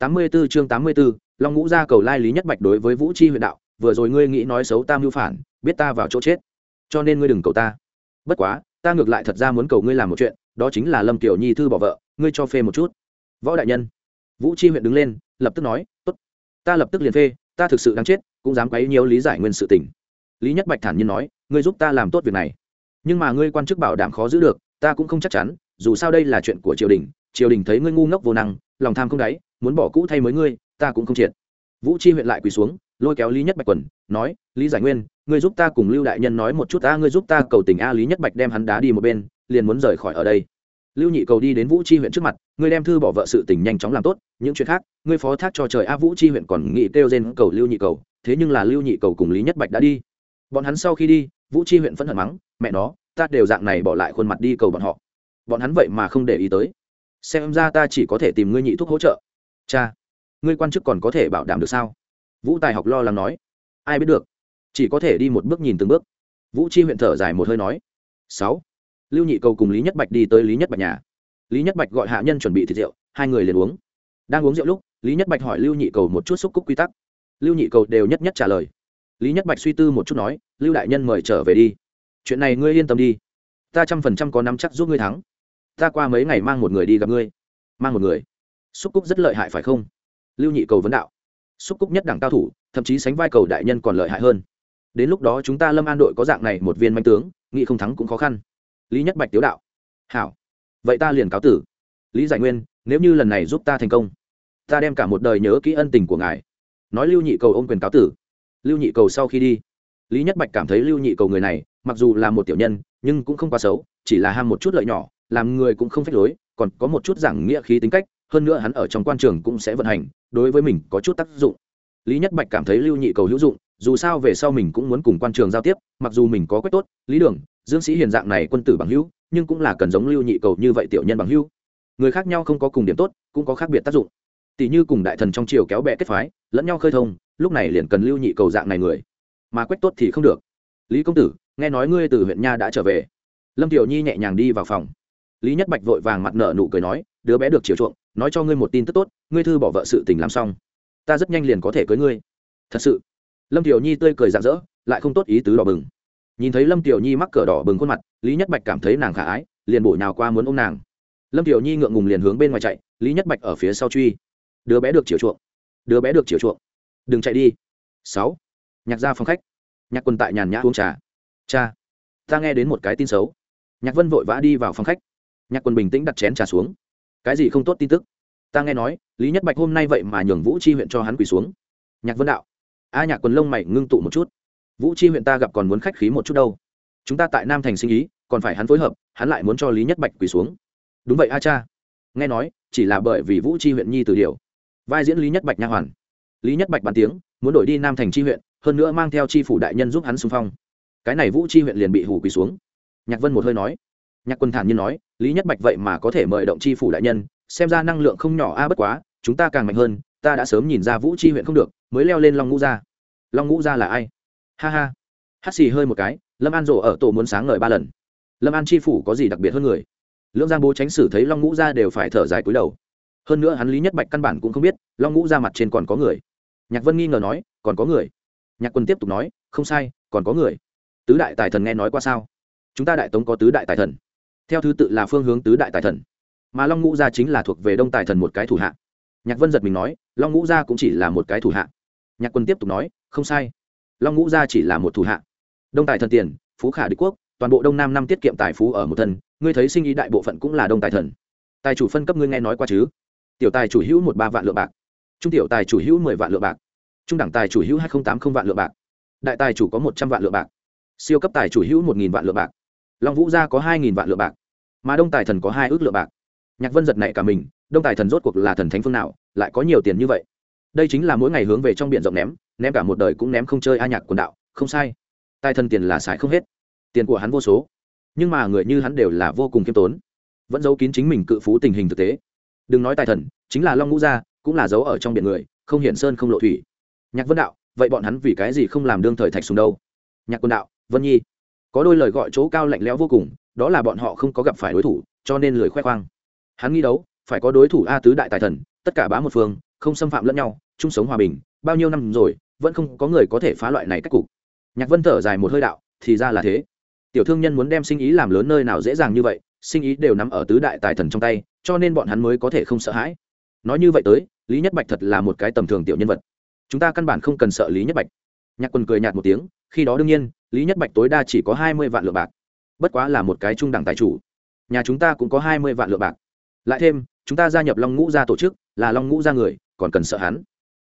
tám mươi 84 chương tám mươi 84, long ngũ gia cầu lai lý nhất bạch đối với vũ chi huyện đạo vừa rồi ngươi nghĩ nói xấu ta mưu phản biết ta vào chỗ chết. Cho nên ngươi đừng cầu ta. Bất quá ta ngược lại thật ra muốn cầu ngươi làm một chuyện đó chính là lâm tiểu nhi thư bỏ vợ ngươi cho phê một chút. Võ đại nhân. Vũ chi huyện đứng lên lập tức nói tốt. Ta lập tức liền phê ta thực sự đáng chết cũng dám quấy nhiều lý giải nguyên sự tình. Lý nhất bạch thản nhiên nói ngươi giúp ta làm tốt việc này. Nhưng mà ngươi quan chức bảo đảm khó giữ được ta cũng không chắc chắn dù sao đây là chuyện của triều đình triều đình thấy ngươi ngu ngốc vô năng lòng tham không đáy muốn bỏ cũ thay mới ngươi, ta cũng không triệt. Vũ chi huyện lại quỳ xuống, lôi kéo lý nhất bạch quần, nói, lý giải nguyên, ngươi giúp ta cùng lưu đại nhân nói một chút ta ngươi giúp ta cầu tình a, lý nhất bạch đem hắn đá đi một bên, liền muốn rời khỏi ở đây. Lưu nhị cầu đi đến vũ chi huyện trước mặt, ngươi đem thư bỏ vợ sự tình nhanh chóng làm tốt, những chuyện khác, ngươi phó thác cho trời a, vũ chi huyện còn nghị kêu trên cầu lưu nhị cầu, thế nhưng là lưu nhị cầu cùng lý nhất bạch đã đi. Bọn hắn sau khi đi, vũ chi huyện phẫn hận mắng, mẹ nó, ta đều dạng này bỏ lại khuôn mặt đi cầu bọn họ. Bọn hắn vậy mà không để ý tới. Xem ra ta chỉ có thể tìm ngươi nhị thuốc hỗ trợ cha, ngươi quan chức còn có thể bảo đảm được sao? Vũ tài học lo lắng nói. Ai biết được. Chỉ có thể đi một bước nhìn từng bước. Vũ chi huyện thở dài một hơi nói. Sáu. Lưu nhị cầu cùng lý nhất bạch đi tới lý nhất bạch nhà. Lý nhất bạch gọi hạ nhân chuẩn bị thịt rượu, hai người liền uống. Đang uống rượu lúc, lý nhất bạch hỏi lưu nhị cầu một chút xúc cúc quy tắc. Lưu nhị cầu đều nhất nhất trả lời. Lý nhất bạch suy tư một chút nói, lưu đại nhân mời trở về đi. Chuyện này ngươi yên tâm đi. Ta trăm phần trăm có nắm chắc giúp ngươi thắng. Ta qua mấy ngày mang một người đi gặp ngươi. Mang một người? Xúc cúc rất lợi hại phải không? Lưu nhị cầu vấn đạo. Xúc cúc nhất đẳng cao thủ, thậm chí sánh vai cầu đại nhân còn lợi hại hơn. Đến lúc đó chúng ta lâm an đội có dạng này một viên manh tướng, nghị không thắng cũng khó khăn. Lý nhất bạch tiếu đạo. Hảo. Vậy ta liền cáo tử. Lý giải nguyên, nếu như lần này giúp ta thành công, ta đem cả một đời nhớ kỹ ân tình của ngài. Nói lưu nhị cầu ôm quyền cáo tử. Lưu nhị cầu sau khi đi, lý nhất bạch cảm thấy lưu nhị cầu người này, mặc dù là một tiểu nhân, nhưng cũng không quá xấu, chỉ là ham một chút lợi nhỏ, làm người cũng không phép lối, còn có một chút giảng nghĩa khí tính cách hơn nữa hắn ở trong quan trường cũng sẽ vận hành, đối với mình có chút tác dụng. Lý nhất bạch cảm thấy lưu nhị cầu hữu dụng, dù sao về sau mình cũng muốn cùng quan trường giao tiếp, mặc dù mình có quét tốt, lý đường, dương sĩ hiền dạng này quân tử bằng hữu, nhưng cũng là cần giống lưu nhị cầu như vậy tiểu nhân bằng hữu. Người khác nhau không có cùng điểm tốt, cũng có khác biệt tác dụng. Tỷ như cùng đại thần trong triều kéo bè kết phái, lẫn nhau khơi thông, lúc này liền cần lưu nhị cầu dạng này người. Mà quét tốt thì không được. Lý công tử, nghe nói ngươi từ huyện nha đã trở về. Lâm tiểu nhi nhẹ nhàng đi vào phòng. Lý nhất bạch vội vàng mặt nợ nụ cười nói đứa bé được chiều chuộng, nói cho ngươi một tin tức tốt, ngươi thư bỏ vợ sự tình làm xong, ta rất nhanh liền có thể cưới ngươi. Thật sự. Lâm tiểu nhi tươi cười rạng rỡ, lại không tốt ý tứ đỏ bừng. Nhìn thấy lâm tiểu nhi mắc cỡ đỏ bừng khuôn mặt, lý nhất bạch cảm thấy nàng khả ái, liền bổ nhào qua muốn ôm nàng. Lâm tiểu nhi ngượng ngùng liền hướng bên ngoài chạy, lý nhất bạch ở phía sau truy. Đứa bé được chiều chuộng. Đứa bé được chiều chuộng. Đừng chạy đi. Sáu. Nhạc ra phòng khách. Nhạc quân tại nhàn nhã uống trà. Cha, ta nghe đến một cái tin xấu. Nhạc vân vội vã đi vào phòng khách. Nhạc quân bình tĩnh đặt chén trà xuống cái gì không tốt tin tức? Ta nghe nói, lý nhất bạch hôm nay vậy mà nhường vũ chi huyện cho hắn quỳ xuống. Nhạc vân đạo, a nhạc quần lông mày ngưng tụ một chút. Vũ chi huyện ta gặp còn muốn khách khí một chút đâu. Chúng ta tại nam thành sinh ý, còn phải hắn phối hợp, hắn lại muốn cho lý nhất bạch quỳ xuống. Đúng vậy a cha. Nghe nói, chỉ là bởi vì vũ chi huyện nhi từ điều vai diễn lý nhất bạch nha hoàn. Lý nhất bạch bàn tiếng, muốn đổi đi nam thành chi huyện, hơn nữa mang theo chi phủ đại nhân giúp hắn xung phong. Cái này vũ chi huyện liền bị hủ quỳ xuống. Nhạc vân một hơi nói. Nhạc quân thản nhiên nói lý nhất bạch vậy mà có thể mời động chi phủ đại nhân, xem ra năng lượng không nhỏ a, bất quá, chúng ta càng mạnh hơn, ta đã sớm nhìn ra vũ chi huyện không được, mới leo lên long ngũ gia. Long ngũ gia là ai? Ha ha. Hắt xì hơi một cái, lâm an rộ ở tổ muốn sáng ngời ba lần. Lâm an chi phủ có gì đặc biệt hơn người? Lương giang bố tránh xử thấy long ngũ gia đều phải thở dài cúi đầu. Hơn nữa hắn lý nhất bạch căn bản cũng không biết, long ngũ gia mặt trên còn có người. Nhạc vân nghi ngờ nói, còn có người? Nhạc quân tiếp tục nói, không sai, còn có người. Tứ đại tài thần nghe nói qua sao? Chúng ta đại tống có tứ đại tài thần theo thứ tự là phương hướng tứ đại tài thần. Mà long ngũ gia chính là thuộc về đông tài thần một cái thủ hạ. Nhạc vân giật mình nói, long ngũ gia cũng chỉ là một cái thủ hạ. Nhạc quân tiếp tục nói, không sai. Long ngũ gia chỉ là một thủ hạ. Đông tài thần tiền, phú khả đế quốc, toàn bộ đông nam năm tiết kiệm tài phú ở một thân, ngươi thấy sinh ý đại bộ phận cũng là đông tài thần. Tài chủ phân cấp ngươi nghe nói qua chứ? Tiểu tài chủ hữu một ba vạn lượng bạc. Trung tiểu tài chủ hữu mười vạn lượng bạc. Trung đẳng tài chủ hữu hai nghìn tám mươi vạn lượng bạc. Đại tài chủ có một trăm vạn lượng bạc. Siêu cấp tài chủ hữu một nghìn vạn lượng bạc. Long vũ gia có hai nghìn vạn lượng bạc mà đông tài thần có hai ước lượng bạc. Nhạc vân giật này cả mình, đông tài thần rốt cuộc là thần thánh phương nào, lại có nhiều tiền như vậy? Đây chính là mỗi ngày hướng về trong biển rộng ném ném cả một đời cũng ném không chơi a nhạc quần đạo, không sai. Tài thần tiền là xài không hết, tiền của hắn vô số, nhưng mà người như hắn đều là vô cùng khiêm tốn, vẫn giấu kín chính mình cự phú tình hình thực tế. Đừng nói tài thần, chính là long ngũ gia, cũng là giấu ở trong biển người, không hiển sơn không lộ thủy. Nhạc vân đạo, vậy bọn hắn vì cái gì không làm đương thời thạch sùng đâu? Nhạc quân đạo, vân nhi, có đôi lời gọi chỗ cao lạnh lẽo vô cùng đó là bọn họ không có gặp phải đối thủ, cho nên lười khoe khoang. Hắn nghi đấu, phải có đối thủ a tứ đại tài thần, tất cả bá một phương, không xâm phạm lẫn nhau, chung sống hòa bình, bao nhiêu năm rồi, vẫn không có người có thể phá loại này cách cục. Nhạc vân thở dài một hơi đạo, thì ra là thế. Tiểu thương nhân muốn đem sinh ý làm lớn nơi nào dễ dàng như vậy, sinh ý đều nằm ở tứ đại tài thần trong tay, cho nên bọn hắn mới có thể không sợ hãi. Nói như vậy tới, lý nhất bạch thật là một cái tầm thường tiểu nhân vật. Chúng ta căn bản không cần sợ lý nhất bạch. Nhạc quân cười nhạt một tiếng, khi đó đương nhiên, lý nhất bạch tối đa chỉ có hai mươi vạn lượng bạc bất quá là một cái trung đẳng tài chủ. Nhà chúng ta cũng có hai mươi vạn lượng bạc. Lại thêm, chúng ta gia nhập long ngũ gia tổ chức, là long ngũ gia người, còn cần sợ hắn.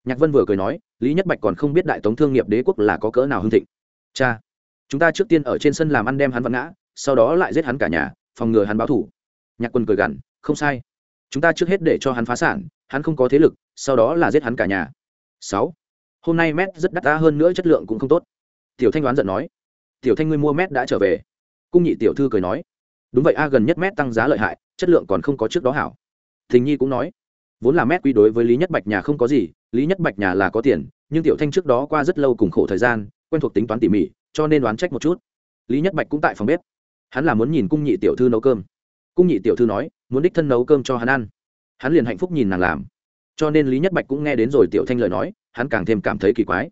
Nhạc vân vừa cười nói, lý nhất bạch còn không biết đại tống thương nghiệp đế quốc là có cỡ nào hưng thịnh. Cha, chúng ta trước tiên ở trên sân làm ăn đem hắn vặn ngã, sau đó lại giết hắn cả nhà, phòng ngừa hắn báo thủ nhạc quân cười gằn, không sai. Chúng ta trước hết để cho hắn phá sản, hắn không có thế lực, sau đó là giết hắn cả nhà. Sáu. Hôm nay mét rất đắt đá hơn nữa, chất lượng cũng không tốt. Tiểu thanh đoán giận nói, tiểu thanh ngươi mua mét đã trở về cung nhị tiểu thư cười nói, đúng vậy a, gần nhất mét tăng giá lợi hại, chất lượng còn không có trước đó hảo. Thình nhi cũng nói, vốn là mét quy đối với lý nhất bạch nhà không có gì, lý nhất bạch nhà là có tiền, nhưng tiểu thanh trước đó qua rất lâu cùng khổ thời gian, quen thuộc tính toán tỉ mỉ, cho nên đoán trách một chút. Lý nhất bạch cũng tại phòng bếp. Hắn là muốn nhìn cung nhị tiểu thư nấu cơm. Cung nhị tiểu thư nói, muốn đích thân nấu cơm cho hắn ăn. Hắn liền hạnh phúc nhìn nàng làm. Cho nên lý nhất bạch cũng nghe đến rồi tiểu thanh lời nói, hắn càng thêm cảm thấy kỳ quái.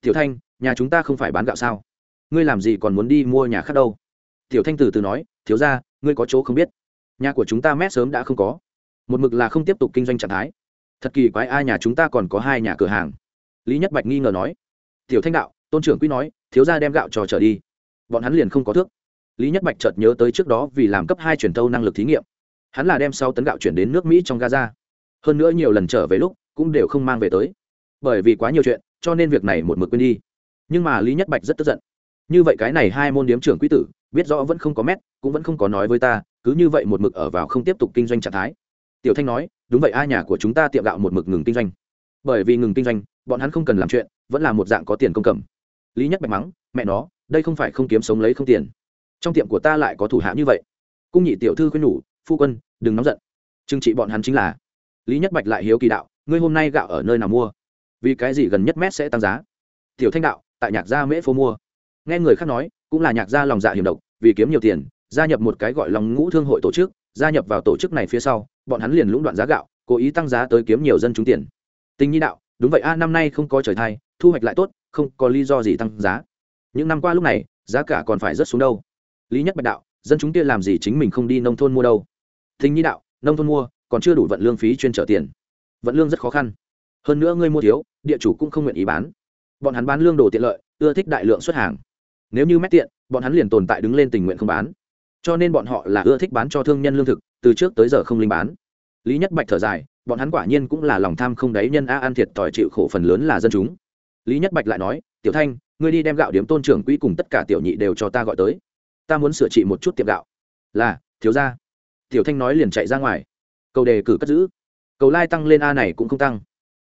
Tiểu thanh, nhà chúng ta không phải bán gạo sao? Ngươi làm gì còn muốn đi mua nhà khác đâu? Tiểu thanh từ từ nói, thiếu ra ngươi có chỗ không biết. Nhà của chúng ta mét sớm đã không có. Một mực là không tiếp tục kinh doanh trạng thái. Thật kỳ quái ai nhà chúng ta còn có hai nhà cửa hàng. Lý nhất bạch nghi ngờ nói. Tiểu thanh đạo, tôn trưởng Quý nói, thiếu ra đem gạo trò trở đi. Bọn hắn liền không có thước. Lý nhất bạch chợt nhớ tới trước đó vì làm cấp hai truyền tâu năng lực thí nghiệm. Hắn là đem sáu tấn gạo chuyển đến nước mỹ trong gaza. Hơn nữa nhiều lần trở về lúc, cũng đều không mang về tới. Bởi vì quá nhiều chuyện, cho nên việc này một mực quên đi. Nhưng mà lý nhất bạch rất tức giận như vậy cái này hai môn điếm trưởng quý tử, biết rõ vẫn không có mét, cũng vẫn không có nói với ta, cứ như vậy một mực ở vào không tiếp tục kinh doanh trạng thái. Tiểu thanh nói, đúng vậy a, nhà của chúng ta tiệm gạo một mực ngừng kinh doanh. Bởi vì ngừng kinh doanh, bọn hắn không cần làm chuyện, vẫn là một dạng có tiền công cầm. Lý nhất bạch mắng, mẹ nó, đây không phải không kiếm sống lấy không tiền. Trong tiệm của ta lại có thủ hạ như vậy. Cung nhị tiểu thư khuyên nhủ, phu quân, đừng nóng giận. Trừng trị bọn hắn chính là. Lý nhất bạch lại hiếu kỳ đạo, ngươi hôm nay gạo ở nơi nào mua? Vì cái gì gần nhất mét sẽ tăng giá? Tiểu thanh đạo, tại nhạc gia mễ phố mua nghe người khác nói, cũng là nhạc gia lòng dạ hiểm độc, vì kiếm nhiều tiền, gia nhập một cái gọi lòng ngũ thương hội tổ chức, gia nhập vào tổ chức này phía sau, bọn hắn liền lũng đoạn giá gạo, cố ý tăng giá tới kiếm nhiều dân chúng tiền. Tình nhi đạo, đúng vậy a, năm nay không có trời thai thu hoạch lại tốt, không có lý do gì tăng giá. Những năm qua lúc này, giá cả còn phải rất xuống đâu. Lý nhất bạch đạo, dân chúng kia làm gì chính mình không đi nông thôn mua đâu. Thình nhi đạo, nông thôn mua, còn chưa đủ vận lương phí chuyên trở tiền. Vận lương rất khó khăn. Hơn nữa ngươi mua thiếu, địa chủ cũng không nguyện ý bán. Bọn hắn bán lương đồ tiện lợi, ưa thích đại lượng xuất hàng nếu như mét tiện, bọn hắn liền tồn tại đứng lên tình nguyện không bán. Cho nên bọn họ là ưa thích bán cho thương nhân lương thực, từ trước tới giờ không linh bán. Lý nhất bạch thở dài, bọn hắn quả nhiên cũng là lòng tham không đáy nhân a ăn thiệt tỏi chịu khổ phần lớn là dân chúng. Lý nhất bạch lại nói, tiểu thanh, ngươi đi đem gạo điếm tôn trưởng quỹ cùng tất cả tiểu nhị đều cho ta gọi tới. Ta muốn sửa trị một chút tiệm gạo. Là, thiếu ra tiểu thanh nói liền chạy ra ngoài. Cầu đề cử cất giữ. Cầu lai tăng lên a này cũng không tăng.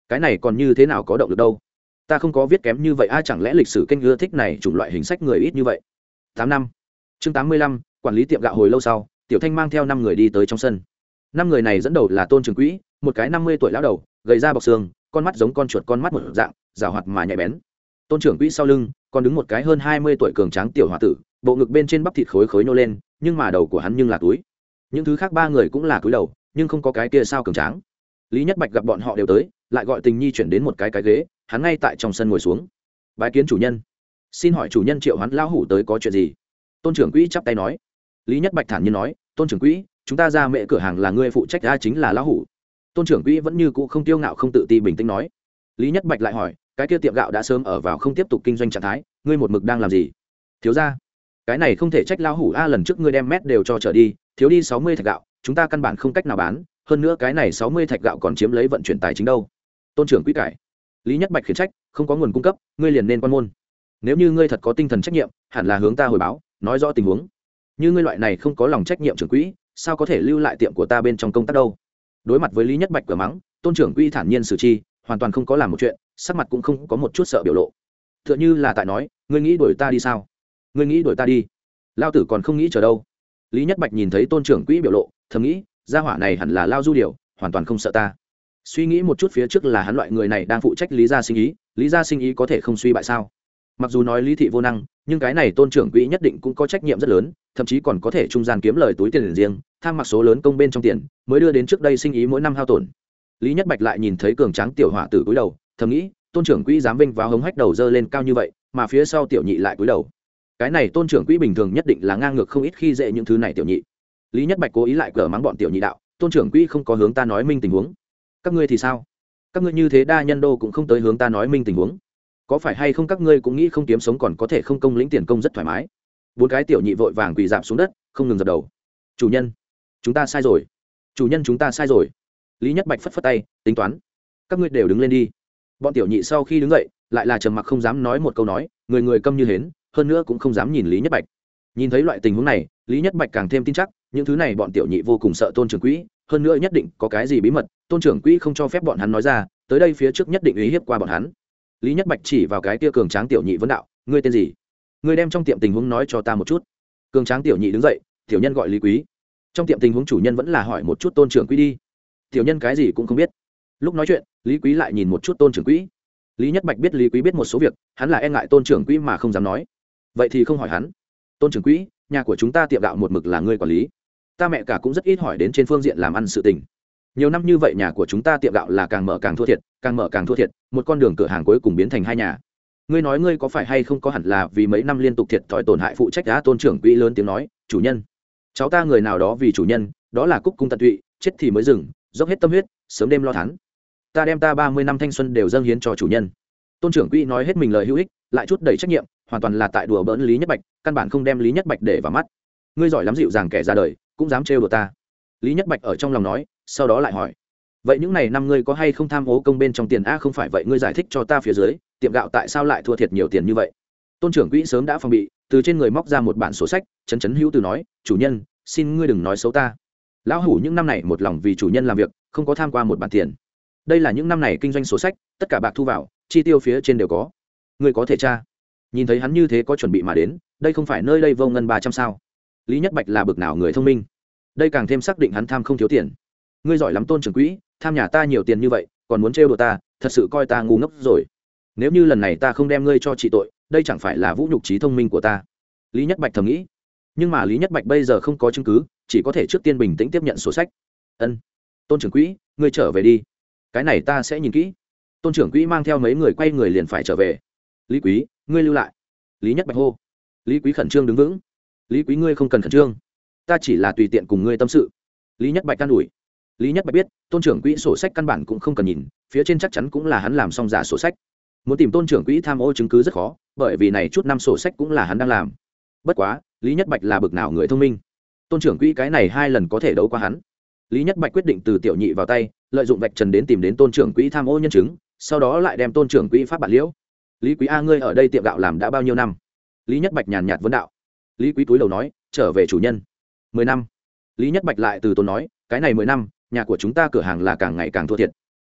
Cái này còn như thế nào có động được đâu? Ta không có viết kém như vậy ai chẳng lẽ lịch sử kênh ưa thích này chủng loại hình sách người ít như vậy? Tám năm. Chương tám mươi lăm, quản lý tiệm gạo hồi lâu sau, tiểu thanh mang theo năm người đi tới trong sân. Năm người này dẫn đầu là tôn trường quỹ, một cái năm mươi tuổi lão đầu, gầy ra bọc xương, con mắt giống con chuột con mắt một dạng, rào hoạt mà nhạy bén. Tôn trưởng quỹ sau lưng, còn đứng một cái hơn hai mươi tuổi cường tráng tiểu h tử, bộ ngực bên trên bắp thịt khối khối nô lên, nhưng mà đầu của hắn nhưng là túi. Những thứ khác ba người cũng là túi đầu, nhưng không có cái kia sao cường tráng. Lý nhất bạch gặp bọn họ đều tới lại gọi tình nhi chuyển đến một cái cái ghế, hắn ngay tại trong sân ngồi xuống. Bái kiến chủ nhân. Xin hỏi chủ nhân triệu hắn lão hủ tới có chuyện gì? Tôn trưởng quỹ chắp tay nói. Lý nhất bạch thản nhiên nói, tôn trưởng quỹ, chúng ta ra mẹ cửa hàng là ngươi phụ trách ra chính là lão hủ. Tôn trưởng quỹ vẫn như cũ không tiêu ngạo không tự ti bình tĩnh nói. Lý nhất bạch lại hỏi, cái kia tiệm gạo đã sớm ở vào không tiếp tục kinh doanh trạng thái, ngươi một mực đang làm gì? Thiếu ra cái này không thể trách lão hủ, a, lần trước ngươi đem mét đều cho trở đi, thiếu đi sáu mươi thạch gạo, chúng ta căn bản không cách nào bán, hơn nữa cái này sáu mươi thạch gạo còn chiếm lấy vận chuyển tài chính đâu tôn trưởng quỹ cải. Lý nhất bạch khiển trách, không có nguồn cung cấp, ngươi liền nên quan môn. Nếu như ngươi thật có tinh thần trách nhiệm, hẳn là hướng ta hồi báo, nói rõ tình huống. Như ngươi loại này không có lòng trách nhiệm trưởng quỹ, sao có thể lưu lại tiệm của ta bên trong công tác đâu? Đối mặt với lý nhất bạch cửa mắng, tôn trưởng quỹ thản nhiên xử chi, hoàn toàn không có làm một chuyện, sắc mặt cũng không có một chút sợ biểu lộ. T h ư ợ n h ư là tại nói, ngươi nghĩ đuổi ta đi sao? Ngươi nghĩ đuổi ta đi? Lao tử còn không nghĩ chờ đâu. Lý nhất bạch nhìn thấy tôn trưởng quỹ biểu lộ, thầm nghĩ, gia hỏa này hẳn là lao du điều, hoàn toàn không sợ ta suy nghĩ một chút phía trước là hắn loại người này đang phụ trách lý gia sinh ý, lý gia sinh ý có thể không suy bại sao? Mặc dù nói lý thị vô năng, nhưng cái này tôn trưởng quỹ nhất định cũng có trách nhiệm rất lớn, thậm chí còn có thể trung gian kiếm lời túi tiền riêng, tham mặc số lớn công bên trong tiền, mới đưa đến trước đây sinh ý mỗi năm hao tổn. Lý nhất bạch lại nhìn thấy cường tráng tiểu hỏa tử cúi đầu, thầm nghĩ, tôn trưởng quỹ dám vinh vào hống hách đầu dơ lên cao như vậy, mà phía sau tiểu nhị lại cúi đầu. Cái này tôn trưởng quỹ bình thường nhất định là ngang ngược không ít khi dễ những thứ này tiểu nhị. Lý nhất bạch cố ý lại cờ mắng bọn tiểu nhị đạo, tôn trưởng quỹ không có hướng ta nói minh tình huống các ngươi thì sao? Các ngươi như thế đa nhân đô cũng không tới hướng ta nói minh tình huống. Có phải hay không các ngươi cũng nghĩ không kiếm sống còn có thể không công lĩnh tiền công rất thoải mái? Bốn cái tiểu nhị vội vàng quỳ dạp xuống đất, không ngừng dập đầu. Chủ nhân, chúng ta sai rồi. Chủ nhân chúng ta sai rồi. Lý nhất bạch phất phất tay, tính toán. Các ngươi đều đứng lên đi. Bọn tiểu nhị sau khi đứng dậy, lại là trầm mặc không dám nói một câu nói, người người câm như hến, hơn nữa cũng không dám nhìn lý nhất bạch. Nhìn thấy loại tình huống này, lý nhất bạch càng thêm tin chắc, những thứ này bọn tiểu nhị vô cùng sợ tôn trường quỹ hơn nữa nhất định có cái gì bí mật, tôn trưởng quỹ không cho phép bọn hắn nói ra, tới đây phía trước nhất định uy hiếp qua bọn hắn. Lý nhất bạch chỉ vào cái tia cường tráng tiểu nhị vấn đạo, ngươi tên gì? Ngươi đem trong tiệm tình huống nói cho ta một chút. Cường tráng tiểu nhị đứng dậy, tiểu nhân gọi lý quý. Trong tiệm tình huống chủ nhân vẫn là hỏi một chút tôn trưởng quỹ đi. Tiểu nhân cái gì cũng không biết. Lúc nói chuyện, lý quý lại nhìn một chút tôn trưởng quỹ. Lý nhất bạch biết lý quý biết một số việc, hắn là e ngại tôn trưởng quỹ mà không dám nói. Vậy thì không hỏi hắn. Tôn trưởng quỹ, nhà của chúng ta tiệm gạo một mực là ngươi quản lý ta mẹ cả cũng rất ít hỏi đến trên phương diện làm ăn sự tình. Nhiều năm như vậy nhà của chúng ta tiệm gạo là càng mở càng thua thiệt, càng mở càng thua thiệt, một con đường cửa hàng cuối cùng biến thành hai nhà. Ngươi nói ngươi có phải hay không có hẳn là vì mấy năm liên tục thiệt thòi tổn hại phụ trách đã tôn trưởng quỹ lớn tiếng nói, chủ nhân, cháu ta người nào đó vì chủ nhân, đó là cúc cung tận tụy, chết thì mới dừng, dốc hết tâm huyết, sớm đêm lo thắng. ta đem ta ba mươi năm thanh xuân đều dâng hiến cho chủ nhân. Tôn trưởng quỹ nói hết mình lời hữu ích, lại chút đầy trách nhiệm, hoàn toàn là tại đùa bỡn lý nhất bạch, căn bản không đem lý nhất bạch để vào mắt. Ngươi giỏi lắm dịu dàng kẻ ra đời cũng dám trêu đùa ta. Lý nhất bạch ở trong lòng nói, sau đó lại hỏi, vậy những n à y năm ngươi có hay không tham ô công bên trong tiền? A, không phải vậy, ngươi giải thích cho ta phía dưới, tiệm gạo tại sao lại thua thiệt nhiều tiền như vậy? Tôn trưởng quỹ sớm đã phòng bị, từ trên người móc ra một bản sổ sách, chấn chấn hữu từ nói, chủ nhân, xin ngươi đừng nói xấu ta. Lão hủ những năm này một lòng vì chủ nhân làm việc, không có tham qua một bản tiền. Đây là những năm này kinh doanh sổ sách, tất cả bạc thu vào, chi tiêu phía trên đều có. Ngươi có thể tra. Nhìn thấy hắn như thế có chuẩn bị mà đến, đây không phải nơi đây vô ngân ba trăm sao lý nhất bạch là bực nào người thông minh? Đây càng thêm xác định hắn tham không thiếu tiền. Ngươi giỏi lắm tôn trưởng quỹ, tham nhà ta nhiều tiền như vậy, còn muốn trêu đùa ta, thật sự coi ta ngu ngốc rồi. Nếu như lần này ta không đem ngươi cho trị tội, đây chẳng phải là vũ nhục trí thông minh của ta? Lý nhất bạch thầm nghĩ. Nhưng mà lý nhất bạch bây giờ không có chứng cứ, chỉ có thể trước tiên bình tĩnh tiếp nhận sổ sách. Ân, tôn trưởng quỹ, ngươi trở về đi. Cái này ta sẽ nhìn kỹ. Tôn trưởng quỹ mang theo mấy người quay người liền phải trở về. Lý quý, ngươi lưu lại. Lý nhất bạch hô. Lý quý khẩn trương đứng vững lý quý ngươi không cần khẩn trương. Ta chỉ là tùy tiện cùng ngươi tâm sự. Lý nhất bạch can ủi. Lý nhất bạch biết, tôn trưởng quỹ sổ sách căn bản cũng không cần nhìn, phía trên chắc chắn cũng là hắn làm xong giả sổ sách. Muốn tìm tôn trưởng quỹ tham ô chứng cứ rất khó, bởi vì này chút năm sổ sách cũng là hắn đang làm. Bất quá, lý nhất bạch là bực nào người thông minh. Tôn trưởng quỹ cái này hai lần có thể đấu qua hắn. Lý nhất bạch quyết định từ tiểu nhị vào tay, lợi dụng vạch trần đến tìm đến tôn trưởng quỹ tham ô nhân chứng, sau đó lại đem tôn trưởng quỹ pháp bản liễu. Lý quý a, ngươi ở đây tiệm gạo làm đã bao nhiêu năm? Lý nhất bạch nhàn nhạt vấn đạo lý quý túi đầu nói, trở về chủ nhân. Mười năm. Lý nhất bạch lại từ tốn nói, cái này mười năm, nhà của chúng ta cửa hàng là càng ngày càng thua thiệt.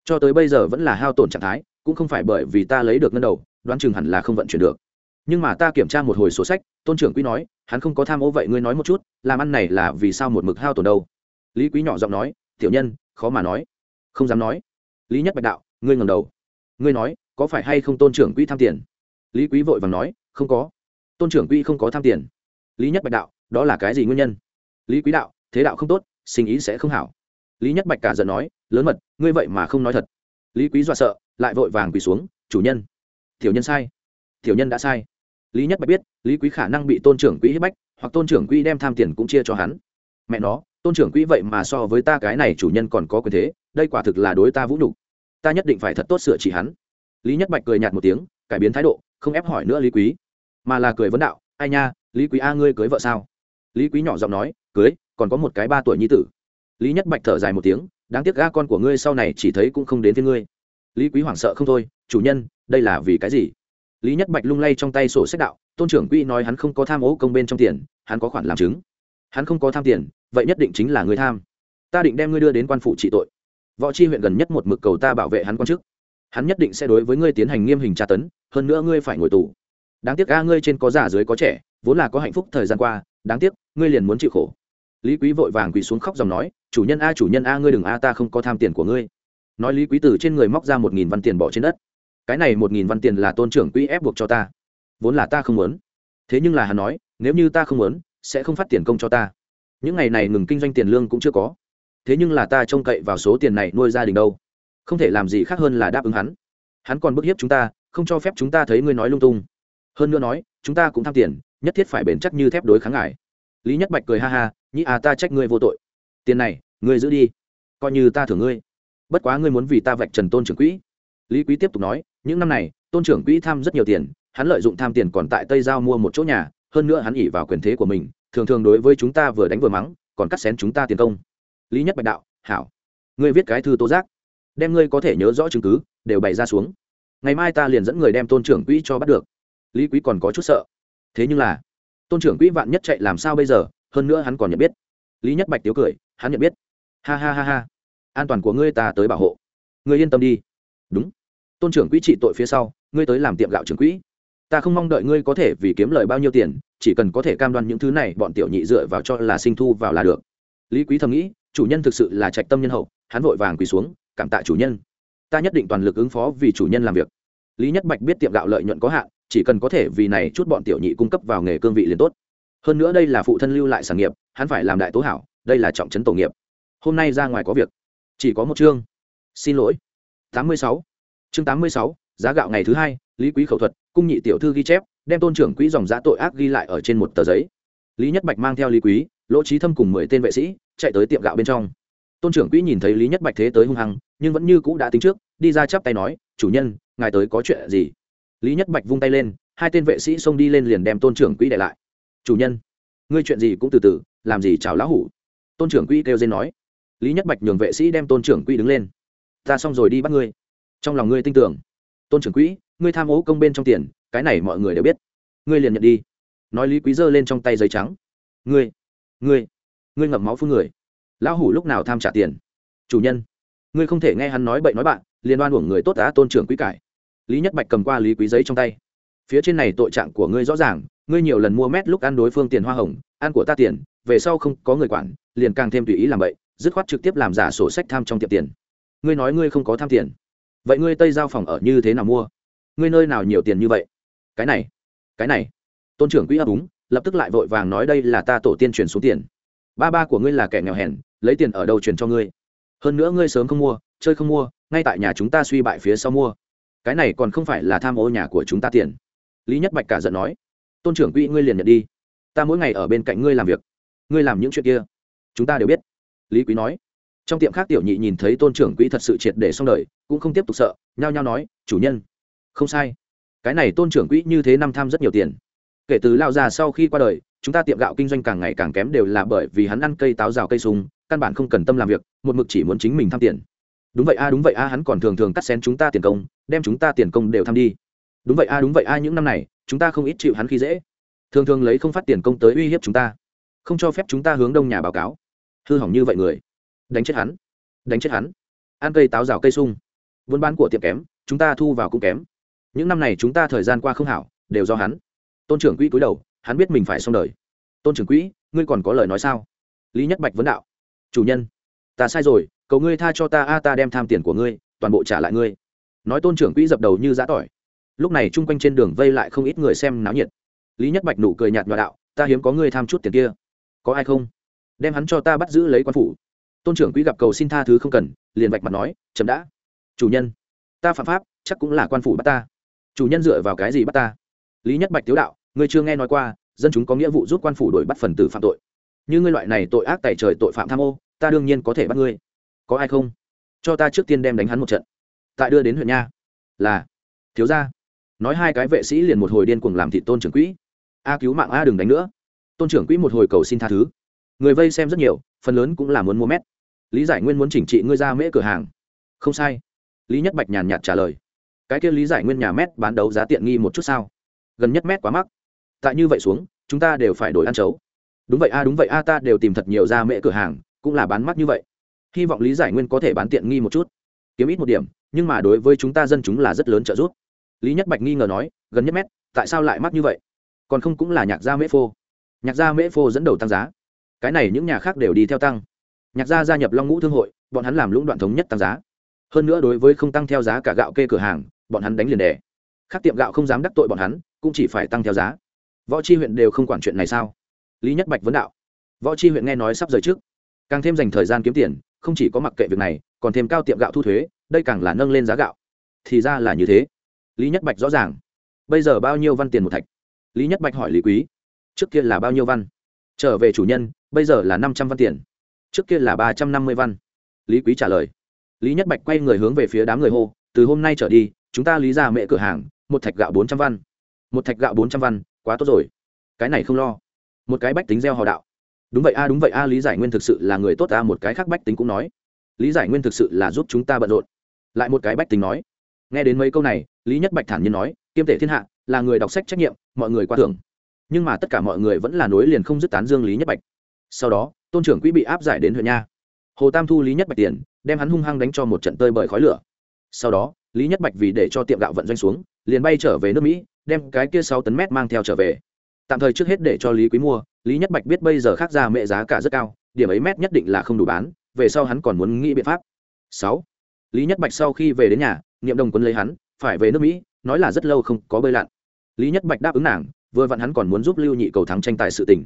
Cho tới bây giờ vẫn là hao tổn trạng thái, cũng không phải bởi vì ta lấy được ngân đầu, đoán chừng hẳn là không vận chuyển được. Nhưng mà ta kiểm tra một hồi sổ sách, tôn trưởng quý nói, hắn không có tham ô vậy ngươi nói một chút, làm ăn này là vì sao một mực hao tổn đâu? Lý quý nhỏ giọng nói, tiểu nhân, khó mà nói. Không dám nói. Lý nhất bạch đạo, ngươi ngầm đầu. Ngươi nói, có phải hay không tôn trưởng quỹ tham tiền? Lý quý vội vàng nói, không có. Tôn trưởng quỹ không có tham tiền lý nhất bạch đạo, đó là cái gì nguyên nhân? Lý quý đạo, thế đạo không tốt, sinh ý sẽ không hảo. Lý nhất bạch cả giận nói, lớn mật, ngươi vậy mà không nói thật. Lý quý dọa sợ, lại vội vàng quỳ xuống, chủ nhân. Tiểu nhân sai. Tiểu nhân đã sai. Lý nhất bạch biết, lý quý khả năng bị tôn trưởng quỹ hiếp bách, hoặc tôn trưởng quỹ đem tham tiền cũng chia cho hắn. Mẹ nó, tôn trưởng quỹ vậy mà so với ta cái này chủ nhân còn có quyền thế, đây quả thực là đối ta vũ nhục. Ta nhất định phải thật tốt sửa chỉ hắn. Lý nhất bạch cười nhạt một tiếng, cải biến thái độ, không ép hỏi nữa lý quý. Mà là cười vấn đạo, ai nha lý quý a ngươi cưới vợ sao? Lý quý nhỏ giọng nói, cưới, còn có một cái ba tuổi nhi tử. Lý nhất bạch thở dài một tiếng, đáng tiếc ga con của ngươi sau này chỉ thấy cũng không đến với ngươi. Lý quý hoảng sợ không thôi, chủ nhân, đây là vì cái gì? Lý nhất bạch lung lay trong tay sổ sách đạo, tôn trưởng quỹ nói hắn không có tham ô công bên trong tiền, hắn có khoản làm chứng. Hắn không có tham tiền, vậy nhất định chính là người tham. Ta định đem ngươi đưa đến quan phụ trị tội. Võ tri huyện gần nhất một mực cầu ta bảo vệ hắn quan chức. Hắn nhất định sẽ đối với ngươi tiến hành nghiêm hình tra tấn, hơn nữa ngươi phải ngồi tù. Đáng tiếc ga ngươi trên có già dưới có trẻ vốn là có hạnh phúc thời gian qua, đáng tiếc, ngươi liền muốn chịu khổ. Lý quý vội vàng quỳ xuống khóc dòng nói, chủ nhân a, chủ nhân a, ngươi đừng a, ta không có tham tiền của ngươi. Nói lý quý từ trên người móc ra một nghìn văn tiền bỏ trên đất. Cái này một nghìn văn tiền là tôn trưởng quỹ ép buộc cho ta. Vốn là ta không muốn. Thế nhưng là hắn nói, nếu như ta không muốn, sẽ không phát tiền công cho ta. Những ngày này ngừng kinh doanh tiền lương cũng chưa có. Thế nhưng là ta trông cậy vào số tiền này nuôi gia đình đâu. Không thể làm gì khác hơn là đáp ứng hắn. Hắn còn bức hiếp chúng ta, không cho phép chúng ta thấy ngươi nói lung tung. Hơn nữa nói, chúng ta cũng tham tiền nhất thiết phải bền chắc như thép đối kháng ngài. Lý nhất bạch cười ha ha nhĩ à ta trách ngươi vô tội. Tiền này, ngươi giữ đi. Coi như ta thưởng ngươi. Bất quá ngươi muốn vì ta vạch trần tôn trưởng quỹ. Lý quý tiếp tục nói, những năm này, tôn trưởng quỹ tham rất nhiều tiền, hắn lợi dụng tham tiền còn tại tây giao mua một chỗ nhà, hơn nữa hắn ỉ vào quyền thế của mình, thường thường đối với chúng ta vừa đánh vừa mắng, còn cắt xén chúng ta tiền công. Lý nhất bạch đạo, hảo. Ngươi viết cái thư tố giác, đem ngươi có thể nhớ rõ chứng cứ, đều bày ra xuống. Ngày mai ta liền dẫn người đem tôn trưởng quỹ cho bắt được. Lý quý còn có chút sợ thế nhưng là, tôn trưởng quỹ vạn nhất chạy làm sao bây giờ, hơn nữa hắn còn nhận biết. Lý nhất bạch tiếu cười, hắn nhận biết. Ha ha ha ha. An toàn của ngươi ta tới bảo hộ. Ngươi yên tâm đi. Đúng. Tôn trưởng quỹ trị tội phía sau, ngươi tới làm tiệm gạo trưởng quỹ. Ta không mong đợi ngươi có thể vì kiếm lời bao nhiêu tiền, chỉ cần có thể cam đoan những thứ này, bọn tiểu nhị dựa vào cho là sinh thu vào là được. Lý quý thầm nghĩ, chủ nhân thực sự là trạch tâm nhân hậu, hắn vội vàng quỳ xuống, cảm tạ chủ nhân. Ta nhất định toàn lực ứng phó vì chủ nhân làm việc. Lý nhất bạch biết tiệm gạo lợi nhuận có hạn chỉ cần có thể vì này chút bọn tiểu nhị cung cấp vào nghề cương vị liền tốt. Hơn nữa đây là phụ thân lưu lại sản nghiệp, hắn phải làm đại tố hảo, đây là trọng trấn tổ nghiệp. Hôm nay ra ngoài có việc. Chỉ có một chương. Xin lỗi. Tám mươi sáu. Chương tám mươi sáu, giá gạo ngày thứ hai, lý quý khẩu thuật, cung nhị tiểu thư ghi chép, đem tôn trưởng quỹ dòng giá tội ác ghi lại ở trên một tờ giấy. Lý nhất bạch mang theo lý quý, lỗ trí thâm cùng mười tên vệ sĩ, chạy tới tiệm gạo bên trong. Tôn trưởng quỹ nhìn thấy lý nhất bạch thế tới hung hăng, nhưng vẫn như cũ đã tính trước, đi ra chắp tay nói, chủ nhân, ngài tới có chuyện gì? Lý nhất bạch vung tay lên, hai tên vệ sĩ xông đi lên liền đem tôn trưởng quỹ để lại. Chủ nhân, ngươi chuyện gì cũng từ từ, làm gì chào lão hủ? Tôn trưởng quỹ kêu dên nói. Lý nhất bạch nhường vệ sĩ đem tôn trưởng quỹ đứng lên. Ta xong rồi đi bắt ngươi. Trong lòng ngươi tin tưởng. Tôn trưởng quỹ, ngươi tham ô công bên trong tiền, cái này mọi người đều biết. Ngươi liền nhận đi. Nói lý quý giơ lên trong tay giấy trắng. Ngươi ngươi ngươi ngậm máu phun người. Lão hủ lúc nào tham trả tiền? Chủ nhân, ngươi không thể nghe hắn nói bậy nói bạn liên đoan uổng người tốt đã tôn trưởng quý cải lý nhất bạch cầm qua lý quý giấy trong tay. Phía trên này tội trạng của ngươi rõ ràng, ngươi nhiều lần mua mét lúc ăn đối phương tiền hoa hồng, ăn của ta tiền, về sau không có người quản, liền càng thêm tùy ý làm vậy, dứt khoát trực tiếp làm giả sổ sách tham trong tiệm tiền. Ngươi nói ngươi không có tham tiền. Vậy ngươi tây giao phòng ở như thế nào mua? Ngươi nơi nào nhiều tiền như vậy? Cái này cái này. Tôn trưởng quỹ ấp úng, lập tức lại vội vàng nói đây là ta tổ tiên truyền xuống tiền. Ba ba của ngươi là kẻ nghèo hèn, lấy tiền ở đâu truyền cho ngươi? Hơn nữa ngươi sớm không mua, chơi không mua, ngay tại nhà chúng ta suy bại phía sau mua cái này còn không phải là tham ô nhà của chúng ta tiền. Lý nhất bạch cả giận nói, tôn trưởng quỹ ngươi liền nhận đi, ta mỗi ngày ở bên cạnh ngươi làm việc, ngươi làm những chuyện kia, chúng ta đều biết. Lý quý nói, trong tiệm khác tiểu nhị nhìn thấy tôn trưởng quỹ thật sự triệt để xong đời, cũng không tiếp tục sợ, nhao nhao nói, chủ nhân, không sai, cái này tôn trưởng quỹ như thế năm tham rất nhiều tiền. Kể từ lao già sau khi qua đời, chúng ta tiệm gạo kinh doanh càng ngày càng kém đều là bởi vì hắn ăn cây táo rào cây súng, căn bản không cần tâm làm việc, một mực chỉ muốn chính mình tham tiền đúng vậy a, đúng vậy a, hắn còn thường thường cắt xén chúng ta tiền công, đem chúng ta tiền công đều tham đi. Đúng vậy a, đúng vậy a, những năm này, chúng ta không ít chịu hắn khi dễ. Thường thường lấy không phát tiền công tới uy hiếp chúng ta, không cho phép chúng ta hướng đông nhà báo cáo. Hư hỏng như vậy người, đánh chết hắn, đánh chết hắn. Ăn cây táo rào cây sung, buôn bán của tiệm kém, chúng ta thu vào cũng kém. Những năm này chúng ta thời gian qua không hảo, đều do hắn. Tôn trưởng quỹ cúi đầu, hắn biết mình phải xong đời. Tôn trưởng quỹ, ngươi còn có lời nói sao? Lý nhất bạch vấn đạo. Chủ nhân, ta sai rồi cầu ngươi tha cho ta, a, ta đem tham tiền của ngươi, toàn bộ trả lại ngươi. Nói tôn trưởng quỹ dập đầu như giã tỏi. Lúc này chung quanh trên đường vây lại không ít người xem náo nhiệt. Lý nhất bạch nụ cười nhạt nhòa đạo, ta hiếm có ngươi tham chút tiền kia. Có ai không? Đem hắn cho ta bắt giữ lấy quan phủ. Tôn trưởng quỹ gặp cầu xin tha thứ không cần, liền vạch mặt nói, chấm đã. Chủ nhân, ta phạm pháp, chắc cũng là quan phủ bắt ta. Chủ nhân dựa vào cái gì bắt ta? Lý nhất bạch tiếu đạo, ngươi chưa nghe nói qua, dân chúng có nghĩa vụ giúp quan phủ đuổi bắt phần tử phạm tội. Như ngươi loại này tội ác tài trời tội phạm tham ô, ta đương nhiên có thể bắt ngươi có ai không? Cho ta trước tiên đem đánh hắn một trận. Tại đưa đến huyện nha. Là. Thiếu gia. Nói hai cái vệ sĩ liền một hồi điên cuồng làm thị tôn trưởng quỹ. A cứu mạng a đừng đánh nữa. Tôn trưởng quỹ một hồi cầu xin tha thứ. Người vây xem rất nhiều, phần lớn cũng là muốn mua mét. Lý giải nguyên muốn chỉnh trị ngươi ra mễ cửa hàng. Không sai. Lý nhất bạch nhàn nhạt trả lời. Cái kia lý giải nguyên nhà mét bán đấu giá tiện nghi một chút sao? Gần nhất mét quá mắc. Tại như vậy xuống, chúng ta đều phải đổi ăn chấu. Đúng vậy a, đúng vậy a, ta đều tìm thật nhiều ra mễ cửa hàng, cũng là bán mắc như vậy hy vọng lý giải nguyên có thể bán tiện nghi một chút. Kiếm ít một điểm, nhưng mà đối với chúng ta dân chúng là rất lớn trợ giúp. Lý nhất bạch nghi ngờ nói, gần nhất mét, tại sao lại mắc như vậy? Còn không cũng là nhạc gia mễ phô. Nhạc gia mễ phô dẫn đầu tăng giá. Cái này những nhà khác đều đi theo tăng. Nhạc gia gia nhập long ngũ thương hội, bọn hắn làm lũng đoạn thống nhất tăng giá. Hơn nữa đối với không tăng theo giá cả gạo kê cửa hàng, bọn hắn đánh liền đề khác tiệm gạo không dám đắc tội bọn hắn, cũng chỉ phải tăng theo giá. Võ chi huyện đều không quản chuyện này sao? Lý nhất bạch vấn đạo. Võ chi huyện nghe nói sắp rời trước. Càng thêm dành thời gian kiếm tiền không chỉ có mặc kệ việc này, còn thêm cao tiệm gạo thu thuế, đây càng là nâng lên giá gạo. Thì ra là như thế. Lý nhất bạch rõ ràng. Bây giờ bao nhiêu văn tiền một thạch? Lý nhất bạch hỏi lý quý. Trước kia là bao nhiêu văn? Trở về chủ nhân, bây giờ là năm trăm văn tiền. Trước kia là ba trăm năm mươi văn. Lý quý trả lời. Lý nhất bạch quay người hướng về phía đám người hô, từ hôm nay trở đi, chúng ta lý ra mẹ cửa hàng, một thạch gạo bốn trăm văn. Một thạch gạo bốn trăm văn, quá tốt rồi. Cái này không lo. Một cái bách tính gieo hò đạo đúng vậy a, đúng vậy a, lý giải nguyên thực sự là người tốt a, một cái khác bách tính cũng nói. Lý giải nguyên thực sự là giúp chúng ta bận rộn. Lại một cái bách tính nói. Nghe đến mấy câu này, lý nhất bạch thản nhiên nói, kiêm tể thiên hạ, là người đọc sách trách nhiệm, mọi người qua thưởng. Nhưng mà tất cả mọi người vẫn là nối liền không dứt tán dương lý nhất bạch. Sau đó, tôn trưởng quỹ bị áp giải đến huyện nha. Hồ tam thu lý nhất bạch tiền, đem hắn hung hăng đánh cho một trận tơi bởi khói lửa. Sau đó, lý nhất bạch vì để cho tiệm gạo vận doanh xuống, liền bay trở về nước mỹ, đem cái kia sáu tấn mét mang theo trở về. Tạm thời trước hết để cho lý quý mua lý nhất bạch biết bây giờ khác ra mẹ giá cả rất cao, điểm ấy mét nhất định là không đủ bán, về sau hắn còn muốn nghĩ biện pháp. Sáu. Lý nhất bạch sau khi về đến nhà, niệm đồng quân lấy hắn, phải về nước mỹ, nói là rất lâu không có bơi lặn. Lý nhất bạch đáp ứng nàng, vừa vặn hắn còn muốn giúp lưu nhị cầu thắng tranh tài sự tình.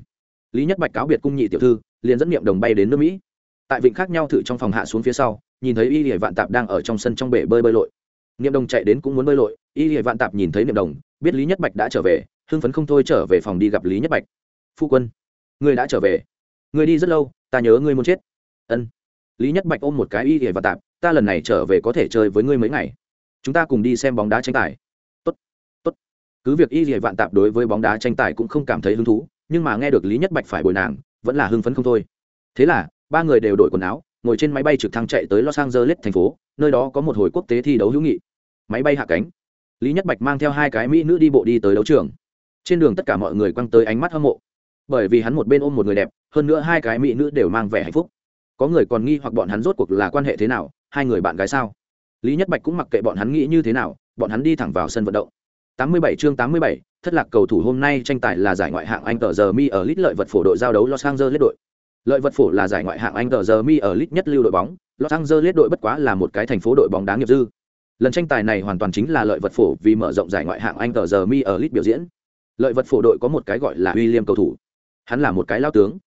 Lý nhất bạch cáo biệt cung nhị tiểu thư, liền dẫn niệm đồng bay đến nước mỹ. Tại vịnh khác nhau thử trong phòng hạ xuống phía sau, nhìn thấy y hệ vạn tạp đang ở trong sân trong bể bơi bơi lội. Niệm đồng chạy đến cũng muốn bơi lội, y hệ vạn tạp nhìn thấy niệm đồng, biết lý nhất bạch đã trở về, hưng phấn không thôi trở về phòng đi gặp lý nhất bạch phu quân, ngươi đã trở về. Ngươi đi rất lâu, ta nhớ ngươi muốn chết. Ân. Lý nhất bạch ôm một cái y hề và tạp, ta lần này trở về có thể chơi với ngươi mấy ngày. Chúng ta cùng đi xem bóng đá tranh tài. Tốt tốt. Cứ việc y hề vạn tạp đối với bóng đá tranh tài cũng không cảm thấy hứng thú, nhưng mà nghe được lý nhất bạch phải bồi nàng, vẫn là hưng phấn không thôi. Thế là, ba người đều đổi quần áo, ngồi trên máy bay trực thăng chạy tới los angeles thành phố, nơi đó có một hồi quốc tế thi đấu hữu nghị. Máy bay hạ cánh. Lý nhất bạch mang theo hai cái mỹ nữ đi bộ đi tới đấu trường. Trên đường tất cả mọi người quăng tới ánh mắt hâm mộ bởi vì hắn một bên ôm một người đẹp hơn nữa hai cái mỹ nữ đều mang vẻ hạnh phúc có người còn nghi hoặc bọn hắn rốt cuộc là quan hệ thế nào hai người bạn gái sao lý nhất bạch cũng mặc kệ bọn hắn nghĩ như thế nào bọn hắn đi thẳng vào sân vận động 87 chương 87, thất lạc cầu thủ hôm nay tranh tài là giải ngoại hạng Anh tờ giờ mi ở lít lợi vật phổ đội giao đấu Los Angeles đội. Lợi vật phổ là giải ngoại hạng Anh tờ giờ mi ở lít nhất lưu đội bóng, Los Angeles đội bất quá là một cái thành phố đội bóng đá nghiệp dư. Lần tranh tài này hoàn toàn chính là lợi vật phổ vì mở rộng giải ngoại hạng Anh tờ giờ mi ở lít biểu diễn. Lợi vật phổ đội có một cái gọi là William cầu thủ. Hắn là một cái lao tướng.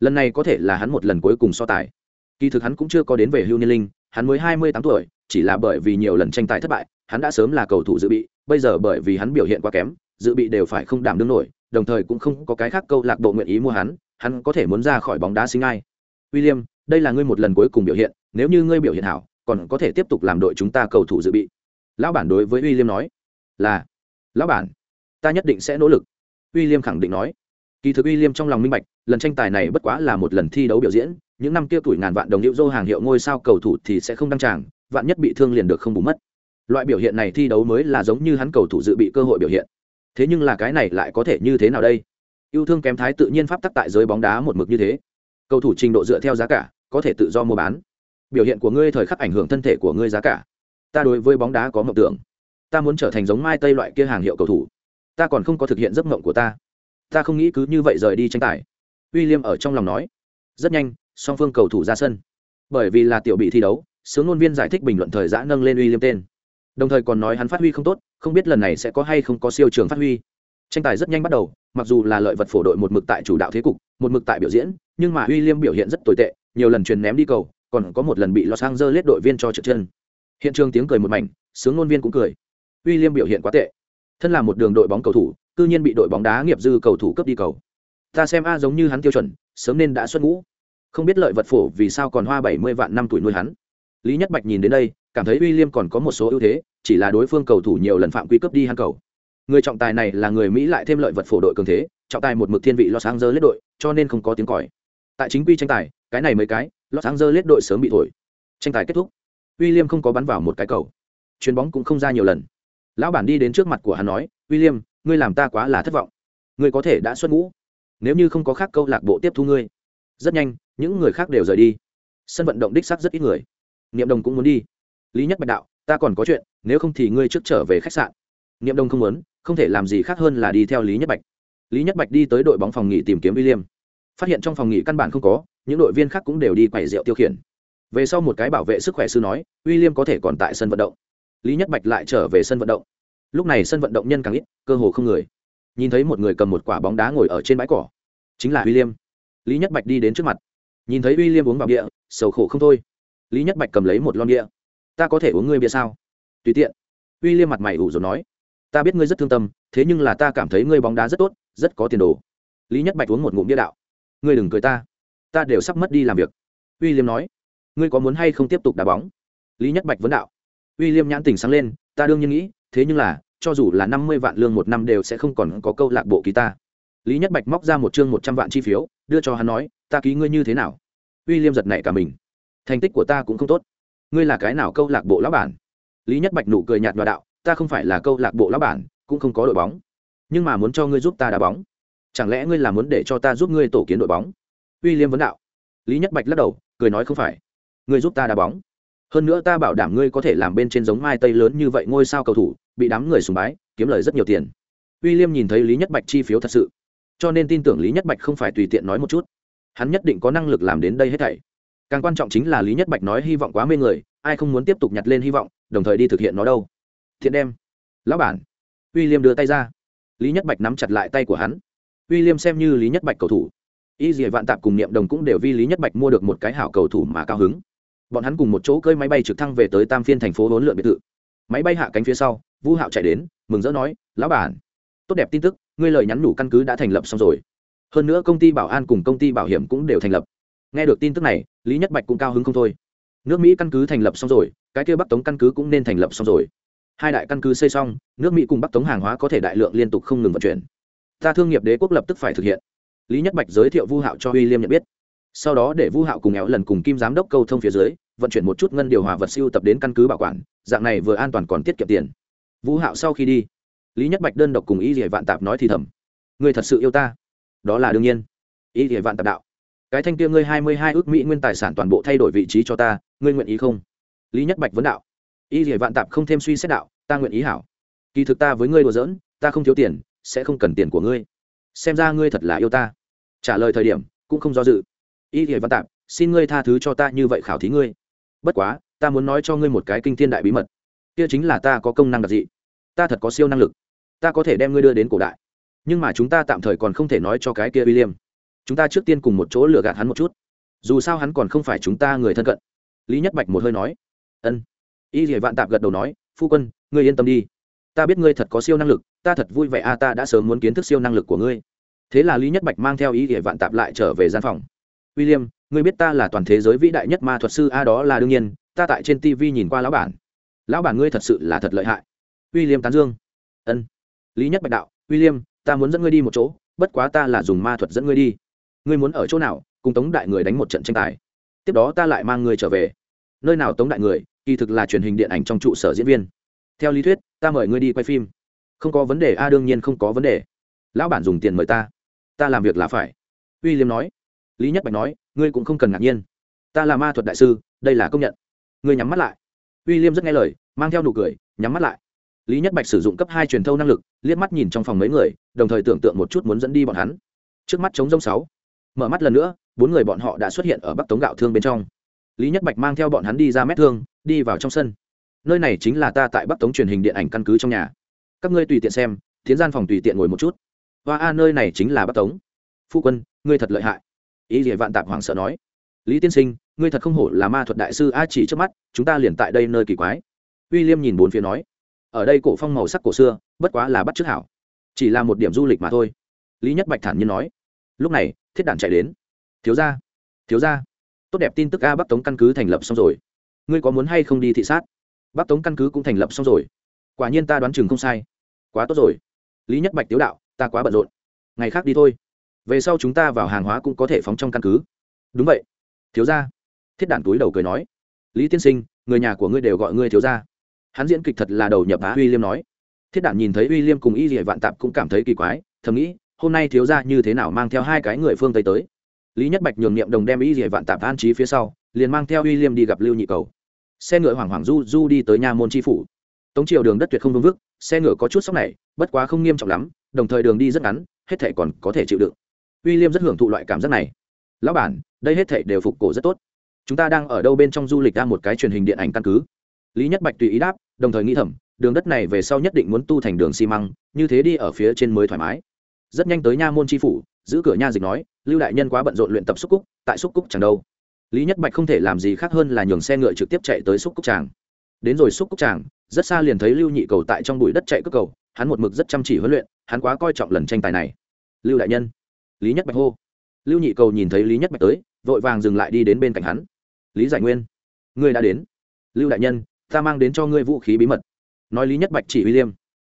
Lần này có thể là hắn một lần cuối cùng so tài. Kỳ thực hắn cũng chưa có đến về hưu niên linh, hắn mới 28 tuổi, chỉ là bởi vì nhiều lần tranh tài thất bại, hắn đã sớm là cầu thủ dự bị, bây giờ bởi vì hắn biểu hiện quá kém, dự bị đều phải không đảm đương nổi, đồng thời cũng không có cái khác câu lạc bộ nguyện ý mua hắn, hắn có thể muốn ra khỏi bóng đá sinh ai. William, đây là ngươi một lần cuối cùng biểu hiện, nếu như ngươi biểu hiện hảo, còn có thể tiếp tục làm đội chúng ta cầu thủ dự bị. Lão bản đối với William nói, là, lão bản, ta nhất định sẽ nỗ lực. William khẳng định nói. Kỳ thực liêm trong lòng minh bạch, lần tranh tài này bất quá là một lần thi đấu biểu diễn, những năm kia tuổi ngàn vạn đồng hữu dô hàng hiệu ngôi sao cầu thủ thì sẽ không đăng tràng, vạn nhất bị thương liền được không bù mất. Loại biểu hiện này thi đấu mới là giống như hắn cầu thủ dự bị cơ hội biểu hiện. Thế nhưng là cái này lại có thể như thế nào đây? Yêu thương kém thái tự nhiên pháp tắc tại giới bóng đá một mực như thế. Cầu thủ trình độ dựa theo giá cả, có thể tự do mua bán. Biểu hiện của ngươi thời khắc ảnh hưởng thân thể của ngươi giá cả. Ta đối với bóng đá có mộng tưởng. Ta muốn trở thành giống Mai Tây loại kia hàng hiệu cầu thủ. Ta còn không có thực hiện giấc mộng của ta. Ta không nghĩ cứ như vậy rời đi tranh tài. William ở trong lòng nói. Rất nhanh, song phương cầu thủ ra sân. Bởi vì là tiểu bị thi đấu, sướng ngôn viên giải thích bình luận thời giã nâng lên William tên. Đồng thời còn nói hắn phát huy không tốt, không biết lần này sẽ có hay không có siêu trường phát huy. Tranh tài rất nhanh bắt đầu, mặc dù là lợi vật phổ đội một mực tại chủ đạo thế cục, một mực tại biểu diễn, nhưng mà William biểu hiện rất tồi tệ, nhiều lần truyền ném đi cầu, còn có một lần bị Los Angeles đội viên cho trượt chân. Hiện trường tiếng cười một mảnh, sướng ngôn viên cũng cười. William biểu hiện quá tệ. Thân là một đường đội bóng cầu thủ, cư nhiên bị đội bóng đá nghiệp dư cầu thủ cướp đi cầu. Ta xem a giống như hắn tiêu chuẩn, sớm nên đã xuất ngũ. Không biết lợi vật phổ vì sao còn hoa bảy mươi vạn năm tuổi nuôi hắn. Lý nhất bạch nhìn đến đây cảm thấy William còn có một số ưu thế chỉ là đối phương cầu thủ nhiều lần phạm quy cấp đi hắn cầu. Người trọng tài này là người mỹ lại thêm lợi vật phổ đội cường thế trọng tài một mực thiên vị los angeles đội cho nên không có tiếng còi. Tại chính quy tranh tài cái này mấy cái los angeles đội sớm bị thổi. Tranh tài kết thúc. William không có bắn vào một cái cầu. Chuyền bóng cũng không ra nhiều lần. Lão bản đi đến trước mặt của hắn nói William ngươi làm ta quá là thất vọng. Ngươi có thể đã xuất ngũ. Nếu như không có khác câu lạc bộ tiếp thu ngươi, rất nhanh, những người khác đều rời đi. Sân vận động đích sắc rất ít người. Niệm đồng cũng muốn đi. Lý nhất bạch đạo, ta còn có chuyện, nếu không thì ngươi trước trở về khách sạn. Niệm đồng không muốn, không thể làm gì khác hơn là đi theo lý nhất bạch. Lý nhất bạch đi tới đội bóng phòng nghỉ tìm kiếm william. Phát hiện trong phòng nghỉ căn bản không có, những đội viên khác cũng đều đi quẩy rượu tiêu khiển. Về sau một cái bảo vệ sức khỏe sư nói, william có thể còn tại sân vận động. Lý nhất bạch lại trở về sân vận động lúc này sân vận động nhân càng ít, cơ hồ không người. Nhìn thấy một người cầm một quả bóng đá ngồi ở trên bãi cỏ, chính là william. Lý nhất bạch đi đến trước mặt. Nhìn thấy w i l l i uống vào địa sầu khổ không thôi. Lý nhất bạch cầm lấy một lon địa ta có thể uống ngươi bia sao? Tùy tiện. Uy liêm mặt mày ủ rồi nói. Ta biết ngươi rất thương tâm, thế nhưng là ta cảm thấy ngươi bóng đá rất tốt, rất có tiền đồ. Lý nhất bạch uống một ngụm bia đạo. Ngươi đừng cười ta. Ta đều sắp mất đi làm việc. Uy liêm nói. Ngươi có muốn hay không tiếp tục đá bóng? Lý nhất bạch vấn đạo. Uy liêm nhãn tình sáng lên. Ta đương nhiên nghĩ thế nhưng là, cho dù là năm mươi vạn lương một năm đều sẽ không còn có câu lạc bộ ký ta. Lý nhất bạch móc ra một chương một trăm vạn chi phiếu, đưa cho hắn nói, ta ký ngươi như thế nào? Uy liêm giật nảy cả mình. Thành tích của ta cũng không tốt. Ngươi là cái nào câu lạc bộ lão bản? Lý nhất bạch nụ cười nhạt và đạo, ta không phải là câu lạc bộ lão bản, cũng không có đội bóng. Nhưng mà muốn cho ngươi giúp ta đá bóng. Chẳng lẽ ngươi là muốn để cho ta giúp ngươi tổ kiến đội bóng? Uy liêm vấn đạo. Lý nhất bạch lắc đầu, cười nói, không phải. Ngươi giúp ta đá bóng. Hơn nữa ta bảo đảm ngươi có thể làm bên trên giống mai tây lớn như vậy ngôi sao cầu thủ bị đám người sùng bái, kiếm lời rất nhiều tiền. Uy liêm nhìn thấy lý nhất bạch chi phiếu thật sự, cho nên tin tưởng lý nhất bạch không phải tùy tiện nói một chút. Hắn nhất định có năng lực làm đến đây hết thảy. Càng quan trọng chính là lý nhất bạch nói hy vọng quá mê người, ai không muốn tiếp tục nhặt lên hy vọng, đồng thời đi thực hiện nó đâu. Thiện đem. Lão bản. Uy liêm đưa tay ra. Lý nhất bạch nắm chặt lại tay của hắn. Uy liêm xem như lý nhất bạch cầu thủ. Y dìa vạn tạp cùng niệm đồng cũng đều vì lý nhất bạch mua được một cái hảo cầu thủ mà cao hứng. Bọn hắn cùng một chỗ cơi máy bay trực thăng về tới tam phiên thành phố hỗn lượn biệt thự máy bay hạ cánh phía sau, vu hạo chạy đến, mừng rỡ nói, lão bản, tốt đẹp tin tức, ngươi lời nhắn nhủ căn cứ đã thành lập xong rồi. Hơn nữa công ty bảo an cùng công ty bảo hiểm cũng đều thành lập. Nghe được tin tức này, lý nhất bạch cũng cao hứng không thôi. Nước mỹ căn cứ thành lập xong rồi, cái kia bắc tống căn cứ cũng nên thành lập xong rồi. Hai đại căn cứ xây xong, nước mỹ cùng bắc tống hàng hóa có thể đại lượng liên tục không ngừng vận chuyển. Ta thương nghiệp đế quốc lập tức phải thực hiện. Lý nhất bạch giới thiệu vu hạo cho uy liêm nhận biết. Sau đó để vu hạo cùng éo lần cùng kim giám đốc câu thông phía dưới vận chuyển một chút ngân điều hòa vật siêu tập đến căn cứ bảo quản, dạng này vừa an toàn còn tiết kiệm tiền. Vũ hạo sau khi đi, lý nhất bạch đơn độc cùng y dỉa vạn tạp nói thì thầm người thật sự yêu ta. Đó là đương nhiên. Y dỉa vạn tạp đạo, cái thanh kia ngươi hai mươi hai ước mỹ nguyên tài sản toàn bộ thay đổi vị trí cho ta, ngươi nguyện ý không? Lý nhất bạch vấn đạo, y dỉa vạn tạp không thêm suy xét đạo, ta nguyện ý hảo. Kỳ thực ta với ngươi đùa giỡn, ta không thiếu tiền, sẽ không cần tiền của ngươi. Xem ra ngươi thật là yêu ta. Trả lời thời điểm, cũng không do dự. Y dỉa vạn tạp, xin ngươi tha thứ cho ta như vậy khảo thí ngươi bất quá ta muốn nói cho ngươi một cái kinh thiên đại bí mật kia chính là ta có công năng đặc dị ta thật có siêu năng lực ta có thể đem ngươi đưa đến cổ đại nhưng mà chúng ta tạm thời còn không thể nói cho cái kia William. Chúng ta trước tiên cùng một chỗ lừa gạt hắn một chút. Dù sao hắn còn không phải chúng ta người thân cận. Lý Nhất Bạch một hơi nói. Ân. Y dỉa Vạn Tạp gật đầu nói, "Phu quân, ngươi yên tâm đi. Ta biết ngươi thật có siêu năng lực, ta thật vui vẻ a ta đã sớm muốn kiến thức siêu năng lực của ngươi." Thế là Lý Nhất Bạch mang theo Y Liễu Vạn Tạp lại trở về gian phòng. "William, ngươi biết ta là toàn thế giới vĩ đại nhất ma thuật sư a đó là đương nhiên, ta tại trên TV nhìn qua lão bản. Lão bản ngươi thật sự là thật lợi hại." William tán dương. "Ân." Lý Nhất Bạch đạo, "William, ta muốn dẫn ngươi đi một chỗ bất quá ta là dùng ma thuật dẫn ngươi đi. Ngươi muốn ở chỗ nào cùng tống đại người đánh một trận tranh tài. Tiếp đó ta lại mang ngươi trở về. Nơi nào tống đại người kỳ thực là truyền hình điện ảnh trong trụ sở diễn viên. Theo lý thuyết ta mời ngươi đi quay phim. Không có vấn đề a đương nhiên không có vấn đề. Lão bản dùng tiền mời ta. Ta làm việc là phải. Uy liêm nói lý nhất bạch nói, ngươi cũng không cần ngạc nhiên. Ta là ma thuật đại sư, đây là công nhận. Ngươi nhắm mắt lại. Uy liêm rất nghe lời, mang theo nụ cười, nhắm mắt lại. Lý nhất bạch sử dụng cấp hai truyền thâu năng lực, liếc mắt nhìn trong phòng mấy người, đồng thời tưởng tượng một chút muốn dẫn đi bọn hắn. Trước mắt chống rông sáu. Mở mắt lần nữa, bốn người bọn họ đã xuất hiện ở bắc tống gạo thương bên trong. Lý nhất bạch mang theo bọn hắn đi ra mét thương, đi vào trong sân. Nơi này chính là ta tại bắc tống truyền hình điện ảnh căn cứ trong nhà. Các ngươi tùy tiện xem, tiến gian phòng tùy tiện ngồi một chút. Và a, nơi này chính là bắc tống. Phu quân, ngươi thật lợi hại ý địa vạn tạp hoàng sợ nói, lý tiên sinh, ngươi thật không hổ là ma thuật đại sư a chỉ trước mắt, chúng ta liền tại đây nơi kỳ quái. Uy liêm nhìn bốn phía nói, ở đây cổ phong màu sắc cổ xưa, bất quá là bắt chước hảo, chỉ là một điểm du lịch mà thôi. Lý nhất bạch thản nhiên nói, lúc này, thiết đản chạy đến. Thiếu ra thiếu ra tốt đẹp tin tức a bắc tống căn cứ thành lập xong rồi. Ngươi có muốn hay không đi thị sát? Bắc tống căn cứ cũng thành lập xong rồi. Quả nhiên ta đoán chừng không sai. Quá tốt rồi. Lý nhất bạch tiếu đạo, ta quá bận rộn. Ngày khác đi thôi về sau chúng ta vào hàng hóa cũng có thể phóng trong căn cứ. Đúng vậy. Thiếu gia. Thiết đản túi đầu cười nói. Lý tiên sinh, người nhà của ngươi đều gọi ngươi thiếu gia. Hắn diễn kịch thật là đầu nhập á uy liêm nói. Thiết đản nhìn thấy uy liêm cùng y dị vạn tạp cũng cảm thấy kỳ quái, thầm nghĩ, hôm nay thiếu gia như thế nào mang theo hai cái người phương tây tới. Lý nhất bạch nhường niệm đồng đem y dị vạn tạp an trí phía sau, liền mang theo uy liêm đi gặp lưu nhị cầu. Xe ngựa hoảng hoảng du du đi tới nhà môn tri phủ. Tống triều đường đất tuyệt không vương vức, xe ngựa có chút sóc này, bất quá không nghiêm trọng lắm, đồng thời đường đi rất ngắn, hết thể còn có thể chịu đựng uy liêm rất hưởng thụ loại cảm giác này. Lão bản, đây hết thể đều phục cổ rất tốt. Chúng ta đang ở đâu bên trong du lịch ra một cái truyền hình điện ảnh căn cứ? Lý nhất bạch tùy ý đáp, đồng thời nghĩ thầm, đường đất này về sau nhất định muốn tu thành đường xi măng, như thế đi ở phía trên mới thoải mái. Rất nhanh tới nha môn tri phủ, giữ cửa nha dịch nói, lưu đại nhân quá bận rộn luyện tập xúc cúc, tại xúc cúc chẳng đâu. Lý nhất bạch không thể làm gì khác hơn là nhường xe ngựa trực tiếp chạy tới xúc cúc tràng. Đến rồi xúc cúc tràng, rất xa liền thấy lưu nhị cầu tại trong bụi đất chạy cước cầu, hắn một mực rất chăm chỉ huấn luyện, hắn quá coi trọng lần tranh tài này. Lưu đại nhân lý nhất bạch hô. Lưu nhị cầu nhìn thấy lý nhất bạch tới, vội vàng dừng lại đi đến bên cạnh hắn. Lý giải nguyên, ngươi đã đến. Lưu đại nhân, ta mang đến cho ngươi vũ khí bí mật. Nói lý nhất bạch chỉ uy liêm.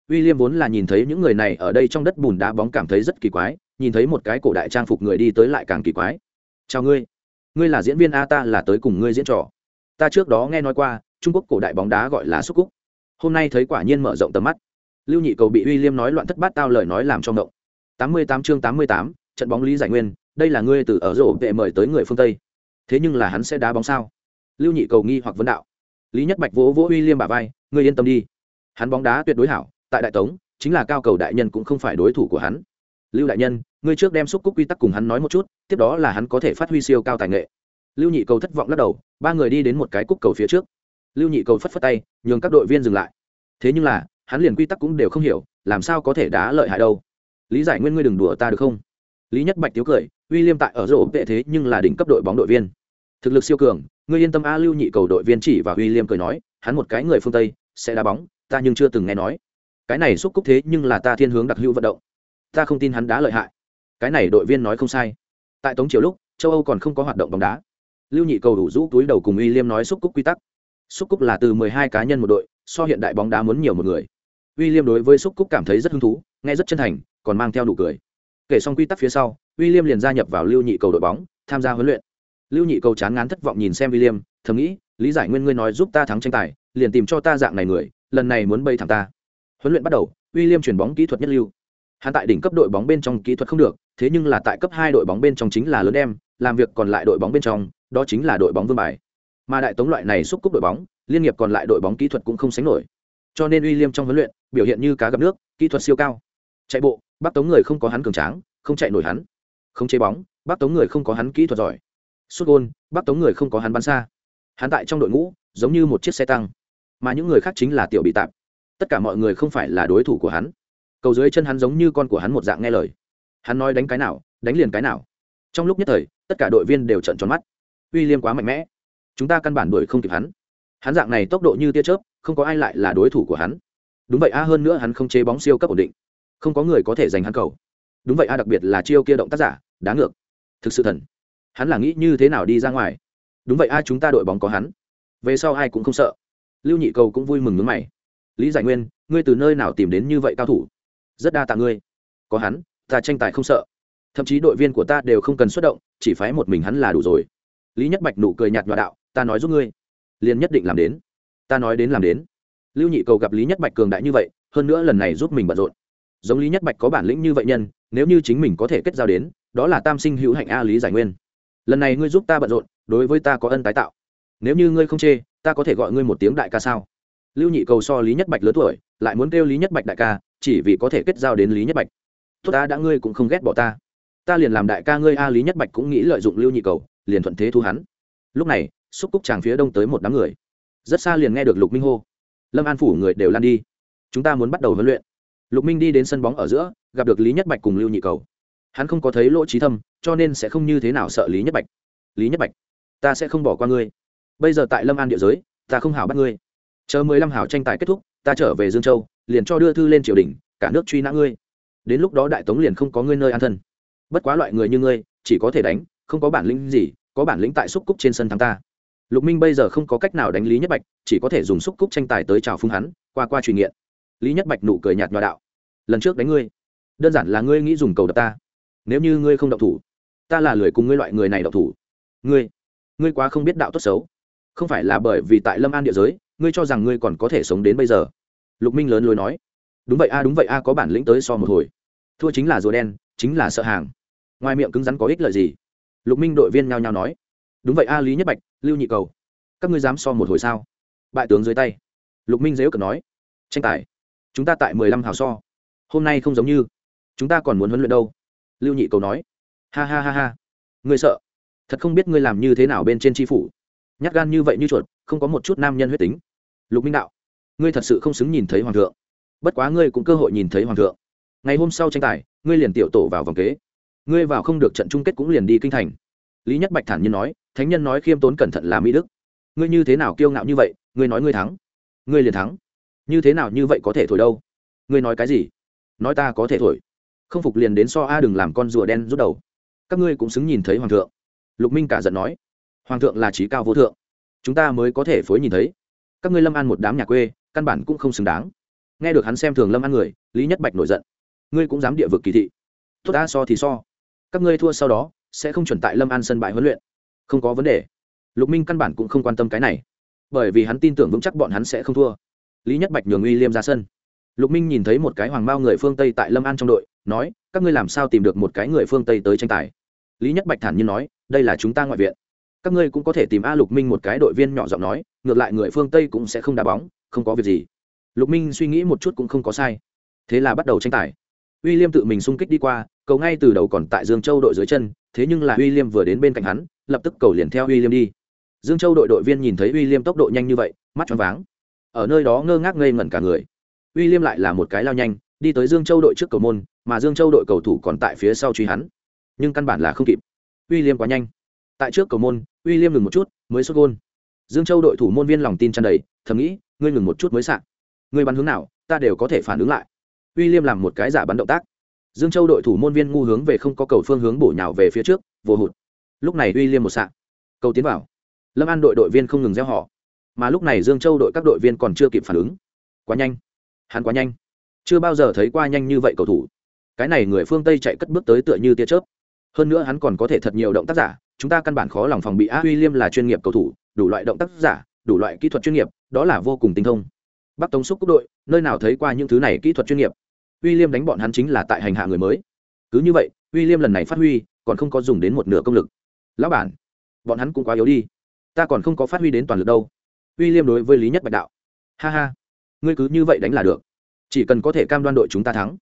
Uy liêm vốn là nhìn thấy những người này ở đây trong đất bùn đá bóng cảm thấy rất kỳ quái, nhìn thấy một cái cổ đại trang phục người đi tới lại càng kỳ quái. Chào ngươi. Ngươi là diễn viên a, ta là tới cùng ngươi diễn trò. Ta trước đó nghe nói qua, trung quốc cổ đại bóng đá gọi là xúc cúc. Hôm nay thấy quả nhiên mở rộng tầm mắt. Lưu nhị cầu bị uy liêm nói loạn thất bát tao lời nói làm trong động tám mươi tám chương tám mươi tám trận bóng lý giải nguyên, đây là ngươi từ ở rổ vệ mời tới người phương tây. Thế nhưng là hắn sẽ đá bóng sao? Lưu nhị cầu nghi hoặc vấn đạo. Lý nhất bạch vỗ vỗ uy liêm bà vai, ngươi yên tâm đi. Hắn bóng đá tuyệt đối hảo, tại đại tống, chính là cao cầu đại nhân cũng không phải đối thủ của hắn. Lưu đại nhân, ngươi trước đem xúc cúc quy tắc cùng hắn nói một chút, tiếp đó là hắn có thể phát huy siêu cao tài nghệ. Lưu nhị cầu thất vọng lắc đầu, ba người đi đến một cái cúc cầu phía trước. Lưu nhị cầu phất phất tay, nhường các đội viên dừng lại. Thế nhưng là, hắn liền quy tắc cũng đều không hiểu, làm sao có thể đá lợi hại đâu? Lý giải nguyên ngươi đừng đùa ta được không? Lý nhất bạch tiếu cười, uy liêm tại ở rổ vệ thế nhưng là đỉnh cấp đội bóng đội viên. Thực lực siêu cường, ngươi yên tâm a lưu nhị cầu đội viên chỉ và uy liêm cười nói, hắn một cái người phương tây, sẽ đá bóng, ta nhưng chưa từng nghe nói. Cái này xúc cúc thế nhưng là ta thiên hướng đặc hữu vận động. Ta không tin hắn đá lợi hại. Cái này đội viên nói không sai. Tại tống triều lúc, châu âu còn không có hoạt động bóng đá. Lưu nhị cầu đủ rũ túi đầu cùng uy liêm nói xúc cúc quy tắc. Xúc cúc là từ mười hai cá nhân một đội, so hiện đại bóng đá muốn nhiều một người. Uy liêm đối với xúc cúc cảm thấy rất hứng thú, nghe rất chân thành, còn mang theo đủ cười kể xong quy tắc phía sau William liêm liền gia nhập vào lưu nhị cầu đội bóng tham gia huấn luyện. Lưu nhị cầu chán ngán thất vọng nhìn xem William, liêm thầm nghĩ lý giải nguyên ngươi nói giúp ta thắng tranh tài liền tìm cho ta dạng này người lần này muốn bay thẳng ta. Huấn luyện bắt đầu William liêm chuyển bóng kỹ thuật nhất lưu. Hắn tại đỉnh cấp đội bóng bên trong kỹ thuật không được thế nhưng là tại cấp hai đội bóng bên trong chính là lớn em làm việc còn lại đội bóng bên trong đó chính là đội bóng vương bài. Mà đại tống loại này xúc cúp đội bóng liên nghiệp còn lại đội bóng kỹ thuật cũng không sánh nổi. Cho nên uy liêm trong huấn luyện biểu hiện như cá gặp nước kỹ thuật siêu cao. Chạy bộ bắc tống người không có hắn cường tráng, không chạy nổi hắn. Không chế bóng bắc tống người không có hắn kỹ thuật giỏi. Suốt gôn bắc tống người không có hắn bắn xa. Hắn tại trong đội ngũ, giống như một chiếc xe tăng. Mà những người khác chính là tiểu bị tạp. Tất cả mọi người không phải là đối thủ của hắn. Cầu dưới chân hắn giống như con của hắn một dạng nghe lời. Hắn nói đánh cái nào, đánh liền cái nào. Trong lúc nhất thời, tất cả đội viên đều trận tròn mắt. Uy liêm quá mạnh mẽ. Chúng ta căn bản đuổi không kịp hắn. Hắn dạng này tốc độ như tia chớp, không có ai lại là đối thủ của hắn. Đúng vậy a, hơn nữa hắn không chế bóng siêu cấp ổn định không có người có thể giành hắn cầu. Đúng vậy a, đặc biệt là chiêu kia động tác giả đáng ngược. Thực sự thần. Hắn là nghĩ như thế nào đi ra ngoài? Đúng vậy a, chúng ta đội bóng có hắn. Về sau ai cũng không sợ. Lưu nhị cầu cũng vui mừng ngứng mày. Lý giải nguyên, ngươi từ nơi nào tìm đến như vậy cao thủ? Rất đa tạ ngươi. Có hắn, ta tranh tài không sợ. Thậm chí đội viên của ta đều không cần xuất động, chỉ phái một mình hắn là đủ rồi. Lý nhất bạch nụ cười nhạt nhòa đạo, ta nói giúp ngươi. Liền nhất định làm đến. Ta nói đến làm đến. Lưu nhị cầu gặp lý nhất bạch cường đại như vậy, hơn nữa lần này giúp mình bận rộn giống lý nhất bạch có bản lĩnh như vậy nhân, nếu như chính mình có thể kết giao đến, đó là tam sinh hữu hạnh a lý giải nguyên. Lần này ngươi giúp ta bận rộn, đối với ta có ân tái tạo. Nếu như ngươi không chê, ta có thể gọi ngươi một tiếng đại ca sao? Lưu nhị cầu so lý nhất bạch lớn tuổi, lại muốn kêu lý nhất bạch đại ca, chỉ vì có thể kết giao đến lý nhất bạch. Tốt ta đã, ngươi cũng không ghét bỏ ta. Ta liền làm đại ca ngươi a lý nhất bạch cũng nghĩ lợi dụng lưu nhị cầu, liền thuận thế thu hắn. Lúc này, xúc cúc tràng phía đông tới một đám người. Rất xa liền nghe được lục minh hô. Lâm an phủ người đều lan đi. Chúng ta muốn bắt đầu huấn luyện lục minh đi đến sân bóng ở giữa, gặp được lý nhất bạch cùng lưu nhị cầu. Hắn không có thấy lỗ trí thâm, cho nên sẽ không như thế nào sợ lý nhất bạch. Lý nhất bạch, ta sẽ không bỏ qua ngươi. Bây giờ tại lâm an địa giới, ta không hảo bắt ngươi. Chờ mười lăm hảo tranh tài kết thúc, ta trở về dương châu, liền cho đưa thư lên triều đình, cả nước truy nã ngươi. Đến lúc đó đại tống liền không có ngươi nơi an thân. Bất quá loại người như ngươi, chỉ có thể đánh, không có bản lĩnh gì, có bản lĩnh tại xúc cúc trên sân thắng ta. Lục minh bây giờ không có cách nào đánh lý nhất bạch, chỉ có thể dùng xúc cúc tranh tài tới chào phung hắn, qua qua truyền nghiện lý nhất bạch nụ cười nhạt nhòa đạo. Lần trước đánh ngươi, đơn giản là ngươi nghĩ dùng cầu đập ta. Nếu như ngươi không đậu thủ, ta là lười cùng ngươi loại người này đậu thủ. Ngươi ngươi quá không biết đạo tốt xấu. Không phải là bởi vì tại lâm an địa giới, ngươi cho rằng ngươi còn có thể sống đến bây giờ. Lục minh lớn lối nói. Đúng vậy a, đúng vậy a, có bản lĩnh tới so một hồi. Thua chính là rùa đen, chính là sợ hàng. Ngoài miệng cứng rắn có ích lợi gì? Lục minh đội viên nhao nhao nói. Đúng vậy a, lý nhất bạch, lưu nhị cầu. Các ngươi dám so một hồi sao? Bại tướng dưới tay. Lục minh dếu cần nói. Tranh tài chúng ta tại mười lăm hào so. Hôm nay không giống như. Chúng ta còn muốn huấn luyện đâu? Lưu nhị cầu nói. Ha ha ha ha. Ngươi sợ. Thật không biết ngươi làm như thế nào bên trên tri phủ. Nhát gan như vậy như chuột, không có một chút nam nhân huyết tính. Lục minh đạo. Ngươi thật sự không xứng nhìn thấy hoàng thượng. Bất quá ngươi cũng cơ hội nhìn thấy hoàng thượng. Ngày hôm sau tranh tài, ngươi liền tiểu tổ vào vòng kế. Ngươi vào không được trận chung kết cũng liền đi kinh thành. Lý nhất bạch thản nhiên nói, thánh nhân nói khiêm tốn cẩn thận là mỹ đức. Ngươi như thế nào kiêu ngạo như vậy, ngươi nói ngươi thắng. Ngươi liền thắng như thế nào như vậy có thể thổi đâu? Ngươi nói cái gì? Nói ta có thể thổi. Không phục liền đến so a đừng làm con rùa đen rút đầu. Các ngươi cũng xứng nhìn thấy hoàng thượng. Lục minh cả giận nói. Hoàng thượng là trí cao vô thượng. Chúng ta mới có thể phối nhìn thấy. Các ngươi lâm an một đám nhà quê, căn bản cũng không xứng đáng. Nghe được hắn xem thường lâm an người, lý nhất bạch nổi giận. Ngươi cũng dám địa vực kỳ thị. Tốt ta so thì so. Các ngươi thua sau đó, sẽ không chuẩn tại lâm an sân bãi huấn luyện. Không có vấn đề. Lục minh căn bản cũng không quan tâm cái này. Bởi vì hắn tin tưởng vững chắc bọn hắn sẽ không thua lý nhất bạch nhường uy liêm ra sân. Lục minh nhìn thấy một cái hoàng bao người phương tây tại lâm an trong đội, nói, các ngươi làm sao tìm được một cái người phương tây tới tranh tài? Lý nhất bạch thản nhiên nói, đây là chúng ta ngoại viện. Các ngươi cũng có thể tìm a lục minh một cái đội viên nhỏ giọng nói, ngược lại người phương tây cũng sẽ không đá bóng, không có việc gì. Lục minh suy nghĩ một chút cũng không có sai. Thế là bắt đầu tranh tài. Uy liêm tự mình xung kích đi qua, cầu ngay từ đầu còn tại dương châu đội dưới chân, thế nhưng là uy liêm vừa đến bên cạnh hắn, lập tức cầu liền theo uy liêm đi. Dương châu đội đội viên nhìn thấy uy liêm tốc độ nhanh như vậy, mắt choáng váng ở nơi đó ngơ ngác ngây ngẩn cả người. Uy liêm lại là một cái lao nhanh, đi tới dương châu đội trước cầu môn, mà dương châu đội cầu thủ còn tại phía sau truy hắn. Nhưng căn bản là không kịp. Uy liêm quá nhanh. Tại trước cầu môn uy liêm ngừng một chút, mới xuất gôn. Dương châu đội thủ môn viên lòng tin tràn đầy, thầm nghĩ, ngươi ngừng một chút mới sạc. Ngươi bắn hướng nào, ta đều có thể phản ứng lại. Uy liêm làm một cái giả bắn động tác. Dương châu đội thủ môn viên ngu hướng về không có cầu phương hướng bổ nhào về phía trước, vô hụt. Lúc này uy liêm một sạc. Cầu tiến vào. Lâm an đội đội viên không ngừng gieo họ mà lúc này dương châu đội các đội viên còn chưa kịp phản ứng. Quá nhanh. Hắn quá nhanh. Chưa bao giờ thấy qua nhanh như vậy cầu thủ. Cái này người phương tây chạy cất bước tới tựa như tia chớp. Hơn nữa hắn còn có thể thật nhiều động tác giả, chúng ta căn bản khó lòng phòng bị a uy liêm là chuyên nghiệp cầu thủ, đủ loại động tác giả, đủ loại kỹ thuật chuyên nghiệp, đó là vô cùng tinh thông. Bắc tống xúc quốc đội, nơi nào thấy qua những thứ này kỹ thuật chuyên nghiệp. Uy liêm đánh bọn hắn chính là tại hành hạ người mới. Cứ như vậy uy liêm lần này phát huy, còn không có dùng đến một nửa công lực. Lão bản, bọn hắn cũng quá yếu đi. Ta còn không có phát huy đến toàn lực đâu uy liêm đối với lý nhất bạch đạo. Ha ha, ngươi cứ như vậy đánh là được. Chỉ cần có thể cam đoan đội chúng ta thắng.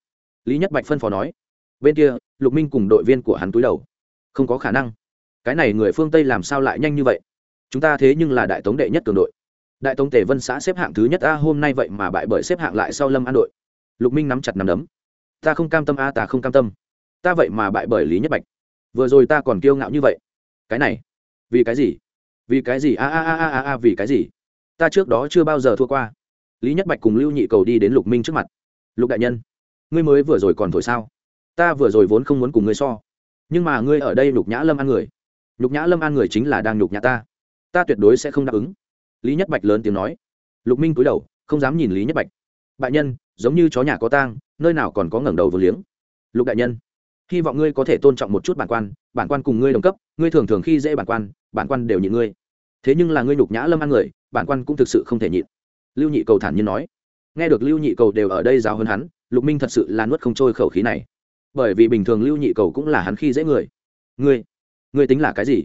Lý nhất bạch phân phó nói. Bên kia, lục minh cùng đội viên của hắn túi đầu. Không có khả năng. Cái này người phương tây làm sao lại nhanh như vậy? Chúng ta thế nhưng là đại tống đệ nhất cường đội. Đại tống tề vân xã xếp hạng thứ nhất a, hôm nay vậy mà bại bởi xếp hạng lại sau lâm an đội. Lục minh nắm chặt nắm đấm. Ta không cam tâm a, ta không cam tâm. Ta vậy mà bại bởi lý nhất bạch. Vừa rồi ta còn kiêu ngạo như vậy. Cái này, vì cái gì? Vì cái gì? A a a a a, vì cái gì? Ta trước đó chưa bao giờ thua qua. Lý nhất bạch cùng lưu nhị cầu đi đến lục minh trước mặt. Lục đại nhân, ngươi mới vừa rồi còn thổi sao? Ta vừa rồi vốn không muốn cùng ngươi so. Nhưng mà ngươi ở đây nhục nhã lâm ăn người. Nhục nhã lâm ăn người chính là đang nhục nhã ta. Ta tuyệt đối sẽ không đáp ứng. Lý nhất bạch lớn tiếng nói. Lục minh cúi đầu, không dám nhìn lý nhất bạch. Bại nhân, giống như chó nhà có tang, nơi nào còn có ngẩng đầu vừa liếng. Lục đại nhân, hy vọng ngươi có thể tôn trọng một chút bản quan bản quan cùng ngươi đồng cấp, ngươi thường thường khi dễ bản quan bản quan đều nhịn ngươi. Thế nhưng là ngươi nhục nhã lâm ăn người bản quan cũng thực sự không thể nhịn. Lưu nhị cầu thản nhiên nói. Nghe được lưu nhị cầu đều ở đây giáo hơn hắn, lục minh thật sự là nuốt không trôi khẩu khí này. Bởi vì bình thường lưu nhị cầu cũng là hắn khi dễ người. Ngươi ngươi tính là cái gì?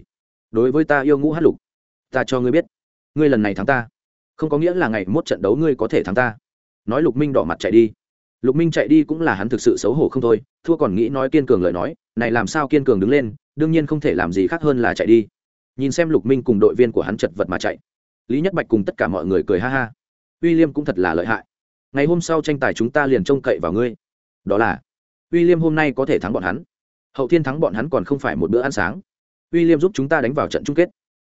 Đối với ta yêu ngũ hát lục, ta cho ngươi biết. Ngươi lần này thắng ta. Không có nghĩa là ngày mốt trận đấu ngươi có thể thắng ta. Nói lục minh đỏ mặt chạy đi. Lục minh chạy đi cũng là hắn thực sự xấu hổ không thôi, thua còn nghĩ nói kiên cường lời nói, này làm sao kiên cường đứng lên, đương nhiên không thể làm gì khác hơn là chạy đi. Nhìn xem lục minh cùng đội viên của hắn chật vật mà chạy lý nhất bạch cùng tất cả mọi người cười ha ha. Uy liêm cũng thật là lợi hại. Ngày hôm sau tranh tài chúng ta liền trông cậy vào ngươi. Đó là uy liêm hôm nay có thể thắng bọn hắn. Hậu thiên thắng bọn hắn còn không phải một bữa ăn sáng. Uy liêm giúp chúng ta đánh vào trận chung kết.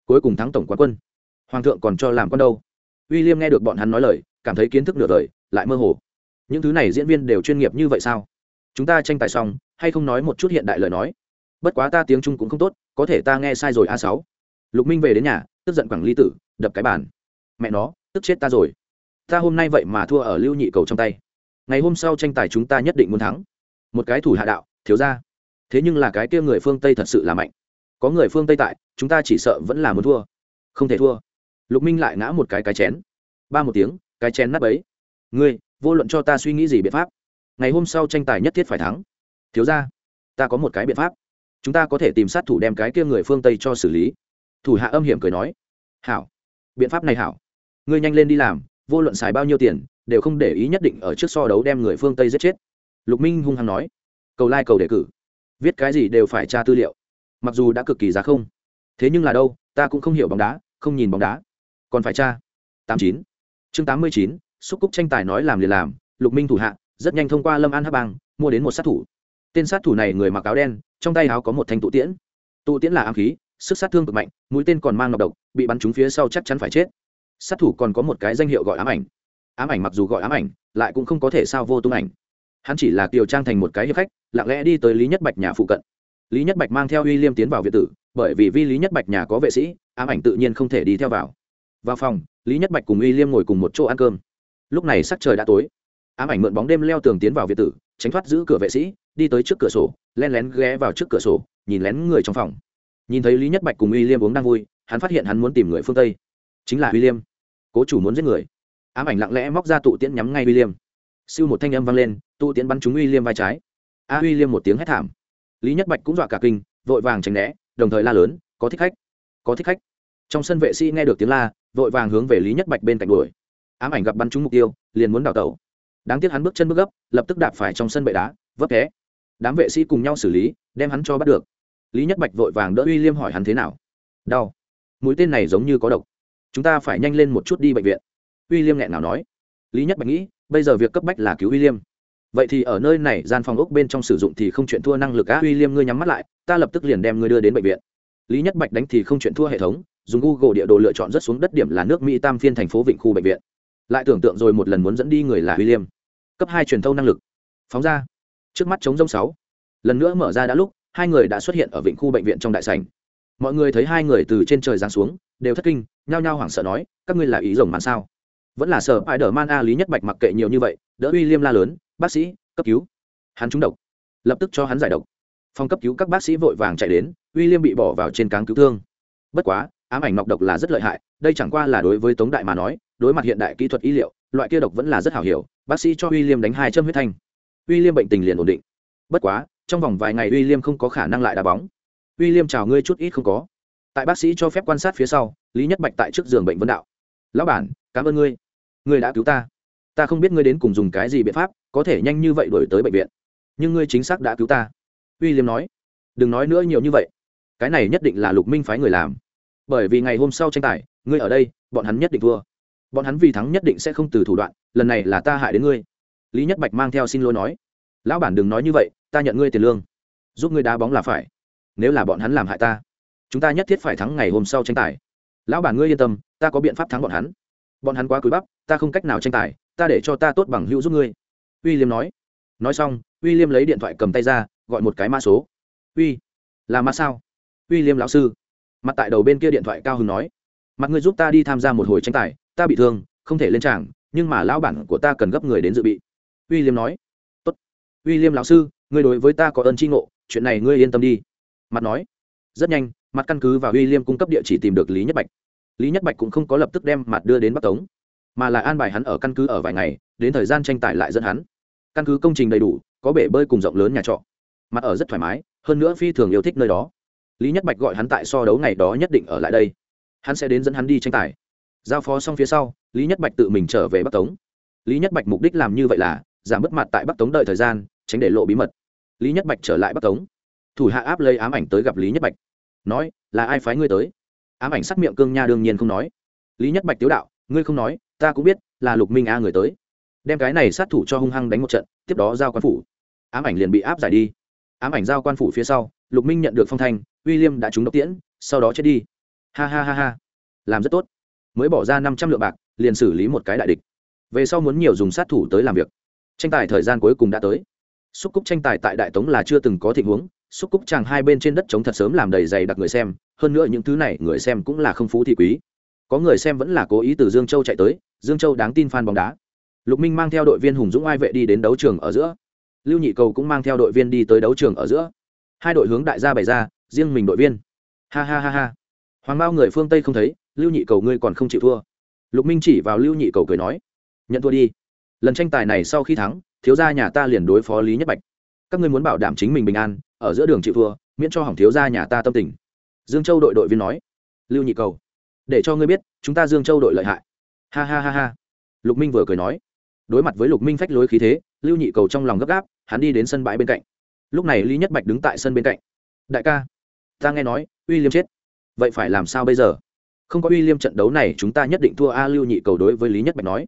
Cuối cùng thắng tổng quán quân. Hoàng thượng còn cho làm con đâu? Uy liêm nghe được bọn hắn nói lời, cảm thấy kiến thức nửa đời, lại mơ hồ. Những thứ này diễn viên đều chuyên nghiệp như vậy sao? Chúng ta tranh tài xong, hay không nói một chút hiện đại lời nói? Bất quá ta tiếng trung cũng không tốt, có thể ta nghe sai rồi a sáu. Lục minh về đến nhà tức giận quẳng ly tử, đập cái bàn. Mẹ nó, tức chết ta rồi. Ta hôm nay vậy mà thua ở lưu nhị cầu trong tay. Ngày hôm sau tranh tài chúng ta nhất định muốn thắng. Một cái thủ hạ đạo, thiếu ra thế nhưng là cái kia người phương tây thật sự là mạnh. Có người phương tây tại, chúng ta chỉ sợ vẫn là muốn thua. Không thể thua. Lục minh lại ngã một cái cái chén. Ba một tiếng, cái chén nắp ấy ngươi, vô luận cho ta suy nghĩ gì biện pháp. Ngày hôm sau tranh tài nhất thiết phải thắng. Thiếu ra ta có một cái biện pháp. Chúng ta có thể tìm sát thủ đem cái kia người phương tây cho xử lý thủ hạ âm hiểm cười nói, hảo, biện pháp này hảo. Ngươi nhanh lên đi làm, vô luận xài bao nhiêu tiền, đều không để ý nhất định ở trước so đấu đem người phương tây giết chết. Lục minh hung hăng nói, cầu lai、like、cầu đề cử, viết cái gì đều phải tra tư liệu, mặc dù đã cực kỳ giá không, thế nhưng là đâu, ta cũng không hiểu bóng đá, không nhìn bóng đá. Còn phải tra. Tám chín. Chương tám mươi chín, xúc cúc tranh tài nói làm liền làm, lục minh thủ hạ, rất nhanh thông qua lâm an hắc bang, mua đến một sát thủ. Tên sát thủ này người mặc áo đen, trong tay áo có một thanh tụ tiễn. Tụ tiễn là ám khí sức sát thương cực mạnh, mũi tên còn mang nọc độc, bị bắn trúng phía sau chắc chắn phải chết. Sát thủ còn có một cái danh hiệu gọi ám ảnh. Ám ảnh mặc dù gọi ám ảnh, lại cũng không có thể sao vô tung ảnh. Hắn chỉ là kiều trang thành một cái hiệp khách, lặng lẽ đi tới lý nhất bạch nhà phụ cận. Lý nhất bạch mang theo uy liêm tiến vào viện tử, bởi vì vi lý nhất bạch nhà có vệ sĩ, ám ảnh tự nhiên không thể đi theo vào. Vào phòng, lý nhất bạch cùng uy liêm ngồi cùng một chỗ ăn cơm. Lúc này sắc trời đã tối. Ám ảnh mượn bóng đêm leo tường tiến vào viện tử, tránh thoát giữ cửa vệ sĩ, đi tới trước cửa sổ len lén ghé vào trước cửa sổ, nhìn lén người trong phòng nhìn thấy lý nhất bạch cùng uy liêm uống đang vui, hắn phát hiện hắn muốn tìm người phương tây. Chính là uy liêm. Cố chủ muốn giết người. Ám ảnh lặng lẽ móc ra tụ tiễn nhắm ngay uy liêm. Siêu một thanh âm vang lên, tụ tiễn bắn trúng uy liêm vai trái. A uy liêm một tiếng hét thảm. Lý nhất bạch cũng dọa cả kinh, vội vàng tránh né, đồng thời la lớn, có thích khách, có thích khách. Trong sân vệ sĩ nghe được tiếng la, vội vàng hướng về lý nhất bạch bên cạnh đuổi. Ám ảnh gặp bắn trúng mục tiêu, liền muốn đào tẩu. Đáng tiếc hắn bước chân bước gấp, lập tức đạp phải trong sân bệ đá, vấp té. Đám vệ sĩ cùng nhau xử lý, đem hắn cho bắt được lý nhất bạch vội vàng đỡ uy liêm hỏi hắn thế nào. Đau. Mũi tên này giống như có độc. Chúng ta phải nhanh lên một chút đi bệnh viện. Uy liêm nghẹn nào nói. Lý nhất bạch nghĩ, bây giờ việc cấp bách là cứu uy liêm vậy thì ở nơi này, gian phòng ốc bên trong sử dụng thì không chuyện thua năng lực á. Uy liêm ngươi nhắm mắt lại, ta lập tức liền đem ngươi đưa đến bệnh viện. Lý nhất bạch đánh thì không chuyện thua hệ thống, dùng google địa đồ lựa chọn rất xuống đất điểm là nước mỹ tam phiên thành phố vịnh khu bệnh viện. Lại tưởng tượng rồi một lần muốn dẫn đi người là uy liêm cấp hai truyền thâu năng lực. Phóng ra. Trước mắt chống rông sáu. Lần nữa mở ra đã lúc hai người đã xuất hiện ở vịnh khu bệnh viện trong đại sảnh. Mọi người thấy hai người từ trên trời giáng xuống, đều thất kinh, nhao nhao hoảng sợ nói, các ngươi là ý rồng màn sao? Vẫn là sợ ai đờ man a, lý nhất bạch mặc kệ nhiều như vậy, đỡ uy liêm la lớn, bác sĩ, cấp cứu. Hắn trúng độc. Lập tức cho hắn giải độc. Phòng cấp cứu các bác sĩ vội vàng chạy đến, uy liêm bị bỏ vào trên cáng cứu thương. Bất quá, ám ảnh nọc độc là rất lợi hại, đây chẳng qua là đối với tống đại mà nói, đối mặt hiện đại kỹ thuật y liệu, loại kia độc vẫn là rất hảo hiểu, bác sĩ cho uy liêm đánh hai châm huyết thanh. Uy liêm bệnh tình liền ổn định. Bất quá trong vòng vài ngày uy liêm không có khả năng lại đá bóng. Uy liêm chào ngươi chút ít không có. Tại bác sĩ cho phép quan sát phía sau, lý nhất bạch tại trước giường bệnh vấn đạo. Lão bản, cảm ơn ngươi. Ngươi đã cứu ta. Ta không biết ngươi đến cùng dùng cái gì biện pháp, có thể nhanh như vậy đổi tới bệnh viện. Nhưng ngươi chính xác đã cứu ta. Uy liêm nói. Đừng nói nữa nhiều như vậy. Cái này nhất định là lục minh phái người làm. Bởi vì ngày hôm sau tranh tài, ngươi ở đây, bọn hắn nhất định thua. Bọn hắn vì thắng nhất định sẽ không từ thủ đoạn, lần này là ta hại đến ngươi. Lý nhất bạch mang theo xin lỗi nói. Lão bản đừng nói như vậy ta nhận ngươi tiền lương, giúp ngươi đá bóng là phải, nếu là bọn hắn làm hại ta, chúng ta nhất thiết phải thắng ngày hôm sau tranh tài. Lão bản ngươi yên tâm, ta có biện pháp thắng bọn hắn. Bọn hắn quá cúi bắp, ta không cách nào tranh tài, ta để cho ta tốt bằng hữu giúp ngươi. Uy liêm nói. Nói xong uy liêm lấy điện thoại cầm tay ra, gọi một cái mã số. Uy, là mã sao? Uy liêm lão sư. Mặt tại đầu bên kia điện thoại cao hứng nói. Mặt ngươi giúp ta đi tham gia một hồi tranh tài, ta bị thương, không thể lên tràng, nhưng mà lão bản của ta cần gấp người đến dự bị. Uy liêm nói uy liêm lão sư, ngươi đối với ta có ơn tri ngộ, chuyện này ngươi yên tâm đi. Mặt nói. Rất nhanh, mặt căn cứ và uy liêm cung cấp địa chỉ tìm được lý nhất bạch. Lý nhất bạch cũng không có lập tức đem mặt đưa đến bắc tống, mà là an bài hắn ở căn cứ ở vài ngày, đến thời gian tranh tài lại dẫn hắn. Căn cứ công trình đầy đủ, có bể bơi cùng rộng lớn nhà trọ. Mặt ở rất thoải mái, hơn nữa phi thường yêu thích nơi đó. Lý nhất bạch gọi hắn tại so đấu ngày đó nhất định ở lại đây. Hắn sẽ đến dẫn hắn đi tranh tài. Giao phó xong phía sau, lý nhất bạch tự mình trở về bắc tống. Lý nhất bạch mục đích làm như vậy là giảm bớt mặt tại bắc tống đợi thời gian tránh để lộ bí mật. Lý nhất bạch trở lại bắc tống thủ hạ áp lấy ám ảnh tới gặp lý nhất bạch. Nói, là ai phái ngươi tới? Ám ảnh sắc miệng cương nha đương nhiên không nói. Lý nhất bạch tiếu đạo, ngươi không nói, ta cũng biết, là lục minh a người tới. Đem cái này sát thủ cho hung hăng đánh một trận, tiếp đó giao quan phủ. Ám ảnh liền bị áp giải đi. Ám ảnh giao quan phủ phía sau, lục minh nhận được phong thanh, uy liêm đã trúng độc tiễn, sau đó chết đi. Ha ha ha ha. Làm rất tốt. Mới bỏ ra năm trăm lượng bạc, liền xử lý một cái đại địch. Về sau muốn nhiều dùng sát thủ tới làm việc. Tranh tài thời gian cuối cùng đã tới xúc cúc tranh tài tại đại tống là chưa từng có tình huống, xúc cúc chàng hai bên trên đất chống thật sớm làm đầy dày đặc người xem, hơn nữa những thứ này người xem cũng là không phú thị quý. Có người xem vẫn là cố ý từ dương châu chạy tới, dương châu đáng tin fan bóng đá. Lục minh mang theo đội viên hùng dũng ai vệ đi đến đấu trường ở giữa. Lưu nhị cầu cũng mang theo đội viên đi tới đấu trường ở giữa. Hai đội hướng đại gia bày ra, riêng mình đội viên. Ha ha ha ha. Hoàng bao người phương tây không thấy, lưu nhị cầu ngươi còn không chịu thua. Lục minh chỉ vào lưu nhị cầu cười nói, nhận thua đi. Lần tranh tài này sau khi thắng thiếu gia nhà ta liền đối phó lý nhất bạch. Các ngươi muốn bảo đảm chính mình bình an, ở giữa đường chịu thua, miễn cho hỏng thiếu gia nhà ta tâm tình. Dương châu đội đội viên nói. Lưu nhị cầu, để cho ngươi biết, chúng ta dương châu đội lợi hại. Ha ha ha ha. Lục minh vừa cười nói. Đối mặt với lục minh phách lối khí thế, lưu nhị cầu trong lòng gấp gáp, hắn đi đến sân bãi bên cạnh. Lúc này lý nhất bạch đứng tại sân bên cạnh. Đại ca, ta nghe nói, uy liêm chết. Vậy phải làm sao bây giờ? Không có uy liêm trận đấu này, chúng ta nhất định thua. A lưu nhị cầu đối với lý nhất bạch nói.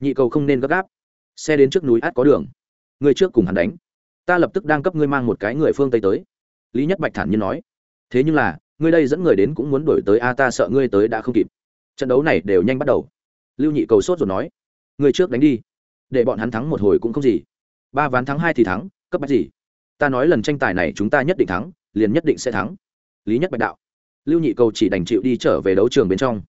Nhị cầu không nên gấp gáp xe đến trước núi át có đường. Người trước cùng hắn đánh. Ta lập tức đang cấp ngươi mang một cái người phương tây tới. Lý nhất bạch thản nhiên nói. Thế nhưng là, ngươi đây dẫn người đến cũng muốn đổi tới a, ta sợ ngươi tới đã không kịp. Trận đấu này đều nhanh bắt đầu. Lưu nhị cầu sốt rồi nói. Người trước đánh đi. Để bọn hắn thắng một hồi cũng không gì. Ba ván thắng hai thì thắng, cấp bách gì? Ta nói lần tranh tài này chúng ta nhất định thắng, liền nhất định sẽ thắng. Lý nhất bạch đạo. Lưu nhị cầu chỉ đành chịu đi trở về đấu trường bên trong.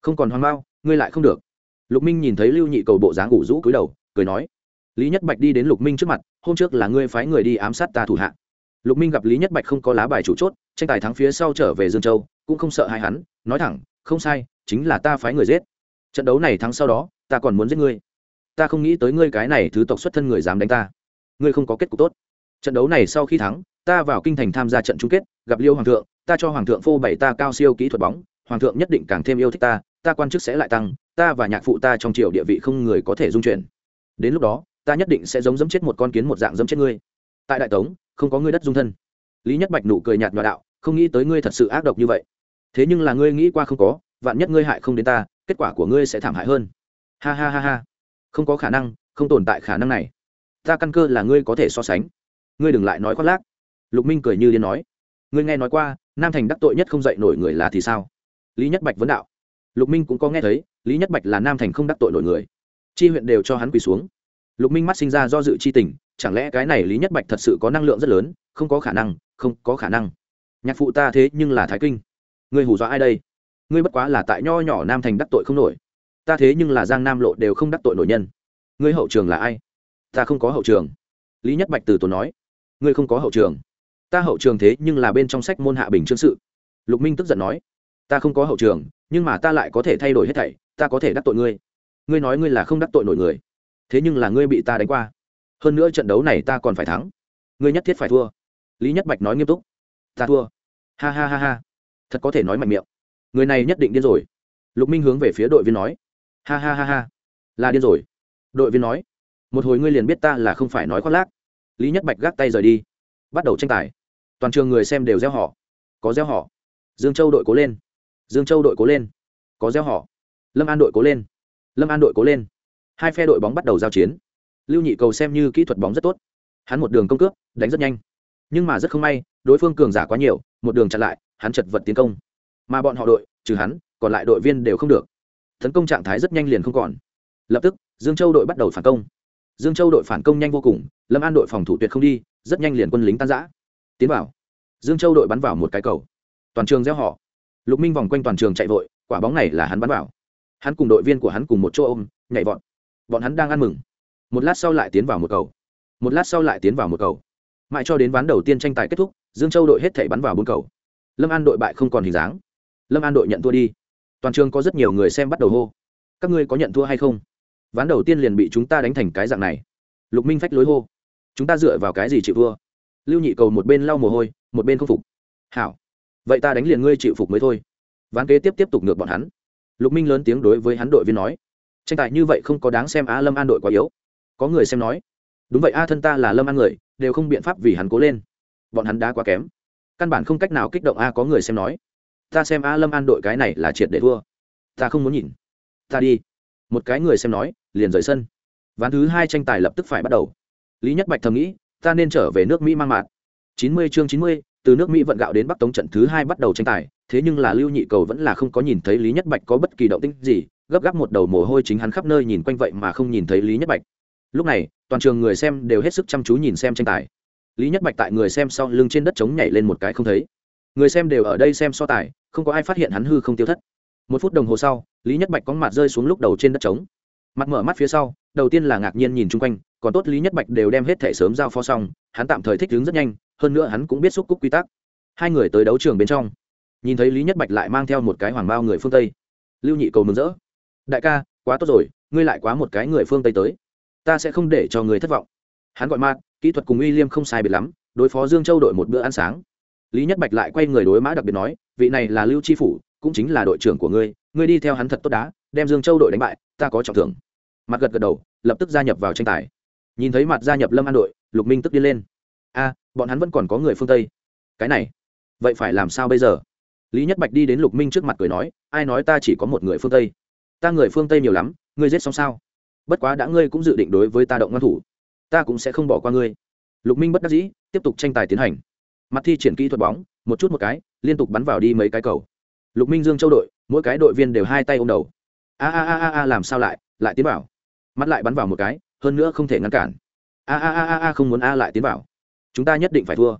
Không còn hoang mau, ngươi lại không được. Lục minh nhìn thấy lưu nhị cầu bộ dáng ủ rũ cúi đầu cười nói, lý nhất bạch đi đến lục minh trước mặt, hôm trước là ngươi phái người đi ám sát ta thủ hạ. Lục minh gặp lý nhất bạch không có lá bài chủ chốt, tranh tài thắng phía sau trở về dương châu, cũng không sợ hai hắn, nói thẳng, không sai, chính là ta phái người giết. Trận đấu này thắng sau đó, ta còn muốn giết ngươi. Ta không nghĩ tới ngươi cái này thứ tộc xuất thân người dám đánh ta. Ngươi không có kết cục tốt. Trận đấu này sau khi thắng, ta vào kinh thành tham gia trận chung kết, gặp liêu hoàng thượng, ta cho hoàng thượng phô bày ta cao siêu kỹ thuật bóng, hoàng thượng nhất định càng thêm yêu thích ta ta quan chức sẽ lại tăng, ta và nhạc phụ ta trong triều địa vị không người có thể dung chuyển đến lúc đó, ta nhất định sẽ giống dẫm chết một con kiến một dạng dẫm chết ngươi. Tại đại tống, không có ngươi đất dung thân. Lý nhất bạch nụ cười nhạt nhòa đạo, không nghĩ tới ngươi thật sự ác độc như vậy. Thế nhưng là ngươi nghĩ qua không có, vạn nhất ngươi hại không đến ta, kết quả của ngươi sẽ thảm hại hơn. Ha ha ha ha. Không có khả năng, không tồn tại khả năng này. Ta căn cơ là ngươi có thể so sánh. Ngươi đừng lại nói khoác lác. Lục minh cười như điên nói. Ngươi nghe nói qua, nam thành đắc tội nhất không dạy nổi người là thì sao? Lý nhất bạch vấn đạo. Lục minh cũng có nghe thấy, lý nhất bạch là nam thành không đắc tội nổi người chi huyện đều cho hắn quỳ xuống. Lục minh mắt sinh ra do dự chi tình, chẳng lẽ cái này lý nhất bạch thật sự có năng lượng rất lớn? Không có khả năng, không có khả năng. Nhạc phụ ta thế nhưng là thái kinh. Ngươi hù dọa ai đây? Ngươi bất quá là tại nho nhỏ nam thành đắc tội không nổi. Ta thế nhưng là giang nam lộ đều không đắc tội nổi nhân. Ngươi hậu trường là ai? Ta không có hậu trường. Lý nhất bạch từ tốn nói. Ngươi không có hậu trường. Ta hậu trường thế nhưng là bên trong sách môn hạ bình chương sự. Lục minh tức giận nói. Ta không có hậu trường, nhưng mà ta lại có thể thay đổi hết thảy, ta có thể đắc tội ngươi ngươi nói ngươi là không đắc tội nổi người, thế nhưng là ngươi bị ta đánh qua. Hơn nữa trận đấu này ta còn phải thắng. Ngươi nhất thiết phải thua. Lý nhất bạch nói nghiêm túc. Ta thua. Ha ha ha ha. Thật có thể nói mạnh miệng. Người này nhất định điên rồi. Lục minh hướng về phía đội viên nói. Ha ha ha ha, là điên rồi. Đội viên nói. Một hồi ngươi liền biết ta là không phải nói khoác lác. Lý nhất bạch gác tay rời đi. Bắt đầu tranh tài. Toàn trường người xem đều gieo họ có gieo họ dương châu đội cố lên. Dương châu đội cố lên. Có gieo họ lâm an đội cố lên lâm an đội cố lên. Hai phe đội bóng bắt đầu giao chiến. Lưu nhị cầu xem như kỹ thuật bóng rất tốt. Hắn một đường công cướp đánh rất nhanh. Nhưng mà rất không may, đối phương cường giả quá nhiều, một đường chặn lại, hắn chật vật tiến công. Mà bọn họ đội, trừ hắn, còn lại đội viên đều không được. Tấn công trạng thái rất nhanh liền không còn. Lập tức, dương châu đội bắt đầu phản công. Dương châu đội phản công nhanh vô cùng, lâm an đội phòng thủ tuyệt không đi, rất nhanh liền quân lính tan giã tiến vào. Dương châu đội bắn vào một cái cầu. Toàn trường gieo họ. Lục minh vòng quanh toàn trường chạy vội, quả bóng này là hắn bắn vào hắn cùng đội viên của hắn cùng một chỗ ôm, nhảy vọt. Bọn hắn đang ăn mừng. Một lát sau lại tiến vào một cầu. Một lát sau lại tiến vào một cầu. Mãi cho đến ván đầu tiên tranh tài kết thúc, dương châu đội hết thể bắn vào bốn cầu. Lâm an đội bại không còn hình dáng. Lâm an đội nhận thua đi. Toàn trường có rất nhiều người xem bắt đầu hô. Các ngươi có nhận thua hay không? Ván đầu tiên liền bị chúng ta đánh thành cái dạng này. Lục minh phách lối hô. Chúng ta dựa vào cái gì chịu thua? Lưu nhị cầu một bên lau mồ hôi, một bên không phục. Hảo. Vậy ta đánh liền ngươi chịu phục mới thôi. Ván kế tiếp tiếp tục ngược bọn hắn lục minh lớn tiếng đối với hắn đội viên nói. Tranh tài như vậy không có đáng xem á, lâm an đội quá yếu. Có người xem nói. Đúng vậy a thân ta là lâm an người, đều không biện pháp vì hắn cố lên. Bọn hắn đá quá kém. Căn bản không cách nào kích động a có người xem nói. Ta xem a lâm an đội cái này là triệt để thua. Ta không muốn nhìn. Ta đi. Một cái người xem nói, liền rời sân. Ván thứ hai tranh tài lập tức phải bắt đầu. Lý nhất bạch thầm nghĩ, ta nên trở về nước mỹ mang mạt. Chín mươi chương chín mươi, từ nước mỹ vận gạo đến bắc tống trận thứ hai bắt đầu tranh tài thế nhưng là lưu nhị cầu vẫn là không có nhìn thấy lý nhất bạch có bất kỳ động tĩnh gì, gấp gáp một đầu mồ hôi chính hắn khắp nơi nhìn quanh vậy mà không nhìn thấy lý nhất bạch. Lúc này, toàn trường người xem đều hết sức chăm chú nhìn xem tranh tài. Lý nhất bạch tại người xem sau lưng trên đất trống nhảy lên một cái không thấy. Người xem đều ở đây xem so tài, không có ai phát hiện hắn hư không tiêu thất. Một phút đồng hồ sau, lý nhất bạch có mặt rơi xuống lúc đầu trên đất trống. Mặt mở mắt phía sau, đầu tiên là ngạc nhiên nhìn chung quanh, còn tốt lý nhất bạch đều đem hết thẻ sớm giao phó xong, hắn tạm thời thích ứng rất nhanh, hơn nữa hắn cũng biết xúc cúc quy tắc. Hai người tới đấu trường bên trong nhìn thấy lý nhất bạch lại mang theo một cái hoàng bao người phương tây lưu nhị cầu mừng rỡ đại ca quá tốt rồi ngươi lại quá một cái người phương tây tới ta sẽ không để cho người thất vọng hắn gọi mát kỹ thuật cùng uy liêm không sai biệt lắm đối phó dương châu đội một bữa ăn sáng lý nhất bạch lại quay người đối mã đặc biệt nói vị này là lưu tri phủ cũng chính là đội trưởng của ngươi ngươi đi theo hắn thật tốt đá đem dương châu đội đánh bại ta có trọng thưởng mặt gật gật đầu lập tức gia nhập vào tranh tài nhìn thấy mặt gia nhập lâm an đội lục minh tức đi lên a bọn hắn vẫn còn có người phương tây cái này vậy phải làm sao bây giờ lý nhất bạch đi đến lục minh trước mặt cười nói, ai nói ta chỉ có một người phương tây? Ta người phương tây nhiều lắm, ngươi giết xong sao? Bất quá đã ngươi cũng dự định đối với ta động ngăn thủ, ta cũng sẽ không bỏ qua ngươi. Lục minh bất đắc dĩ, tiếp tục tranh tài tiến hành. Mặt thi triển kỹ thuật bóng, một chút một cái, liên tục bắn vào đi mấy cái cầu. Lục minh dương châu đội, mỗi cái đội viên đều hai tay ôm đầu. A a a a làm sao lại lại tiến bảo mắt lại bắn vào một cái, hơn nữa không thể ngăn cản. A a a a, không muốn a lại tiến vào. Chúng ta nhất định phải thua.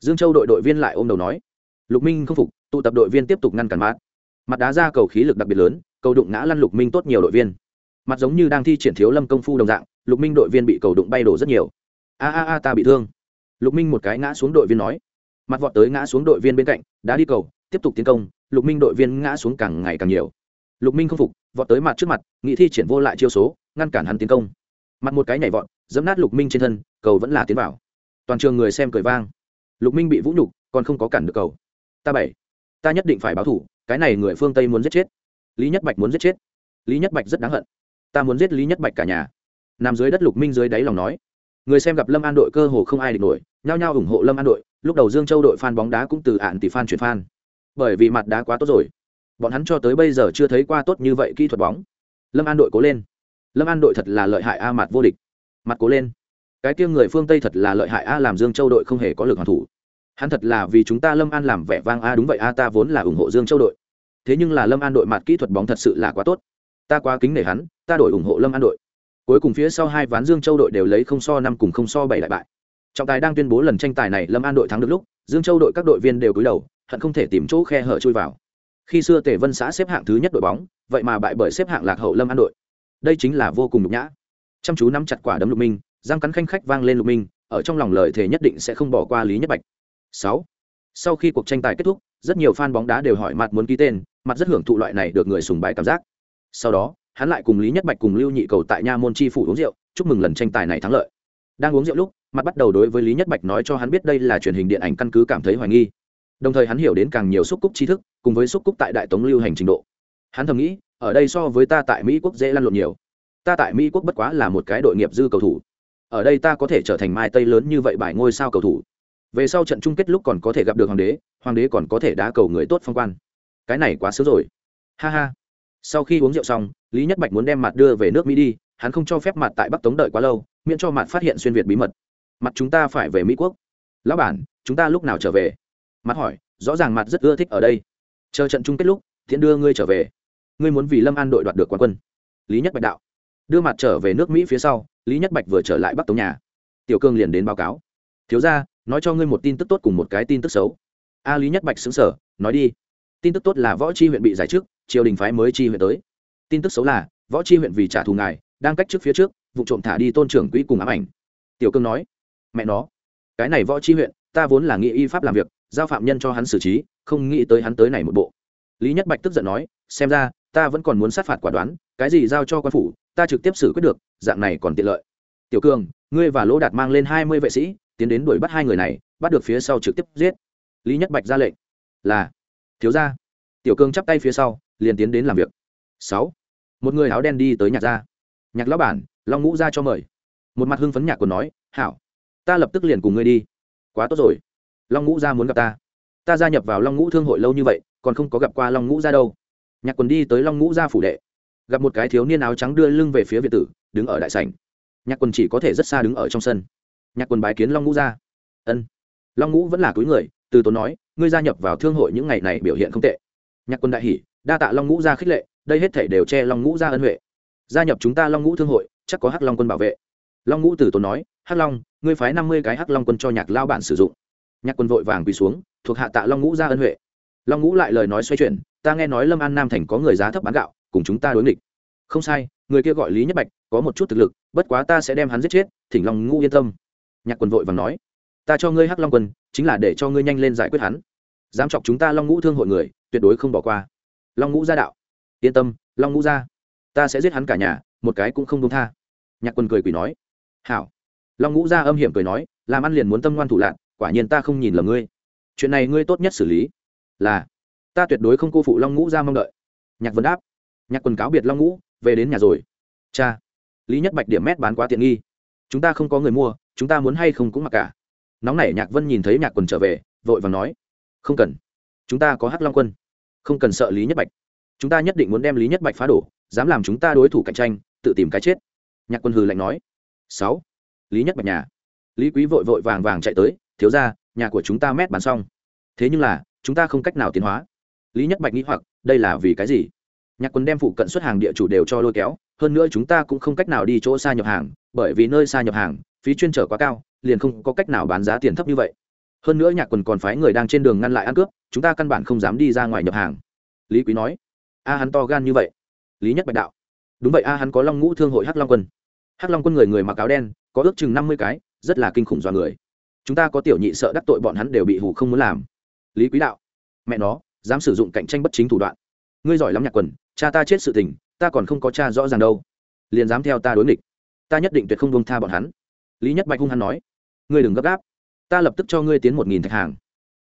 Dương châu đội đội viên lại ôm đầu nói. Lục minh không phục tụ tập đội viên tiếp tục ngăn cản mát mặt đá ra cầu khí lực đặc biệt lớn, cầu đụng ngã lăn lục minh tốt nhiều đội viên. Mặt giống như đang thi triển thiếu lâm công phu đồng dạng, lục minh đội viên bị cầu đụng bay đổ rất nhiều. A a a, ta bị thương. Lục minh một cái ngã xuống đội viên nói. Mặt vọt tới ngã xuống đội viên bên cạnh, đã đi cầu, tiếp tục tiến công, lục minh đội viên ngã xuống càng ngày càng nhiều. Lục minh không phục, vọt tới mặt trước mặt, nghị thi triển vô lại chiêu số, ngăn cản hắn tiến công. Mặt một cái nhảy vọt dẫm nát lục minh trên thân, cầu vẫn là tiến vào. Toàn trường người xem cười vang. Lục minh bị vũ nhục, còn không có cản được cầu. Ta bảy ta nhất định phải báo thủ, cái này người phương tây muốn giết chết. Lý nhất bạch muốn giết chết. Lý nhất bạch rất đáng hận. Ta muốn giết lý nhất bạch cả nhà. Nằm dưới đất lục minh dưới đáy lòng nói. Người xem gặp lâm an đội cơ hồ không ai địch nổi, nhao nhao ủng hộ lâm an đội, lúc đầu dương châu đội f bóng đá cũng từ ạn tỷ fan chuyển fan. Bởi vì mặt đá quá tốt rồi. Bọn hắn cho tới bây giờ chưa thấy qua tốt như vậy kỹ thuật bóng. Lâm an đội cố lên. Lâm an đội thật là lợi hại a mặt vô địch. Mặt cố lên. Cái tiêm người phương tây thật là lợi hại a làm dương châu đội không hề có lực hoàn thủ hắn thật là vì chúng ta lâm an làm vẻ vang a, đúng vậy a, ta vốn là ủng hộ dương châu đội. Thế nhưng là lâm an đội mặt kỹ thuật bóng thật sự là quá tốt. Ta quá kính nể hắn, ta đổi ủng hộ lâm an đội. Cuối cùng phía sau hai ván dương châu đội đều lấy không so năm cùng không so bảy đại bại. Trọng tài đang tuyên bố lần tranh tài này lâm an đội thắng được lúc, dương châu đội các đội viên đều cúi đầu, hận không thể tìm chỗ khe hở chui vào. Khi xưa tề vân xã xếp hạng thứ nhất đội bóng, vậy mà bại bởi xếp hạng lạc hậu lâm an đội. Đây chính là vô cùng nhục nhã. Chăm chú nắm chặt quả đấm lục minh, răng cắn khanh khách vang lên lục minh, ở trong lòng lời thề nhất định sẽ không bỏ qua lý nhất bạch sáu. Sau khi cuộc tranh tài kết thúc, rất nhiều fan bóng đá đều hỏi mặt muốn ký tên mặt rất hưởng thụ loại này được người sùng bái cảm giác. Sau đó, hắn lại cùng lý nhất bạch cùng lưu nhị cầu tại nha môn chi phủ uống rượu, chúc mừng lần tranh tài này thắng lợi. Đang uống rượu lúc mặt bắt đầu đối với lý nhất bạch nói cho hắn biết đây là truyền hình điện ảnh căn cứ cảm thấy hoài nghi. Đồng thời hắn hiểu đến càng nhiều xúc cúc tri thức, cùng với xúc cúc tại đại tống lưu hành trình độ. Hắn thầm nghĩ, ở đây so với ta tại mỹ quốc dễ lăn lộn nhiều. Ta tại mỹ quốc bất quá là một cái đội nghiệp dư cầu thủ. Ở đây ta có thể trở thành mai tây lớn như vậy bài ngôi sao cầu thủ về sau trận chung kết lúc còn có thể gặp được hoàng đế hoàng đế còn có thể đá cầu người tốt phong quan. Cái này quá sớm rồi. Ha ha. Sau khi uống rượu xong, lý nhất bạch muốn đem mặt đưa về nước mỹ đi, hắn không cho phép mặt tại bắc tống đợi quá lâu, miễn cho mặt phát hiện xuyên việt bí mật. Mặt chúng ta phải về mỹ quốc. Lão bản, chúng ta lúc nào trở về? Mặt hỏi, rõ ràng mặt rất ưa thích ở đây. Chờ trận chung kết lúc, thiện đưa ngươi trở về. Ngươi muốn vì lâm an đội đoạt được quán quân. Lý nhất bạch đạo. Đưa mặt trở về nước mỹ phía sau, lý nhất bạch vừa trở lại bắc tống nhà. Tiểu cương liền đến báo cáo. Thiếu ra nói cho ngươi một tin tức tốt cùng một cái tin tức xấu. A lý nhất bạch xứng sở nói đi. Tin tức tốt là võ chi huyện bị giải chức, triều đình phái mới chi huyện tới. Tin tức xấu là, võ chi huyện vì trả thù ngài, đang cách trước phía trước, vụ trộm thả đi tôn trưởng quỹ cùng ám ảnh. Tiểu cương nói, mẹ nó, cái này võ chi huyện, ta vốn là nghĩ y pháp làm việc, giao phạm nhân cho hắn xử trí, không nghĩ tới hắn tới này một bộ. Lý nhất bạch tức giận nói, xem ra, ta vẫn còn muốn sát phạt quả đoán, cái gì giao cho quan phủ, ta trực tiếp xử quyết được, dạng này còn tiện lợi. Tiểu cường ngươi và lỗ đạt mang lên hai mươi vệ sĩ tiến đến đuổi bắt hai người này, bắt được phía sau trực tiếp giết. Lý nhất bạch ra lệnh, là, thiếu gia. Tiểu Cương chắp tay phía sau, liền tiến đến làm việc. Sáu, một người áo đen đi tới nhạc gia. Nhạc lão bản, long ngũ ra cho mời. Một mặt hưng phấn nhạc còn nói, hảo, ta lập tức liền cùng ngươi đi. Quá tốt rồi, long ngũ gia muốn gặp ta. Ta gia nhập vào long ngũ thương hội lâu như vậy, còn không có gặp qua long ngũ gia đâu. Nhạc quần đi tới long ngũ gia phủ đệ, gặp một cái thiếu niên áo trắng đưa lưng về phía việt tử, đứng ở đại sảnh. Nhạc quần chỉ có thể rất xa đứng ở trong sân nhạc quần bái kiến long ngũ ra. ân. Long ngũ vẫn là túi người, từ tốn nói, ngươi gia nhập vào thương hội những ngày này biểu hiện không tệ. Nhạc quân đại hỷ đa tạ long ngũ gia khích lệ, đây hết thể đều che long ngũ gia ân huệ. Gia nhập chúng ta long ngũ thương hội, chắc có hắc long quân bảo vệ. Long ngũ từ tốn nói, hắc long, ngươi phái năm mươi cái hắc long quân cho nhạc lao bản sử dụng. Nhạc quân vội vàng quỳ xuống, thuộc hạ tạ long ngũ gia ân huệ. Long ngũ lại lời nói xoay chuyển, ta nghe nói lâm an nam thành có người giá thấp bán gạo, cùng chúng ta đối nghịch. Không sai, người kia gọi lý nhất bạch, có một chút thực lực, bất quá ta sẽ đem hắn giết chết, thỉnh long ngũ yên tâm nhạc quân vội vàng nói, ta cho ngươi hắc long quân, chính là để cho ngươi nhanh lên giải quyết hắn. Dám chọc chúng ta long ngũ thương hội người, tuyệt đối không bỏ qua. Long ngũ gia đạo, yên tâm, long ngũ gia ta sẽ giết hắn cả nhà, một cái cũng không đúng tha. Nhạc quân cười quỷ nói, hảo. Long ngũ gia âm hiểm cười nói, làm ăn liền muốn tâm ngoan thủ lạc quả nhiên ta không nhìn lầm ngươi. Chuyện này ngươi tốt nhất xử lý. Là, ta tuyệt đối không cô phụ long ngũ gia mong đợi. Nhạc vân đáp, nhạc quần cáo biệt long ngũ, về đến nhà rồi. Cha, lý nhất bạch điểm mét bán quá tiện nghi. Chúng ta không có người mua chúng ta muốn hay không cũng mặc cả. Nóng nảy nhạc vân nhìn thấy nhạc quần trở về, vội vàng nói, không cần. Chúng ta có hắc long quân. Không cần sợ lý nhất bạch. Chúng ta nhất định muốn đem lý nhất bạch phá đổ, dám làm chúng ta đối thủ cạnh tranh, tự tìm cái chết. Nhạc quân hừ lạnh nói, sáu. Lý nhất bạch nhà. Lý quý vội vội vàng vàng chạy tới, thiếu ra nhà của chúng ta mét bán xong. Thế nhưng là, chúng ta không cách nào tiến hóa. Lý nhất bạch nghĩ hoặc, đây là vì cái gì? Nhạc quân đem phụ cận xuất hàng địa chủ đều cho lôi kéo, hơn nữa chúng ta cũng không cách nào đi chỗ xa nhập hàng, bởi vì nơi xa nhập hàng phí chuyên trở quá cao, liền không có cách nào bán giá tiền thấp như vậy. Hơn nữa nhạc quần còn phái người đang trên đường ngăn lại ăn cướp, chúng ta căn bản không dám đi ra ngoài nhập hàng. Lý quý nói. A hắn to gan như vậy. Lý nhất bạch đạo. Đúng vậy, a hắn có long ngũ thương hội hắc long quân. Hắc long quân người người mặc áo đen, có ước chừng năm mươi cái, rất là kinh khủng do người. Chúng ta có tiểu nhị sợ đắc tội bọn hắn đều bị hủ không muốn làm. Lý quý đạo. Mẹ nó, dám sử dụng cạnh tranh bất chính thủ đoạn. Ngươi giỏi lắm nhạc quần, cha ta chết sự tình, ta còn không có cha rõ ràng đâu. Liền dám theo ta đối nghịch. Ta nhất định tuyệt không buông tha bọn hắn lý nhất bạch hung hắn nói, ngươi đừng gấp gáp, ta lập tức cho ngươi tiến một nghìn thạch hàng.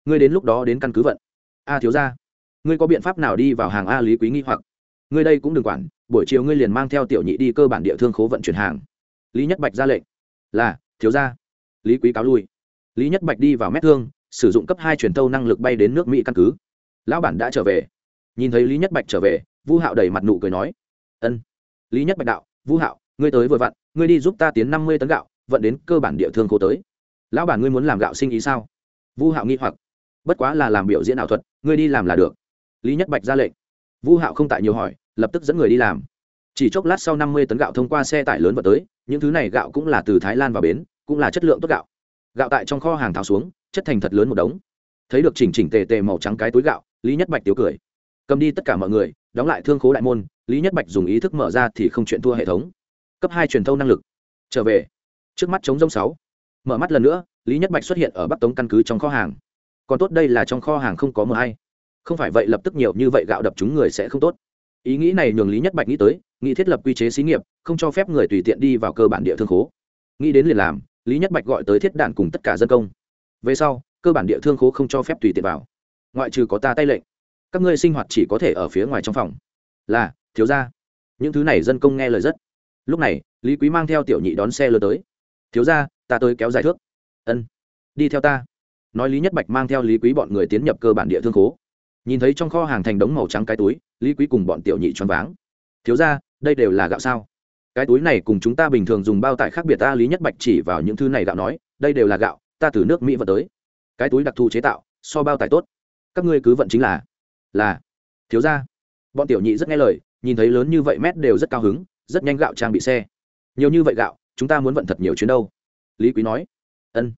Ngươi đến lúc đó đến căn cứ vận. A thiếu ra ngươi có biện pháp nào đi vào hàng a lý quý nghi hoặc? Ngươi đây cũng đừng quản, buổi chiều ngươi liền mang theo tiểu nhị đi cơ bản địa thương khố vận chuyển hàng. Lý nhất bạch ra lệnh, là, thiếu ra lý quý cáo lui. Lý nhất bạch đi vào mét thương, sử dụng cấp hai truyền tâu năng lực bay đến nước mỹ căn cứ. Lão bản đã trở về. Nhìn thấy lý nhất bạch trở về vũ hạo đầy mặt nụ cười nói, ân. Lý nhất bạch đạo vũ hạo, ngươi tới vừa vặn, ngươi đi giúp ta tiến năm mươi tấn gạo vận đến cơ bản địa thương cô tới. Lão bản ngươi muốn làm gạo sinh ý sao? Vu hạo nghi hoặc. Bất quá là làm biểu diễn ảo thuật, ngươi đi làm là được. Lý nhất bạch ra lệnh. Vu hạo không tại nhiều hỏi, lập tức dẫn người đi làm. Chỉ chốc lát sau năm mươi tấn gạo thông qua xe tải lớn vào tới, những thứ này gạo cũng là từ thái lan vào bến, cũng là chất lượng tốt gạo. Gạo tại trong kho hàng tháo xuống, chất thành thật lớn một đống. Thấy được chỉnh chỉnh tề tề màu trắng cái túi gạo, lý nhất bạch tiếu cười. Cầm đi tất cả mọi người, đóng lại thương khố đại môn, lý nhất bạch dùng ý thức mở ra thì không chuyện thua hệ thống. Cấp hai truyền thâu năng lực. Trở về trước mắt chống rông sáu. Mở mắt lần nữa, lý nhất bạch xuất hiện ở bắc tống căn cứ trong kho hàng. Còn tốt đây là trong kho hàng không có mờ hay. Không phải vậy lập tức nhiều như vậy gạo đập chúng người sẽ không tốt. Ý nghĩ này nhường lý nhất bạch nghĩ tới, nghĩ thiết lập quy chế xí nghiệp, không cho phép người tùy tiện đi vào cơ bản địa thương khố. Nghĩ đến liền làm, lý nhất bạch gọi tới thiết đạn cùng tất cả dân công. Về sau, cơ bản địa thương khố không cho phép tùy tiện vào. Ngoại trừ có ta tay lệnh. Các ngươi sinh hoạt chỉ có thể ở phía ngoài trong phòng. Là, thiếu ra những thứ này dân công nghe lời rất. Lúc này, lý quý mang theo tiểu nhị đón xe lơ tới thiếu ra, ta tới kéo dài thước. Ân, đi theo ta. Nói lý nhất bạch mang theo lý quý bọn người tiến nhập cơ bản địa thương khố. Nhìn thấy trong kho hàng thành đống màu trắng cái túi, lý quý cùng bọn tiểu nhị choáng váng. Thiếu ra, đây đều là gạo sao? Cái túi này cùng chúng ta bình thường dùng bao tải khác biệt ta. Lý nhất bạch chỉ vào những thứ này gạo nói, đây đều là gạo, ta từ nước mỹ vận tới. Cái túi đặc thù chế tạo, so bao tải tốt. Các ngươi cứ vận chính là. Là. Thiếu ra. Bọn tiểu nhị rất nghe lời, nhìn thấy lớn như vậy mét đều rất cao hứng, rất nhanh gạo trang bị xe. Nhiều như vậy gạo chúng ta muốn vận thật nhiều chuyến đâu? Lý quý nói. Ân.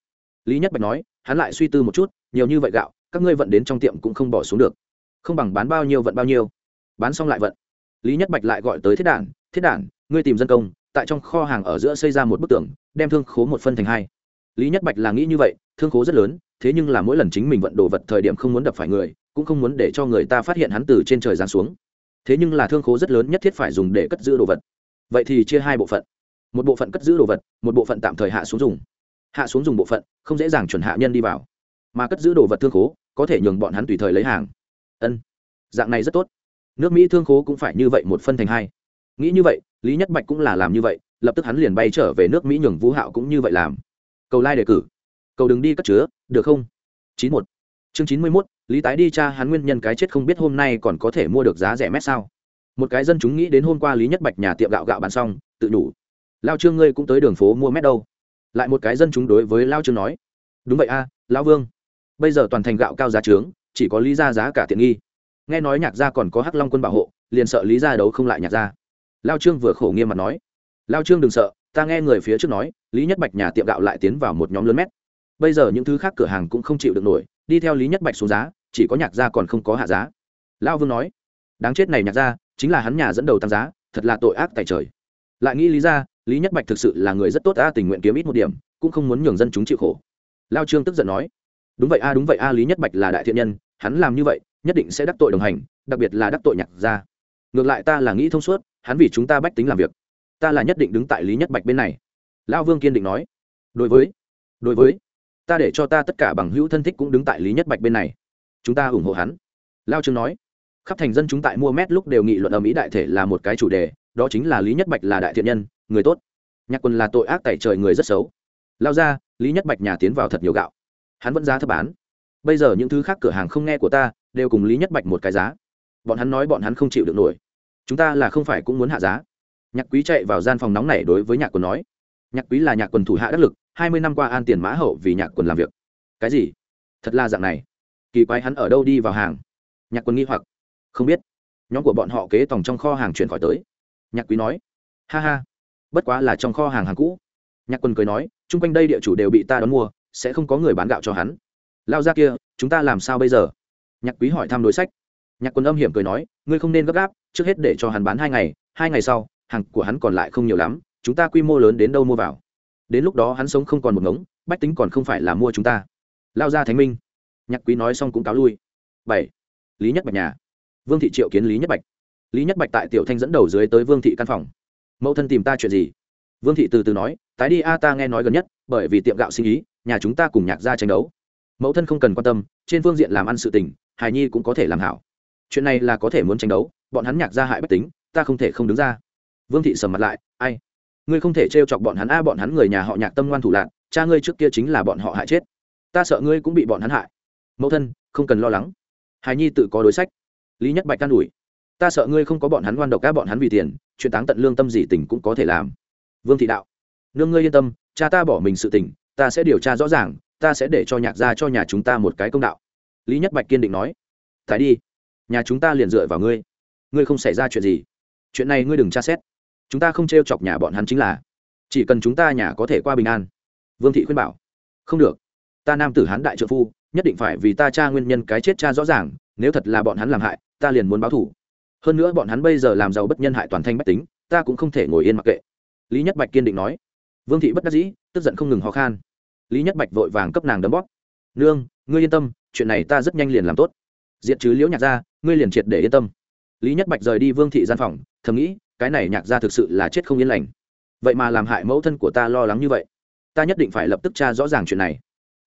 Lý nhất bạch nói, hắn lại suy tư một chút, nhiều như vậy gạo, các ngươi vận đến trong tiệm cũng không bỏ xuống được. Không bằng bán bao nhiêu vận bao nhiêu. Bán xong lại vận. Lý nhất bạch lại gọi tới thiết đản thiết đản, ngươi tìm dân công, tại trong kho hàng ở giữa xây ra một bức tường, đem thương khố một phân thành hai. Lý nhất bạch là nghĩ như vậy, thương khố rất lớn, thế nhưng là mỗi lần chính mình vận đồ vật thời điểm không muốn đập phải người, cũng không muốn để cho người ta phát hiện hắn từ trên trời giáng xuống. Thế nhưng là thương khố rất lớn nhất thiết phải dùng để cất giữ đồ vật. Vậy thì chia hai bộ phận một bộ phận cất giữ đồ vật, một bộ phận tạm thời hạ xuống dùng. Hạ xuống dùng bộ phận, không dễ dàng chuẩn hạ nhân đi vào. Mà cất giữ đồ vật thương khố, có thể nhường bọn hắn tùy thời lấy hàng. Ân, dạng này rất tốt. Nước mỹ thương khố cũng phải như vậy một phân thành hai. Nghĩ như vậy, lý nhất bạch cũng là làm như vậy, lập tức hắn liền bay trở về nước mỹ nhường vũ hạo cũng như vậy làm. Cầu lai、like、đề cử. Cầu đừng đi cất chứa, được không? Chín một. Chương chín mươi mốt, lý tái đi cha hắn nguyên nhân cái chết không biết hôm nay còn có thể mua được giá rẻ mét sao? Một cái dân chúng nghĩ đến hôm qua lý nhất bạch nhà tiệm gạo gạo bán xong, tự đủ lao trương ngươi cũng tới đường phố mua mét đâu. Lại một cái dân chúng đối với lao trương nói. Đúng vậy a à, lão vương. Bây giờ toàn thành gạo cao giá trướng chỉ có lý ra giá cả tiện nghi. Nghe nói nhạc gia còn có hắc long quân bảo hộ liền sợ lý ra đấu không lại nhạc gia. Lao trương vừa khổ nghiêm mặt nói. Lao trương đừng sợ ta nghe người phía trước nói lý nhất bạch nhà tiệm gạo lại tiến vào một nhóm lớn mét. Bây giờ những thứ khác cửa hàng cũng không chịu được nổi đi theo lý nhất bạch xuống giá chỉ có nhạc gia còn không có hạ giá. Lao vương nói. Đáng chết này nhạc gia chính là hắn nhà dẫn đầu tăng giá thật là tội ác tại trời. Lại nghĩ lý ra lý nhất bạch thực sự là người rất tốt a tình nguyện kiếm ít một điểm, cũng không muốn nhường dân chúng chịu khổ. Lao trương tức giận nói, đúng vậy a đúng vậy a lý nhất bạch là đại thiện nhân, hắn làm như vậy, nhất định sẽ đắc tội đồng hành, đặc biệt là đắc tội nhạc gia. Ngược lại ta là nghĩ thông suốt, hắn vì chúng ta bách tính làm việc, ta là nhất định đứng tại lý nhất bạch bên này. Lao vương kiên định nói, đối với đối với, ta để cho ta tất cả bằng hữu thân thích cũng đứng tại lý nhất bạch bên này. Chúng ta ủng hộ hắn. Lao trương nói, khắp thành dân chúng tại mua mét lúc đều nghị luận ở mỹ đại thể là một cái chủ đề, đó chính là lý nhất bạch là đại thiện nhân người tốt. Nhạc quân là tội ác tại trời người rất xấu. Lao ra, lý nhất bạch nhà tiến vào thật nhiều gạo. Hắn vẫn giá thấp bán. Bây giờ những thứ khác cửa hàng không nghe của ta, đều cùng lý nhất bạch một cái giá. Bọn hắn nói bọn hắn không chịu được nổi. Chúng ta là không phải cũng muốn hạ giá. Nhạc quý chạy vào gian phòng nóng này đối với nhạc quân nói. Nhạc quý là nhạc Quân thủ hạ đắc lực, hai mươi năm qua an tiền mã hậu vì nhạc Quân làm việc. Cái gì? Thật là dạng này. Kỳ quái hắn ở đâu đi vào hàng? Nhạc quân nghi hoặc. Không biết. Nhóm của bọn họ kế tòng trong kho hàng chuyển khỏi tới. Nhạc quý nói. Ha ha bất quá là trong kho hàng hàng cũ. Nhạc quân cười nói chung quanh đây địa chủ đều bị ta đón mua, sẽ không có người bán gạo cho hắn. Lao ra kia, chúng ta làm sao bây giờ? Nhạc quý hỏi thăm đối sách. Nhạc quân âm hiểm cười nói, ngươi không nên gấp gáp, trước hết để cho hắn bán hai ngày hai ngày sau, hàng của hắn còn lại không nhiều lắm, chúng ta quy mô lớn đến đâu mua vào. Đến lúc đó hắn sống không còn một ngống, bách tính còn không phải là mua chúng ta. Lao ra thánh minh. Nhạc quý nói xong cũng cáo lui. Bảy. Lý nhất bạch nhà. Vương thị triệu kiến lý nhất bạch. Lý nhất bạch tại tiểu thanh dẫn đầu dưới tới vương thị căn phòng mẫu thân tìm ta chuyện gì? Vương thị từ từ nói, tái đi a, ta nghe nói gần nhất, bởi vì tiệm gạo sinh ý, nhà chúng ta cùng nhạc gia tranh đấu. Mẫu thân không cần quan tâm, trên phương diện làm ăn sự tình, hài nhi cũng có thể làm hảo. Chuyện này là có thể muốn tranh đấu, bọn hắn nhạc gia hại bất tính, ta không thể không đứng ra. Vương thị sầm mặt lại, ai? Ngươi không thể trêu chọc bọn hắn a, bọn hắn người nhà họ nhạc tâm ngoan thủ lạc cha ngươi trước kia chính là bọn họ hại chết. Ta sợ ngươi cũng bị bọn hắn hại. Mẫu thân, không cần lo lắng. Hài nhi tự có đối sách. Lý nhất bạch can ủi, ta sợ ngươi không có bọn hắn ngoan độc các bọn hắn vì tiền chuyện táng tận lương tâm gì tình cũng có thể làm. Vương thị đạo, nương ngươi yên tâm, cha ta bỏ mình sự tình, ta sẽ điều tra rõ ràng, ta sẽ để cho nhạc gia cho nhà chúng ta một cái công đạo. Lý nhất bạch kiên định nói tại đi, nhà chúng ta liền dựa vào ngươi ngươi không xảy ra chuyện gì. Chuyện này ngươi đừng tra xét, chúng ta không t r e o chọc nhà bọn hắn chính là, chỉ cần chúng ta nhà có thể qua bình an. Vương thị khuyên bảo, không được, ta nam tử hán đại trợ phu, nhất định phải vì ta cha nguyên nhân cái chết cha rõ ràng, nếu thật là bọn hắn làm hại, ta liền muốn báo thủ hơn nữa bọn hắn bây giờ làm giàu bất nhân hại toàn thanh bách tính, ta cũng không thể ngồi yên mặc kệ. Lý nhất bạch kiên định nói. Vương thị bất đắc dĩ, tức giận không ngừng ho khan. Lý nhất bạch vội vàng cấp nàng đấm bóp. Nương, ngươi yên tâm, chuyện này ta rất nhanh liền làm tốt. Diện chứ liễu nhạc gia, ngươi liền triệt để yên tâm. Lý nhất bạch rời đi vương thị gian phòng, thầm nghĩ, cái này nhạc gia thực sự là chết không yên lành. Vậy mà làm hại mẫu thân của ta lo lắng như vậy. Ta nhất định phải lập tức tra rõ ràng chuyện này.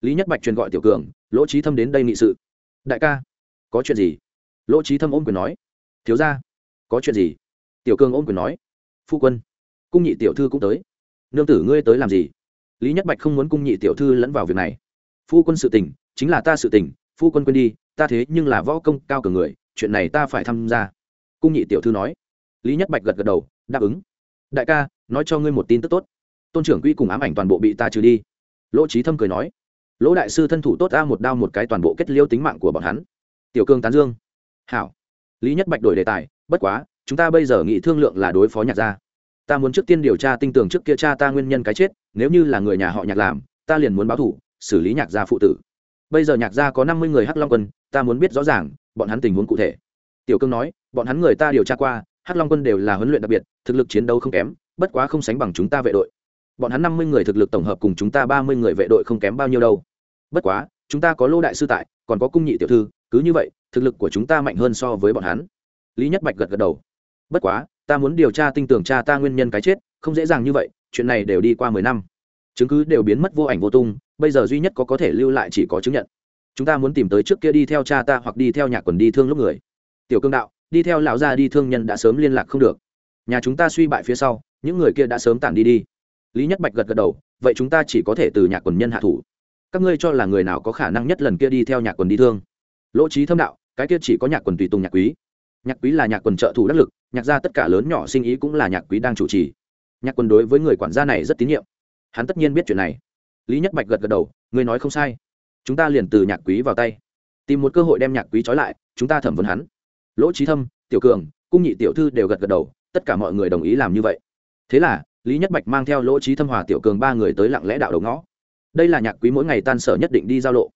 Lý nhất bạch truyền gọi tiểu cường, lỗ trí thâm đến đây nghị sự. Đại ca, có chuyện gì? Lỗ trí thâm ôm quyền nói thiếu ra. Có chuyện gì? Tiểu Cương ôm quyền nói. Phu quân, cung nhị tiểu thư cũng tới. Nương tử ngươi tới làm gì? Lý nhất bạch không muốn cung nhị tiểu thư lẫn vào việc này. Phu quân sự tình, chính là ta sự tình, phu quân quên đi, ta thế nhưng là võ công cao cường người, chuyện này ta phải tham gia. Cung nhị tiểu thư nói. Lý nhất bạch gật gật đầu, đáp ứng. Đại ca, nói cho ngươi một tin tức tốt. Tôn trưởng quy cùng ám ảnh toàn bộ bị ta trừ đi. Lỗ trí thâm cười nói. Lỗ đại sư thân thủ tốt ra một đao một cái toàn bộ kết liêu tính mạng của bọn hắn. Tiểu cương tán dương. Hảo lý nhất bạch đổi đề tài, bất quá, chúng ta bây giờ nghĩ thương lượng là đối phó nhạc gia. Ta muốn trước tiên điều tra tinh tường trước kia cha ta nguyên nhân cái chết, nếu như là người nhà họ nhạc làm, ta liền muốn báo thủ, xử lý nhạc gia phụ tử. Bây giờ nhạc gia có năm mươi người hắc long quân, ta muốn biết rõ ràng, bọn hắn tình huống cụ thể. Tiểu cương nói, bọn hắn người ta điều tra qua, hắc long quân đều là huấn luyện đặc biệt, thực lực chiến đấu không kém, bất quá không sánh bằng chúng ta vệ đội. Bọn hắn năm mươi người thực lực tổng hợp cùng chúng ta ba mươi người vệ đội không kém bao nhiêu đâu. Bất quá, chúng ta có lô đại sư tại, còn có cung nhị tiểu thư, cứ như vậy thực lực của chúng ta mạnh hơn so với bọn hắn. Lý nhất bạch gật gật đầu. Bất quá, ta muốn điều tra tinh tưởng cha ta nguyên nhân cái chết, không dễ dàng như vậy, chuyện này đều đi qua mười năm. Chứng cứ đều biến mất vô ảnh vô tung, bây giờ duy nhất có có thể lưu lại chỉ có chứng nhận. Chúng ta muốn tìm tới trước kia đi theo cha ta hoặc đi theo nhà quần đi thương lúc người. Tiểu cương đạo, đi theo lão gia đi thương nhân đã sớm liên lạc không được. Nhà chúng ta suy bại phía sau, những người kia đã sớm tản đi đi. Lý nhất bạch gật gật đầu, vậy chúng ta chỉ có thể từ nhà quần nhân hạ thủ. Các ngươi cho là người nào có khả năng nhất lần kia đi theo nhà quần đi thương? Lỗ trí thâm đạo cái kia chỉ có nhạc quần tùy tùng nhạc quý. Nhạc quý là nhạc quần trợ thủ đắc lực, nhạc gia tất cả lớn nhỏ sinh ý cũng là nhạc quý đang chủ trì. Nhạc quần đối với người quản gia này rất tín nhiệm. Hắn tất nhiên biết chuyện này. Lý nhất bạch gật gật đầu, ngươi nói không sai. Chúng ta liền từ nhạc quý vào tay. Tìm một cơ hội đem nhạc quý trói lại, chúng ta thẩm vấn hắn. Lỗ trí thâm, tiểu cường, cung nhị tiểu thư đều gật gật đầu, tất cả mọi người đồng ý làm như vậy. Thế là, lý nhất bạch mang theo lỗ trí thâm hòa tiểu cường ba người tới lặng lẽ đạo đầu ngõ. Đây là nhạc quý mỗi ngày tan sở nhất định đi giao lộ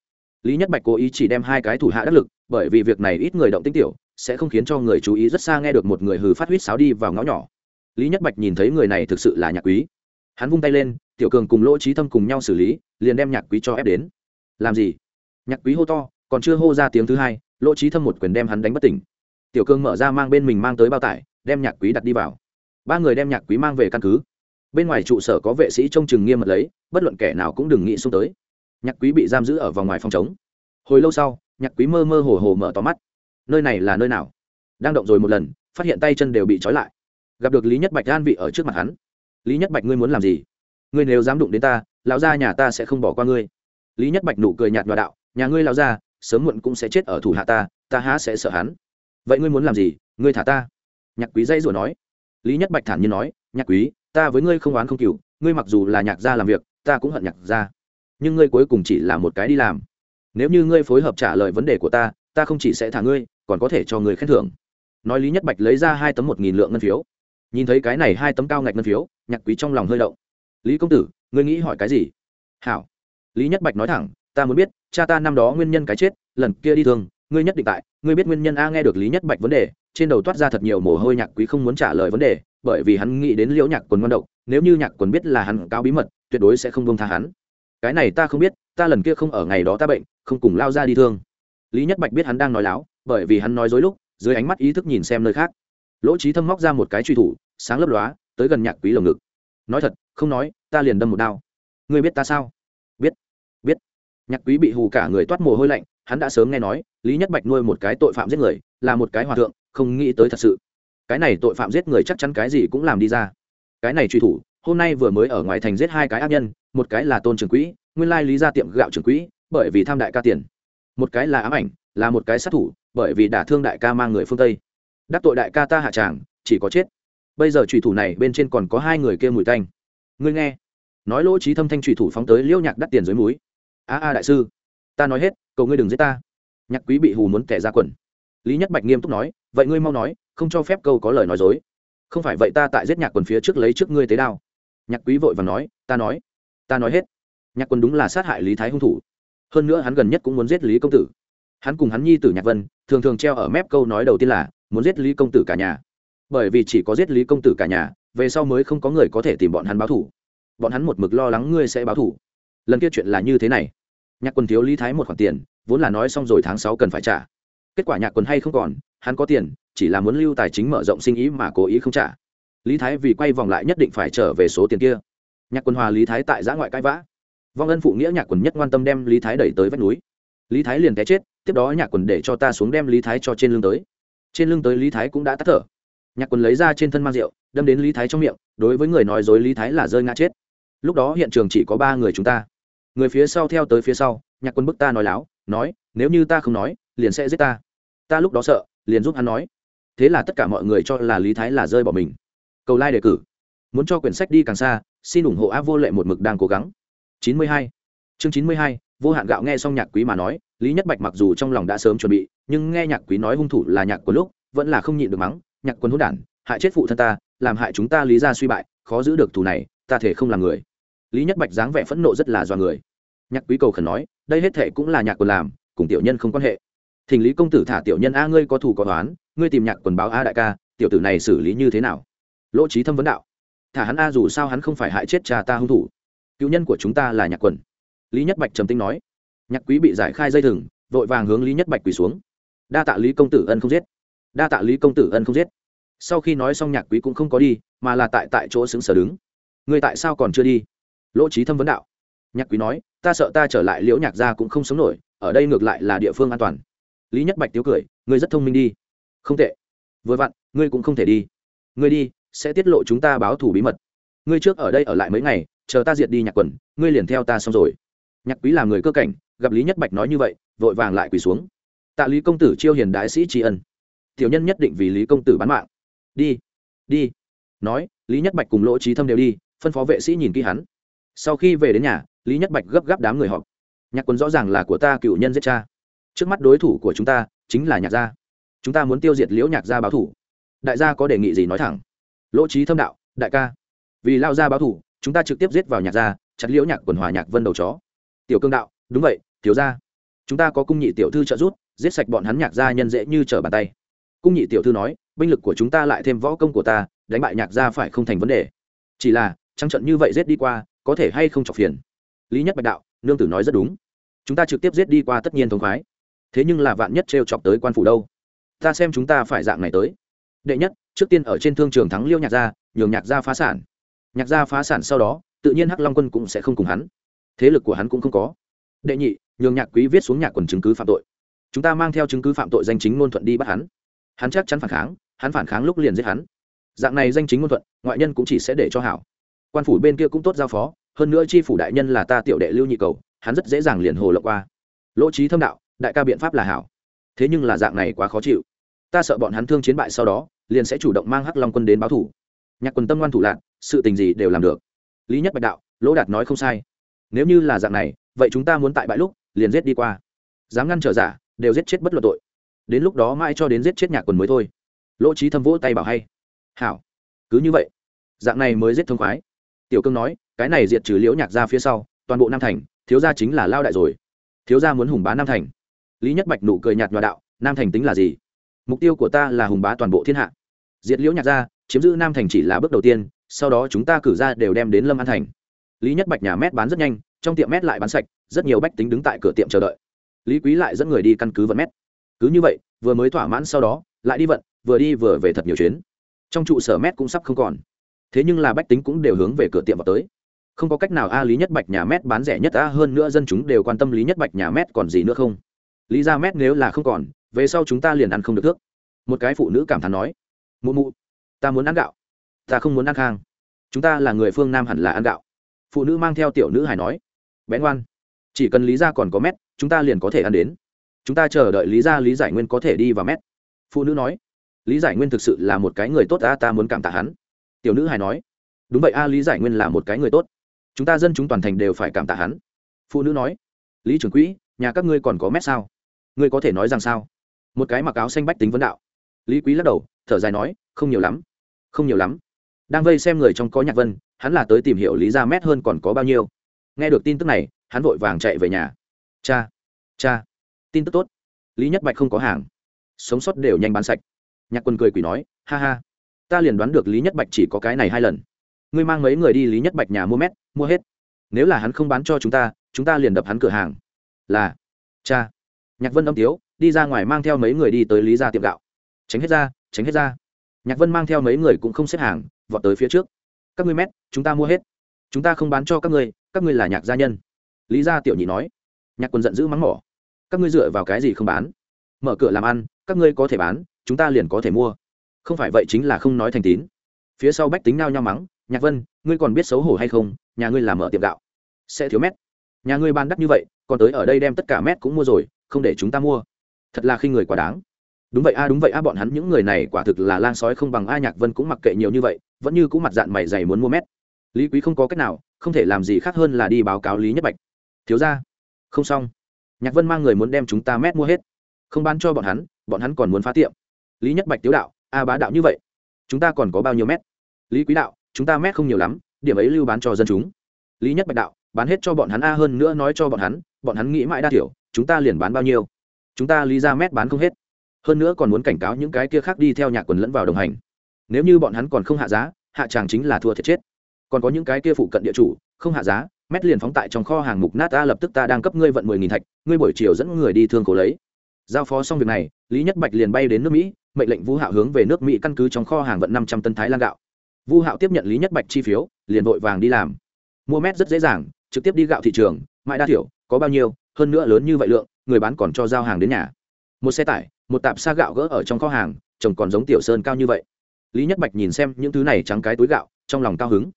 lý nhất bạch cố ý chỉ đem hai cái thủ hạ đắc lực, bởi vì việc này ít người động tinh tiểu, sẽ không khiến cho người chú ý rất xa nghe được một người hừ phát huýt sáo đi vào ngõ nhỏ. Lý nhất bạch nhìn thấy người này thực sự là nhạc quý. Hắn vung tay lên, tiểu cường cùng lỗ trí thâm cùng nhau xử lý, liền đem nhạc quý cho ép đến. Làm gì? Nhạc quý hô to, còn chưa hô ra tiếng thứ hai, lỗ trí thâm một quyền đem hắn đánh bất tỉnh. Tiểu cường mở ra mang bên mình mang tới bao tải, đem nhạc quý đặt đi vào. Ba người đem nhạc quý mang về căn cứ. Bên ngoài trụ sở có vệ sĩ trông chừng nghiêm mật lấy, bất luận kẻ nào cũng đừng nghĩ xuống tới nhạc quý bị giam giữ ở vòng ngoài phòng chống hồi lâu sau, nhạc quý mơ mơ hồ hồ mở tóm mắt. Nơi này là nơi nào? Đang động rồi một lần, phát hiện tay chân đều bị trói lại. Gặp được lý nhất bạch an vị ở trước mặt hắn. Lý nhất bạch ngươi muốn làm gì? Ngươi nếu dám đụng đến ta, lão gia nhà ta sẽ không bỏ qua ngươi. Lý nhất bạch nụ cười nhạt nhòa đạo, nhà ngươi lão gia, sớm muộn cũng sẽ chết ở thủ hạ ta ta há sẽ sợ hắn? Vậy ngươi muốn làm gì? Ngươi thả ta. Nhạc quý dây rủa nói. Lý nhất bạch thản nhiên nói, nhạc quý, ta với ngươi không oán không cừu, ngươi mặc dù là nhạc gia làm việc, ta cũng hận nhạc gia nhưng ngươi cuối cùng chỉ là một cái đi làm. Nếu như ngươi phối hợp trả lời vấn đề của ta ta không chỉ sẽ thả ngươi, còn có thể cho ngươi khen thưởng. Nói lý nhất bạch lấy ra hai tấm một nghìn lượng ngân phiếu. Nhìn thấy cái này hai tấm cao ngạch ngân phiếu, nhạc quý trong lòng hơi động. Lý công tử, ngươi nghĩ hỏi cái gì? Hảo. Lý nhất bạch nói thẳng, ta muốn biết, cha ta năm đó nguyên nhân cái chết, lần kia đi thương, ngươi nhất định tại, ngươi biết nguyên nhân a nghe được lý nhất bạch vấn đề, trên đầu toát ra thật nhiều mồ hôi nhạc quý không muốn trả lời vấn đề, bởi vì hắn nghĩ đến liễu nhạc quần ngon độc, nếu như nhạc quần biết là hắn cao bí mật, tuyệt đối sẽ không bông tha hắn cái này ta không biết, ta lần kia không ở ngày đó ta bệnh, không cùng lao ra đi thương. Lý nhất bạch biết hắn đang nói láo, bởi vì hắn nói dối lúc, dưới ánh mắt ý thức nhìn xem nơi khác. Lỗ trí thâm móc ra một cái truy thủ, sáng lấp lóa, tới gần nhạc quý lồng ngực. Nói thật, không nói, ta liền đâm một đao. Ngươi biết ta sao? Biết biết. Nhạc quý bị hù cả người toát mồ hôi lạnh, hắn đã sớm nghe nói, lý nhất bạch nuôi một cái tội phạm giết người, là một cái hòa thượng, không nghĩ tới thật sự. Cái này tội phạm giết người chắc chắn cái gì cũng làm đi ra. Cái này truy thủ hôm nay vừa mới ở ngoài thành giết hai cái ác nhân, một cái là tôn trưởng quỹ, nguyên lai lý ra tiệm gạo trưởng quỹ, bởi vì tham đại ca tiền. Một cái là ám ảnh, là một cái sát thủ, bởi vì đả thương đại ca mang người phương tây. Đắc tội đại ca ta hạ tràng, chỉ có chết. Bây giờ trùy thủ này bên trên còn có hai người kia mùi tanh. Ngươi nghe. Nói lỗ trí thâm thanh trùy thủ phóng tới liêu nhạc đắt tiền dưới múi a a đại sư, ta nói hết, cầu ngươi đừng giết ta. Nhạc quý bị hù muốn kẻ ra quần. Lý nhất bạch nghiêm túc nói, vậy ngươi mau nói, không cho phép câu có lời nói dối. Không phải vậy ta tại giết nhạc quần phía trước lấy trước ngươi tế đao nhạc quý vội và nói, ta nói ta nói hết. Nhạc quân đúng là sát hại lý thái hung thủ. Hơn nữa hắn gần nhất cũng muốn giết lý công tử. Hắn cùng hắn nhi tử nhạc vân, thường thường treo ở mép câu nói đầu tiên là, muốn giết lý công tử cả nhà. Bởi vì chỉ có giết lý công tử cả nhà, về sau mới không có người có thể tìm bọn hắn báo thủ bọn hắn một mực lo lắng ngươi sẽ báo thủ lần kia chuyện là như thế này. Nhạc quân thiếu lý thái một khoản tiền, vốn là nói xong rồi tháng sáu cần phải trả. Kết quả nhạc quân hay không còn, hắn có tiền, chỉ là muốn lưu tài chính mở rộng sinh ý mà cố ý không trả lý thái vì quay vòng lại nhất định phải trở về số tiền kia. Nhạc quân hòa, lý thái tại giã ngoại cãi vã. Vong ân phụ nghĩa nhạc quần nhất quan tâm đem lý thái đẩy tới vách núi. Lý thái liền té chết, tiếp đó nhạc quần để cho ta xuống đem lý thái cho trên lưng tới. Trên lưng tới lý thái cũng đã tắt thở. Nhạc quần lấy ra trên thân mang rượu, đâm đến lý thái trong miệng, đối với người nói dối lý thái là rơi ngã chết. Lúc đó hiện trường chỉ có ba người chúng ta. Người phía sau theo tới phía sau, nhạc quân bức ta nói láo, nói, nếu như ta không nói, liền sẽ giết ta. Ta lúc đó sợ, liền giúp hắn nói. Thế là tất cả mọi người cho là lý thái là rơi bỏ mình cầu lai đề cử. Muốn cho quyển sách đi càng xa, xin ủng hộ áp vô lệ một mực đang cố gắng. Chín mươi hai. Chương chín mươi hai, vô hạn gạo nghe xong nhạc quý mà nói, lý nhất bạch mặc dù trong lòng đã sớm chuẩn bị, nhưng nghe nhạc quý nói hung thủ là nhạc của lúc, vẫn là không nhịn được mắng, nhạc quân hỗn đản, hại chết phụ thân ta, làm hại chúng ta lý ra suy bại, khó giữ được thù này, ta thể không làm người. Lý nhất bạch dáng vẻ phẫn nộ rất là do người. Nhạc quý cầu khẩn nói, đây hết thệ cũng là nhạc quân làm, cùng tiểu nhân không quan hệ. Thỉnh lý công tử thả tiểu nhân a ngươi có thù có toán ngươi tìm nhạc quần báo a đại ca, tiểu tử này xử lý như thế nào? Lỗ trí thâm vấn đạo. Thả hắn a, dù sao hắn không phải hại chết cha ta hung thủ. Cựu nhân của chúng ta là nhạc quần. Lý nhất bạch trầm tinh nói. Nhạc quý bị giải khai dây thừng, vội vàng hướng lý nhất bạch quỳ xuống. Đa tạ lý công tử ân không giết. Đa tạ lý công tử ân không giết. Sau khi nói xong nhạc quý cũng không có đi, mà là tại tại chỗ xứng sở đứng. Người tại sao còn chưa đi? Lỗ trí thâm vấn đạo. Nhạc quý nói, ta sợ ta trở lại liễu nhạc gia cũng không sống nổi, ở đây ngược lại là địa phương an toàn. Lý nhất bạch tiếu cười, ngươi rất thông minh đi. Không tệ. Vừa vặn, ngươi cũng không thể đi. Ngươi đi sẽ tiết lộ chúng ta báo thủ bí mật. Ngươi trước ở đây ở lại mấy ngày, chờ ta diệt đi nhạc quần, ngươi liền theo ta xong rồi. Nhạc quý làm người cơ cảnh, gặp lý nhất bạch nói như vậy, vội vàng lại quỳ xuống. Tạ lý công tử chiêu hiền đại sĩ tri ân. Tiểu nhân nhất định vì lý công tử bán mạng. Đi đi. Nói, lý nhất bạch cùng lỗ trí thâm đều đi, phân phó vệ sĩ nhìn kỹ hắn. Sau khi về đến nhà, lý nhất bạch gấp gáp đám người họp. Nhạc quân rõ ràng là của ta, cựu nhân giết cha. Trước mắt đối thủ của chúng ta chính là nhạc gia. Chúng ta muốn tiêu diệt liễu nhạc gia báo thủ đại gia có đề nghị gì nói thẳng lỗ trí thâm đạo, đại ca, vì lao gia báo thủ, chúng ta trực tiếp giết vào nhạc gia, chặt liễu nhạc quần hòa nhạc vân đầu chó. Tiểu cương đạo, đúng vậy, thiếu gia. Chúng ta có cung nhị tiểu thư trợ giúp, giết sạch bọn hắn nhạc gia nhân dễ như trở bàn tay. Cung nhị tiểu thư nói, binh lực của chúng ta lại thêm võ công của ta, đánh bại nhạc gia phải không thành vấn đề. Chỉ là trăng trận như vậy giết đi qua, có thể hay không chọc phiền? Lý nhất bạch đạo, nương tử nói rất đúng. Chúng ta trực tiếp giết đi qua tất nhiên thống khoái. Thế nhưng là vạn nhất t chọc tới quan phủ đâu? Ta xem chúng ta phải dạng này tới đệ nhất, trước tiên ở trên thương trường thắng liêu nhạc gia, nhường nhạc gia phá sản. Nhạc gia phá sản sau đó, tự nhiên hắc long quân cũng sẽ không cùng hắn. Thế lực của hắn cũng không có. Đệ nhị, nhường nhạc quý viết xuống nhạc quần chứng cứ phạm tội. Chúng ta mang theo chứng cứ phạm tội danh chính ngôn thuận đi bắt hắn. Hắn chắc chắn phản kháng, hắn phản kháng lúc liền giết hắn. Dạng này danh chính ngôn thuận, ngoại nhân cũng chỉ sẽ để cho hảo. Quan phủ bên kia cũng tốt giao phó, hơn nữa chi phủ đại nhân là ta tiểu đệ lưu nhị cầu, hắn rất dễ dàng liền hồ lộng qua. Lỗ trí thâm đạo, đại ca biện pháp là hảo. Thế nhưng là dạng này quá khó chịu ta sợ bọn hắn thương chiến bại sau đó, liền sẽ chủ động mang hắc long quân đến báo thủ. Nhạc quần tâm ngoan thủ lạc, sự tình gì đều làm được. Lý nhất bạch đạo, lỗ đạt nói không sai. Nếu như là dạng này, vậy chúng ta muốn tại bãi lúc, liền giết đi qua. Dám ngăn trở giả, đều giết chết bất luận tội. Đến lúc đó mãi cho đến giết chết nhạc quần mới thôi. Lỗ trí thâm vỗ tay bảo hay. Hảo. Cứ như vậy. Dạng này mới giết thông khoái. Tiểu cương nói, cái này diệt trừ liễu nhạc ra phía sau, toàn bộ nam thành, thiếu gia chính là lao đại rồi. Thiếu gia muốn hùng bá nam thành. Lý nhất bạch nụ cười nhạt nhòa đạo, nam thành tính là gì? Mục tiêu của ta là hùng bá toàn bộ thiên hạ. Diệt liễu nhạc ra chiếm giữ nam thành chỉ là bước đầu tiên, sau đó chúng ta cử ra đều đem đến lâm an thành. Lý nhất bạch nhà mét bán rất nhanh, trong tiệm mét lại bán sạch, rất nhiều bách tính đứng tại cửa tiệm chờ đợi. Lý quý lại dẫn người đi căn cứ vận mét. Cứ như vậy, vừa mới thỏa mãn sau đó, lại đi vận, vừa đi vừa về thật nhiều chuyến. Trong trụ sở mét cũng sắp không còn. Thế nhưng là bách tính cũng đều hướng về cửa tiệm vào tới. Không có cách nào, a, lý nhất bạch nhà mét bán rẻ nhất, a, hơn nữa dân chúng đều quan tâm lý nhất bạch nhà mét còn gì nữa không? Lý ra mét nếu là không còn về sau chúng ta liền ăn không được thước. Một cái phụ nữ cảm thán nói, mụ mụ, ta muốn ăn gạo, ta không muốn ăn khang. Chúng ta là người phương nam hẳn là ăn gạo. Phụ nữ mang theo tiểu nữ hải nói, bé ngoan, chỉ cần lý ra còn có mét, chúng ta liền có thể ăn đến. Chúng ta chờ đợi lý ra lý giải nguyên có thể đi vào mét. Phụ nữ nói, lý giải nguyên thực sự là một cái người tốt a, ta muốn cảm tạ hắn. Tiểu nữ hải nói, đúng vậy a, lý giải nguyên là một cái người tốt. Chúng ta dân chúng toàn thành đều phải cảm tạ hắn. Phụ nữ nói, lý trưởng quỹ, nhà các ngươi còn có mét sao? Ngươi có thể nói rằng sao? Một cái mặc áo xanh bách tính vấn đạo. Lý quý lắc đầu, thở dài nói, không nhiều lắm, không nhiều lắm. Đang vây xem người trong có nhạc vân, hắn là tới tìm hiểu lý ra mét hơn còn có bao nhiêu. Nghe được tin tức này, hắn vội vàng chạy về nhà. Cha cha, tin tức tốt. Lý nhất bạch không có hàng. Sống sót đều nhanh bán sạch. Nhạc quân cười quỷ nói, ha ha, ta liền đoán được lý nhất bạch chỉ có cái này hai lần. Ngươi mang mấy người đi lý nhất bạch nhà mua mét, mua hết. Nếu là hắn không bán cho chúng ta chúng ta liền đập hắn cửa hàng. Là, cha. Nhạc vân âm tiếu đi ra ngoài mang theo mấy người đi tới lý gia tiệm gạo. Tránh hết ra, tránh hết ra. Nhạc vân mang theo mấy người cũng không xếp hàng, vọt tới phía trước. Các ngươi mét, chúng ta mua hết. Chúng ta không bán cho các ngươi các ngươi là nhạc gia nhân. Lý gia tiểu nhị nói. Nhạc quân giận dữ mắng mỏ. Các ngươi dựa vào cái gì không bán? Mở cửa làm ăn, các ngươi có thể bán, chúng ta liền có thể mua. Không phải vậy chính là không nói thành tín. Phía sau bách tính nao nhau mắng. Nhạc vân, ngươi còn biết xấu hổ hay không? Nhà ngươi làm mở tiệm gạo. Sẽ thiếu mét. Nhà ngươi bán đắt như vậy, còn tới ở đây đem tất cả mét cũng mua rồi, không để chúng ta mua thật là khi người quá đáng. Đúng vậy a, đúng vậy a, bọn hắn những người này quả thực là lang sói không bằng a nhạc vân cũng mặc kệ nhiều như vậy, vẫn như cũng mặt dạng mày dày muốn mua mét. Lý quý không có cách nào, không thể làm gì khác hơn là đi báo cáo lý nhất bạch. Thiếu ra không xong. Nhạc vân mang người muốn đem chúng ta mét mua hết. Không bán cho bọn hắn bọn hắn còn muốn phá tiệm. Lý nhất bạch tiếu đạo, a bá đạo như vậy, chúng ta còn có bao nhiêu mét? Lý quý đạo, chúng ta mét không nhiều lắm, điểm ấy lưu bán cho dân chúng. Lý nhất bạch đạo, bán hết cho bọn hắn a hơn nữa nói cho bọn hắn bọn hắn nghĩ mãi đa thiểu chúng ta liền bán bao nhiêu? Chúng ta lý ra mét bán không hết. Hơn nữa còn muốn cảnh cáo những cái kia khác đi theo nhạc quần lẫn vào đồng hành. Nếu như bọn hắn còn không hạ giá, hạ tràng chính là thua thiệt chết. Còn có những cái kia phụ cận địa chủ, không hạ giá, mét liền phóng tại trong kho hàng mục nát ta lập tức ta đang cấp ngươi vận mười nghìn thạch, ngươi buổi chiều dẫn người đi thương cố lấy. Giao phó xong việc này, lý nhất bạch liền bay đến nước mỹ, mệnh lệnh vũ hạo hướng về nước mỹ căn cứ trong kho hàng vận năm trăm tân thái lan gạo. Vũ hạo tiếp nhận lý nhất bạch chi phiếu, liền vội vàng đi làm. Mua mét rất dễ dàng, trực tiếp đi gạo thị trường, mãi đa thiểu có bao nhiêu, hơn nữa lớn như vậy lượng người bán còn cho giao hàng đến nhà. Một xe tải, một tạp xa gạo gỡ ở trong kho hàng chồng còn giống tiểu sơn cao như vậy. Lý nhất bạch nhìn xem những thứ này trắng cái túi gạo, trong lòng cao hứng.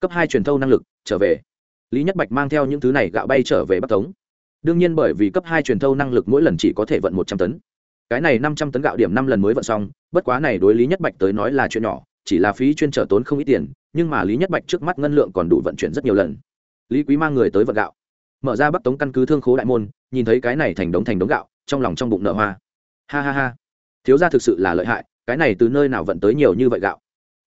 Cấp hai truyền thâu năng lực, trở về. Lý nhất bạch mang theo những thứ này gạo bay trở về bắc tống. Đương nhiên bởi vì cấp hai truyền thâu năng lực mỗi lần chỉ có thể vận một trăm tấn. Cái này năm trăm tấn gạo điểm năm lần mới vận xong, bất quá này đối lý nhất bạch tới nói là chuyện nhỏ, chỉ là phí chuyên trở tốn không ít tiền, nhưng mà lý nhất bạch trước mắt ngân lượng còn đủ vận chuyển rất nhiều lần. Lý quý mang người tới vận gạo mở ra bắc tống căn cứ thương khố đại môn, nhìn thấy cái này thành đống thành đống gạo, trong lòng trong bụng nở hoa. Ha ha ha. Thiếu gia thực sự là lợi hại, cái này từ nơi nào vận tới nhiều như vậy gạo?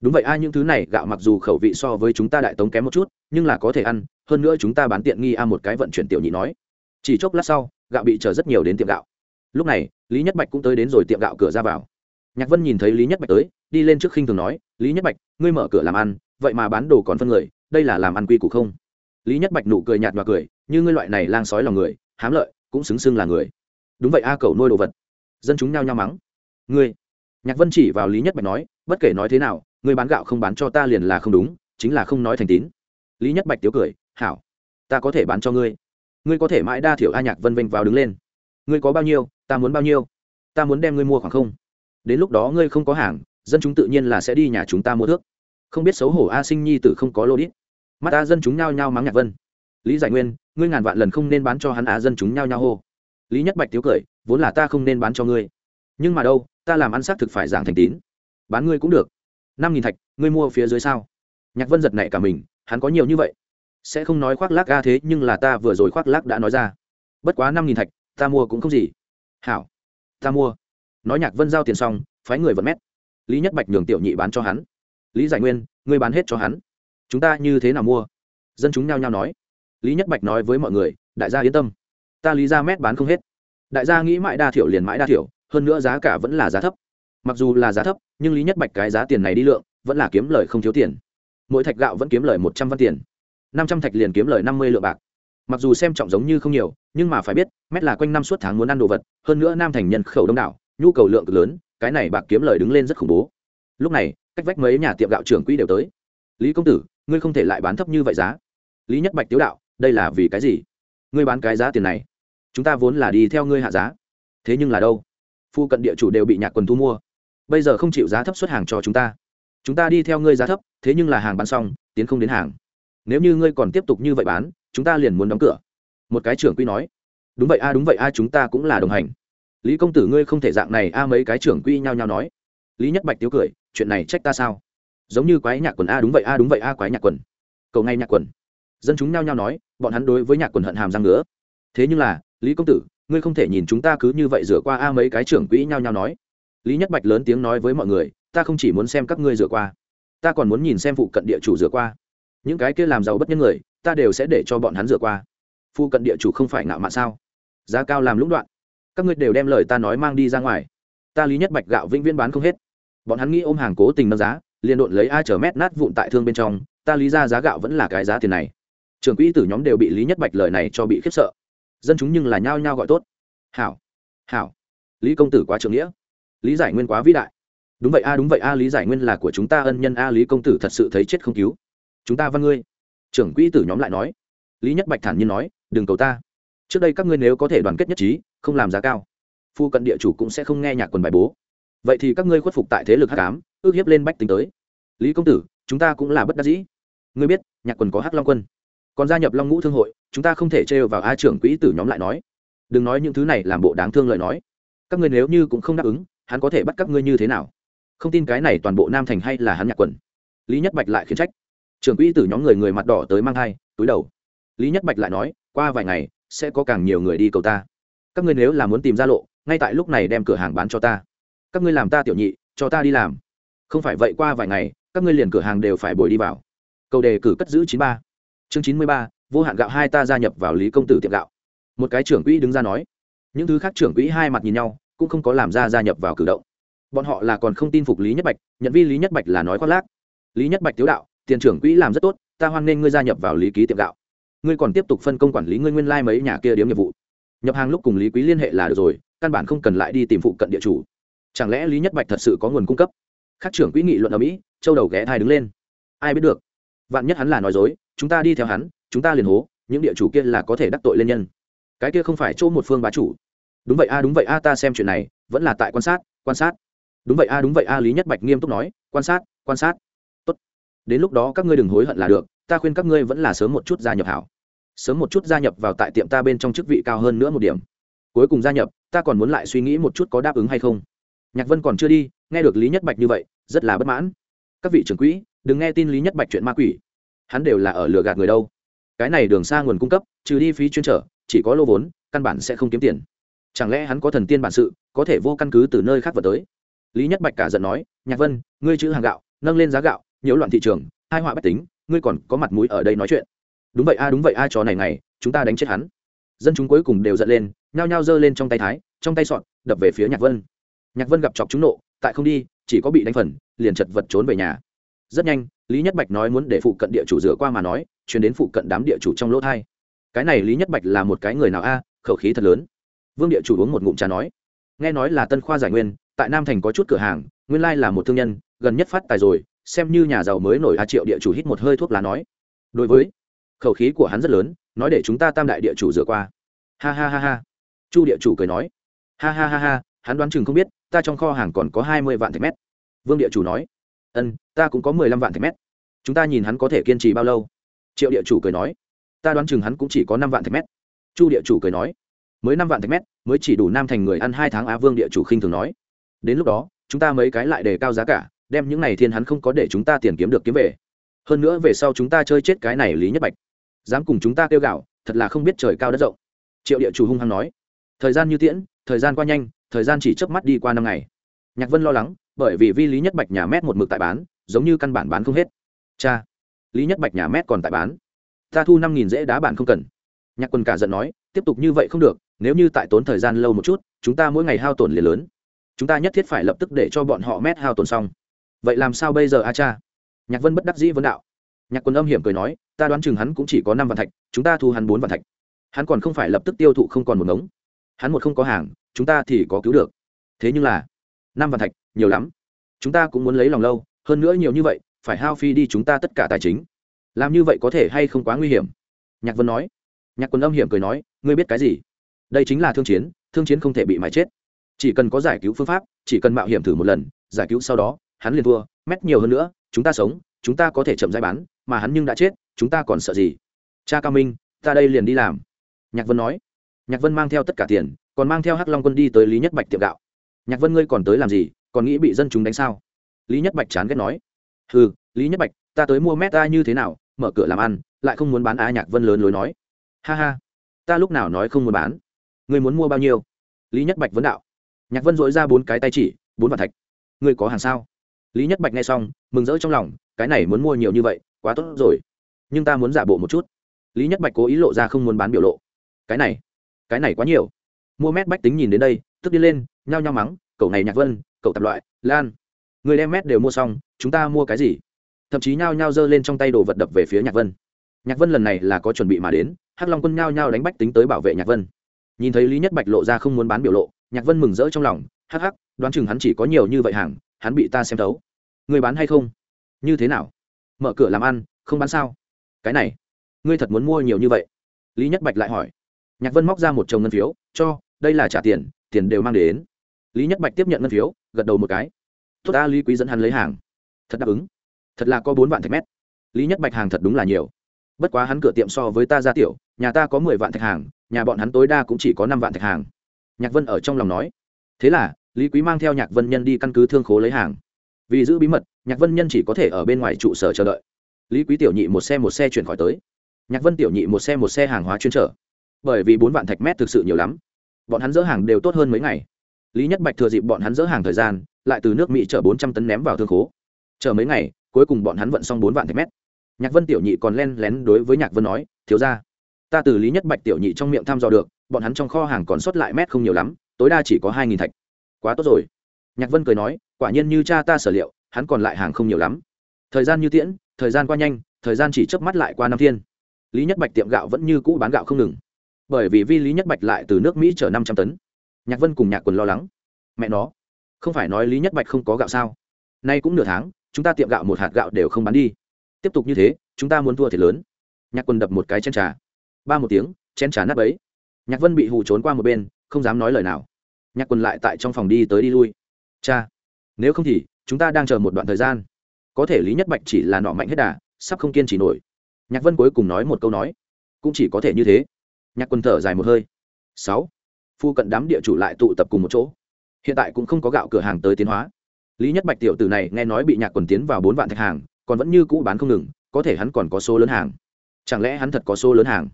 Đúng vậy ai những thứ này gạo mặc dù khẩu vị so với chúng ta đại tống kém một chút, nhưng là có thể ăn, hơn nữa chúng ta bán tiện nghi a, một cái vận chuyển tiểu nhị nói. Chỉ chốc lát sau, gạo bị chờ rất nhiều đến tiệm gạo. Lúc này, lý nhất bạch cũng tới đến rồi tiệm gạo cửa ra vào. Nhạc vân nhìn thấy lý nhất bạch tới, đi lên trước khinh thường nói, lý nhất bạch, ngươi mở cửa làm ăn, vậy mà bán đồ còn phân người, đây là làm ăn quy củ không? Lý nhất bạch nụ cười nhạt và cười như ngươi loại này lang sói lòng người, hám lợi, cũng xứng xưng là người. Đúng vậy a, cầu nuôi đồ vật. Dân chúng nhao nhao mắng. Ngươi. Nhạc vân chỉ vào lý nhất bạch nói, bất kể nói thế nào, ngươi bán gạo không bán cho ta liền là không đúng, chính là không nói thành tín. Lý nhất bạch tiếu cười, hảo. Ta có thể bán cho ngươi. Ngươi có thể mãi đa thiểu a nhạc vân vênh vào đứng lên. Ngươi có bao nhiêu, ta muốn bao nhiêu? Ta muốn đem ngươi mua khoảng không. Đến lúc đó ngươi không có hàng, dân chúng tự nhiên là sẽ đi nhà chúng ta mua thước. Không biết xấu hổ a sinh nhi tử không có lô đít. Mắt ta dân chúng nhao nhao mắng nhạc vân lý giải nguyên ngươi ngàn vạn lần không nên bán cho hắn á dân chúng nhao nhao hô lý nhất bạch tiếu cười vốn là ta không nên bán cho ngươi nhưng mà đâu ta làm ăn xác thực phải giảng thành tín bán ngươi cũng được năm nghìn thạch ngươi mua phía dưới sao nhạc vân giật nảy cả mình hắn có nhiều như vậy sẽ không nói khoác lác ga thế nhưng là ta vừa rồi khoác lác đã nói ra bất quá năm nghìn thạch ta mua cũng không gì hảo ta mua nói nhạc vân giao tiền xong phái người vận mét lý nhất bạch nhường tiểu nhị bán cho hắn lý giải nguyên ngươi bán hết cho hắn chúng ta như thế nào mua dân chúng nhao nhao nói lý nhất bạch nói với mọi người, đại gia yên tâm, ta lý ra mét bán không hết. Đại gia nghĩ mãi đa thiểu liền mãi đa thiểu, hơn nữa giá cả vẫn là giá thấp. Mặc dù là giá thấp, nhưng lý nhất bạch cái giá tiền này đi lượng, vẫn là kiếm lời không thiếu tiền. Mỗi thạch gạo vẫn kiếm lời một trăm văn tiền. Năm trăm thạch liền kiếm lời năm mươi lượng bạc. Mặc dù xem trọng giống như không nhiều, nhưng mà phải biết, mét là quanh năm suốt tháng muốn ăn đồ vật, hơn nữa nam thành nhân khẩu đông đảo, nhu cầu lượng cực lớn, cái này bạc kiếm lời đứng lên rất khủng bố. Lúc này, cách vách mấy nhà tiệm gạo trưởng quỹ đều tới. Lý công tử, ngươi không thể lại bán thấp như vậy giá. Lý nhất bạch tiếu đạo đây là vì cái gì? Ngươi bán cái giá tiền này, chúng ta vốn là đi theo ngươi hạ giá. Thế nhưng là đâu? Phu cận địa chủ đều bị nhạc quần thu mua. Bây giờ không chịu giá thấp xuất hàng cho chúng ta. Chúng ta đi theo ngươi giá thấp, thế nhưng là hàng bán xong, tiến không đến hàng. Nếu như ngươi còn tiếp tục như vậy bán, chúng ta liền muốn đóng cửa. Một cái trưởng quỹ nói. Đúng vậy a, đúng vậy a, chúng ta cũng là đồng hành. Lý công tử ngươi không thể dạng này a, mấy cái trưởng quỹ nhao nhao nói. Lý nhất bạch tiếu cười, chuyện này trách ta sao? Giống như quái nhạc quần a, đúng vậy a, đúng vậy a, quái nhạc quần. Cầu ngay nhạc quần dân chúng nhao nhao nói, bọn hắn đối với nhạc quần hận hàm răng nữa thế nhưng là, lý công tử, ngươi không thể nhìn chúng ta cứ như vậy rửa qua a mấy cái trưởng quỹ nhao nhao nói. Lý nhất bạch lớn tiếng nói với mọi người, ta không chỉ muốn xem các ngươi rửa qua, ta còn muốn nhìn xem phụ cận địa chủ rửa qua. Những cái kia làm giàu bất nhân người, ta đều sẽ để cho bọn hắn rửa qua. Phụ cận địa chủ không phải ngạo mạn sao? Giá cao làm lũng đoạn. Các ngươi đều đem lời ta nói mang đi ra ngoài. Ta lý nhất bạch gạo vĩnh viễn bán không hết. Bọn hắn nghĩ ôm hàng cố tình nâng giá, liền độn lấy ai chở mét nát vụn tại thương bên trong, ta lý ra giá gạo vẫn là cái giá tiền này trưởng quỹ tử nhóm đều bị lý nhất bạch lời này cho bị khiếp sợ. Dân chúng nhưng là nhao nhao gọi tốt. Hảo hảo. Lý công tử quá trưởng nghĩa. Lý giải nguyên quá vĩ đại. Đúng vậy a, đúng vậy a, lý giải nguyên là của chúng ta ân nhân a, lý công tử thật sự thấy chết không cứu. Chúng ta văn ngươi. Trưởng quỹ tử nhóm lại nói. Lý nhất bạch thản nhiên nói, đừng cầu ta. Trước đây các ngươi nếu có thể đoàn kết nhất trí, không làm giá cao, phu cận địa chủ cũng sẽ không nghe nhạc quần bài bố. Vậy thì các ngươi khuất phục tại thế lực hắc ám, ước hiếp lên bách tính tới. Lý công tử, chúng ta cũng là bất đắc dĩ. Ngươi biết, nhạc quần có hắc long quân còn gia nhập long ngũ thương hội chúng ta không thể trêu vào a trưởng quỹ tử nhóm lại nói đừng nói những thứ này làm bộ đáng thương lời nói các ngươi nếu như cũng không đáp ứng hắn có thể bắt các ngươi như thế nào không tin cái này toàn bộ nam thành hay là hắn nhạc quần lý nhất bạch lại khiến trách trưởng quỹ tử nhóm người người mặt đỏ tới mang hai túi đầu lý nhất bạch lại nói qua vài ngày sẽ có càng nhiều người đi cầu ta các ngươi nếu là muốn tìm ra lộ ngay tại lúc này đem cửa hàng bán cho ta các ngươi làm ta tiểu nhị cho ta đi làm không phải vậy qua vài ngày các ngươi liền cửa hàng đều phải bồi đi vào câu đề cử cất giữ chín ba chương chín mươi ba, vô hạn gạo hai ta gia nhập vào lý công tử tiệm gạo. Một cái trưởng quỹ đứng ra nói. Những thứ khác trưởng quỹ hai mặt nhìn nhau, cũng không có làm ra gia nhập vào cử động. Bọn họ là còn không tin phục lý nhất bạch, nhận vi lý nhất bạch là nói khoác lác. Lý nhất bạch tiếu đạo, tiền trưởng quỹ làm rất tốt, ta hoan nghênh ngươi gia nhập vào lý ký tiệm gạo. Ngươi còn tiếp tục phân công quản lý ngươi nguyên lai、like、mấy nhà kia điếm nghiệp vụ. Nhập hàng lúc cùng lý quý liên hệ là được rồi, căn bản không cần lại đi tìm phụ cận địa chủ. Chẳng lẽ lý nhất bạch thật sự có nguồn cung cấp? Khác trưởng quỹ nghị luận ở mỹ, châu đầu ghé thai đứng lên. Ai biết được? Vạn nhất hắn là nói dối, chúng ta đi theo hắn, chúng ta liền hố, những địa chủ kia là có thể đắc tội lên nhân. Cái kia không phải chỗ một phương bá chủ. Đúng vậy a, đúng vậy a, ta xem chuyện này, vẫn là tại quan sát quan sát. Đúng vậy a, đúng vậy a, lý nhất bạch nghiêm túc nói, quan sát quan sát. Tốt. Đến lúc đó các ngươi đừng hối hận là được, ta khuyên các ngươi vẫn là sớm một chút gia nhập hảo. Sớm một chút gia nhập vào tại tiệm ta bên trong chức vị cao hơn nữa một điểm. Cuối cùng gia nhập, ta còn muốn lại suy nghĩ một chút có đáp ứng hay không. Nhạc vân còn chưa đi, nghe được lý nhất bạch như vậy, rất là bất mãn. Các vị trưởng quỹ, đừng nghe tin lý nhất bạch chuyện ma quỷ hắn đều là ở lừa gạt người đâu. Cái này đường xa nguồn cung cấp, trừ đi phí chuyên trở, chỉ có lô vốn, căn bản sẽ không kiếm tiền. Chẳng lẽ hắn có thần tiên bản sự, có thể vô căn cứ từ nơi khác vào tới? Lý nhất bạch cả giận nói, nhạc vân, ngươi chữ hàng gạo, nâng lên giá gạo, nhiễu loạn thị trường hai họa bách tính, ngươi còn có mặt mũi ở đây nói chuyện. Đúng vậy a, đúng vậy a trò này này chúng ta đánh chết hắn. Dân chúng cuối cùng đều giận lên, nhao nhao giơ lên trong tay thái, trong tay sọn đập về phía nhạc vân. Nhạc vân gặp chọc chúng nộ, tại không đi, chỉ có bị đánh phần, liền chật vật trốn về nhà. Rất nhanh lý nhất bạch nói muốn để phụ cận địa chủ rửa qua mà nói, chuyển đến phụ cận đám địa chủ trong lỗ thai. Cái này lý nhất bạch là một cái người nào a? À, khẩu khí thật lớn. Vương địa chủ uống một ngụm trà nói. Nghe nói là tân khoa giải nguyên, tại nam thành có chút cửa hàng, nguyên lai là một thương nhân, gần nhất phát tài rồi, xem như nhà giàu mới nổi a triệu địa chủ hít một hơi thuốc lá nói. Đối với, khẩu khí của hắn rất lớn, nói để chúng ta tam đại địa chủ rửa qua. Ha ha ha ha. Chu địa chủ cười nói. Ha ha ha ha, hắn đoán chừng không biết, ta trong kho hàng còn có hai mươi vạn thạch mét. Vương địa chủ nói. Ân, ta cũng có mười lăm vạn thạch mét chúng ta nhìn hắn có thể kiên trì bao lâu? Triệu địa chủ cười nói. Ta đoán chừng hắn cũng chỉ có năm vạn thạch mét. Chu địa chủ cười nói. Mới năm vạn thạch mét, mới chỉ đủ nam thành người ăn hai tháng á vương địa chủ khinh thường nói. Đến lúc đó, chúng ta mấy cái lại đề cao giá cả, đem những này thiên hắn không có để chúng ta tiền kiếm được kiếm về. Hơn nữa về sau chúng ta chơi chết cái này lý nhất bạch. Dám cùng chúng ta kêu gạo, thật là không biết trời cao đất rộng. Triệu địa chủ hung hăng nói. Thời gian như tiễn, thời gian qua nhanh, thời gian chỉ chớp mắt đi qua năm ngày. Nhạc vân lo lắng, bởi vì vi lý nhất bạch nhà mét một mực tại bán, giống như căn bản bán không hết cha, lý nhất bạch nhà mét còn tại bán. Ta thu năm nghìn dễ đá bản không cần. Nhạc quân cả giận nói, tiếp tục như vậy không được, nếu như tại tốn thời gian lâu một chút, chúng ta mỗi ngày hao tổn liền lớn. Chúng ta nhất thiết phải lập tức để cho bọn họ mét hao tổn xong. Vậy làm sao bây giờ a cha? Nhạc vân bất đắc dĩ vấn đạo. Nhạc quân âm hiểm cười nói, ta đoán chừng hắn cũng chỉ có năm vạn thạch, chúng ta thu hắn bốn vạn thạch. Hắn còn không phải lập tức tiêu thụ không còn một ngống. Hắn một không có hàng, chúng ta thì có cứu được. Thế nhưng là, năm vạn thạch, nhiều lắm. Chúng ta cũng muốn lấy lòng lâu, hơn nữa nhiều như vậy phải hao phi đi chúng ta tất cả tài chính. Làm như vậy có thể hay không quá nguy hiểm? Nhạc vân nói. Nhạc quân âm hiểm cười nói, ngươi biết cái gì? Đây chính là thương chiến thương chiến không thể bị mãi chết. Chỉ cần có giải cứu phương pháp, chỉ cần mạo hiểm thử một lần, giải cứu sau đó, hắn liền thua, mét nhiều hơn nữa, chúng ta sống, chúng ta có thể chậm giải bán, mà hắn nhưng đã chết, chúng ta còn sợ gì? Cha cao minh, ta đây liền đi làm. Nhạc vân nói. Nhạc vân mang theo tất cả tiền, còn mang theo hắc long quân đi tới lý nhất bạch tiệm gạo. Nhạc vân, ngươi còn tới làm gì? Còn nghĩ bị dân chúng đánh sao? Lý nhất bạch chán ghét nói ừ lý nhất bạch, ta tới mua meta như thế nào, mở cửa làm ăn, lại không muốn bán á nhạc vân lớn lối nói. Ha ha, ta lúc nào nói không muốn bán? Người muốn mua bao nhiêu? Lý nhất bạch vấn đạo. Nhạc vân dội ra bốn cái tay chỉ, bốn vạn thạch. Người có hàng sao? Lý nhất bạch nghe xong, mừng rỡ trong lòng, cái này muốn mua nhiều như vậy, quá tốt rồi. Nhưng ta muốn giả bộ một chút. Lý nhất bạch cố ý lộ ra không muốn bán biểu lộ. Cái này cái này quá nhiều. Mua mét bách tính nhìn đến đây, tức đi lên, nhao nhao mắng, cậu này nhạc vân, cậu tập loại, lan người đem mét đều mua xong, chúng ta mua cái gì? Thậm chí nhao nhao giơ lên trong tay đồ vật đập về phía nhạc vân. Nhạc vân lần này là có chuẩn bị mà đến, hắc long quân nhao nhao đánh bách tính tới bảo vệ nhạc vân. Nhìn thấy lý nhất bạch lộ ra không muốn bán biểu lộ, nhạc vân mừng rỡ trong lòng, hắc hắc, đoán chừng hắn chỉ có nhiều như vậy hàng, hắn bị ta xem thấu. Người bán hay không? Như thế nào? Mở cửa làm ăn, không bán sao? Cái này, ngươi thật muốn mua nhiều như vậy? Lý nhất bạch lại hỏi. Nhạc vân móc ra một chồng ngân phiếu, cho, đây là trả tiền tiền đều mang đến. Lý nhất bạch tiếp nhận ngân phiếu, gật đầu một cái tốt ta lý quý dẫn hắn lấy hàng. Thật đáp ứng. Thật là có bốn vạn thạch mét. Lý nhất bạch hàng thật đúng là nhiều. Bất quá hắn cửa tiệm so với ta ra tiểu, nhà ta có mười vạn thạch hàng, nhà bọn hắn tối đa cũng chỉ có năm vạn thạch hàng. Nhạc vân ở trong lòng nói. Thế là, lý quý mang theo nhạc vân nhân đi căn cứ thương khố lấy hàng. Vì giữ bí mật, nhạc vân nhân chỉ có thể ở bên ngoài trụ sở chờ đợi. Lý quý tiểu nhị một xe một xe chuyển khỏi tới. Nhạc vân tiểu nhị một xe một xe hàng hóa chuyên trở. Bởi vì bốn vạn thạch mét thực sự nhiều lắm. Bọn hắn dỡ hàng đều tốt hơn mấy ngày lý nhất bạch thừa dịp bọn hắn dỡ hàng thời gian, lại từ nước mỹ chở bốn trăm tấn ném vào thương khố. Chờ mấy ngày, cuối cùng bọn hắn vận xong bốn vạn thạch mét. Nhạc vân tiểu nhị còn len lén đối với nhạc vân nói, thiếu ra ta từ lý nhất bạch tiểu nhị trong miệng thăm dò được, bọn hắn trong kho hàng còn sót lại mét không nhiều lắm, tối đa chỉ có hai nghìn thạch. Quá tốt rồi. Nhạc vân cười nói, quả nhiên như cha ta sở liệu, hắn còn lại hàng không nhiều lắm. Thời gian như tiễn, thời gian qua nhanh, thời gian chỉ chớp mắt lại qua năm thiên. Lý nhất bạch tiệm gạo vẫn như cũ bán gạo không ngừng. Bởi vì vi lý nhất bạch lại từ nước mỹ chở năm trăm tấn nhạc vân cùng nhạc quần lo lắng. Mẹ nó, không phải nói lý nhất bạch không có gạo sao? Nay cũng nửa tháng, chúng ta tiệm gạo một hạt gạo đều không bán đi. Tiếp tục như thế, chúng ta muốn thua thiệt lớn. Nhạc quần đập một cái chén trà. Ba một tiếng, chén trà nắp ấy nhạc vân bị hù trốn qua một bên, không dám nói lời nào. Nhạc quần lại tại trong phòng đi tới đi lui. Cha, nếu không thì, chúng ta đang chờ một đoạn thời gian. Có thể lý nhất bạch chỉ là nọ mạnh hết đà, sắp không kiên trì nổi. Nhạc vân cuối cùng nói một câu nói. Cũng chỉ có thể như thế. Nhạc quân thở dài một hơi. Sáu phu cận đám địa chủ lại tụ tập cùng một chỗ. Hiện tại cũng không có gạo cửa hàng tới tiến hóa. Lý nhất bạch tiểu tử này nghe nói bị nhạc quần tiến vào bốn vạn thạch hàng, còn vẫn như cũ bán không ngừng, có thể hắn còn có số lớn hàng. Chẳng lẽ hắn thật có số lớn hàng?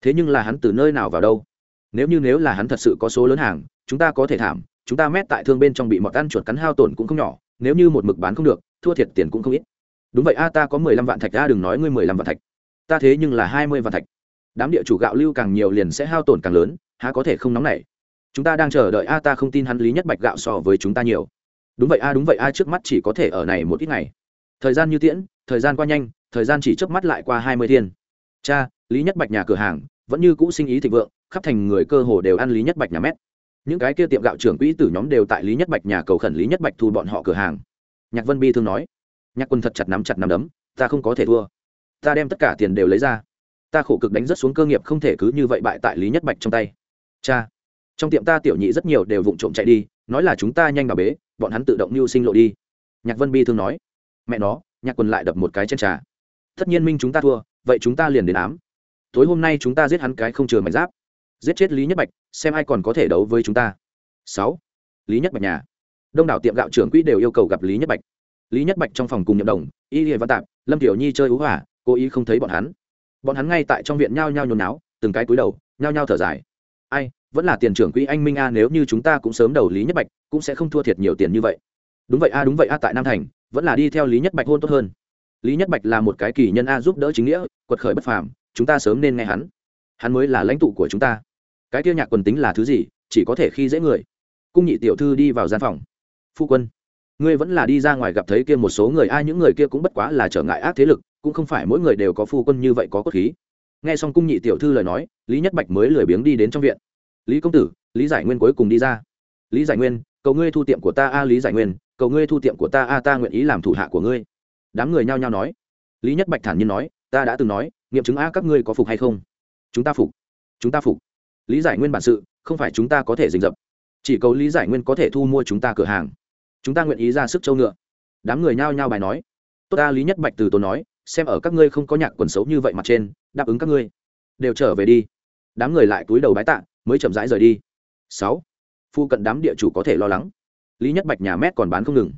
Thế nhưng là hắn từ nơi nào vào đâu? Nếu như nếu là hắn thật sự có số lớn hàng, chúng ta có thể thảm, chúng ta mét tại thương bên trong bị mọt ăn chuột cắn hao tổn cũng không nhỏ, nếu như một mực bán không được, thua thiệt tiền cũng không ít. Đúng vậy a, ta có mười lăm vạn thạch a, đừng nói ngươi mười lăm vạn thạch. Ta thế nhưng là hai mươi vạn thạch. Đám địa chủ gạo lưu càng nhiều liền sẽ hao tổn càng lớn, há có thể không nóng nảy? Chúng ta đang chờ đợi a, ta không tin hắn lý nhất bạch gạo so với chúng ta nhiều. Đúng vậy a, đúng vậy a, trước mắt chỉ có thể ở này một ít ngày. Thời gian như tiễn, thời gian qua nhanh, thời gian chỉ trước mắt lại qua hai mươi thiên. Cha, lý nhất bạch nhà cửa hàng, vẫn như cũ sinh ý thịnh vượng, khắp thành người cơ hồ đều ăn lý nhất bạch nhà mét. Những cái kia tiệm gạo trưởng quỹ tử nhóm đều tại lý nhất bạch nhà cầu khẩn lý nhất bạch thu bọn họ cửa hàng. Nhạc vân bi thương nói. Nhạc quân thật chặt nắm chặt nắm đấm, ta không có thể thua. Ta đem tất cả tiền đều lấy ra. Ta khổ cực đánh rất xuống cơ nghiệp không thể cứ như vậy bại tại lý nhất bạch trong tay. Cha trong tiệm ta tiểu nhị rất nhiều đều vụng trộm chạy đi, nói là chúng ta nhanh vào bế, bọn hắn tự động mưu sinh lộ đi. Nhạc vân bi thương nói, mẹ nó, nhạc quân lại đập một cái trên trà. Tất nhiên minh chúng ta thua, vậy chúng ta liền đến ám. Tối hôm nay chúng ta giết hắn cái không chừa mảnh giáp. Giết chết lý nhất bạch, xem ai còn có thể đấu với chúng ta. Sáu, lý nhất bạch nhà. Đông đảo tiệm gạo trưởng quỹ đều yêu cầu gặp lý nhất bạch. Lý nhất bạch trong phòng cùng nhậm đồng, y hiền văn tạp, lâm tiểu nhi chơi ú hỏa, cố ý không thấy bọn hắn. Bọn hắn ngay tại trong viện nhao nhao nhồn náo từng cái cúi đầu, nhao nhao thở dài ai, vẫn là tiền trưởng quỹ anh minh a, nếu như chúng ta cũng sớm đầu lý nhất bạch, cũng sẽ không thua thiệt nhiều tiền như vậy. Đúng vậy a, đúng vậy a, tại nam thành, vẫn là đi theo lý nhất bạch hôn tốt hơn. Lý nhất bạch là một cái kỳ nhân a, giúp đỡ chính nghĩa, quật khởi bất phàm, chúng ta sớm nên nghe hắn. Hắn mới là lãnh tụ của chúng ta. Cái tiêu nhạc quần tính là thứ gì, chỉ có thể khi dễ người. Cung nhị tiểu thư đi vào gian phòng. Phu quân, ngươi vẫn là đi ra ngoài gặp thấy kia một số người, ai, những người kia cũng bất quá là trở ngại ác thế lực, cũng không phải mỗi người đều có phu quân như vậy có cốt khí nghe xong cung nhị tiểu thư lời nói, lý nhất bạch mới lười biếng đi đến trong viện. Lý công tử, lý giải nguyên cuối cùng đi ra. Lý giải nguyên, cầu ngươi thu tiệm của ta a, lý giải nguyên, cầu ngươi thu tiệm của ta a, ta nguyện ý làm thủ hạ của ngươi. Đám người nhao nhao nói. Lý nhất bạch thản nhiên nói, ta đã từng nói, nghiệm chứng a, các ngươi có phục hay không? Chúng ta phục. Chúng ta phục. Lý giải nguyên bản sự, không phải chúng ta có thể dình dập chỉ cầu lý giải nguyên có thể thu mua chúng ta cửa hàng. Chúng ta nguyện ý ra sức châu ngựa. Đám người nhao nhao bài nói. Tốt ta lý nhất bạch từ tốn nói xem ở các ngươi không có nhạc quần xấu như vậy mặt trên, đáp ứng các ngươi. Đều trở về đi. Đám người lại túi đầu bái tạ, mới chậm rãi rời đi. Sáu. Phu cận đám địa chủ có thể lo lắng. Lý nhất bạch nhà mét còn bán không ngừng.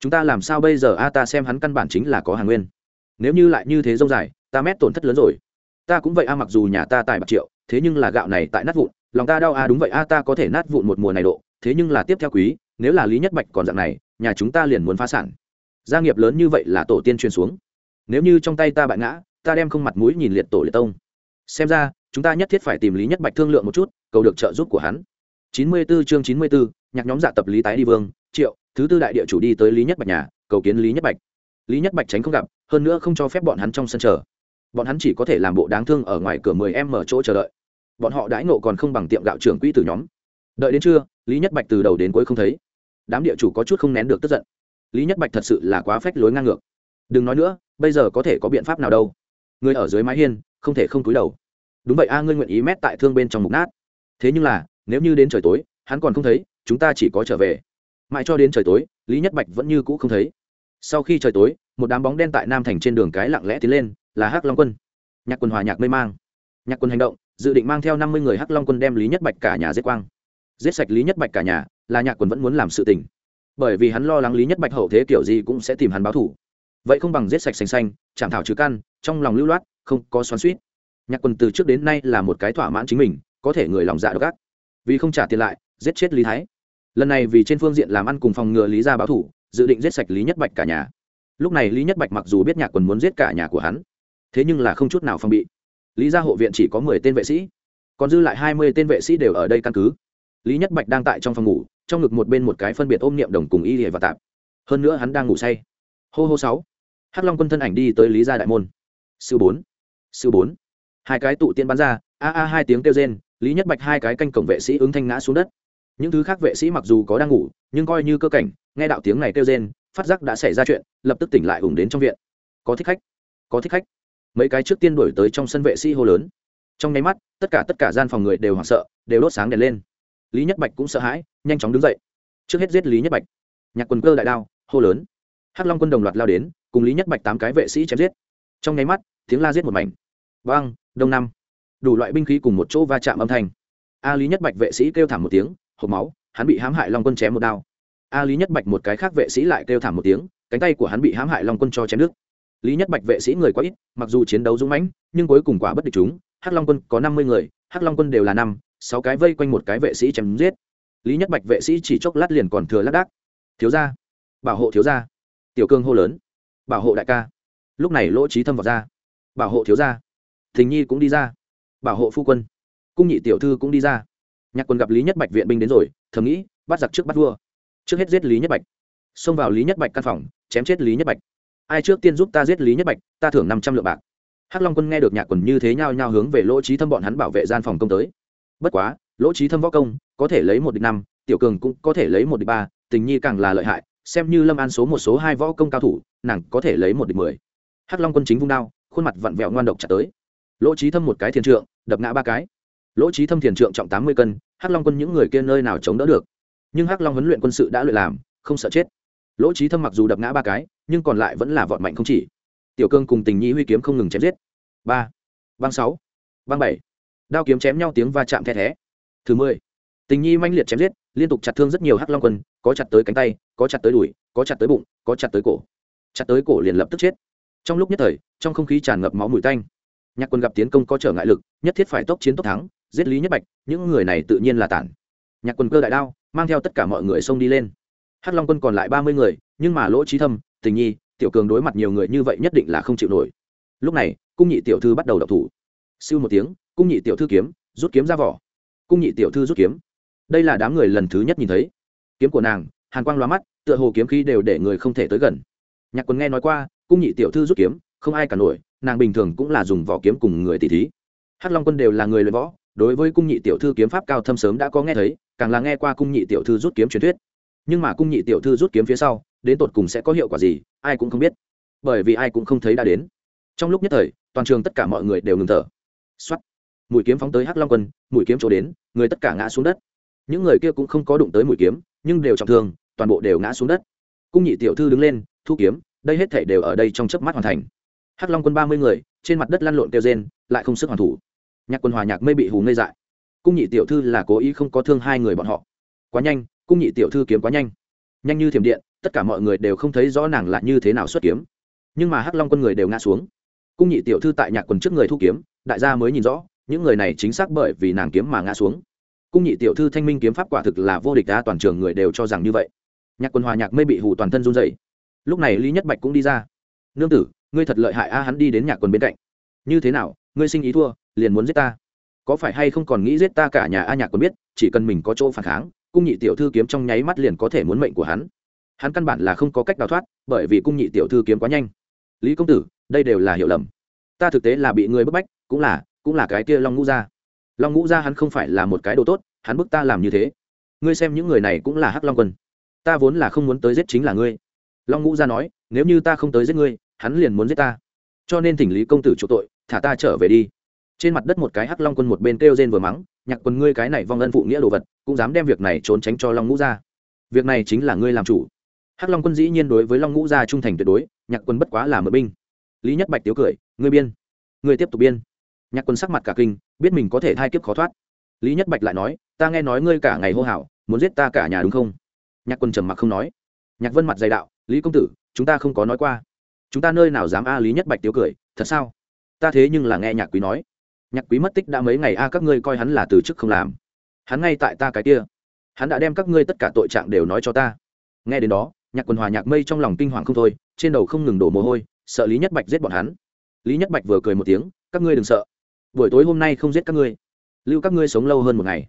Chúng ta làm sao bây giờ? A, ta xem hắn căn bản chính là có hàng nguyên. Nếu như lại như thế dông dài, ta mét tổn thất lớn rồi. Ta cũng vậy a, mặc dù nhà ta tài bạc triệu, thế nhưng là gạo này tại nát vụn, lòng ta đau a, đúng vậy a, ta có thể nát vụn một mùa này độ, thế nhưng là tiếp theo quý, nếu là lý nhất bạch còn dạng này, nhà chúng ta liền muốn phá sản. Gia nghiệp lớn như vậy là tổ tiên truyền xuống nếu như trong tay ta bại ngã ta đem không mặt mũi nhìn liệt tổ liệt tông. Xem ra chúng ta nhất thiết phải tìm lý nhất bạch thương lượng một chút cầu được trợ giúp của hắn. Chín mươi 94 chương chín mươi 94, nhạc nhóm dạ tập lý tái đi vương triệu thứ tư đại địa chủ đi tới lý nhất bạch nhà cầu kiến lý nhất bạch. Lý nhất bạch tránh không gặp hơn nữa không cho phép bọn hắn trong sân chờ. Bọn hắn chỉ có thể làm bộ đáng thương ở ngoài cửa mười em mở chỗ chờ đợi. Bọn họ đãi nộ còn không bằng tiệm gạo trưởng quỹ từ nhóm. Đợi đến trưa lý nhất bạch từ đầu đến cuối không thấy. Đám địa chủ có chút không nén được tức giận. Lý nhất bạch thật sự là quá phách lối ngang ngược đừng nói nữa, bây giờ có thể có biện pháp nào đâu. Người ở dưới mái hiên, không thể không túi đầu. Đúng vậy a, ngươi nguyện ý mét tại thương bên trong mục nát. Thế nhưng là, nếu như đến trời tối, hắn còn không thấy, chúng ta chỉ có trở về. Mãi cho đến trời tối, lý nhất bạch vẫn như cũ không thấy. Sau khi trời tối, một đám bóng đen tại nam thành trên đường cái lặng lẽ tiến lên, là hắc long quân. Nhạc quân hòa nhạc mê mang. Nhạc quân hành động, dự định mang theo năm mươi người hắc long quân đem lý nhất bạch cả nhà giết quang. Giết sạch lý nhất bạch cả nhà, là nhạc quân vẫn muốn làm sự tình. Bởi vì hắn lo lắng lý nhất bạch hậu thế kiểu gì cũng sẽ tìm hắn báo thủ vậy không bằng giết sạch xanh xanh, chạm thảo trừ căn, trong lòng lưu loát, không có xoắn suýt nhạc quần từ trước đến nay là một cái thỏa mãn chính mình, có thể người lòng dạ độc ác. Vì không trả tiền lại, giết chết lý thái. Lần này vì trên phương diện làm ăn cùng phòng ngừa lý gia báo thủ, dự định giết sạch lý nhất bạch cả nhà. Lúc này lý nhất bạch mặc dù biết nhạc quần muốn giết cả nhà của hắn, thế nhưng là không chút nào phòng bị. Lý gia hộ viện chỉ có mười tên vệ sĩ, còn dư lại hai mươi tên vệ sĩ đều ở đây căn cứ. Lý nhất bạch đang tại trong phòng ngủ, trong ngực một bên một cái phân biệt ôm niệm đồng cùng y hề và tạp. Hơn nữa hắn đang ngủ say. Hô hô sáu hắc long quân thân ảnh đi tới lý gia đại môn. Sư bốn sư bốn. Hai cái tụ tiên bắn ra, a a hai tiếng kêu rên, lý nhất bạch hai cái canh cổng vệ sĩ ứng thanh ngã xuống đất. Những thứ khác vệ sĩ mặc dù có đang ngủ, nhưng coi như cơ cảnh, nghe đạo tiếng này kêu rên, phát giác đã xảy ra chuyện, lập tức tỉnh lại ủng đến trong viện. Có thích khách, có thích khách. Mấy cái trước tiên đuổi tới trong sân vệ sĩ hô lớn. Trong nháy mắt, tất cả tất cả gian phòng người đều hoảng sợ, đều đốt sáng đèn lên. Lý nhất bạch cũng sợ hãi, nhanh chóng đứng dậy. Trước hết giết lý nhất bạch. Nhạc quần cơ đại đao, hô lớn. Hắc long quân đồng loạt lao đến cùng lý nhất bạch tám cái vệ sĩ chém giết trong nháy mắt tiếng la giết một mảnh vang đông năm đủ loại binh khí cùng một chỗ va chạm âm thanh a lý nhất bạch vệ sĩ kêu thảm một tiếng hộp máu hắn bị hãm hại long quân chém một đao a lý nhất bạch một cái khác vệ sĩ lại kêu thảm một tiếng cánh tay của hắn bị hãm hại long quân cho chém nước lý nhất bạch vệ sĩ người quá ít mặc dù chiến đấu dũng mãnh nhưng cuối cùng quả bất địch chúng hắc long quân có năm mươi người hắc long quân đều là năm sáu cái vây quanh một cái vệ sĩ chém giết lý nhất bạch vệ sĩ chỉ chốc lát liền còn thừa lác đác thiếu gia bảo hộ thiếu gia tiểu cương hô lớn bảo hộ đại ca. Lúc này lỗ trí thâm vào ra. Bảo hộ thiếu gia. Thình nhi cũng đi ra. Bảo hộ phu quân. Cung nhị tiểu thư cũng đi ra. Nhạc quân gặp lý nhất bạch viện binh đến rồi, thầm nghĩ, bắt giặc trước bắt vua. Trước hết giết lý nhất bạch. Xông vào lý nhất bạch căn phòng, chém chết lý nhất bạch. Ai trước tiên giúp ta giết lý nhất bạch, ta thưởng năm trăm lượng bạc. Hắc long quân nghe được nhạc quần như thế nhao nhao hướng về lỗ trí thâm bọn hắn bảo vệ gian phòng công tới. Bất quá, lỗ trí thâm võ công, có thể lấy một địch năm, tiểu cường cũng có thể lấy một địch ba tình nhi càng là lợi hại xem như lâm an số một số hai võ công cao thủ, nàng có thể lấy một địch mười. Hắc long quân chính vung đao, khuôn mặt vặn vẹo ngoan độc chặt tới. Lỗ trí thâm một cái thiền trượng, đập ngã ba cái. Lỗ trí thâm thiền trượng trọng tám mươi cân, hắc long quân những người kia nơi nào chống đỡ được? Nhưng hắc long huấn luyện quân sự đã luyện làm, không sợ chết. Lỗ trí thâm mặc dù đập ngã ba cái, nhưng còn lại vẫn là vọt mạnh không chỉ. Tiểu cương cùng tình nhi huy kiếm không ngừng chém giết. Ba. Băng sáu. Băng bảy. Đao kiếm chém nhau tiếng va chạm the thé. Thứ mười. Tình nhi manh liệt chém giết liên tục chặt thương rất nhiều hắc long quân, có chặt tới cánh tay, có chặt tới đùi, có chặt tới bụng, có chặt tới cổ. Chặt tới cổ liền lập tức chết. Trong lúc nhất thời, trong không khí tràn ngập máu mùi tanh. Nhạc quân gặp tiến công có trở ngại lực, nhất thiết phải tốc chiến tốc thắng, giết lý nhất bạch, những người này tự nhiên là tản. Nhạc quân cơ đại đao, mang theo tất cả mọi người xông đi lên. Hắc long quân còn lại ba mươi người, nhưng mà lỗ trí thâm, tình nhi, tiểu cường đối mặt nhiều người như vậy nhất định là không chịu nổi. Lúc này, cung nhị tiểu thư bắt đầu đập thủ. Siêu một tiếng, cung nhị tiểu thư kiếm, rút kiếm ra vỏ. Cung nhị tiểu thư rút kiếm đây là đám người lần thứ nhất nhìn thấy. Kiếm của nàng, hàn quang loa mắt, tựa hồ kiếm khí đều để người không thể tới gần. Nhạc quân nghe nói qua, cung nhị tiểu thư rút kiếm, không ai cả nổi, nàng bình thường cũng là dùng vỏ kiếm cùng người tỷ thí. Hắc long quân đều là người luyện võ, đối với cung nhị tiểu thư kiếm pháp cao thâm sớm đã có nghe thấy, càng là nghe qua cung nhị tiểu thư rút kiếm truyền thuyết. Nhưng mà cung nhị tiểu thư rút kiếm phía sau, đến tột cùng sẽ có hiệu quả gì, ai cũng không biết. Bởi vì ai cũng không thấy đã đến. Trong lúc nhất thời, toàn trường tất cả mọi người đều ngừng thở. Xuất mũi kiếm phóng tới hắc long quân, mũi kiếm chỗ đến, người tất cả ngã xuống đất những người kia cũng không có đụng tới mũi kiếm, nhưng đều trọng thương, toàn bộ đều ngã xuống đất. Cung nhị tiểu thư đứng lên, thu kiếm, đây hết thể đều ở đây trong chớp mắt hoàn thành. Hắc long quân ba mươi người, trên mặt đất lăn lộn kêu rên, lại không sức hoàn thủ. Nhạc quân hòa nhạc mây bị hù ngây dại. Cung nhị tiểu thư là cố ý không có thương hai người bọn họ. Quá nhanh, cung nhị tiểu thư kiếm quá nhanh. Nhanh như thiểm điện, tất cả mọi người đều không thấy rõ nàng là như thế nào xuất kiếm. Nhưng mà hắc long quân người đều ngã xuống. Cung nhị tiểu thư tại nhạc quần trước người thu kiếm, đại gia mới nhìn rõ, những người này chính xác bởi vì nàng kiếm mà ngã xuống cung nhị tiểu thư thanh minh kiếm pháp quả thực là vô địch đa toàn trường người đều cho rằng như vậy. Nhạc quân hòa nhạc mây bị hù toàn thân run dậy lúc này lý nhất bạch cũng đi ra. Nương tử, ngươi thật lợi hại a hắn đi đến nhạc quân bên cạnh. Như thế nào, ngươi sinh ý thua, liền muốn giết ta? Có phải hay không còn nghĩ giết ta cả nhà a nhạc quân biết, chỉ cần mình có chỗ phản kháng, cung nhị tiểu thư kiếm trong nháy mắt liền có thể muốn mệnh của hắn. Hắn căn bản là không có cách đào thoát, bởi vì cung nhị tiểu thư kiếm quá nhanh. Lý công tử, đây đều là hiểu lầm. Ta thực tế là bị người bức bách, cũng là cũng là cái kia long ngũ ra long ngũ gia hắn không phải là một cái đồ tốt, hắn bức ta làm như thế. Ngươi xem những người này cũng là hắc long quân. Ta vốn là không muốn tới giết chính là ngươi. Long ngũ gia nói, nếu như ta không tới giết ngươi, hắn liền muốn giết ta. Cho nên thỉnh lý công tử chỗ tội, thả ta trở về đi. Trên mặt đất một cái hắc long quân một bên kêu rên vừa mắng, nhạc quân ngươi cái này vong ân phụ nghĩa đồ vật, cũng dám đem việc này trốn tránh cho long ngũ gia. Việc này chính là ngươi làm chủ. Hắc long quân dĩ nhiên đối với long ngũ gia trung thành tuyệt đối, nhạc quân bất quá là mượn binh. Lý nhất bạch tiếu cười, ngươi biên, ngươi tiếp tục biên nhạc quân sắc mặt cả kinh, biết mình có thể thai kiếp khó thoát. Lý nhất bạch lại nói, ta nghe nói ngươi cả ngày hô hào, muốn giết ta cả nhà đúng không? Nhạc quân trầm mặc không nói. Nhạc vân mặt dày đạo, lý công tử, chúng ta không có nói qua. Chúng ta nơi nào dám a? Lý nhất bạch tiếu cười, thật sao? Ta thế nhưng là nghe nhạc quý nói. Nhạc quý mất tích đã mấy ngày a, các ngươi coi hắn là từ chức không làm. Hắn ngay tại ta cái kia. Hắn đã đem các ngươi tất cả tội trạng đều nói cho ta. Nghe đến đó, nhạc quần hòa nhạc mây trong lòng kinh hoàng không thôi, trên đầu không ngừng đổ mồ hôi, sợ lý nhất bạch giết bọn hắn. Lý nhất bạch vừa cười một tiếng, các ngươi đừng sợ buổi tối hôm nay không giết các ngươi. Lưu các ngươi sống lâu hơn một ngày.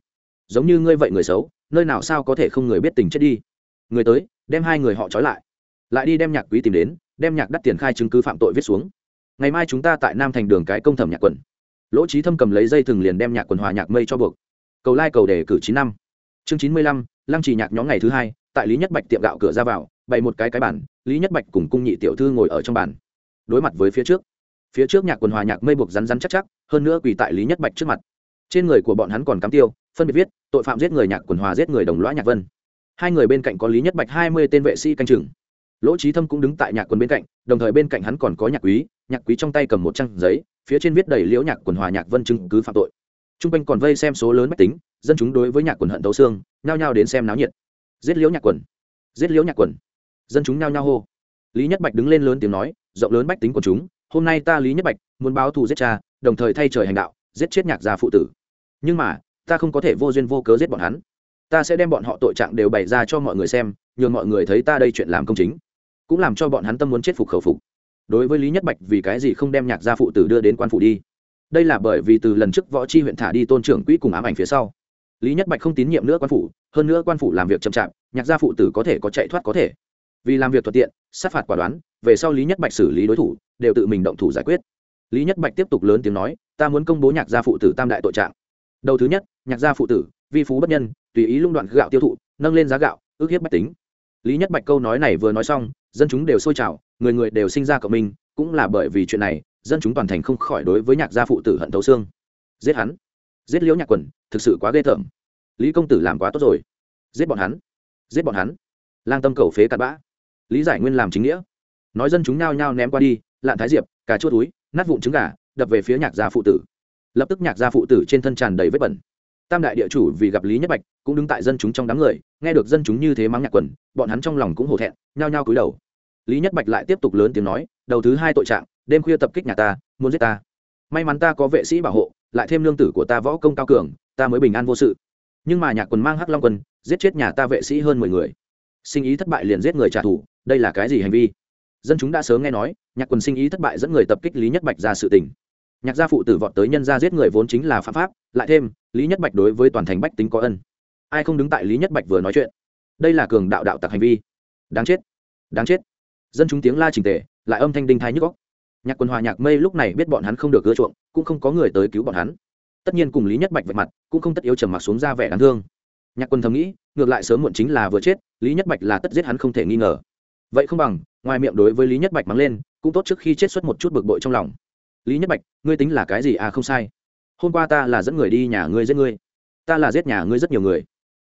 Giống như ngươi vậy người xấu, nơi nào sao có thể không người biết tình chết đi. Người tới, đem hai người họ trói lại. Lại đi đem nhạc quý tìm đến, đem nhạc đắt tiền khai chứng cứ phạm tội viết xuống. Ngày mai chúng ta tại nam thành đường cái công thẩm nhạc quần lỗ trí thâm cầm lấy dây thừng liền đem nhạc quần hòa nhạc mây cho buộc. Cầu lai cầu đề cử chín năm. Chương chín mươi lăm, lăng trì nhạc nhóm ngày thứ hai, tại lý nhất bạch tiệm gạo cửa ra vào, bày một cái cái bản lý nhất bạch cùng cung nhị tiểu thư ngồi ở trong bàn. Đối mặt với phía trước phía trước nhạc quần hòa nhạc mây buộc rắn rắn chắc chắc hơn nữa quỳ tại lý nhất bạch trước mặt trên người của bọn hắn còn cắm tiêu phân biệt viết tội phạm giết người nhạc quần hòa giết người đồng lõa nhạc vân hai người bên cạnh có lý nhất bạch hai mươi tên vệ sĩ canh chừng lỗ trí thâm cũng đứng tại nhạc quần bên cạnh đồng thời bên cạnh hắn còn có nhạc quý nhạc quý trong tay cầm một trang giấy phía trên viết đầy liễu nhạc quần hòa nhạc vân chứng cứ phạm tội t r u n g quanh còn vây xem số lớn mách tính dân chúng đối với nhạc quần hận tấu xương nhao nhao đến xem náo nhiệt giết liễu nhạc quần giết liễu nhạc quần dân chúng nhao nhao hô lý nhất bạch đứng lên lớn tiếng nói rộng lớn bách tính của chúng hôm nay ta lý nhất bạch muốn báo thù giết cha đồng thời thay trời hành đạo, giết chết nhạc gia phụ tử. Nhưng mà, ta không có thể vô duyên vô cớ giết bọn hắn. Ta sẽ đem bọn họ tội trạng đều bày ra cho mọi người xem, nhường mọi người thấy ta đây chuyện làm công chính. Cũng làm cho bọn hắn tâm muốn chết phục khẩu phục. Đối với lý nhất bạch, vì cái gì không đem nhạc gia phụ tử đưa đến quan phụ đi? Đây là bởi vì từ lần trước võ chi huyện thả đi tôn trưởng quỹ cùng ám ảnh phía sau, lý nhất bạch không tín nhiệm nữa quan phủ, hơn nữa quan phủ làm việc chậm chạp, nhạc gia phụ tử có thể có chạy thoát có thể. Vì làm việc thuận tiện, sát phạt quả đoán, về sau lý nhất bạch xử lý đối thủ, đều tự mình động thủ giải quyết lý nhất bạch tiếp tục lớn tiếng nói, ta muốn công bố nhạc gia phụ tử tam đại tội trạng. Đầu thứ nhất, nhạc gia phụ tử, vi phú bất nhân, tùy ý lung đoạn gạo tiêu thụ, nâng lên giá gạo, ước hiếp bách tính. Lý nhất bạch câu nói này vừa nói xong, dân chúng đều sôi trào, người người đều sinh ra cộng minh, cũng là bởi vì chuyện này, dân chúng toàn thành không khỏi đối với nhạc gia phụ tử hận thấu xương. Giết hắn. Giết liễu nhạc quần, thực sự quá ghê tởm. Lý công tử làm quá tốt rồi. Giết bọn hắn. Giết bọn hắn. Lang tâm cầu phế cặn bã. Lý giải nguyên làm chính nghĩa. Nói dân chúng nhao nhao ném qua đi, lạn thái diệp, cà chua túi nát vụn trứng gà, đập về phía nhạc gia phụ tử. Lập tức nhạc gia phụ tử trên thân tràn đầy vết bẩn. Tam đại địa chủ vì gặp lý nhất bạch, cũng đứng tại dân chúng trong đám người, nghe được dân chúng như thế mắng nhạc quần, bọn hắn trong lòng cũng hổ thẹn, nhao nhao cúi đầu. Lý nhất bạch lại tiếp tục lớn tiếng nói, đầu thứ hai tội trạng, đêm khuya tập kích nhà ta, muốn giết ta. May mắn ta có vệ sĩ bảo hộ, lại thêm lương tử của ta võ công cao cường, ta mới bình an vô sự. Nhưng mà nhạc quần mang hắc long quân, giết chết nhà ta vệ sĩ hơn mười người. Sinh ý thất bại liền giết người trả thù, đây là cái gì hành vi? Dân chúng đã sớm nghe nói, nhạc quần sinh ý thất bại dẫn người tập kích lý nhất bạch ra sự tình. Nhạc gia phụ tử vọt tới nhân gia giết người vốn chính là phạm pháp, lại thêm, lý nhất bạch đối với toàn thành bách tính có ân. Ai không đứng tại lý nhất bạch vừa nói chuyện? Đây là cường đạo đạo tặc hành vi. Đáng chết đáng chết. Dân chúng tiếng la trình tề, lại âm thanh đinh thái nhức góc nhạc quân hòa nhạc mây lúc này biết bọn hắn không được ưa chuộng, cũng không có người tới cứu bọn hắn. Tất nhiên cùng lý nhất bạch vạch mặt, cũng không tất yếu trầm mặc xuống ra vẻ đáng thương. Nhạc quân thầm nghĩ, ngược lại sớm muộn chính là vừa chết, lý nhất bạch là tất giết hắn không thể nghi ngờ. Vậy không bằng ngoài miệng đối với lý nhất bạch mắng lên cũng tốt trước khi chết xuất một chút bực bội trong lòng lý nhất bạch ngươi tính là cái gì à không sai hôm qua ta là dẫn người đi nhà ngươi giết ngươi ta là giết nhà ngươi rất nhiều người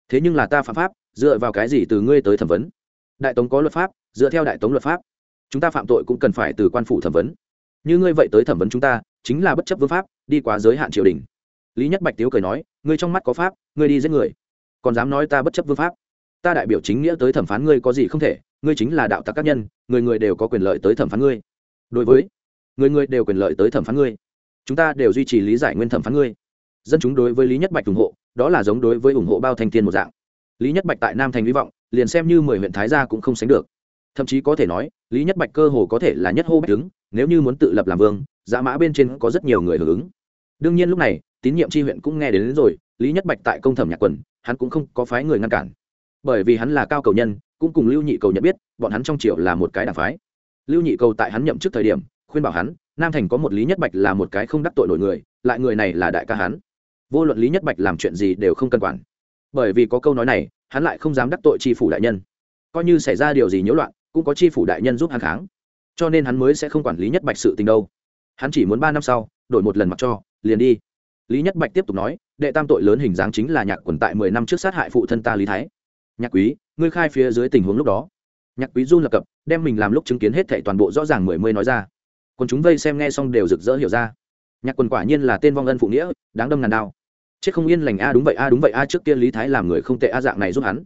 thế nhưng là ta phạm pháp dựa vào cái gì từ ngươi tới thẩm vấn đại tống có luật pháp dựa theo đại tống luật pháp chúng ta phạm tội cũng cần phải từ quan phủ thẩm vấn như ngươi vậy tới thẩm vấn chúng ta chính là bất chấp vương pháp đi quá giới hạn triều đình lý nhất bạch tiếu cười nói ngươi trong mắt có pháp ngươi đi giết người còn dám nói ta bất chấp vương pháp ta đại biểu chính nghĩa tới thẩm phán ngươi có gì không thể ngươi chính là đạo tặc các nhân người người đều có quyền lợi tới thẩm phán ngươi. Đối với người người đều quyền lợi tới thẩm phán ngươi. Chúng ta đều duy trì lý giải nguyên thẩm phán ngươi. Dân chúng đối với lý nhất bạch ủng hộ đó là giống đối với ủng hộ bao thanh thiên một dạng. Lý nhất bạch tại nam thành hy vọng liền xem như mười huyện thái gia cũng không sánh được. Thậm chí có thể nói lý nhất bạch cơ hồ có thể là nhất hô bạch đứng nếu như muốn tự lập làm vương giã mã bên trên có rất nhiều người hưởng ứng. Đương nhiên lúc này tín nhiệm tri huyện cũng nghe đến, đến rồi lý nhất bạch tại công thẩm nhạc quần hắn cũng không có phái người ngăn cản bởi vì hắn là cao cầu nhân, cũng cùng lưu nhị cầu nhận biết, bọn hắn trong triều là một cái đảng phái. Lưu nhị cầu tại hắn nhậm chức thời điểm, khuyên bảo hắn, nam thành có một lý nhất bạch là một cái không đắc tội nổi người, lại người này là đại ca hắn. Vô luận lý nhất bạch làm chuyện gì đều không cân quản. Bởi vì có câu nói này, hắn lại không dám đắc tội tri phủ đại nhân. Coi như xảy ra điều gì nhiễu loạn, cũng có tri phủ đại nhân giúp hắn kháng. Cho nên hắn mới sẽ không quản lý nhất bạch sự tình đâu. Hắn chỉ muốn ba năm sau, đổi một lần mặc cho, liền đi. Lý nhất bạch tiếp tục nói, đệ tam tội lớn hình dáng chính là nhạc quần tại mười năm trước sát hại phụ thân ta lý thái nhạc quý, ngươi khai phía dưới tình huống lúc đó. Nhạc quý run lập cập, đem mình làm lúc chứng kiến hết thệ toàn bộ rõ ràng mười mươi nói ra. Còn chúng vây xem nghe xong đều rực rỡ hiểu ra. Nhạc quần quả nhiên là tên vong ân phụ nghĩa, đáng đâm ngàn đao. Chết không yên lành a, đúng vậy a, đúng vậy a, trước kia lý thái làm người không tệ a, dạng này giúp hắn.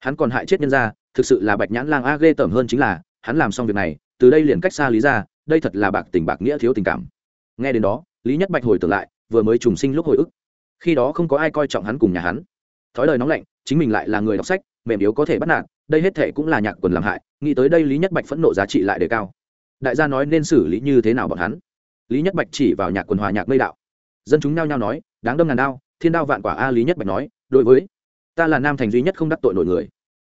Hắn còn hại chết nhân ra thực sự là bạch nhãn lang a, ghê tởm hơn chính là, hắn làm xong việc này, từ đây liền cách xa lý ra, đây thật là bạc tình bạc nghĩa thiếu tình cảm. Nghe đến đó, lý nhất bạch hồi tưởng lại, vừa mới trùng sinh lúc hồi ức. Khi đó không có ai coi trọng hắn cùng nhà hắn. Thói lời nóng lạnh chính mình lại là người đọc sách, mềm yếu có thể bắt nạt, đây hết thể cũng là nhạc quần làm hại, nghĩ tới đây lý nhất bạch phẫn nộ giá trị lại đề cao. Đại gia nói nên xử lý như thế nào bọn hắn? Lý nhất bạch chỉ vào nhạc quần hòa nhạc mây đạo. Dân chúng nao nhao nói, đáng đâm ngàn đao, thiên đao vạn quả a lý nhất bạch nói, đối với ta là nam thành duy nhất không đắc tội nổi người.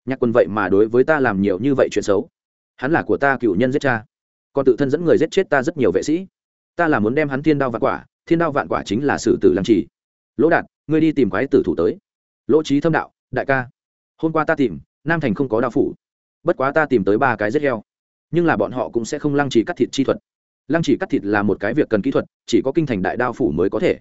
Nhạc quần vậy mà đối với ta làm nhiều như vậy chuyện xấu. Hắn là của ta cựu nhân giết cha. Còn tự thân dẫn người giết chết ta rất nhiều vệ sĩ. Ta là muốn đem hắn thiên đao vạn quả, thiên đao vạn quả chính là sử tử làm chỉ. Lỗ đạt, ngươi đi tìm quái tử thủ tới. Lỗ trí thâm đạo đại ca, hôm qua ta tìm, nam thành không có đao phủ. Bất quá ta tìm tới ba cái rất heo. Nhưng là bọn họ cũng sẽ không lăng trì cắt thịt chi thuật. Lăng trì cắt thịt là một cái việc cần kỹ thuật, chỉ có kinh thành đại đao phủ mới có thể.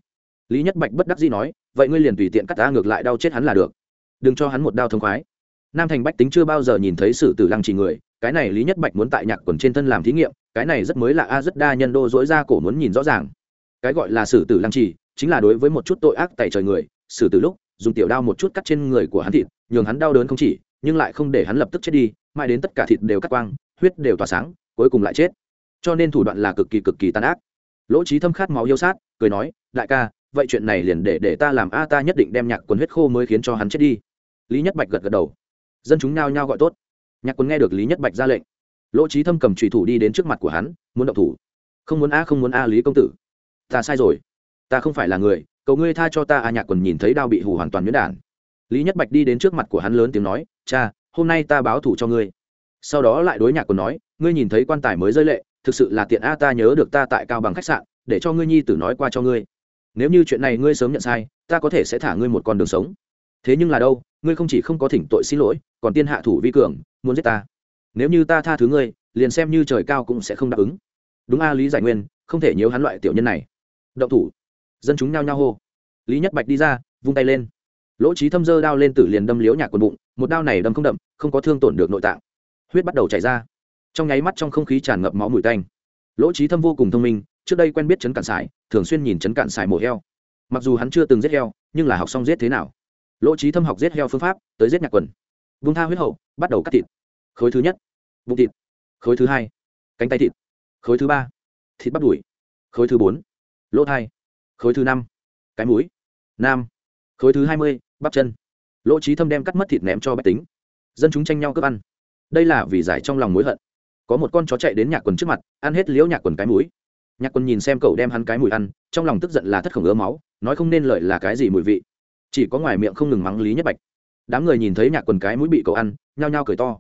Lý nhất bạch bất đắc dĩ nói, vậy ngươi liền tùy tiện cắt ta ngược lại đau chết hắn là được. Đừng cho hắn một đao thông khoái. Nam thành bách tính chưa bao giờ nhìn thấy sự tử lăng trì người, cái này lý nhất bạch muốn tại nhạc quần trên thân làm thí nghiệm, cái này rất mới là a rất đa nhân đô dỗi ra cổ muốn nhìn rõ ràng. Cái gọi là sử tử lăng trì, chính là đối với một chút tội ác tại trời người xử tử lúc dùng tiểu đao một chút cắt trên người của hắn thịt, nhường hắn đau đớn không chỉ, nhưng lại không để hắn lập tức chết đi, mãi đến tất cả thịt đều cắt quang, huyết đều tỏa sáng, cuối cùng lại chết. Cho nên thủ đoạn là cực kỳ cực kỳ tàn ác. Lỗ trí thâm khát máu yêu sát, cười nói, đại ca, vậy chuyện này liền để để ta làm a, ta nhất định đem nhạc quần huyết khô mới khiến cho hắn chết đi. Lý nhất bạch gật gật đầu. Dân chúng nao nhao gọi tốt. Nhạc quần nghe được lý nhất bạch ra lệnh. Lỗ trí thâm cầm trùy thủ đi đến trước mặt của hắn, muốn động thủ. Không muốn a, không muốn a, lý công tử. Ta sai rồi. Ta không phải là người cầu ngươi tha cho ta a nhạc quần nhìn thấy đao bị hủ hoàn toàn miễn đản. Lý nhất bạch đi đến trước mặt của hắn lớn tiếng nói, cha, hôm nay ta báo thủ cho ngươi. Sau đó lại đối nhạc quần nói, ngươi nhìn thấy quan tài mới rơi lệ, thực sự là tiện a, ta nhớ được ta tại cao bằng khách sạn, để cho ngươi nhi tử nói qua cho ngươi. Nếu như chuyện này ngươi sớm nhận sai, ta có thể sẽ thả ngươi một con đường sống. Thế nhưng là đâu, ngươi không chỉ không có thỉnh tội xin lỗi, còn tiên hạ thủ vi cường, muốn giết ta. Nếu như ta tha thứ ngươi, liền xem như trời cao cũng sẽ không đáp ứng. Đúng a, lý giải nguyên, không thể nhớ hắn loại tiểu nhân này. Động thủ dân chúng nhao nhao hô. Lý nhất bạch đi ra, vung tay lên. Lỗ trí thâm dơ đao lên tử liền đâm liếu nhạc quần bụng, một đao này đâm không đậm, không có thương tổn được nội tạng. Huyết bắt đầu chảy ra. Trong nháy mắt trong không khí tràn ngập máu mùi tanh. Lỗ trí thâm vô cùng thông minh, trước đây quen biết chấn cạn sải, thường xuyên nhìn chấn cạn sải mổ heo. Mặc dù hắn chưa từng giết heo, nhưng là học xong giết thế nào. Lỗ trí thâm học giết heo phương pháp, tới giết nhạc quần. Vung tha huyết hậu, bắt đầu cắt thịt. Khối thứ nhất, bụng thịt. Khối thứ hai, cánh tay thịt. Khối thứ ba, thịt bắt đùi. Khối thứ bốn, lỗ thai khối thứ năm. Cái mũi. Nam. Khối thứ hai mươi, bắp chân. Lỗ trí thâm đem cắt mất thịt ném cho bách tính. Dân chúng tranh nhau cướp ăn. Đây là vì giải trong lòng mối hận. Có một con chó chạy đến nhạc quần trước mặt, ăn hết liễu nhạc quần cái mũi. Nhạc quần nhìn xem cậu đem hắn cái mùi ăn, trong lòng tức giận là thất khổng ứa máu, nói không nên lợi là cái gì mùi vị. Chỉ có ngoài miệng không ngừng mắng lý nhất bạch. Đám người nhìn thấy nhạc quần cái mũi bị cậu ăn, nhao nhao cười to.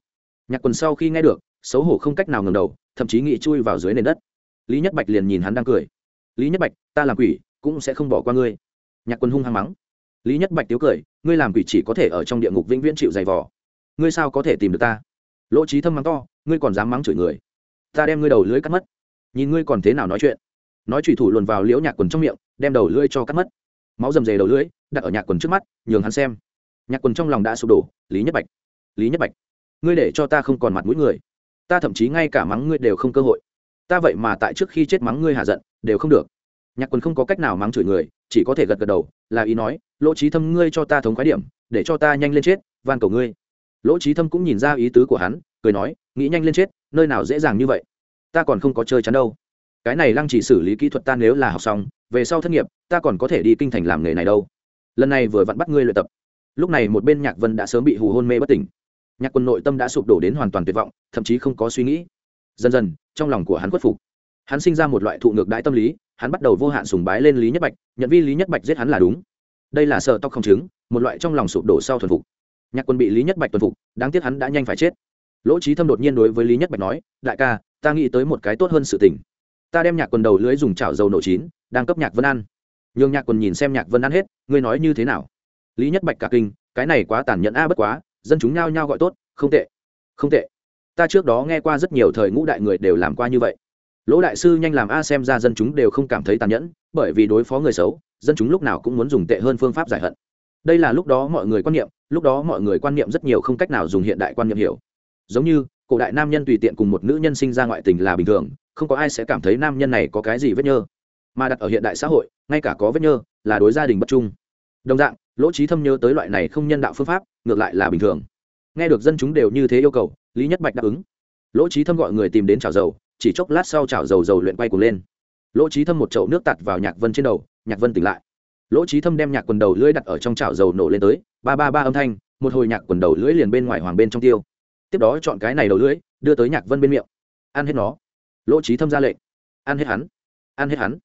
Nhạc quần sau khi nghe được, xấu hổ không cách nào ngừng đầu, thậm chí nghĩ chui vào dưới nền đất. Lý nhất bạch liền nhìn hắn đang cười. Lý nhất bạch, ta làm quỷ cũng sẽ không bỏ qua ngươi. Nhạc Quân hung hăng mắng. Lý nhất bạch tiếu cười, ngươi làm quỷ chỉ có thể ở trong địa ngục vĩnh viễn chịu dày vò. Ngươi sao có thể tìm được ta? Lỗ trí thâm mắng to, ngươi còn dám mắng chửi người. Ta đem ngươi đầu lưỡi cắt mất. Nhìn ngươi còn thế nào nói chuyện. Nói trùy thủ luồn vào liễu nhạc quần trong miệng, đem đầu lưỡi cho cắt mất. Máu rầm rề đầu lưỡi, đặt ở nhạc quần trước mắt, nhường hắn xem. Nhạc quần trong lòng đã sụp đổ, lý nhất bạch. Lý nhất bạch, ngươi để cho ta không còn mặt mũi người. Ta thậm chí ngay cả mắng ngươi đều không cơ hội. Ta vậy mà tại trước khi chết mắng ngươi hạ giận, đều không được nhạc quần không có cách nào mắng chửi người, chỉ có thể gật gật đầu, là ý nói, lỗ trí thâm, ngươi cho ta thống khoái điểm, để cho ta nhanh lên chết, van cầu ngươi. Lỗ trí thâm cũng nhìn ra ý tứ của hắn, cười nói, nghĩ nhanh lên chết, nơi nào dễ dàng như vậy? Ta còn không có chơi chắn đâu. Cái này lăng chỉ xử lý kỹ thuật ta nếu là học xong, về sau thất nghiệp, ta còn có thể đi kinh thành làm nghề này đâu. Lần này vừa vặn bắt ngươi luyện tập. Lúc này một bên nhạc vân đã sớm bị hù hôn mê bất tỉnh. Nhạc quân nội tâm đã sụp đổ đến hoàn toàn tuyệt vọng, thậm chí không có suy nghĩ. Dần dần, trong lòng của hắn khuất phục. Hắn sinh ra một loại thụ ngược đãi tâm lý hắn bắt đầu vô hạn sùng bái lên lý nhất bạch, nhận vi lý nhất bạch giết hắn là đúng. Đây là sợ tóc không chứng một loại trong lòng sụp đổ sau thuần phục. Nhạc quân bị lý nhất bạch thuần phục, đáng tiếc hắn đã nhanh phải chết. Lỗ trí thâm đột nhiên đối với lý nhất bạch nói, đại ca, ta nghĩ tới một cái tốt hơn sự tình. Ta đem nhạc quần đầu lưới dùng chảo dầu nổ chín, đang cấp nhạc vân ăn. Nhường nhạc quần nhìn xem nhạc vân ăn hết, ngươi nói như thế nào? Lý nhất bạch cả kinh, cái này quá tàn nhẫn a, bất quá, dân chúng nhao nhao gọi tốt, không tệ không tệ. Ta trước đó nghe qua rất nhiều thời ngũ đại người đều làm qua như vậy lỗ đại sư nhanh làm a xem ra dân chúng đều không cảm thấy tàn nhẫn, bởi vì đối phó người xấu, dân chúng lúc nào cũng muốn dùng tệ hơn phương pháp giải hận. Đây là lúc đó mọi người quan niệm, lúc đó mọi người quan niệm rất nhiều không cách nào dùng hiện đại quan niệm hiểu. Giống như, cổ đại nam nhân tùy tiện cùng một nữ nhân sinh ra ngoại tình là bình thường, không có ai sẽ cảm thấy nam nhân này có cái gì vết nhơ. Mà đặt ở hiện đại xã hội, ngay cả có vết nhơ, là đối gia đình bất trung. Đồng dạng, lỗ trí thâm nhớ tới loại này không nhân đạo phương pháp, ngược lại là bình thường. Nghe được dân chúng đều như thế yêu cầu, lý nhất bạch đáp ứng. Lỗ trí thâm gọi người tìm đến trào dầu chỉ chốc lát sau chảo dầu dầu luyện quay cuồng lên. Lỗ trí thâm một chậu nước tạt vào nhạc vân trên đầu, nhạc vân tỉnh lại. Lỗ trí thâm đem nhạc quần đầu lưỡi đặt ở trong chảo dầu nổ lên tới, ba ba ba âm thanh, một hồi nhạc quần đầu lưỡi liền bên ngoài hoàng bên trong tiêu. Tiếp đó chọn cái này đầu lưỡi, đưa tới nhạc vân bên miệng. Ăn hết nó. Lỗ trí thâm ra lệnh. Ăn hết hắn. Ăn hết hắn.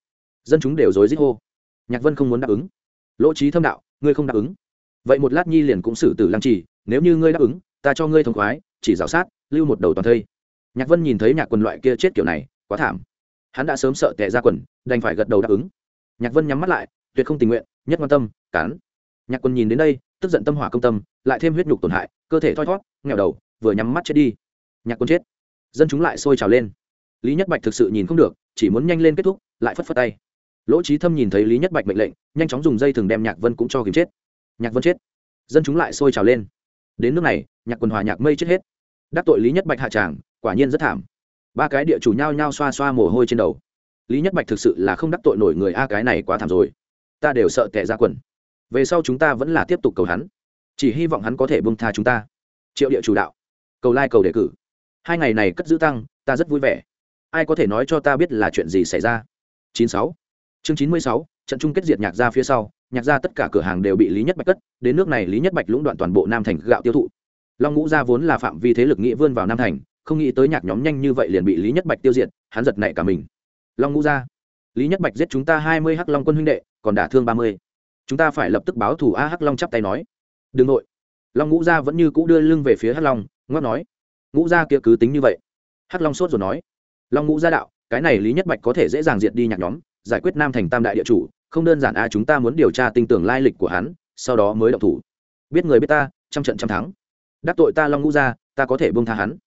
Dân chúng đều rối rít hô. Nhạc vân không muốn đáp ứng. Lỗ trí thâm đạo, ngươi không đáp ứng. Vậy một lát nhi liền cũng xử tử lăng trì, nếu như ngươi đáp ứng, ta cho ngươi thông khoái, chỉ rào sát, lưu một đầu toàn thây nhạc vân nhìn thấy nhạc quần loại kia chết kiểu này, quá thảm. Hắn đã sớm sợ tệ ra quần, đành phải gật đầu đáp ứng. Nhạc vân nhắm mắt lại, tuyệt không tình nguyện, nhất quan tâm cán nhạc quân nhìn đến đây, tức giận tâm hỏa công tâm, lại thêm huyết nhục tổn hại, cơ thể thoi thót nghèo đầu, vừa nhắm mắt chết đi. Nhạc quân chết. Dân chúng lại sôi trào lên. Lý nhất bạch thực sự nhìn không được, chỉ muốn nhanh lên kết thúc, lại phất phất tay. Lỗ trí thâm nhìn thấy lý nhất bạch mệnh lệnh, nhanh chóng dùng dây thừng đem nhạc vân cũng cho kìm chết. Nhạc vân chết. Dân chúng lại sôi trào lên. Đến nước này, nhạc quần hòa nhạc mây chết hết. Đắc tội lý nhất bạch hạ tràng quả nhiên rất thảm. Ba cái địa chủ nhao nhao xoa xoa mồ hôi trên đầu. Lý nhất bạch thực sự là không đắc tội nổi người a cái này quá thảm rồi. Ta đều sợ tệ ra quần. Về sau chúng ta vẫn là tiếp tục cầu hắn. Chỉ hy vọng hắn có thể bông tha chúng ta. Triệu địa chủ đạo. Cầu lai、like、cầu đề cử. Hai ngày này cất giữ tăng, ta rất vui vẻ. Ai có thể nói cho ta biết là chuyện gì xảy ra? Chín sáu. Chương chín mươi sáu, trận chung kết diệt nhạc ra phía sau, nhạc ra tất cả cửa hàng đều bị lý nhất bạch cất, đến nước này lý nhất bạch lũng đoạn toàn bộ nam thành gạo tiêu thụ. Long ngũ gia vốn là phạm vi thế lực nghĩa vươn vào nam thành không nghĩ tới nhạc nhóm nhanh như vậy liền bị lý nhất bạch tiêu diệt, hắn giật nảy cả mình. Long ngũ gia, lý nhất bạch giết chúng ta hai mươi hắc long quân huynh đệ, còn đả thương ba mươi. Chúng ta phải lập tức báo thủ a hắc long chắp tay nói. Đừng nội. Long ngũ gia vẫn như cũ đưa lưng về phía hắc long ngót nói. Ngũ gia kia cứ tính như vậy. Hắc long sốt rồi nói. Long ngũ gia đạo, cái này lý nhất bạch có thể dễ dàng diệt đi nhạc nhóm, giải quyết nam thành tam đại địa chủ, không đơn giản a, chúng ta muốn điều tra tinh tưởng lai lịch của hắn, sau đó mới động thủ. Biết người biết ta, trăm trận trăm thắng. Đắc tội ta long ngũ gia, ta có thể buông tha hắn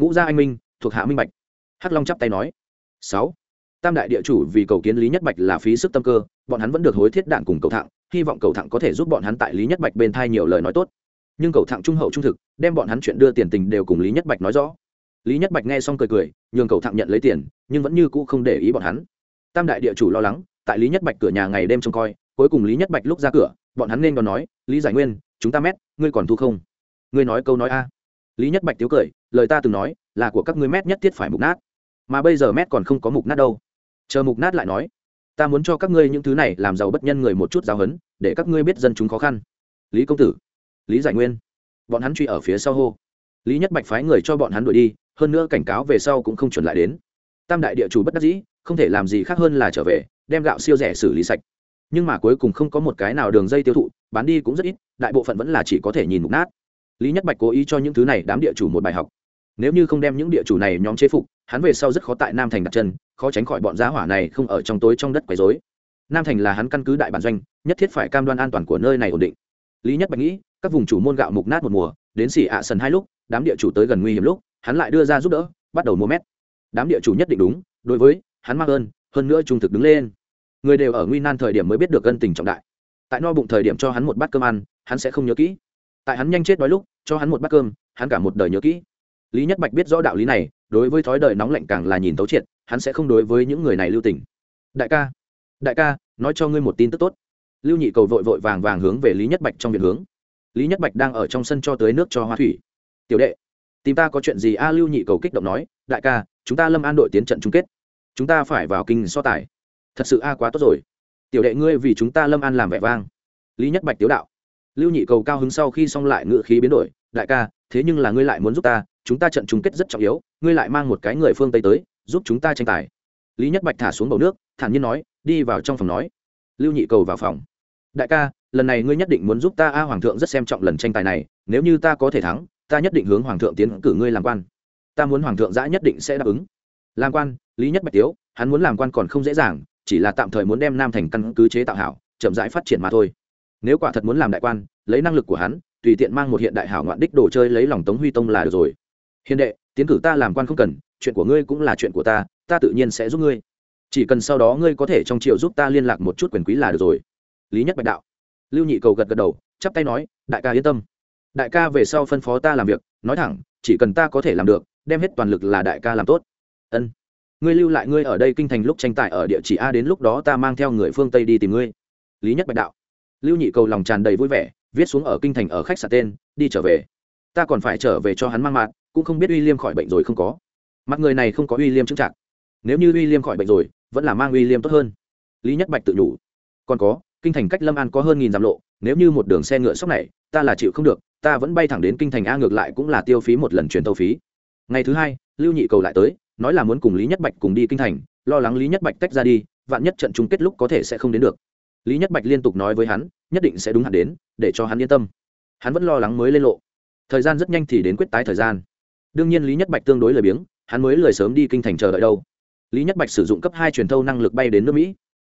ngũ gia anh minh, thuộc hạ minh bạch. Hắc long chắp tay nói, sáu, tam đại địa chủ vì cầu kiến lý nhất bạch là phí sức tâm cơ, bọn hắn vẫn được hối thiết đạn cùng cầu thạng hy vọng cầu thạng có thể giúp bọn hắn tại lý nhất bạch bên thai nhiều lời nói tốt. Nhưng cầu thạng trung hậu trung thực, đem bọn hắn chuyện đưa tiền tình đều cùng lý nhất bạch nói rõ. Lý nhất bạch nghe xong cười cười, nhường cầu thạng nhận lấy tiền, nhưng vẫn như cũ không để ý bọn hắn. Tam đại địa chủ lo lắng, tại lý nhất bạch cửa nhà ngày đêm trông coi, cuối cùng lý nhất bạch lúc ra cửa, bọn hắn nên còn nói, lý giải nguyên, chúng ta mét, ngươi còn thu không? Ngươi nói câu nói a lý nhất bạch tiếu cười, lời ta từng nói, là của các ngươi mét nhất thiết phải mục nát. Mà bây giờ mét còn không có mục nát đâu. Chờ mục nát lại nói, ta muốn cho các ngươi những thứ này làm giàu bất nhân người một chút giáo hấn để các ngươi biết dân chúng khó khăn. Lý công tử, lý giải nguyên, bọn hắn truy ở phía sau hô. Lý nhất bạch phái người cho bọn hắn đuổi đi, hơn nữa cảnh cáo về sau cũng không chuẩn lại đến. Tam đại địa chủ bất đắc dĩ, không thể làm gì khác hơn là trở về, đem gạo siêu rẻ xử lý sạch. Nhưng mà cuối cùng không có một cái nào đường dây tiêu thụ, bán đi cũng rất ít, đại bộ phận vẫn là chỉ có thể nhìn mục nát lý nhất bạch cố ý cho những thứ này đám địa chủ một bài học. Nếu như không đem những địa chủ này nhóm chế phục, hắn về sau rất khó tại nam thành đặt chân, khó tránh khỏi bọn giá hỏa này không ở trong tối trong đất quấy dối nam thành là hắn căn cứ đại bản doanh, nhất thiết phải cam đoan an toàn của nơi này ổn định. Lý nhất bạch nghĩ, các vùng chủ môn gạo mục nát một mùa, đến xỉ ạ sần hai lúc, đám địa chủ tới gần nguy hiểm lúc, hắn lại đưa ra giúp đỡ, bắt đầu mua mét. Đám địa chủ nhất định đúng, đối với, hắn mang ơn, hơn nữa trung thực đứng lên. Người đều ở nguy nan thời điểm mới biết được ân tình trọng đại. Tại no bụng thời điểm cho hắn một bát cơm ăn, hắn sẽ không nhớ kỹ tại hắn nhanh chết đói lúc, cho hắn một bát cơm, hắn cả một đời nhớ kỹ. Lý nhất bạch biết rõ đạo lý này, đối với thói đời nóng lạnh càng là nhìn tấu triệt, hắn sẽ không đối với những người này lưu tình. Đại ca đại ca, nói cho ngươi một tin tức tốt. Lưu nhị cầu vội vội vàng vàng hướng về lý nhất bạch trong viện hướng. Lý nhất bạch đang ở trong sân cho tới nước cho hoa thủy. Tiểu đệ, tìm ta có chuyện gì? A lưu nhị cầu kích động nói, đại ca, chúng ta lâm an đội tiến trận chung kết. Chúng ta phải vào kinh so tài. Thật sự a quá tốt rồi. Tiểu đệ ngươi vì chúng ta lâm an làm vẻ vang. Lý nhất bạch tiếu đạo lưu nhị cầu cao hứng sau khi xong lại ngự khí biến đổi, đại ca, thế nhưng là ngươi lại muốn giúp ta, chúng ta trận chung kết rất trọng yếu, ngươi lại mang một cái người phương tây tới, giúp chúng ta tranh tài. Lý nhất bạch thả xuống bầu nước, thản nhiên nói, đi vào trong phòng nói. Lưu nhị cầu vào phòng. Đại ca, lần này ngươi nhất định muốn giúp ta a hoàng thượng rất xem trọng lần tranh tài này, nếu như ta có thể thắng, ta nhất định hướng hoàng thượng tiến cử ngươi làm quan. Ta muốn hoàng thượng giã nhất định sẽ đáp ứng. Làm quan? Lý nhất bạch tiếu, hắn muốn làm quan còn không dễ dàng, chỉ là tạm thời muốn đem nam thành căn cứ chế tạo hảo, chậm rãi phát triển mà thôi nếu quả thật muốn làm đại quan, lấy năng lực của hắn, tùy tiện mang một hiện đại hảo ngoạn đích đồ chơi lấy lòng tống huy tông là được rồi. Hiền đệ, tiến cử ta làm quan không cần, chuyện của ngươi cũng là chuyện của ta ta tự nhiên sẽ giúp ngươi. Chỉ cần sau đó ngươi có thể trong triệu giúp ta liên lạc một chút quyền quý là được rồi. Lý nhất bạch đạo. Lưu nhị cầu gật gật đầu, chắp tay nói, đại ca yên tâm. Đại ca về sau phân phó ta làm việc, nói thẳng, chỉ cần ta có thể làm được, đem hết toàn lực là đại ca làm tốt. Ân. Ngươi lưu lại ngươi ở đây kinh thành lúc tranh tài ở địa chỉ a đến lúc đó ta mang theo người phương tây đi tìm ngươi. Lý nhất bạch đạo lưu nhị cầu lòng tràn đầy vui vẻ, viết xuống ở kinh thành ở khách sạn tên, đi trở về. Ta còn phải trở về cho hắn mang mặt, cũng không biết uy liêm khỏi bệnh rồi không có. Mặt người này không có uy liêm chứng trạng. Nếu như uy liêm khỏi bệnh rồi, vẫn là mang uy liêm tốt hơn. Lý nhất bạch tự nhủ. Còn có, kinh thành cách lâm an có hơn nghìn dặm lộ, nếu như một đường xe ngựa sóc này, ta là chịu không được, ta vẫn bay thẳng đến kinh thành a ngược lại cũng là tiêu phí một lần truyền tàu phí. Ngày thứ hai, lưu nhị cầu lại tới, nói là muốn cùng lý nhất bạch cùng đi kinh thành, lo lắng lý nhất bạch tách ra đi, vạn nhất trận chung kết lúc có thể sẽ không đến được lý nhất bạch liên tục nói với hắn, nhất định sẽ đúng hạn đến, để cho hắn yên tâm. Hắn vẫn lo lắng mới lên lộ. Thời gian rất nhanh thì đến quyết tái thời gian. Đương nhiên lý nhất bạch tương đối lười biếng, hắn mới lười sớm đi kinh thành chờ đợi đâu. Lý nhất bạch sử dụng cấp hai truyền thâu năng lực bay đến nước mỹ.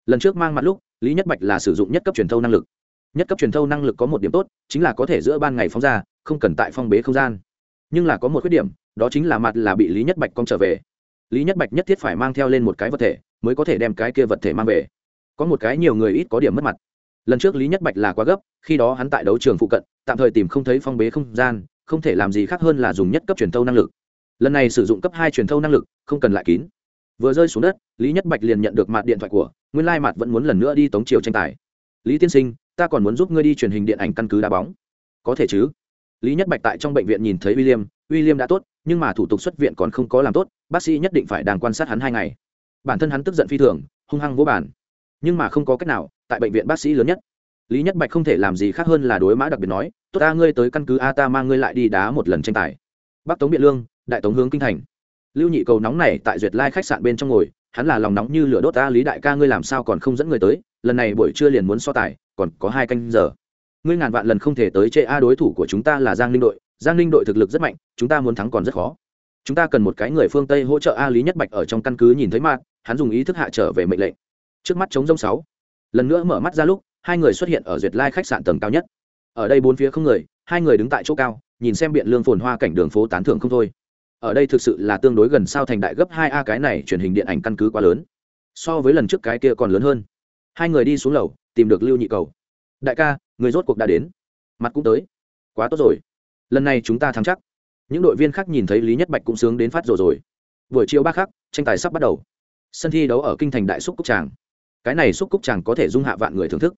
Lần trước mang mặt lúc, lý nhất bạch là sử dụng nhất cấp truyền thâu năng lực. Nhất cấp truyền thâu năng lực có một điểm tốt, chính là có thể giữa ban ngày phóng ra, không cần tại phong bế không gian. Nhưng là có một khuyết điểm, đó chính là mặt là bị lý nhất bạch cong trở về. Lý nhất bạch nhất thiết phải mang theo lên một cái vật thể, mới có thể đem cái kia vật thể mang về có một cái nhiều người ít có điểm mất mặt. Lần trước lý nhất bạch là quá gấp, khi đó hắn tại đấu trường phụ cận, tạm thời tìm không thấy phong bế không gian, không thể làm gì khác hơn là dùng nhất cấp truyền thâu năng lực. Lần này sử dụng cấp hai truyền thâu năng lực, không cần lại kín. Vừa rơi xuống đất, lý nhất bạch liền nhận được mặt điện thoại của, nguyên lai mặt vẫn muốn lần nữa đi tống triều tranh tài. Lý tiên sinh, ta còn muốn giúp ngươi đi truyền hình điện ảnh căn cứ đá bóng. Có thể chứ. Lý nhất bạch tại trong bệnh viện nhìn thấy william william đã tốt, nhưng mà thủ tục xuất viện còn không có làm tốt, bác sĩ nhất định phải đang quan sát hắn hai ngày. Bản thân hắn tức giận phi thường, hung hăng vô bản nhưng mà không có cách nào, tại bệnh viện bác sĩ lớn nhất. Lý nhất bạch không thể làm gì khác hơn là đối mã đặc biệt nói, tốt ta, ngươi tới căn cứ a, ta mang ngươi lại đi đá một lần tranh tài. Bắc tống biện lương, đại tống hướng kinh thành. Lưu nhị cầu nóng này tại duyệt lai khách sạn bên trong ngồi, hắn là lòng nóng như lửa đốt ta lý đại ca ngươi làm sao còn không dẫn người tới, lần này buổi trưa liền muốn so tài, còn có hai canh giờ. Ngươi ngàn vạn lần không thể tới chê a đối thủ của chúng ta là giang ninh đội, giang ninh đội thực lực rất mạnh, chúng ta muốn thắng còn rất khó. Chúng ta cần một cái người phương tây hỗ trợ a, lý nhất bạch ở trong căn cứ nhìn thấy mạng hắn dùng ý thức hạ trở về mệnh lệnh trước mắt chống rông sáu. Lần nữa mở mắt ra lúc, hai người xuất hiện ở duyệt lai khách sạn tầng cao nhất. Ở đây bốn phía không người, hai người đứng tại chỗ cao, nhìn xem biện lương phồn hoa cảnh đường phố tán thưởng không thôi. Ở đây thực sự là tương đối gần sao thành đại gấp hai a cái này truyền hình điện ảnh căn cứ quá lớn. So với lần trước cái kia còn lớn hơn. Hai người đi xuống lầu, tìm được lưu nhị cầu. Đại ca, người rốt cuộc đã đến. Mặt cũng tới. Quá tốt rồi. Lần này chúng ta thắng chắc. Những đội viên khác nhìn thấy lý nhất bạch cũng sướng đến phát rồi rồi. Buổi chiều ba khắc, tranh tài sắp bắt đầu. Sân thi đấu ở kinh thành đại xúc cúc tràng cái này xúc cúc chẳng có thể dung hạ vạn người thưởng thức.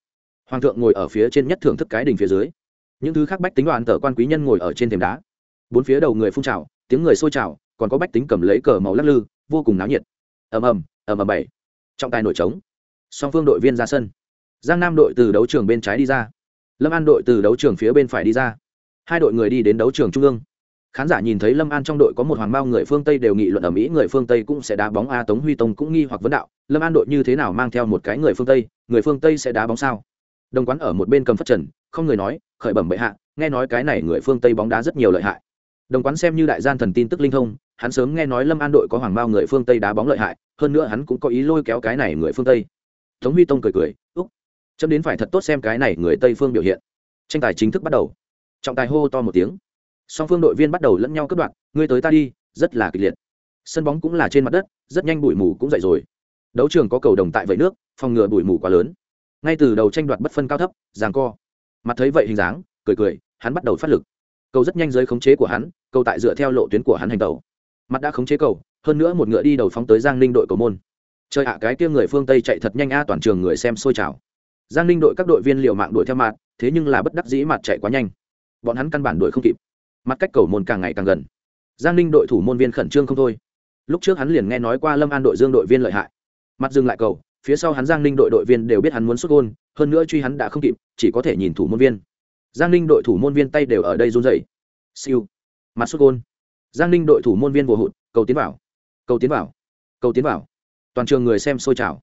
Hoàng thượng ngồi ở phía trên nhất thưởng thức cái đình phía dưới. Những thứ khác bách tính đoàn tờ quan quý nhân ngồi ở trên thềm đá. Bốn phía đầu người phun trào, tiếng người sôi trào, còn có bách tính cầm lấy cờ màu lắc lư, vô cùng náo nhiệt. Ầm ầm ầm ầm bảy. Trọng tài nổi trống. Song phương đội viên ra sân. Giang nam đội từ đấu trường bên trái đi ra. Lâm an đội từ đấu trường phía bên phải đi ra. Hai đội người đi đến đấu trường trung ương khán giả nhìn thấy lâm an trong đội có một hoàng bao người phương tây đều nghị luận ở mỹ, người phương tây cũng sẽ đá bóng a tống huy tông cũng nghi hoặc vấn đạo, lâm an đội như thế nào mang theo một cái người phương tây, người phương tây sẽ đá bóng sao? Đồng quán ở một bên cầm phát trần, không người nói, khởi bẩm bệ hạ, nghe nói cái này người phương tây bóng đá rất nhiều lợi hại. Đồng quán xem như đại gian thần tin tức linh thông, hắn sớm nghe nói lâm an đội có hoàng bao người phương tây đá bóng lợi hại, hơn nữa hắn cũng có ý lôi kéo cái này người phương tây. Tống huy tông cười cười, úc, chấm đến phải thật tốt xem cái này người tây phương biểu hiện. Tranh tài chính thức bắt đầu. Trọng tài hô to một tiếng song phương đội viên bắt đầu lẫn nhau cướp đoạn, ngươi tới ta đi rất là kịch liệt. Sân bóng cũng là trên mặt đất rất nhanh bụi mù cũng dậy rồi. Đấu trường có cầu đồng tại vậy nước phòng ngừa bụi mù quá lớn. Ngay từ đầu tranh đoạt bất phân cao thấp giàng co. Mặt thấy vậy hình dáng cười cười hắn bắt đầu phát lực. Cầu rất nhanh dưới khống chế của hắn cầu tại dựa theo lộ tuyến của hắn hành tàu mặt đã khống chế cầu hơn nữa một ngựa đi đầu phóng tới giang ninh đội cầu môn. Chơi ạ cái kia người phương tây chạy thật nhanh a toàn trường người xem sôi trào. Giang ninh đội các đội viên liệu mạng đuổi theo mặt thế nhưng là bất đắc dĩ mặt chạy quá nhanh. Bọn hắn căn bản đuổi không kịp mặt cách cầu môn càng ngày càng gần. Giang ninh đội thủ môn viên khẩn trương không thôi. Lúc trước hắn liền nghe nói qua lâm an đội dương đội viên lợi hại. Mặt dừng lại cầu, phía sau hắn giang ninh đội đội viên đều biết hắn muốn xuất gôn, hơn nữa truy hắn đã không kịp, chỉ có thể nhìn thủ môn viên. Giang ninh đội thủ môn viên tay đều ở đây run dày siêu. Mặt xuất gôn. Giang ninh đội thủ môn viên vô hụt, cầu tiến vào. Cầu tiến vào. Cầu tiến vào. Toàn trường người xem sôi trào.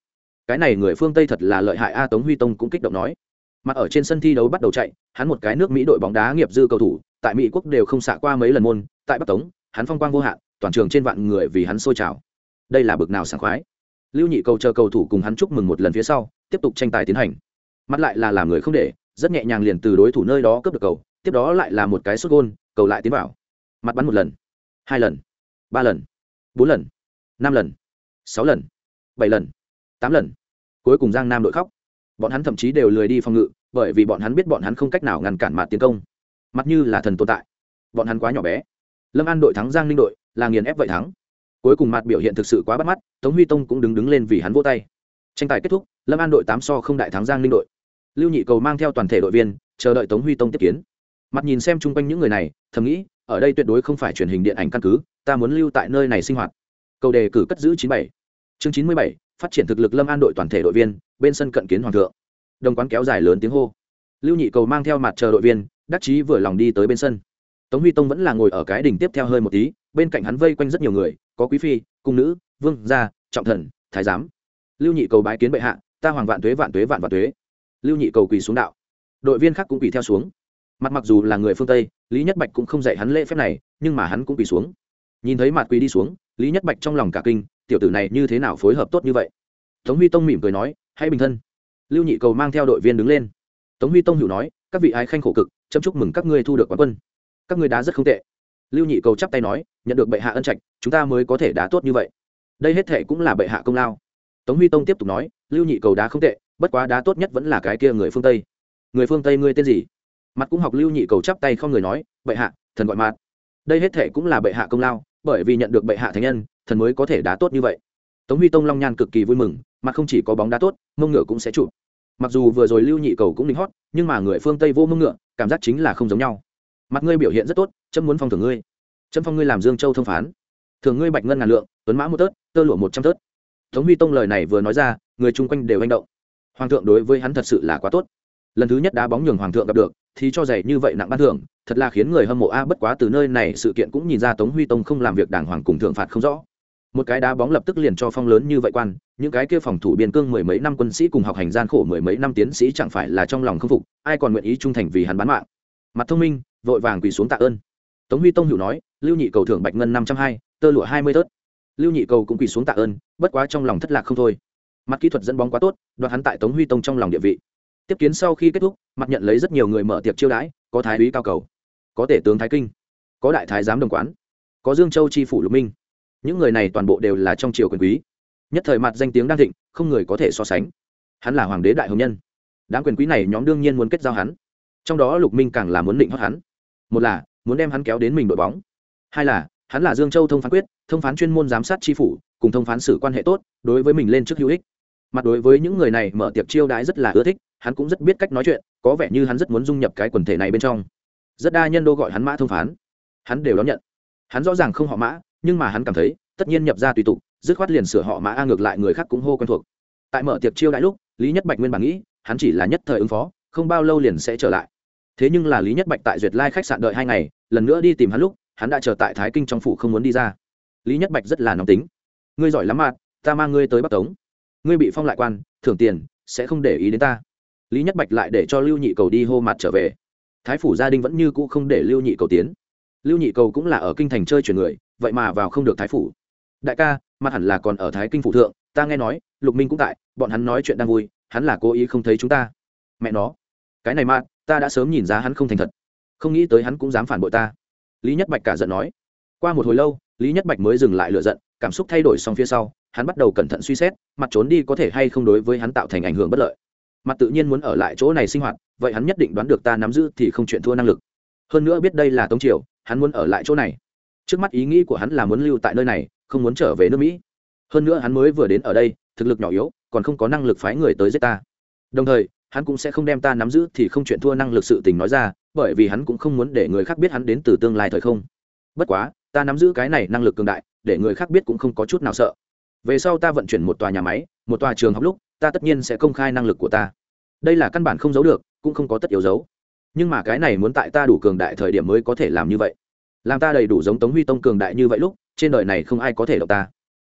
Cái này người phương tây thật là lợi hại, a tống huy tông cũng kích động nói. Mặt ở trên sân thi đấu bắt đầu chạy, hắn một cái nước mỹ đội bóng đá nghiệp dư cầu thủ tại mỹ quốc đều không xạ qua mấy lần môn, tại bắc tống, hắn phong quang vô hạn, toàn trường trên vạn người vì hắn sôi trào. Đây là bực nào sảng khoái. Lưu nhị cầu chờ cầu thủ cùng hắn chúc mừng một lần phía sau, tiếp tục tranh tài tiến hành. Mắt lại là làm người không để, rất nhẹ nhàng liền từ đối thủ nơi đó cướp được cầu, tiếp đó lại là một cái sút gôn, cầu lại tiến vào. Mặt bắn một lần, hai lần, ba lần, bốn lần, năm lần, sáu lần, bảy lần, tám lần. Cuối cùng giang nam đội khóc. Bọn hắn thậm chí đều lười đi phòng ngự, bởi vì bọn hắn biết bọn hắn không cách nào ngăn cản mặt tiến công mặt như là thần tồn tại. Bọn hắn quá nhỏ bé. Lâm an đội thắng giang ninh đội, là nghiền ép vậy thắng. Cuối cùng mặt biểu hiện thực sự quá bắt mắt, tống huy tông cũng đứng đứng lên vì hắn vô tay. Tranh tài kết thúc, lâm an đội tám so không đại thắng giang ninh đội. Lưu nhị cầu mang theo toàn thể đội viên, chờ đợi tống huy tông tiếp kiến. Mặt nhìn xem chung quanh những người này, thầm nghĩ, ở đây tuyệt đối không phải truyền hình điện ảnh căn cứ, ta muốn lưu tại nơi này sinh hoạt. Cầu đề cử cất giữ chín bảy. Chương chín mươi bảy, phát triển thực lực lâm an đội toàn thể đội viên, bên sân cận kiến hoàng thượng. Đồng quán kéo dài lớn tiếng hô. Lưu nhị cầu mang theo mặt chờ đội viên đắc chí vừa lòng đi tới bên sân. Tống huy tông vẫn là ngồi ở cái đỉnh tiếp theo hơi một tí, bên cạnh hắn vây quanh rất nhiều người, có quý phi, cung nữ, vương gia, trọng thần, thái giám. Lưu nhị cầu bái kiến bệ hạ, ta hoàng vạn tuế vạn tuế, vạn vạn tuế. Lưu nhị cầu quỳ xuống đạo. Đội viên khác cũng quỳ theo xuống. Mặt mặc dù là người phương tây, lý nhất bạch cũng không dạy hắn lễ phép này, nhưng mà hắn cũng quỳ xuống. Nhìn thấy mặt quỳ đi xuống, lý nhất bạch trong lòng cả kinh, tiểu tử này như thế nào phối hợp tốt như vậy? Tống huy tông mỉm cười nói, hãy bình thân. Lưu nhị cầu mang theo đội viên đứng lên. Tống huy tông hiểu nói, các vị ái khanh khổ cực chấm chúc mừng các ngươi thu được quán quân. Các ngươi đá rất không tệ. Lưu nhị cầu chắp tay nói, nhận được bệ hạ ân trạch, chúng ta mới có thể đá tốt như vậy. Đây hết thể cũng là bệ hạ công lao. Tống huy tông tiếp tục nói, lưu nhị cầu đá không tệ, bất quá đá tốt nhất vẫn là cái kia người phương tây. Người phương tây ngươi tên gì? Mặt cũng học lưu nhị cầu chắp tay không người nói, bệ hạ, thần gọi mặt đây hết thể cũng là bệ hạ công lao, bởi vì nhận được bệ hạ thánh nhân, thần mới có thể đá tốt như vậy. Tống huy tông long nhan cực kỳ vui mừng, mà không chỉ có bóng đá tốt, mông ngựa cũng sẽ chụp. Mặc dù vừa rồi lưu nhị cầu cũng lính hót, nhưng mà người phương tây vô mông ngựa cảm giác chính là không giống nhau. Mặt ngươi biểu hiện rất tốt, chấm muốn phong thưởng ngươi. Chấm phong ngươi làm dương châu thông phán. Thường ngươi bạch ngân ngàn lượng, tuấn mã một tớt, tơ lụa một trăm tớt. Tống huy tông lời này vừa nói ra, người chung quanh đều manh động. Hoàng thượng đối với hắn thật sự là quá tốt. Lần thứ nhất đá bóng nhường hoàng thượng gặp được, thì cho giày như vậy nặng ban thưởng, thật là khiến người hâm mộ a, bất quá từ nơi này sự kiện cũng nhìn ra tống huy tông không làm việc đàng hoàng cùng thượng phạt không rõ. Một cái đá bóng lập tức liền cho phong lớn như vậy quan những cái kia phòng thủ biên cương mười mấy năm quân sĩ cùng học hành gian khổ mười mấy năm tiến sĩ chẳng phải là trong lòng không phục, ai còn nguyện ý trung thành vì hắn bán mạng. Mặt thông minh, vội vàng quỳ xuống tạ ơn. Tống huy tông hữu nói, lưu nhị cầu thưởng bạch ngân năm trăm hai, tơ lụa hai mươi tớt. Lưu nhị cầu cũng quỳ xuống tạ ơn, bất quá trong lòng thất lạc không thôi. Mặt kỹ thuật dẫn bóng quá tốt, đoạt hắn tại tống huy tông trong lòng địa vị. Tiếp kiến sau khi kết thúc, mặt nhận lấy rất nhiều người mở tiệc chiêu đãi, có thái úy cao cầu, có tể tướng thái kinh, có đại thái giám đồng quán, có dương châu tri phủ lục minh. Những người này toàn bộ đều là trong triều quyền quý nhất thời mặt danh tiếng đang thịnh, không người có thể so sánh. Hắn là hoàng đế đại hồng nhân. Đám quyền quý này nhóm đương nhiên muốn kết giao hắn. Trong đó lục minh càng là muốn định hót hắn. Một là, muốn đem hắn kéo đến mình đội bóng. Hai là, hắn là dương châu thông phán quyết, thông phán chuyên môn giám sát tri phủ, cùng thông phán xử quan hệ tốt, đối với mình lên trước hữu ích. Mặt đối với những người này mở tiệc chiêu đãi rất là ưa thích, hắn cũng rất biết cách nói chuyện, có vẻ như hắn rất muốn dung nhập cái quần thể này bên trong. Rất đa nhân đô gọi hắn mã thông phán. Hắn đều đón nhận. Hắn rõ ràng không họ mã, nhưng mà hắn cảm thấy, tất nhiên nhập ra tùy tục dứt khoát liền sửa họ mã a ngược lại người khác cũng hô quen thuộc. Tại mở tiệc chiêu đãi lúc, lý nhất bạch nguyên bản nghĩ, hắn chỉ là nhất thời ứng phó, không bao lâu liền sẽ trở lại. Thế nhưng là lý nhất bạch tại duyệt lai khách sạn đợi hai ngày, lần nữa đi tìm hắn lúc, hắn đã chờ tại thái kinh trong phủ không muốn đi ra. Lý nhất bạch rất là nóng tính. Ngươi giỏi lắm mà ta mang ngươi tới bắc tống. Ngươi bị phong lại quan, thưởng tiền, sẽ không để ý đến ta. Lý nhất bạch lại để cho lưu nhị cầu đi hô mặt trở về. Thái phủ gia đình vẫn như cũ không để lưu nhị cầu tiến. Lưu nhị cầu cũng là ở kinh thành chơi chuyển người, vậy mà vào không được thái phủ đại ca, mặt hẳn là còn ở thái kinh phủ thượng, ta nghe nói, lục minh cũng tại, bọn hắn nói chuyện đang vui, hắn là cố ý không thấy chúng ta. Mẹ nó, cái này mà, ta đã sớm nhìn ra hắn không thành thật. Không nghĩ tới hắn cũng dám phản bội ta. Lý nhất bạch cả giận nói. Qua một hồi lâu, lý nhất bạch mới dừng lại lựa giận, cảm xúc thay đổi xong phía sau, hắn bắt đầu cẩn thận suy xét, mặt trốn đi có thể hay không đối với hắn tạo thành ảnh hưởng bất lợi. Mặt tự nhiên muốn ở lại chỗ này sinh hoạt, vậy hắn nhất định đoán được ta nắm giữ thì không chuyện thua năng lực. Hơn nữa biết đây là tống triều, hắn muốn ở lại chỗ này. Trước mắt ý nghĩ của hắn là muốn lưu tại nơi này không muốn trở về nước mỹ. Hơn nữa hắn mới vừa đến ở đây, thực lực nhỏ yếu, còn không có năng lực phái người tới giết ta. Đồng thời, hắn cũng sẽ không đem ta nắm giữ thì không chuyện thua năng lực sự tình nói ra, bởi vì hắn cũng không muốn để người khác biết hắn đến từ tương lai thời không. Bất quá, ta nắm giữ cái này năng lực cường đại, để người khác biết cũng không có chút nào sợ. Về sau ta vận chuyển một tòa nhà máy, một tòa trường học lúc, ta tất nhiên sẽ công khai năng lực của ta. Đây là căn bản không giấu được, cũng không có tất yếu giấu. Nhưng mà cái này muốn tại ta đủ cường đại thời điểm mới có thể làm như vậy. Làm ta đầy đủ giống tống huy tông cường đại như vậy lúc trên đời này không ai có thể động ta.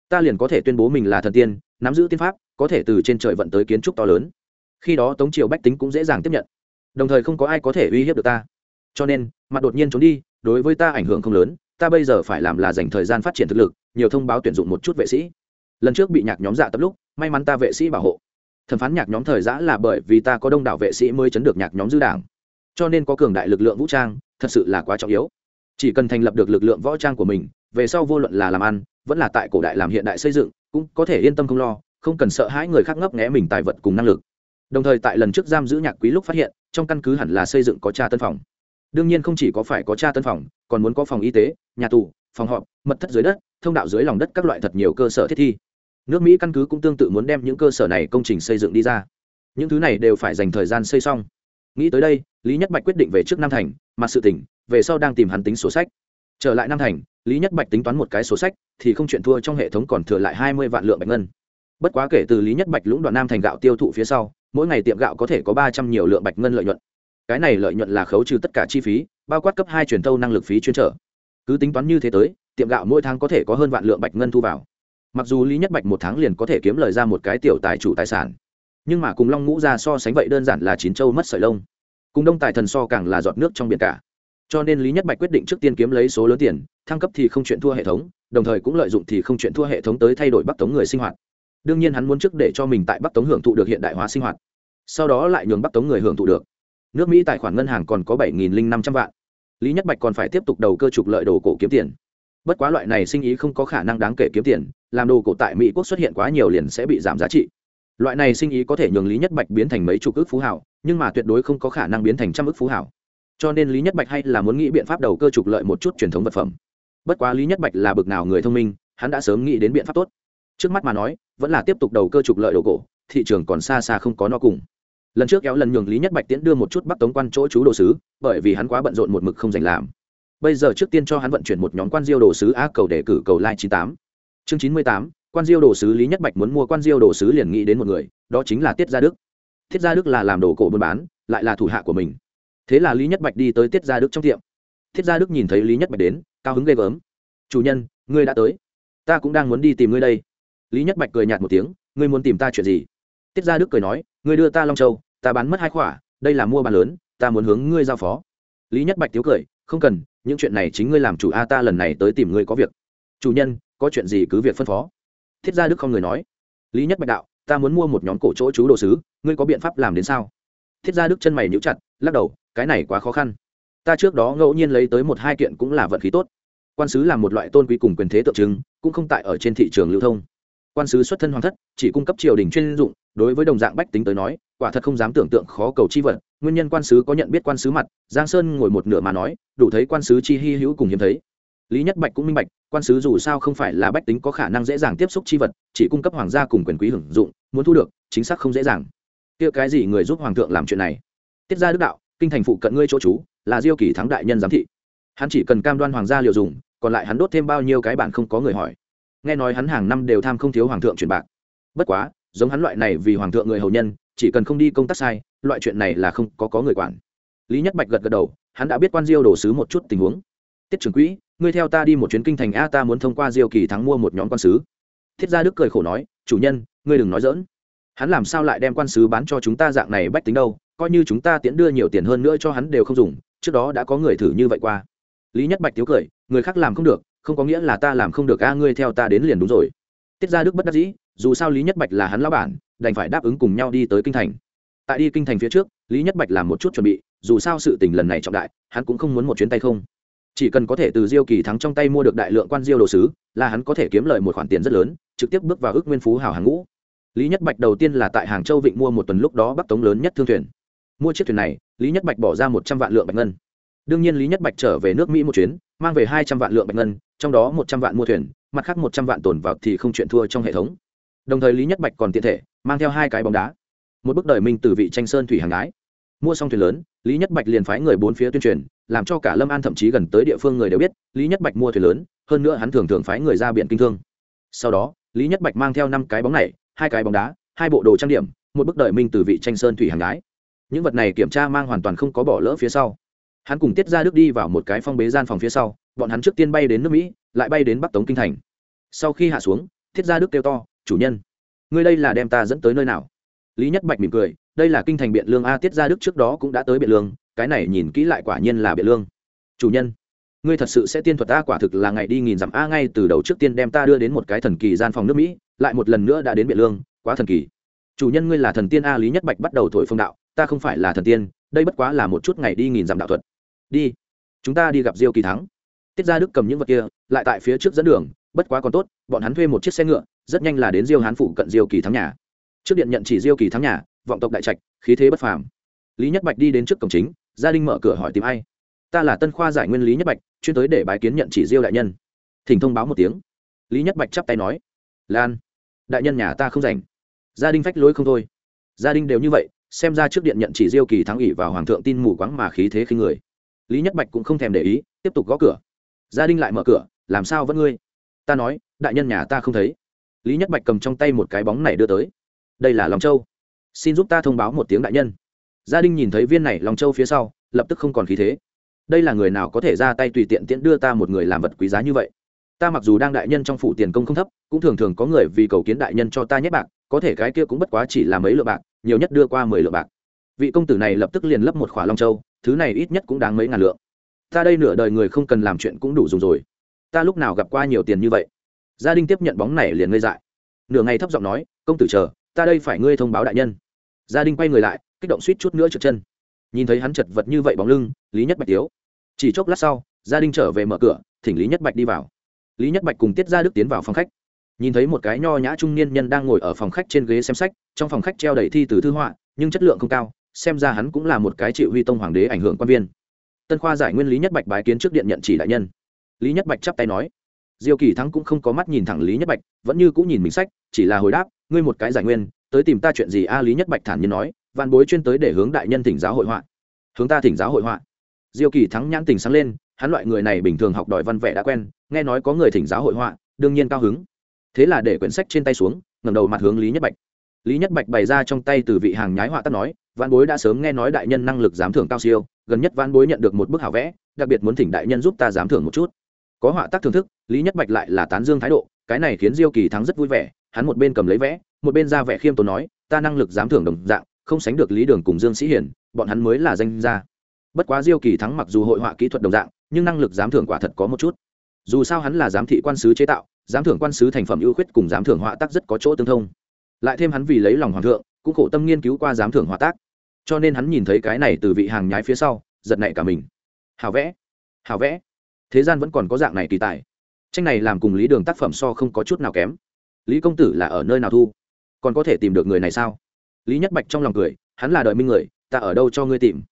Ta liền có thể tuyên bố mình là thần tiên, nắm giữ tiên pháp, có thể từ trên trời vận tới kiến trúc to lớn. Khi đó tống triều bách tính cũng dễ dàng tiếp nhận. Đồng thời không có ai có thể uy hiếp được ta. Cho nên, mặt đột nhiên trốn đi, đối với ta ảnh hưởng không lớn, ta bây giờ phải làm là dành thời gian phát triển thực lực, nhiều thông báo tuyển dụng một chút vệ sĩ. Lần trước bị nhạc nhóm dạ tập lúc, may mắn ta vệ sĩ bảo hộ. Thẩm phán nhạc nhóm thời giã là bởi vì ta có đông đảo vệ sĩ mới chấn được nhạc nhóm dư đảng. Cho nên có cường đại lực lượng vũ trang, thật sự là quá trọng yếu. Chỉ cần thành lập được lực lượng võ trang của mình về sau vô luận là làm ăn, vẫn là tại cổ đại làm hiện đại xây dựng, cũng có thể yên tâm không lo, không cần sợ hãi người khác ngấp nghẽ mình tài vật cùng năng lực. Đồng thời tại lần trước giam giữ nhạc quý lúc phát hiện, trong căn cứ hẳn là xây dựng có tra tân phòng. Đương nhiên không chỉ có phải có tra tân phòng, còn muốn có phòng y tế, nhà tù, phòng họp, mật thất dưới đất, thông đạo dưới lòng đất các loại thật nhiều cơ sở thiết thi. Nước mỹ căn cứ cũng tương tự muốn đem những cơ sở này công trình xây dựng đi ra. Những thứ này đều phải dành thời gian xây xong. Nghĩ tới đây, lý nhất bạch quyết định về trước nam thành mặt sự tỉnh, về sau đang tìm hắn tính sổ sách trở lại nam thành, lý nhất bạch tính toán một cái sổ sách, thì không chuyện thua trong hệ thống còn thừa lại hai mươi vạn lượng bạch ngân. Bất quá kể từ lý nhất bạch lũng đoạn nam thành gạo tiêu thụ phía sau, mỗi ngày tiệm gạo có thể có ba trăm nhiều lượng bạch ngân lợi nhuận. Cái này lợi nhuận là khấu trừ tất cả chi phí, bao quát cấp hai truyền thâu năng lực phí chuyên trở. Cứ tính toán như thế tới, tiệm gạo mỗi tháng có thể có hơn vạn lượng bạch ngân thu vào. Mặc dù lý nhất bạch một tháng liền có thể kiếm lời ra một cái tiểu tài chủ tài sản, nhưng mà cùng long ngũ ra so sánh vậy đơn giản là chín châu mất sợi lông. Cùng đông tài thần so càng là giọt nước trong biển cả cho nên lý nhất bạch quyết định trước tiên kiếm lấy số lớn tiền, thăng cấp thì không chuyện thua hệ thống, đồng thời cũng lợi dụng thì không chuyện thua hệ thống tới thay đổi bắc tống người sinh hoạt. Đương nhiên hắn muốn trước để cho mình tại bắc tống hưởng thụ được hiện đại hóa sinh hoạt, sau đó lại nhường bắc tống người hưởng thụ được. Nước mỹ tài khoản ngân hàng còn có bảy năm trăm vạn. Lý nhất bạch còn phải tiếp tục đầu cơ trục lợi đồ cổ kiếm tiền. Bất quá loại này sinh ý không có khả năng đáng kể kiếm tiền, làm đồ cổ tại mỹ quốc xuất hiện quá nhiều liền sẽ bị giảm giá trị. Loại này sinh ý có thể nhường lý nhất bạch biến thành mấy chục ước phú hảo, nhưng mà tuyệt đối không có khả năng biến thành trăm ước phú hảo cho nên lý nhất bạch hay là muốn nghĩ biện pháp đầu cơ trục lợi một chút truyền thống vật phẩm. Bất quá lý nhất bạch là bực nào người thông minh, hắn đã sớm nghĩ đến biện pháp tốt. Trước mắt mà nói, vẫn là tiếp tục đầu cơ trục lợi đồ cổ, thị trường còn xa xa không có no cùng. Lần trước kéo lần nhường lý nhất bạch tiễn đưa một chút bắc tống quan chỗ chú đồ sứ, bởi vì hắn quá bận rộn một mực không dành làm. Bây giờ trước tiên cho hắn vận chuyển một nhóm quan diêu đồ sứ a cầu để cử cầu lai chín tám. Chương chín mươi tám, quan diêu đồ sứ lý nhất bạch muốn mua quan diêu đồ sứ liền nghĩ đến một người, đó chính là tiết gia đức. Tiết gia đức là làm đồ cổ buôn bán, lại là thủ hạ của mình thế là lý nhất bạch đi tới tiết gia đức trong tiệm. Thiết gia đức nhìn thấy lý nhất bạch đến, cao hứng ghê gớm. Chủ nhân, ngươi đã tới. Ta cũng đang muốn đi tìm ngươi đây. Lý nhất bạch cười nhạt một tiếng, ngươi muốn tìm ta chuyện gì? Tiết gia đức cười nói, ngươi đưa ta long châu, ta bán mất hai khỏa, đây là mua bán lớn, ta muốn hướng ngươi giao phó. Lý nhất bạch tiếu cười, không cần, những chuyện này chính ngươi làm chủ, a, ta lần này tới tìm ngươi có việc. Chủ nhân, có chuyện gì cứ việc phân phó. Thiết gia đức không người nói. Lý nhất bạch đạo, ta muốn mua một nhóm cổ chỗ chú đồ sứ, ngươi có biện pháp làm đến sao? Thiết gia đức chân mày níu chặt, lắc đầu cái này quá khó khăn. Ta trước đó ngẫu nhiên lấy tới một hai kiện cũng là vận khí tốt. Quan sứ là một loại tôn quý cùng quyền thế tượng trưng, cũng không tại ở trên thị trường lưu thông. Quan sứ xuất thân hoàng thất, chỉ cung cấp triều đình chuyên dụng, đối với đồng dạng bách tính tới nói, quả thật không dám tưởng tượng khó cầu chi vật nguyên nhân quan sứ có nhận biết quan sứ mặt, giang sơn ngồi một nửa mà nói, đủ thấy quan sứ chi hy hữu cùng hiếm thấy. Lý nhất bạch cũng minh bạch, quan sứ dù sao không phải là bách tính có khả năng dễ dàng tiếp xúc chi vật, chỉ cung cấp hoàng gia cùng quyền quý hưởng dụng, muốn thu được, chính xác không dễ dàng. Kia cái gì người giúp hoàng thượng làm chuyện này? Tiết gia đức đạo kinh thành phụ cận ngươi chỗ chú, là diêu kỳ thắng đại nhân giám thị. Hắn chỉ cần cam đoan hoàng gia liều dùng, còn lại hắn đốt thêm bao nhiêu cái bản không có người hỏi. Nghe nói hắn hàng năm đều tham không thiếu hoàng thượng chuyển bạc. Bất quá, giống hắn loại này vì hoàng thượng người hầu nhân, chỉ cần không đi công tác sai, loại chuyện này là không có có người quản. Lý nhất bạch gật gật đầu, hắn đã biết quan diêu đổ sứ một chút tình huống. Tiết trưởng quỹ, ngươi theo ta đi một chuyến kinh thành a, ta muốn thông qua diêu kỳ thắng mua một nhóm quan sứ. Thiết gia đức cười khổ nói, chủ nhân, ngươi đừng nói dỡn hắn làm sao lại đem quan sứ bán cho chúng ta dạng này bách tính đâu? Coi như chúng ta tiễn đưa nhiều tiền hơn nữa cho hắn đều không dùng, trước đó đã có người thử như vậy qua. Lý nhất bạch tiếu cười, người khác làm không được, không có nghĩa là ta làm không được a, ngươi theo ta đến liền đúng rồi. Tiết gia đức bất đắc dĩ, dù sao lý nhất bạch là hắn lão bản, đành phải đáp ứng cùng nhau đi tới kinh thành. Tại đi kinh thành phía trước, lý nhất bạch làm một chút chuẩn bị, dù sao sự tình lần này trọng đại, hắn cũng không muốn một chuyến tay không. Chỉ cần có thể từ diêu kỳ thắng trong tay mua được đại lượng quan diêu đồ sứ, là hắn có thể kiếm lời một khoản tiền rất lớn, trực tiếp bước vào ước nguyên phú hào hàng ngũ. Lý nhất bạch đầu tiên là tại hàng châu vịnh mua một tuần lúc đó bắc tống lớn nhất thương thuyền mua chiếc thuyền này, lý nhất bạch bỏ ra một trăm vạn lượng bạch ngân. Đương nhiên lý nhất bạch trở về nước mỹ một chuyến, mang về hai trăm vạn lượng bạch ngân, trong đó một trăm vạn mua thuyền, mặt khác một trăm vạn tồn vào thì không chuyện thua trong hệ thống. Đồng thời lý nhất bạch còn tiện thể, mang theo hai cái bóng đá. Một bức đời minh từ vị tranh sơn thủy hàng đái. Mua xong thuyền lớn, lý nhất bạch liền phái người bốn phía tuyên truyền, làm cho cả lâm an thậm chí gần tới địa phương người đều biết, lý nhất bạch mua thuyền lớn, hơn nữa hắn thường thường phái người ra biển kinh thương. Sau đó, lý nhất bạch mang theo năm cái bóng này, hai cái bóng đá, hai bộ đồ trang điểm, một bức đời minh từ vị tranh sơn thủy hàng đái những vật này kiểm tra mang hoàn toàn không có bỏ lỡ phía sau. Hắn cùng tiết ra đức đi vào một cái phong bế gian phòng phía sau, bọn hắn trước tiên bay đến nước mỹ, lại bay đến bắc tống kinh thành. Sau khi hạ xuống Thiết ra đức kêu to, chủ nhân, ngươi đây là đem ta dẫn tới nơi nào? Lý nhất bạch mỉm cười, đây là kinh thành biện lương a, tiết ra đức trước đó cũng đã tới biện lương, cái này nhìn kỹ lại quả nhiên là biện lương. Chủ nhân, ngươi thật sự sẽ tiên thuật ta, quả thực là ngày đi nghìn dặm a, ngay từ đầu trước tiên đem ta đưa đến một cái thần kỳ gian phòng nước mỹ, lại một lần nữa đã đến biện lương, quá thần kỳ. Chủ nhân, ngươi là thần tiên a, lý nhất bạch bắt đầu thổi phong đạo ta không phải là thần tiên, đây bất quá là một chút ngày đi nghìn dặm đạo thuật. Đi, chúng ta đi gặp diêu kỳ thắng. Tiết ra đức cầm những vật kia, lại tại phía trước dẫn đường, bất quá còn tốt, bọn hắn thuê một chiếc xe ngựa, rất nhanh là đến diêu hán phủ cận diêu kỳ thắng nhà. Trước điện nhận chỉ diêu kỳ thắng nhà, vọng tộc đại trạch, khí thế bất phàm. Lý nhất bạch đi đến trước cổng chính, gia đình mở cửa hỏi tìm ai. Ta là tân khoa giải nguyên lý nhất bạch, chuyên tới để bái kiến nhận chỉ diêu đại nhân. Thỉnh thông báo một tiếng. Lý nhất bạch chắp tay nói. Lan, đại nhân nhà ta không rảnh. Gia đình phách lối không thôi. Gia đình đều như vậy xem ra trước điện nhận chỉ diêu kỳ thắng ủy vào hoàng thượng tin mù quáng mà khí thế khi người. Lý nhất bạch cũng không thèm để ý, tiếp tục gõ cửa. Gia đình lại mở cửa, làm sao vẫn ngươi? Ta nói, đại nhân nhà ta không thấy. Lý nhất bạch cầm trong tay một cái bóng này đưa tới. Đây là lòng châu. Xin giúp ta thông báo một tiếng đại nhân. Gia đình nhìn thấy viên này lòng châu phía sau, lập tức không còn khí thế. Đây là người nào có thể ra tay tùy tiện tiễn đưa ta một người làm vật quý giá như vậy? Ta mặc dù đang đại nhân trong phủ tiền công không thấp, cũng thường thường có người vì cầu kiến đại nhân cho ta nhét bạc có thể cái kia cũng bất quá chỉ là mấy lượng bạc, nhiều nhất đưa qua mười lượng bạc. Vị công tử này lập tức liền lấp một khỏa long châu, thứ này ít nhất cũng đáng mấy ngàn lượng. Ta đây nửa đời người không cần làm chuyện cũng đủ dùng rồi. Ta lúc nào gặp qua nhiều tiền như vậy? Gia đình tiếp nhận bóng này liền ngây dại. Nửa ngày thấp giọng nói, công tử chờ, ta đây phải ngươi thông báo đại nhân. Gia đình quay người lại, kích động suýt chút nữa trượt chân. Nhìn thấy hắn chật vật như vậy bóng lưng, lý nhất bạch tiếu. Chỉ chốc lát sau, gia đình trở về mở cửa, thỉnh lý nhất bạch đi vào. Lý nhất bạch cùng tiết gia đức tiến vào phòng khách nhìn thấy một cái nho nhã trung niên nhân đang ngồi ở phòng khách trên ghế xem sách, trong phòng khách treo đầy thi từ thư họa, nhưng chất lượng không cao, xem ra hắn cũng là một cái chịu huy tông hoàng đế ảnh hưởng quan viên. Tân khoa giải nguyên lý nhất bạch bái kiến trước điện nhận chỉ đại nhân. Lý nhất bạch chắp tay nói, diêu kỳ thắng cũng không có mắt nhìn thẳng lý nhất bạch, vẫn như cũng nhìn mình sách, chỉ là hồi đáp, ngươi một cái giải nguyên, tới tìm ta chuyện gì a? Lý nhất bạch thản nhiên nói văn bối chuyên tới để hướng đại nhân thỉnh giáo hội họa. Hướng ta thỉnh giáo hội họa? Diêu kỳ thắng nhãn tình sáng lên, hắn loại người này bình thường học đòi văn vẽ đã quen, nghe nói có người thỉnh giáo hội họa, đương nhiên cao hứng thế là để quyển sách trên tay xuống, ngẩng đầu mặt hướng lý nhất bạch. Lý nhất bạch bày ra trong tay từ vị hàng nhái họa tắt nói văn bối đã sớm nghe nói đại nhân năng lực giám thưởng cao siêu, gần nhất văn bối nhận được một bức hảo vẽ, đặc biệt muốn thỉnh đại nhân giúp ta giám thưởng một chút. Có họa tác thưởng thức, lý nhất bạch lại là tán dương thái độ, cái này khiến diêu kỳ thắng rất vui vẻ, hắn một bên cầm lấy vẽ, một bên ra vẻ khiêm tốn nói, ta năng lực giám thưởng đồng dạng, không sánh được lý đường cùng dương sĩ hiển, bọn hắn mới là danh gia. Bất quá diêu kỳ thắng mặc dù hội họa kỹ thuật đồng dạng, nhưng năng lực giám thưởng quả thật có một chút. Dù sao hắn là giám thị quan sứ chế tạo giám thưởng quan sứ thành phẩm ưu khuyết cùng giám thưởng họa tác rất có chỗ tương thông. Lại thêm hắn vì lấy lòng hoàng thượng, cũng khổ tâm nghiên cứu qua giám thưởng họa tác. Cho nên hắn nhìn thấy cái này từ vị hàng nhái phía sau, giật nảy cả mình. Hào vẽ hào vẽ. Thế gian vẫn còn có dạng này kỳ tài. Tranh này làm cùng lý đường tác phẩm so không có chút nào kém. Lý công tử là ở nơi nào thu? Còn có thể tìm được người này sao? Lý nhất bạch trong lòng cười, hắn là đợi minh người, ta ở đâu cho ngươi tìm?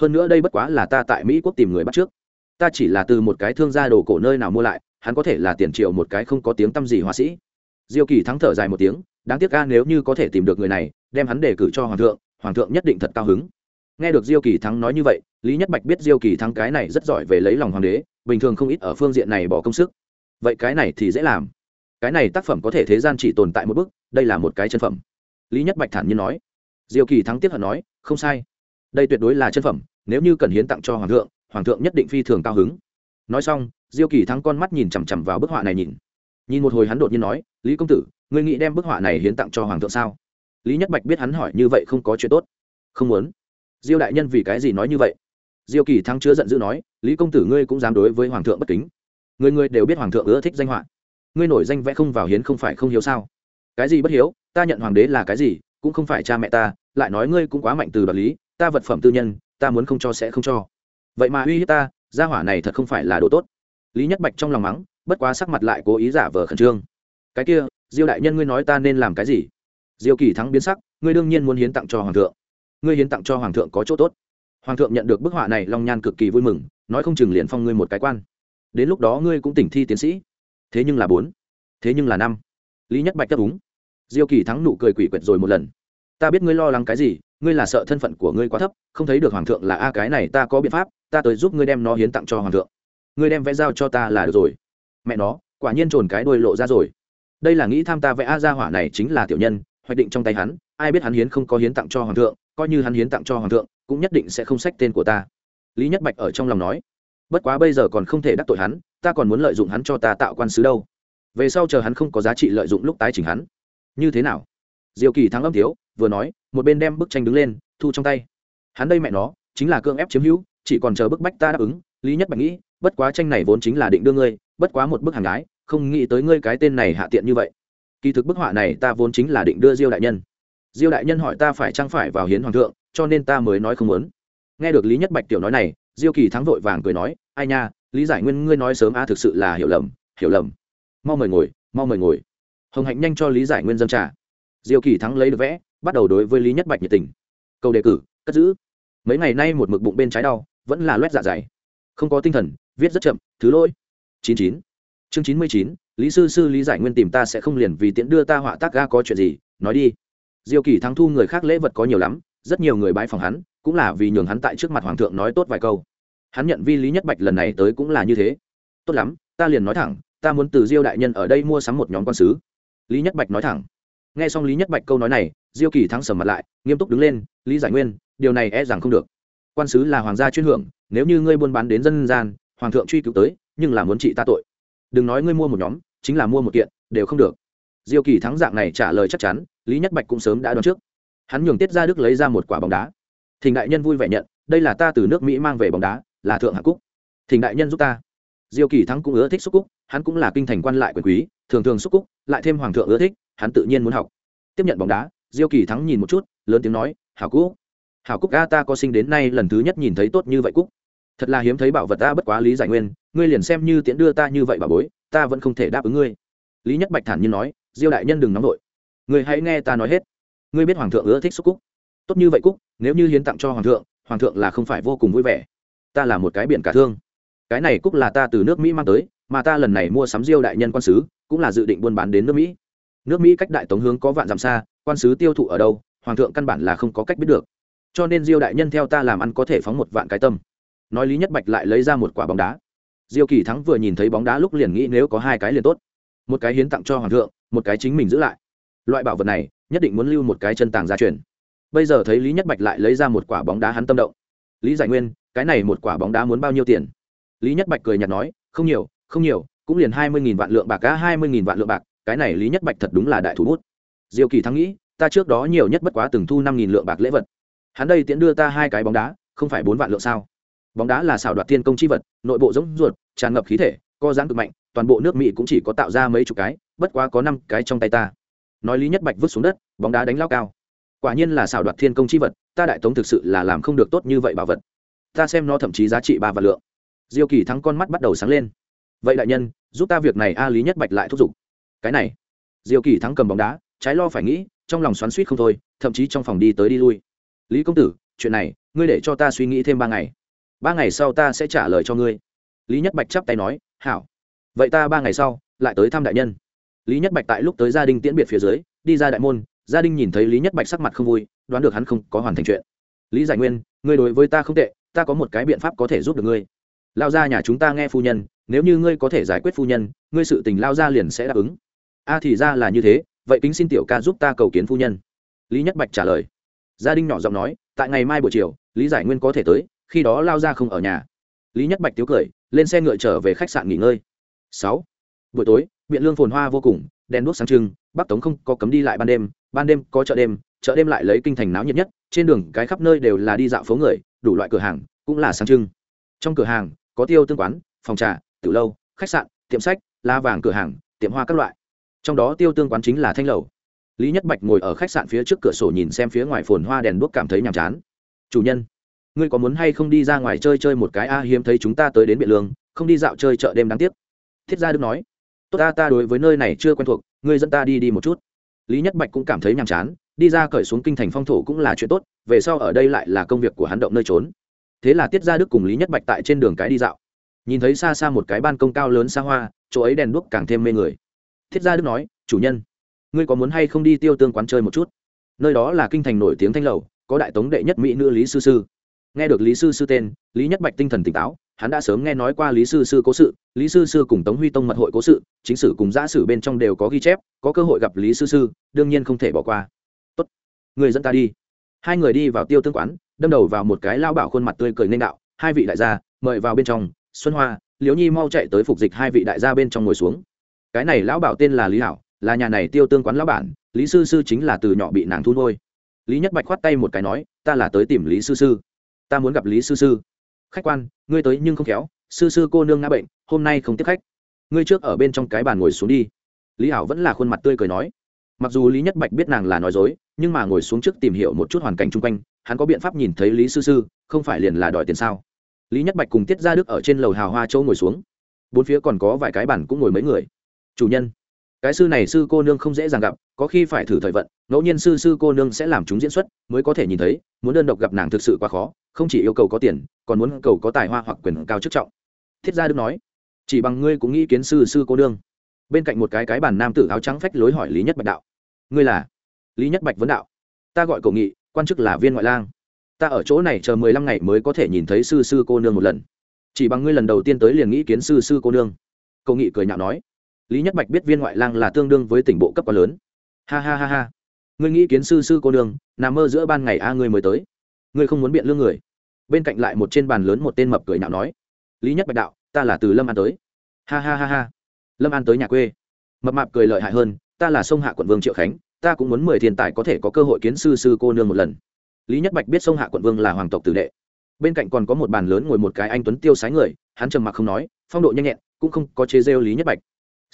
Hơn nữa đây bất quá là ta tại mỹ quốc tìm người bắt trước. Ta chỉ là từ một cái thương gia đồ cổ nơi nào mua lại hắn có thể là tiền triệu một cái không có tiếng tăm gì họa sĩ. Diêu kỳ thắng thở dài một tiếng, đáng tiếc ca nếu như có thể tìm được người này, đem hắn đề cử cho hoàng thượng hoàng thượng nhất định thật cao hứng. Nghe được diêu kỳ thắng nói như vậy, lý nhất bạch biết diêu kỳ thắng cái này rất giỏi về lấy lòng hoàng đế, bình thường không ít ở phương diện này bỏ công sức. Vậy cái này thì dễ làm. Cái này tác phẩm có thể thế gian chỉ tồn tại một bức đây là một cái chân phẩm. Lý nhất bạch thản nhiên nói. Diêu kỳ thắng tiếp hận nói, không sai. Đây tuyệt đối là chân phẩm, nếu như cần hiến tặng cho hoàng thượng hoàng thượng nhất định phi thường cao hứng. Nói xong diêu kỳ thắng con mắt nhìn chằm chằm vào bức họa này nhìn. Nhìn một hồi hắn đột nhiên nói, lý công tử, ngươi nghĩ đem bức họa này hiến tặng cho hoàng thượng sao? Lý nhất bạch biết hắn hỏi như vậy không có chuyện tốt. Không muốn. Diêu đại nhân vì cái gì nói như vậy? Diêu kỳ thắng chứa giận dữ nói, lý công tử ngươi cũng dám đối với hoàng thượng bất kính. Người người đều biết hoàng thượng ưa thích danh họa. Ngươi nổi danh vẽ không vào hiến không phải không hiếu sao? Cái gì bất hiếu? Ta nhận hoàng đế là cái gì, cũng không phải cha mẹ ta, lại nói ngươi cũng quá mạnh từ đoạt lý, ta vật phẩm tư nhân, ta muốn không cho sẽ không cho. Vậy mà uy hiếp ta, gia hỏa này thật không phải là đồ tốt lý nhất bạch trong lòng mắng, bất quá sắc mặt lại cố ý giả vờ khẩn trương. Cái kia, diêu đại nhân ngươi nói ta nên làm cái gì? Diêu kỳ thắng biến sắc, ngươi đương nhiên muốn hiến tặng cho hoàng thượng. Ngươi hiến tặng cho hoàng thượng có chỗ tốt. Hoàng thượng nhận được bức họa này, long nhan cực kỳ vui mừng, nói không chừng liền phong ngươi một cái quan. Đến lúc đó ngươi cũng tỉnh thi tiến sĩ. Thế nhưng là bốn, thế nhưng là năm. Lý nhất bạch đáp ứng. diêu kỳ thắng nụ cười quỷ quyệt rồi một lần. Ta biết ngươi lo lắng cái gì, ngươi là sợ thân phận của ngươi quá thấp, không thấy được hoàng thượng là a, cái này ta có biện pháp, ta tới giúp ngươi đem nó hiến tặng cho hoàng thượng ngươi đem vẽ giao cho ta là được rồi. Mẹ nó, quả nhiên trồn cái đuôi lộ ra rồi. Đây là nghĩ tham ta vẽ a ra hỏa này chính là tiểu nhân, hoạch định trong tay hắn, ai biết hắn hiến không có hiến tặng cho hoàng thượng, coi như hắn hiến tặng cho hoàng thượng, cũng nhất định sẽ không sách tên của ta. Lý nhất bạch ở trong lòng nói, bất quá bây giờ còn không thể đắc tội hắn, ta còn muốn lợi dụng hắn cho ta tạo quan sứ đâu. Về sau chờ hắn không có giá trị lợi dụng lúc tái chỉnh hắn. Như thế nào? Diều kỳ thắng âm thiếu, vừa nói, một bên đem bức tranh đứng lên, thu trong tay. Hắn đây mẹ nó, chính là cương ép chiếm hữu, chỉ còn chờ bức bách ta đáp ứng, lý nhất bạch nghĩ bất quá tranh này vốn chính là định đưa ngươi, bất quá một bức hàng gái, không nghĩ tới ngươi cái tên này hạ tiện như vậy. Kỳ thực bức họa này ta vốn chính là định đưa diêu đại nhân. Diêu đại nhân hỏi ta phải trang phải vào hiến hoàng thượng, cho nên ta mới nói không muốn. Nghe được lý nhất bạch tiểu nói này, diêu kỳ thắng vội vàng cười nói, ai nha, lý giải nguyên, ngươi nói sớm a thực sự là hiểu lầm hiểu lầm. Mau mời ngồi, mau mời ngồi. Hồng hạnh nhanh cho lý giải nguyên dân trả diêu kỳ thắng lấy được vẽ, bắt đầu đối với lý nhất bạch nhiệt tình. Câu đề cử, cất giữ. Mấy ngày nay một mực bụng bên trái đau, vẫn là loét dạ dày không có tinh thần, viết rất chậm, thứ lỗi. Chín chín. Chương chín mươi chín, lý sư sư lý giải nguyên tìm ta sẽ không liền vì tiễn đưa ta họa tác ga có chuyện gì, nói đi. Diêu kỳ thắng thu người khác lễ vật có nhiều lắm, rất nhiều người bãi phòng hắn, cũng là vì nhường hắn tại trước mặt hoàng thượng nói tốt vài câu. Hắn nhận vi lý nhất bạch lần này tới cũng là như thế. Tốt lắm, ta liền nói thẳng, ta muốn từ diêu đại nhân ở đây mua sắm một nhóm quan sứ. Lý nhất bạch nói thẳng. Nghe xong lý nhất bạch câu nói này, diêu kỳ thắng sầm mặt lại, nghiêm túc đứng lên, lý giải nguyên, điều này e rằng không được quan sứ là hoàng gia chuyên hưởng, nếu như ngươi buôn bán đến dân gian, hoàng thượng truy cứu tới, nhưng là muốn trị ta tội. Đừng nói ngươi mua một nhóm, chính là mua một kiện, đều không được. Diêu kỳ thắng dạng này trả lời chắc chắn, lý nhất bạch cũng sớm đã đoán trước. Hắn nhường tiết ra đức lấy ra một quả bóng đá. Thỉnh đại nhân vui vẻ nhận, đây là ta từ nước mỹ mang về bóng đá, là thượng hạ cúc. Thỉnh đại nhân giúp ta. Diêu kỳ thắng cũng ưa thích xúc cúc, hắn cũng là kinh thành quan lại quyền quý, thường thường xúc cúc, lại thêm hoàng thượng ưa thích, hắn tự nhiên muốn học. Tiếp nhận bóng đá, diêu kỳ thắng nhìn một chút, lớn tiếng nói, hảo cúc hảo cúc, a, ta có sinh đến nay lần thứ nhất nhìn thấy tốt như vậy cúc. Thật là hiếm thấy bảo vật ta bất quá lý giải nguyên. Ngươi liền xem như tiễn đưa ta như vậy bà bối, ta vẫn không thể đáp ứng ngươi. Lý nhất bạch thản nhiên nói, diêu đại nhân đừng nóng vội. Ngươi hãy nghe ta nói hết. Ngươi biết hoàng thượng ưa thích xúc cúc. Tốt như vậy cúc, nếu như hiến tặng cho hoàng thượng hoàng thượng là không phải vô cùng vui vẻ. Ta là một cái biển cả thương. Cái này cúc là ta từ nước mỹ mang tới, mà ta lần này mua sắm diêu đại nhân quan sứ, cũng là dự định buôn bán đến nước mỹ. Nước mỹ cách đại tống hướng có vạn dặm xa, quan sứ tiêu thụ ở đâu, hoàng thượng căn bản là không có cách biết được cho nên diêu đại nhân theo ta làm ăn có thể phóng một vạn cái tâm. Nói lý nhất bạch lại lấy ra một quả bóng đá. Diêu kỳ thắng vừa nhìn thấy bóng đá lúc liền nghĩ nếu có hai cái liền tốt. Một cái hiến tặng cho hoàng thượng, một cái chính mình giữ lại. Loại bảo vật này, nhất định muốn lưu một cái chân tàng gia truyền. Bây giờ thấy lý nhất bạch lại lấy ra một quả bóng đá hắn tâm động. Lý giải nguyên, cái này một quả bóng đá muốn bao nhiêu tiền? Lý nhất bạch cười nhạt nói, không nhiều không nhiều, cũng liền hai mươi nghìn vạn lượng bạc cá hai mươi nghìn vạn lượng bạc, cái này lý nhất bạch thật đúng là đại thủ bút. Diêu kỳ thắng nghĩ, ta trước đó nhiều nhất bất quá từng thu năm nghìn lượng bạc lễ vật hắn đây tiễn đưa ta hai cái bóng đá, không phải bốn vạn lượng sao? Bóng đá là xảo đoạt thiên công chi vật, nội bộ giống ruột, tràn ngập khí thể, co giãn cực mạnh, toàn bộ nước mỹ cũng chỉ có tạo ra mấy chục cái, bất quá có năm cái trong tay ta. Nói lý nhất bạch vứt xuống đất, bóng đá đánh lao cao. Quả nhiên là xảo đoạt thiên công chi vật, ta đại tống thực sự là làm không được tốt như vậy bảo vật. Ta xem nó thậm chí giá trị ba vạn lượng. Diêu kỳ thắng con mắt bắt đầu sáng lên. Vậy đại nhân, giúp ta việc này a lý nhất bạch lại thúc giục. Cái này. Diêu kỳ thắng cầm bóng đá, trái lo phải nghĩ, trong lòng xoắn suýt không thôi, thậm chí trong phòng đi tới đi lui lý công tử, chuyện này, ngươi để cho ta suy nghĩ thêm ba ngày. Ba ngày sau ta sẽ trả lời cho ngươi. Lý nhất bạch chắp tay nói, hảo. Vậy ta ba ngày sau lại tới thăm đại nhân. Lý nhất bạch tại lúc tới gia đình tiễn biệt phía dưới, đi ra đại môn, gia đình nhìn thấy lý nhất bạch sắc mặt không vui, đoán được hắn không có hoàn thành chuyện. Lý giải nguyên, ngươi đối với ta không tệ, ta có một cái biện pháp có thể giúp được ngươi. Lao ra nhà chúng ta nghe phu nhân, nếu như ngươi có thể giải quyết phu nhân, ngươi sự tình lao ra liền sẽ đáp ứng. A thì ra là như thế, vậy kính xin tiểu ca giúp ta cầu kiến phu nhân. Lý nhất bạch trả lời gia đình nhỏ giọng nói, tại ngày mai buổi chiều, lý giải nguyên có thể tới, khi đó lao ra không ở nhà. Lý nhất bạch tiếu cười, lên xe ngựa trở về khách sạn nghỉ ngơi. Sáu. Buổi tối, biện lương phồn hoa vô cùng, đèn đuốc sáng trưng, bắc tống không có cấm đi lại ban đêm ban đêm có chợ đêm chợ đêm lại lấy kinh thành náo nhiệt nhất, trên đường cái khắp nơi đều là đi dạo phố người, đủ loại cửa hàng, cũng là sáng trưng. Trong cửa hàng, có tiêu tương quán, phòng trà tử lâu, khách sạn, tiệm sách la vàng cửa hàng, tiệm hoa các loại. Trong đó tiêu tương quán chính là thanh lầu lý nhất bạch ngồi ở khách sạn phía trước cửa sổ nhìn xem phía ngoài phồn hoa đèn đuốc cảm thấy nhàm chán. Chủ nhân, ngươi có muốn hay không đi ra ngoài chơi chơi một cái a hiếm thấy chúng ta tới đến biện lương, không đi dạo chơi chợ đêm đáng tiếc. Thiết gia đức nói. Tốt ta ta đối với nơi này chưa quen thuộc, ngươi dẫn ta đi đi một chút. Lý nhất bạch cũng cảm thấy nhàm chán, đi ra cởi xuống kinh thành phong thổ cũng là chuyện tốt, về sau ở đây lại là công việc của hắn động nơi trốn. Thế là tiết gia đức cùng lý nhất bạch tại trên đường cái đi dạo. Nhìn thấy xa xa một cái ban công cao lớn xa hoa, chỗ ấy đèn đuốc càng thêm mê người. Thiết gia đức nói, chủ nhân ngươi có muốn hay không đi tiêu tương quán chơi một chút? Nơi đó là kinh thành nổi tiếng thanh lầu, có đại tống đệ nhất mỹ nữ lý sư sư. Nghe được lý sư sư tên, lý nhất bạch tinh thần tỉnh táo, hắn đã sớm nghe nói qua lý sư sư cố sự, lý sư sư cùng tống huy tông mật hội cố sự, chính sử cùng giã sử bên trong đều có ghi chép, có cơ hội gặp lý sư sư, đương nhiên không thể bỏ qua. Tốt, người dẫn ta đi. Hai người đi vào tiêu tương quán, đâm đầu vào một cái lao bảo khuôn mặt tươi cười nên đạo, hai vị đại gia, mời vào bên trong, xuân hoa, liễu nhi mau chạy tới phục dịch hai vị đại gia bên trong ngồi xuống. Cái này lão bảo tên là lý hảo là nhà này tiêu tương quán lão bản, lý sư sư chính là từ nhỏ bị nàng thu nuôi. Lý nhất bạch khoát tay một cái nói, ta là tới tìm lý sư sư. Ta muốn gặp lý sư sư. Khách quan, ngươi tới nhưng không khéo. Sư sư cô nương ngã bệnh, hôm nay không tiếp khách. Ngươi trước ở bên trong cái bàn ngồi xuống đi. Lý hảo vẫn là khuôn mặt tươi cười nói. Mặc dù lý nhất bạch biết nàng là nói dối, nhưng mà ngồi xuống trước tìm hiểu một chút hoàn cảnh chung quanh, hắn có biện pháp nhìn thấy lý sư sư, không phải liền là đòi tiền sao? Lý nhất bạch cùng tiết ra đức ở trên lầu hào hoa châu ngồi xuống. Bốn phía còn có vài cái bàn cũng ngồi mấy người. Chủ nhân cái sư này sư cô nương không dễ dàng gặp, có khi phải thử thời vận, ngẫu nhiên sư sư cô nương sẽ làm chúng diễn xuất, mới có thể nhìn thấy, muốn đơn độc gặp nàng thực sự quá khó, không chỉ yêu cầu có tiền, còn muốn cầu có tài hoa hoặc quyền cao chức trọng. Thiết gia đức nói, chỉ bằng ngươi cũng nghĩ kiến sư sư cô nương. Bên cạnh một cái cái bàn nam tử áo trắng phách lối hỏi lý nhất bạch đạo, ngươi là? Lý nhất bạch vấn đạo. Ta gọi cậu nghị, quan chức là viên ngoại lang. Ta ở chỗ này chờ mười lăm ngày mới có thể nhìn thấy sư sư cô nương một lần. Chỉ bằng ngươi lần đầu tiên tới liền nghĩ kiến sư sư cô nương. Cậu nghị cười nhạo nói lý nhất bạch biết viên ngoại lang là tương đương với tỉnh bộ cấp quá lớn. Ha ha ha ha. Ngươi nghĩ kiến sư sư cô nương, nằm mơ giữa ban ngày a, ngươi mới tới. Ngươi không muốn biện lương người. Bên cạnh lại một trên bàn lớn một tên mập cười nhạo nói. Lý nhất bạch đạo, ta là từ lâm an tới. Ha ha ha ha. Lâm an tới nhà quê. Mập mạp cười lợi hại hơn, ta là sông hạ quận vương triệu khánh, ta cũng muốn mười thiên tài có thể có cơ hội kiến sư sư cô nương một lần. Lý nhất bạch biết sông hạ quận vương là hoàng tộc tử đệ. Bên cạnh còn có một bàn lớn ngồi một cái anh tuấn tiêu sái người, hắn trầm mặc không nói, phong độ nhanh nhẹn, cũng không có chế rêu lý nhất bạch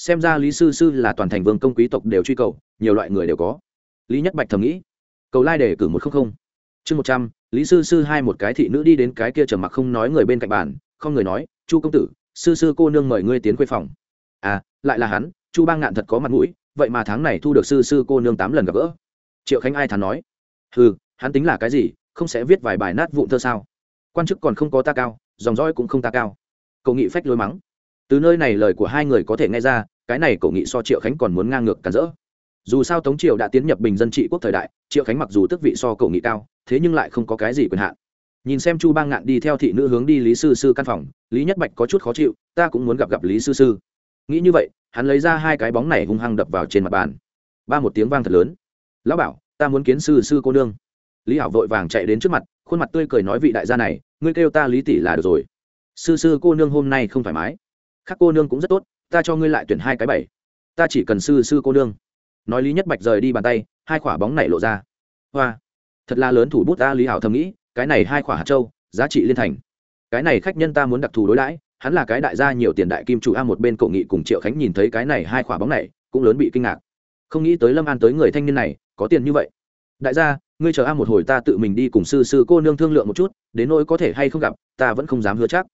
xem ra lý sư sư là toàn thành vương công quý tộc đều truy cầu, nhiều loại người đều có. Lý nhất bạch thầm nghĩ, cầu lai để cử một không không. Chương một trăm, lý sư sư hai một cái thị nữ đi đến cái kia trầm mặc không nói người bên cạnh bàn, không người nói, chu công tử, sư sư cô nương mời ngươi tiến quê phòng. À lại là hắn, chu bang ngạn thật có mặt mũi, vậy mà tháng này thu được sư sư cô nương tám lần gặp gỡ. Triệu khánh ai thắn nói ừ hắn tính là cái gì, không sẽ viết vài bài nát vụn thơ sao? Quan chức còn không có ta cao, dòng dõi cũng không ta cao. Cầu nghị phách lối mắng từ nơi này lời của hai người có thể nghe ra, cái này cậu nghị so triệu khánh còn muốn ngang ngược cản rỡ. Dù sao tống triều đã tiến nhập bình dân trị quốc thời đại, triệu khánh mặc dù tức vị so cậu nghị cao, thế nhưng lại không có cái gì quyền hạn. Nhìn xem chu bang ngạn đi theo thị nữ hướng đi lý sư sư căn phòng, lý nhất bạch có chút khó chịu, ta cũng muốn gặp gặp lý sư sư. Nghĩ như vậy, hắn lấy ra hai cái bóng này hung hăng đập vào trên mặt bàn. Ba một tiếng vang thật lớn. Lão bảo, ta muốn kiến sư sư cô nương. Lý hảo vội vàng chạy đến trước mặt, khuôn mặt tươi cười nói vị đại gia này, ngươi kêu ta lý tỷ là được rồi. Sư sư cô nương hôm nay không thoải mái khác cô nương cũng rất tốt, ta cho ngươi lại tuyển hai cái bảy. Ta chỉ cần sư sư cô nương. Nói lý nhất bạch rời đi bàn tay, hai quả bóng này lộ ra. Hoa, thật là lớn thủ bút ta lý hảo thầm nghĩ, cái này hai quả hạt châu, giá trị liên thành. Cái này khách nhân ta muốn đặc thù đối đãi, hắn là cái đại gia nhiều tiền đại kim chủ a một bên cậu nghị cùng triệu khánh nhìn thấy cái này hai quả bóng này, cũng lớn bị kinh ngạc. Không nghĩ tới lâm an tới người thanh niên này, có tiền như vậy. Đại gia, ngươi chờ a một hồi ta tự mình đi cùng sư sư cô nương thương lượng một chút, đến nỗi có thể hay không gặp, ta vẫn không dám hứa chắc.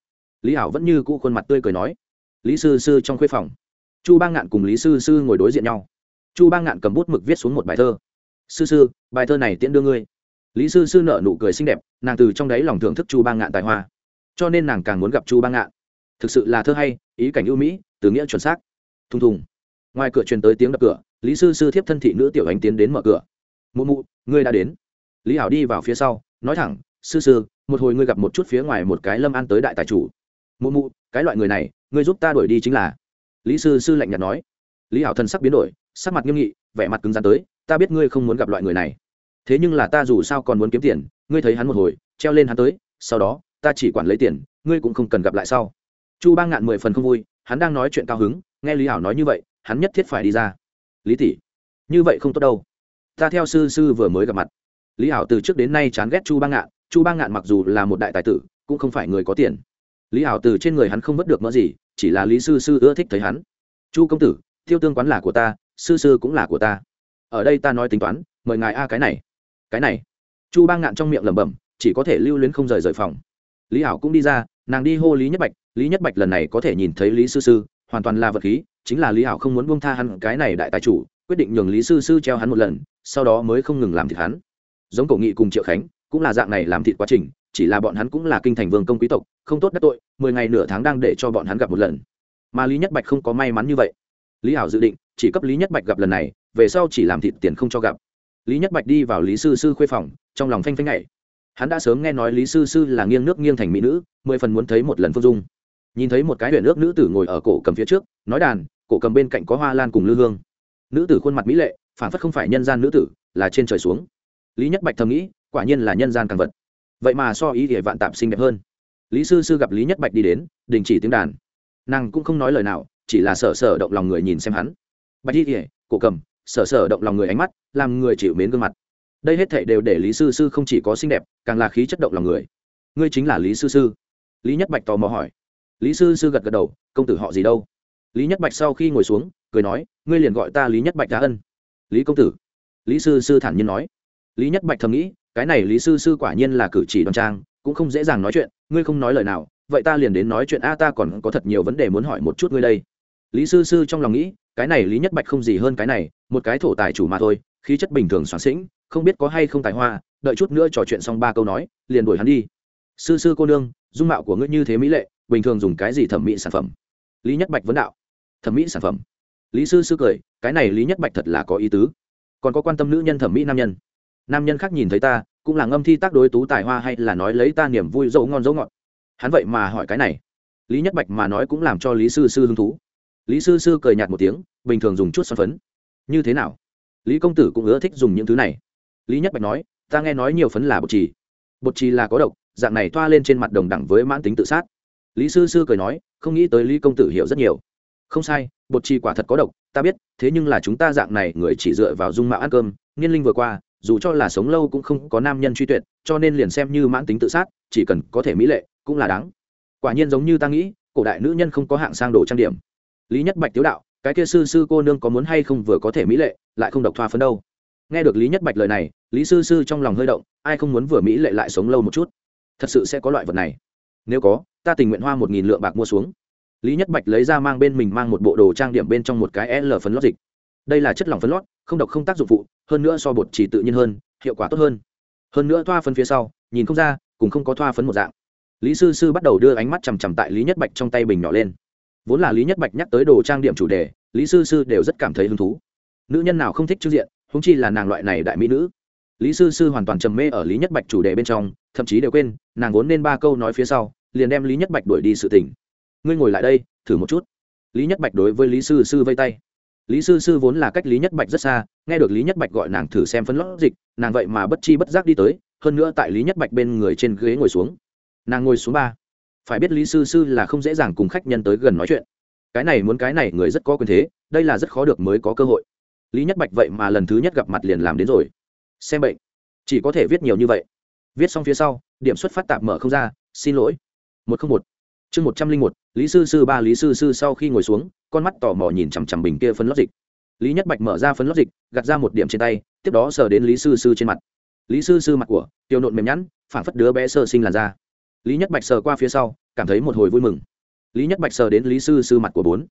Lý hảo vẫn như cũ khuôn mặt tươi cười nói lý sư sư trong khuê phòng. Chu bang ngạn cùng lý sư sư ngồi đối diện nhau. Chu bang ngạn cầm bút mực viết xuống một bài thơ. Sư sư, bài thơ này tiễn đưa ngươi. Lý sư sư nợ nụ cười xinh đẹp, nàng từ trong đáy lòng thưởng thức chu bang ngạn tài hoa. Cho nên nàng càng muốn gặp chu bang ngạn. Thực sự là thơ hay, ý cảnh ưu mỹ, từ nghĩa chuẩn xác. Thùng thùng. Ngoài cửa truyền tới tiếng đập cửa, lý sư sư thiếp thân thị nữ tiểu ánh tiến đến mở cửa. Mụ mụ, ngươi đã đến. Lý hảo đi vào phía sau, nói thẳng, sư sư, một hồi ngươi gặp một chút phía ngoài một cái lâm an tới đại tài chủ. Mụ mụ cái loại người này, ngươi giúp ta đuổi đi chính là. Lý sư sư lạnh nhạt nói. Lý hảo thân sắc biến đổi, sắc mặt nghiêm nghị, vẻ mặt cứng rắn tới, ta biết ngươi không muốn gặp loại người này. Thế nhưng là ta dù sao còn muốn kiếm tiền, ngươi thấy hắn một hồi, treo lên hắn tới, sau đó, ta chỉ quản lấy tiền, ngươi cũng không cần gặp lại sau. Chu bang ngạn mười phần không vui, hắn đang nói chuyện cao hứng, nghe lý hảo nói như vậy, hắn nhất thiết phải đi ra. Lý tỷ, như vậy không tốt đâu. Ta theo sư sư vừa mới gặp mặt. Lý hảo từ trước đến nay chán ghét chu bang ngạn, chu bang ngạn mặc dù là một đại tài tử, cũng không phải người có tiền lý hảo từ trên người hắn không vất được mỡ gì, chỉ là lý sư sư ưa thích thấy hắn. Chu công tử, tiêu tương quán là của ta, sư sư cũng là của ta. Ở đây ta nói tính toán, mời ngài a cái này. Cái này? Chu bang ngạn trong miệng lẩm bẩm, chỉ có thể lưu luyến không rời rời phòng. Lý hảo cũng đi ra, nàng đi hô lý nhất bạch. Lý nhất bạch lần này có thể nhìn thấy lý sư sư, hoàn toàn là vật khí, chính là lý hảo không muốn buông tha hắn, cái này đại tài chủ, quyết định nhường lý sư sư treo hắn một lần, sau đó mới không ngừng làm thịt hắn. Giống cổ nghị cùng triệu khánh, cũng là dạng này làm thịt quá trình chỉ là bọn hắn cũng là kinh thành vương công quý tộc, không tốt đắc tội, mười ngày nửa tháng đang để cho bọn hắn gặp một lần. Mà lý nhất bạch không có may mắn như vậy. Lý hảo dự định, chỉ cấp lý nhất bạch gặp lần này, về sau chỉ làm thịt tiền không cho gặp. Lý nhất bạch đi vào lý sư sư khuê phòng, trong lòng phanh phanh ngày hắn đã sớm nghe nói lý sư sư là nghiêng nước nghiêng thành mỹ nữ, mười phần muốn thấy một lần phương dung. Nhìn thấy một cái huyện ước nữ tử ngồi ở cổ cầm phía trước, nói đàn, cổ cầm bên cạnh có hoa lan cùng lư hương. Nữ tử khuôn mặt mỹ lệ phản phất không phải nhân gian nữ tử, là trên trời xuống. Lý nhất bạch thầm nghĩ, quả nhiên là nhân gian càng vật vậy mà so ý địa vạn tạp xinh đẹp hơn. Lý sư sư gặp lý nhất bạch đi đến, đình chỉ tiếng đàn. Nàng cũng không nói lời nào, chỉ là sợ sợ động lòng người nhìn xem hắn. Bạch y ỉa cổ cầm sợ sợ động lòng người ánh mắt, làm người chịu mến gương mặt. Đây hết thảy đều để lý sư sư không chỉ có xinh đẹp, càng là khí chất động lòng người. Ngươi chính là lý sư sư? Lý nhất bạch tò mò hỏi. Lý sư sư gật gật đầu, công tử họ gì đâu? Lý nhất bạch sau khi ngồi xuống, cười nói, ngươi liền gọi ta lý nhất bạch đã ân. Lý công tử. Lý sư sư thản nhiên nói. Lý nhất bạch thầm nghĩ cái này lý sư sư quả nhiên là cử chỉ đoan trang, cũng không dễ dàng nói chuyện, ngươi không nói lời nào, vậy ta liền đến nói chuyện, a, ta còn có thật nhiều vấn đề muốn hỏi một chút ngươi đây. Lý sư sư trong lòng nghĩ, cái này lý nhất bạch không gì hơn cái này, một cái thổ tài chủ mà thôi, khí chất bình thường soạn sĩnh, không biết có hay không tài hoa, đợi chút nữa trò chuyện xong ba câu nói, liền đuổi hắn đi. Sư sư cô nương, dung mạo của ngươi như thế mỹ lệ, bình thường dùng cái gì thẩm mỹ sản phẩm? Lý nhất bạch vấn đạo. Thẩm mỹ sản phẩm? Lý sư sư cười, cái này lý nhất bạch thật là có ý tứ. Còn có quan tâm nữ nhân thẩm mỹ nam nhân? Nam nhân khác nhìn thấy ta, cũng là ngâm thi tác đối tú tài hoa hay là nói lấy ta niềm vui dấu ngon dấu ngọt. Hắn vậy mà hỏi cái này. Lý nhất bạch mà nói cũng làm cho lý sư sư hứng thú. Lý sư sư cười nhạt một tiếng, bình thường dùng chút son phấn. Như thế nào? Lý công tử cũng ưa thích dùng những thứ này. Lý nhất bạch nói, ta nghe nói nhiều phấn là bột trì. Bột trì là có độc, dạng này toa lên trên mặt đồng đẳng với mãn tính tự sát. Lý sư sư cười nói, không nghĩ tới lý công tử hiểu rất nhiều. Không sai, bột trì quả thật có độc, ta biết, thế nhưng là chúng ta dạng này, người chỉ dựa vào dung mạo ăn cơm, niên linh vừa qua dù cho là sống lâu cũng không có nam nhân truy tuyệt, cho nên liền xem như mãn tính tự sát, chỉ cần có thể mỹ lệ, cũng là đáng. Quả nhiên giống như ta nghĩ, cổ đại nữ nhân không có hạng sang đồ trang điểm. Lý nhất bạch tiếu đạo, cái kia sư sư cô nương có muốn hay không vừa có thể mỹ lệ, lại không độc thoa phấn đâu. Nghe được lý nhất bạch lời này, lý sư sư trong lòng hơi động, ai không muốn vừa mỹ lệ lại sống lâu một chút? Thật sự sẽ có loại vật này. Nếu có, ta tình nguyện hoa một nghìn lượng bạc mua xuống. Lý nhất bạch lấy ra mang bên mình mang một bộ đồ trang điểm bên trong một cái l phấn lót dịch. Đây là chất lỏng phấn lót không độc không tác dụng phụ, hơn nữa so bột chỉ tự nhiên hơn, hiệu quả tốt hơn. Hơn nữa thoa phấn phía sau, nhìn không ra, cũng không có thoa phấn một dạng. Lý sư sư bắt đầu đưa ánh mắt chằm chằm tại lý nhất bạch trong tay bình nhỏ lên. Vốn là lý nhất bạch nhắc tới đồ trang điểm chủ đề, lý sư sư đều rất cảm thấy hứng thú. Nữ nhân nào không thích trước diện húng chi là nàng loại này đại mỹ nữ. Lý sư sư hoàn toàn trầm mê ở lý nhất bạch chủ đề bên trong, thậm chí đều quên, nàng vốn nên ba câu nói phía sau, liền đem lý nhất bạch đuổi đi sự tỉnh ngươi ngồi lại đây, thử một chút. Lý nhất bạch đối với lý sư sư vây tay lý sư sư vốn là cách lý nhất bạch rất xa, nghe được lý nhất bạch gọi nàng thử xem phân lót dịch, nàng vậy mà bất chi bất giác đi tới, hơn nữa tại lý nhất bạch bên người trên ghế ngồi xuống. Nàng ngồi xuống ba. Phải biết lý sư sư là không dễ dàng cùng khách nhân tới gần nói chuyện. Cái này muốn cái này người rất có quyền thế, đây là rất khó được mới có cơ hội. Lý nhất bạch vậy mà lần thứ nhất gặp mặt liền làm đến rồi. Xem bệnh. Chỉ có thể viết nhiều như vậy. Viết xong phía sau, điểm xuất phát tạp mở không ra, xin lỗi. Một không một chương một trăm linh một, lý sư sư ba, lý sư sư sau khi ngồi xuống, con mắt tò mò nhìn chằm chằm bình kia phấn lót dịch. Lý nhất bạch mở ra phấn lót dịch, gạt ra một điểm trên tay, tiếp đó sờ đến lý sư sư trên mặt. Lý sư sư mặt của tiêu nộn mềm nhẵn phản phất đứa bé sơ sinh làn da. Lý nhất bạch sờ qua phía sau, cảm thấy một hồi vui mừng. Lý nhất bạch sờ đến lý sư sư mặt của bốn.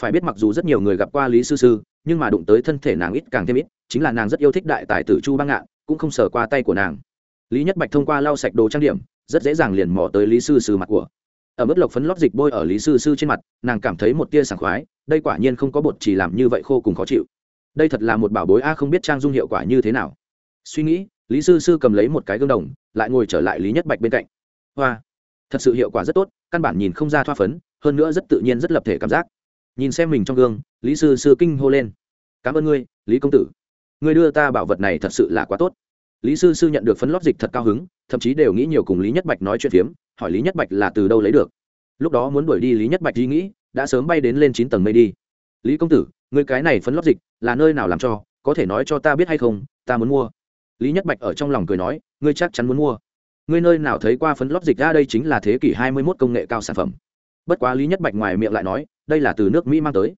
Phải biết mặc dù rất nhiều người gặp qua lý sư sư, nhưng mà đụng tới thân thể nàng ít càng thêm ít, chính là nàng rất yêu thích đại tài tử chu băng ngạn, cũng không sờ qua tay của nàng. Lý nhất bạch thông qua lau sạch đồ trang điểm, rất dễ dàng liền mò tới lý sư sư mặt của ở mức lộc phấn lót dịch bôi ở lý sư sư trên mặt, nàng cảm thấy một tia sảng khoái, đây quả nhiên không có bột chỉ làm như vậy khô cùng khó chịu. Đây thật là một bảo bối a, không biết trang dung hiệu quả như thế nào. Suy nghĩ, lý sư sư cầm lấy một cái gương đồng, lại ngồi trở lại lý nhất bạch bên cạnh. Hoa, thật sự hiệu quả rất tốt, căn bản nhìn không ra thoa phấn, hơn nữa rất tự nhiên rất lập thể cảm giác. Nhìn xem mình trong gương, lý sư sư kinh hô lên. Cảm ơn ngươi, lý công tử. Ngươi đưa ta bảo vật này thật sự là quá tốt lý sư sư nhận được phấn lót dịch thật cao hứng, thậm chí đều nghĩ nhiều cùng lý nhất bạch nói chuyện phiếm, hỏi lý nhất bạch là từ đâu lấy được. Lúc đó muốn đuổi đi lý nhất bạch ý nghĩ, đã sớm bay đến lên chín tầng mây đi. Lý công tử, người cái này phấn lót dịch là nơi nào làm cho, có thể nói cho ta biết hay không, ta muốn mua. Lý nhất bạch ở trong lòng cười nói, ngươi chắc chắn muốn mua. Ngươi nơi nào thấy qua phấn lót dịch ra đây chính là thế kỷ hai mươi 21 công nghệ cao sản phẩm. Bất quá lý nhất bạch ngoài miệng lại nói, đây là từ nước mỹ mang tới.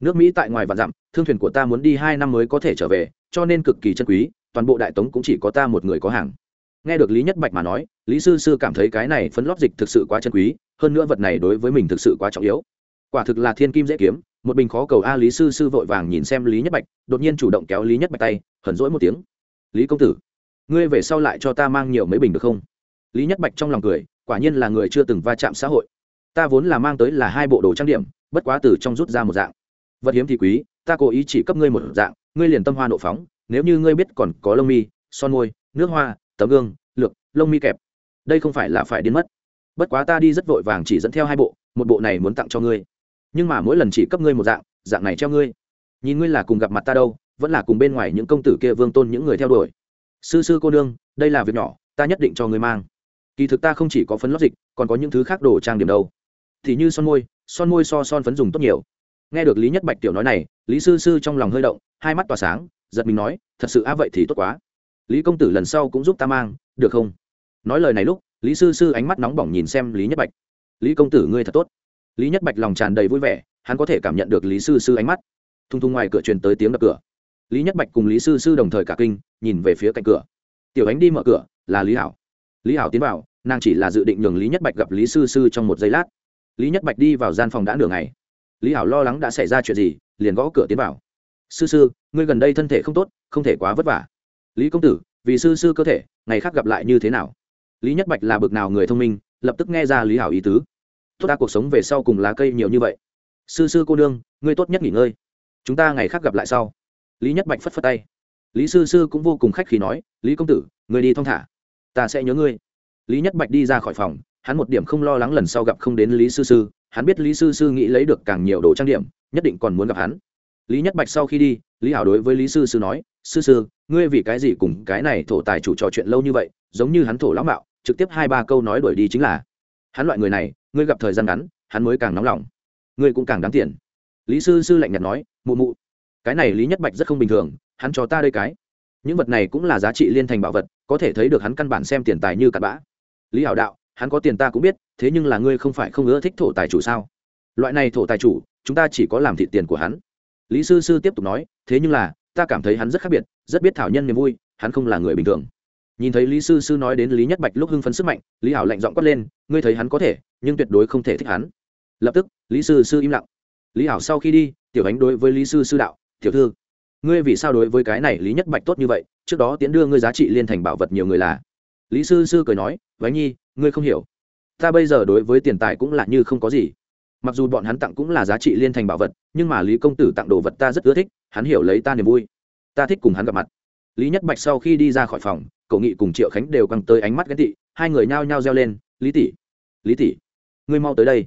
Nước mỹ tại ngoài vạn dặm, thương thuyền của ta muốn đi hai năm mới có thể trở về, cho nên cực kỳ chân quý toàn bộ đại tống cũng chỉ có ta một người có hàng. Nghe được lý nhất bạch mà nói, lý sư sư cảm thấy cái này phấn lót dịch thực sự quá chân quý, hơn nữa vật này đối với mình thực sự quá trọng yếu. Quả thực là thiên kim dễ kiếm, một bình khó cầu a, lý sư sư vội vàng nhìn xem lý nhất bạch, đột nhiên chủ động kéo lý nhất bạch tay hẩn rỗi một tiếng. Lý công tử, ngươi về sau lại cho ta mang nhiều mấy bình được không? Lý nhất bạch trong lòng cười, quả nhiên là người chưa từng va chạm xã hội. Ta vốn là mang tới là hai bộ đồ trang điểm, bất quá từ trong rút ra một dạng. Vật hiếm thì quý, ta cố ý chỉ cấp ngươi một dạng, ngươi liền tâm hoa nộ phóng nếu như ngươi biết còn có lông mi, son môi, nước hoa, tấm gương, lược, lông mi kẹp, đây không phải là phải đến mất. Bất quá ta đi rất vội vàng chỉ dẫn theo hai bộ, một bộ này muốn tặng cho ngươi. Nhưng mà mỗi lần chỉ cấp ngươi một dạng dạng này treo ngươi. Nhìn ngươi là cùng gặp mặt ta đâu, vẫn là cùng bên ngoài những công tử kia vương tôn những người theo đuổi. Sư sư cô nương, đây là việc nhỏ, ta nhất định cho ngươi mang. Kỳ thực ta không chỉ có phấn lót dịch, còn có những thứ khác đồ trang điểm đâu. Thì như son môi son môi so son phấn dùng tốt nhiều. Nghe được lý nhất bạch tiểu nói này, lý sư sư trong lòng hơi động, hai mắt tỏa sáng giật mình nói, thật sự á, vậy thì tốt quá. Lý công tử lần sau cũng giúp ta mang, được không? Nói lời này lúc, lý sư sư ánh mắt nóng bỏng nhìn xem lý nhất bạch. Lý công tử ngươi thật tốt. Lý nhất bạch lòng tràn đầy vui vẻ, hắn có thể cảm nhận được lý sư sư ánh mắt. Thung thung ngoài cửa truyền tới tiếng đập cửa. Lý nhất bạch cùng lý sư sư đồng thời cả kinh, nhìn về phía cạnh cửa. Tiểu ánh đi mở cửa, là lý hảo. Lý hảo tiến vào, nàng chỉ là dự định nhường lý nhất bạch gặp lý sư sư trong một giây lát. Lý nhất bạch đi vào gian phòng đã nửa ngày. Lý hảo lo lắng đã xảy ra chuyện gì, liền gõ cửa tiến vào sư sư, ngươi gần đây thân thể không tốt, không thể quá vất vả. Lý công tử, vì sư sư cơ thể, ngày khác gặp lại như thế nào? Lý nhất bạch là bực nào người thông minh, lập tức nghe ra lý hảo ý tứ. Tốt ta cuộc sống về sau cùng lá cây nhiều như vậy. Sư sư cô nương, ngươi tốt nhất nghỉ ngơi. Chúng ta ngày khác gặp lại sau. Lý nhất bạch phất phất tay. Lý sư sư cũng vô cùng khách khi nói, lý công tử người đi thong thả. Ta sẽ nhớ ngươi. Lý nhất bạch đi ra khỏi phòng, hắn một điểm không lo lắng lần sau gặp không đến lý sư sư. Hắn biết lý sư sư nghĩ lấy được càng nhiều đồ trang điểm, nhất định còn muốn gặp hắn lý nhất bạch sau khi đi, lý hảo đối với lý sư sư nói, sư sư, ngươi vì cái gì cùng cái này thổ tài chủ trò chuyện lâu như vậy, giống như hắn thổ lão mạo, trực tiếp hai ba câu nói đuổi đi chính là. Hắn loại người này, ngươi gặp thời gian ngắn, hắn mới càng nóng lòng. Ngươi cũng càng đáng tiền. Lý sư sư lạnh nhạt nói, mụ mụ, cái này lý nhất bạch rất không bình thường, hắn cho ta đây cái. Những vật này cũng là giá trị liên thành bảo vật, có thể thấy được hắn căn bản xem tiền tài như cặn bã. Lý hảo đạo, hắn có tiền ta cũng biết, thế nhưng là ngươi không phải không ưa thích thổ tài chủ sao? Loại này thổ tài chủ, chúng ta chỉ có làm thị tiền của hắn lý sư sư tiếp tục nói, thế nhưng là, ta cảm thấy hắn rất khác biệt, rất biết thảo nhân niềm vui, hắn không là người bình thường. Nhìn thấy lý sư sư nói đến lý nhất bạch lúc hưng phấn sức mạnh, lý hảo lạnh giọng quát lên, ngươi thấy hắn có thể, nhưng tuyệt đối không thể thích hắn. Lập tức, lý sư sư im lặng. Lý hảo sau khi đi, tiểu ánh đối với lý sư sư đạo, tiểu thư, ngươi vì sao đối với cái này lý nhất bạch tốt như vậy? Trước đó tiến đưa ngươi giá trị liên thành bảo vật nhiều người là. Lý sư sư cười nói, vánh nhi, ngươi không hiểu. Ta bây giờ đối với tiền tài cũng là như không có gì mặc dù bọn hắn tặng cũng là giá trị liên thành bảo vật, nhưng mà lý công tử tặng đồ vật ta rất ưa thích, hắn hiểu lấy ta niềm vui. Ta thích cùng hắn gặp mặt. Lý nhất bạch sau khi đi ra khỏi phòng cậu nghị cùng triệu khánh đều căng tới ánh mắt ghen tị, hai người nhao nhao reo lên, lý tỷ lý tỷ, ngươi mau tới đây.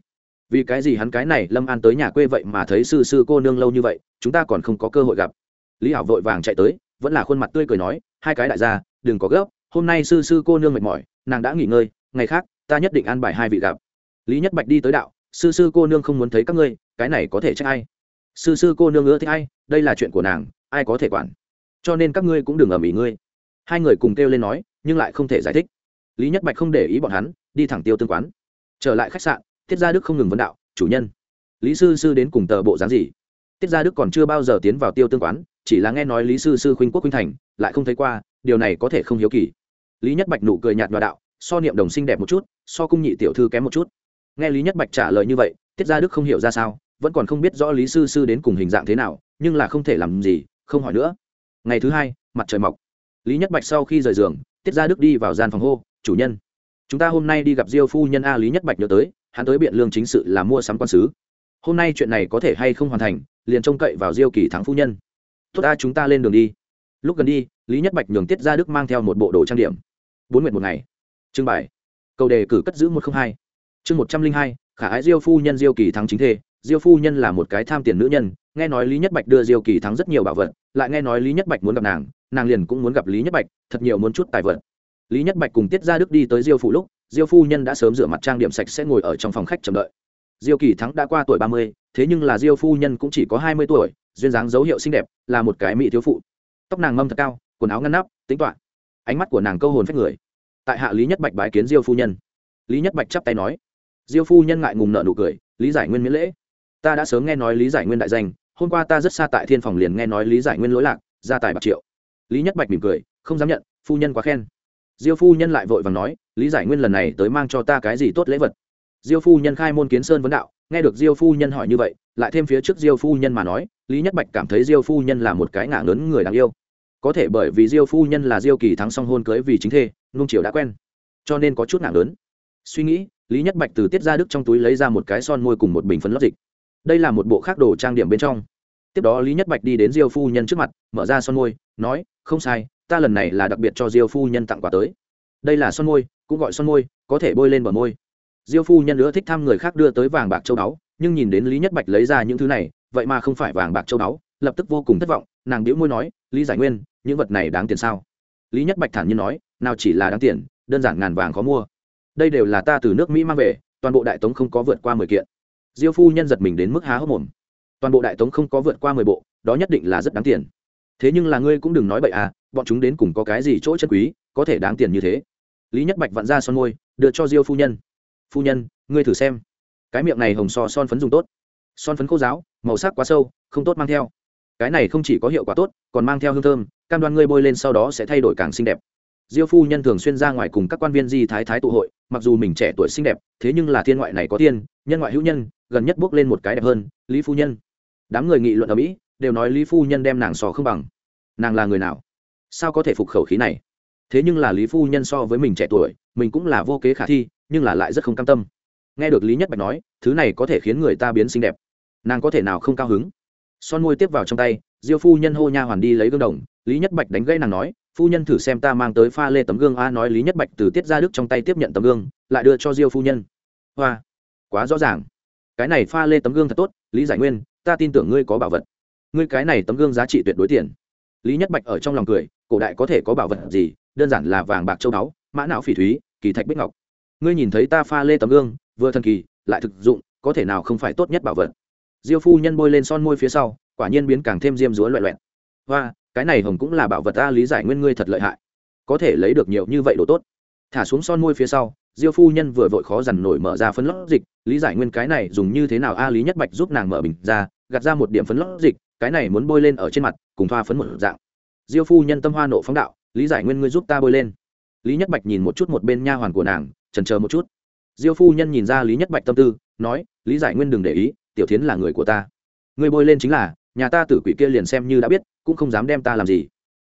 Vì cái gì hắn cái này lâm an tới nhà quê vậy mà thấy sư sư cô nương lâu như vậy, chúng ta còn không có cơ hội gặp. Lý hảo vội vàng chạy tới, vẫn là khuôn mặt tươi cười nói, hai cái đại gia, đừng có gấp, hôm nay sư sư cô nương mệt mỏi, nàng đã nghỉ ngơi, ngày khác, ta nhất định an bài hai vị gặp. Lý nhất bạch đi tới đạo sư sư cô nương không muốn thấy các ngươi, cái này có thể trách ai? Sư sư cô nương ưa thích ai, đây là chuyện của nàng, ai có thể quản? Cho nên các ngươi cũng đừng ở ĩ ngươi. Hai người cùng kêu lên nói, nhưng lại không thể giải thích. Lý nhất bạch không để ý bọn hắn, đi thẳng tiêu tương quán. Trở lại khách sạn, tiết gia đức không ngừng vấn đạo, chủ nhân, lý sư sư đến cùng tờ bộ dáng gì? Tiết gia đức còn chưa bao giờ tiến vào tiêu tương quán, chỉ là nghe nói lý sư sư khuynh quốc khuynh thành, lại không thấy qua, điều này có thể không hiếu kỳ. Lý nhất bạch nụ cười nhạt nhòa đạo, so niệm đồng sinh đẹp một chút, so cung nhị tiểu thư kém một chút nghe lý nhất bạch trả lời như vậy, tiết gia đức không hiểu ra sao, vẫn còn không biết rõ lý sư sư đến cùng hình dạng thế nào, nhưng là không thể làm gì, không hỏi nữa. Ngày thứ hai, mặt trời mọc. Lý nhất bạch sau khi rời giường, tiết gia đức đi vào gian phòng hô, chủ nhân, chúng ta hôm nay đi gặp diêu phu nhân a lý nhất bạch nhớ tới, hắn tới biện lương chính sự là mua sắm quan sứ. Hôm nay chuyện này có thể hay không hoàn thành, liền trông cậy vào diêu kỳ thắng phu nhân. Tốt ta, chúng ta lên đường đi. Lúc gần đi, lý nhất bạch nhường tiết gia đức mang theo một bộ đồ trang điểm. Bốn nguyện một ngày. Trưng bày. Cầu đề cử cất giữ một trăm linh hai chương một trăm linh hai, khả ái diêu phu nhân diêu kỳ thắng chính thê. Diêu phu nhân là một cái tham tiền nữ nhân, nghe nói lý nhất bạch đưa diêu kỳ thắng rất nhiều bảo vật, lại nghe nói lý nhất bạch muốn gặp nàng nàng liền cũng muốn gặp lý nhất bạch, thật nhiều muốn chút tài vật. Lý nhất bạch cùng tiết gia đức đi tới diêu phủ lúc, diêu phu nhân đã sớm rửa mặt trang điểm sạch sẽ ngồi ở trong phòng khách chờ đợi. Diêu kỳ thắng đã qua tuổi ba mươi, thế nhưng là diêu phu nhân cũng chỉ có hai mươi tuổi, duyên dáng dấu hiệu xinh đẹp, là một cái mỹ thiếu phụ. Tóc nàng mâm thật cao, quần áo ngăn nắp, tính toán. Ánh mắt của nàng câu hồn phách người. Tại hạ lý nhất bạch bái kiến diêu phu nhân. Lý nhất bạch chắp tay nói diêu phu nhân ngại ngùng nợ nụ cười, lý giải nguyên miễn lễ. Ta đã sớm nghe nói lý giải nguyên đại danh, hôm qua ta rất xa tại thiên phòng liền nghe nói lý giải nguyên lỗi lạc gia tài bạc triệu. Lý nhất bạch mỉm cười, không dám nhận, phu nhân quá khen. Diêu phu nhân lại vội vàng nói, lý giải nguyên lần này tới mang cho ta cái gì tốt lễ vật? Diêu phu nhân khai môn kiến sơn vấn đạo, nghe được diêu phu nhân hỏi như vậy, lại thêm phía trước diêu phu nhân mà nói, lý nhất bạch cảm thấy diêu phu nhân là một cái ngả lớn người đáng yêu. Có thể bởi vì diêu phu nhân là diêu kỳ thắng song hôn cưới vì chính thê, nung triều đã quen, cho nên có chút ngả lớn suy nghĩ lý nhất bạch từ tiết ra đức trong túi lấy ra một cái son môi cùng một bình phấn lót dịch. Đây là một bộ khác đồ trang điểm bên trong. Tiếp đó lý nhất bạch đi đến diêu phu nhân trước mặt, mở ra son môi, nói, không sai, ta lần này là đặc biệt cho diêu phu nhân tặng quà tới. Đây là son môi, cũng gọi son môi, có thể bôi lên bờ môi. Diêu phu nhân nữa thích thăm người khác đưa tới vàng bạc châu báu, nhưng nhìn đến lý nhất bạch lấy ra những thứ này, vậy mà không phải vàng bạc châu báu, lập tức vô cùng thất vọng, nàng đĩu môi nói, lý giải nguyên, những vật này đáng tiền sao? Lý nhất bạch thản nhiên nói, nào chỉ là đáng tiền, đơn giản ngàn vàng khó mua đây đều là ta từ nước mỹ mang về, toàn bộ đại tống không có vượt qua mười kiện. Diêu phu nhân giật mình đến mức há hốc mồm. Toàn bộ đại tống không có vượt qua mười bộ, đó nhất định là rất đáng tiền. Thế nhưng là ngươi cũng đừng nói bậy à bọn chúng đến cùng có cái gì chỗ chân quý, có thể đáng tiền như thế. Lý nhất bạch vặn ra son môi, đưa cho diêu phu nhân. Phu nhân, ngươi thử xem. Cái miệng này hồng so son phấn dùng tốt. Son phấn khô giáo màu sắc quá sâu, không tốt mang theo. Cái này không chỉ có hiệu quả tốt, còn mang theo hương thơm, cam đoan ngươi bôi lên sau đó sẽ thay đổi càng xinh đẹp diêu phu nhân thường xuyên ra ngoài cùng các quan viên di thái thái tụ hội, mặc dù mình trẻ tuổi xinh đẹp, thế nhưng là thiên ngoại này có tiên nhân ngoại hữu nhân, gần nhất bước lên một cái đẹp hơn, lý phu nhân. Đám người nghị luận ở mỹ, đều nói lý phu nhân đem nàng sò không bằng. Nàng là người nào? Sao có thể phục khẩu khí này? Thế nhưng là lý phu nhân so với mình trẻ tuổi, mình cũng là vô kế khả thi, nhưng là lại rất không cam tâm. Nghe được lý nhất bạch nói, thứ này có thể khiến người ta biến xinh đẹp. Nàng có thể nào không cao hứng? Son môi tiếp vào trong tay, diêu phu nhân hô nha hoàn đi lấy gương đồng, lý nhất bạch đánh gãy nàng nói phu nhân thử xem ta mang tới pha lê tấm gương a, nói lý nhất bạch từ tiết ra đức trong tay tiếp nhận tấm gương, lại đưa cho diêu phu nhân. Hoa, quá rõ ràng. Cái này pha lê tấm gương thật tốt, lý giải nguyên, ta tin tưởng ngươi có bảo vật. Ngươi cái này tấm gương giá trị tuyệt đối tiền. Lý nhất bạch ở trong lòng cười, cổ đại có thể có bảo vật gì, đơn giản là vàng bạc châu báu, mã não phỉ thúy, kỳ thạch bích ngọc. Ngươi nhìn thấy ta pha lê tấm gương, vừa thần kỳ, lại thực dụng, có thể nào không phải tốt nhất bảo vật? Diêu phu nhân bôi lên son môi phía sau, quả nhiên biến càng thêm diêm dúa loẹ loẹt. Hoa cái này hồng cũng là bảo vật ta lý giải nguyên ngươi thật lợi hại. Có thể lấy được nhiều như vậy đồ tốt. Thả xuống son môi phía sau, diêu phu nhân vừa vội khó dằn nổi mở ra phấn lót dịch, lý giải nguyên cái này dùng như thế nào a lý nhất bạch giúp nàng mở bình ra, gạt ra một điểm phấn lót dịch, cái này muốn bôi lên ở trên mặt, cùng thoa phấn một dạng. Diêu phu nhân tâm hoa nộ phóng đạo, lý giải nguyên ngươi giúp ta bôi lên. Lý nhất bạch nhìn một chút một bên nha hoàn của nàng trần chờ một chút. Diêu phu nhân nhìn ra lý nhất bạch tâm tư, nói, lý giải nguyên đừng để ý, tiểu thiến là người của ta. Ngươi bôi lên chính là nhà ta tử quỷ kia liền xem như đã biết, cũng không dám đem ta làm gì.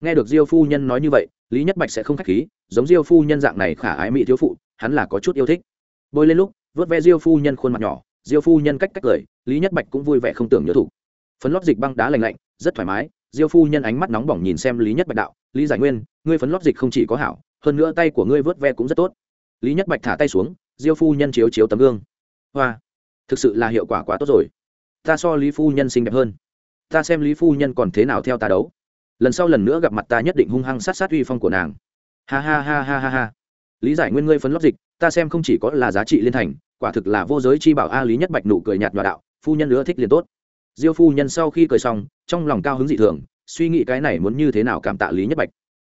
Nghe được diêu phu nhân nói như vậy, lý nhất bạch sẽ không k h á c h khí, giống diêu phu nhân dạng này khả ái mỹ thiếu phụ, hắn là có chút yêu thích. Bôi lên lúc, vớt ve diêu phu nhân khuôn mặt nhỏ, diêu phu nhân cách cách cười, lý nhất bạch cũng vui vẻ không tưởng nhớ thủ phấn lót dịch băng đá lành lạnh, rất thoải mái, diêu phu nhân ánh mắt nóng bỏng nhìn xem lý nhất bạch đạo, lý giải nguyên, ngươi phấn lót dịch không chỉ có hảo, hơn nữa tay của ngươi vớt ve cũng rất tốt. Lý nhất bạch thả tay xuống, diêu phu nhân chiếu chiếu tấm gương. Hoa, thực sự là hiệu quả quá tốt rồi. Ta so lý phu nhân xinh đẹp hơn ta xem lý phu nhân còn thế nào theo ta đấu. Lần sau lần nữa gặp mặt ta nhất định hung hăng sát sát uy phong của nàng. Ha ha ha ha ha ha. Lý giải nguyên ngươi phấn lót dịch, ta xem không chỉ có là giá trị liên thành, quả thực là vô giới chi bảo a lý nhất bạch nụ cười nhạt nhòa đạo, phu nhân nữa thích liền tốt. Diêu phu nhân sau khi cười xong, trong lòng cao hứng dị thường, suy nghĩ cái này muốn như thế nào cảm tạ lý nhất bạch.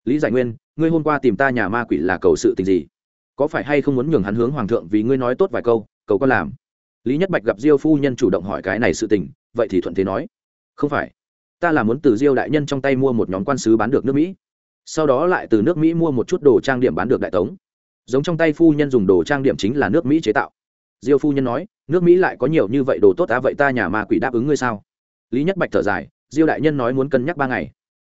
Lý giải nguyên, ngươi hôm qua tìm ta nhà ma quỷ là cầu sự tình gì? Có phải hay không muốn nhường hắn hướng hoàng thượng vì ngươi nói tốt vài câu, cầu con làm? Lý nhất bạch gặp diêu phu nhân chủ động hỏi cái này sự tình, vậy thì thuận thế nói không phải. Ta là muốn từ diêu đại nhân trong tay mua một nhóm quan sứ bán được nước mỹ. Sau đó lại từ nước mỹ mua một chút đồ trang điểm bán được đại tống. Giống trong tay phu nhân dùng đồ trang điểm chính là nước mỹ chế tạo. Diêu phu nhân nói, nước mỹ lại có nhiều như vậy đồ tốt á, vậy ta nhà ma quỷ đáp ứng ngươi sao? Lý nhất bạch thở dài, diêu đại nhân nói muốn cân nhắc ba ngày.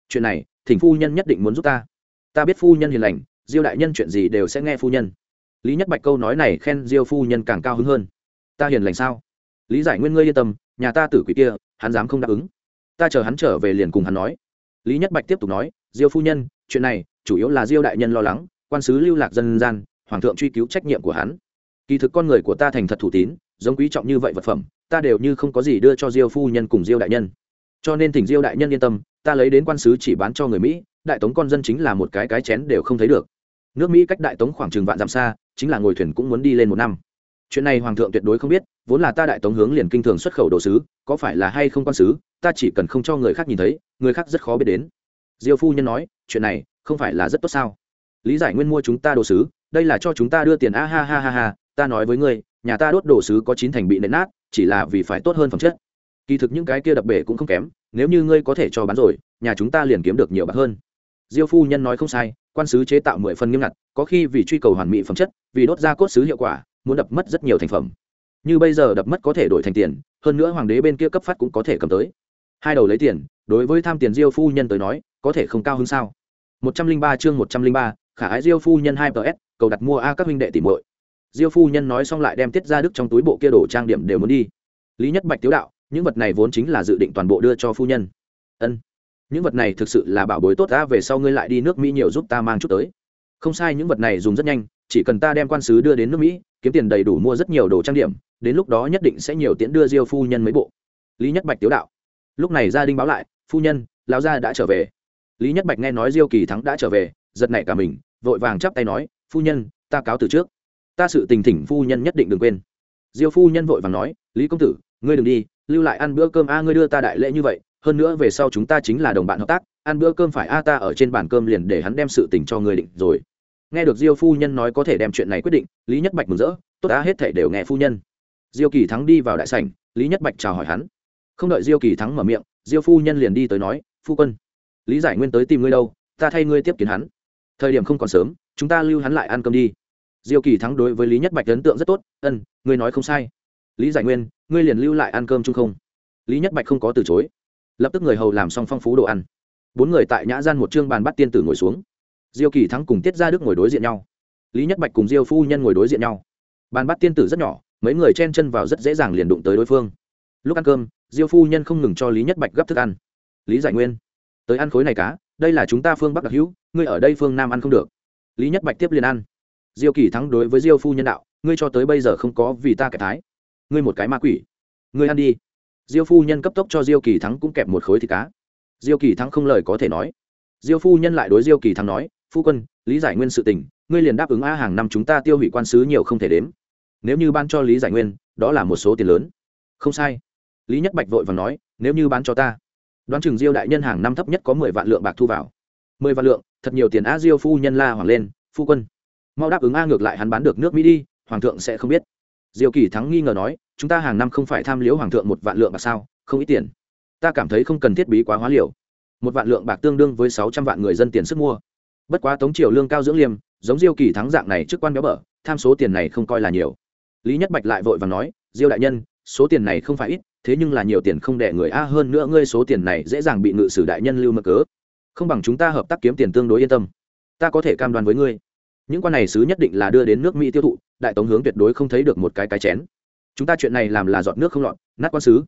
Chuyện này, thỉnh phu nhân nhất định muốn giúp ta. Ta biết phu nhân hiền lành, diêu đại nhân chuyện gì đều sẽ nghe phu nhân. Lý nhất bạch câu nói này khen diêu phu nhân càng cao hứng hơn. Ta hiền lành sao? Lý giải nguyên ngươi yên tâm nhà ta tử quỷ kia, hắn dám không đáp ứng. Ta chờ hắn trở về liền cùng hắn nói. Lý nhất bạch tiếp tục nói, diêu phu nhân, chuyện này chủ yếu là diêu đại nhân lo lắng, quan sứ lưu lạc dân gian, hoàng thượng truy cứu trách nhiệm của hắn. Kỳ thực con người của ta thành thật thủ tín, giống quý trọng như vậy vật phẩm, ta đều như không có gì đưa cho diêu phu nhân cùng diêu đại nhân. Cho nên thỉnh diêu đại nhân yên tâm, ta lấy đến quan sứ chỉ bán cho người mỹ, đại tống con dân chính là một cái cái chén đều không thấy được. Nước mỹ cách đại tống khoảng chừng vạn dặm xa, chính là ngồi thuyền cũng muốn đi lên một năm chuyện này hoàng thượng tuyệt đối không biết, vốn là ta đại tống hướng liền kinh thường xuất khẩu đồ sứ, có phải là hay không quan sứ, ta chỉ cần không cho người khác nhìn thấy, người khác rất khó biết đến. Diêu phu nhân nói, chuyện này, không phải là rất tốt sao? Lý giải nguyên mua chúng ta đồ sứ, đây là cho chúng ta đưa tiền, a ha ha ha ha, ta nói với ngươi, nhà ta đốt đồ sứ có chín thành bị nện nát, chỉ là vì phải tốt hơn phẩm chất. Kỳ thực những cái kia đập bể cũng không kém, nếu như ngươi có thể cho bán rồi, nhà chúng ta liền kiếm được nhiều bạc hơn. Diêu phu nhân nói không sai, quan sứ chế tạo mười phần nghiêm ngặt, có khi vì truy cầu hoàn mỹ phẩm chất, vì đốt ra cốt sứ hiệu quả muốn đập mất rất nhiều thành phẩm. Như bây giờ đập mất có thể đổi thành tiền, hơn nữa hoàng đế bên kia cấp phát cũng có thể cầm tới. Hai đầu lấy tiền, đối với tham tiền diêu phu nhân tới nói, có thể không cao hơn sao? Một trăm linh ba chương một trăm linh ba, khả ái diêu phu nhân hai ps cầu đặt mua a các huynh đệ tìm muội. Diêu phu nhân nói xong lại đem tiết ra đức trong túi bộ kia đổ trang điểm đều muốn đi. Lý nhất bạch tiếu đạo, những vật này vốn chính là dự định toàn bộ đưa cho phu nhân. Ân, những vật này thực sự là bảo bối tốt ta về sau ngươi lại đi nước mỹ nhiều giúp ta mang chút tới. Không sai, những vật này dùng rất nhanh chỉ cần ta đem quan sứ đưa đến nước mỹ, kiếm tiền đầy đủ mua rất nhiều đồ trang điểm, đến lúc đó nhất định sẽ nhiều tiễn đưa diêu phu nhân mấy bộ. Lý nhất bạch tiếu đạo. Lúc này gia đình báo lại, phu nhân, lão gia đã trở về. Lý nhất bạch nghe nói diêu kỳ thắng đã trở về, giật nảy cả mình, vội vàng chắp tay nói, phu nhân, ta cáo từ trước. Ta sự tình thỉnh phu nhân nhất định đừng quên. Diêu phu nhân vội vàng nói, lý công tử, ngươi đừng đi, lưu lại ăn bữa cơm a, ngươi đưa ta đại lễ như vậy, hơn nữa về sau chúng ta chính là đồng bạn hợp tác, ăn bữa cơm phải a, ta ở trên bàn cơm liền để hắn đem sự tình cho ngươi định rồi nghe được diêu phu nhân nói có thể đem chuyện này quyết định, lý nhất bạch mừng rỡ, tốt đã, hết thể đều nghe phu nhân. Diêu kỳ thắng đi vào đại sảnh, lý nhất bạch chào hỏi hắn. Không đợi diêu kỳ thắng mở miệng, diêu phu nhân liền đi tới nói, phu quân, lý giải nguyên tới tìm ngươi đâu, ta thay ngươi tiếp kiến hắn. Thời điểm không còn sớm, chúng ta lưu hắn lại ăn cơm đi. Diêu kỳ thắng đối với lý nhất bạch ấn tượng rất tốt, ân, ngươi nói không sai. Lý giải nguyên, ngươi liền lưu lại ăn cơm chung không? Lý nhất bạch không có từ chối. Lập tức người hầu làm xong phong phú đồ ăn. Bốn người tại nhã gian một chương bàn bắt tiên tử ngồi xuống diêu kỳ thắng cùng tiết gia đức ngồi đối diện nhau. Lý nhất bạch cùng diêu phu nhân ngồi đối diện nhau. Bàn bắt tiên tử rất nhỏ, mấy người chen chân vào rất dễ dàng liền đụng tới đối phương. Lúc ăn cơm, diêu phu nhân không ngừng cho lý nhất bạch gấp thức ăn. Lý giải nguyên, tới ăn khối này cá, đây là chúng ta phương bắc đặc hữu, ngươi ở đây phương nam ăn không được. Lý nhất bạch tiếp liền ăn. Diêu kỳ thắng đối với diêu phu nhân đạo, ngươi cho tới bây giờ không có vì ta kẻ thái. Ngươi một cái ma quỷ. Ngươi ăn đi. Diêu phu nhân cấp tốc cho diêu kỳ thắng cũng kẹp một khối thịt cá. Diêu kỳ thắng không lời có thể nói. Diêu phu nhân lại đối diêu kỳ thắng nói phu quân, lý giải nguyên sự tình, ngươi liền đáp ứng a hàng năm chúng ta tiêu hủy quan sứ nhiều không thể đếm. Nếu như ban cho lý giải nguyên, đó là một số tiền lớn. Không sai. Lý nhất bạch vội và nói, nếu như bán cho ta, đoán chừng diêu đại nhân hàng năm thấp nhất có mười vạn lượng bạc thu vào. Mười vạn lượng, thật nhiều tiền a diêu phu nhân la hoàng lên, phu quân, mau đáp ứng a ngược lại hắn bán được nước mỹ đi, hoàng thượng sẽ không biết. Diêu kỳ thắng nghi ngờ nói, chúng ta hàng năm không phải tham liếu hoàng thượng một vạn lượng bạc sao? Không ít tiền. Ta cảm thấy không cần thiết bí quá hóa liều. Một vạn lượng bạc tương đương với sáu trăm vạn người dân tiền sức mua bất quá tống triều lương cao dưỡng liêm, giống diêu kỳ thắng dạng này trước quan béo bở, tham số tiền này không coi là nhiều. Lý nhất bạch lại vội và nói, diêu đại nhân, số tiền này không phải ít, thế nhưng là nhiều tiền không đẻ người a, hơn nữa ngươi số tiền này dễ dàng bị ngự sử đại nhân lưu mơ cớ. Không bằng chúng ta hợp tác kiếm tiền tương đối yên tâm. Ta có thể cam đoan với ngươi. Những quan này sứ nhất định là đưa đến nước mỹ tiêu thụ, đại tống hướng tuyệt đối không thấy được một cái cái chén. Chúng ta chuyện này làm là giọt nước không lọt, nát quan sứ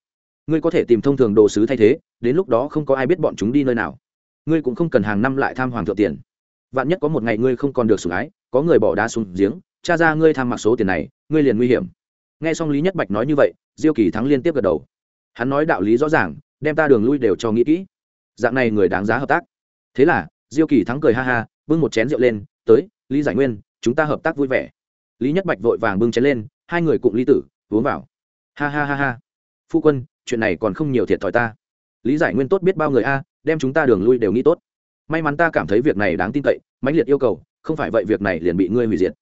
ngươi có thể tìm thông thường đồ sứ thay thế, đến lúc đó không có ai biết bọn chúng đi nơi nào. Ngươi cũng không cần hàng năm lại tham hoàng thượng tiền vạn nhất có một ngày ngươi không còn được sủng ái, có người bỏ đá xuống giếng, cha ra ngươi tham mặc số tiền này, ngươi liền nguy hiểm. Nghe xong lý nhất bạch nói như vậy, diêu kỳ thắng liên tiếp gật đầu. Hắn nói đạo lý rõ ràng, đem ta đường lui đều cho nghĩ kỹ. Dạng này người đáng giá hợp tác. Thế là, diêu kỳ thắng cười ha ha, bưng một chén rượu lên, tới, lý giải nguyên, chúng ta hợp tác vui vẻ. Lý nhất bạch vội vàng bưng chén lên, hai người cùng lý tử uống vào. Ha ha ha ha. Phu quân, chuyện này còn không nhiều thiệt thòi ta. Lý giải nguyên tốt biết bao người a, đem chúng ta đường lui đều nghĩ tốt may mắn ta cảm thấy việc này đáng tin cậy, mãnh liệt yêu cầu, không phải vậy việc này liền bị ngươi hủy diệt.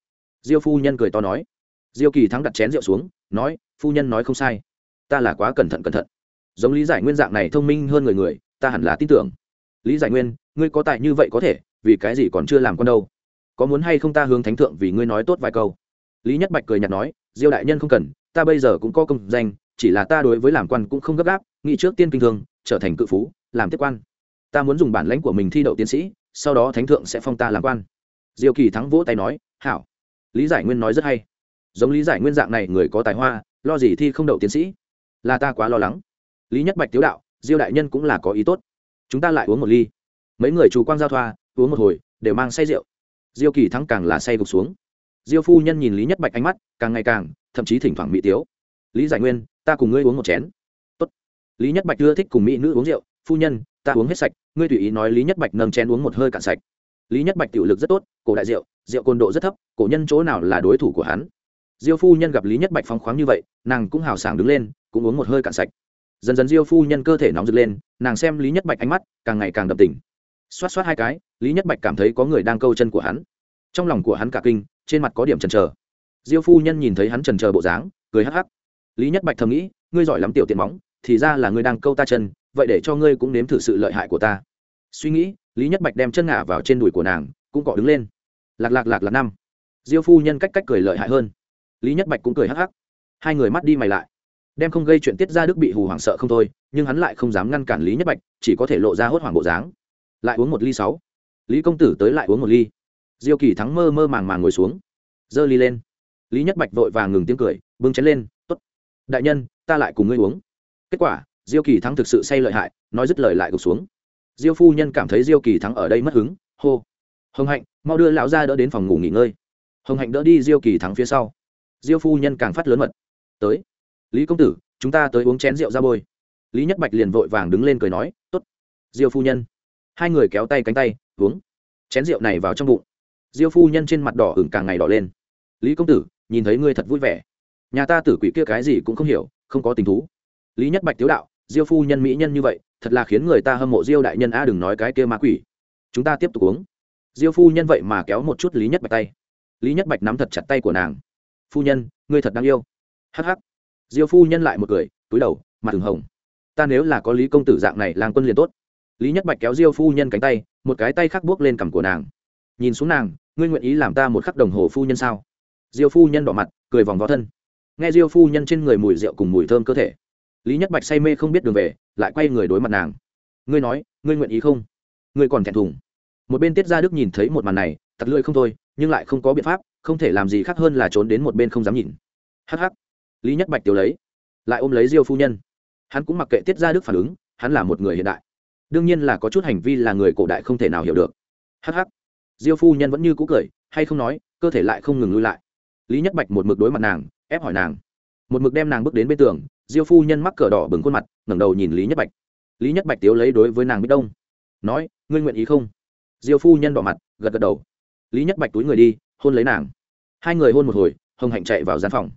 Diêu phu nhân cười to nói. Diêu kỳ thắng đặt chén rượu xuống, nói, phu nhân nói không sai. Ta là quá cẩn thận cẩn thận. Giống lý giải nguyên dạng này thông minh hơn người người, ta hẳn là tin tưởng. Lý giải nguyên, ngươi có tài như vậy có thể, vì cái gì còn chưa làm con đâu? Có muốn hay không ta hướng thánh thượng vì ngươi nói tốt vài câu? Lý nhất bạch cười nhạt nói, diêu đại nhân không cần, ta bây giờ cũng có công danh, chỉ là ta đối với làm quan cũng không gấp gáp, nghĩ trước tiên kinh thương, trở thành cự phú, làm tiếp quan ta muốn dùng bản lãnh của mình thi đậu tiến sĩ, sau đó thánh thượng sẽ phong ta làm quan. Diêu kỳ thắng vỗ tay nói, hảo. Lý giải nguyên nói rất hay. Giống lý giải nguyên dạng này người có tài hoa, lo gì thi không đậu tiến sĩ? Là ta quá lo lắng. Lý nhất bạch tiếu đạo, diêu đại nhân cũng là có ý tốt. Chúng ta lại uống một ly. Mấy người chủ quan giao thoa, uống một hồi, đều mang say rượu. Diêu kỳ thắng càng là say gục xuống. Diêu phu nhân nhìn lý nhất bạch ánh mắt, càng ngày càng, thậm chí thỉnh thoảng mỹ tiếu. Lý giải nguyên, ta cùng ngươi uống một chén. Tốt. lý nhất bạch ưa thích cùng mỹ nữ uống rượu, phu nhân ta uống hết sạch, ngươi tùy ý nói lý nhất bạch nâng chén uống một hơi cạn sạch. Lý nhất bạch tiểu lực rất tốt, cổ đại rượu rượu cồn độ rất thấp, cổ nhân chỗ nào là đối thủ của hắn? Diêu phu nhân gặp lý nhất bạch phóng khoáng như vậy, nàng cũng hào sảng đứng lên, cũng uống một hơi cạn sạch. Dần dần diêu phu nhân cơ thể nóng rực lên, nàng xem lý nhất bạch ánh mắt càng ngày càng đậm tình. Xoát xoát hai cái, lý nhất bạch cảm thấy có người đang câu chân của hắn. Trong lòng của hắn cả kinh, trên mặt có điểm trần trờ diêu phu nhân nhìn thấy hắn trần trờ bộ dáng, cười hắc hắc. Lý nhất bạch thầm nghĩ, ngươi giỏi lắm tiểu tiện móng thì ra là ngươi đang câu ta chân, vậy để cho ngươi cũng nếm thử sự lợi hại của ta. Suy nghĩ, lý nhất bạch đem chân ngả vào trên đùi của nàng, cũng cọ đứng lên. Lạc lạc lạc là năm. Diêu phu nhân cách cách cười lợi hại hơn. Lý nhất bạch cũng cười hắc hắc. Hai người mắt đi mày lại. Đem không gây chuyện tiết ra đức bị hù hoảng sợ không thôi, nhưng hắn lại không dám ngăn cản lý nhất bạch, chỉ có thể lộ ra hốt hoảng bộ dáng. Lại uống một ly sáu. Lý công tử tới lại uống một ly. Diêu kỳ thắng mơ mơ màng màng ngồi xuống. Giơ ly lên. Lý nhất bạch vội vàng ngừng tiếng cười, bưng chén lên t ố t đại nhân, ta lại cùng ngươi uống kết quả, diêu kỳ thắng thực sự say lợi hại, nói dứt lời lại gục xuống. Diêu phu nhân cảm thấy diêu kỳ thắng ở đây mất hứng, hô. Hồng hạnh, mau đưa lão ra đỡ đến phòng ngủ nghỉ ngơi. Hồng hạnh đỡ đi diêu kỳ thắng phía sau. Diêu phu nhân càng phát lớn mật. Tới. Lý công tử, chúng ta tới uống chén rượu ra bôi. Lý nhất bạch liền vội vàng đứng lên cười nói t ố t diêu phu nhân. Hai người kéo tay cánh tay, uống. Chén rượu này vào trong bụng. Diêu phu nhân trên mặt đỏ ửng càng ngày đỏ lên. Lý công tử, nhìn thấy ngươi thật vui vẻ. Nhà ta tử quỷ kia cái gì cũng không hiểu, không có tình thú lý nhất bạch tiếu đạo, diêu phu nhân mỹ nhân như vậy, thật là khiến người ta hâm mộ diêu đại nhân a đừng nói cái kia ma quỷ. Chúng ta tiếp tục uống. Diêu phu nhân vậy mà kéo một chút lý nhất bạch tay. Lý nhất bạch nắm thật chặt tay của nàng. Phu nhân, ngươi thật đáng yêu. Hh diêu phu nhân lại một cười, túi đầu, mặt thường hồng. Ta nếu là có lý công tử dạng này làng quân liền tốt. Lý nhất bạch kéo diêu phu nhân cánh tay, một cái tay khác buốc lên cằm của nàng. Nhìn xuống nàng, ngươi nguyện ý làm ta một khắc đồng hồ phu nhân sao? Diêu phu nhân đỏ mặt, cười vòng vào thân. Nghe diêu phu nhân trên người mùi rượu cùng mùi thơm cơ thể lý nhất bạch say mê không biết đường về lại quay người đối mặt nàng. Ngươi nói ngươi nguyện ý không? Ngươi còn thẹn thùng. Một bên tiết gia đức nhìn thấy một màn này tặc lưỡi không thôi nhưng lại không có biện pháp không thể làm gì khác hơn là trốn đến một bên không dám nhìn. Hắc hắc. Lý nhất bạch tiểu lấy lại ôm lấy diêu phu nhân. Hắn cũng mặc kệ tiết gia đức phản ứng hắn là một người hiện đại. Đương nhiên là có chút hành vi là người cổ đại không thể nào hiểu được. Hắc hắc, diêu phu nhân vẫn như cũ cười hay không nói cơ thể lại không ngừng lui lại. Lý nhất bạch một mực đối mặt nàng ép hỏi nàng. Một mực đem nàng bước đến bên tường diêu phu nhân mắc cờ đỏ bừng khuôn mặt, ngẩng đầu nhìn lý nhất bạch. Lý nhất bạch tiếu lấy đối với nàng bích đông. Nói, ngươi nguyện ý không? Diêu phu nhân đỏ mặt, gật gật đầu. Lý nhất bạch túi người đi, hôn lấy nàng. Hai người hôn một hồi, hồng hạnh chạy vào gian phòng.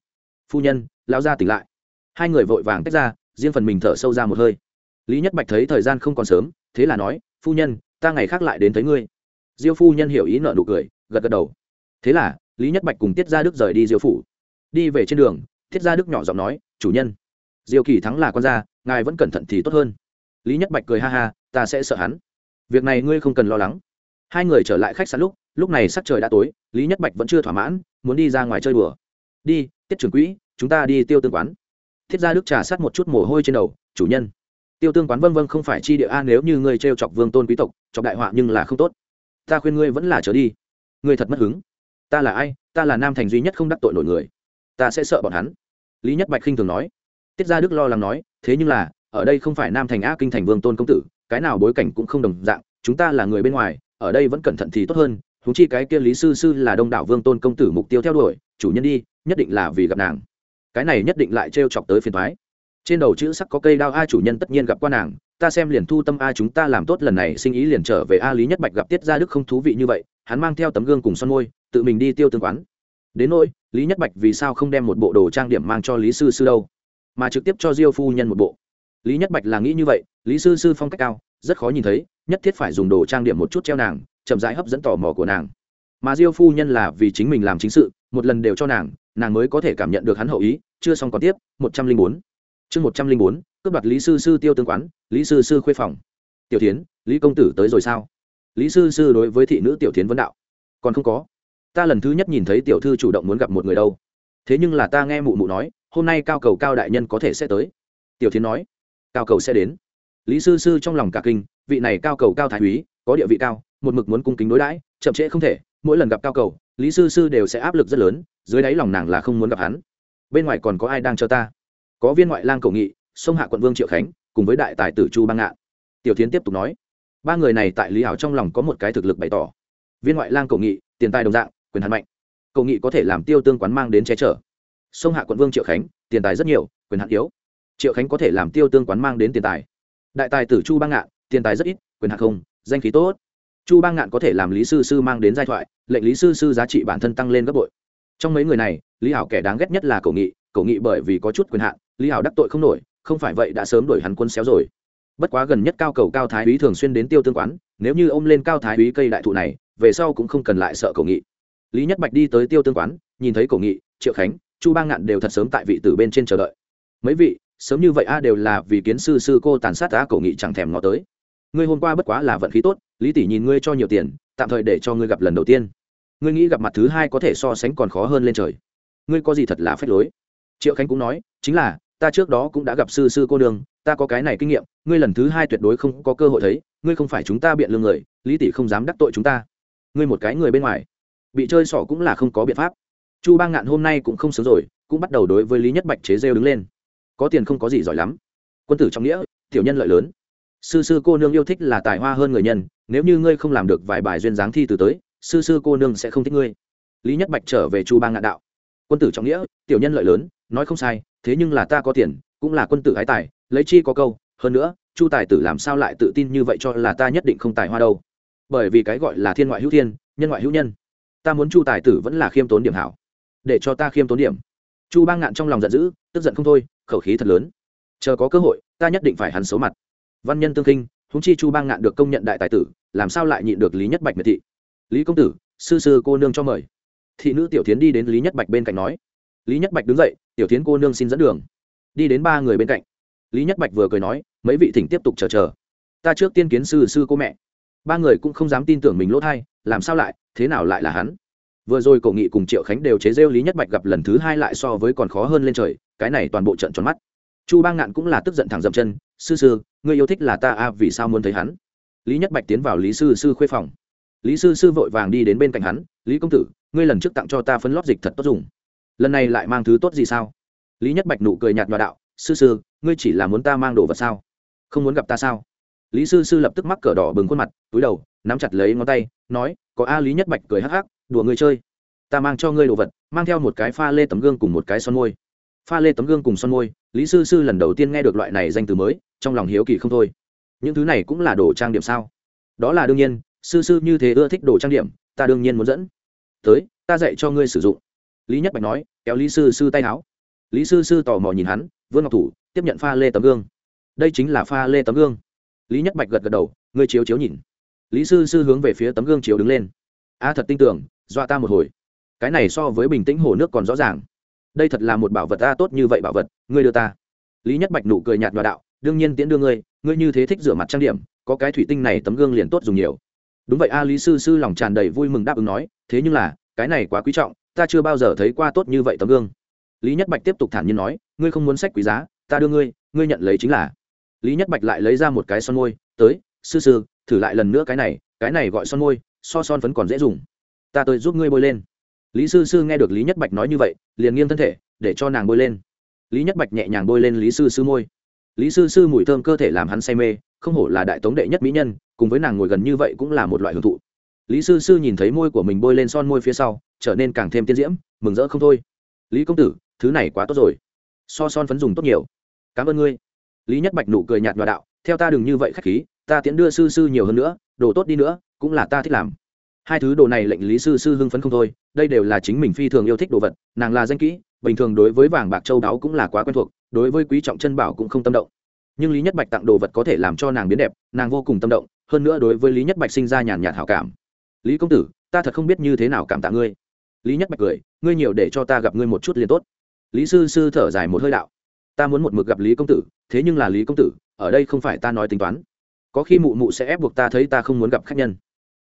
Phu nhân, lão gia tỉnh lại. Hai người vội vàng tách ra, riêng phần mình thở sâu ra một hơi. Lý nhất bạch thấy thời gian không còn sớm, thế là nói, phu nhân, ta ngày khác lại đến thấy ngươi. Diêu phu nhân hiểu ý nợ nụ cười, gật gật đầu. Thế là, lý nhất bạch cùng tiết gia đức rời đi diêu phủ. Đi về trên đường, tiết gia đức nhỏ giọng nói, chủ nhân diêu kỳ thắng là con gia ngài vẫn cẩn thận thì tốt hơn. Lý nhất bạch cười ha ha, ta sẽ sợ hắn. Việc này ngươi không cần lo lắng. Hai người trở lại khách sạn lúc lúc này sắc trời đã tối, lý nhất bạch vẫn chưa thỏa mãn, muốn đi ra ngoài chơi đùa. Đi, tiết trưởng quỹ, chúng ta đi tiêu tương quán. Thiết gia đức trà sát một chút mồ hôi trên đầu, chủ nhân, tiêu tương quán vân vân không phải chi địa a, nếu như ngươi t chọc vương tôn quý tộc, chọc đại họa nhưng là không tốt. Ta khuyên ngươi vẫn là trở đi. Ngươi thật mất hứng. Ta là ai? Ta là nam thành duy nhất không đắc tội nổi người. Ta sẽ sợ bọn hắn. Lý nhất bạch khinh thường nói tiết gia đức lo lắng nói, thế nhưng là, ở đây không phải nam thành a kinh thành vương tôn công tử, cái nào bối cảnh cũng không đồng dạng, chúng ta là người bên ngoài, ở đây vẫn cẩn thận thì tốt hơn thú chi cái kia lý sư sư là đông đảo vương tôn công tử mục tiêu theo đuổi, chủ nhân đi, nhất định là vì gặp nàng. Cái này nhất định lại trêu chọc tới phiền thoái trên đầu chữ sắc có cây đao a chủ nhân tất nhiên gặp qua nàng, ta xem liền thu tâm a chúng ta làm tốt lần này, sinh ý liền trở về a lý nhất bạch gặp tiết gia đức không thú vị như vậy, hắn mang theo tấm gương cùng son môi, tự mình đi tiêu tương quán. Đến nỗi, lý nhất bạch vì sao không đem một bộ đồ trang điểm mang cho lý sư sư đâu? Mà trực tiếp cho diêu phu nhân một bộ. Lý nhất bạch là nghĩ như vậy, lý sư sư phong cách cao, rất khó nhìn thấy, nhất thiết phải dùng đồ trang điểm một chút treo nàng, chậm rãi hấp dẫn tò mò của nàng. Mà diêu phu nhân là vì chính mình làm chính sự, một lần đều cho nàng nàng mới có thể cảm nhận được hắn hậu ý, chưa xong còn tiếp, một trăm linh bốn. Chương một trăm linh bốn, cướp đoạt lý sư sư tiêu tương quán, lý sư sư khuê phòng. Tiểu tiến lý công tử tới rồi sao? Lý sư sư đối với thị nữ tiểu tiến vấn đạo. Còn không có. Ta lần thứ nhất nhìn thấy tiểu thư chủ động muốn gặp một người đâu. Thế nhưng là ta nghe mụ mụ nói hôm nay cao cầu cao đại nhân có thể sẽ tới. Tiểu thiến nói. Cao cầu sẽ đến. Lý sư sư trong lòng cả kinh, vị này cao cầu cao thái úy, có địa vị cao, một mực muốn cung kính đối đãi, chậm trễ không thể. Mỗi lần gặp cao cầu, lý sư sư đều sẽ áp lực rất lớn, dưới đáy lòng nàng là không muốn gặp hắn. Bên ngoài còn có ai đang chờ ta? Có viên ngoại lang cầu nghị, sông hạ quận vương triệu khánh, cùng với đại tài tử chu bang ngạn. Tiểu thiến tiếp tục nói. Ba người này tại lý hảo trong lòng có một cái thực lực bày tỏ. Viên ngoại lang cầu nghị, tiền tài đồng dạng, quyền hạn mạnh. Cầu nghị có thể làm tiêu tương quán mang đến che chở sông hạ quận vương triệu khánh, tiền tài rất nhiều, quyền hạn yếu. Triệu khánh có thể làm tiêu tương quán mang đến tiền tài. Đại tài tử chu bang ngạn, tiền tài rất ít, quyền hạn không, danh khí tốt. Chu bang ngạn có thể làm lý sư sư mang đến giai thoại, lệnh lý sư sư giá trị bản thân tăng lên gấp bội. Trong mấy người này, lý hảo kẻ đáng ghét nhất là cổ nghị cổ nghị bởi vì có chút quyền hạn, lý hảo đắc tội không nổi, không phải vậy đã sớm đuổi hắn quân xéo rồi. Bất quá gần nhất cao cầu cao thái úy thường xuyên đến tiêu tương quán, nếu như ôm lên cao thái úy cây đại thụ này, về sau cũng không cần lại sợ cổ nghị. Lý nhất bạch đi tới tiêu tương quán, nhìn thấy cổ nghị, triệu khánh chu bang ngạn đều thật sớm tại vị tử bên trên chờ đợi. Mấy vị, sớm như vậy a, đều là vì kiến sư sư cô tàn sát á cổ nghị chẳng thèm ngó tới. Ngươi hôm qua bất quá là vận khí tốt, lý tỷ nhìn ngươi cho nhiều tiền, tạm thời để cho ngươi gặp lần đầu tiên. Ngươi nghĩ gặp mặt thứ hai có thể so sánh còn khó hơn lên trời. Ngươi có gì thật là phép lối? Triệu khánh cũng nói, chính là, ta trước đó cũng đã gặp sư sư cô đường ta có cái này kinh nghiệm, ngươi lần thứ hai tuyệt đối không có cơ hội thấy, ngươi không phải chúng ta biện lương người, lý tỷ không dám đắc tội chúng ta. Ngươi một cái người bên ngoài, bị chơi xỏ cũng là không có biện pháp chu bang ngạn hôm nay cũng không sớm rồi, cũng bắt đầu đối với lý nhất bạch chế rêu đứng lên. Có tiền không có gì giỏi lắm. Quân tử trong nghĩa, tiểu nhân lợi lớn. Sư sư cô nương yêu thích là tài hoa hơn người nhân, nếu như ngươi không làm được vài bài duyên dáng thi từ tới, sư sư cô nương sẽ không thích ngươi. Lý nhất bạch trở về chu bang ngạn đạo. Quân tử trọng nghĩa, tiểu nhân lợi lớn, nói không sai, thế nhưng là ta có tiền, cũng là quân tử ái tài, lấy chi có câu, hơn nữa, chu tài tử làm sao lại tự tin như vậy cho là ta nhất định không tài hoa đâu. Bởi vì cái gọi là thiên ngoại hữu thiên, nhân ngoại hữu nhân. Ta muốn chu tài tử vẫn là khiêm tốn điểm hảo để cho ta khiêm tốn điểm. Chu bang ngạn trong lòng giận dữ, tức giận không thôi, khẩu khí thật lớn. Chờ có cơ hội, ta nhất định phải hắn xấu mặt. Văn nhân tương kinh húng chi chu bang ngạn được công nhận đại tài tử, làm sao lại nhịn được lý nhất bạch miệt thị? Lý công tử, sư sư cô nương cho mời. Thị nữ tiểu tiến đi đến lý nhất bạch bên cạnh nói. Lý nhất bạch đứng dậy, tiểu tiến cô nương xin dẫn đường. Đi đến ba người bên cạnh. Lý nhất bạch vừa cười nói, mấy vị thỉnh tiếp tục chờ chờ. Ta trước tiên kiến sư sư cô mẹ. Ba người cũng không dám tin tưởng mình lỗ thai, làm sao lại, thế nào lại là hắn? Vừa rồi cậu nghị cùng triệu khánh đều chế rêu lý nhất bạch gặp lần thứ hai lại so với còn khó hơn lên trời, cái này toàn bộ trận tròn mắt. Chu bang ngạn cũng là tức giận thẳng dậm chân, sư sư người yêu thích là ta à vì sao muốn thấy hắn? Lý nhất bạch tiến vào lý sư sư khuê phòng. Lý sư sư vội vàng đi đến bên cạnh hắn, lý công tử, ngươi lần trước tặng cho ta phấn lót dịch thật tốt dùng. Lần này lại mang thứ tốt gì sao? Lý nhất bạch nụ cười nhạt nhòa đạo, sư sư, ngươi chỉ là muốn ta mang đồ vật sao? Không muốn gặp ta sao? Lý sư sư lập tức mắc cờ đỏ bừng khuôn mặt, túi đầu, nắm chặt lấy ngón tay, nói, có a, lý nhất bạch cười hắc hắc đùa người chơi. Ta mang cho ngươi đồ vật, mang theo một cái pha lê tấm gương cùng một cái son môi. Pha lê tấm gương cùng son môi, lý sư sư lần đầu tiên nghe được loại này danh từ mới, trong lòng hiếu kỳ không thôi. Những thứ này cũng là đồ trang điểm sao? Đó là đương nhiên, sư sư như thế ưa thích đồ trang điểm, ta đương nhiên muốn dẫn. Tới, ta dạy cho ngươi sử dụng. Lý nhất bạch nói, kéo lý sư sư tay áo. Lý sư sư tò mò nhìn hắn, vương ngọc thủ, tiếp nhận pha lê tấm gương. Đây chính là pha lê tấm gương. Lý nhất bạch gật gật đầu, ngươi chiếu chiếu nhìn. Lý sư sư hướng về phía tấm gương chiếu đứng lên. A, thật tin tưởng dọa ta một hồi. Cái này so với bình tĩnh hồ nước còn rõ ràng. Đây thật là một bảo vật ta tốt như vậy bảo vật, ngươi đưa ta. Lý nhất bạch nụ cười nhạt nhòa đạo, đương nhiên tiễn đưa ngươi ngươi như thế thích rửa mặt trang điểm, có cái thủy tinh này tấm gương liền tốt dùng nhiều. Đúng vậy a, lý sư sư lòng tràn đầy vui mừng đáp ứng nói, thế nhưng là, cái này quá quý trọng, ta chưa bao giờ thấy qua tốt như vậy tấm gương. Lý nhất bạch tiếp tục thản nhiên nói, ngươi không muốn sách quý giá, ta đưa ngươi ngươi nhận lấy chính là. Lý nhất bạch lại lấy ra một cái son môi, tới, sư sư, thử lại lần nữa cái này cái này gọi son môi, so son phấn còn dễ dùng ta tới giúp ngươi bôi lên. Lý sư sư nghe được lý nhất bạch nói như vậy, liền nghiêng thân thể, để cho nàng bôi lên. Lý nhất bạch nhẹ nhàng bôi lên lý sư sư môi. Lý sư sư mùi thơm cơ thể làm hắn say mê, không hổ là đại tống đệ nhất mỹ nhân, cùng với nàng ngồi gần như vậy cũng là một loại hưởng thụ. Lý sư sư nhìn thấy môi của mình bôi lên son môi phía sau, trở nên càng thêm tiên diễm, mừng rỡ không thôi. Lý công tử, thứ này quá tốt rồi. So son phấn dùng tốt nhiều. Cảm ơn ngươi. Lý nhất bạch nụ cười nhạt và đạo, theo ta đừng như vậy khách khí, ta tiễn đưa sư sư nhiều hơn nữa, đồ tốt đi nữa, cũng là ta thích làm hai thứ đồ này lệnh lý sư sư hưng phấn không thôi, đây đều là chính mình phi thường yêu thích đồ vật, nàng là danh kỹ, bình thường đối với vàng bạc châu đáo cũng là quá quen thuộc, đối với quý trọng chân bảo cũng không tâm động. Nhưng lý nhất bạch tặng đồ vật có thể làm cho nàng biến đẹp, nàng vô cùng tâm động, hơn nữa đối với lý nhất bạch sinh ra nhàn nhạt hảo cảm. Lý công tử, ta thật không biết như thế nào cảm tạ ngươi. Lý nhất bạch cười, ngươi nhiều để cho ta gặp ngươi một chút liền tốt. Lý sư sư thở dài một hơi đạo, ta muốn một mực gặp lý công tử, thế nhưng là lý công tử, ở đây không phải ta nói tính toán. Có khi mụ mụ sẽ ép buộc ta thấy ta không muốn gặp khách nhân.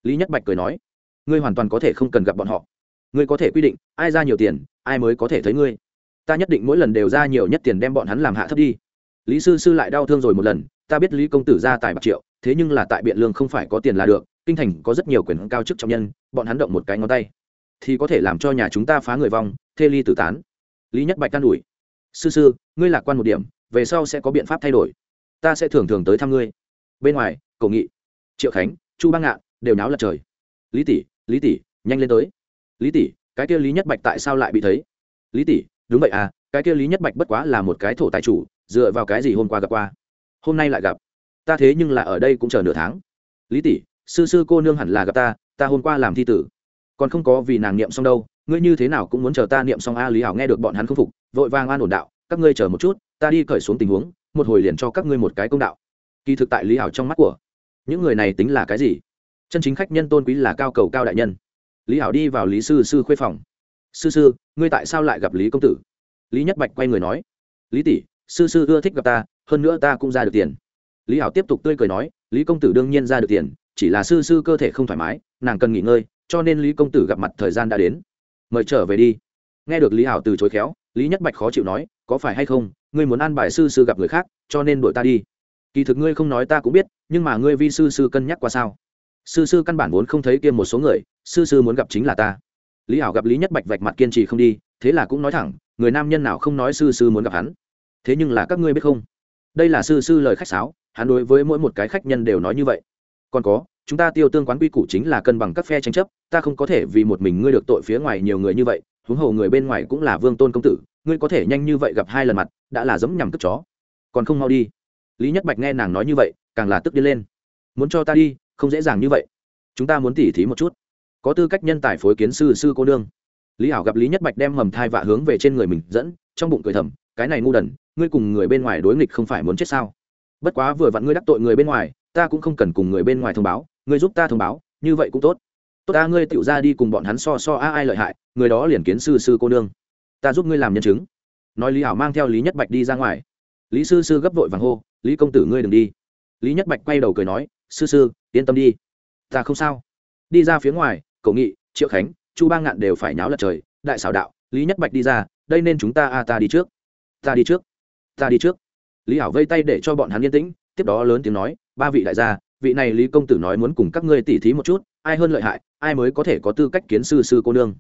Lý nhất bạch cười nói ngươi hoàn toàn có thể không cần gặp bọn họ. Ngươi có thể quy định, ai ra nhiều tiền, ai mới có thể thấy ngươi. Ta nhất định mỗi lần đều ra nhiều nhất tiền đem bọn hắn làm hạ thấp đi. Lý sư sư lại đau thương rồi một lần, ta biết lý công tử ra tài bạc triệu, thế nhưng là tại biện lương không phải có tiền là được, kinh thành có rất nhiều quyền cao chức trọng nhân, bọn hắn động một cái ngón tay, thì có thể làm cho nhà chúng ta phá người vong, thê ly tử tán. Lý nhất bạch can ủi, sư sư, ngươi lạc quan một điểm, về sau sẽ có biện pháp thay đổi. Ta sẽ thường thường tới thăm ngươi. Bên ngoài cầu nghị, triệu khánh, chu bang ngạn đều náo lật trời. Lý tỷ lý tỷ nhanh lên tới. Lý tỷ cái kia lý nhất bạch tại sao lại bị thấy? Lý tỷ đúng vậy à cái kia lý nhất bạch bất quá là một cái thổ tài chủ, dựa vào cái gì hôm qua gặp qua? Hôm nay lại gặp. Ta thế nhưng là ở đây cũng chờ nửa tháng. Lý tỷ sư sư cô nương hẳn là gặp ta ta hôm qua làm thi tử. Còn không có vì nàng niệm xong đâu, ngươi như thế nào cũng muốn chờ ta niệm xong a lý hảo nghe được bọn hắn không phục, vội vàng an ổn đạo, các ngươi chờ một chút, ta đi cởi xuống tình huống, một hồi liền cho các ngươi một cái công đạo. Kỳ thực tại lý hảo trong mắt của, những người này tính là cái gì? Chân chính khách nhân tôn quý là cao cầu cao đại nhân. Lý hảo đi vào lý sư sư khuê phòng. Sư sư, ngươi tại sao lại gặp lý công tử? Lý nhất bạch quay người nói. Lý tỷ, sư sư ưa thích gặp ta, hơn nữa ta cũng ra được tiền. Lý hảo tiếp tục tươi cười nói. Lý công tử đương nhiên ra được tiền, chỉ là sư sư cơ thể không thoải mái, nàng cần nghỉ ngơi, cho nên lý công tử gặp mặt thời gian đã đến. Mời trở về đi. Nghe được lý hảo từ chối khéo, lý nhất bạch khó chịu nói. Có phải hay không, ngươi muốn an bài sư sư gặp người khác, cho nên đuổi ta đi. Kỳ thực ngươi không nói ta cũng biết, nhưng mà ngươi vi sư sư cân nhắc qua sao? Sư sư căn bản vốn không thấy kia một số người, sư sư muốn gặp chính là ta. Lý hảo gặp lý nhất bạch vạch mặt kiên trì không đi, thế là cũng nói thẳng, người nam nhân nào không nói sư sư muốn gặp hắn. Thế nhưng là các ngươi biết không? Đây là sư sư lời khách sáo, hắn đối với mỗi một cái khách nhân đều nói như vậy. Còn có, chúng ta tiêu tương quán quy củ chính là cân bằng các phe tranh chấp, ta không có thể vì một mình ngươi được tội phía ngoài nhiều người như vậy, huống hồ người bên ngoài cũng là vương tôn công tử, ngươi có thể nhanh như vậy gặp hai lần mặt, đã là giống nhằm cất chó. Còn không mau đi. Lý nhất bạch nghe nàng nói như vậy, càng là tức đi lên. Muốn cho ta đi không dễ dàng như vậy. Chúng ta muốn tỉ thí một chút. Có tư cách nhân tài phối kiến sư sư cô nương. Lý hảo gặp lý nhất bạch đem mầm thai vạ hướng về trên người mình dẫn, trong bụng cười thầm, cái này ngu đần, ngươi cùng người bên ngoài đối nghịch không phải muốn chết sao? Bất quá vừa vặn ngươi đắc tội người bên ngoài, ta cũng không cần cùng người bên ngoài thông báo, ngươi giúp ta thông báo, như vậy cũng tốt. Tốt ta, ngươi tựu ra đi cùng bọn hắn so so a, ai lợi hại, người đó liền kiến sư sư cô nương. Ta giúp ngươi làm nhân chứng. Nói lý hảo mang theo lý nhất bạch đi ra ngoài. Lý sư sư gấp vội vàng hô, lý công tử ngươi đừng đi lý nhất bạch quay đầu cười nói, sư sư, yên tâm đi. Ta không sao. Đi ra phía ngoài, cậu nghị, triệu khánh, chu ba ngạn đều phải nháo lật trời. Đại xảo đạo, lý nhất bạch đi ra, đây nên chúng ta, a, ta đi trước. Ta đi trước, ta đi trước. Lý hảo vây tay để cho bọn hắn yên tĩnh, tiếp đó lớn tiếng nói, ba vị đại gia, vị này lý công tử nói muốn cùng các ngươi tỉ thí một chút, ai hơn lợi hại, ai mới có thể có tư cách kiến sư sư cô nương.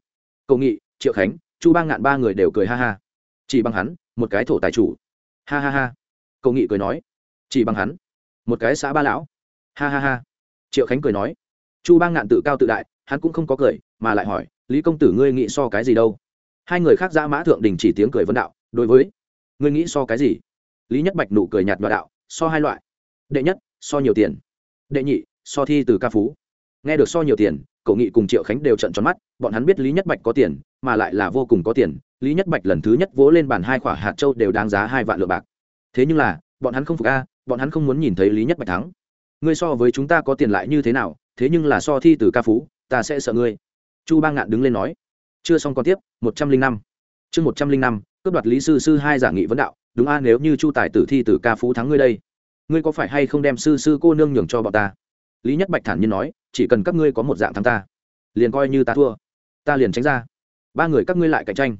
Cầu nghị, triệu khánh, chu ba ngạn ba người đều cười ha ha. Chỉ bằng hắn, một cái thổ tài chủ. Ha ha ha. Cầu nghị cười nói, chỉ bằng hắn một cái xã ba lão. Ha ha ha. Triệu khánh cười nói. Chu bang ngạn tự cao tự đại, hắn cũng không có cười, mà lại hỏi, lý công tử ngươi nghĩ so cái gì đâu? Hai người khác ra mã thượng đình chỉ tiếng cười vân đạo, đối với, ngươi nghĩ so cái gì? Lý nhất bạch nụ cười nhạt và đạo, so hai loại. Đệ nhất, so nhiều tiền. Đệ nhị, so thi từ ca phú. Nghe được so nhiều tiền, cậu nghị cùng triệu khánh đều trận tròn mắt, bọn hắn biết lý nhất bạch có tiền, mà lại là vô cùng có tiền. Lý nhất bạch lần thứ nhất vỗ lên bàn hai quả hạt châu đều đáng giá hai vạn lượng bạc. Thế nhưng là, bọn hắn không phục a bọn hắn không muốn nhìn thấy lý nhất bạch thắng. Ngươi so với chúng ta có tiền lại như thế nào, thế nhưng là so thi từ ca phú, ta sẽ sợ ngươi. Chu ba ngạn đứng lên nói. Chưa xong còn tiếp, một trăm linh năm. Chương một trăm linh năm, cướp đoạt lý sư sư hai giả nghị vấn đạo. Đúng a, nếu như chu tài tử thi từ ca phú thắng ngươi đây, ngươi có phải hay không đem sư sư cô nương nhường cho bọn ta? Lý nhất bạch thản nhiên nói. Chỉ cần các ngươi có một dạng thắng ta, liền coi như ta thua. Ta liền tránh ra. Ba người các ngươi lại cạnh tranh.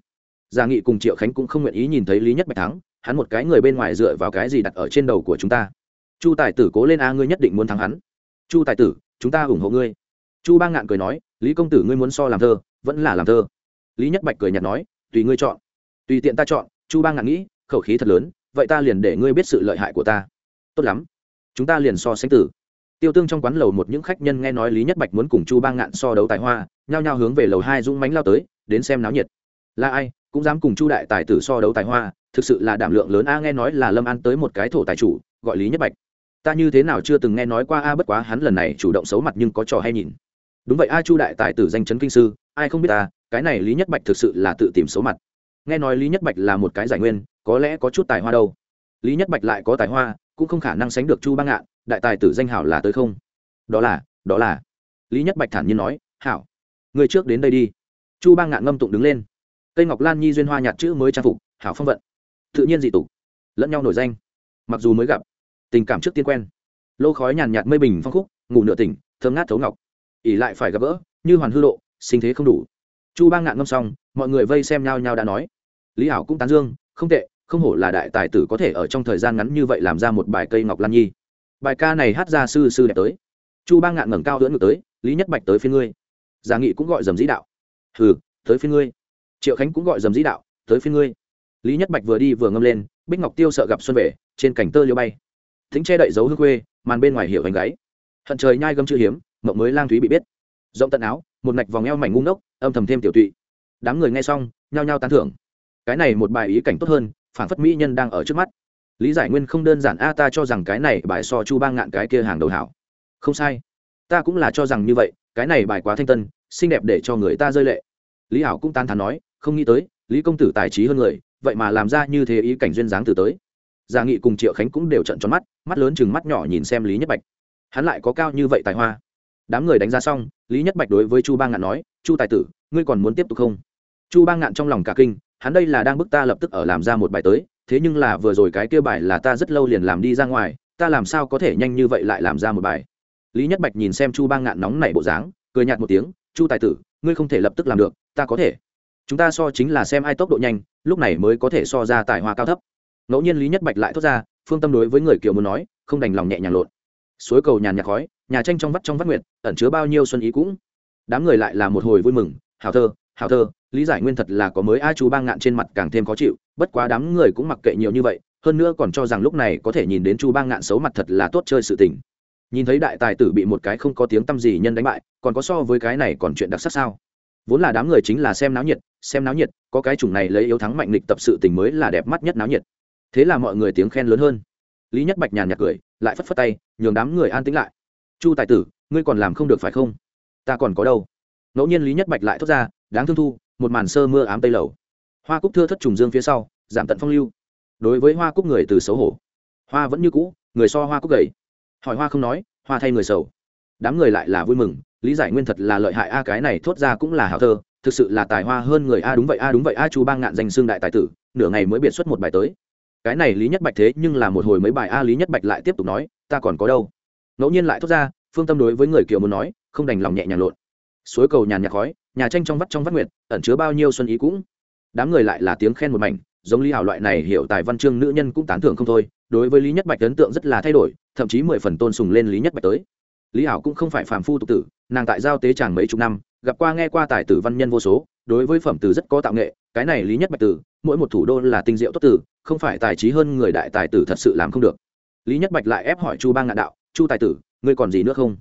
Giả nghị cùng triệu khánh cũng không nguyện ý nhìn thấy lý nhất bạch thắng hắn một cái người bên ngoài dựa vào cái gì đặt ở trên đầu của chúng ta? Chu tài tử cố lên a ngươi nhất định muốn thắng hắn. Chu tài tử, chúng ta ủng hộ ngươi. Chu ba ngạn cười nói, lý công tử ngươi muốn so làm thơ, vẫn là làm thơ. Lý nhất bạch cười nhạt nói, tùy ngươi chọn. Tùy tiện ta chọn, chu ba ngạn nghĩ, khẩu khí thật lớn, vậy ta liền để ngươi biết sự lợi hại của ta. Tốt lắm. Chúng ta liền so sánh tử. Tiêu tương trong quán lầu một những khách nhân nghe nói lý nhất bạch muốn cùng chu ba ngạn so đấu tài hoa, nhao nhao hướng về lầu hai dũng mánh lao tới, đến xem náo nhiệt. Là ai? Cũng dám cùng chu đại tài tử so đấu tài hoa, thực sự là đảm lượng lớn. A, nghe nói là lâm an tới một cái thổ tài chủ, gọi lý nhất bạch. Ta như thế nào chưa từng nghe nói qua a, bất quá hắn lần này chủ động xấu mặt nhưng có trò hay nhìn. Đúng vậy, a, chu đại tài tử danh chấn kinh sư, ai không biết ta cái này lý nhất bạch thực sự là tự tìm xấu mặt. Nghe nói lý nhất bạch là một cái giải nguyên, có lẽ có chút tài hoa đâu. Lý nhất bạch lại có tài hoa, cũng không khả năng sánh được chu bang ngạn, đại tài tử danh hảo là tới không? Đó là đó là. Lý nhất bạch thản nhiên nói, hảo, người trước đến đây đi. Chu bang ngạn ngâm tụng đứng lên cây ngọc lan nhi duyên hoa nhạt chữ mới trang phục, hảo phong vận. Tự nhiên dị tục. Lẫn nhau nổi danh. Mặc dù mới gặp, tình cảm trước tiên quen. Lô khói nhàn nhạt mây bình phong khúc, ngủ nửa tỉnh, thơm ngát thấu ngọc. Ỉ lại phải gặp gỡ, như hoàn hư độ, sinh thế không đủ. Chu bang ngạn ngâm xong, mọi người vây xem nhau nhau đã nói. Lý hảo cũng tán dương, không tệ, không hổ là đại tài tử có thể ở trong thời gian ngắn như vậy làm ra một bài cây ngọc lan nhi. Bài ca này hát ra sư sư đẹp tới. Chu bang ngạn ngẩng cao lưỡn ngược tới, lý nhất bạch tới phía ngươi. Giả nghị cũng gọi dầm dĩ đạo. Hừ, tới phía ngươi triệu khánh cũng gọi dầm dĩ đạo tới phía ngươi. Lý nhất bạch vừa đi vừa ngâm lên bích ngọc tiêu sợ gặp xuân về trên cảnh tơ liêu bay. Thính che đậy dấu hương quê, màn bên ngoài hiểu hành gáy. Hận trời nhai gâm chữ hiếm mộng mới lang thúy bị biết. Rộng tận áo một ngạch vòng eo mảnh ngung ngốc âm thầm thêm tiểu tụy. Đám người nghe xong nhao nhao tán thưởng. Cái này một bài ý cảnh tốt hơn phản phất mỹ nhân đang ở trước mắt. Lý giải nguyên không đơn giản a ta cho rằng cái này bài so chu bang ngạn cái kia hàng đầu hảo. Không sai. Ta cũng là cho rằng như vậy cái này bài quá thanh tân xinh đẹp để cho người ta rơi lệ. Lý hảo cũng tan thán nói không nghĩ tới, lý công tử tài trí hơn người, vậy mà làm ra như thế ý cảnh duyên dáng từ tới. Gia nghị cùng triệu khánh cũng đều trận tròn mắt mắt lớn chừng mắt nhỏ nhìn xem lý nhất bạch. Hắn lại có cao như vậy tài hoa. Đám người đánh ra xong, lý nhất bạch đối với chu ba ngạn nói, chu tài tử, ngươi còn muốn tiếp tục không? Chu ba ngạn trong lòng cả kinh, hắn đây là đang bức ta lập tức ở làm ra một bài tới, thế nhưng là vừa rồi cái kia bài là ta rất lâu liền làm đi ra ngoài, ta làm sao có thể nhanh như vậy lại làm ra một bài? Lý nhất bạch nhìn xem chu ba ngạn nóng nảy bộ dáng, cười nhạt một tiếng, chu tài tử, ngươi không thể lập tức làm được, ta có thể chúng ta so chính là xem ai tốc độ nhanh, lúc này mới có thể so ra tài hoa cao thấp. Ngẫu nhiên lý nhất bạch lại thốt ra, phương tâm đối với người kiều muốn nói, không đành lòng nhẹ nhàng lộn. Suối cầu nhàn nhạc khói, nhà tranh trong vắt trong vắt nguyện ẩn chứa bao nhiêu xuân ý cũng. Đám người lại là một hồi vui mừng, hào thơ hào thơ, lý giải nguyên thật là có mới a chú bang ngạn trên mặt càng thêm khó chịu, bất quá đám người cũng mặc kệ nhiều như vậy, hơn nữa còn cho rằng lúc này có thể nhìn đến chu bang ngạn xấu mặt thật là tốt chơi sự tình. Nhìn thấy đại tài tử bị một cái không có tiếng tăm gì nhân đánh bại, còn có so với cái này còn chuyện đặc sắc sao? Vốn là đám người chính là xem náo nhiệt, xem náo nhiệt, có cái chủng này lấy yếu thắng mạnh lịch tập sự tình mới là đẹp mắt nhất náo nhiệt. Thế là mọi người tiếng khen lớn hơn. Lý nhất bạch nhàn nhạt cười, lại phất phất tay, nhường đám người an tĩnh lại. Chu tài tử, ngươi còn làm không được phải không? Ta còn có đâu? Ngẫu nhiên lý nhất bạch lại thốt ra, đáng thương thu, một màn sơ mưa ám tây lầu. Hoa cúc thưa thất trùng dương phía sau, giảm tận phong lưu. Đối với hoa cúc người từ xấu hổ, hoa vẫn như cũ, người so hoa cúc gầy. Hỏi hoa không nói, hoa thay người sầu. Đám người lại là vui mừng lý giải nguyên thật là lợi hại, a, cái này thốt ra cũng là hảo thơ, thực sự là tài hoa hơn người, a, đúng vậy, a, đúng vậy, a, chu bang ngạn danh xương đại tài tử, nửa ngày mới biệt xuất một bài tới. Cái này lý nhất bạch thế nhưng là một hồi mấy bài, a, lý nhất bạch lại tiếp tục nói, ta còn có đâu. Ngẫu nhiên lại thốt ra, phương tâm đối với người kiều muốn nói, không đành lòng nhẹ nhàng lộn. Suối cầu nhàn nhạc khói, nhà tranh trong vắt trong vắt nguyệt, ẩn chứa bao nhiêu xuân ý cũng. Đám người lại là tiếng khen một mảnh, giống lý hảo loại này hiểu tài văn chương nữ nhân cũng tán thưởng không thôi, đối với lý nhất bạch ấn tượng rất là thay đổi, thậm chí mười phần tôn sùng lên lý nhất bạch tới lý hảo cũng không phải phàm phu tục tử, nàng tại giao tế chàng mấy chục năm, gặp qua nghe qua tài tử văn nhân vô số, đối với phẩm từ rất có tạo nghệ, cái này lý nhất bạch tử, mỗi một thủ đô là tinh diệu tốt tử, không phải tài trí hơn người đại tài tử thật sự làm không được. Lý nhất bạch lại ép hỏi chu bang ngạn đạo, chu tài tử, ngươi còn gì nữa không?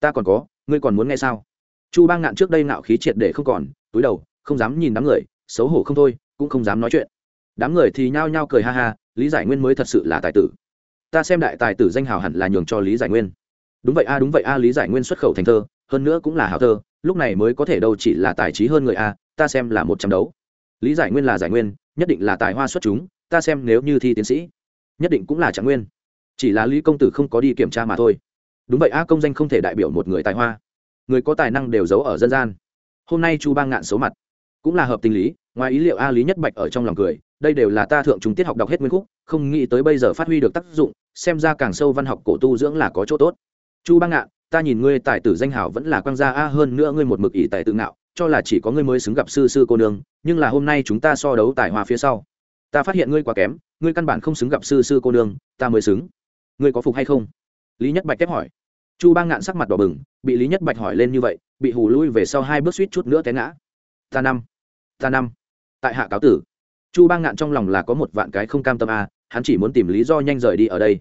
Ta còn có, ngươi còn muốn nghe sao? Chu bang ngạn trước đây ngạo khí triệt để không còn, túi đầu, không dám nhìn đám người, xấu hổ không thôi, cũng không dám nói chuyện. Đám người thì nhao nhao cười ha ha, lý giải nguyên mới thật sự là tài tử. Ta xem đại tài tử danh hào hẳn là nhường cho lý giải nguyên đúng vậy a, đúng vậy a, lý giải nguyên xuất khẩu thành thơ, hơn nữa cũng là hào thơ, lúc này mới có thể đâu chỉ là tài trí hơn người a, ta xem là một trăm đấu. Lý giải nguyên là giải nguyên, nhất định là tài hoa xuất chúng, ta xem nếu như thi tiến sĩ, nhất định cũng là trạng nguyên. Chỉ là lý công tử không có đi kiểm tra mà thôi. Đúng vậy a, công danh không thể đại biểu một người tài hoa. Người có tài năng đều giấu ở dân gian. Hôm nay chu bang ngạn số mặt. Cũng là hợp tình lý, ngoài ý liệu a, lý nhất bạch ở trong lòng cười, đây đều là ta thượng chúng tiết học đọc hết nguyên khúc, không nghĩ tới bây giờ phát huy được tác dụng, xem ra càng sâu văn học cổ tu dưỡng là có chỗ tốt chu bang ngạn ta nhìn ngươi tài tử danh hảo vẫn là quan gia a, hơn nữa ngươi một mực ỷ tài tự ngạo, cho là chỉ có ngươi mới xứng gặp sư sư cô nương, nhưng là hôm nay chúng ta so đấu tài hoa phía sau. Ta phát hiện ngươi quá kém, ngươi căn bản không xứng gặp sư sư cô nương, ta mới xứng. Ngươi có phục hay không? Lý nhất bạch tiếp hỏi. Chu bang ngạn sắc mặt đỏ bừng, bị lý nhất bạch hỏi lên như vậy, bị hù lui về sau hai bước suýt chút nữa té ngã. Ta năm ta năm. Tại hạ cáo tử. Chu bang ngạn trong lòng là có một vạn cái không cam tâm a, hắn chỉ muốn tìm lý do nhanh rời đi ở đây.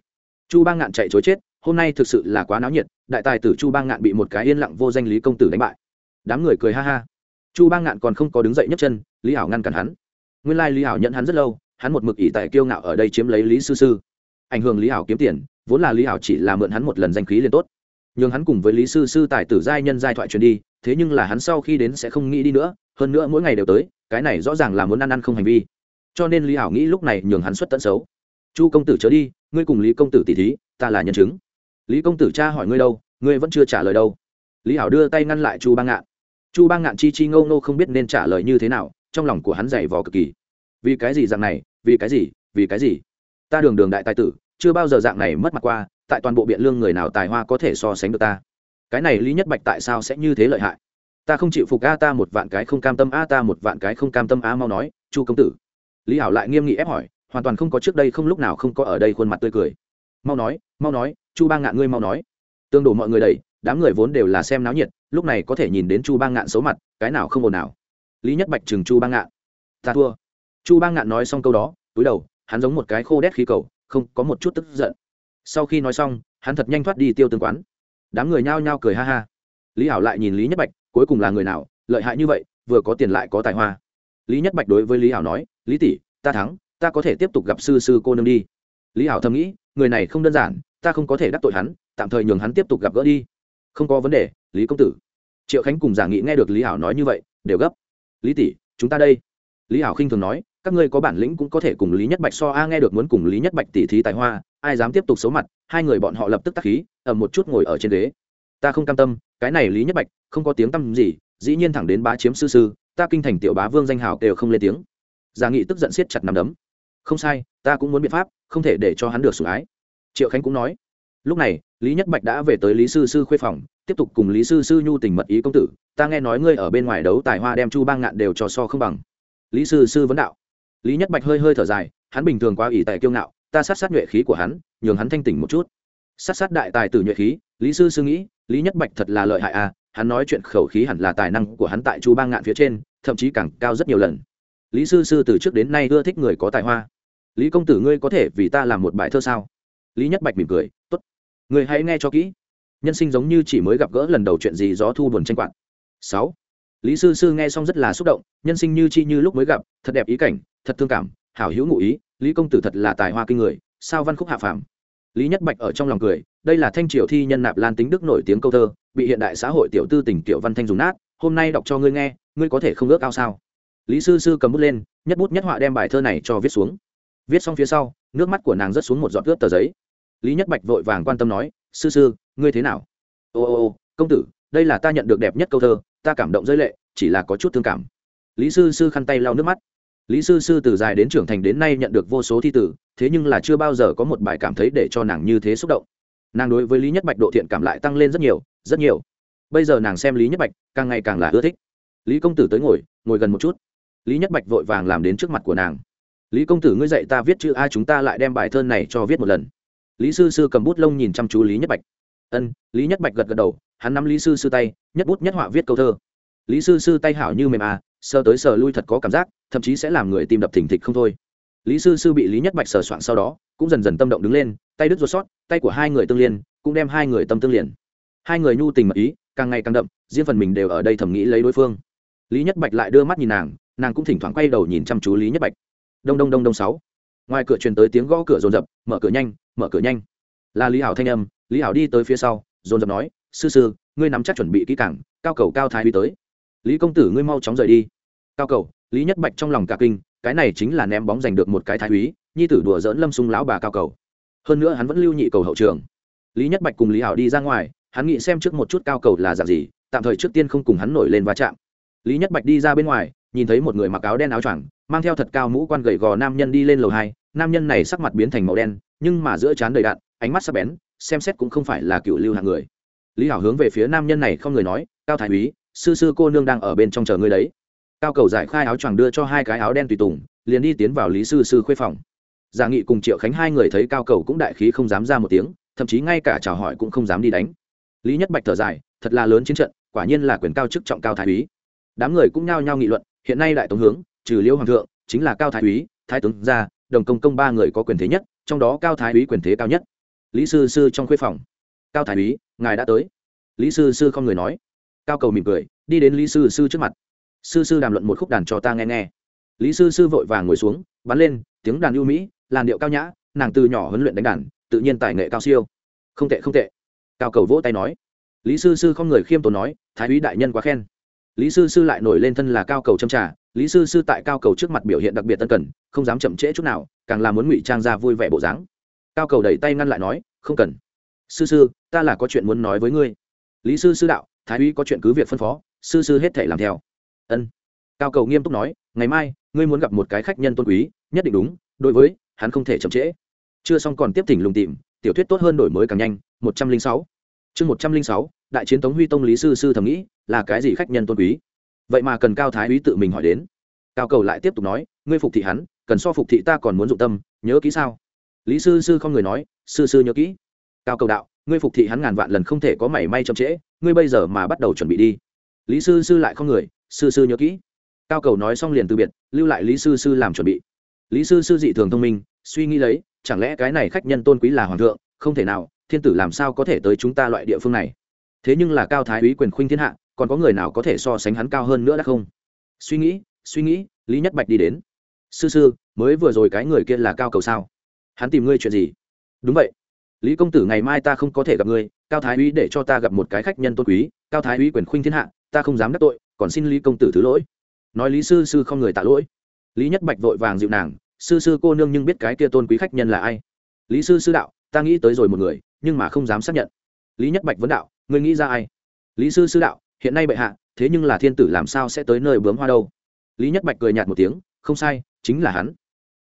Chu bang ngạn chạy chối chết hôm nay thực sự là quá náo nhiệt, đại tài tử chu bang ngạn bị một cái yên lặng vô danh lý công tử đánh bại. Đám người cười ha ha. Chu bang ngạn còn không có đứng dậy nhấc chân, lý hảo ngăn cản hắn. Nguyên lai lý hảo nhận hắn rất lâu, hắn một mực ỷ tại kiêu ngạo ở đây chiếm lấy lý sư sư. Ảnh hưởng lý hảo kiếm tiền, vốn là lý hảo chỉ là mượn hắn một lần danh khí liền tốt. Nhưng hắn cùng với lý sư sư tài tử giai nhân giai thoại truyền đi, thế nhưng là hắn sau khi đến sẽ không nghĩ đi nữa, hơn nữa mỗi ngày đều tới, cái này rõ ràng là muốn ăn ăn không hành vi. Cho nên lý hảo nghĩ lúc này nhường hắn xuất tận xấu. Chu công tử chớ đi, ngươi cùng lý công tử tỷ thí, ta là nhân chứng lý công tử cha hỏi ngươi đâu, ngươi vẫn chưa trả lời đâu. Lý hảo đưa tay ngăn lại chu bang ngạn. Chu bang ngạn chi chi ngâu nô không biết nên trả lời như thế nào, trong lòng của hắn dày vò cực kỳ. Vì cái gì dạng này, vì cái gì, vì cái gì? Ta đường đường đại tài tử, chưa bao giờ dạng này mất mặt qua, tại toàn bộ biện lương người nào tài hoa có thể so sánh được ta? Cái này lý nhất bạch tại sao sẽ như thế lợi hại? Ta không chịu phục a ta một vạn cái không cam tâm, a ta một vạn cái không cam tâm, a mau nói, chu công tử. Lý hảo lại nghiêm nghị ép hỏi, hoàn toàn không có trước đây không lúc nào không có ở đây khuôn mặt tươi cười. Mau nói mau nói chu ba ngạn ngươi mau nói. Tương đổ mọi người đầy đám người vốn đều là xem náo nhiệt, lúc này có thể nhìn đến chu ba ngạn xấu mặt, cái nào không ồn nào lý nhất bạch chừng chu ba ngạn. Ta thua. Chu ba ngạn nói xong câu đó, túi đầu, hắn giống một cái khô đét khí cầu, không có một chút tức giận. Sau khi nói xong, hắn thật nhanh thoát đi tiêu tương quán. Đám người nhao nhao cười ha ha. Lý hảo lại nhìn lý nhất bạch, cuối cùng là người nào, lợi hại như vậy, vừa có tiền lại có tài hoa. Lý nhất bạch đối với lý hảo nói, lý tỷ, ta thắng, ta có thể tiếp tục gặp sư sư cô nương đi. Lý hảo thầm nghĩ, người này không đơn giản ta không có thể đắc tội hắn, tạm thời nhường hắn tiếp tục gặp gỡ đi. Không có vấn đề, lý công tử. Triệu khánh cùng giả nghị nghe được lý hảo nói như vậy, đều gấp. Lý tỷ, chúng ta đây. Lý hảo khinh thường nói, các ngươi có bản lĩnh cũng có thể cùng lý nhất bạch so a, nghe được muốn cùng lý nhất bạch tỉ thí tài hoa, ai dám tiếp tục xấu mặt, hai người bọn họ lập tức tắc khí ẩm một chút ngồi ở trên ghế. Ta không cam tâm, cái này lý nhất bạch, không có tiếng tăm gì, dĩ nhiên thẳng đến bá chiếm sư sư, ta kinh thành tiểu bá vương danh hào đều không lên tiếng. Giả nghị tức giận siết chặt nằm đấm. Không sai, ta cũng muốn biện pháp, không thể để cho hắn được sủng ái triệu khánh cũng nói, lúc này, lý nhất bạch đã về tới lý sư sư khuê phòng, tiếp tục cùng lý sư sư nhu tình mật ý công tử, ta nghe nói ngươi ở bên ngoài đấu tài hoa đem chu bang ngạn đều cho so không bằng. Lý sư sư vấn đạo. Lý nhất bạch hơi hơi thở dài, hắn bình thường quá ỷ tài kiêu ngạo, ta sát sát nhuệ khí của hắn, nhường hắn thanh tỉnh một chút. Sát sát đại tài tử nhuệ khí, lý sư sư nghĩ, lý nhất bạch thật là lợi hại à hắn nói chuyện khẩu khí hẳn là tài năng của hắn tại chu bang ngạn phía trên, thậm chí càng cao rất nhiều lần. Lý sư sư từ trước đến nay ưa thích người có tài hoa. Lý công tử ngươi có thể vì ta làm một bài thơ sao? Lý nhất bạch mỉm cười t ố t người hãy nghe cho kỹ. Nhân sinh giống như chỉ mới gặp gỡ lần đầu chuyện gì gió thu buồn tranh quạt. Sáu, lý sư sư nghe xong rất là xúc động, nhân sinh như chi như lúc mới gặp, thật đẹp ý cảnh, thật thương cảm, hảo hữu ngụ ý, lý công tử thật là tài hoa kinh người, sao văn khúc hạ phàm. Lý nhất bạch ở trong lòng cười, đây là thanh triều thi nhân nạp lan tính đức nổi tiếng câu thơ, bị hiện đại xã hội tiểu tư tỉnh tiểu văn thanh dùng nát, hôm nay đọc cho ngươi nghe, ngươi có thể không ước ao sao? Lý sư sư cầm bút lên, nhất bút nhất họa đem bài thơ này cho viết xuống. Viết xong phía sau, nước mắt của nàng rớt xuống một giọt ướt tờ giấy lý nhất bạch vội vàng quan tâm nói, sư sư, ngươi thế nào? Ô ô ô, công tử, đây là ta nhận được đẹp nhất câu thơ, ta cảm động rơi lệ, chỉ là có chút thương cảm. Lý sư sư khăn tay lau nước mắt. Lý sư sư từ dài đến trưởng thành đến nay nhận được vô số thi tử thế nhưng là chưa bao giờ có một bài cảm thấy để cho nàng như thế xúc động. Nàng đối với lý nhất bạch độ thiện cảm lại tăng lên rất nhiều rất nhiều. Bây giờ nàng xem lý nhất bạch, càng ngày càng là ưa thích. Lý công tử tới ngồi ngồi gần một chút. Lý nhất bạch vội vàng làm đến trước mặt của nàng. Lý công tử, ngươi dạy ta viết chữ a, chúng ta lại đem bài thơ này cho viết một lần lý sư sư cầm bút lông nhìn chăm chú lý nhất bạch. Ân, lý nhất bạch gật gật đầu, hắn nắm lý sư sư tay, nhất bút nhất họa viết câu thơ. Lý sư sư tay hảo như mềm à sơ tới sờ lui thật có cảm giác, thậm chí sẽ làm người tìm đập thình thịch không thôi. Lý sư sư bị lý nhất bạch sờ soạn sau đó, cũng dần dần tâm động đứng lên, tay đứt ruột sót, tay của hai người tương liên, cũng đem hai người tâm tương liền. Hai người nhu tình mật ý, càng ngày càng đậm, riêng phần mình đều ở đây thầm nghĩ lấy đối phương. Lý nhất bạch lại đưa mắt nhìn nàng nàng cũng thỉnh thoảng quay đầu nhìn chăm chú lý nhất bạch. Đông đông đông đông, sáu. Ngoài cửa truyền tới tiếng gõ cửa rồn rập, mở cửa nhanh mở cửa nhanh. Là lý hảo thanh âm, lý hảo đi tới phía sau, dồn rập nói, sư sư, ngươi nắm chắc chuẩn bị kỹ cảng cao cầu cao thái đi tới. Lý công tử, ngươi mau chóng rời đi. Cao cầu, lý nhất bạch trong lòng cả kinh, cái này chính là ném bóng giành được một cái thái úy, nhi tử đùa dỡn lâm sung lão bà cao cầu. Hơn nữa hắn vẫn lưu nhị cầu hậu trường. Lý nhất bạch cùng lý hảo đi ra ngoài, hắn nghĩ xem trước một chút cao cầu là dạng gì, tạm thời trước tiên không cùng hắn nổi lên va chạm. Lý nhất bạch đi ra bên ngoài, nhìn thấy một người mặc áo đen áo choàng, mang theo thật cao mũ quan gậy gò nam nhân đi lên lầu hai, nam nhân này sắc mặt biến thành màu đen nhưng mà giữa trán đầy đạn, ánh mắt sắc bén, xem xét cũng không phải là cựu lưu hạng người. Lý hảo hướng về phía nam nhân này không người nói, cao thái úy, sư sư cô nương đang ở bên trong chờ ngươi đấy. Cao cầu giải khai áo choàng đưa cho hai cái áo đen tùy tùng, liền đi tiến vào lý sư sư khuê phòng. Giả nghị cùng triệu khánh hai người thấy cao cầu cũng đại khí không dám ra một tiếng, thậm chí ngay cả chào hỏi cũng không dám đi đánh. Lý nhất bạch thở dài, thật là lớn chiến trận, quả nhiên là quyền cao chức trọng cao thái úy. Đám người cũng nhao nhao nghị luận, hiện nay đại tống hướng, trừ liêu hoàng thượng, chính là cao thái úy, thái tướng gia, đồng công công ba người có quyền thế nhất trong đó cao thái úy quyền thế cao nhất. Lý sư sư trong khuê phòng. Cao thái úy, ngài đã tới. Lý sư sư không người nói. Cao cầu mỉm cười, đi đến lý sư sư trước mặt. Sư sư đàm luận một khúc đàn cho ta nghe nghe. Lý sư sư vội vàng ngồi xuống, bắn lên, tiếng đàn ưu mỹ, làn điệu cao nhã, nàng từ nhỏ huấn luyện đánh đàn, tự nhiên tài nghệ cao siêu. Không tệ không tệ. Cao cầu vỗ tay nói. Lý sư sư không người khiêm tốn nói, thái úy đại nhân quá khen lý sư sư lại nổi lên thân là cao cầu châm trà, lý sư sư tại cao cầu trước mặt biểu hiện đặc biệt tân cần, không dám chậm trễ chút nào, càng là muốn ngụy trang ra vui vẻ bộ dáng. Cao cầu đẩy tay ngăn lại nói, không cần. Sư sư, ta là có chuyện muốn nói với ngươi. Lý sư sư đạo, thái úy có chuyện cứ việc phân phó, sư sư hết thể làm theo. Ân. Cao cầu nghiêm túc nói, ngày mai, ngươi muốn gặp một cái khách nhân tôn quý, nhất định đúng, đối với, hắn không thể chậm trễ. Chưa xong còn tiếp thỉnh lùng tìm, tiểu thuyết tốt hơn đổi mới càng nhanh, một trăm linh sáu chương một trăm linh sáu, đại chiến tống huy tông lý sư sư thầm nghĩ, là cái gì khách nhân tôn quý? Vậy mà cần cao thái úy tự mình hỏi đến. Cao cầu lại tiếp tục nói, ngươi phục thị hắn, cần so phục thị ta còn muốn dụng tâm, nhớ kỹ sao? Lý sư sư không người nói, sư sư nhớ kỹ. Cao cầu đạo, ngươi phục thị hắn ngàn vạn lần không thể có mảy may chậm trễ, ngươi bây giờ mà bắt đầu chuẩn bị đi. Lý sư sư lại không người, sư sư nhớ kỹ. Cao cầu nói xong liền từ biệt, lưu lại lý sư sư làm chuẩn bị. Lý sư sư dị thường thông minh, suy nghĩ lấy, chẳng lẽ cái này khách nhân tôn quý là hoàng thượng, không thể nào thiên tử làm sao có thể tới chúng ta loại địa phương này? Thế nhưng là cao thái úy quyền khuynh thiên hạ, còn có người nào có thể so sánh hắn cao hơn nữa đã không? Suy nghĩ suy nghĩ, lý nhất bạch đi đến. Sư sư, mới vừa rồi cái người kia là cao cầu sao? Hắn tìm ngươi chuyện gì? Đúng vậy. Lý công tử ngày mai ta không có thể gặp ngươi, cao thái úy để cho ta gặp một cái khách nhân tôn quý, cao thái úy quyền khuynh thiên hạ, ta không dám đắc tội, còn xin lý công tử thứ lỗi. Nói lý sư sư không người tạ lỗi. Lý nhất bạch vội vàng dịu nàng, sư sư cô nương nhưng biết cái kia tôn quý khách nhân là ai? Lý sư sư đạo, ta nghĩ tới rồi một người nhưng mà không dám xác nhận. Lý nhất bạch vấn đạo, ngươi nghĩ ra ai? Lý sư sư đạo, hiện nay bệ hạ, thế nhưng là thiên tử làm sao sẽ tới nơi bướm hoa đâu? Lý nhất bạch cười nhạt một tiếng, không sai, chính là hắn.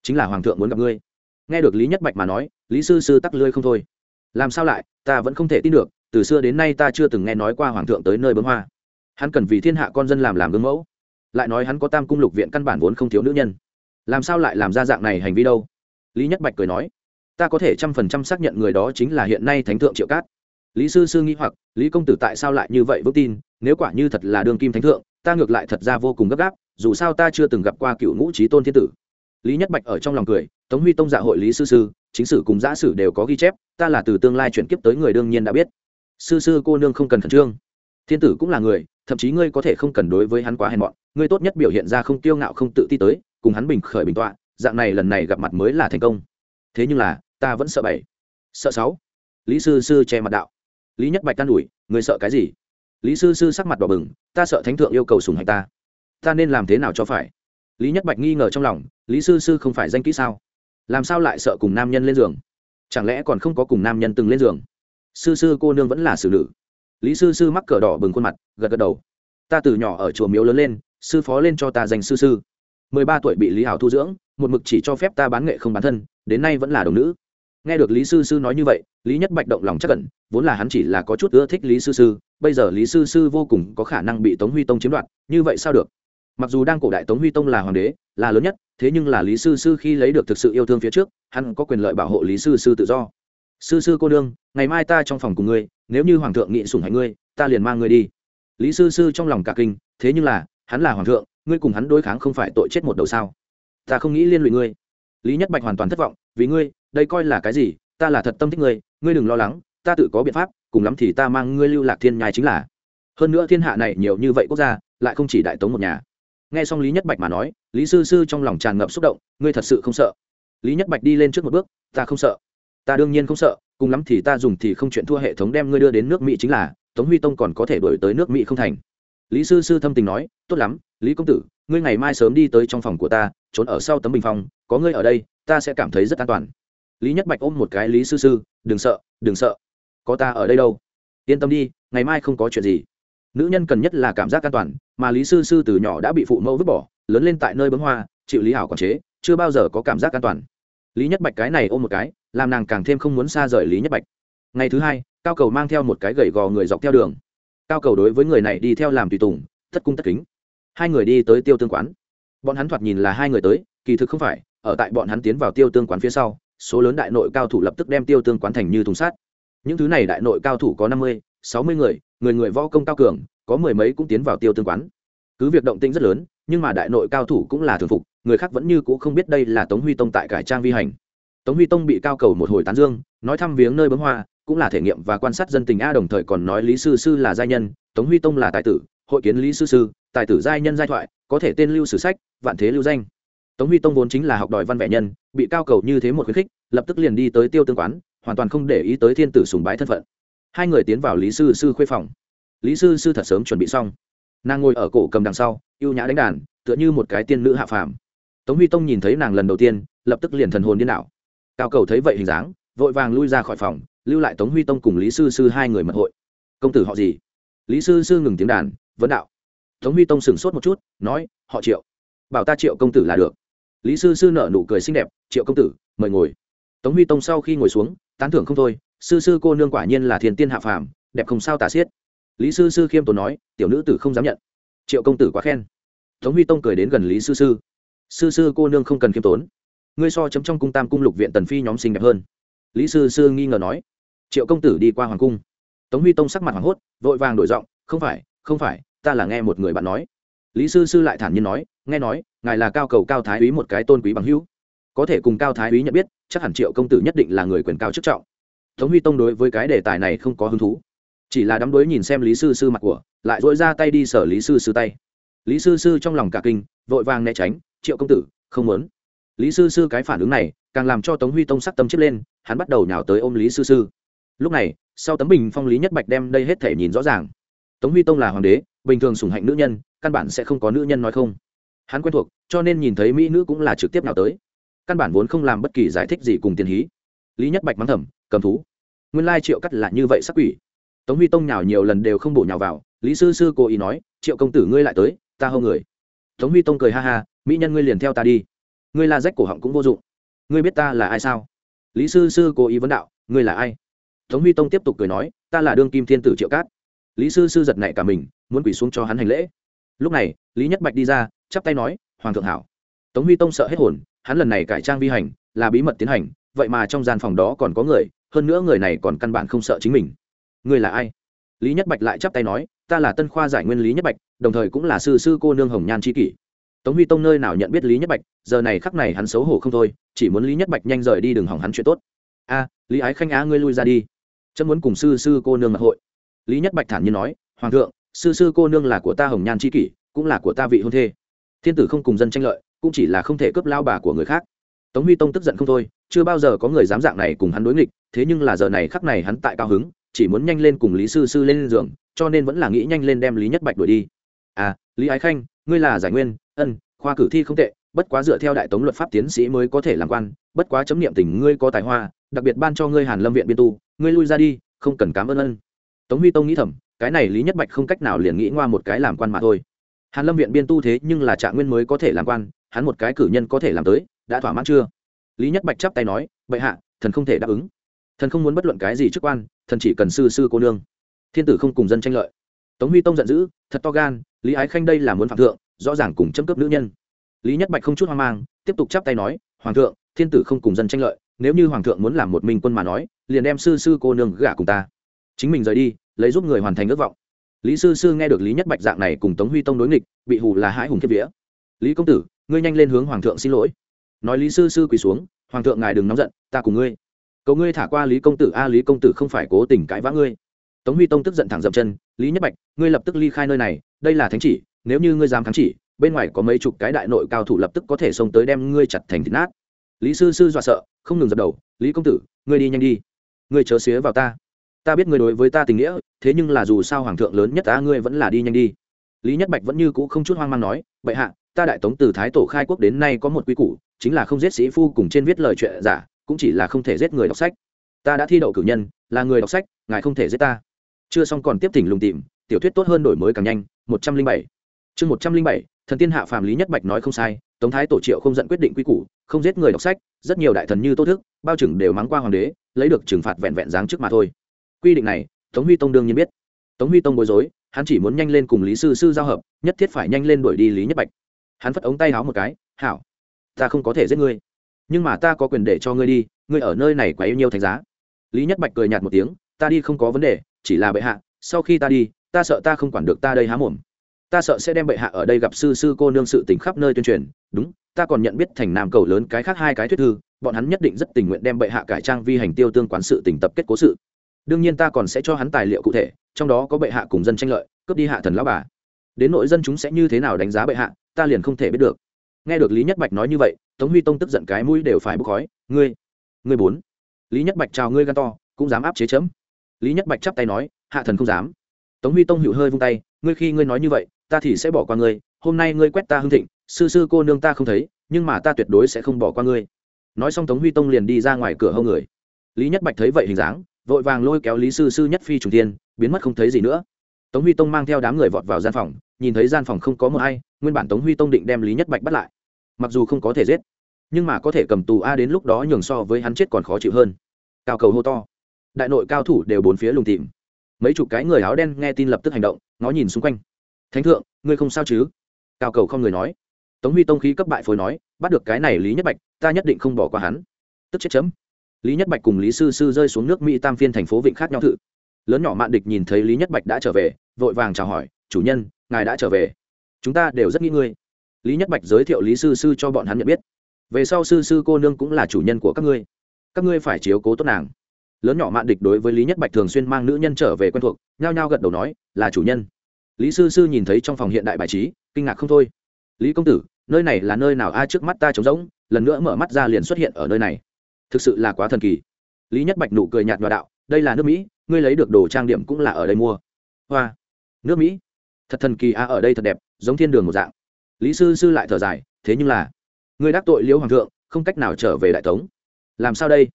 Chính là hoàng thượng muốn gặp ngươi. Nghe được lý nhất bạch mà nói, lý sư sư tắc lươi không thôi. Làm sao lại, ta vẫn không thể tin được, từ xưa đến nay ta chưa từng nghe nói qua hoàng thượng tới nơi bướm hoa. Hắn cần vì thiên hạ con dân làm làm gương mẫu. Lại nói hắn có tam cung lục viện căn bản vốn không thiếu nữ nhân. Làm sao lại làm ra dạng này hành vi đâu? Lý nhất bạch cười nói ta có thể trăm phần trăm xác nhận người đó chính là hiện nay thánh thượng triệu cát. Lý sư sư nghĩ hoặc, lý công tử tại sao lại như vậy vững tin? Nếu quả như thật là Đường kim thánh thượng, ta ngược lại thật ra vô cùng gấp gáp, dù sao ta chưa từng gặp qua cựu ngũ trí tôn thiên tử. Lý nhất bạch ở trong lòng cười, tống huy tông dạ hội lý sư sư, chính sử cùng giã sử đều có ghi chép, ta là từ tương lai chuyển kiếp tới người đương nhiên đã biết. Sư sư cô nương không cần khẩn trương. Thiên tử cũng là người, thậm chí ngươi có thể không cần đối với hắn quá hèn mọn, ngươi tốt nhất biểu hiện ra không tiêu ngạo không tự ti tới, cùng hắn bình khởi bình tọa, dạng này lần này gặp mặt mới là thành công thế nhưng là, ta vẫn sợ bảy. Sợ sáu. Lý sư sư che mặt đạo. Lý nhất bạch can ủi, người sợ cái gì? Lý sư sư sắc mặt đỏ bừng, ta sợ thánh thượng yêu cầu sùng hành ta. Ta nên làm thế nào cho phải? Lý nhất bạch nghi ngờ trong lòng, lý sư sư không phải danh kỹ sao? Làm sao lại sợ cùng nam nhân lên giường? Chẳng lẽ còn không có cùng nam nhân từng lên giường? Sư sư cô nương vẫn là xử nữ. Lý sư sư mắc cờ đỏ bừng khuôn mặt, gật gật đầu. Ta từ nhỏ ở chùa miếu lớn lên, sư phó lên cho ta danh sư sư mười ba tuổi bị lý hảo thu dưỡng, một mực chỉ cho phép ta bán nghệ không bán thân, đến nay vẫn là đồng nữ. Nghe được lý sư sư nói như vậy, lý nhất bạch động lòng chắc cẩn vốn là hắn chỉ là có chút ưa thích lý sư sư, bây giờ lý sư sư vô cùng có khả năng bị tống huy tông chiếm đoạt, như vậy sao được? Mặc dù đang cổ đại tống huy tông là hoàng đế, là lớn nhất, thế nhưng là lý sư sư khi lấy được thực sự yêu thương phía trước, hắn có quyền lợi bảo hộ lý sư sư tự do. Sư sư cô đương ngày mai ta trong phòng cùng ngươi, nếu như hoàng thượng nghị sủng hạnh ngươi, ta liền mang ngươi đi. Lý sư sư trong lòng cả kinh, thế nhưng là, hắn là hoàng thượng ngươi cùng hắn đối kháng không phải tội chết một đầu sao? Ta không nghĩ liên lụy ngươi. Lý nhất bạch hoàn toàn thất vọng, vì ngươi, đây coi là cái gì? Ta là thật tâm thích ngươi ngươi đừng lo lắng, ta tự có biện pháp, cùng lắm thì ta mang ngươi lưu lạc thiên nhai chính là. Hơn nữa thiên hạ này nhiều như vậy quốc gia, lại không chỉ đại tống một nhà. Nghe xong lý nhất bạch mà nói, lý sư sư trong lòng tràn ngập xúc động, ngươi thật sự không sợ? Lý nhất bạch đi lên trước một bước, ta không sợ. Ta đương nhiên không sợ, cùng lắm thì ta dùng thì không chuyện thua hệ thống đem ngươi đưa đến nước mỹ chính là, tống huy tông còn có thể đổi tới nước mỹ không thành. Lý sư sư thâm tình nói, tốt lắm lý công tử, ngươi ngày mai sớm đi tới trong phòng của ta, trốn ở sau tấm bình phong, có ngươi ở đây, ta sẽ cảm thấy rất an toàn. Lý nhất bạch ôm một cái lý sư sư, đừng sợ đừng sợ. Có ta ở đây đâu? Yên tâm đi, ngày mai không có chuyện gì. Nữ nhân cần nhất là cảm giác an toàn, mà lý sư sư từ nhỏ đã bị phụ mẫu vứt bỏ, lớn lên tại nơi bấm hoa, chịu lý hảo quản chế, chưa bao giờ có cảm giác an toàn. Lý nhất bạch cái này ôm một cái, làm nàng càng thêm không muốn xa rời lý nhất bạch. Ngày thứ hai, cao cầu mang theo một cái gậy gò người dọc theo đường. Cao cầu đối với người này đi theo làm tùy tùng, thất cung tất kính hai người đi tới tiêu tương quán. Bọn hắn thoạt nhìn là hai người tới, kỳ thực không phải, ở tại bọn hắn tiến vào tiêu tương quán phía sau, số lớn đại nội cao thủ lập tức đem tiêu tương quán thành như thùng sát những thứ này đại nội cao thủ có năm mươi, sáu mươi người người người võ công cao cường, có mười mấy cũng tiến vào tiêu tương quán. Cứ việc động tĩnh rất lớn, nhưng mà đại nội cao thủ cũng là thường phục, người khác vẫn như c ũ không biết đây là tống huy tông tại cải trang vi hành. Tống huy tông bị cao cầu một hồi tán dương, nói thăm viếng nơi bấm hoa, cũng là thể nghiệm và quan sát dân tình a đồng thời còn nói lý sư sư là giai nhân, tống huy tông là tài tử, hội kiến lý sư sư tài tử giai nhân giai thoại, có thể tên lưu sử sách, vạn thế lưu danh. Tống huy tông vốn chính là học đòi văn vẻ nhân, bị cao cầu như thế một khuyến khích, lập tức liền đi tới tiêu tương quán, hoàn toàn không để ý tới thiên tử sùng bái thân phận. Hai người tiến vào lý sư sư khuê phòng. Lý sư sư thật sớm chuẩn bị xong. Nàng ngồi ở cổ cầm đằng sau y ê u nhã đánh đàn, tựa như một cái tiên nữ hạ phàm. Tống huy tông nhìn thấy nàng lần đầu tiên, lập tức liền thần hồn điên đảo. Cao cầu thấy vậy hình dáng, vội vàng lui ra khỏi phòng, lưu lại tống huy tông cùng lý sư sư hai người mật hội. Công tử họ gì? Lý sư sư ngừng tiếng đàn, vấn đạo tống huy tông sửng sốt một chút, nói, họ triệu. Bảo ta triệu công tử là được. Lý sư sư nở nụ cười xinh đẹp, triệu công tử, mời ngồi. Tống huy tông sau khi ngồi xuống, tán thưởng không thôi, sư sư cô nương quả nhiên là thiền tiên hạ phàm, đẹp không sao tả xiết. Lý sư sư khiêm tốn nói, tiểu nữ tử không dám nhận. Triệu công tử quá khen. Tống huy tông cười đến gần lý sư sư. Sư sư cô nương không cần khiêm tốn. Ngươi so chấm trong cung tam cung lục viện tần phi nhóm xinh đẹp hơn. Lý sư sư nghi ngờ nói, triệu công tử đi qua hoàng cung. Tống huy tông sắc mặt hoảng hốt, vội vàng đổi giọng, không phải không phải ta là nghe một người bạn nói. Lý sư sư lại thản nhiên nói, nghe nói, ngài là cao cầu cao thái úy một cái tôn quý bằng hữu. Có thể cùng cao thái úy nhận biết, chắc hẳn triệu công tử nhất định là người quyền cao chức trọng. Tống huy tông đối với cái đề tài này không có hứng thú. Chỉ là đắm đuối nhìn xem lý sư sư mặt của, lại dội ra tay đi sở lý sư sư tay. Lý sư sư trong lòng cả kinh, vội vàng né tránh, triệu công tử, không muốn. Lý sư sư cái phản ứng này, càng làm cho tống huy tông sắc tâm chết lên, hắn bắt đầu nhào tới ôm lý sư sư. Lúc này, sau tấm bình phong lý nhất bạch đem đây hết thể nhìn rõ ràng. Tống huy tông là hoàng đế bình thường sủng hạnh nữ nhân, căn bản sẽ không có nữ nhân nói không. Hắn quen thuộc, cho nên nhìn thấy mỹ nữ cũng là trực tiếp nào tới. Căn bản vốn không làm bất kỳ giải thích gì cùng tiền hí. Lý nhất bạch mắng thầm, cầm thú. Nguyên lai triệu cắt là như vậy sắc quỷ. Tống huy tông nhào nhiều lần đều không bổ nhào vào, lý sư sư cố ý nói, triệu công tử ngươi lại tới, ta hâu người. Tống huy tông cười ha ha, mỹ nhân ngươi liền theo ta đi. Ngươi là rách cổ họng cũng vô dụng. Ngươi biết ta là ai sao? Lý sư sư cố ý vấn đạo, ngươi là ai? Tống huy tông tiếp tục cười nói, ta là đương kim thiên tử triệu cát lý sư sư giật nảy cả mình, muốn quỳ xuống cho hắn hành lễ. Lúc này, lý nhất bạch đi ra, chắp tay nói, hoàng thượng hảo. Tống huy tông sợ hết hồn, hắn lần này cải trang vi hành, là bí mật tiến hành, vậy mà trong gian phòng đó còn có người, hơn nữa người này còn căn bản không sợ chính mình. Người là ai? Lý nhất bạch lại chắp tay nói, ta là tân khoa giải nguyên lý nhất bạch, đồng thời cũng là sư sư cô nương hồng nhan c kỷ. Tống huy tông nơi nào nhận biết lý nhất bạch, giờ này khắc này hắn xấu hổ không thôi, chỉ muốn lý nhất bạch nhanh rời đi đừng hỏng hắn chuyện tốt. A, lý ái khanh á, ngươi lui ra đi. Chấm muốn cùng sư sư cô nương mật hội lý nhất bạch thản nhiên nói, hoàng thượng, sư sư cô nương là của ta hồng nhan c kỷ, cũng là của ta vị hôn thê. Thiên tử không cùng dân tranh lợi, cũng chỉ là không thể cướp lao bà của người khác. Tống huy tông tức giận không thôi, chưa bao giờ có người dám dạng này cùng hắn đối nghịch, thế nhưng là giờ này khắc này hắn tại cao hứng, chỉ muốn nhanh lên cùng lý sư sư lên giường, cho nên vẫn là nghĩ nhanh lên đem lý nhất bạch đuổi đi. À lý ái khanh, ngươi là giải nguyên, ân, khoa cử thi không tệ, bất quá dựa theo đại tống luật pháp tiến sĩ mới có thể làm quan, bất quá chấm niệm tình ngươi có tài hoa, đặc biệt ban cho ngươi hàn lâm viện biên tu, ngươi lui ra đi, không cần cám ơn ân tống huy tông nghĩ thầm, cái này lý nhất bạch không cách nào liền nghĩ ngoa một cái làm quan mà thôi. Hàn lâm viện biên tu thế nhưng là trạng nguyên mới có thể làm quan, hắn một cái cử nhân có thể làm tới, đã thỏa mãn chưa? Lý nhất bạch chắp tay nói, bệ hạ, thần không thể đáp ứng. Thần không muốn bất luận cái gì chức quan, thần chỉ cần sư sư cô nương. Thiên tử không cùng dân tranh lợi. Tống huy tông giận dữ, thật to gan, lý ái khanh đây là muốn phạm thượng, rõ ràng cùng chấm cướp nữ nhân. Lý nhất bạch không chút hoang mang, tiếp tục chắp tay nói, hoàng thượng, thiên tử không cùng dân tranh lợi, nếu như hoàng thượng muốn làm một mình quân mà nói, liền đem sư sư cô nương gả cùng ta chính mình rời đi, lấy giúp người hoàn thành ước vọng. Lý sư sư nghe được lý nhất bạch dạng này cùng tống huy tông đối nghịch, bị hù là hãi hùng kiếp vía. Lý công tử, ngươi nhanh lên hướng hoàng thượng xin lỗi. Nói lý sư sư quỳ xuống, hoàng thượng ngài đừng nóng giận, ta cùng ngươi. Cầu ngươi thả qua lý công tử, a, lý công tử không phải cố tình cãi vã ngươi. Tống huy tông tức giận thẳng dậm chân, lý nhất bạch, ngươi lập tức ly khai nơi này, đây là thánh chỉ, nếu như ngươi dám kháng chỉ, bên ngoài có mấy chục cái đại nội cao thủ lập tức có thể xông tới đem ngươi chặt thành thịt nát. Lý sư sư dọa sợ, không ngừng dập đầu, lý công tử, ngươi đi nhanh đi, ngươi chớ xía vào ta ta biết ngươi đối với ta tình nghĩa, thế nhưng là dù sao hoàng thượng lớn nhất ta ngươi vẫn là đi nhanh đi. Lý nhất bạch vẫn như cũ không chút hoang mang nói, bệ hạ, ta đại tống từ thái tổ khai quốc đến nay có một quy củ, chính là không giết sĩ phu cùng trên viết lời chuyện giả, cũng chỉ là không thể giết người đọc sách. Ta đã thi đậu cử nhân, là người đọc sách, ngài không thể giết ta. Chưa xong còn tiếp thỉnh lùng tìm, tiểu thuyết tốt hơn đổi mới càng nhanh, một trăm linh bảy. Chương một trăm linh bảy, thần tiên hạ phàm lý nhất bạch nói không sai, tống thái tổ triệu không dẫn quyết định quy củ, không giết người đọc sách, rất nhiều đại thần như tô thức, bao chừng đều mắng qua hoàng đế, lấy được trừng phạt vẹn vẹn dáng trước mà thôi quy định này, tống huy tông đương nhiên biết. Tống huy tông bối rối, hắn chỉ muốn nhanh lên cùng lý sư sư giao hợp, nhất thiết phải nhanh lên đuổi đi lý nhất bạch. Hắn phất ống tay háo một cái, hảo, ta không có thể giết ngươi, nhưng mà ta có quyền để cho ngươi đi, ngươi ở nơi này quá yêu nhiều thành giá. Lý nhất bạch cười nhạt một tiếng, ta đi không có vấn đề, chỉ là bệ hạ, sau khi ta đi, ta sợ ta không quản được ta đây há mồm. Ta sợ sẽ đem bệ hạ ở đây gặp sư sư cô nương sự tình khắp nơi tuyên truyền, đúng, ta còn nhận biết thành nam cầu lớn cái khác hai cái thuyết thư, bọn hắn nhất định rất tình nguyện đem bệ hạ cải trang vi hành tiêu tương quán sự tình tập kết cố sự đương nhiên ta còn sẽ cho hắn tài liệu cụ thể, trong đó có bệ hạ cùng dân tranh lợi, cướp đi hạ thần lão bà. Đến nội dân chúng sẽ như thế nào đánh giá bệ hạ, ta liền không thể biết được. Nghe được lý nhất bạch nói như vậy, tống huy tông tức giận cái mũi đều phải bốc khói. Ngươi ngươi bốn. Lý nhất bạch chào ngươi gan to, cũng dám áp chế chấm. Lý nhất bạch chắp tay nói, hạ thần không dám. Tống huy tông hữu hơi vung tay, ngươi khi ngươi nói như vậy, ta thì sẽ bỏ qua ngươi, hôm nay ngươi quét ta hưng thịnh, sư sư cô nương ta không thấy, nhưng mà ta tuyệt đối sẽ không bỏ qua ngươi. Nói xong tống huy tông liền đi ra ngoài cửa hông người. Lý nhất bạch thấy vậy hình dáng vội vàng lôi kéo lý sư sư nhất phi trùng tiên biến mất không thấy gì nữa. Tống huy tông mang theo đám người vọt vào gian phòng, nhìn thấy gian phòng không có một ai, nguyên bản tống huy tông định đem lý nhất bạch bắt lại. Mặc dù không có thể giết, nhưng mà có thể cầm tù a đến lúc đó nhường so với hắn chết còn khó chịu hơn. Cao cầu hô to. Đại nội cao thủ đều bốn phía lùng tìm mấy chục cái người áo đen nghe tin lập tức hành động, ngó nhìn xung quanh. Thánh thượng, ngươi không sao chứ? Cao cầu không người nói. Tống huy tông khí cấp bại phối nói, bắt được cái này lý nhất bạch, ta nhất định không bỏ qua hắn. Tức chết chấm lý nhất bạch cùng lý sư sư rơi xuống nước mỹ tam phiên thành phố vịnh khác nhau thự. Lớn nhỏ mạn địch nhìn thấy lý nhất bạch đã trở về, vội vàng chào hỏi, chủ nhân, ngài đã trở về. Chúng ta đều rất nghĩ ngươi. Lý nhất bạch giới thiệu lý sư sư cho bọn hắn nhận biết. Về sau sư sư cô nương cũng là chủ nhân của các ngươi. Các ngươi phải chiếu cố tốt nàng. Lớn nhỏ mạn địch đối với lý nhất bạch thường xuyên mang nữ nhân trở về quen thuộc, nhao nhao gật đầu nói, là chủ nhân. Lý sư sư nhìn thấy trong phòng hiện đại bài trí, kinh ngạc không thôi. Lý công tử, nơi này là nơi nào? A, trước mắt ta trống rỗng, lần nữa mở mắt ra liền xuất hiện ở nơi này thực sự là quá thần kỳ. Lý nhất bạch nụ cười nhạt nhòa đạo, đây là nước mỹ, ngươi lấy được đồ trang điểm cũng là ở đây mua. Hoa, nước mỹ? Thật thần kỳ à ở đây thật đẹp, giống thiên đường một dạng. Lý sư sư lại thở dài, thế nhưng là, ngươi đắc tội liễu hoàng thượng, không cách nào trở về đại tống. Làm sao đây?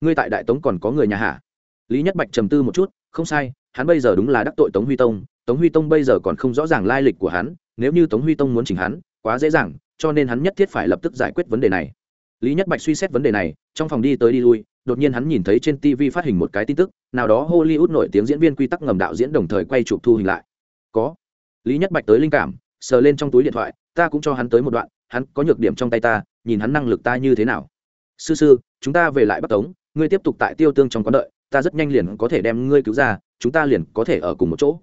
Ngươi tại đại tống còn có người nhà hả? lý nhất bạch trầm tư một chút, không sai, hắn bây giờ đúng là đắc tội tống huy tông, tống huy tông bây giờ còn không rõ ràng lai lịch của hắn, nếu như tống huy tông muốn chỉnh hắn, quá dễ dàng, cho nên hắn nhất thiết phải lập tức giải quyết vấn đề này lý nhất bạch suy xét vấn đề này, trong phòng đi tới đi lui, đột nhiên hắn nhìn thấy trên tv phát hình một cái tin tức, nào đó hollywood nổi tiếng diễn viên quy tắc ngầm đạo diễn đồng thời quay chụp thu hình lại. Có. Lý nhất bạch tới linh cảm, sờ lên trong túi điện thoại, ta cũng cho hắn tới một đoạn, hắn có nhược điểm trong tay ta, nhìn hắn năng lực ta như thế nào. Sư sư, chúng ta về lại bắc tống, ngươi tiếp tục tại tiêu tương trong quán đợi, ta rất nhanh liền có thể đem ngươi cứu ra, chúng ta liền có thể ở cùng một chỗ.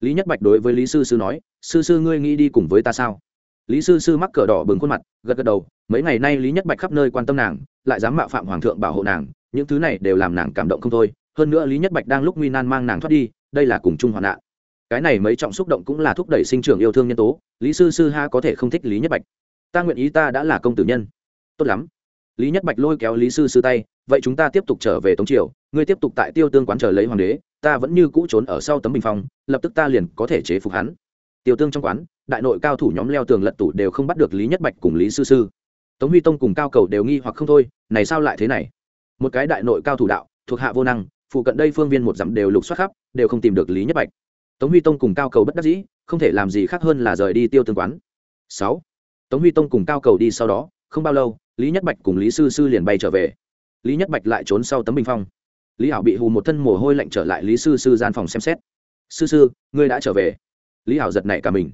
Lý nhất bạch đối với lý sư sư nói, sư sư, ngươi nghĩ đi cùng với ta sao? Lý sư sư mắc cờ đỏ bừng khuôn mặt, gật gật đầu, mấy ngày nay lý nhất bạch khắp nơi quan tâm nàng, lại dám mạo phạm hoàng thượng bảo hộ nàng, những thứ này đều làm nàng cảm động không thôi. Hơn nữa lý nhất bạch đang lúc nguy nan mang nàng thoát đi, đây là cùng chung hoạn nạn. Cái này mấy trọng xúc động cũng là thúc đẩy sinh trưởng yêu thương nhân tố, lý sư sư ha có thể không thích lý nhất bạch. Ta nguyện ý ta đã là công tử nhân. Tốt lắm. Lý nhất bạch lôi kéo lý sư sư tay, vậy chúng ta tiếp tục trở về tống triều, ngươi tiếp tục tại tiêu tương quán chờ lấy hoàng đế, ta vẫn như cũ trốn ở sau tấm bình phong, lập tức ta liền có thể chế phục hắn. Tiêu tương trong quán đại nội cao thủ nhóm leo tường lật tủ đều không bắt được lý nhất bạch cùng lý sư sư. Tống huy tông cùng cao cầu đều nghi hoặc không thôi, này sao lại thế này? Một cái đại nội cao thủ đạo, thuộc hạ vô năng, phụ cận đây phương viên một dặm đều lục soát khắp, đều không tìm được lý nhất bạch. Tống huy tông cùng cao cầu bất đắc dĩ, không thể làm gì khác hơn là rời đi tiêu tương quán. Sáu. Tống huy tông cùng cao cầu đi sau đó, không bao lâu, lý nhất bạch cùng lý sư sư liền bay trở về. Lý nhất bạch lại trốn sau tấm bình phong. Lý hảo bị hù một thân mồ hôi lạnh trở lại lý sư sư gian phòng xem xét. Sư sư, ngươi đã trở về? Lý hảo giật nảy cả mình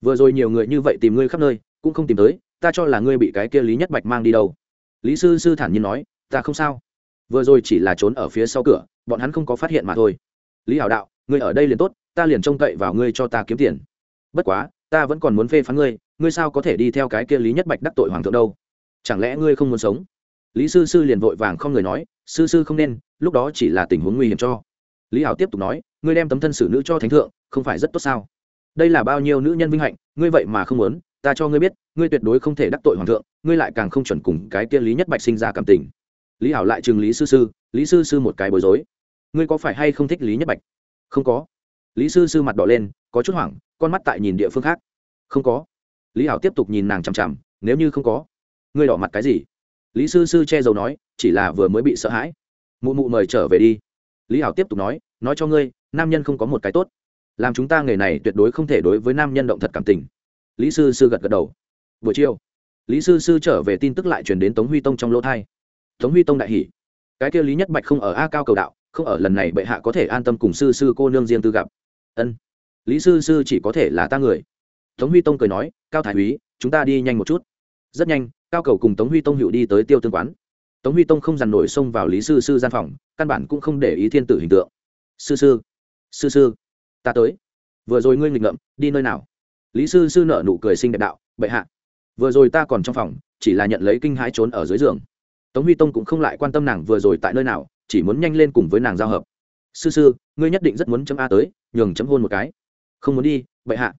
vừa rồi nhiều người như vậy tìm ngươi khắp nơi, cũng không tìm tới, ta cho là ngươi bị cái kia lý nhất bạch mang đi đâu. Lý sư sư thản nhiên nói, ta không sao. Vừa rồi chỉ là trốn ở phía sau cửa, bọn hắn không có phát hiện mà thôi. Lý hảo đạo, ngươi ở đây liền tốt, ta liền trông cậy vào ngươi cho ta kiếm tiền. Bất quá, ta vẫn còn muốn phê phán ngươi ngươi sao có thể đi theo cái kia lý nhất bạch đắc tội hoàng thượng đâu? Chẳng lẽ ngươi không muốn sống? Lý sư sư liền vội vàng không người nói, sư sư không nên, lúc đó chỉ là tình huống nguy hiểm cho. Lý hảo tiếp tục nói, ngươi đem tấm thân xử nữ cho thánh thượng, không phải rất tốt sao? Đây là bao nhiêu nữ nhân vinh hạnh, ngươi vậy mà không muốn, ta cho ngươi biết, ngươi tuyệt đối không thể đắc tội hoàng thượng, ngươi lại càng không chuẩn cùng cái kia lý nhất bạch sinh ra cảm tình. Lý hảo lại chừng lý sư sư, lý sư sư một cái bối rối. Ngươi có phải hay không thích lý nhất bạch? Không có. Lý sư sư mặt đỏ lên, có chút hoảng, con mắt tại nhìn địa phương khác. Không có. Lý hảo tiếp tục nhìn nàng chằm chằm, nếu như không có, ngươi đỏ mặt cái gì? Lý sư sư che giấu nói, chỉ là vừa mới bị sợ hãi. Mụ mụ mời trở về đi. Lý hảo tiếp tục nói nói cho ngươi, nam nhân không có một cái tốt làm chúng ta nghề này tuyệt đối không thể đối với nam nhân động thật cảm tình. Lý sư sư gật gật đầu. Buổi chiều, lý sư sư trở về tin tức lại truyền đến tống huy tông trong lỗ thai. Tống huy tông đại hỉ. cái kia lý nhất bạch không ở a cao cầu đạo, không ở lần này bệ hạ có thể an tâm cùng sư sư cô nương riêng tư gặp. Ân. Lý sư sư chỉ có thể là ta người. Tống huy tông cười nói, cao thái úy, chúng ta đi nhanh một chút. Rất nhanh, cao cầu cùng tống huy tông hữu đi tới tiêu tương quán. Tống huy tông không dằn nổi xông vào lý sư sư gian phòng, căn bản cũng không để ý thiên tử hình tượng. Sư sư sư sư ta tới. Vừa rồi ngươi nghịch ngợm, đi nơi nào? Lý sư sư nợ nụ cười xinh đẹp đạo, bệ hạ. Vừa rồi ta còn trong phòng, chỉ là nhận lấy kinh hãi trốn ở dưới giường. Tống huy tông cũng không lại quan tâm nàng vừa rồi tại nơi nào, chỉ muốn nhanh lên cùng với nàng giao hợp. Sư sư, ngươi nhất định rất muốn chấm a tới, nhường chấm hôn một cái. Không muốn đi, bệ hạ.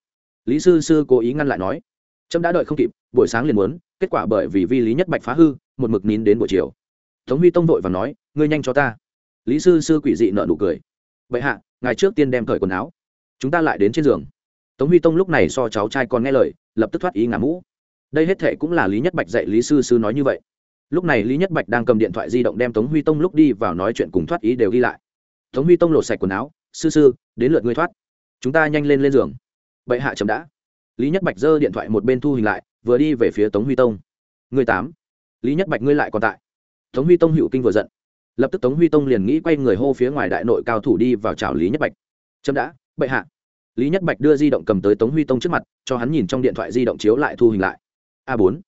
Lý sư sư cố ý ngăn lại nói. Trâm đã đợi không kịp, buổi sáng liền muốn, kết quả bởi vì vi lý nhất bạch phá hư, một mực nín đến buổi chiều. Tống huy tông vội và nói, ngươi nhanh cho ta. Lý sư sư quỷ dị nợ nụ cười. Vậy hạ ngài trước tiên đem cởi quần áo. Chúng ta lại đến trên giường. Tống huy tông lúc này so cháu trai còn nghe lời, lập tức thoát ý ngả mũ. Đây hết thệ cũng là lý nhất bạch dạy lý sư sư nói như vậy. Lúc này lý nhất bạch đang cầm điện thoại di động đem tống huy tông lúc đi vào nói chuyện cùng thoát ý đều ghi lại. Tống huy tông lột sạch quần áo, sư sư, đến lượt ngươi thoát. Chúng ta nhanh lên lên giường. Bậy hạ chậm đã. Lý nhất bạch giơ điện thoại một bên thu hình lại, vừa đi về phía tống huy tông. Người tám, lý nhất bạch ngươi lại còn tại. Tống huy tông hữu kinh vừa giận lập tức tống huy tông liền nghĩ quay người hô phía ngoài đại nội cao thủ đi vào chào lý nhất bạch. Trâm đã, bệ hạ. Lý nhất bạch đưa di động cầm tới tống huy tông trước mặt, cho hắn nhìn trong điện thoại di động chiếu lại thu hình lại. A bốn,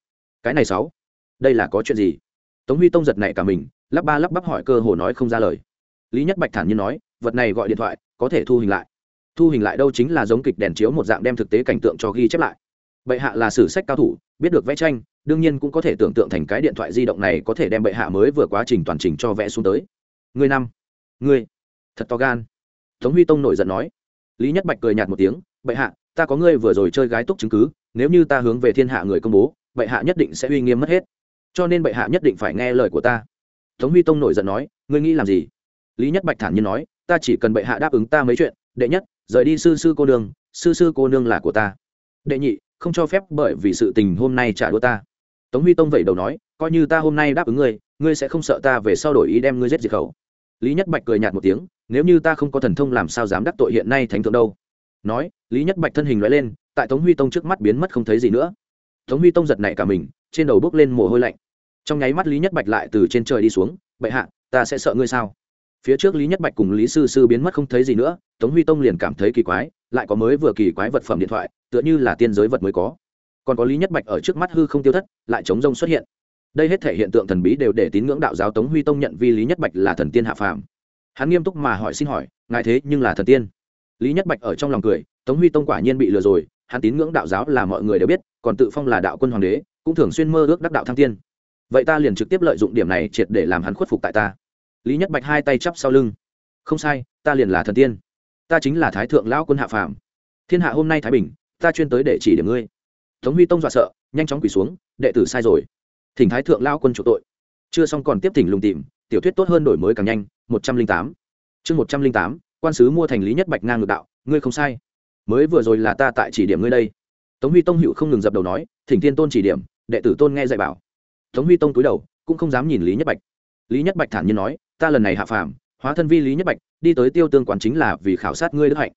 cái này sáu, đây là có chuyện gì? Tống huy tông giật nảy cả mình, lắp ba lắp bắp hỏi cơ hồ nói không ra lời. Lý nhất bạch thản nhiên nói, vật này gọi điện thoại, có thể thu hình lại. Thu hình lại đâu chính là giống kịch đèn chiếu một dạng đem thực tế cảnh tượng cho ghi chép lại. Bệ hạ là sử sách cao thủ, biết được vẽ tranh đương nhiên cũng có thể tưởng tượng thành cái điện thoại di động này có thể đem bệ hạ mới vừa quá trình toàn trình cho vẽ xuống tới. Người năm, người. Thật to gan. Tống huy tông nổi giận nói. Lý nhất bạch cười nhạt một tiếng, bệ hạ, ta có ngươi vừa rồi chơi gái túc chứng cứ, nếu như ta hướng về thiên hạ người công bố, bệ hạ nhất định sẽ uy nghiêm mất hết. Cho nên bệ hạ nhất định phải nghe lời của ta. Tống huy tông nổi giận nói, ngươi nghĩ làm gì? Lý nhất bạch thản nhiên nói, ta chỉ cần bệ hạ đáp ứng ta mấy chuyện, đệ nhất, rời đi sư sư cô đường sư sư cô nương là của ta. Đệ nhị, không cho phép bởi vì sự tình hôm nay trả đũa ta tống huy tông vậy đầu nói, coi như ta hôm nay đáp ứng ngươi ngươi sẽ không sợ ta về sau đổi ý đem ngươi giết diệt khẩu. Lý nhất bạch cười nhạt một tiếng, nếu như ta không có thần thông làm sao dám đắc tội hiện nay thánh thượng đâu? Nói, lý nhất bạch thân hình loại lên, tại tống huy tông trước mắt biến mất không thấy gì nữa. Tống huy tông giật nảy cả mình, trên đầu bốc lên mồ hôi lạnh. Trong nháy mắt lý nhất bạch lại từ trên trời đi xuống, bệ hạ, ta sẽ sợ ngươi sao? Phía trước lý nhất bạch cùng lý sư sư biến mất không thấy gì nữa, tống huy tông liền cảm thấy kỳ quái, lại có mới vừa kỳ quái vật phẩm điện thoại, tựa như là tiên giới vật mới có còn có lý nhất bạch ở trước mắt hư không tiêu thất, lại chống rông xuất hiện. Đây hết thể hiện tượng thần bí đều để tín ngưỡng đạo giáo tống huy tông nhận vi lý nhất bạch là thần tiên hạ phàm. Hắn nghiêm túc mà hỏi xin hỏi, ngài thế nhưng là thần tiên? Lý nhất bạch ở trong lòng cười, tống huy tông quả nhiên bị lừa rồi, hắn tín ngưỡng đạo giáo là mọi người đều biết, còn tự phong là đạo quân hoàng đế, cũng thường xuyên mơ ước đắc đạo thăng tiên. Vậy ta liền trực tiếp lợi dụng điểm này triệt để làm hắn khuất phục tại ta. Lý nhất bạch hai tay chắp sau lưng. Không sai, ta liền là thần tiên. Ta chính là thái thượng lão quân hạ phàm. Thiên hạ hôm nay thái bình, ta chuyên tới để chỉ điểm ngươi tống huy tông dọa sợ, nhanh chóng quỳ xuống, đệ tử sai rồi. Thỉnh thái thượng lao quân chủ tội. Chưa xong còn tiếp thỉnh lùng tìm, tiểu thuyết tốt hơn đổi mới càng nhanh, một trăm linh tám. Chương một trăm linh tám, quan sứ mua thành lý nhất bạch ngang ngược đạo, ngươi không sai. Mới vừa rồi là ta tại chỉ điểm ngươi đây. Tống huy tông hữu không ngừng dập đầu nói, thỉnh thiên tôn chỉ điểm, đệ tử tôn nghe dạy bảo. Tống huy tông túi đầu, cũng không dám nhìn lý nhất bạch. Lý nhất bạch thản nhiên nói, ta lần này hạ phàm, hóa thân vi lý nhất bạch, đi tới tiêu tương quán chính là vì khảo sát ngươi đức hạnh.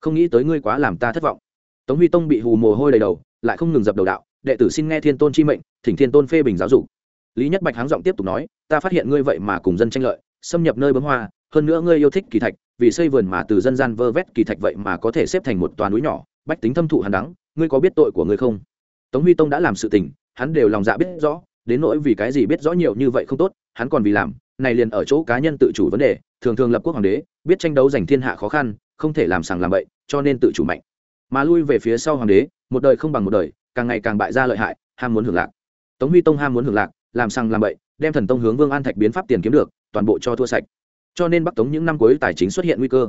Không nghĩ tới ngươi quá làm ta thất vọng. Tống huy tông bị hù mồ hôi đầy đầu lại không ngừng dập đầu đạo, đệ tử xin nghe thiên tôn chi mệnh, thỉnh thiên tôn phê bình giáo dục. Lý nhất bạch háng giọng tiếp tục nói, ta phát hiện ngươi vậy mà cùng dân tranh lợi, xâm nhập nơi bấm hoa, hơn nữa ngươi yêu thích kỳ thạch, vì xây vườn mà từ dân gian vơ vét kỳ thạch vậy mà có thể xếp thành một toàn núi nhỏ, bách tính thâm thụ hàn đắng, ngươi có biết tội của ngươi không? Tống huy tông đã làm sự tình, hắn đều lòng dạ biết rõ, đến nỗi vì cái gì biết rõ nhiều như vậy không tốt, hắn còn vì làm, này liền ở chỗ cá nhân tự chủ vấn đề, thường thường lập quốc hoàng đế, biết tranh đấu giành thiên hạ khó khăn, không thể làm sàng làm vậy cho nên tự chủ mạnh mà lui về phía sau hoàng đế, một đời không bằng một đời, càng ngày càng bại ra lợi hại, ham muốn hưởng lạc. Tống huy tông ham muốn hưởng lạc, làm sàng làm bậy, đem thần tông hướng vương an thạch biến pháp tiền kiếm được, toàn bộ cho thua sạch. Cho nên bắc tống những năm cuối tài chính xuất hiện nguy cơ.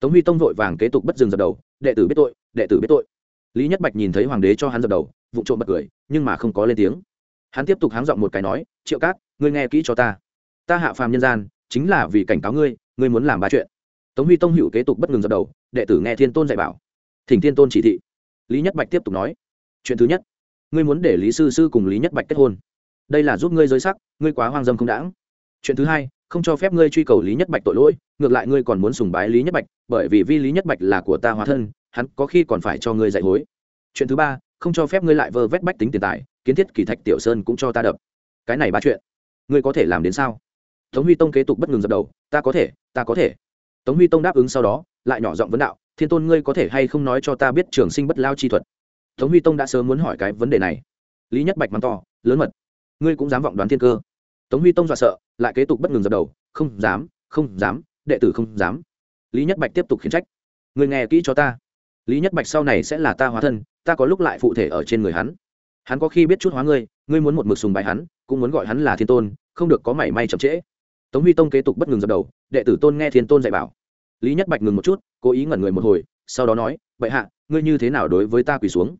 Tống huy tông vội vàng kế tục bất dừng dập đầu, đệ tử biết tội, đệ tử biết tội. Lý nhất bạch nhìn thấy hoàng đế cho hắn dập đầu vụ trộm bật cười, nhưng mà không có lên tiếng. Hắn tiếp tục háng giọng một cái nói, triệu cát, ngươi nghe kỹ cho ta. Ta hạ phàm nhân gian, chính là vì cảnh cáo ngươi ngươi muốn làm ba chuyện. Tống huy tông hữu kế tục bất ngừng dập đầu, đệ tử nghe thiên tôn dạy bảo thỉnh thiên tôn chỉ thị. Lý nhất bạch tiếp tục nói. Chuyện thứ nhất, ngươi muốn để lý sư sư cùng lý nhất bạch kết hôn. Đây là giúp ngươi giới sắc, ngươi quá hoang dâm không đãng. Chuyện thứ hai, không cho phép ngươi truy cầu lý nhất bạch tội lỗi, ngược lại ngươi còn muốn sùng bái lý nhất bạch, bởi vì vi lý nhất bạch là của ta hóa thân, hắn có khi còn phải cho ngươi dạy hối. Chuyện thứ ba, không cho phép ngươi lại vơ vét bách tính tiền tài, kiến thiết kỳ thạch tiểu sơn cũng cho ta đập. Cái này ba chuyện, ngươi có thể làm đến sao? Tống huy tông kế tục bất ngừng dập đầu, ta có thể, ta có thể tống huy tông đáp ứng sau đó, lại nhỏ giọng vấn đạo, thiên tôn ngươi có thể hay không nói cho ta biết trường sinh bất lao chi thuật? Tống huy tông đã sớm muốn hỏi cái vấn đề này. Lý nhất bạch mắng to, lớn mật, ngươi cũng dám vọng đoán thiên cơ? Tống huy tông dọa sợ, lại kế tục bất ngừng dập đầu, không dám không dám, đệ tử không dám. Lý nhất bạch tiếp tục khiển trách, ngươi nghe kỹ cho ta. Lý nhất bạch sau này sẽ là ta hóa thân, ta có lúc lại phụ thể ở trên người hắn. Hắn có khi biết chút hóa ngươi ngươi muốn một mực sùng bài hắn, cũng muốn gọi hắn là thiên tôn, không được có mảy may chậm trễ tống huy tông kế tục bất ngừng dập đầu, đệ tử tôn nghe thiên tôn dạy bảo. Lý nhất bạch ngừng một chút, cố ý ngẩn người một hồi, sau đó nói vậy hạ, ngươi như thế nào đối với ta quỳ xuống?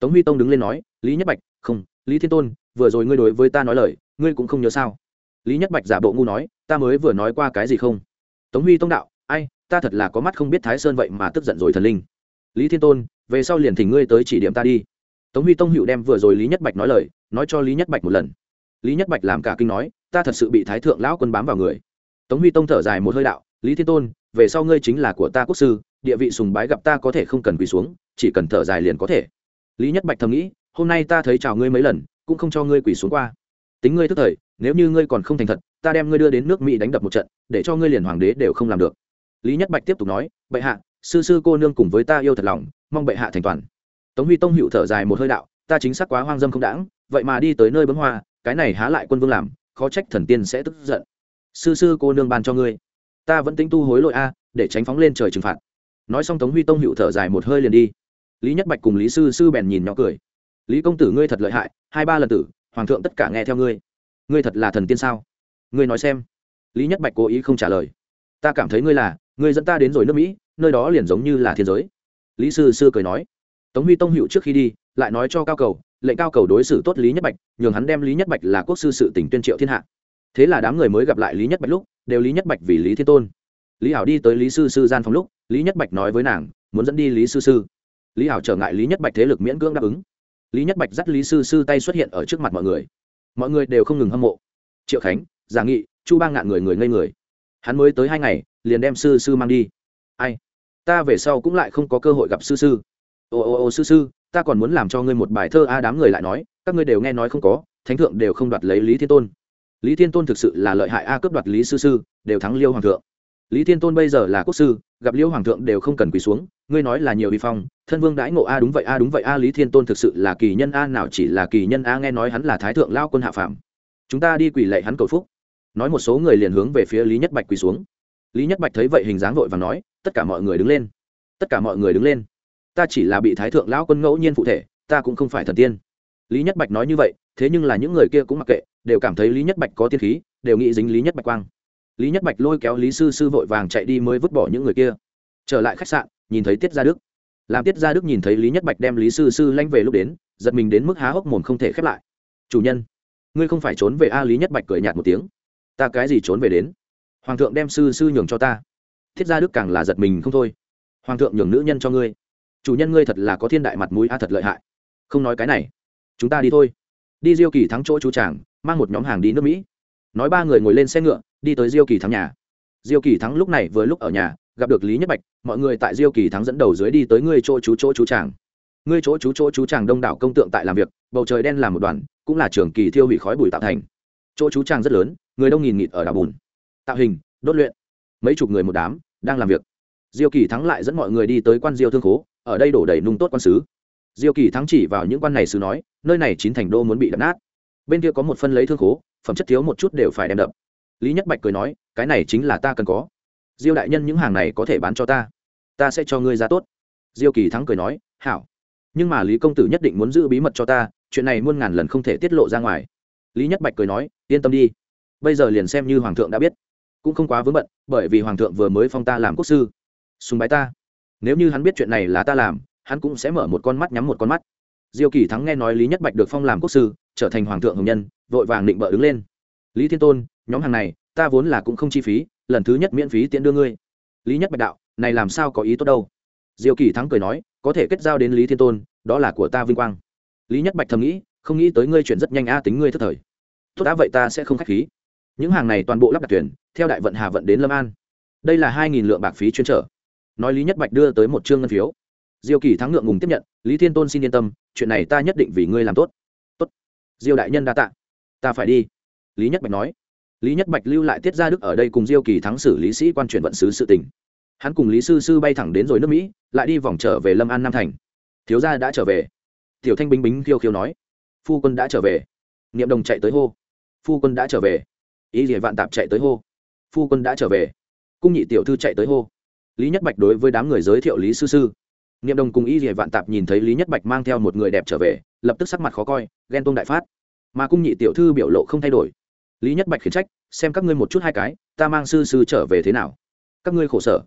Tống huy tông đứng lên nói, lý nhất bạch, không, lý thiên tôn, vừa rồi ngươi đối với ta nói lời, ngươi cũng không nhớ sao? Lý nhất bạch giả bộ ngu nói, ta mới vừa nói qua cái gì không? Tống huy tông đạo, ai, ta thật là có mắt không biết thái sơn vậy mà tức giận rồi thần linh. Lý thiên tôn, về sau liền thỉnh ngươi tới chỉ điểm ta đi. Tống huy tông hữu đem vừa rồi lý nhất bạch nói lời, nói cho lý nhất bạch một lần. Lý nhất bạch làm cả kinh nói ta thật sự bị thái thượng lão quân bám vào người. Tống huy tông thở dài một hơi đạo, lý thiên tôn, về sau ngươi chính là của ta quốc sư, địa vị sùng bái gặp ta có thể không cần quỳ xuống, chỉ cần thở dài liền có thể. Lý nhất bạch thầm nghĩ, hôm nay ta thấy chào ngươi mấy lần, cũng không cho ngươi quỳ xuống qua. Tính ngươi tức thời, nếu như ngươi còn không thành thật, ta đem ngươi đưa đến nước mỹ đánh đập một trận, để cho ngươi liền hoàng đế đều không làm được. Lý nhất bạch tiếp tục nói, bệ hạ, sư sư cô nương cùng với ta yêu thật lòng, mong bệ hạ thành toàn. Tống huy tông hữu thở dài một hơi đạo, ta chính xác quá hoang dâm không đãng, vậy mà đi tới nơi bấm hoa, cái này há lại quân vương làm khó trách thần tiên sẽ tức giận. Sư sư cô nương ban cho ngươi. Ta vẫn tính tu hối lỗi a, để tránh phóng lên trời trừng phạt. Nói xong tống huy tông hữu thở dài một hơi liền đi. Lý nhất bạch cùng lý sư sư bèn nhìn nhỏ cười. Lý công tử ngươi thật lợi hại, hai ba lần tử, hoàng thượng tất cả nghe theo ngươi. Ngươi thật là thần tiên sao? Ngươi nói xem. Lý nhất bạch cố ý không trả lời. Ta cảm thấy ngươi là, ngươi dẫn ta đến rồi nước mỹ, nơi đó liền giống như là thiên giới. Lý sư sư cười nói. Tống huy tông hữu trước khi đi, lại nói cho cao cầu lệnh cao cầu đối xử tốt lý nhất bạch, nhường hắn đem lý nhất bạch là quốc sư sự tỉnh tuyên triệu thiên hạ. Thế là đám người mới gặp lại lý nhất bạch lúc, đều lý nhất bạch vì lý thiên tôn. Lý hảo đi tới lý sư sư gian phòng lúc, lý nhất bạch nói với nàng, muốn dẫn đi lý sư sư. Lý hảo trở ngại lý nhất bạch thế lực miễn cưỡng đáp ứng. Lý nhất bạch dắt lý sư sư tay xuất hiện ở trước mặt mọi người. Mọi người đều không ngừng hâm mộ. Triệu khánh giả nghị, chu ba ngạn người người ngây người. Hắn mới tới hai ngày, liền đem sư sư mang đi. Ai? Ta về sau cũng lại không có cơ hội gặp sư sư. Ồ ồ ồ sư sư ta còn muốn làm cho ngươi một bài thơ a đám người lại nói, các ngươi đều nghe nói không có, thánh thượng đều không đoạt lấy lý thiên tôn. Lý thiên tôn thực sự là lợi hại a cướp đoạt lý sư sư, đều thắng liêu hoàng thượng. Lý thiên tôn bây giờ là quốc sư, gặp liêu hoàng thượng đều không cần quỳ xuống, ngươi nói là nhiều vi phong, thân vương đãi ngộ a đúng vậy a đúng vậy a, lý thiên tôn thực sự là kỳ nhân a, nào chỉ là kỳ nhân a, nghe nói hắn là thái thượng lao quân hạ phạm chúng ta đi quỳ lệ hắn cầu phúc. Nói một số người liền hướng về phía lý nhất bạch quỳ xuống. Lý nhất bạch thấy vậy hình dáng vội và nói, tất cả mọi người đứng lên. Tất cả mọi người đứng lên ta chỉ là bị thái thượng lão quân ngẫu nhiên phụ thể, ta cũng không phải thần tiên. Lý nhất bạch nói như vậy, thế nhưng là những người kia cũng mặc kệ, đều cảm thấy lý nhất bạch có tiên khí, đều nghĩ dính lý nhất bạch quang. Lý nhất bạch lôi kéo lý sư sư vội vàng chạy đi mới vứt bỏ những người kia. Trở lại khách sạn, nhìn thấy tiết gia đức. Làm tiết gia đức nhìn thấy lý nhất bạch đem lý sư sư lanh về lúc đến, giật mình đến mức há hốc mồm không thể khép lại. Chủ nhân, ngươi không phải trốn về a? Lý nhất bạch cười nhạt một tiếng. Ta cái gì trốn về đến? Hoàng thượng đem sư sư nhường cho ta. Thiết gia đức càng là giật mình không thôi. Hoàng thượng nhường nữ nhân cho ngươi chủ nhân ngươi thật là có thiên đại mặt mũi a thật lợi hại. Không nói cái này, chúng ta đi thôi. Đi diêu kỳ thắng chỗ chú chàng, mang một nhóm hàng đi nước mỹ. Nói ba người ngồi lên xe ngựa, đi tới diêu kỳ thắng nhà. Diêu kỳ thắng lúc này vừa lúc ở nhà, gặp được lý nhất bạch, mọi người tại diêu kỳ thắng dẫn đầu dưới đi tới ngươi chỗ chú chỗ chú chàng. Ngươi chỗ chú chỗ chú chàng đông đảo công tượng tại làm việc, bầu trời đen làm một đoàn, cũng là trường kỳ thiêu hủy khói bụi tạo thành. Chỗ chú chàng rất lớn, người đông nghìn nghịt ở đảo bùn. Tạo hình, đốt luyện. Mấy chục người một đám, đang làm việc. Diêu kỳ thắng lại dẫn mọi người đi tới quan diêu thương khố ở đây đổ đầy nung tốt quan sứ diêu kỳ thắng chỉ vào những quan này sứ nói, nơi này chín thành đô muốn bị đập nát. Bên kia có một phân lấy thương khố, phẩm chất thiếu một chút đều phải đem đập. Lý nhất bạch cười nói, cái này chính là ta cần có. Diêu đại nhân những hàng này có thể bán cho ta. Ta sẽ cho ngươi giá tốt. Diêu kỳ thắng cười nói, hảo. Nhưng mà lý công tử nhất định muốn giữ bí mật cho ta, chuyện này muôn ngàn lần không thể tiết lộ ra ngoài. Lý nhất bạch cười nói, yên tâm đi. Bây giờ liền xem như hoàng thượng đã biết. Cũng không quá vướng bận, bởi vì hoàng thượng vừa mới phong ta làm quốc sư. Sùng bái ta nếu như hắn biết chuyện này là ta làm, hắn cũng sẽ mở một con mắt nhắm một con mắt. Diêu kỳ thắng nghe nói lý nhất bạch được phong làm quốc sư, trở thành hoàng thượng hồng nhân, vội vàng định bợ đứng lên. Lý thiên tôn, nhóm hàng này, ta vốn là cũng không chi phí, lần thứ nhất miễn phí tiễn đưa ngươi. Lý nhất bạch đạo, này làm sao có ý tốt đâu. Diêu kỳ thắng cười nói, có thể kết giao đến lý thiên tôn, đó là của ta vinh quang. Lý nhất bạch thầm nghĩ, không nghĩ tới ngươi chuyện rất nhanh a, tính ngươi thất thời. Tốt đã, vậy ta sẽ không k h á c h khí. Những hàng này toàn bộ lắp đặt thuyền theo đại vận hà vận đến lâm an. Đây là hai nghìn lượng bạc phí chuyên trở nói lý nhất bạch đưa tới một chương ngân phiếu. Diêu kỳ thắng ngượng ngùng tiếp nhận lý thiên tôn xin yên tâm chuyện này ta nhất định vì ngươi làm tốt. Tốt. Diêu đại nhân đa tạ. Ta phải đi. Lý nhất bạch nói. Lý nhất bạch lưu lại tiết ra đức ở đây cùng diêu kỳ thắng xử lý sĩ quan chuyển vận sứ sự tình, hắn cùng lý sư sư bay thẳng đến rồi nước mỹ lại đi vòng trở về lâm an nam thành. Thiếu gia đã trở về. Tiểu thanh bính bính khiêu khiêu nói. Phu quân đã trở về. Niệm đồng chạy tới hô. Phu quân đã trở về. Ý địa vạn tạp chạy tới hô. Phu quân đã trở về. Cung nhị tiểu thư chạy tới hô lý nhất bạch đối với đám người giới thiệu lý sư sư. Niệm đồng cùng y dìa vạn tạp nhìn thấy lý nhất bạch mang theo một người đẹp trở về, lập tức sắc mặt khó coi, ghen tuông đại phát. Mà cung nhị tiểu thư biểu lộ không thay đổi. Lý nhất bạch khiển trách, xem các ngươi một chút hai cái, ta mang sư sư trở về thế nào? Các ngươi khổ sở.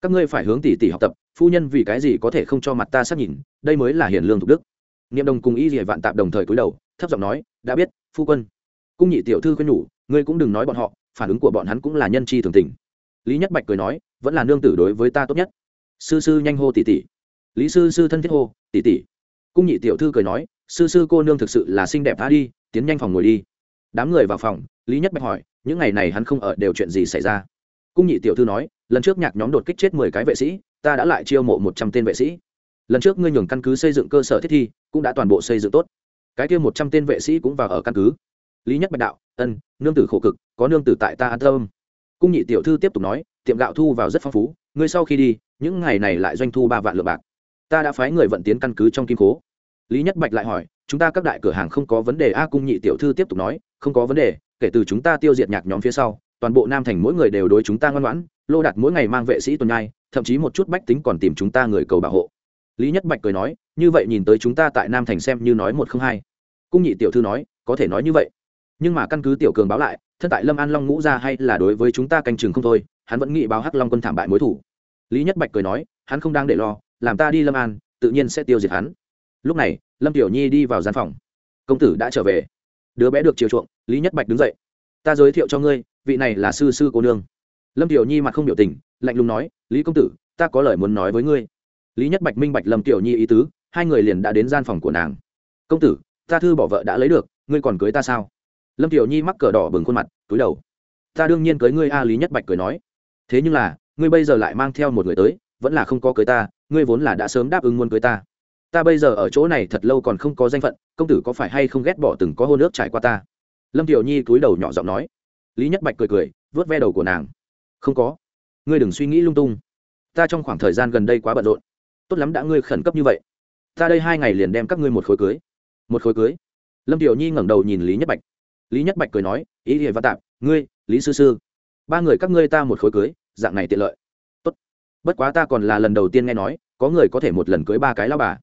Các ngươi phải hướng tỷ tỷ học tập, phu nhân vì cái gì có thể không cho mặt ta sát nhìn, đây mới là hiền lương thục đức. Niệm đồng cùng y dìa vạn tạp đồng thời cúi đầu, thấp giọng nói, đã biết, phu quân. Cung nhị tiểu thư khuyên nhủ, ngươi cũng đừng nói bọn họ, phản ứng của bọn hắn cũng là nhân chi thường tình. Lý nhất bạch cười nói vẫn là nương tử đối với ta tốt nhất. Sư sư nhanh hô tỷ tỷ. Lý sư sư thân thiết hô, tỷ tỷ. Cung nhị tiểu thư cười nói, sư sư cô nương thực sự là xinh đẹp tha đi, tiến nhanh phòng ngồi đi. Đám người vào phòng, lý nhất bạch hỏi, những ngày này hắn không ở đều chuyện gì xảy ra? Cung nhị tiểu thư nói, lần trước nhạc nhóm đột kích chết mười cái vệ sĩ, ta đã lại chiêu mộ một trăm tên vệ sĩ. Lần trước ngươi nhường căn cứ xây dựng cơ sở thiết thi, cũng đã toàn bộ xây dựng tốt. Cái kia một trăm tên vệ sĩ cũng vào ở căn cứ. Lý nhất bạch đạo, ân, nương tử khổ cực, có nương tử tại ta an tâm cung nhị tiểu thư tiếp tục nói, tiệm gạo thu vào rất phong phú, ngươi sau khi đi, những ngày này lại doanh thu ba vạn lượng bạc. Ta đã phái người vận tiến căn cứ trong kim cố lý nhất bạch lại hỏi, chúng ta các đại cửa hàng không có vấn đề? A, cung nhị tiểu thư tiếp tục nói, không có vấn đề, kể từ chúng ta tiêu diệt nhạc nhóm phía sau, toàn bộ nam thành mỗi người đều đối chúng ta ngoan ngoãn, lô đặt mỗi ngày mang vệ sĩ tuần nhai, thậm chí một chút bách tính còn tìm chúng ta người cầu bảo hộ. Lý nhất bạch cười nói, như vậy nhìn tới chúng ta tại nam thành xem như nói một không hai. Cung nhị tiểu thư nói, có thể nói như vậy. Nhưng mà căn cứ tiểu cường báo lại thân tại lâm an long ngũ ra hay là đối với chúng ta canh chừng không thôi, hắn vẫn nghĩ báo hắc long quân thảm bại mối thủ. Lý nhất bạch cười nói, hắn không đang để lo, làm ta đi lâm an, tự nhiên sẽ tiêu diệt hắn. Lúc này, lâm tiểu nhi đi vào gian phòng. Công tử đã trở về. Đứa bé được chiều chuộng, lý nhất bạch đứng dậy. Ta giới thiệu cho ngươi, vị này là sư sư cô nương. Lâm tiểu nhi mặt không biểu tình, lạnh lùng nói, lý công tử, ta có lời muốn nói với ngươi. Lý nhất bạch minh bạch lâm tiểu nhi ý tứ, hai người liền đã đến gian phòng của nàng. Công tử, ta thư bỏ vợ đã lấy được, ngươi còn cưới ta sao? Lâm tiểu nhi mắc cờ đỏ bừng khuôn mặt, túi đầu. Ta đương nhiên cưới ngươi a lý nhất bạch cười nói. Thế nhưng là, ngươi bây giờ lại mang theo một người tới, vẫn là không có cưới ta, ngươi vốn là đã sớm đáp ứng muốn cưới ta. Ta bây giờ ở chỗ này thật lâu còn không có danh phận, công tử có phải hay không ghét bỏ từng có hôn ước trải qua ta? Lâm tiểu nhi cúi đầu nhỏ giọng nói. Lý nhất bạch cười cười vớt ve đầu của nàng. Không có. Ngươi đừng suy nghĩ lung tung. Ta trong khoảng thời gian gần đây quá bận rộn. Tốt lắm đã ngươi khẩn cấp như vậy. Ta đây hai ngày liền đem các ngươi một khối cưới. Một khối cưới. Lâm tiểu nhi ngẩng đầu nhìn lý nhất bạch lý nhất bạch cười nói, ý thì văn tạp, ngươi, lý sư sư, ba người các ngươi ta một khối cưới, dạng này tiện lợi. Tốt. bất quá ta còn là lần đầu tiên nghe nói, có người có thể một lần cưới ba cái lao bà.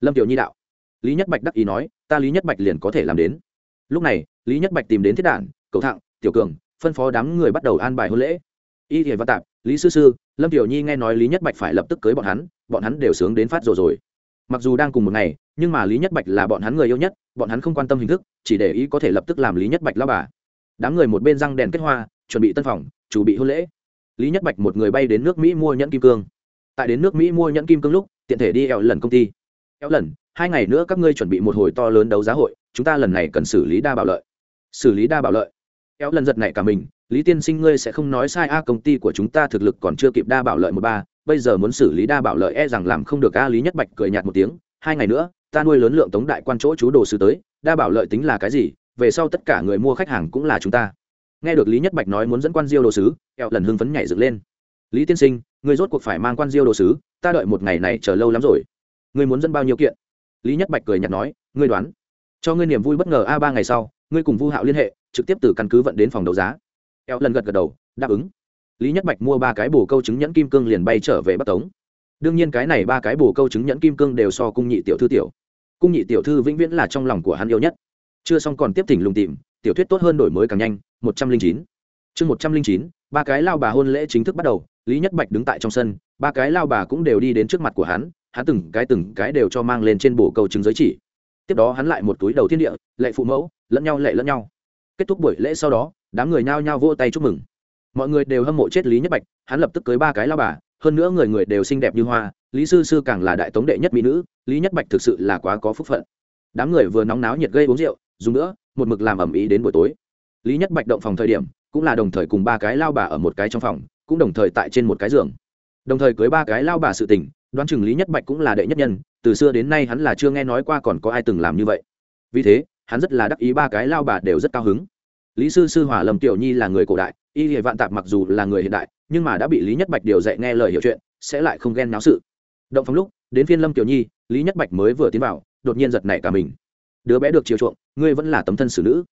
Lâm tiểu nhi đạo. Lý nhất bạch đắc ý nói, ta lý nhất bạch liền có thể làm đến. Lúc này, lý nhất bạch tìm đến thiết đản, cầu thạng tiểu cường, phân phó đám người bắt đầu an bài hôn lễ. Y thiền văn tạp, lý sư sư. Lâm tiểu nhi nghe nói lý nhất bạch phải lập tức cưới bọn hắn bọn hắn đều sướng đến phát rồi rồi. Mặc dù đang cùng một ngày nhưng mà lý nhất bạch là bọn hắn người yêu nhất, bọn hắn không quan tâm hình thức, chỉ để ý có thể lập tức làm lý nhất bạch lao bà. Đám người một bên răng đèn kết hoa, chuẩn bị tân phòng chuẩn bị hôn lễ. Lý nhất bạch một người bay đến nước mỹ mua nhẫn kim cương. Tại đến nước mỹ mua nhẫn kim cương lúc, tiện thể đi eo lần công ty. Eo lần, hai ngày nữa các ngươi chuẩn bị một hồi to lớn đấu giá hội, chúng ta lần này cần xử lý đa bảo lợi. Xử lý đa bảo lợi. Eo lần giật này cả mình, lý tiên sinh ngươi sẽ không nói sai a, công ty của chúng ta thực lực còn chưa kịp đa bảo lợi một ba, bây giờ muốn xử lý đa bảo lợi e rằng làm không được a. Lý nhất bạch cười nhạt một tiếng, hai ngày nữa ta nuôi lớn lượng tống đại quan chỗ chú đồ sứ tới, đa bảo lợi tính là cái gì, về sau tất cả người mua khách hàng cũng là chúng ta. Nghe được lý nhất bạch nói muốn dẫn quan diêu đồ sứ eo lần hưng phấn nhảy dựng lên. Lý tiên sinh, người rốt cuộc phải mang quan diêu đồ sứ, ta đợi một ngày này chờ lâu lắm rồi. Người muốn dẫn bao nhiêu kiện? Lý nhất bạch cười nhạt nói, ngươi đoán. Cho ngươi niềm vui bất ngờ a ba ngày sau, ngươi cùng vu hạo liên hệ, trực tiếp từ căn cứ vận đến phòng đấu giá. Eo lần gật gật đầu, đáp ứng. Lý nhất bạch mua ba cái bồ câu chứng nhẫn kim cương liền bay trở về bắc tống. Đương nhiên cái này ba cái bồ câu chứng nhẫn kim cương đều so cung nhị tiểu thư tiểu cung nhị tiểu thư vĩnh viễn là trong lòng của hắn yêu nhất. Chưa xong còn tiếp thỉnh lùng tìm, tiểu thuyết tốt hơn đổi mới càng nhanh, một trăm linh chín. Chương một trăm linh chín, ba cái lao bà hôn lễ chính thức bắt đầu, lý nhất bạch đứng tại trong sân, ba cái lao bà cũng đều đi đến trước mặt của hắn hắn từng cái từng cái đều cho mang lên trên bổ câu chứng giới chỉ. Tiếp đó hắn lại một túi đầu thiên địa, lệ phụ mẫu, lẫn nhau lệ lẫn nhau. Kết thúc buổi lễ sau đó, đám người nhao nhao vỗ tay chúc mừng. Mọi người đều hâm mộ chết lý nhất bạch, hắn lập tức cưới ba cái lao bà hơn nữa người người đều xinh đẹp như hoa, lý sư sư càng là đại tống đệ nhất mỹ nữ, lý nhất bạch thực sự là quá có phúc phận. Đám người vừa nóng náo nhiệt gây uống rượu, dùng nữa, một mực làm ẩm ý đến buổi tối. Lý nhất bạch động phòng thời điểm, cũng là đồng thời cùng ba cái lao bà ở một cái trong phòng, cũng đồng thời tại trên một cái giường. Đồng thời cưới ba cái lao bà sự tình, đoán chừng lý nhất bạch cũng là đệ nhất nhân, từ xưa đến nay hắn là chưa nghe nói qua còn có ai từng làm như vậy. Vì thế, hắn rất là đắc ý ba cái lao bà đều rất cao hứng. Lý sư sư hỏa lầm tiểu nhi là người cổ đại, y hệ vạn tạp mặc dù là người hiện đại nhưng mà đã bị lý nhất bạch điều dạy nghe lời hiểu chuyện, sẽ lại không ghen náo sự. Động phòng lúc, đến phiên lâm tiểu nhi, lý nhất bạch mới vừa tiến vào, đột nhiên giật nảy cả mình. Đứa bé được chiều chuộng, ngươi vẫn là tấm thân xử nữ.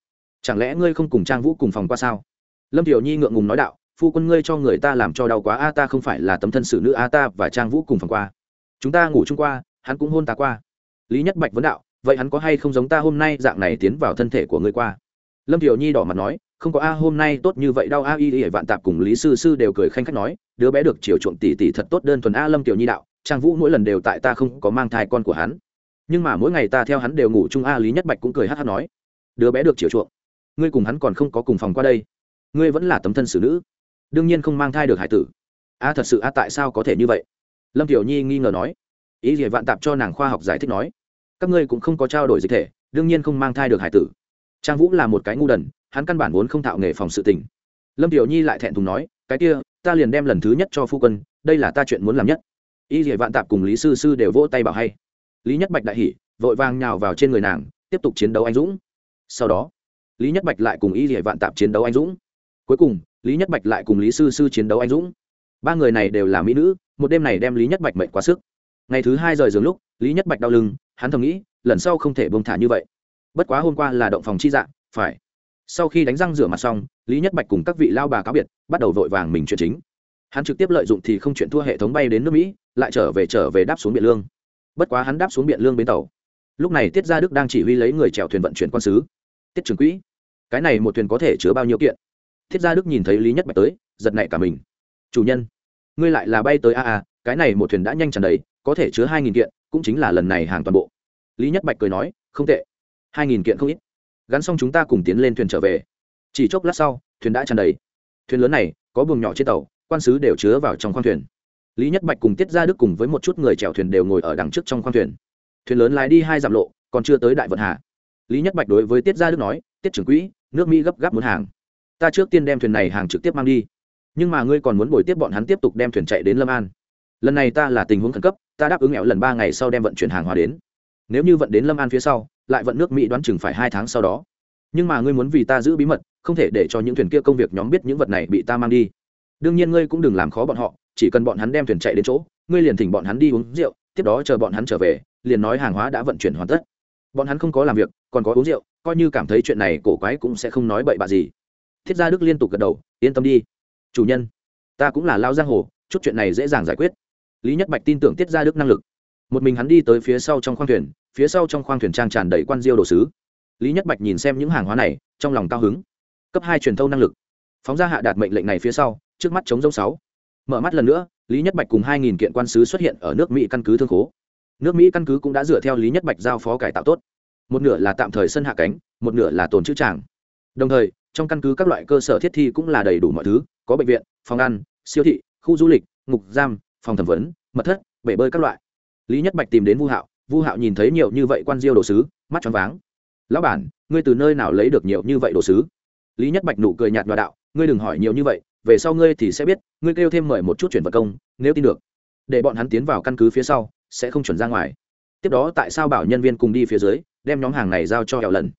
Chẳng lẽ ngươi không cùng trang vũ cùng phòng qua sao? Lâm tiểu nhi ngượng ngùng nói đạo, phu quân ngươi cho người ta làm cho đau quá, a, ta không phải là tấm thân xử nữ, a, ta và trang vũ cùng phòng qua. Chúng ta ngủ chung qua, hắn cũng hôn ta qua. Lý nhất bạch vấn đạo, vậy hắn có hay không giống ta hôm nay dạng này tiến vào thân thể của ngươi qua? Lâm tiểu nhi đỏ mặt nói không có a, hôm nay tốt như vậy, đau a, y y vạn tạp cùng lý sư sư đều cười khanh khách nói, đứa bé được chiều chuộng tỷ tỷ thật tốt, đơn thuần a, lâm tiểu nhi đạo, trang vũ mỗi lần đều tại ta không có mang thai con của hắn. Nhưng mà mỗi ngày ta theo hắn đều ngủ chung a, lý nhất bạch cũng cười hát hát nói, đứa bé được chiều chuộng, ngươi cùng hắn còn không có cùng phòng qua đây, ngươi vẫn là tấm thân xử nữ, đương nhiên không mang thai được hải tử. A, thật sự a, tại sao có thể như vậy? Lâm tiểu nhi nghi ngờ nói ý gì vạn tạp cho nàng khoa học giải thích nói, các ngươi cũng không có trao đổi dịch thể, đương nhiên không mang thai được hải tử. Trang vũ là một cái ngu đần hắn căn bản vốn không thạo nghề phòng sự tình. Lâm tiểu nhi lại thẹn thùng nói, cái kia, ta liền đem lần thứ nhất cho phu quân, đây là ta chuyện muốn làm nhất. Y dỉa vạn tạp cùng lý sư sư đều vỗ tay bảo hay. Lý nhất bạch đại hỉ, vội vàng nhào vào trên người nàng, tiếp tục chiến đấu anh dũng. Sau đó, lý nhất bạch lại cùng y dỉa vạn tạp chiến đấu anh dũng. Cuối cùng, lý nhất bạch lại cùng lý sư sư chiến đấu anh dũng. Ba người này đều là mỹ nữ, một đêm này đem lý nhất bạch mệnh quá sức. Ngày thứ hai rời giường lúc, lý nhất bạch đau lưng, hắn thầm nghĩ, lần sau không thể bông thả như vậy. Bất quá hôm qua là động phòng chi dạng phải sau khi đánh răng rửa mặt xong, lý nhất bạch cùng các vị lao bà cáo biệt, bắt đầu vội vàng mình chuyện chính. Hắn trực tiếp lợi dụng thì không chuyện thua hệ thống bay đến nước mỹ, lại trở về trở về đáp xuống biển lương. Bất quá hắn đáp xuống biển lương bến tàu. Lúc này tiết gia đức đang chỉ huy lấy người chèo thuyền vận chuyển quan sứ. Tiết trường quỹ, cái này một thuyền có thể chứa bao nhiêu kiện? Tiết gia đức nhìn thấy lý nhất bạch tới, giật nảy cả mình. Chủ nhân, ngươi lại là bay tới a a, cái này một thuyền đã nhanh tràn đầy, có thể chứa hai nghìn kiện, cũng chính là lần này hàng toàn bộ. Lý nhất bạch cười nói, không tệ. Hai nghìn kiện không ít gắn xong chúng ta cùng tiến lên thuyền trở về. Chỉ chốc lát sau, thuyền đã tràn đầy. Thuyền lớn này, có buồng nhỏ trên tàu, quan sứ đều chứa vào trong khoang thuyền. Lý nhất bạch cùng tiết ra đức cùng với một chút người chèo thuyền đều ngồi ở đằng trước trong khoang thuyền. Thuyền lớn lái đi hai dặm lộ, còn chưa tới đại vận hà. Lý nhất bạch đối với tiết gia đức nói, tiết trưởng quỹ, nước mỹ gấp gáp muốn hàng. Ta trước tiên đem thuyền này hàng trực tiếp mang đi. Nhưng mà ngươi còn muốn bồi tiếp bọn hắn tiếp tục đem thuyền chạy đến lâm an. Lần này ta là tình huống khẩn cấp, ta đáp ứng nghèo lần ba ngày sau đem vận chuyển hàng hóa đến. Nếu như vận đến lâm an phía sau lại vận nước mỹ đoán chừng phải hai tháng sau đó. Nhưng mà ngươi muốn vì ta giữ bí mật, không thể để cho những thuyền kia công việc nhóm biết những vật này bị ta mang đi. Đương nhiên ngươi cũng đừng làm khó bọn họ, chỉ cần bọn hắn đem thuyền chạy đến chỗ, ngươi liền thỉnh bọn hắn đi uống rượu, tiếp đó chờ bọn hắn trở về, liền nói hàng hóa đã vận chuyển hoàn tất. Bọn hắn không có làm việc, còn có uống rượu, coi như cảm thấy chuyện này cổ quái cũng sẽ không nói bậy bạ gì. Thiết gia đức liên tục gật đầu, yên tâm đi. Chủ nhân, ta cũng là lao giang hồ, chút chuyện này dễ dàng giải quyết. Lý nhất bạch tin tưởng tiết gia đức năng lực. Một mình hắn đi tới phía sau trong khoang thuyền phía sau trong khoang thuyền trang tràn đầy quan diêu đồ sứ. Lý nhất bạch nhìn xem những hàng hóa này, trong lòng cao hứng. Cấp hai truyền thâu năng lực. Phóng ra hạ đạt mệnh lệnh này phía sau, trước mắt chống dông sáu. Mở mắt lần nữa, lý nhất bạch cùng hai nghìn kiện quan sứ xuất hiện ở nước mỹ căn cứ thương khố. Nước mỹ căn cứ cũng đã dựa theo lý nhất bạch giao phó cải tạo tốt. Một nửa là tạm thời sân hạ cánh, một nửa là tồn chữ tràng. Đồng thời, trong căn cứ các loại cơ sở thiết thi cũng là đầy đủ mọi thứ, có bệnh viện, phòng ăn, siêu thị, khu du lịch, ngục giam, phòng thẩm vấn, mật thất, bể bơi các loại. Lý nhất bạch tìm đến vu hạo vu hạo nhìn thấy nhiều như vậy quan diêu đồ sứ, mắt choáng váng. Lão bản, ngươi từ nơi nào lấy được nhiều như vậy đồ sứ? Lý nhất bạch nụ cười nhạt nhòa đạo, ngươi đừng hỏi nhiều như vậy, về sau ngươi thì sẽ biết, ngươi kêu thêm mời một chút chuyển vật công, nếu tin được, để bọn hắn tiến vào căn cứ phía sau, sẽ không chuẩn ra ngoài. Tiếp đó tại sao bảo nhân viên cùng đi phía dưới, đem nhóm hàng này giao cho hẹo lần.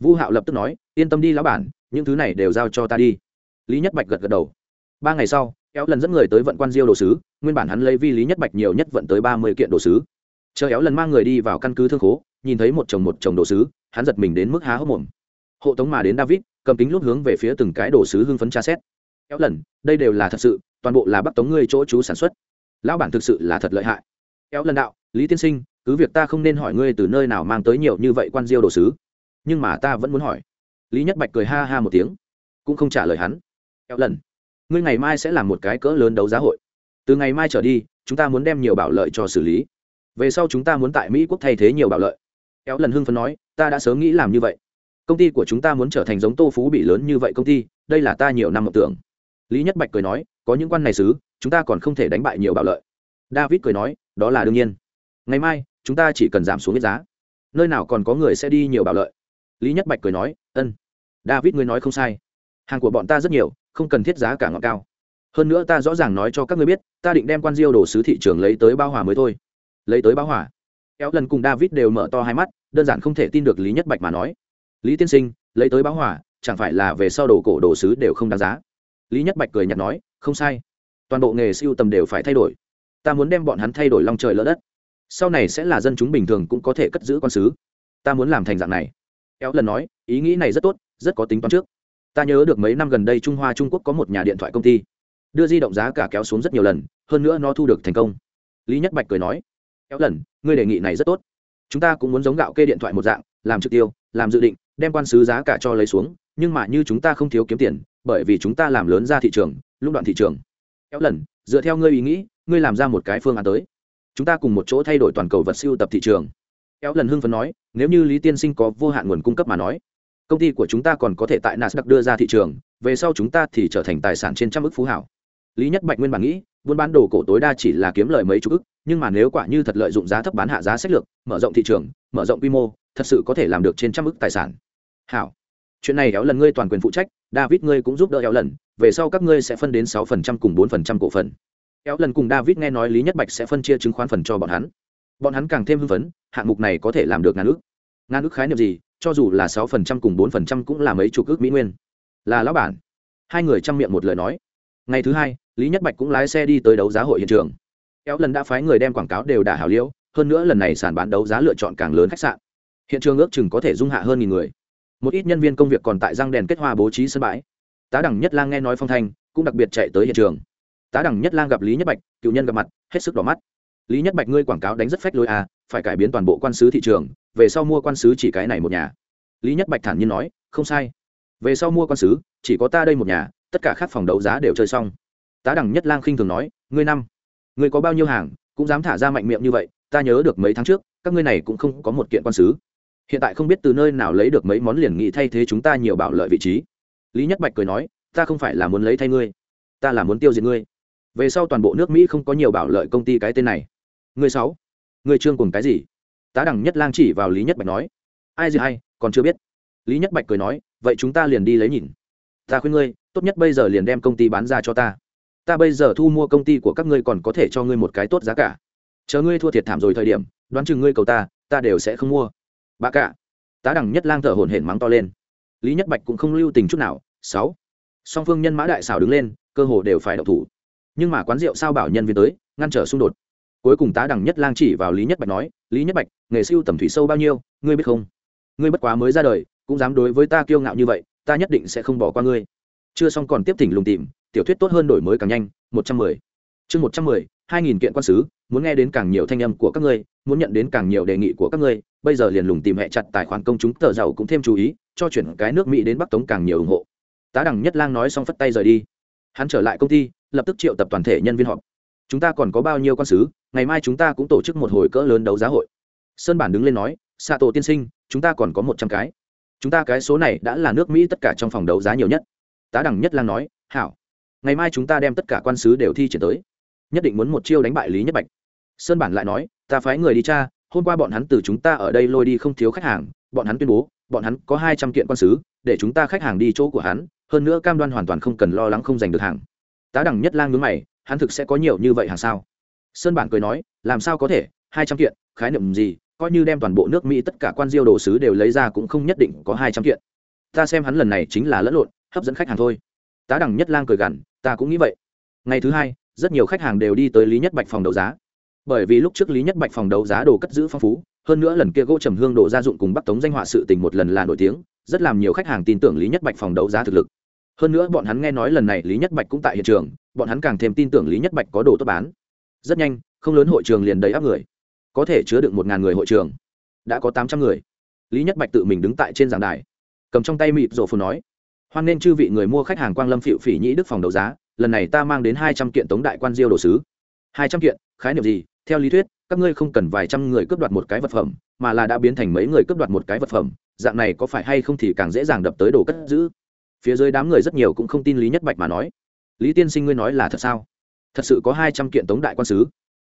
Vu hạo lập tức nói, yên tâm đi lão bản, những thứ này đều giao cho ta đi. Lý nhất bạch gật gật đầu. Ba ngày sau kéo lần dẫn người tới vận quan diêu đồ sứ, nguyên bản hắn lấy vi lý nhất bạch nhiều nhất vận tới ba mươi kiện đồ sứ chờ éo lần mang người đi vào căn cứ thương khố, nhìn thấy một chồng một chồng đồ sứ, hắn giật mình đến mức há hốc mồm. Hộ tống mà đến david, cầm kính lúc hướng về phía từng cái đồ sứ hưng phấn tra xét. Éo lần, đây đều là thật sự, toàn bộ là bắt tống ngươi chỗ chú sản xuất. Lão bản thực sự là thật lợi hại. Éo lần đạo, lý tiên sinh, cứ việc ta không nên hỏi ngươi từ nơi nào mang tới nhiều như vậy quan diêu đồ sứ, nhưng mà ta vẫn muốn hỏi. Lý nhất bạch cười ha ha một tiếng, cũng không trả lời hắn. Éo lần, ngươi ngày mai sẽ làm một cái cỡ lớn đấu giá hội. Từ ngày mai trở đi, chúng ta muốn đem nhiều bảo lợi cho xử lý về sau chúng ta muốn tại mỹ quốc thay thế nhiều bảo lợi. Éo lần hưng phấn nói, ta đã sớm nghĩ làm như vậy. Công ty của chúng ta muốn trở thành giống tô phú bị lớn như vậy công ty, đây là ta nhiều năm mộng tưởng. Lý nhất bạch cười nói, có những quan này xứ, chúng ta còn không thể đánh bại nhiều bảo lợi. David cười nói, đó là đương nhiên. Ngày mai, chúng ta chỉ cần giảm xuống cái giá. Nơi nào còn có người sẽ đi nhiều bảo lợi. Lý nhất bạch cười nói, ân. David ngươi nói không sai. Hàng của bọn ta rất nhiều, không cần thiết giá cả ngọn cao. Hơn nữa ta rõ ràng nói cho các ngươi biết, ta định đem quan diêu đồ sứ thị trường lấy tới bao hòa mới thôi lấy tới báo hỏa. Kéo lần cùng david đều mở to hai mắt đơn giản không thể tin được lý nhất bạch mà nói. Lý tiên sinh lấy tới báo hỏa, chẳng phải là về sau đồ cổ đồ sứ đều không đáng giá? Lý nhất bạch cười nhạt nói không sai. Toàn bộ nghề siêu tầm đều phải thay đổi. Ta muốn đem bọn hắn thay đổi long trời lỡ đất. Sau này sẽ là dân chúng bình thường cũng có thể cất giữ con sứ. Ta muốn làm thành dạng này. Kéo lần nói ý nghĩ này rất tốt rất có tính toán trước. Ta nhớ được mấy năm gần đây trung hoa trung quốc có một nhà điện thoại công ty. Đưa di động giá cả kéo xuống rất nhiều lần hơn nữa nó thu được thành công. Lý nhất bạch cười nói kéo lần, ngươi đề nghị này rất tốt. Chúng ta cũng muốn giống gạo kê điện thoại một dạng, làm trực tiêu, làm dự định, đem quan sứ giá cả cho lấy xuống, nhưng mà như chúng ta không thiếu kiếm tiền, bởi vì chúng ta làm lớn ra thị trường, lũng đoạn thị trường. Kéo lần, dựa theo ngươi ý nghĩ, ngươi làm ra một cái phương án tới. Chúng ta cùng một chỗ thay đổi toàn cầu vật siêu tập thị trường. Kéo lần hưng phấn nói, nếu như lý tiên sinh có vô hạn nguồn cung cấp mà nói, công ty của chúng ta còn có thể tại nasdaq đưa ra thị trường, về sau chúng ta thì trở thành tài sản trên trăm ức phú hảo. Lý nhất bạch nguyên bản nghĩ, buôn bán đồ cổ tối đa chỉ là kiếm lời mấy chục ức nhưng mà nếu quả như thật lợi dụng giá thấp bán hạ giá sách lược, mở rộng thị trường, mở rộng quy mô, thật sự có thể làm được trên trăm ức tài sản. Hảo. Chuyện này éo lần ngươi toàn quyền phụ trách, david ngươi cũng giúp đỡ éo lần, về sau các ngươi sẽ phân đến sáu phần trăm cùng bốn phần trăm cổ phần. Éo lần cùng david nghe nói lý nhất bạch sẽ phân chia chứng khoán phần cho bọn hắn. Bọn hắn càng thêm hưng phấn, hạng mục này có thể làm được ngàn ước ngàn ước khái niệm gì? Cho dù là sáu phần trăm cùng bốn phần trăm cũng là mấy chục ước mỹ nguyên. Là lão bản. Hai người chăm miệng một lời nói. Ngày thứ hai, lý nhất bạch cũng lái xe đi tới đấu giá hội hiện trường éo lần đã phái người đem quảng cáo đều đả hảo liễu, hơn nữa lần này sàn bán đấu giá lựa chọn càng lớn khách sạn. Hiện trường ước chừng có thể dung hạ hơn nghìn người. Một ít nhân viên công việc còn tại răng đèn kết hoa bố trí sân bãi. Tá đẳng nhất lang nghe nói phong thanh, cũng đặc biệt chạy tới hiện trường. Tá đẳng nhất lang gặp lý nhất bạch, cựu nhân gặp mặt, hết sức đỏ mắt. Lý nhất bạch, ngươi quảng cáo đánh rất phách lối à phải cải biến toàn bộ quan sứ thị trường, về sau mua quan sứ chỉ cái này một nhà. Lý nhất bạch thản nhiên nói, không sai. Về sau mua quan sứ, chỉ có ta đây một nhà, tất cả các phòng đấu giá đều chơi xong. Tá đẳng nhất lang khinh thường nói, ngươi năm ngươi có bao nhiêu hàng, cũng dám thả ra mạnh miệng như vậy, ta nhớ được mấy tháng trước, các ngươi này cũng không có một kiện quan sứ hiện tại không biết từ nơi nào lấy được mấy món liền nghị thay thế chúng ta nhiều bảo lợi vị trí. Lý nhất bạch cười nói, ta không phải là muốn lấy thay ngươi, ta là muốn tiêu diệt ngươi. Về sau toàn bộ nước mỹ không có nhiều bảo lợi công ty cái tên này. Ngươi sáu, ngươi trương cùng cái gì? Tá đẳng nhất lang chỉ vào lý nhất bạch nói. Ai gì hay còn chưa biết. Lý nhất bạch cười nói, vậy chúng ta liền đi lấy nhìn. Ta khuyên ngươi, tốt nhất bây giờ liền đem công ty bán ra cho ta ta bây giờ thu mua công ty của các ngươi còn có thể cho ngươi một cái tốt giá cả. Chờ ngươi thua thiệt thảm rồi thời điểm, đoán chừng ngươi cầu ta ta đều sẽ không mua. Bà cả, tá đẳng nhất lang thở hổn hển mắng to lên. Lý nhất bạch cũng không lưu tình chút nào. Sáu. Song phương nhân mã đại xảo đứng lên, cơ hồ đều phải đậu thủ. Nhưng mà quán rượu sao bảo nhân viên tới, ngăn trở xung đột. Cuối cùng tá đẳng nhất lang chỉ vào lý nhất bạch nói, lý nhất bạch, nghề siêu tầm thủy sâu bao nhiêu, ngươi biết không? Ngươi bất quá mới ra đời, cũng dám đối với ta kiêu ngạo như vậy, ta nhất định sẽ không bỏ qua ngươi. Chưa xong còn tiếp thỉnh lùng tìm tiểu thuyết tốt hơn đổi mới càng nhanh, một trăm mười. Chương một trăm mười, hai nghìn kiện quan sứ, muốn nghe đến càng nhiều thanh âm của các ngươi, muốn nhận đến càng nhiều đề nghị của các ngươi, bây giờ liền lùng tìm hẹ chặt tài khoản công chúng, tờ giàu cũng thêm chú ý, cho chuyển cái nước mỹ đến bắc tống càng nhiều ủng hộ. Tá đẳng nhất lang nói xong phất tay rời đi. Hắn trở lại công ty, lập tức triệu tập toàn thể nhân viên họp. Chúng ta còn có bao nhiêu quan sứ, ngày mai chúng ta cũng tổ chức một hồi cỡ lớn đấu giá hội. Sơn bản đứng lên nói xạ tổ tiên sinh, chúng ta còn có một trăm cái. Chúng ta cái số này đã là nước mỹ tất cả trong phòng đấu giá nhiều nhất. Tá đẳng nhất lang nói, hảo ngày mai chúng ta đem tất cả quan sứ đều thi triển tới. Nhất định muốn một chiêu đánh bại lý nhất bạch. Sơn bản lại nói, ta phái người đi cha hôm qua bọn hắn từ chúng ta ở đây lôi đi không thiếu khách hàng, bọn hắn tuyên bố, bọn hắn có hai trăm kiện quan sứ, để chúng ta khách hàng đi chỗ của hắn, hơn nữa cam đoan hoàn toàn không cần lo lắng không giành được hàng. Tá đẳng nhất lang ngứa mày, hắn thực sẽ có nhiều như vậy hàng sao? Sơn bản cười nói, làm sao có thể, hai trăm kiện, khái niệm gì, coi như đem toàn bộ nước mỹ tất cả quan diêu đồ sứ đều lấy ra cũng không nhất định có hai trăm kiện. Ta xem hắn lần này chính là lẫn lộn, hấp dẫn khách hàng thôi. Tá đẳng nhất lang cười gằn ta cũng nghĩ vậy. Ngày thứ hai, rất nhiều khách hàng đều đi tới lý nhất bạch phòng đấu giá. Bởi vì lúc trước lý nhất bạch phòng đấu giá đồ cất giữ phong phú, hơn nữa lần kia gỗ trầm hương đồ gia dụng cùng bắc tống danh họa sự tình một lần là nổi tiếng, rất làm nhiều khách hàng tin tưởng lý nhất bạch phòng đấu giá thực lực. Hơn nữa bọn hắn nghe nói lần này lý nhất bạch cũng tại hiện trường, bọn hắn càng thêm tin tưởng lý nhất bạch có đồ tốt bán. Rất nhanh, không lớn hội trường liền đầy áp người. Có thể chứa được một ngàn người hội trường. Đã có tám trăm người. Lý nhất bạch tự mình đứng tại trên giảng đài. Cầm trong tay mịt rổ phù nói hoan nên chư vị người mua khách hàng quang lâm phịu phỉ nhĩ đức phòng đấu giá, lần này ta mang đến hai trăm kiện tống đại quan diêu đồ sứ. Hai trăm kiện, khái niệm gì? Theo lý thuyết, các ngươi không cần vài trăm người cướp đoạt một cái vật phẩm, mà là đã biến thành mấy người cướp đoạt một cái vật phẩm, dạng này có phải hay không thì càng dễ dàng đập tới đồ cất giữ. Phía dưới đám người rất nhiều cũng không tin lý nhất bạch mà nói. Lý tiên sinh ngươi nói là thật sao? Thật sự có hai trăm kiện tống đại quan sứ?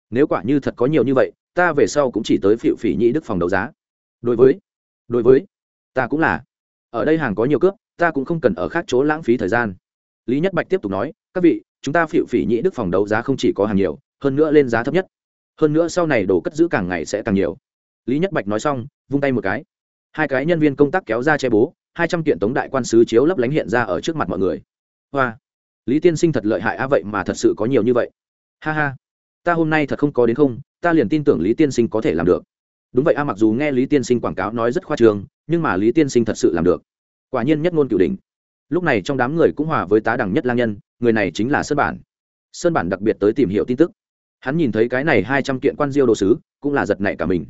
Nếu quả như thật có nhiều như vậy, ta về sau cũng chỉ tới phịu phỉ nhĩ đức phòng đấu giá. Đối với đối với, ta cũng là. Ở đây hàng có nhiều cướp ta cũng không cần ở khác chỗ lãng phí thời gian. Lý nhất bạch tiếp tục nói, các vị, chúng ta phịu phỉ nhĩ đức phòng đấu giá không chỉ có hàng nhiều, hơn nữa lên giá thấp nhất. Hơn nữa sau này đồ cất giữ càng ngày sẽ càng nhiều. Lý nhất bạch nói xong, vung tay một cái. Hai cái nhân viên công tác kéo ra che bố, hai trăm kiện tống đại quan sứ chiếu lấp lánh hiện ra ở trước mặt mọi người. Hoa! Lý tiên sinh thật lợi hại a vậy mà thật sự có nhiều như vậy. Ha ha! Ta hôm nay thật không có đến không, ta liền tin tưởng lý tiên sinh có thể làm được. Đúng vậy a mặc dù nghe lý tiên sinh quảng cáo nói rất khoa trường nhưng mà lý tiên sinh thật sự làm được quả nhiên nhất ngôn cửu đỉnh. lúc này trong đám người cũng hòa với tá đẳng nhất lang nhân, người này chính là sơn bản. Sơn bản đặc biệt tới tìm hiểu tin tức. Hắn nhìn thấy cái này hai trăm kiện quan diêu đồ sứ, cũng là giật nảy cả mình.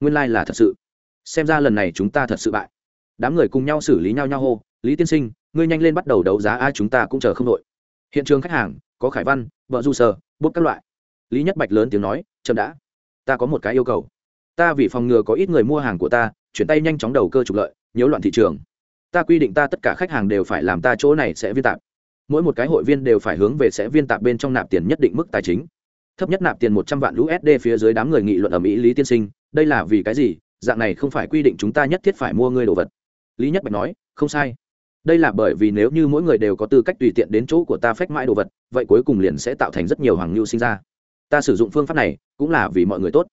Nguyên lai、like、là thật sự. Xem ra lần này chúng ta thật sự bại. Đám người cùng nhau xử lý nhau nhau hô, lý tiên sinh, ngươi nhanh lên bắt đầu đấu giá ai chúng ta cũng chờ không đội hiện trường khách hàng, có khải văn, vợ du sơ, bút các loại. Lý nhất bạch lớn tiếng nói, chậm đã. Ta có một cái yêu cầu. Ta vì phòng ngừa có ít người mua hàng của ta, chuyển tay nhanh chóng đầu cơ trục lợi, nhiễu loạn thị trường ta quy định ta tất cả khách hàng đều phải làm ta chỗ này sẽ viên tạp. Mỗi một cái hội viên đều phải hướng về sẽ viên tạp bên trong nạp tiền nhất định mức tài chính. Thấp nhất nạp tiền một trăm vạn usd phía dưới đám người nghị luận ở mỹ lý tiên sinh, đây là vì cái gì? Dạng này không phải quy định chúng ta nhất thiết phải mua ngươi đồ vật. Lý nhất bạch nói, không sai. Đây là bởi vì nếu như mỗi người đều có tư cách tùy tiện đến chỗ của ta phách mãi đồ vật, vậy cuối cùng liền sẽ tạo thành rất nhiều hoàng lưu sinh ra. Ta sử dụng phương pháp này cũng là vì mọi người tốt.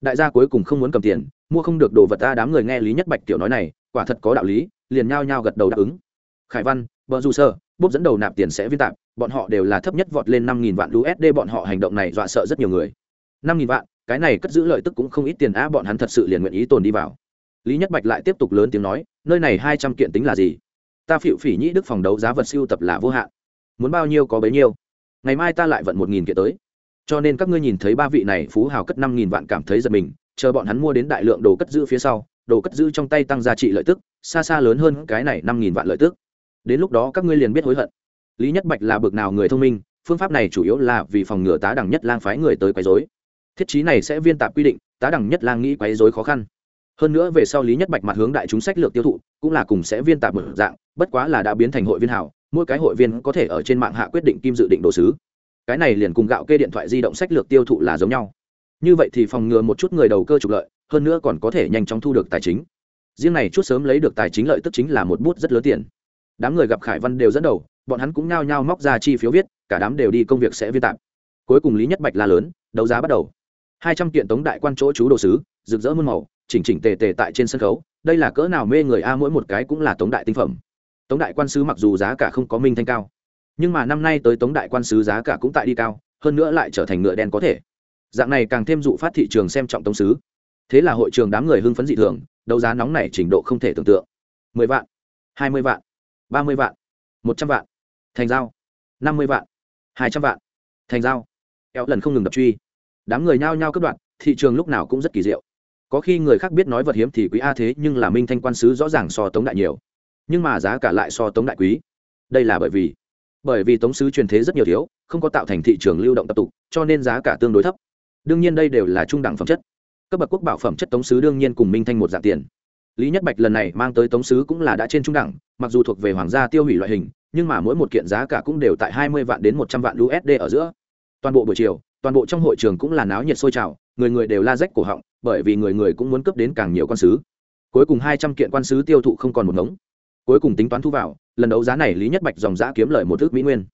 Đại gia cuối cùng không muốn cầm tiền, mua không được đồ vật ta đám người nghe lý nhất bạch tiểu nói này, quả thật có đạo lý liền nhao nhao gật đầu đáp ứng. Khải văn Bơ du sơ bốp dẫn đầu nạp tiền sẽ viên tạp, bọn họ đều là thấp nhất vọt lên năm nghìn vạn usd bọn họ hành động này dọa sợ rất nhiều người. năm nghìn vạn, cái này cất giữ lợi tức cũng không ít tiền á, bọn hắn thật sự liền nguyện ý tồn đi vào. Lý nhất bạch lại tiếp tục lớn tiếng nói, nơi này hai trăm kiện tính là gì? Ta phịu phỉ nhĩ đức phòng đấu giá vật siêu tập là vô hạn. Muốn bao nhiêu có bấy nhiêu. Ngày mai ta lại vận một nghìn kiện tới. Cho nên các ngươi nhìn thấy ba vị này phú hào cất năm nghìn vạn cảm thấy giật mình, chờ bọn hắn mua đến đại lượng đồ cất giữ phía sau đồ cất giữ trong tay tăng giá trị lợi tức, xa xa lớn hơn cái này năm nghìn vạn lợi tức. Đến lúc đó các ngươi liền biết hối hận. Lý nhất bạch là bực nào người thông minh, phương pháp này chủ yếu là vì phòng ngừa tá đẳng nhất lang phái người tới quấy dối thiết chí này sẽ viên tạp quy định, tá đẳng nhất lang nghĩ quấy dối khó khăn. Hơn nữa về sau lý nhất bạch mặt hướng đại chúng sách lược tiêu thụ, cũng là cùng sẽ viên tạp một dạng, bất quá là đã biến thành hội viên hảo, mỗi cái hội viên có thể ở trên mạng hạ quyết định kim dự định đồ sứ. Cái này liền cùng gạo kê điện thoại di động sách lược tiêu thụ là giống nhau. Như vậy thì phòng ngừa một chút người đầu cơ trục lợi hơn nữa còn có thể nhanh chóng thu được tài chính. Riêng này chút sớm lấy được tài chính lợi tức chính là một bút rất lớn tiền. Đám người gặp khải văn đều dẫn đầu, bọn hắn cũng nhao nhao móc ra chi phiếu viết, cả đám đều đi công việc sẽ vi tạm. Cuối cùng lý nhất bạch la lớn, đấu giá bắt đầu. Hai trăm kiện tống đại quan chỗ chú đồ sứ, rực rỡ muôn màu, chỉnh chỉnh tề tề tại trên sân khấu, đây là cỡ nào mê người a, mỗi một cái cũng là tống đại tinh phẩm. Tống đại quan sứ mặc dù giá cả không có minh thanh cao, nhưng mà năm nay tới tống đại quan sứ giá cả cũng tại đi cao, hơn nữa lại trở thành ngựa đen có thể. Dạng này càng thêm dụ phát thị trường xem trọng tống sứ thế là hội trường đám người hưng phấn dị thường, đấu giá nóng này trình độ không thể tưởng tượng. Mười vạn, hai mươi vạn, ba mươi vạn, một trăm vạn. Thành giao, năm mươi vạn, hai trăm vạn. Thành giao. Eo lần không ngừng đập truy. Đám người nhao nhao cướp đoạn thị trường lúc nào cũng rất kỳ diệu. Có khi người khác biết nói vật hiếm thì quý a thế, nhưng là minh thanh quan sứ rõ ràng so tống đại nhiều. Nhưng mà giá cả lại so tống đại quý. Đây là bởi vì bởi vì tống sứ truyền thế rất nhiều thiếu, không có tạo thành thị trường lưu động tập tục, cho nên giá cả tương đối thấp. Đương nhiên đây đều là trung đẳng phẩm chất cấp bậc quốc bảo phẩm chất tống sứ đương nhiên cùng minh thanh một dạng tiền. Lý nhất bạch lần này mang tới tống sứ cũng là đã trên trung đẳng, mặc dù thuộc về hoàng gia tiêu hủy loại hình, nhưng mà mỗi một kiện giá cả cũng đều tại hai mươi vạn đến một trăm vạn usd ở giữa. Toàn bộ buổi chiều, toàn bộ trong hội trường cũng là náo nhiệt sôi trào, người người đều la rách cổ họng, bởi vì người người cũng muốn cấp đến càng nhiều quan sứ. Cuối cùng hai trăm kiện quan sứ tiêu thụ không còn một ngống. Cuối cùng tính toán thu vào, lần đấu giá này lý nhất bạch dòng giã kiếm lời một thước mỹ nguyên.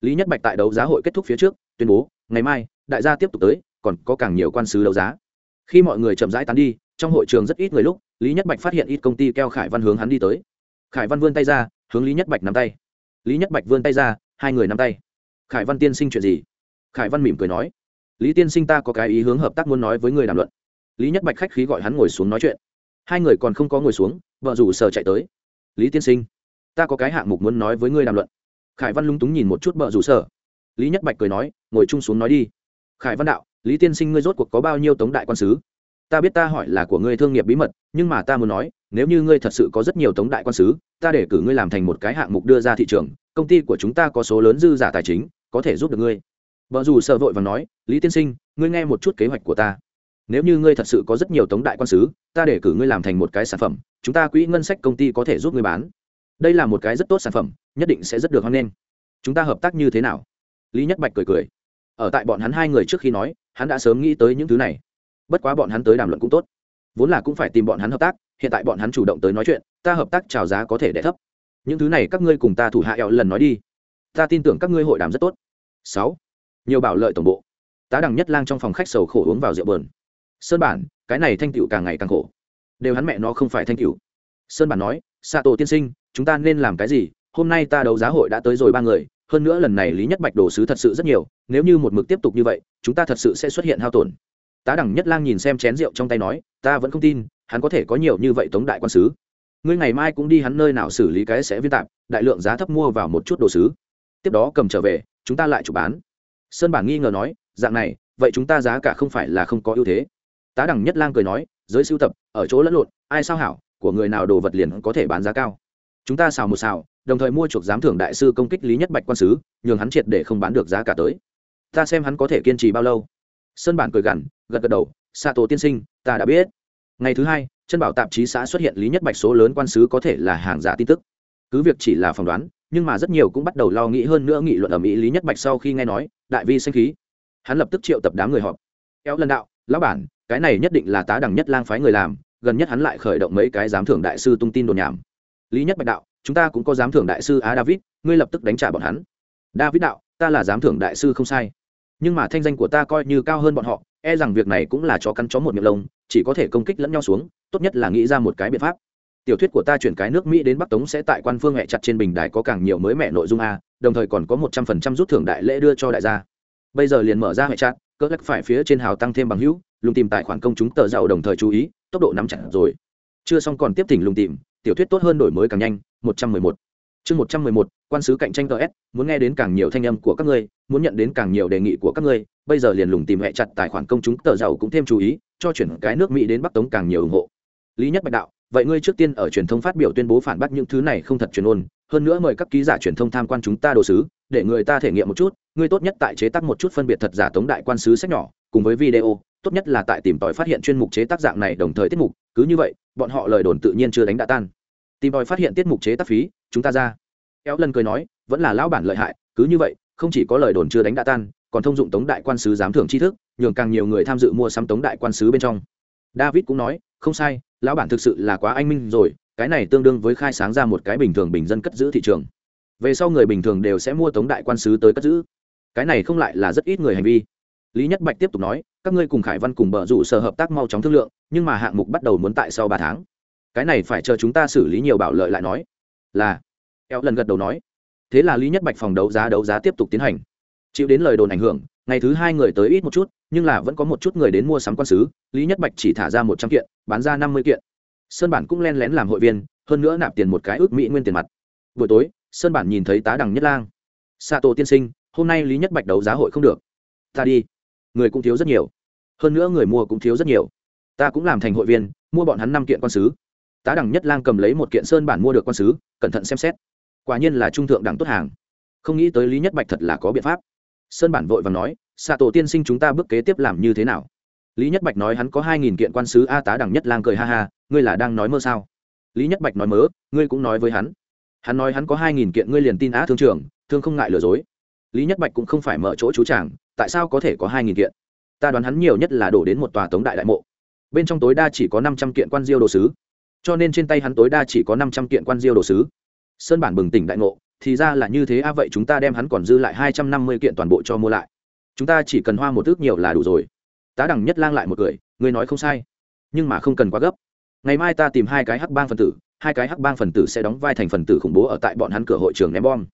Lý nhất bạch tại đấu giá hội kết thúc phía trước, tuyên bố, ngày mai, đại gia tiếp tục tới, còn có càng nhiều quan sứ đấu giá khi mọi người chậm rãi tán đi, trong hội trường rất ít người lúc, lý nhất bạch phát hiện ít công ty keo khải văn hướng hắn đi tới. Khải văn vươn tay ra, hướng lý nhất bạch nắm tay. Lý nhất bạch vươn tay ra, hai người nắm tay. Khải văn tiên sinh chuyện gì? Khải văn mỉm cười nói. Lý tiên sinh ta có cái ý hướng hợp tác muốn nói với người đàm luận. Lý nhất bạch khách khí gọi hắn ngồi xuống nói chuyện. Hai người còn không có ngồi xuống, vợ rủ sở chạy tới. Lý tiên sinh, ta có cái hạng mục muốn nói với ngươi đàm luận. Khải văn lúng túng nhìn một chút vợ rủ sở. Lý nhất bạch cười nói, ngồi chung xuống nói đi. Khải văn đạo lý tiên sinh ngươi rốt cuộc có bao nhiêu tống đại quan sứ? Ta biết ta hỏi là của ngươi thương nghiệp bí mật, nhưng mà ta muốn nói, nếu như ngươi thật sự có rất nhiều tống đại quan sứ, ta để cử ngươi làm thành một cái hạng mục đưa ra thị trường, công ty của chúng ta có số lớn dư giả tài chính, có thể giúp được ngươi. Vợ dù sợ vội và nói, lý tiên sinh, ngươi nghe một chút kế hoạch của ta. Nếu như ngươi thật sự có rất nhiều tống đại quan sứ, ta để cử ngươi làm thành một cái sản phẩm, chúng ta quỹ ngân sách công ty có thể giúp ngươi bán. Đây là một cái rất tốt sản phẩm, nhất định sẽ rất được hoan nghênh. Chúng ta hợp tác như thế nào? Lý nhất bạch cười cười. Ở tại bọn hắn hai người trước khi nói hắn đã sớm nghĩ tới những thứ này. Bất quá bọn hắn tới đàm luận cũng tốt. Vốn là cũng phải tìm bọn hắn hợp tác, hiện tại bọn hắn chủ động tới nói chuyện, ta hợp tác trào giá có thể đẻ thấp. Những thứ này các ngươi cùng ta thủ hạ eo lần nói đi. Ta tin tưởng các ngươi hội đàm rất tốt. Sáu. Nhiều bảo lợi tổng bộ. Tá đằng nhất lang trong phòng khách sầu khổ uống vào rượu bờn. Sơn bản, cái này thanh tựu càng ngày càng khổ. Đều hắn mẹ nó không phải thanh tựu sơn bản nói xạ tổ tiên sinh, chúng ta nên làm cái gì? Hôm nay ta đấu giá hội đã tới rồi ba người hơn nữa lần này lý nhất bạch đồ sứ thật sự rất nhiều, nếu như một mực tiếp tục như vậy, chúng ta thật sự sẽ xuất hiện hao tổn. Tá đẳng nhất lang nhìn xem chén rượu trong tay nói, ta vẫn không tin, hắn có thể có nhiều như vậy tống đại quan sứ. Ngươi ngày mai cũng đi hắn nơi nào xử lý cái sẽ viên tạp, đại lượng giá thấp mua vào một chút đồ sứ. Tiếp đó cầm trở về, chúng ta lại chụp bán. Sơn bản nghi ngờ nói, dạng này, vậy chúng ta giá cả không phải là không có ưu thế. Tá đẳng nhất lang cười nói, giới sưu tập, ở chỗ lẫn lộn, ai sao hảo, của người nào đồ vật liền có thể bán giá cao. Chúng ta xào một xào đồng thời mua chuộc giám thưởng đại sư công kích lý nhất bạch quan sứ, nhường hắn triệt để không bán được giá cả tới. Ta xem hắn có thể kiên trì bao lâu. Sơn bản cười gằn, gật gật đầu xạ tổ tiên sinh, ta đã biết. Ngày thứ hai, chân bảo tạp chí xã xuất hiện lý nhất bạch số lớn quan sứ có thể là hàng giả tin tức. Cứ việc chỉ là phỏng đoán, nhưng mà rất nhiều cũng bắt đầu lo nghĩ hơn nữa nghị luận ở mỹ lý nhất bạch sau khi nghe nói, đại vi sinh khí. Hắn lập tức triệu tập đám người họp. Kéo lần đạo, lão bản, cái này nhất định là tá đẳng nhất lang phái người làm, gần nhất hắn lại khởi động mấy cái giám thưởng đại sư tung tin đồn nhảm. Lý nhất bạch đạo chúng ta cũng có giám thưởng đại sư á david, ngươi lập tức đánh trả bọn hắn. David đạo, ta là giám thưởng đại sư không sai. Nhưng mà thanh danh của ta coi như cao hơn bọn họ e rằng việc này cũng là cho căn chó một miệng lông, chỉ có thể công kích lẫn nhau xuống, tốt nhất là nghĩ ra một cái biện pháp. Tiểu thuyết của ta chuyển cái nước mỹ đến bắc tống sẽ tại quan phương hẹ chặt trên bình đài có càng nhiều mới mẹ nội dung a, đồng thời còn có một trăm phần trăm rút thưởng đại lễ đưa cho đại gia. Bây giờ liền mở ra hẹ chặt, cỡ lắc phải phía trên hào tăng thêm bằng hữu, lùng tìm tài khoản công chúng tờ giàu đồng thời chú ý, tốc độ nắm chặt rồi. Chưa xong còn tiếp thỉnh lùng tìm tiểu thuyết tốt hơn đổi mới càng nhanh, một trăm mười một. Chương một trăm mười một, quan sứ cạnh tranh ts muốn nghe đến càng nhiều thanh âm của các ngươi, muốn nhận đến càng nhiều đề nghị của các ngươi, bây giờ liền lùng tìm hệ chặt tài khoản công chúng, tờ giàu cũng thêm chú ý, cho chuyển cái nước mỹ đến bắc tống càng nhiều ủng hộ. Lý nhất bạch đạo, vậy ngươi trước tiên ở truyền thông phát biểu tuyên bố phản bác những thứ này không thật truyền ôn, hơn nữa mời các ký giả truyền thông tham quan chúng ta đồ sứ, để người ta thể nghiệm một chút, ngươi tốt nhất tại chế tác một chút phân biệt thật giả tống đại quan sứ sách nhỏ, cùng với video tốt nhất là tại tìm tòi phát hiện chuyên mục chế tác dạng này đồng thời tiết mục, cứ như vậy, bọn họ lời đồn tự nhiên chưa đánh đã tan. Tìm tòi phát hiện tiết mục chế tác phí, chúng ta ra. Éo lần cười nói, vẫn là lão bản lợi hại, cứ như vậy, không chỉ có lời đồn chưa đánh đã tan, còn thông dụng tống đại quan sứ giám thưởng tri thức, nhường càng nhiều người tham dự mua sắm tống đại quan sứ bên trong. David cũng nói, không sai, lão bản thực sự là quá anh minh rồi, cái này tương đương với khai sáng ra một cái bình thường bình dân cất giữ thị trường. Về sau người bình thường đều sẽ mua tống đại quan sứ tới cất giữ. Cái này không lại là rất ít người hành vi. Lý nhất bạch tiếp tục nói các ngươi cùng khải văn cùng bờ rủ sở hợp tác mau chóng thương lượng, nhưng mà hạng mục bắt đầu muốn tại sau ba tháng. Cái này phải chờ chúng ta xử lý nhiều bảo lợi lại nói. Là. Eo lần gật đầu nói. Thế là lý nhất bạch phòng đấu giá đấu giá tiếp tục tiến hành. Chịu đến lời đồn ảnh hưởng, ngày thứ hai người tới ít một chút, nhưng là vẫn có một chút người đến mua sắm quan sứ lý nhất bạch chỉ thả ra một trăm kiện, bán ra năm mươi kiện. Sơn bản cũng len lén làm hội viên, hơn nữa nạp tiền một cái ước mỹ nguyên tiền mặt. Buổi tối, sơn bản nhìn thấy tá đằng nhất lang. Sa tổ tiên sinh, hôm nay lý nhất bạch đấu giá hội không được. Ta đi người cũng thiếu rất nhiều. Hơn nữa người mua cũng thiếu rất nhiều. Ta cũng làm thành hội viên, mua bọn hắn năm kiện quan sứ. Tá đẳng nhất lang cầm lấy một kiện sơn bản mua được quan sứ, cẩn thận xem xét. Quả nhiên là trung thượng đẳng tốt hàng. Không nghĩ tới lý nhất bạch thật là có biện pháp. Sơn bản vội và nói xạ tổ tiên sinh chúng ta bước kế tiếp làm như thế nào? Lý nhất bạch nói hắn có hai nghìn kiện quan sứ, a tá đẳng nhất lang cười ha ha, ngươi là đang nói mơ sao? Lý nhất bạch nói mớ ngươi cũng nói với hắn. Hắn nói hắn có hai nghìn kiện, ngươi liền tin á thương trường, thương không ngại lừa dối lý nhất bạch cũng không phải mở chỗ chú tràng tại sao có thể có hai nghìn kiện? Ta đoán hắn nhiều nhất là đổ đến một tòa tống đại đại mộ. Bên trong tối đa chỉ có năm trăm kiện quan diêu đồ sứ. Cho nên trên tay hắn tối đa chỉ có năm trăm kiện quan diêu đồ sứ. Sơn bản bừng tỉnh đại ngộ, thì ra là như thế a, vậy chúng ta đem hắn còn dư lại hai trăm năm mươi kiện toàn bộ cho mua lại. Chúng ta chỉ cần hoa một thước nhiều là đủ rồi. Tá đằng nhất lang lại một cười người nói không sai. Nhưng mà không cần quá gấp. Ngày mai ta tìm hai cái hắc bang phần tử, hai cái hắc bang phần tử sẽ đóng vai thành phần tử khủng bố ở tại bọn hắn cửa hội trường ném bom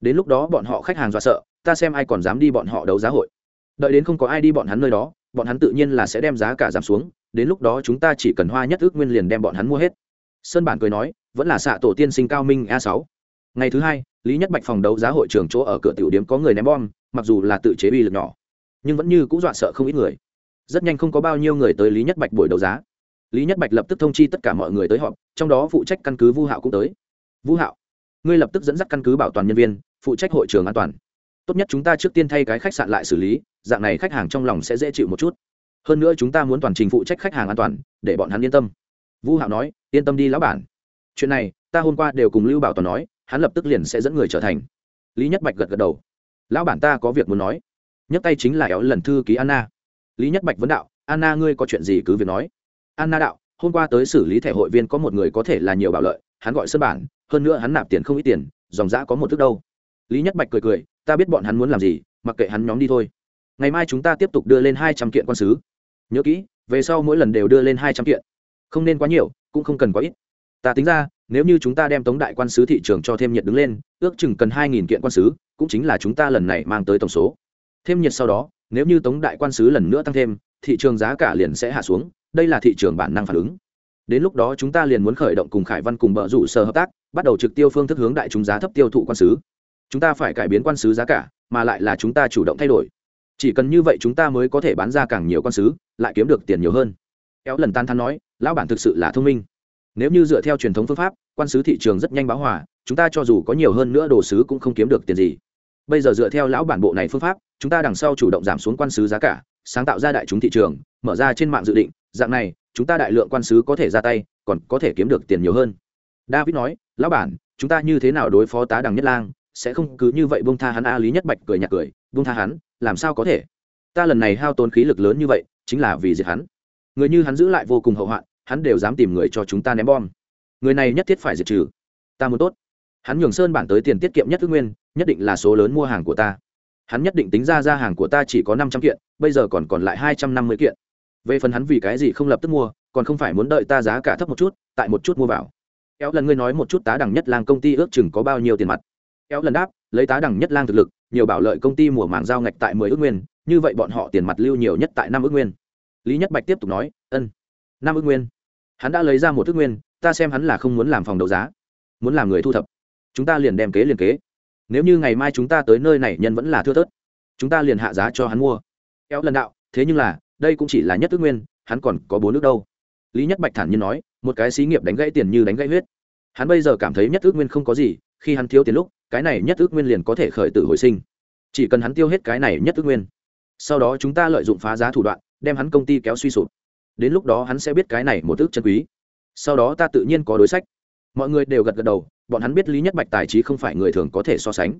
đến lúc đó bọn họ khách hàng dọa sợ, ta xem ai còn dám đi bọn họ đấu giá hội. Đợi đến không có ai đi bọn hắn nơi đó, bọn hắn tự nhiên là sẽ đem giá cả giảm xuống, đến lúc đó chúng ta chỉ cần hoa nhất ước nguyên liền đem bọn hắn mua hết. Sơn bản cười nói, vẫn là xạ tổ tiên sinh cao minh a sáu. Ngày thứ hai, lý nhất bạch phòng đấu giá hội trường chỗ ở cửa tiểu điếm có người ném bom, mặc dù là tự chế uy lực nhỏ, nhưng vẫn như cũng dọa sợ không ít người. Rất nhanh không có bao nhiêu người tới lý nhất bạch buổi đấu giá. Lý nhất bạch lập tức thông chi tất cả mọi người tới họp, trong đó phụ trách căn cứ vu hạo cũng tới. Vũ hạo, ngươi lập tức dẫn dắt căn cứ bảo toàn nhân viên phụ trách hội trường an toàn. Tốt nhất chúng ta trước tiên thay cái khách sạn lại xử lý, dạng này khách hàng trong lòng sẽ dễ chịu một chút. Hơn nữa chúng ta muốn toàn trình phụ trách khách hàng an toàn, để bọn hắn yên tâm. Vũ hạo nói, yên tâm đi lão bản. Chuyện này, ta hôm qua đều cùng lưu bảo toàn nói, hắn lập tức liền sẽ dẫn người trở thành. Lý nhất bạch gật gật đầu. Lão bản ta có việc muốn nói. Nhấc tay chính là éo lần thư ký anna. Lý nhất bạch vấn đạo, anna ngươi có chuyện gì cứ việc nói. Anna đạo, hôm qua tới xử lý thẻ hội viên có một người có thể là nhiều bảo lợi, hắn gọi sân bản, hơn nữa hắn nạp tiền không ít tiền, dòng giã có một thước đâu lý nhất bạch cười cười, ta biết bọn hắn muốn làm gì, mặc kệ hắn nhóm đi thôi. Ngày mai chúng ta tiếp tục đưa lên hai trăm kiện quan sứ. Nhớ kỹ, về sau mỗi lần đều đưa lên hai trăm kiện. Không nên quá nhiều, cũng không cần quá ít. Ta tính ra, nếu như chúng ta đem tống đại quan sứ thị trường cho thêm nhiệt đứng lên, ước chừng cần hai nghìn kiện quan sứ, cũng chính là chúng ta lần này mang tới tổng số. Thêm nhiệt sau đó, nếu như tống đại quan sứ lần nữa tăng thêm, thị trường giá cả liền sẽ hạ xuống, đây là thị trường bản năng phản ứng. Đến lúc đó chúng ta liền muốn khởi động cùng khải văn cùng bờ rủ sở hợp tác, bắt đầu trực tiêu phương thức hướng đại chúng giá thấp tiêu thụ quan sứ chúng ta phải cải biến quan sứ giá cả, mà lại là chúng ta chủ động thay đổi. Chỉ cần như vậy chúng ta mới có thể bán ra càng nhiều quan sứ, lại kiếm được tiền nhiều hơn. Éo lần tan thắn nói, lão bản thực sự là thông minh. Nếu như dựa theo truyền thống phương pháp, quan sứ thị trường rất nhanh báo hòa, chúng ta cho dù có nhiều hơn nữa đồ sứ cũng không kiếm được tiền gì. Bây giờ dựa theo lão bản bộ này phương pháp, chúng ta đằng sau chủ động giảm xuống quan sứ giá cả, sáng tạo ra đại chúng thị trường, mở ra trên mạng dự định, dạng này, chúng ta đại lượng quan sứ có thể ra tay, còn có thể kiếm được tiền nhiều hơn. David nói, lão bản, chúng ta như thế nào đối phó tá đằng nhất lang? Sẽ không cứ như vậy buông tha hắn a, lý nhất bạch cười nhạt cười, buông tha hắn, làm sao có thể? Ta lần này hao tốn khí lực lớn như vậy, chính là vì diệt hắn. Người như hắn giữ lại vô cùng hậu hoạn, hắn đều dám tìm người cho chúng ta ném bom. Người này nhất thiết phải diệt trừ. Ta muốn tốt. Hắn nhường sơn bản tới tiền tiết kiệm nhất ước nguyên, nhất định là số lớn mua hàng của ta. Hắn nhất định tính ra ra hàng của ta chỉ có năm trăm kiện, bây giờ còn còn lại hai trăm năm mươi kiện. Về phần hắn vì cái gì không lập tức mua, còn không phải muốn đợi ta giá cả thấp một chút, tại một chút mua vào. Kéo lần ngươi nói một chút tá đẳng nhất làng công ty ước chừng có bao nhiêu tiền mặt kéo lần đáp, lấy tá đẳng nhất lang thực lực, nhiều bảo lợi công ty mùa màng giao ngạch tại mười ước nguyên, như vậy bọn họ tiền mặt lưu nhiều nhất tại năm ước nguyên. Lý nhất bạch tiếp tục nói, ân, năm ước nguyên. Hắn đã lấy ra một ước nguyên, ta xem hắn là không muốn làm phòng đấu giá, muốn làm người thu thập. Chúng ta liền đem kế liền kế. Nếu như ngày mai chúng ta tới nơi này nhân vẫn là thưa thớt, chúng ta liền hạ giá cho hắn mua. Kéo lần đạo, thế nhưng là, đây cũng chỉ là nhất ước nguyên, hắn còn có bốn nước đâu. Lý nhất bạch thản nhiên nói, một cái xí nghiệp đánh gãy tiền như đánh gãy huyết. Hắn bây giờ cảm thấy nhất ước nguyên không có gì, khi hắn thiếu tiền lúc cái này nhất ước nguyên liền có thể khởi tử hồi sinh. Chỉ cần hắn tiêu hết cái này nhất ước nguyên, sau đó chúng ta lợi dụng phá giá thủ đoạn, đem hắn công ty kéo suy sụp. Đến lúc đó hắn sẽ biết cái này một ước chân quý. Sau đó ta tự nhiên có đối sách. Mọi người đều gật gật đầu, bọn hắn biết lý nhất bạch tài trí không phải người thường có thể so sánh.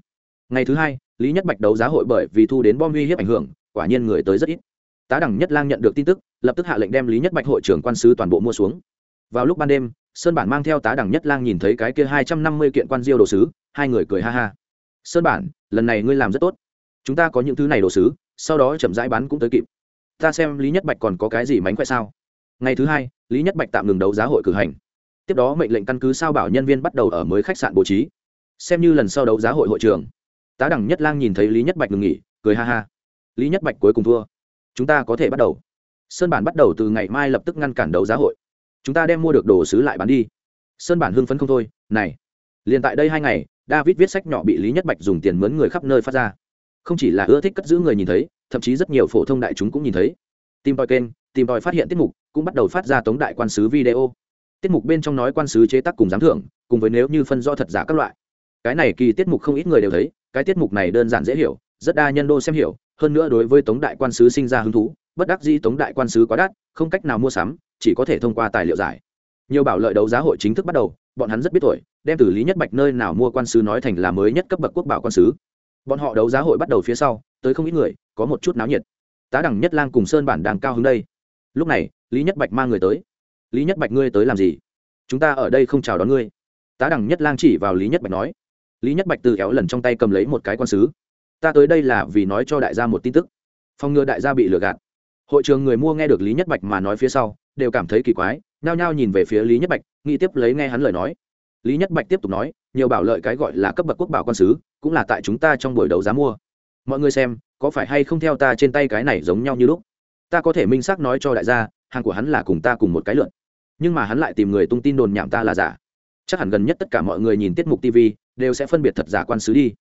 Ngày thứ hai, lý nhất bạch đấu giá hội bởi vì thu đến bom uy hiếp ảnh hưởng, quả nhiên người tới rất ít. Tá đẳng nhất lang nhận được tin tức, lập tức hạ lệnh đem lý nhất bạch hội trưởng quan sứ toàn bộ mua xuống vào lúc ban đêm, sơn bản mang theo tá đẳng nhất lang nhìn thấy cái kia hai trăm năm mươi kiện quan diêu đồ sứ, hai người cười ha ha. Sơn bản, lần này ngươi làm rất tốt. Chúng ta có những thứ này đồ sứ, sau đó chậm rãi bán cũng tới kịp. Ta xem lý nhất bạch còn có cái gì mánh khỏe sao? Ngày thứ hai, lý nhất bạch tạm ngừng đấu giá hội cử hành. Tiếp đó mệnh lệnh căn cứ sao bảo nhân viên bắt đầu ở mới khách sạn bố trí. Xem như lần sau đấu giá hội hội trường tá đẳng nhất lang nhìn thấy lý nhất bạch ngừng nghỉ, cười ha ha. Lý nhất bạch cuối cùng thua. Chúng ta có thể bắt đầu. Sơn bản bắt đầu từ ngày mai lập tức ngăn cản đấu giá hội chúng ta đem mua được đồ sứ lại bán đi. Sơn bản hưng phấn không thôi, này, liền tại đây hai ngày, david viết sách nhỏ bị lý nhất bạch dùng tiền mướn người khắp nơi phát ra. Không chỉ là ưa thích cất giữ người nhìn thấy, thậm chí rất nhiều phổ thông đại chúng cũng nhìn thấy. Tìm tòi kênh, tìm tòi phát hiện tiết mục, cũng bắt đầu phát ra tống đại quan sứ video. Tiết mục bên trong nói quan sứ chế tác cùng giám thưởng, cùng với nếu như phân do thật giả các loại. Cái này kỳ tiết mục không ít người đều thấy, cái tiết mục này đơn giản dễ hiểu, rất đa nhân đô xem hiểu, hơn nữa đối với tống đại quan sứ sinh ra hứng thú bất đắc dĩ tống đại quan sứ quá đắt, không cách nào mua sắm, chỉ có thể thông qua tài liệu giải. Nhiều bảo lợi đấu giá hội chính thức bắt đầu, bọn hắn rất biết tuổi, đem từ lý nhất bạch nơi nào mua quan sứ nói thành là mới nhất cấp bậc quốc bảo quan sứ. Bọn họ đấu giá hội bắt đầu phía sau, tới không ít người, có một chút náo nhiệt. Tá đẳng nhất lang cùng sơn bản đang cao hứng đây. Lúc này, lý nhất bạch mang người tới. Lý nhất bạch ngươi tới làm gì? Chúng ta ở đây không chào đón ngươi. Tá đẳng nhất lang chỉ vào lý nhất bạch nói. Lý nhất bạch từ kéo lần trong tay cầm lấy một cái quan sứ. Ta tới đây là vì nói cho đại gia một tin tức. Phòng ngừa đại gia bị lừa gạt hội trường người mua nghe được lý nhất bạch mà nói phía sau, đều cảm thấy kỳ quái, nhao nhao nhìn về phía lý nhất bạch, nghĩ tiếp lấy nghe hắn lời nói. Lý nhất bạch tiếp tục nói, nhiều bảo lợi cái gọi là cấp bậc quốc bảo quan sứ, cũng là tại chúng ta trong buổi đấu giá mua. Mọi người xem, có phải hay không theo ta trên tay cái này giống nhau như lúc? Ta có thể minh xác nói cho đại gia, hàng của hắn là cùng ta cùng một cái lượn. Nhưng mà hắn lại tìm người tung tin đồn nhảm ta là giả. Chắc hẳn gần nhất tất cả mọi người nhìn tiết mục tv đều sẽ phân biệt thật giả quan sứ đi.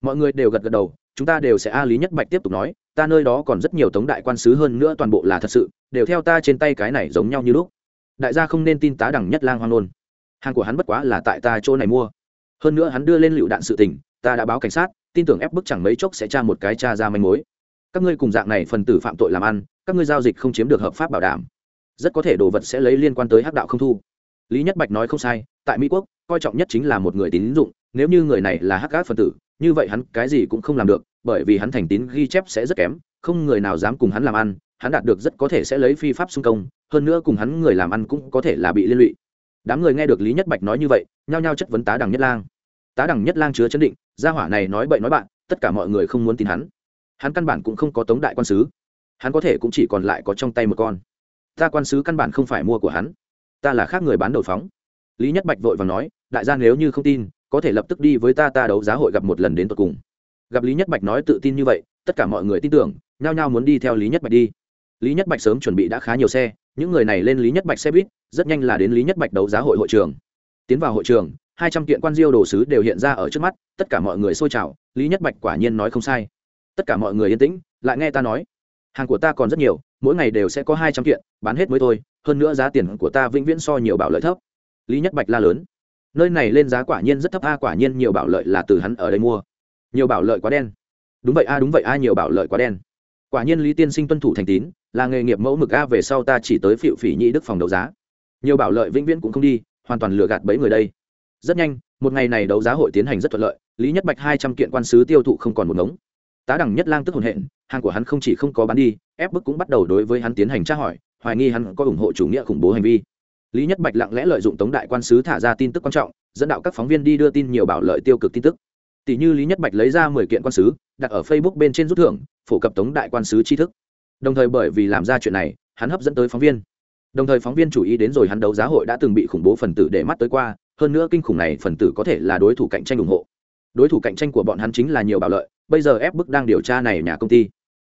Mọi người đều gật gật đầu, chúng ta đều sẽ a lý nhất bạch tiếp tục nói ta nơi đó còn rất nhiều tống đại quan sứ hơn nữa toàn bộ là thật sự, đều theo ta trên tay cái này giống nhau như lúc. Đại gia không nên tin tá đẳng nhất lang hoang nôn hàng của hắn bất quá là tại ta chỗ này mua. Hơn nữa hắn đưa lên lựu đạn sự tình, ta đã báo cảnh sát, tin tưởng ép bức chẳng mấy chốc sẽ tra một cái tra ra manh mối. Các ngươi cùng dạng này phần tử phạm tội làm ăn, các ngươi giao dịch không chiếm được hợp pháp bảo đảm. Rất có thể đồ vật sẽ lấy liên quan tới hắc đạo không thu. Lý nhất bạch nói không sai, tại mỹ quốc, coi trọng nhất chính là một người tín dụng, nếu như người này là hắc gác phần tử như vậy hắn cái gì cũng không làm được, bởi vì hắn thành tín ghi chép sẽ rất kém, không người nào dám cùng hắn làm ăn, hắn đạt được rất có thể sẽ lấy phi pháp xung công, hơn nữa cùng hắn người làm ăn cũng có thể là bị liên lụy. Đám người nghe được lý nhất bạch nói như vậy, nhao nhao chất vấn tá đằng nhất lang. Tá đằng nhất lang chứa chấn định, gia hỏa này nói bậy nói bạn, tất cả mọi người không muốn tin hắn. Hắn căn bản cũng không có tống đại quan sứ. Hắn có thể cũng chỉ còn lại có trong tay một con. Ta quan sứ căn bản không phải mua của hắn. Ta là khác người bán đầu phóng. Lý nhất bạch vội và nói, đại gia nếu như không tin có thể lập tức đi với ta ta đấu giá hội gặp một lần đến tận cùng. Gặp lý nhất bạch nói tự tin như vậy, tất cả mọi người tin tưởng, nhao nhao muốn đi theo lý nhất bạch đi. Lý nhất bạch sớm chuẩn bị đã khá nhiều xe, những người này lên lý nhất bạch xe buýt, rất nhanh là đến lý nhất bạch đấu giá hội hội trường. Tiến vào hội trường, hai trăm kiện quan diêu đồ sứ đều hiện ra ở trước mắt, tất cả mọi người xôi trào, lý nhất bạch quả nhiên nói không sai. Tất cả mọi người yên tĩnh, lại nghe ta nói, hàng của ta còn rất nhiều, mỗi ngày đều sẽ có hai trăm kiện, bán hết mới thôi, hơn nữa giá tiền của ta vĩnh viễn so nhiều bảo lợi thấp. Lý nhất bạch la lớn nơi này lên giá quả nhiên rất thấp, a, quả nhiên nhiều bảo lợi là từ hắn ở đây mua. Nhiều bảo lợi quá đen. Đúng vậy, a, đúng vậy, a, nhiều bảo lợi quá đen. Quả nhiên lý tiên sinh tuân thủ thành tín, là nghề nghiệp mẫu mực, a, về sau ta chỉ tới phịu phỉ nhị đức phòng đấu giá. Nhiều bảo lợi vĩnh viễn cũng không đi, hoàn toàn lừa gạt bấy người đây. Rất nhanh, một ngày này đấu giá hội tiến hành rất thuận lợi, lý nhất bạch hai trăm kiện quan sứ tiêu thụ không còn một ngống. Tá đẳng nhất lang tức hồn hện, hàng của hắn không chỉ không có bán đi, ép bức cũng bắt đầu đối với hắn tiến hành tra hỏi, hoài nghi hắn có ủng hộ chủ nghĩa khủng bố hành vi lý nhất bạch lặng lẽ lợi dụng tống đại quan sứ thả ra tin tức quan trọng, dẫn đạo các phóng viên đi đưa tin nhiều bảo lợi tiêu cực tin tức. Tỷ như lý nhất bạch lấy ra mười kiện quan sứ, đặt ở facebook bên trên rút thưởng, phổ cập tống đại quan sứ tri thức. Đồng thời bởi vì làm ra chuyện này, hắn hấp dẫn tới phóng viên. Đồng thời phóng viên chủ ý đến rồi hắn đấu giá hội đã từng bị khủng bố phần tử để mắt tới qua, hơn nữa kinh khủng này phần tử có thể là đối thủ cạnh tranh ủng hộ. Đối thủ cạnh tranh của bọn hắn chính là nhiều bảo lợi, bây giờ ép bức đang điều tra này nhà công ty.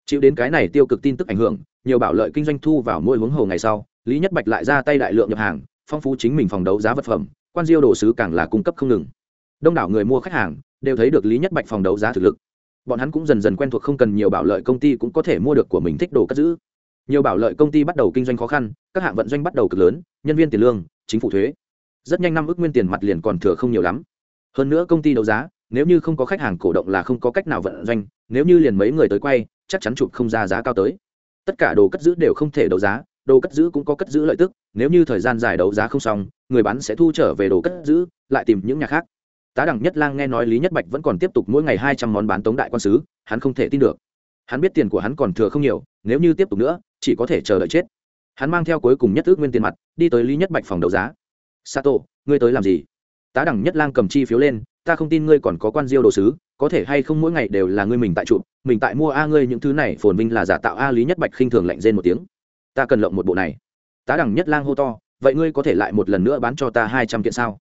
Chịu đến cái này tiêu cực tin tức ảnh hưởng, nhiều bảo lợi kinh doanh thu vào mỗi hướng hồ ngày sau lý nhất bạch lại ra tay đại lượng nhập hàng, phong phú chính mình phòng đấu giá vật phẩm, quan diêu đồ sứ càng là cung cấp không ngừng. Đông đảo người mua khách hàng đều thấy được lý nhất bạch phòng đấu giá thực lực. Bọn hắn cũng dần dần quen thuộc không cần nhiều bảo lợi công ty cũng có thể mua được của mình thích đồ cất giữ. Nhiều bảo lợi công ty bắt đầu kinh doanh khó khăn, các hạng vận doanh bắt đầu cực lớn, nhân viên tiền lương, chính phủ thuế. Rất nhanh năm ước nguyên tiền mặt liền còn thừa không nhiều lắm. Hơn nữa công ty đấu giá, nếu như không có khách hàng cổ động là không có cách nào vận doanh, nếu như liền mấy người tới quay, chắc chắn chụp không ra giá cao tới. Tất cả đồ cất giữ đều không thể đấu giá đồ cất giữ cũng có cất giữ lợi tức, nếu như thời gian dài đấu giá không xong, người bán sẽ thu trở về đồ cất giữ, lại tìm những nhà khác. Tá đẳng nhất lang nghe nói lý nhất bạch vẫn còn tiếp tục mỗi ngày hai trăm món bán tống đại quan sứ, hắn không thể tin được. Hắn biết tiền của hắn còn thừa không nhiều, nếu như tiếp tục nữa, chỉ có thể chờ đợi chết. Hắn mang theo cuối cùng nhất ước nguyên tiền mặt, đi tới lý nhất bạch phòng đấu giá. Sato, ngươi tới làm gì? Tá đẳng nhất lang cầm chi phiếu lên, ta không tin ngươi còn có quan diêu đồ sứ, có thể hay không mỗi ngày đều là ngươi mình tại trụ, mình tại mua a ngươi những thứ này, phồn vinh là giả tạo a lý nhất bạch khinh thường lạnh rên một tiếng ta cần lộng một bộ này. Tá đẳng nhất lang hô to, vậy ngươi có thể lại một lần nữa bán cho ta hai trăm kiện sao?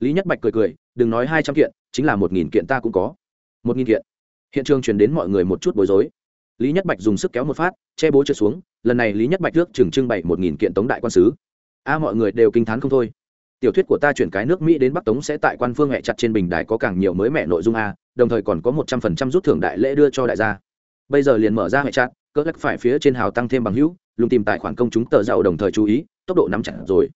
Lý nhất bạch cười cười, đừng nói hai trăm kiện, chính là một nghìn kiện ta cũng có. Một nghìn kiện. Hiện trường truyền đến mọi người một chút bối rối. Lý nhất bạch dùng sức kéo một phát, che bố trượt xuống, lần này lý nhất bạch trước chừng trưng bày một nghìn kiện tống đại quan sứ. A, mọi người đều kinh t h á n không thôi. Tiểu thuyết của ta chuyển cái nước mỹ đến bắc tống sẽ tại quan phương hẹ chặt trên bình đài có càng nhiều mới mẹ nội dung a, đồng thời còn có một trăm phần trăm rút thưởng đại lễ đưa cho đại gia. Bây giờ liền mở ra hẹ chặt, cỡ lắc phải phía trên hào tăng thêm bằng hữu lùng tìm tài khoản công chúng tờ giàu đồng thời chú ý, tốc độ nắm chặt rồi.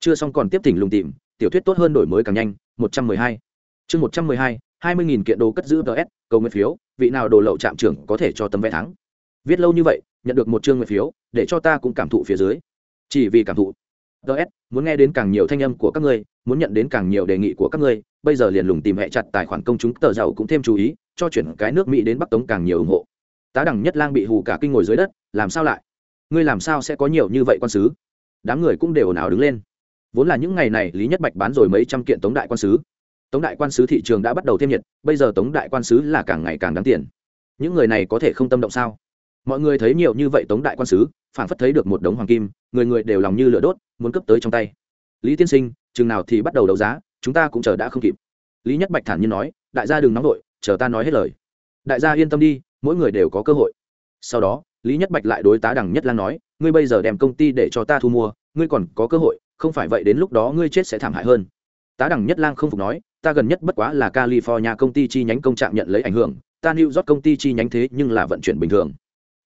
Chưa xong còn tiếp tỉnh lùng tìm, tiểu thuyết tốt hơn đổi mới càng nhanh, một trăm mười hai. Chương một trăm mười hai hai mươi nghìn kiện đồ cất giữ ts cầu nguyện phiếu, vị nào đồ lậu trạm trưởng có thể cho tấm vé thắng. Viết lâu như vậy, nhận được một chương nguyện phiếu, để cho ta cũng cảm thụ phía dưới. Chỉ vì cảm thụ. Ts muốn nghe đến càng nhiều thanh âm của các ngươi, muốn nhận đến càng nhiều đề nghị của các ngươi, bây giờ liền lùng tìm hẹ chặt tài khoản công chúng tờ giàu cũng thêm chú ý, cho chuyển cái nước mỹ đến bắc tống càng nhiều ủng hộ. Tá đẳng nhất lang bị hù cả kinh ngồi dưới đất, làm sao lại? Ngươi làm sao sẽ có nhiều như vậy quan sứ? Đám người cũng đều ồn ào đứng lên. Vốn là những ngày này lý nhất bạch bán rồi mấy trăm kiện tống đại quan sứ. Tống đại quan sứ thị trường đã bắt đầu thêm nhiệt, bây giờ tống đại quan sứ là càng ngày càng đáng tiền. Những người này có thể không tâm động sao? Mọi người thấy nhiều như vậy tống đại quan sứ phản phất thấy được một đống hoàng kim, người người đều lòng như lửa đốt, muốn cấp tới trong tay. Lý tiên sinh, chừng nào thì bắt đầu đấu giá, chúng ta cũng chờ đã không kịp. Lý nhất bạch thản nhiên nói, đại gia đừng nóng vội, chờ ta nói hết lời. Đại gia yên tâm đi, mỗi người đều có cơ hội. Sau đó lý nhất bạch lại đối tá đằng nhất lan nói, ngươi bây giờ đem công ty để cho ta thu mua, ngươi còn có cơ hội, không phải vậy đến lúc đó ngươi chết sẽ thảm hại hơn. Tá Đằng nhất lang không phục nói, ta gần nhất bất quá là california công ty chi nhánh công trạng nhận lấy ảnh hưởng, ta new york công ty chi nhánh thế nhưng là vận chuyển bình thường.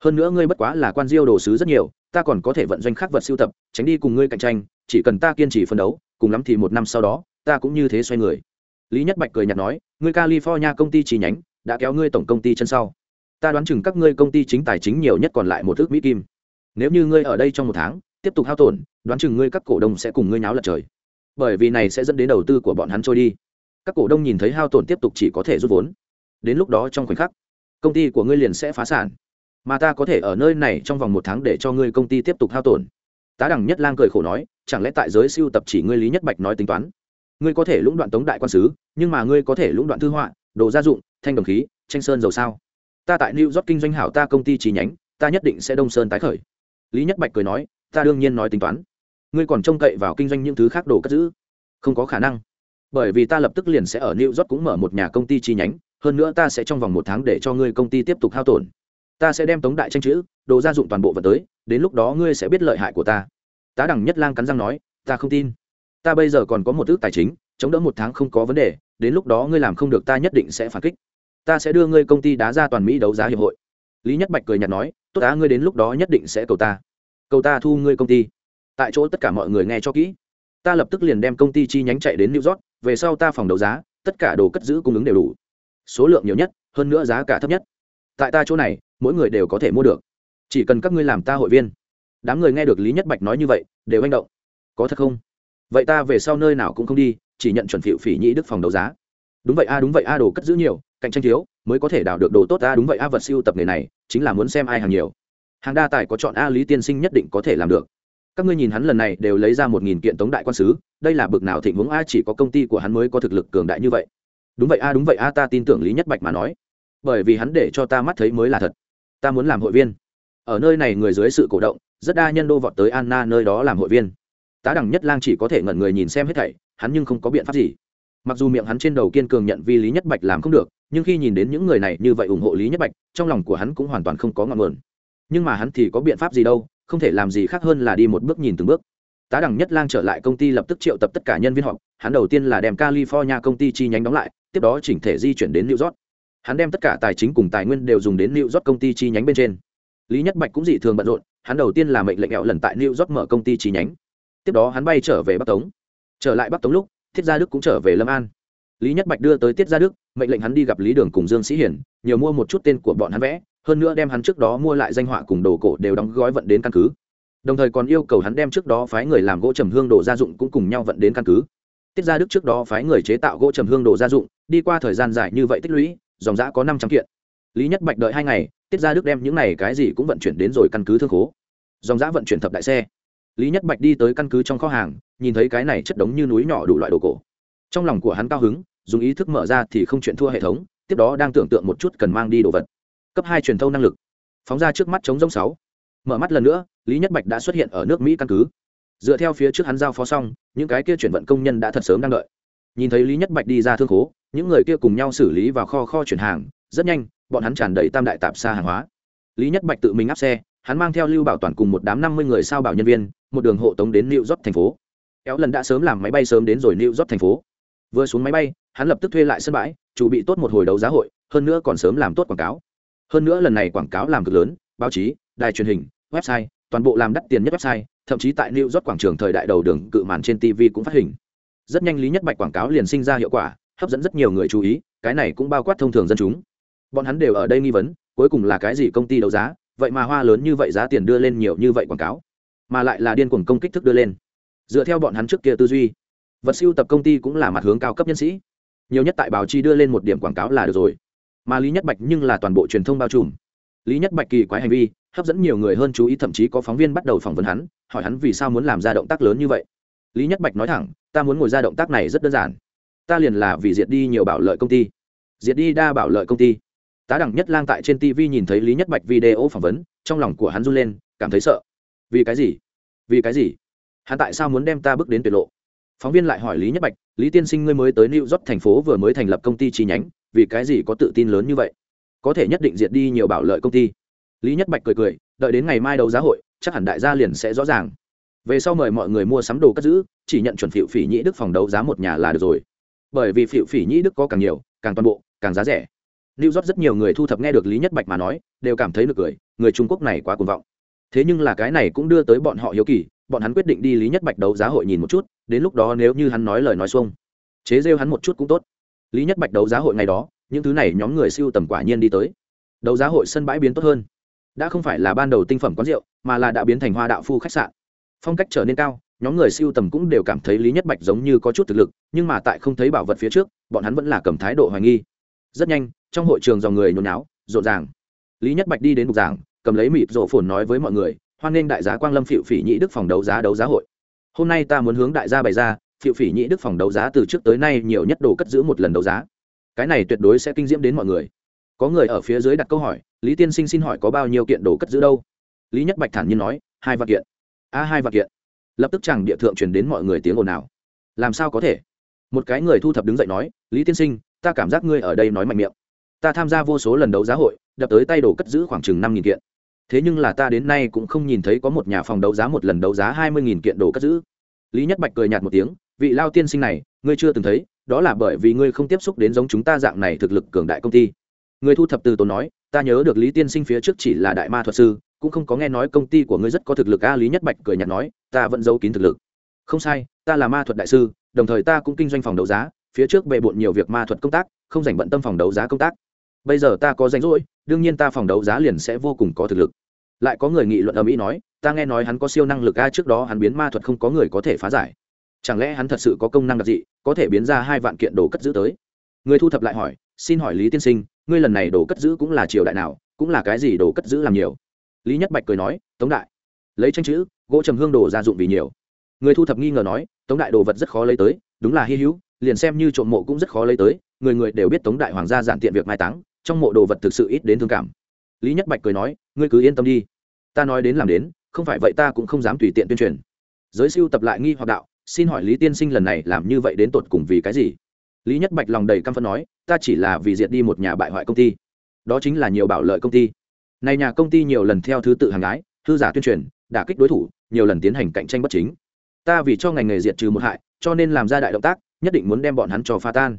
Hơn nữa ngươi bất quá là quan diêu đồ sứ rất nhiều, ta còn có thể vận doanh khác vật sưu tập, tránh đi cùng ngươi cạnh tranh, chỉ cần ta kiên trì phân đấu, cùng lắm thì một năm sau đó, ta cũng như thế xoay người. Lý nhất bạch cười nhạt nói, ngươi california công ty chi nhánh, đã kéo ngươi tổng công ty chân sau ta đoán chừng các ngươi công ty chính tài chính nhiều nhất còn lại một thước mỹ kim. Nếu như ngươi ở đây trong một tháng, tiếp tục hao tổn, đoán chừng ngươi các cổ đông sẽ cùng ngươi nháo lật trời. Bởi vì này sẽ dẫn đến đầu tư của bọn hắn trôi đi. Các cổ đông nhìn thấy hao tổn tiếp tục chỉ có thể rút vốn. Đến lúc đó trong khoảnh khắc, công ty của ngươi liền sẽ phá sản. Mà ta có thể ở nơi này trong vòng một tháng để cho ngươi công ty tiếp tục hao tổn. Tá đẳng nhất lang cười khổ nói, chẳng lẽ tại giới siêu tập chỉ ngươi lý nhất bạch nói tính toán? Ngươi có thể lũng đoạn tống đại quan sứ, nhưng mà ngươi có thể lũng đoạn thư họa, đồ gia dụng, thanh đồng khí, tranh sơn dầu sao? Ta tại new york kinh doanh hảo ta công ty chi nhánh, ta nhất định sẽ đông sơn tái khởi. Lý nhất bạch cười nói, ta đương nhiên nói tính toán. Ngươi còn trông cậy vào kinh doanh những thứ khác đồ cất giữ? Không có khả năng. Bởi vì ta lập tức liền sẽ ở new york cũng mở một nhà công ty chi nhánh, hơn nữa ta sẽ trong vòng một tháng để cho ngươi công ty tiếp tục hao tổn. Ta sẽ đem tống đại tranh chữ, đồ gia dụng toàn bộ vật tới, đến lúc đó ngươi sẽ biết lợi hại của ta. Tá Đằng nhất lang cắn răng nói, ta không tin. Ta bây giờ còn có một ước tài chính, chống đỡ một tháng không có vấn đề, đến lúc đó ngươi làm không được ta nhất định sẽ phản kích ta sẽ đưa ngươi công ty đá ra toàn mỹ đấu giá hiệp hội. Lý nhất bạch cười nhạt nói, tốt á, ngươi đến lúc đó nhất định sẽ cầu ta. Cầu ta thu ngươi công ty. Tại chỗ tất cả mọi người nghe cho kỹ. Ta lập tức liền đem công ty chi nhánh chạy đến new york, về sau ta phòng đấu giá, tất cả đồ cất giữ cung ứng đều đủ. Số lượng nhiều nhất, hơn nữa giá cả thấp nhất. Tại ta chỗ này, mỗi người đều có thể mua được. Chỉ cần các ngươi làm ta hội viên. Đám người nghe được lý nhất bạch nói như vậy, đều manh động. Có thật không? Vậy ta về sau nơi nào cũng không đi, chỉ nhận chuẩn phiệu phỉ nhĩ đức phòng đấu giá. Đúng vậy a đúng vậy a đồ cất giữ nhiều cạnh tranh thiếu, mới có thể đào được đồ tốt. Ta đúng vậy, a vật siêu tập nghề này, chính là muốn xem ai hàng nhiều. Hàng đa tài có chọn a lý tiên sinh nhất định có thể làm được. Các ngươi nhìn hắn lần này đều lấy ra một nghìn kiện tống đại quan sứ, đây là bực nào thịnh vướng a, chỉ có công ty của hắn mới có thực lực cường đại như vậy. Đúng vậy, a, đúng vậy, a, ta tin tưởng lý nhất bạch mà nói. Bởi vì hắn để cho ta mắt thấy mới là thật. Ta muốn làm hội viên. Ở nơi này người dưới sự cổ động, rất đa nhân đô vọt tới anna nơi đó làm hội viên. Tá đẳng nhất lang chỉ có thể ngẩn người nhìn xem hết thảy, hắn nhưng không có biện pháp gì. Mặc dù miệng hắn trên đầu kiên cường nhận vi lý nhất bạch làm không được nhưng khi nhìn đến những người này như vậy ủng hộ lý nhất bạch, trong lòng của hắn cũng hoàn toàn không có ngọn nguồn. Nhưng mà hắn thì có biện pháp gì đâu, không thể làm gì khác hơn là đi một bước nhìn từng bước. Tá đẳng nhất lang trở lại công ty lập tức triệu tập tất cả nhân viên họp, hắn đầu tiên là đem california công ty chi nhánh đóng lại, tiếp đó chỉnh thể di chuyển đến new york. Hắn đem tất cả tài chính cùng tài nguyên đều dùng đến new york công ty chi nhánh bên trên. Lý nhất bạch cũng dị thường bận rộn, hắn đầu tiên là mệnh lệnh ẹo lần tại new york mở công ty chi nhánh. Tiếp đó hắn bay trở về bắc tống. Trở lại bắc tống lúc, thiết gia đức cũng trở về lâm an lý nhất bạch đưa tới tiết gia đức, mệnh lệnh hắn đi gặp lý đường cùng dương sĩ hiển, nhiều mua một chút tên của bọn hắn vẽ, hơn nữa đem hắn trước đó mua lại danh họa cùng đồ cổ đều đóng gói vận đến căn cứ. Đồng thời còn yêu cầu hắn đem trước đó phái người làm gỗ trầm hương đồ gia dụng cũng cùng nhau vận đến căn cứ. Tiết gia đức trước đó phái người chế tạo gỗ trầm hương đồ gia dụng, đi qua thời gian dài như vậy tích lũy, dòng giã có năm trăm kiện. Lý nhất bạch đợi hai ngày, tiết gia đức đem những này cái gì cũng vận chuyển đến rồi căn cứ thương khố. Dòng giã vận chuyển thập đại xe. Lý nhất bạch đi tới căn cứ trong kho hàng, nhìn thấy cái này chất đống như núi nhỏ đủ loại đồ cổ. Trong lòng của hắn cao hứng dùng ý thức mở ra thì không chuyện thua hệ thống, tiếp đó đang tưởng tượng một chút cần mang đi đồ vật. Cấp hai truyền thâu năng lực. Phóng ra trước mắt chống giống sáu. Mở mắt lần nữa, lý nhất bạch đã xuất hiện ở nước mỹ căn cứ. Dựa theo phía trước hắn giao phó xong, những cái kia chuyển vận công nhân đã thật sớm đang đợi. Nhìn thấy lý nhất bạch đi ra thương khố, những người kia cùng nhau xử lý vào kho kho chuyển hàng, rất nhanh, bọn hắn tràn đầy tam đại tạp xa hàng hóa. Lý nhất bạch tự mình áp xe, hắn mang theo lưu bảo toàn cùng một đám năm mươi người sao bảo nhân viên, một đường hộ tống đến new york thành phố. Kéo lần đã sớm làm máy bay sớm đến rồi new york thành phố. Vừa xuống máy bay hắn lập tức thuê lại sân bãi chuẩn bị tốt một hồi đấu giá hội, hơn nữa còn sớm làm tốt quảng cáo. Hơn nữa lần này quảng cáo làm cực lớn, báo chí, đài truyền hình, website, toàn bộ làm đắt tiền nhất website, thậm chí tại new york quảng trường thời đại đầu đường cự màn trên tv cũng phát hình. Rất nhanh lý nhất bạch quảng cáo liền sinh ra hiệu quả, hấp dẫn rất nhiều người chú ý, cái này cũng bao quát thông thường dân chúng. Bọn hắn đều ở đây nghi vấn, cuối cùng là cái gì công ty đấu giá, vậy mà hoa lớn như vậy giá tiền đưa lên nhiều như vậy quảng cáo, mà lại là điên cuồng công kích thức đưa lên. Dựa theo bọn hắn trước kia tư duy, vật siêu tập công ty cũng là mặt hướng cao cấp nhân sĩ nhiều nhất tại báo chí đưa lên một điểm quảng cáo là được rồi. Mà lý nhất bạch nhưng là toàn bộ truyền thông bao trùm. Lý nhất bạch kỳ quái hành vi, hấp dẫn nhiều người hơn chú ý, thậm chí có phóng viên bắt đầu phỏng vấn hắn, hỏi hắn vì sao muốn làm ra động tác lớn như vậy. Lý nhất bạch nói thẳng, ta muốn ngồi ra động tác này rất đơn giản. Ta liền là vì diệt đi nhiều bảo lợi công ty. Diệt đi đa bảo lợi công ty. Tá đẳng nhất lang tại trên tv nhìn thấy lý nhất bạch video phỏng vấn, trong lòng của hắn run lên, cảm thấy sợ. Vì cái gì? Vì cái gì? Hắn tại sao muốn đem ta bước đến tuyệt lộ? Phóng viên lại hỏi lý nhất bạch lý tiên sinh ngươi mới tới new york thành phố vừa mới thành lập công ty chi nhánh vì cái gì có tự tin lớn như vậy? Có thể nhất định diệt đi nhiều bảo lợi công ty. Lý nhất bạch cười cười đợi đến ngày mai đấu giá hội chắc hẳn đại gia liền sẽ rõ ràng. Về sau mời mọi người mua sắm đồ cất giữ chỉ nhận chuẩn phiệu phỉ nhĩ đức phòng đấu giá một nhà là được rồi. Bởi vì phiệu phỉ nhĩ đức có càng nhiều càng toàn bộ càng giá rẻ. New York rất nhiều người thu thập nghe được Lý Nhất Bạch mà nói, đều cảm thấy nực cười, người Trung Quốc này quá cuồng vọng. Thế nhưng là cái này cũng đưa tới bọn họ hiếu kỳ, bọn hắn quyết định đi Lý Nhất Bạch đấu giá hội nhìn một chút, đến lúc đó nếu như hắn nói lời nói xuông, chế rêu hắn một chút cũng tốt. Lý Nhất Bạch đấu giá hội ngày đó, những thứ này nhóm người siêu tầm quả nhiên đi tới. Đấu giá hội sân bãi biến tốt hơn, đã không phải là ban đầu tinh phẩm quán rượu, mà là đã biến thành hoa đạo phu khách sạn. Phong cách trở nên cao, nhóm người siêu tầm cũng đều cảm thấy Lý Nhất Bạch giống như có chút thực lực, nhưng mà tại không thấy bảo vật phía trước, bọn hắn vẫn là cầm thái độ hoài nghi. Rất nhanh, trong hội trường dòng người nhốn náo rộn ràng lý nhất bạch đi đến bục giảng cầm lấy mịt rộ phồn nói với mọi người hoan nghênh đại giá quang lâm phiệu phỉ nhị đức phòng đấu giá đấu giá hội. Hôm nay ta muốn hướng đại gia bày ra, phiệu phỉ nhị đức phòng đấu giá từ trước tới nay nhiều nhất đồ cất giữ một lần đấu giá. Cái này tuyệt đối sẽ kinh diễm đến mọi người. Có người ở phía dưới đặt câu hỏi, lý tiên sinh xin hỏi có bao nhiêu kiện đồ cất giữ đâu? Lý nhất bạch thản nhiên nói, hai vạn kiện. A, hai vạn kiện. Lập tức chẳng địa thượng truyền đến mọi người tiếng ồn nào làm sao có thể? Một cái người thu thập đứng dậy nói, lý tiên sinh, ta cảm giác ngươi ở đây nói mạnh miệng. Ta tham gia vô số lần đấu giá hội, đập tới tay đồ cất giữ khoảng chừng năm nghìn kiện thế nhưng là ta đến nay cũng không nhìn thấy có một nhà phòng đấu giá một lần đấu giá hai mươi nghìn kiện đồ cất giữ. Lý nhất bạch cười nhạt một tiếng, vị lao tiên sinh này, ngươi chưa từng thấy, đó là bởi vì ngươi không tiếp xúc đến giống chúng ta dạng này thực lực cường đại công ty. Người thu thập từ tốn nói, ta nhớ được lý tiên sinh phía trước chỉ là đại ma thuật sư, cũng không có nghe nói công ty của ngươi rất có thực lực a, lý nhất bạch cười nhạt nói, ta vẫn giấu kín thực lực. Không sai, ta là ma thuật đại sư, đồng thời ta cũng kinh doanh phòng đấu giá, phía trước bề bộn nhiều việc ma thuật công tác, không dành bận tâm phòng đấu giá công tác bây giờ ta có danh rỗi, đương nhiên ta phòng đấu giá liền sẽ vô cùng có thực lực. Lại có người nghị luận ở mỹ nói, ta nghe nói hắn có siêu năng lực a, trước đó hắn biến ma thuật không có người có thể phá giải. Chẳng lẽ hắn thật sự có công năng đặc dị, có thể biến ra hai vạn kiện đồ cất giữ tới? Người thu thập lại hỏi, xin hỏi lý tiên sinh, ngươi lần này đồ cất giữ cũng là triều đại nào, cũng là cái gì đồ cất giữ làm nhiều? Lý nhất bạch cười nói, tống đại. Lấy tranh chữ, gỗ trầm hương đồ gia dụng vì nhiều. Người thu thập nghi ngờ nói, tống đại đồ vật rất khó lấy tới, đúng là hy hữu, liền xem như trộm mộ cũng rất khó lấy tới, người người đều biết tống đại hoàng gia giản tiện việc mai táng trong mộ đồ vật thực sự ít đến thương cảm. Lý nhất bạch cười nói, ngươi cứ yên tâm đi. Ta nói đến làm đến, không phải vậy ta cũng không dám tùy tiện tuyên truyền. Giới siêu tập lại nghi hoặc đạo, xin hỏi lý tiên sinh lần này làm như vậy đến tột cùng vì cái gì? Lý nhất bạch lòng đầy căm phân nói, ta chỉ là vì diệt đi một nhà bại hoại công ty. Đó chính là nhiều bảo lợi công ty. Này nhà công ty nhiều lần theo thứ tự hàng ái thư giả tuyên truyền, đả kích đối thủ, nhiều lần tiến hành cạnh tranh bất chính. Ta vì cho ngành nghề diệt trừ một hại, cho nên làm ra đại động tác, nhất định muốn đem bọn hắn cho pha tan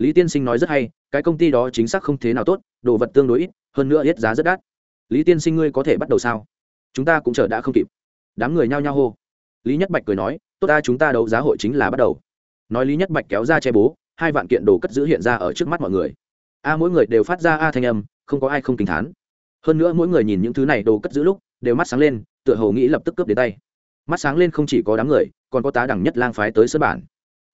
lý tiên sinh nói rất hay, cái công ty đó chính xác không thế nào tốt, đồ vật tương đối ít, hơn nữa hết giá rất đắt. Lý tiên sinh ngươi có thể bắt đầu sao? Chúng ta cũng chờ đã không kịp. Đám người nhao nhao hô. Lý nhất bạch cười nói, tốt ta chúng ta đấu giá hội chính là bắt đầu. Nói lý nhất bạch kéo ra che bố, hai vạn kiện đồ cất giữ hiện ra ở trước mắt mọi người. A, mỗi người đều phát ra a thanh âm, không có ai không kinh thán. Hơn nữa mỗi người nhìn những thứ này đồ cất giữ lúc, đều mắt sáng lên, tựa hồ nghĩ lập tức cướp đến tay. Mắt sáng lên không chỉ có đám người, còn có tá đẳng nhất lang phái tới sơn bản.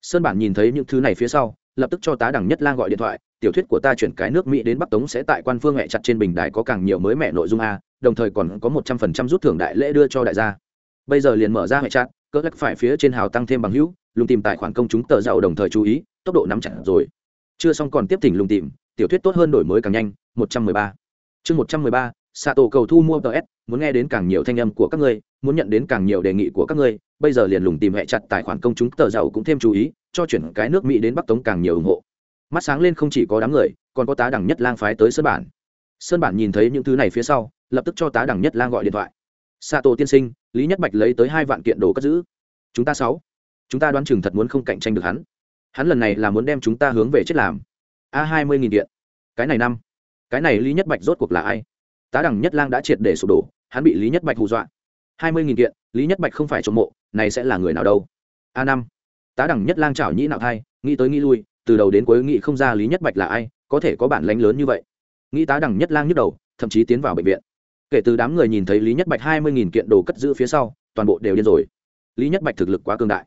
Sơn bản nhìn thấy những thứ này phía sau lập tức cho tá đẳng nhất lang gọi điện thoại, tiểu thuyết của ta chuyển cái nước mỹ đến bắc tống sẽ tại quan phương mẹ chặt trên bình đài có càng nhiều mới mẹ nội dung a, đồng thời còn có một trăm phần trăm rút thưởng đại lễ đưa cho đại gia. Bây giờ liền mở ra hệ chặt, cỡ lắc phải phía trên hào tăng thêm bằng hữu, lùng tìm tài khoản công chúng tờ giàu đồng thời chú ý, tốc độ nắm chặt rồi. Chưa xong còn tiếp tỉnh lùng tìm, tiểu thuyết tốt hơn đổi mới càng nhanh, một trăm mười ba. Chương một trăm mười ba xạ tổ cầu thu mua ts muốn nghe đến càng nhiều thanh âm của các ngươi, muốn nhận đến càng nhiều đề nghị của các ngươi, bây giờ liền lùng tìm hệ chặt tài khoản công chúng tờ giàu cũng thêm chú ý cho chuyển cái nước mỹ đến bắc tống càng nhiều ủng hộ. Mắt sáng lên không chỉ có đám người, còn có tá đẳng nhất lang phái tới sơn bản. Sơn bản nhìn thấy những thứ này phía sau, lập tức cho tá đẳng nhất lang gọi điện thoại. Xạ tổ tiên sinh, lý nhất bạch lấy tới hai vạn kiện đồ cất giữ. Chúng ta sáu. Chúng ta đoán chừng thật muốn không cạnh tranh được hắn. Hắn lần này là muốn đem chúng ta hướng về chết làm. A hai mươi nghìn kiện. Cái này năm. Cái này lý nhất bạch rốt cuộc là ai? Tá đẳng nhất lang đã triệt để sụp đổ, hắn bị lý nhất bạch hù dọa. Hai mươi nghìn kiện, lý nhất bạch không phải trộm mộ, này sẽ là người nào đâu? A năm tá đẳng nhất lang chảo nhĩ nạo thai, nghĩ tới nghĩ lui, từ đầu đến cuối nghĩ không ra lý nhất bạch là ai, có thể có bản lánh lớn như vậy. Nghĩ tá đẳng nhất lang nhức đầu, thậm chí tiến vào bệnh viện. Kể từ đám người nhìn thấy lý nhất bạch hai mươi nghìn kiện đồ cất giữ phía sau, toàn bộ đều điên rồi. Lý nhất bạch thực lực quá cường đại.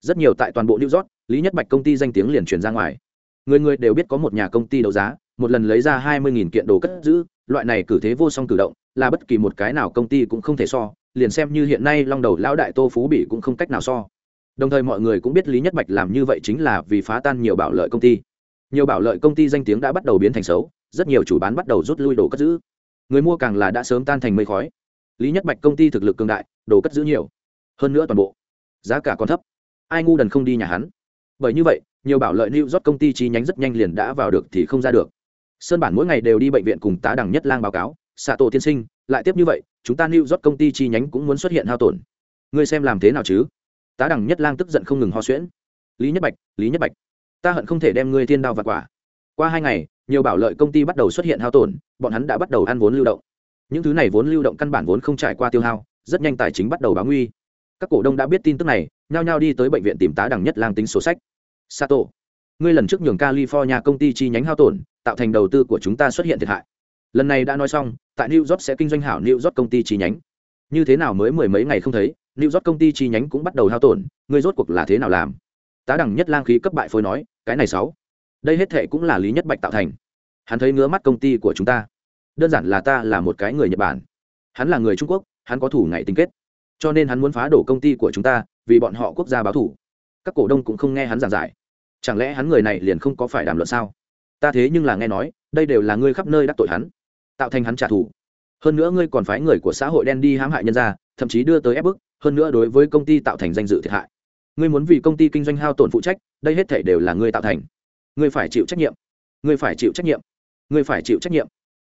Rất nhiều tại toàn bộ new york, lý nhất bạch công ty danh tiếng liền truyền ra ngoài. Người người đều biết có một nhà công ty đấu giá, một lần lấy ra hai mươi nghìn kiện đồ cất giữ, loại này cử thế vô song cử động, là bất kỳ một cái nào công ty cũng không thể so, liền xem như hiện nay long đầu lão đại tô phú bỉ cũng không cách nào so đồng thời mọi người cũng biết lý nhất bạch làm như vậy chính là vì phá tan nhiều bảo lợi công ty. Nhiều bảo lợi công ty danh tiếng đã bắt đầu biến thành xấu, rất nhiều chủ bán bắt đầu rút lui đồ cất giữ. Người mua càng là đã sớm tan thành mây khói. Lý nhất bạch công ty thực lực cường đại, đồ cất giữ nhiều. Hơn nữa toàn bộ, giá cả còn thấp. Ai ngu đần không đi nhà hắn? Bởi như vậy, nhiều bảo lợi new rót công ty chi nhánh rất nhanh liền đã vào được thì không ra được. Sơn bản mỗi ngày đều đi bệnh viện cùng tá đẳng nhất lang báo cáo xạ tổ tiên sinh, lại tiếp như vậy, chúng ta new rót công ty chi nhánh cũng muốn xuất hiện hao tổn. Ngươi xem làm thế nào chứ? Tá Đằng nhất lang tức giận không ngừng ho xuyễn lý nhất bạch, lý nhất bạch, ta hận không thể đem ngươi thiên đao và quả. Qua hai ngày, nhiều bảo lợi công ty bắt đầu xuất hiện hao tổn, bọn hắn đã bắt đầu ăn vốn lưu động. Những thứ này vốn lưu động căn bản vốn không trải qua tiêu hao, rất nhanh tài chính bắt đầu báo nguy. Các cổ đông đã biết tin tức này, nhao nhao đi tới bệnh viện tìm tá Đằng nhất lang tính sổ sách. Sato, ngươi lần trước nhường california công ty chi nhánh hao tổn, tạo thành đầu tư của chúng ta xuất hiện thiệt hại. Lần này đã nói xong, tại new york sẽ kinh doanh hảo new york công ty chi nhánh. Như thế nào mới mười mấy ngày không thấy? New york công ty chi nhánh cũng bắt đầu hao tổn, ngươi rốt cuộc là thế nào làm? Tá đẳng nhất lang khí cấp bại phôi nói, cái này sáu. Đây hết thệ cũng là lý nhất bạch tạo thành. Hắn thấy ngứa mắt công ty của chúng ta. Đơn giản là ta là một cái người nhật bản. Hắn là người trung quốc, hắn có thủ ngày tính kết. Cho nên hắn muốn phá đổ công ty của chúng ta, vì bọn họ quốc gia báo thủ. Các cổ đông cũng không nghe hắn giảng giải. Chẳng lẽ hắn người này liền không có phải đàm luận sao? Ta thế nhưng là nghe nói, đây đều là ngươi khắp nơi đắc tội hắn. Tạo thành hắn trả thù. Hơn nữa ngươi còn phái người của xã hội đen đi hãm hại nhân ra thậm chí đưa tới ép bức hơn nữa đối với công ty tạo thành danh dự thiệt hại. Ngươi muốn vì công ty kinh doanh hao tổn phụ trách, đây hết thể đều là ngươi tạo thành. Ngươi phải chịu trách nhiệm. Ngươi phải chịu trách nhiệm. Ngươi phải chịu trách nhiệm.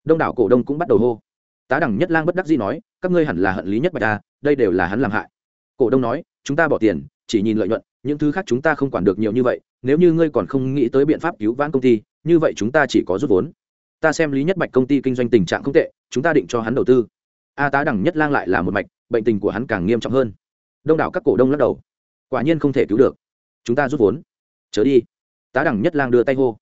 Đông đảo cổ đông cũng bắt đầu hô. Tá đẳng nhất lang bất đắc dĩ nói, các ngươi hẳn là hận lý nhất bạch ta, đây đều là hắn làm hại. Cổ đông nói, chúng ta bỏ tiền, chỉ nhìn lợi nhuận, những thứ khác chúng ta không quản được nhiều như vậy, nếu như ngươi còn không nghĩ tới biện pháp cứu vãn công ty, như vậy chúng ta chỉ có rút vốn. Ta xem lý nhất bạch công ty kinh doanh tình trạng không tệ, chúng ta định cho hắn đầu tư a tá đẳng nhất lang lại là một mạch, bệnh tình của hắn càng nghiêm trọng hơn. Đông đảo các cổ đông lắc đầu. Quả nhiên không thể cứu được. Chúng ta rút vốn. Chớ đi. Tá đẳng nhất lang đưa tay hô.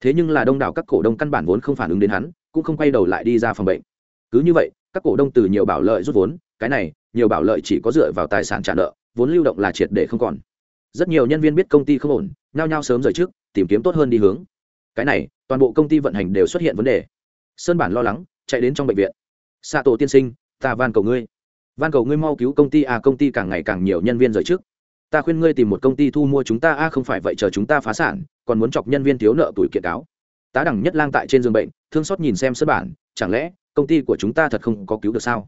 Thế nhưng là đông đảo các cổ đông căn bản vốn không phản ứng đến hắn, cũng không quay đầu lại đi ra phòng bệnh. Cứ như vậy, các cổ đông từ nhiều bảo lợi rút vốn, cái này, nhiều bảo lợi chỉ có dựa vào tài sản trả nợ, vốn lưu động là triệt để không còn. Rất nhiều nhân viên biết công ty không ổn, nhao nhao sớm rời trước, tìm kiếm tốt hơn đi hướng. Cái này, toàn bộ công ty vận hành đều xuất hiện vấn đề. Sơn bản lo lắng, chạy đến trong bệnh viện. Xạ tổ tiên sinh ta van cầu ngươi. Van cầu ngươi mau cứu công ty à công ty càng ngày càng nhiều nhân viên rời trước. Ta khuyên ngươi tìm một công ty thu mua chúng ta a, không phải vậy chờ chúng ta phá sản, còn muốn chọc nhân viên thiếu nợ tuổi kiện cáo. Tá đẳng nhất lang tại trên giường bệnh, thương xót nhìn xem sơn bản, chẳng lẽ công ty của chúng ta thật không có cứu được sao?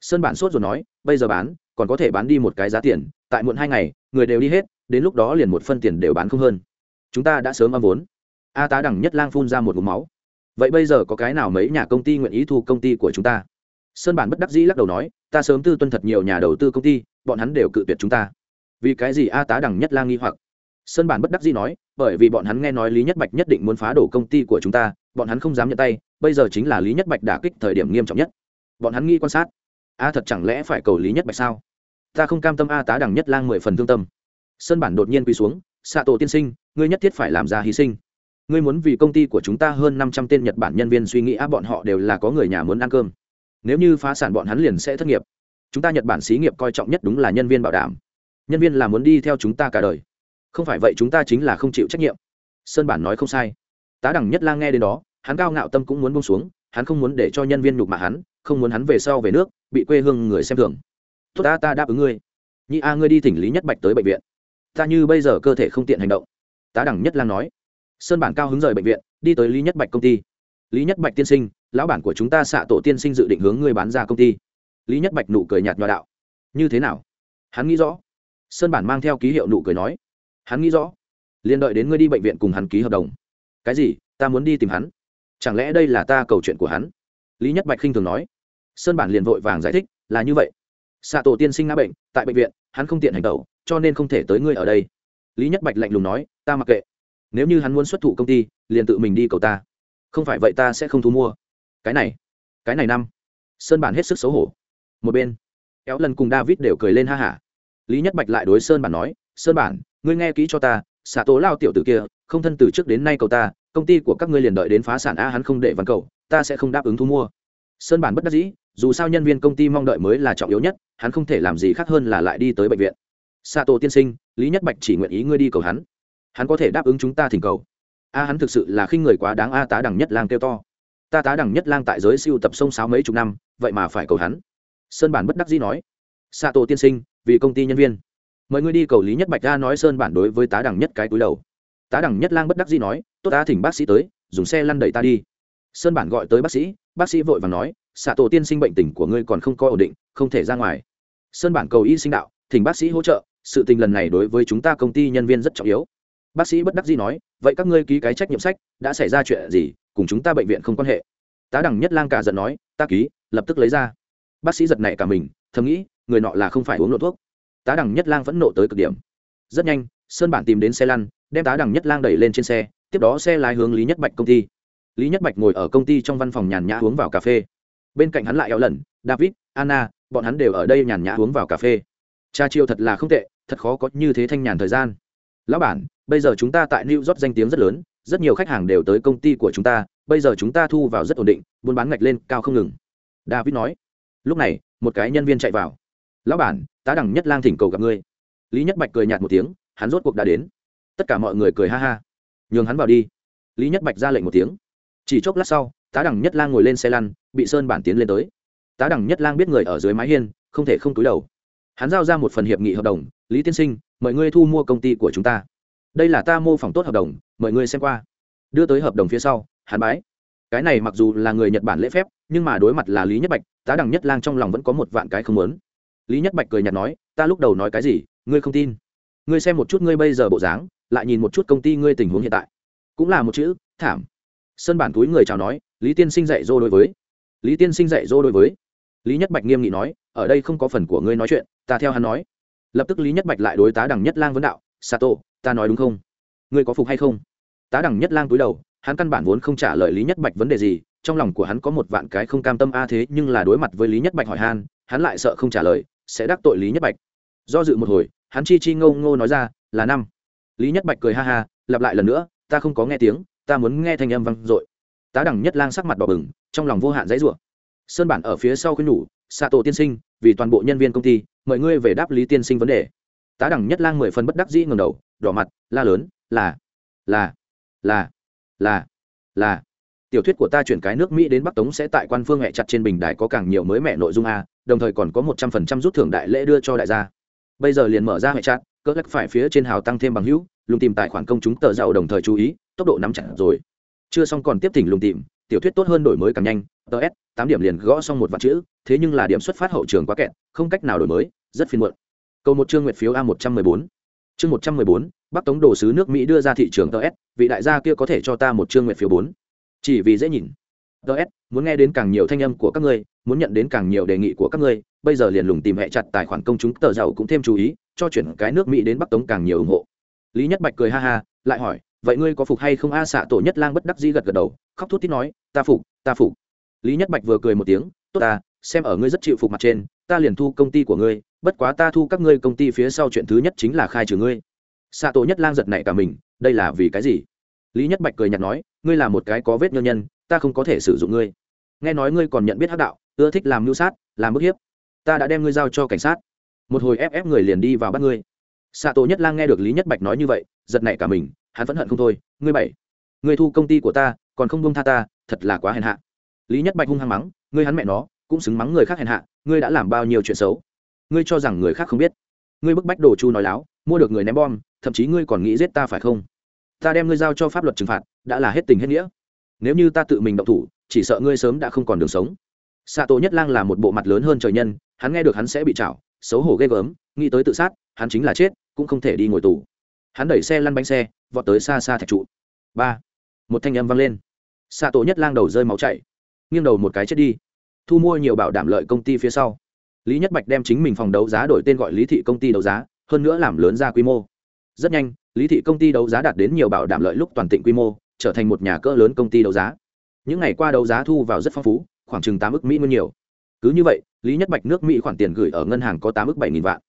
Sơn bản sốt rồi nói, bây giờ bán, còn có thể bán đi một cái giá tiền, tại muộn hai ngày, người đều đi hết, đến lúc đó liền một phân tiền đều bán không hơn. Chúng ta đã sớm âm vốn. A tá đẳng nhất lang phun ra một vùng máu. Vậy bây giờ có cái nào mấy nhà công ty nguyện ý thu công ty của chúng ta? Sơn bản bất đắc dĩ lắc đầu nói, ta sớm tư tuân thật nhiều nhà đầu tư công ty, bọn hắn đều cự tuyệt chúng ta. Vì cái gì a tá đẳng nhất lang nghi hoặc? Sơn bản bất đắc dĩ nói, bởi vì bọn hắn nghe nói lý nhất bạch nhất định muốn phá đổ công ty của chúng ta, bọn hắn không dám nhận tay, bây giờ chính là lý nhất bạch đả kích thời điểm nghiêm trọng nhất. Bọn hắn nghi quan sát. A thật chẳng lẽ phải cầu lý nhất bạch sao? Ta không cam tâm a tá đẳng nhất lang mười phần thương tâm. Sơn bản đột nhiên quỳ xuống xạ tổ tiên sinh, ngươi nhất thiết phải làm ra hy sinh. Ngươi muốn vì công ty của chúng ta hơn năm trăm tên nhật bản nhân viên suy nghĩ a bọn họ đều là có người nhà muốn ăn cơm nếu như phá sản bọn hắn liền sẽ thất nghiệp. Chúng ta nhật bản xí nghiệp coi trọng nhất đúng là nhân viên bảo đảm. Nhân viên là muốn đi theo chúng ta cả đời. Không phải vậy chúng ta chính là không chịu trách nhiệm. Sơn bản nói không sai. Tá đẳng nhất lang nghe đến đó, hắn cao ngạo tâm cũng muốn bông xuống, hắn không muốn để cho nhân viên nhục mạ hắn, không muốn hắn về sau về nước, bị quê hương người xem thường. Tốt ta ta đáp ứng ngươi. Nhị a, ngươi đi thỉnh lý nhất bạch tới bệnh viện. Ta như bây giờ cơ thể không tiện hành động. Tá đẳng nhất lang nói. Sơn bản cao hứng rời bệnh viện, đi tới lý nhất bạch công ty lý nhất bạch tiên sinh, lão bản của chúng ta xạ tổ tiên sinh dự định hướng ngươi bán ra công ty. Lý nhất bạch nụ cười nhạt nhòa đạo. Như thế nào? Hắn nghĩ rõ. Sơn bản mang theo ký hiệu nụ cười nói. Hắn nghĩ rõ. Liền đợi đến ngươi đi bệnh viện cùng hắn ký hợp đồng. Cái gì? Ta muốn đi tìm hắn. Chẳng lẽ đây là ta cầu chuyện của hắn? Lý nhất bạch khinh thường nói. Sơn bản liền vội vàng giải thích, là như vậy. Xạ tổ tiên sinh ngã bệnh, tại bệnh viện, hắn không tiện hành tẩu, cho nên không thể tới ngươi ở đây. Lý nhất bạch lạnh lùng nói, ta mặc kệ. Nếu như hắn muốn xuất thủ công ty, liền tự mình đi cầu ta không phải vậy ta sẽ không thu mua. Cái này cái này năm. Sơn bản hết sức xấu hổ. Một bên éo lần cùng david đều cười lên ha hả. Lý nhất bạch lại đối sơn bản nói, sơn bản, ngươi nghe kỹ cho ta xạ tố lao tiểu t ử kia, không thân từ trước đến nay cầu ta, công ty của các ngươi liền đợi đến phá sản a, hắn không để văn cầu, ta sẽ không đáp ứng thu mua. Sơn bản bất đắc dĩ, dù sao nhân viên công ty mong đợi mới là trọng yếu nhất, hắn không thể làm gì khác hơn là lại đi tới bệnh viện. Xạ tổ tiên sinh, lý nhất bạch chỉ nguyện ý ngươi đi cầu hắn. Hắn có thể đáp ứng chúng ta thỉnh cầu a hắn thực sự là khinh người quá đáng a tá đẳng nhất lang kêu to. Ta tá đẳng nhất lang tại giới siêu tập sông sáo mấy chục năm, vậy mà phải cầu hắn. Sơn bản bất đắc dĩ nói. Xạ tổ tiên sinh, vì công ty nhân viên. Mời ngươi đi cầu lý nhất bạch ra nói sơn bản đối với tá đẳng nhất cái túi đầu. Tá đẳng nhất lang bất đắc dĩ nói, tốt ta thỉnh bác sĩ tới, dùng xe lăn đẩy ta đi. Sơn bản gọi tới bác sĩ bác sĩ vội và nói xạ tổ tiên sinh bệnh tình của ngươi còn không có ổn định, không thể ra ngoài. Sơn bản cầu y sinh đạo, thỉnh bác sĩ hỗ trợ, sự tình lần này đối với chúng ta công ty nhân viên rất trọng yếu bác sĩ bất đắc dĩ nói, vậy các ngươi ký cái trách nhiệm sách, đã xảy ra chuyện gì, cùng chúng ta bệnh viện không quan hệ? Tá đẳng nhất lang cả giận nói, ta ký, lập tức lấy ra. Bác sĩ giật nảy cả mình, thầm nghĩ, người nọ là không phải uống lộ thuốc. Tá đẳng nhất lang vẫn nộ tới cực điểm. Rất nhanh, sơn bản tìm đến xe lăn, đem tá đẳng nhất lang đẩy lên trên xe, tiếp đó xe lái hướng lý nhất bạch công ty. Lý nhất bạch ngồi ở công ty trong văn phòng nhàn nhã uống vào cà phê. Bên cạnh hắn lại eo lần, david, anna, bọn hắn đều ở đây nhàn nhã uống vào cà phê. Cha chiêu thật là không tệ, thật khó có như thế thanh nhàn thời gian. Lão bản bây giờ chúng ta tại new york danh tiếng rất lớn, rất nhiều khách hàng đều tới công ty của chúng ta, bây giờ chúng ta thu vào rất ổn định, buôn bán ngạch lên cao không ngừng. David nói. Lúc này, một cái nhân viên chạy vào. Lão bản, tá đẳng nhất lang thỉnh cầu gặp ngươi. Lý nhất bạch cười nhạt một tiếng, hắn rốt cuộc đã đến. Tất cả mọi người cười ha ha. Nhường hắn vào đi. Lý nhất bạch ra lệnh một tiếng. Chỉ chốc lát sau, tá đẳng nhất lang ngồi lên xe lăn, bị sơn bản tiến lên tới. Tá đẳng nhất lang biết người ở dưới mái hiên, không thể không túi đầu. Hắn giao ra một phần hiệp nghị hợp đồng. Lý tiên sinh, mời ngươi thu mua công ty của chúng ta đây là ta mô phỏng tốt hợp đồng, mời ngươi xem qua. Đưa tới hợp đồng phía sau, hắn bái. Cái này mặc dù là người nhật bản lễ phép, nhưng mà đối mặt là lý nhất bạch, tá đẳng nhất lang trong lòng vẫn có một vạn cái không lớn lý nhất bạch cười nhạt nói, ta lúc đầu nói cái gì, ngươi không tin. Ngươi xem một chút ngươi bây giờ bộ dáng, lại nhìn một chút công ty ngươi tình huống hiện tại. Cũng là một chữ, thảm. Sân bản túi người chào nói, lý tiên sinh dạy dô đối với. Lý tiên sinh dạy dô đối với. Lý nhất bạch nghiêm nghị nói, ở đây không có phần của ngươi nói chuyện, ta theo hắn nói. Lập tức lý nhất bạch lại đối tá đẳng nhất lang vấn đạo, sato ta nói đúng không? Ngươi có phục hay không? Tá đẳng nhất lang túi đầu, hắn căn bản vốn không trả lời lý nhất bạch vấn đề gì, trong lòng của hắn có một vạn cái không cam tâm a à thế nhưng là đối mặt với lý nhất bạch hỏi han, hắn lại sợ không trả lời, sẽ đắc tội lý nhất bạch. Do dự một hồi, hắn chi chi ngô ngô nói ra, là năm. Lý nhất bạch cười ha ha, lặp lại lần nữa, ta không có nghe tiếng, ta muốn nghe thanh âm vang dội. Tá đẳng nhất lang sắc mặt đỏ bừng, trong lòng vô hạn dãy rủa. Sơn bản ở phía sau khuyên nhủ xạ tổ tiên sinh, vì toàn bộ nhân viên công ty, mời ngươi về đáp lý tiên sinh vấn đề tá đẳng nhất lang mười phần bất đắc dĩ ngầm đầu, đỏ mặt, la lớn, là là là là là. Tiểu thuyết của ta chuyển cái nước mỹ đến bắc tống sẽ tại quan phương hẹ chặt trên bình đài có càng nhiều mới mẹ nội dung a, đồng thời còn có một trăm phần trăm rút thưởng đại lễ đưa cho đại gia. Bây giờ liền mở ra hệ chặt, cỡ lắc phải phía trên hào tăng thêm bằng hữu, lùng tìm tài khoản công chúng tờ giàu đồng thời chú ý, tốc độ nắm chặt rồi. Chưa xong còn tiếp thỉnh lùng tìm, tiểu thuyết tốt hơn đổi mới càng nhanh ts tám điểm liền gõ xong một vạn chữ, thế nhưng là điểm xuất phát hậu trường quá kẹt, không cách nào đổi mới, rất phiền muộn câu một chương nguyệt phiếu a một trăm mười bốn. Chương một trăm mười bốn, bắc tống đồ sứ nước mỹ đưa ra thị trường ts vị đại gia kia có thể cho ta một chương nguyệt phiếu bốn. Chỉ vì dễ nhìn. Ts muốn nghe đến càng nhiều thanh âm của các ngươi, muốn nhận đến càng nhiều đề nghị của các ngươi, bây giờ liền lùng tìm hệ chặt tài khoản công chúng, tờ giàu cũng thêm chú ý, cho chuyển cái nước mỹ đến bắc tống càng nhiều ủng hộ. Lý nhất bạch cười ha ha, lại hỏi, vậy ngươi có phục hay không? A xạ tổ nhất lang bất đắc dĩ gật gật đầu, khóc thút thít nói, ta phục ta phục. Lý nhất bạch vừa cười một tiếng, tốt ta xem ở ngươi rất chịu phục mặt trên, ta liền thu công ty của ngươi, bất quá ta thu các ngươi công ty phía sau chuyện thứ nhất chính là khai trừ ngươi. Xạ tổ nhất lang giật nảy cả mình, đây là vì cái gì? Lý nhất bạch cười nhạt nói, ngươi là một cái có vết nhân nhân, ta không có thể sử dụng ngươi. Nghe nói ngươi còn nhận biết hắc đạo, ưa thích làm mưu sát, làm bức hiếp. Ta đã đem ngươi giao cho cảnh sát. Một hồi ép ép người liền đi vào bắt ngươi. Xạ tổ nhất lang nghe được lý nhất bạch nói như vậy, giật nảy cả mình, hắn vẫn hận không thôi, ngươi bảy, ngươi thu công ty của ta, còn không bông tha ta, thật là quá hèn hạ. Lý nhất bạch hung hăng mắng, ngươi hắn mẹ nó cũng xứng mắng người khác hèn hạ, ngươi đã làm bao nhiêu chuyện xấu. Ngươi cho rằng người khác không biết. Ngươi bức bách đồ chu nói láo, mua được người ném bom, thậm chí ngươi còn nghĩ giết ta phải không? Ta đem ngươi giao cho pháp luật trừng phạt, đã là hết tình hết nghĩa. Nếu như ta tự mình động thủ, chỉ sợ ngươi sớm đã không còn đường sống. Xạ tổ nhất lang là một bộ mặt lớn hơn trời nhân, hắn nghe được hắn sẽ bị chảo xấu hổ ghê gớm, nghĩ tới tự sát, hắn chính là chết, cũng không thể đi ngồi tù. Hắn đẩy xe lăn bánh xe, vọt tới xa xa thạch trụ. Ba, một thanh âm vang lên. Xạ tổ nhất lang đầu rơi máu chảy, nghiêng đầu một cái chết đi thu mua nhiều bảo đảm lợi công ty phía sau. Lý nhất bạch đem chính mình phòng đấu giá đổi tên gọi lý thị công ty đấu giá, hơn nữa làm lớn ra quy mô. Rất nhanh, lý thị công ty đấu giá đạt đến nhiều bảo đảm lợi lúc toàn tỉnh quy mô, trở thành một nhà cỡ lớn công ty đấu giá. Những ngày qua đấu giá thu vào rất phong phú, khoảng chừng tám ước mỹ nguyên nhiều. Cứ như vậy, lý nhất bạch nước mỹ khoản tiền gửi ở ngân hàng có tám ước bảy nghìn vạn.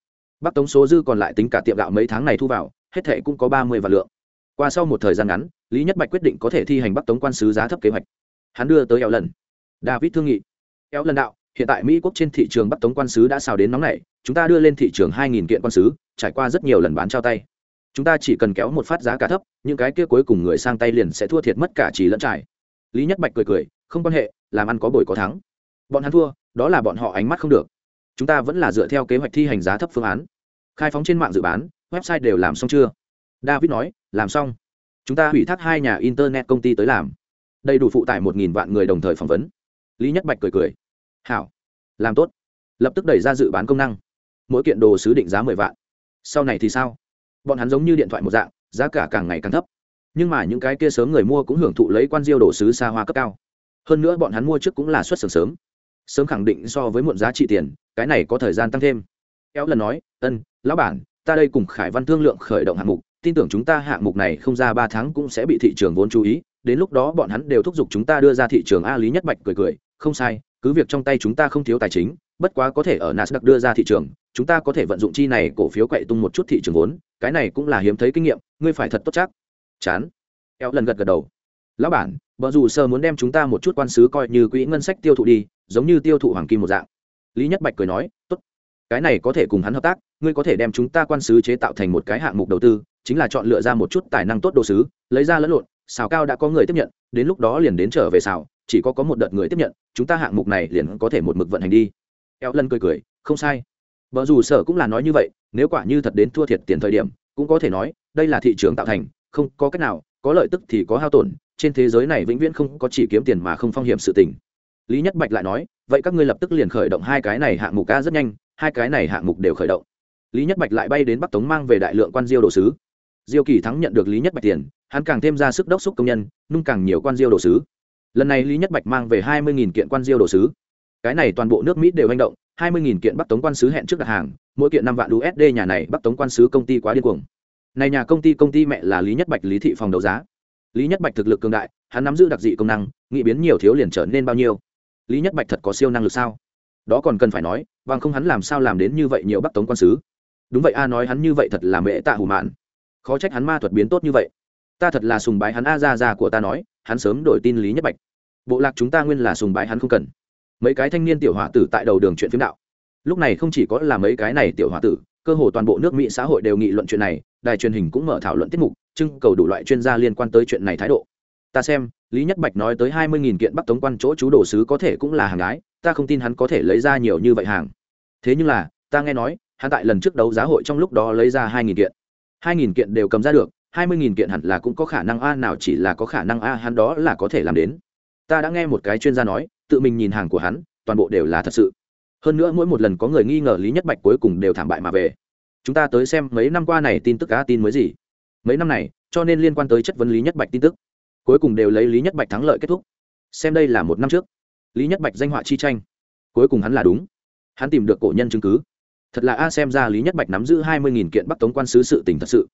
Bắc tống số dư còn lại tính cả tiệm gạo mấy tháng này thu vào, hết thệ cũng có ba mươi vạn lượng. Qua sau một thời gian ngắn, lý nhất bạch quyết định có thể thi hành bắc tống quan sứ giá thấp kế hoạch. Hắn đưa tới eo lần. David thương nghị. Éo lần đạo, hiện tại mỹ quốc trên thị trường bắc tống quan sứ đã xào đến nóng này chúng ta đưa lên thị trường hai nghìn kiện quan sứ, trải qua rất nhiều lần bán trao tay. Chúng ta chỉ cần kéo một phát giá cả thấp, những cái kia cuối cùng người sang tay liền sẽ thua thiệt mất cả chỉ lẫn trải. Lý nhất bạch cười cười, không quan hệ, làm ăn có bồi có thắng. Bọn hắn thua, đó là bọn họ ánh mắt không được. Chúng ta vẫn là dựa theo kế hoạch thi hành giá thấp phương án. Khai phóng trên mạng dự bán, website đều làm xong chưa? David nói, làm xong. Chúng ta hủy thác hai nhà internet công ty tới làm. Đầy đủ phụ tải một nghìn vạn người đồng thời phỏng vấn lý nhất bạch cười cười. Hảo, làm tốt. Lập tức đẩy ra dự bán công năng. Mỗi kiện đồ sứ định giá mười vạn. Sau này thì sao? Bọn hắn giống như điện thoại một dạng, giá cả càng ngày càng thấp. Nhưng mà những cái kia sớm người mua cũng hưởng thụ lấy quan diêu đồ sứ xa hoa cấp cao. Hơn nữa bọn hắn mua trước cũng là xuất xưởng sớm. Sớm khẳng định so với muộn giá trị tiền, cái này có thời gian tăng thêm. Kéo lần nói, ân, lão bản, ta đây cùng khải văn thương lượng khởi động hạng mục, tin tưởng chúng ta hạng mục này không ra ba tháng cũng sẽ bị thị trường vốn chú ý, đến lúc đó bọn hắn đều thúc giục chúng ta đưa ra thị trường a lý nhất bạch cười cười không sai, cứ việc trong tay chúng ta không thiếu tài chính, bất quá có thể ở nasdaq đưa ra thị trường, chúng ta có thể vận dụng chi này cổ phiếu quậy tung một chút thị trường vốn, cái này cũng là hiếm thấy kinh nghiệm, ngươi phải thật tốt chắc. Chán. Eo lần gật gật đầu. Lão bản vợ dù sơ muốn đem chúng ta một chút quan sứ coi như quỹ ngân sách tiêu thụ đi, giống như tiêu thụ hoàng kim một dạng. Lý nhất bạch cười nói, tốt. Cái này có thể cùng hắn hợp tác, ngươi có thể đem chúng ta quan sứ chế tạo thành một cái hạng mục đầu tư, chính là chọn lựa ra một chút tài năng tốt đồ sứ, lấy ra lẫn lộn, xào cao đã có người tiếp nhận, đến lúc đó liền đến trở về xào chỉ có có một đợt người tiếp nhận, chúng ta hạng mục này liền có thể một mực vận hành đi. Eo lân cười cười, không sai. Vợ dù sở cũng là nói như vậy, nếu quả như thật đến thua thiệt tiền thời điểm, cũng có thể nói, đây là thị trường tạo thành, không có cách nào, có lợi tức thì có hao tổn, trên thế giới này vĩnh viễn không có chỉ kiếm tiền mà không phong hiểm sự tình. Lý nhất bạch lại nói, vậy các ngươi lập tức liền khởi động hai cái này hạng mục ca rất nhanh, hai cái này hạng mục đều khởi động. Lý nhất bạch lại bay đến bắc tống mang về đại lượng quan diêu đồ sứ. Diêu kỳ thắng nhận được lý nhất bạch tiền, hắn càng thêm ra sức đốc xúc công nhân, nung càng nhiều quan diêu đồ sứ lần này lý nhất bạch mang về hai mươi kiện quan diêu đồ sứ. Cái này toàn bộ nước mỹ đều hành động, hai mươi kiện bắc tống quan sứ hẹn trước đặt hàng, mỗi kiện năm vạn usd nhà này bắc tống quan sứ công ty quá điên cuồng. Này nhà công ty công ty mẹ là lý nhất bạch lý thị phòng đấu giá. Lý nhất bạch thực lực cường đại, hắn nắm giữ đặc dị công năng, nghĩ biến nhiều thiếu liền trở nên bao nhiêu. Lý nhất bạch thật có siêu năng lực sao? Đó còn cần phải nói, bằng không hắn làm sao làm đến như vậy nhiều bắc tống quan sứ? Đúng vậy a, nói hắn như vậy thật là mễ tạ hù mạn. Khó trách hắn ma thuật biến tốt như vậy ta thật là sùng bái hắn a ra ra của ta nói, hắn sớm đổi tin lý nhất bạch. Bộ lạc chúng ta nguyên là sùng bái hắn không cần. Mấy cái thanh niên tiểu hòa tử tại đầu đường chuyện phiếm đạo. Lúc này không chỉ có là mấy cái này tiểu hòa tử, cơ hồ toàn bộ nước mỹ xã hội đều nghị luận chuyện này, đài truyền hình cũng mở thảo luận tiết mục, trưng cầu đủ loại chuyên gia liên quan tới chuyện này thái độ. Ta xem, lý nhất bạch nói tới hai mươi nghìn kiện bắc tống quan chỗ chú đồ sứ có thể cũng là hàng ái, ta không tin hắn có thể lấy ra nhiều như vậy hàng. Thế nhưng là, ta nghe nói, hắn tại lần trước đấu giá hội trong lúc đó lấy ra hai nghìn kiện. hai nghìn kiện đều cầm ra được hai mươi nghìn kiện hẳn là cũng có khả năng a nào chỉ là có khả năng a, hắn đó là có thể làm đến. Ta đã nghe một cái chuyên gia nói, tự mình nhìn hàng của hắn, toàn bộ đều là thật sự. Hơn nữa mỗi một lần có người nghi ngờ lý nhất bạch cuối cùng đều thảm bại mà về. Chúng ta tới xem mấy năm qua này tin tức cá tin mới gì. Mấy năm này, cho nên liên quan tới chất vấn lý nhất bạch tin tức. Cuối cùng đều lấy lý nhất bạch thắng lợi kết thúc. Xem đây là một năm trước. Lý nhất bạch danh họa chi tranh. Cuối cùng hắn là đúng. Hắn tìm được cổ nhân chứng cứ. Thật là a, xem ra lý nhất bạch nắm giữ hai mươi kiện bắc tống quan sứ sự tình thật sự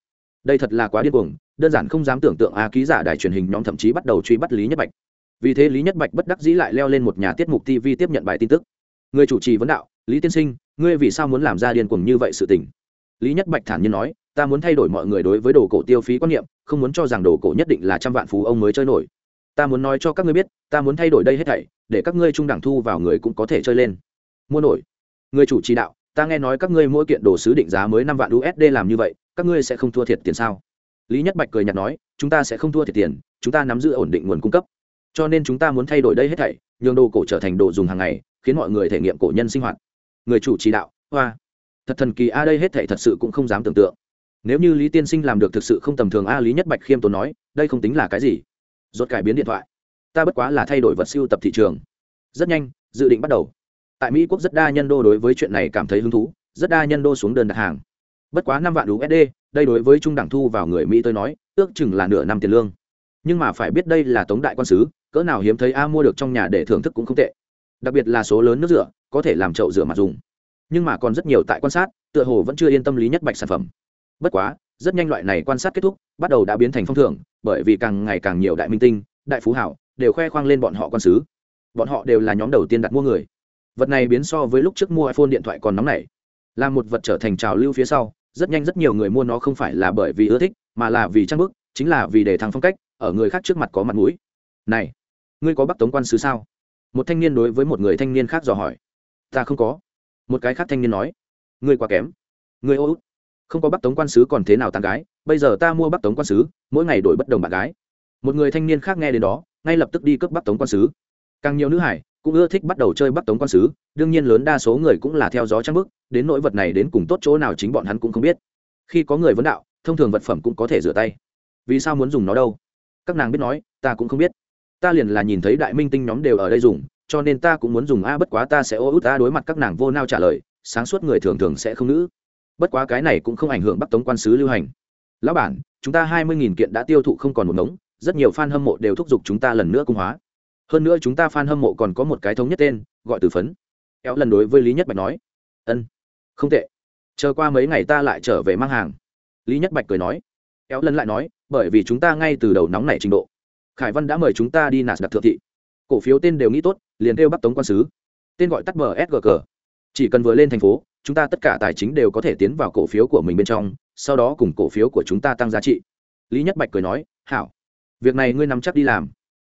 đây thật là quá điên cuồng, đơn giản không dám tưởng tượng a ký giả đài truyền hình nhóm thậm chí bắt đầu truy bắt lý nhất bạch. Vì thế lý nhất bạch bất đắc dĩ lại leo lên một nhà tiết mục tv tiếp nhận bài tin tức. Người chủ trì vấn đạo, lý tiên sinh, ngươi vì sao muốn làm ra điên cuồng như vậy sự tình? Lý nhất bạch thản nhiên nói, ta muốn thay đổi mọi người đối với đồ cổ tiêu phí quan niệm, không muốn cho rằng đồ cổ nhất định là trăm vạn phú ông mới chơi nổi. Ta muốn nói cho các ngươi biết, ta muốn thay đổi đây hết thảy, để các ngươi trung đẳng thu vào người cũng có thể chơi lên. Mua nổi. Người chủ trì đạo, ta nghe nói các ngươi mỗi kiện đồ sứ định giá mới năm vạn usd làm như vậy các ngươi sẽ không thua thiệt tiền sao? Lý nhất bạch cười nhạt nói, chúng ta sẽ không thua thiệt tiền, chúng ta nắm giữ ổn định nguồn cung cấp. Cho nên chúng ta muốn thay đổi đây hết thảy, nhường đồ cổ trở thành đồ dùng hàng ngày, khiến mọi người thể nghiệm cổ nhân sinh hoạt. Người chủ chỉ đạo, hoa. Thật thần kỳ a, đây hết thảy thật sự cũng không dám tưởng tượng. Nếu như lý tiên sinh làm được thực sự không tầm thường a, lý nhất bạch khiêm tốn nói, đây không tính là cái gì. Rốt cải biến điện thoại. Ta bất quá là thay đổi vật siêu tập thị trường. Rất nhanh, dự định bắt đầu. Tại mỹ quốc rất đa nhân đô đối với chuyện này cảm thấy hứng thú, rất đa nhân đô xuống đơn đặt hàng bất quá năm vạn usd đây đối với trung đẳng thu vào người mỹ tôi nói ước chừng là nửa năm tiền lương. Nhưng mà phải biết đây là tống đại quan sứ cỡ nào hiếm thấy a mua được trong nhà để thưởng thức cũng không tệ. Đặc biệt là số lớn nước rửa có thể làm chậu rửa mặt dùng. Nhưng mà còn rất nhiều tại quan sát tựa hồ vẫn chưa yên tâm lý nhất bạch sản phẩm. Bất quá rất nhanh loại này quan sát kết thúc bắt đầu đã biến thành phong thưởng bởi vì càng ngày càng nhiều đại minh tinh đại phú hảo đều khoe khoang lên bọn họ quan sứ. Bọn họ đều là nhóm đầu tiên đặt mua người. Vật này biến so với lúc trước mua iphone điện thoại còn nóng này, là một vật trở thành trào lưu phía sau rất nhanh rất nhiều người mua nó không phải là bởi vì ưa thích, mà là vì trang bức, chính là vì để thăng phong cách, ở người khác trước mặt có mặt mũi. Này, ngươi có bắt tống quan sứ sao? Một thanh niên đối với một người thanh niên khác dò hỏi. Ta không có. Một cái khác thanh niên nói. Ngươi quá kém. Ngươi ô út. Không có bắt tống quan sứ còn thế nào tàn gái? Bây giờ ta mua bắt tống quan sứ, mỗi ngày đổi bất đồng bạn gái. Một người thanh niên khác nghe đến đó, ngay lập tức đi cướp bắt tống quan sứ. Càng nhiều nữ hải cũng ưa thích bắt đầu chơi bắt tống quan sứ, đương nhiên lớn đa số người cũng là theo gió trang bức đến nỗi vật này đến cùng tốt chỗ nào chính bọn hắn cũng không biết. Khi có người vấn đạo, thông thường vật phẩm cũng có thể rửa tay. Vì sao muốn dùng nó đâu? Các nàng biết nói, ta cũng không biết. Ta liền là nhìn thấy đại minh tinh nhóm đều ở đây dùng, cho nên ta cũng muốn dùng a, bất quá ta sẽ ô út ta đối mặt các nàng vô nao trả lời, sáng suốt người thường thường sẽ không nữ bất quá cái này cũng không ảnh hưởng bắt tống quan sứ lưu hành. Lão bản, chúng ta hai mươi nghìn kiện đã tiêu thụ không còn một ngống, rất nhiều fan hâm mộ đều thúc giục chúng ta lần nữa cung hóa hơn nữa chúng ta fan hâm mộ còn có một cái thống nhất tên, gọi từ phấn. Éo lần đối với lý nhất bạch nói, ân, không tệ. Chờ qua mấy ngày ta lại trở về mang hàng. Lý nhất bạch cười nói. Éo lần lại nói, bởi vì chúng ta ngay từ đầu nóng nảy trình độ. Khải văn đã mời chúng ta đi nạt đặc thượng thị. Cổ phiếu tên đều nghĩ tốt, liền kêu bắt tống quan sứ. Tên gọi tắt msgg chỉ cần vừa lên thành phố, chúng ta tất cả tài chính đều có thể tiến vào cổ phiếu của mình bên trong, sau đó cùng cổ phiếu của chúng ta tăng giá trị. Lý nhất bạch cười nói, hảo. Việc này ngươi nắm chắc đi làm.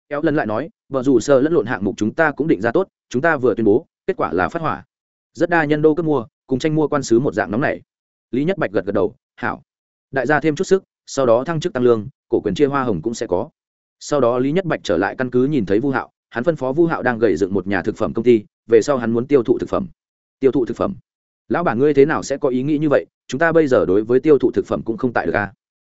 Éo lần lại nói vợ dù sơ lẫn lộn hạng mục chúng ta cũng định ra tốt, chúng ta vừa tuyên bố, kết quả là phát hỏa. Rất đa nhân đô cấp mua, cùng tranh mua quan sứ một dạng nóng này lý nhất bạch gật gật đầu, hảo. Đại gia thêm chút sức, sau đó thăng chức tăng lương, cổ quyền chia hoa hồng cũng sẽ có. Sau đó lý nhất bạch trở lại căn cứ nhìn thấy vu hạo, hắn phân phó vu hạo đang gầy dựng một nhà thực phẩm công ty, về sau hắn muốn tiêu thụ thực phẩm. Tiêu thụ thực phẩm. Lão bản ngươi thế nào sẽ có ý nghĩ như vậy? Chúng ta bây giờ đối với tiêu thụ thực phẩm cũng không tại được a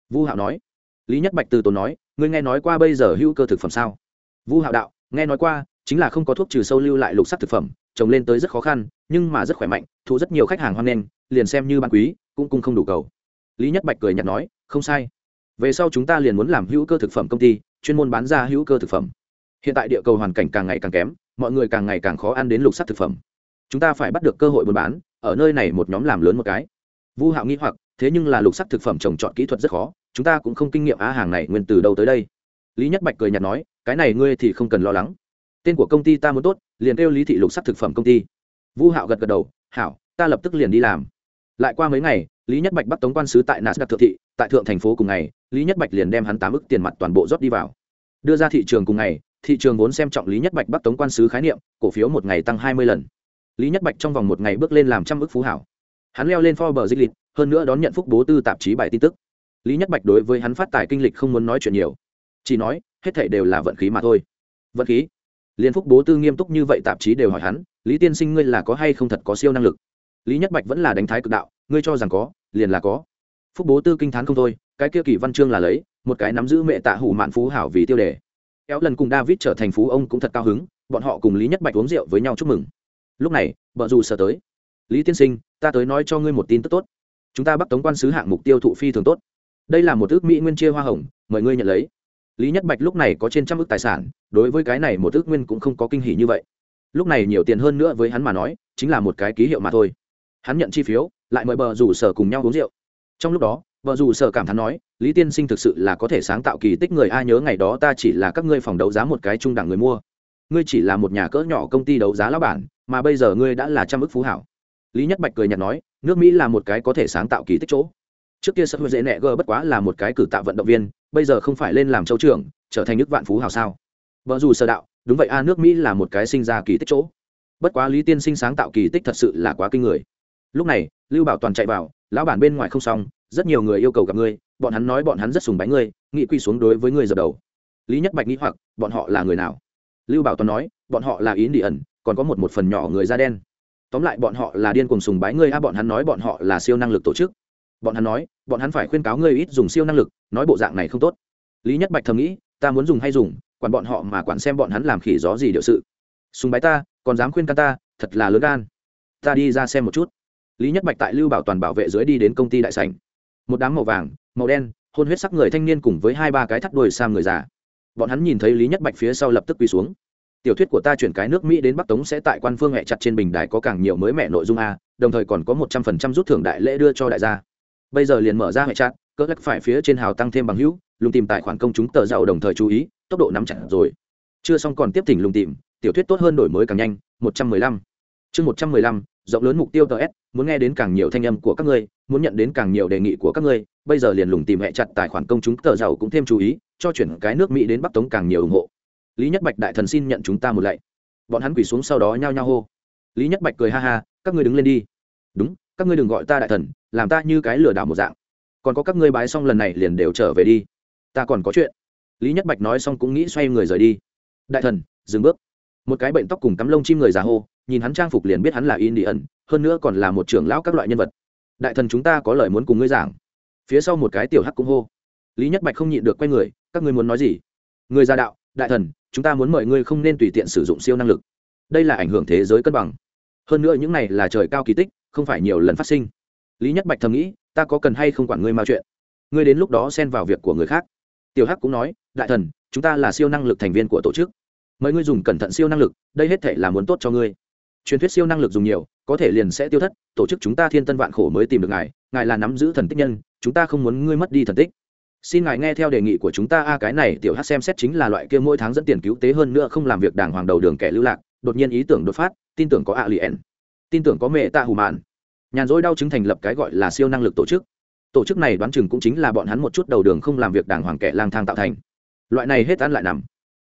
vu hạo nói. Lý nhất bạch từ tốn nói, ngươi nghe nói qua bây giờ hữu cơ thực phẩm sao? Vu hạo đạo, nghe nói qua, chính là không có thuốc trừ sâu lưu lại lục sắc thực phẩm, trồng lên tới rất khó khăn, nhưng mà rất khỏe mạnh, thu rất nhiều khách hàng hoan nghênh, liền xem như ban quý, cũng cung không đủ cầu. Lý nhất bạch cười nhạt nói, không sai. Về sau chúng ta liền muốn làm hữu cơ thực phẩm công ty, chuyên môn bán ra hữu cơ thực phẩm. Hiện tại địa cầu hoàn cảnh càng ngày càng kém, mọi người càng ngày càng khó ăn đến lục sắc thực phẩm. Chúng ta phải bắt được cơ hội buôn bán, ở nơi này một nhóm làm lớn một cái. Vu hạo nghĩ hoặc, thế nhưng là lục sắc thực phẩm trồng trọt kỹ thuật rất khó, chúng ta cũng không kinh nghiệm á hàng này nguyên từ đâu tới đây. Lý nhất bạch cười nhạt nói cái này ngươi thì không cần lo lắng. Tên của công ty ta muốn tốt, liền kêu lý thị lục sắc thực phẩm công ty. Vu hạo gật gật đầu, hảo, ta lập tức liền đi làm. Lại qua mấy ngày, lý nhất bạch bắt tống quan sứ tại nasdaq thượng thị, tại thượng thành phố cùng ngày, lý nhất bạch liền đem hắn tám ức tiền mặt toàn bộ rót đi vào. Đưa ra thị trường cùng ngày, thị trường vốn xem trọng lý nhất bạch bắt tống quan sứ khái niệm, cổ phiếu một ngày tăng hai mươi lần. Lý nhất bạch trong vòng một ngày bước lên làm trăm ức phú hảo. Hắn leo lên forbes dịch lịch hơn nữa đón nhận phúc bố tư tạp chí bài tin tức. Lý nhất bạch đối với hắn phát tài kinh lịch không muốn nói chuyện nhiều chỉ nói, hết thảy đều là vận khí mà thôi. Vận khí? Liên phúc bố tư nghiêm túc như vậy tạp chí đều hỏi hắn, lý tiên sinh ngươi là có hay không thật có siêu năng lực? Lý nhất bạch vẫn là đánh thái cực đạo, ngươi cho rằng có, liền là có. Phúc bố tư kinh t h á n không thôi, cái kia kỳ văn chương là lấy, một cái nắm giữ mẹ tạ hủ mạn phú hảo vì tiêu đề. Kéo lần cùng david trở thành phú ông cũng thật cao hứng, bọn họ cùng lý nhất bạch uống rượu với nhau chúc mừng. Lúc này vợ dù sợ tới. Lý tiên sinh, ta tới nói cho ngươi một tin tức tốt. Chúng ta bắt tống quan sứ hạng mục tiêu thụ phi thường tốt. Đây là một ước mỹ nguyên chia hoa hồng, mời ngươi nhận lấy lý nhất bạch lúc này có trên trăm ước tài sản, đối với cái này một ước nguyên cũng không có kinh hỉ như vậy. Lúc này nhiều tiền hơn nữa với hắn mà nói, chính là một cái ký hiệu mà thôi. Hắn nhận chi phiếu, lại mời bờ rủ sở cùng nhau uống rượu. Trong lúc đó, bờ rủ sở cảm thán nói, lý tiên sinh thực sự là có thể sáng tạo kỳ tích người ai nhớ ngày đó ta chỉ là các ngươi phòng đấu giá một cái trung đẳng người mua. Ngươi chỉ là một nhà cỡ nhỏ công ty đấu giá lão bản, mà bây giờ ngươi đã là trăm ước phú hảo. Lý nhất bạch cười nhạt nói, nước mỹ là một cái có thể sáng tạo kỳ tích chỗ. Trước kia sơ dễ nẹ gờ bất quá là một cái cử tạo vận động viên bây giờ không phải lên làm châu trưởng, trở thành nước vạn phú hào sao? Vợ dù sở đạo, đúng vậy a, nước mỹ là một cái sinh ra kỳ tích chỗ. Bất quá lý tiên sinh sáng tạo kỳ tích thật sự là quá kinh người. Lúc này, lưu bảo toàn chạy vào, lão bản bên ngoài không xong, rất nhiều người yêu cầu gặp ngươi, bọn hắn nói bọn hắn rất sùng bái ngươi, nghị quy xuống đối với ngươi dập đầu. Lý nhất bạch nghĩ hoặc, bọn họ là người nào? Lưu bảo toàn nói, bọn họ là ý đi ẩn, còn có một một phần nhỏ người da đen. Tóm lại bọn họ là điên cùng sùng bái ngươi a, bọn hắn nói bọn họ là siêu năng lực tổ chức bọn hắn nói, bọn hắn phải khuyên cáo ngươi ít dùng siêu năng lực, nói bộ dạng này không tốt. Lý nhất bạch thầm nghĩ, ta muốn dùng hay dùng, quản bọn họ mà quản xem bọn hắn làm khỉ gió gì điệu sự. Sùng bái ta, còn dám khuyên can ta, thật là lớn gan. Ta đi ra xem một chút. Lý nhất bạch tại lưu bảo toàn bảo vệ dưới đi đến công ty đại sảnh. Một đám màu vàng, màu đen, hôn huyết sắc người thanh niên cùng với hai ba cái thắt đuôi sam người già. Bọn hắn nhìn thấy lý nhất bạch phía sau lập tức quỳ xuống. Tiểu thuyết của ta chuyển cái nước mỹ đến bắc tống sẽ tại quan phương hẹ chặt trên bình đài có càng nhiều mới mẹ nội dung a, đồng thời còn có một trăm phần trăm rút thưởng đại lễ đưa cho đại gia bây giờ liền mở ra hệ chặt cỡ lắc phải phía trên hào tăng thêm bằng hữu, lùng tìm tài khoản công chúng tờ giàu đồng thời chú ý, tốc độ nắm chặt rồi. Chưa xong còn tiếp thỉnh lùng tìm, tiểu thuyết tốt hơn đổi mới càng nhanh, một trăm mười lăm. Chương một trăm mười lăm, rộng lớn mục tiêu ts muốn nghe đến càng nhiều thanh âm của các ngươi, muốn nhận đến càng nhiều đề nghị của các ngươi, bây giờ liền lùng tìm hệ chặt tài khoản công chúng tờ giàu cũng thêm chú ý, cho chuyển cái nước mỹ đến bắc tống càng nhiều ủng hộ. Lý nhất bạch đại thần xin nhận chúng ta một lạy. Bọn hắn quỳ xuống sau đó nhao nhao hô. Lý nhất bạch cười ha ha, các ngươi đứng lên đi. Đúng các ngươi đừng gọi ta đại thần, làm ta như cái lừa đảo một dạng. Còn có các ngươi bái xong lần này liền đều trở về đi. Ta còn có chuyện. Lý nhất bạch nói xong cũng nghĩ xoay người rời đi. Đại thần, dừng bước. Một cái bệnh tóc cùng cắm lông chim người già hô, nhìn hắn trang phục liền biết hắn là in đi ẩn hơn nữa còn là một trưởng lão các loại nhân vật. Đại thần chúng ta có lời muốn cùng ngươi giảng. Phía sau một cái tiểu hắc cũng hô. Lý nhất bạch không nhịn được quay người, các ngươi muốn nói gì? Người già đạo, đại thần, chúng ta muốn mời ngươi không nên tùy tiện sử dụng siêu năng lực. Đây là ảnh hưởng thế giới cân bằng. Hơn nữa những này là trời cao kỳ tích không phải nhiều lần phát sinh. Lý nhất bạch thầm nghĩ, ta có cần hay không quản ngươi mao chuyện? Ngươi đến lúc đó xen vào việc của người khác. Tiểu hắc cũng nói, đại thần, chúng ta là siêu năng lực thành viên của tổ chức. Mời ngươi dùng cẩn thận siêu năng lực, đây hết thể là muốn tốt cho ngươi. Truyền thuyết siêu năng lực dùng nhiều, có thể liền sẽ tiêu thất, tổ chức chúng ta thiên tân vạn khổ mới tìm được ngài ngài là nắm giữ thần tích nhân, chúng ta không muốn ngươi mất đi thần tích. Xin ngài nghe theo đề nghị của chúng ta, a, cái này tiểu hát xem xét chính là loại kia mỗi tháng dẫn tiền cứu tế hơn nữa không làm việc đàng hoàng đầu đường kẻ lưu lạc, đột nhiên ý tưởng đột phát, tin tưởng có a liền tin tưởng có mẹ tạ Hủ mạn. Nhàn rỗi đau chứng thành lập cái gọi là siêu năng lực tổ chức. Tổ chức này đoán chừng cũng chính là bọn hắn một chút đầu đường không làm việc đàng hoàng kẻ lang thang tạo thành. Loại này hết ăn lại nằm.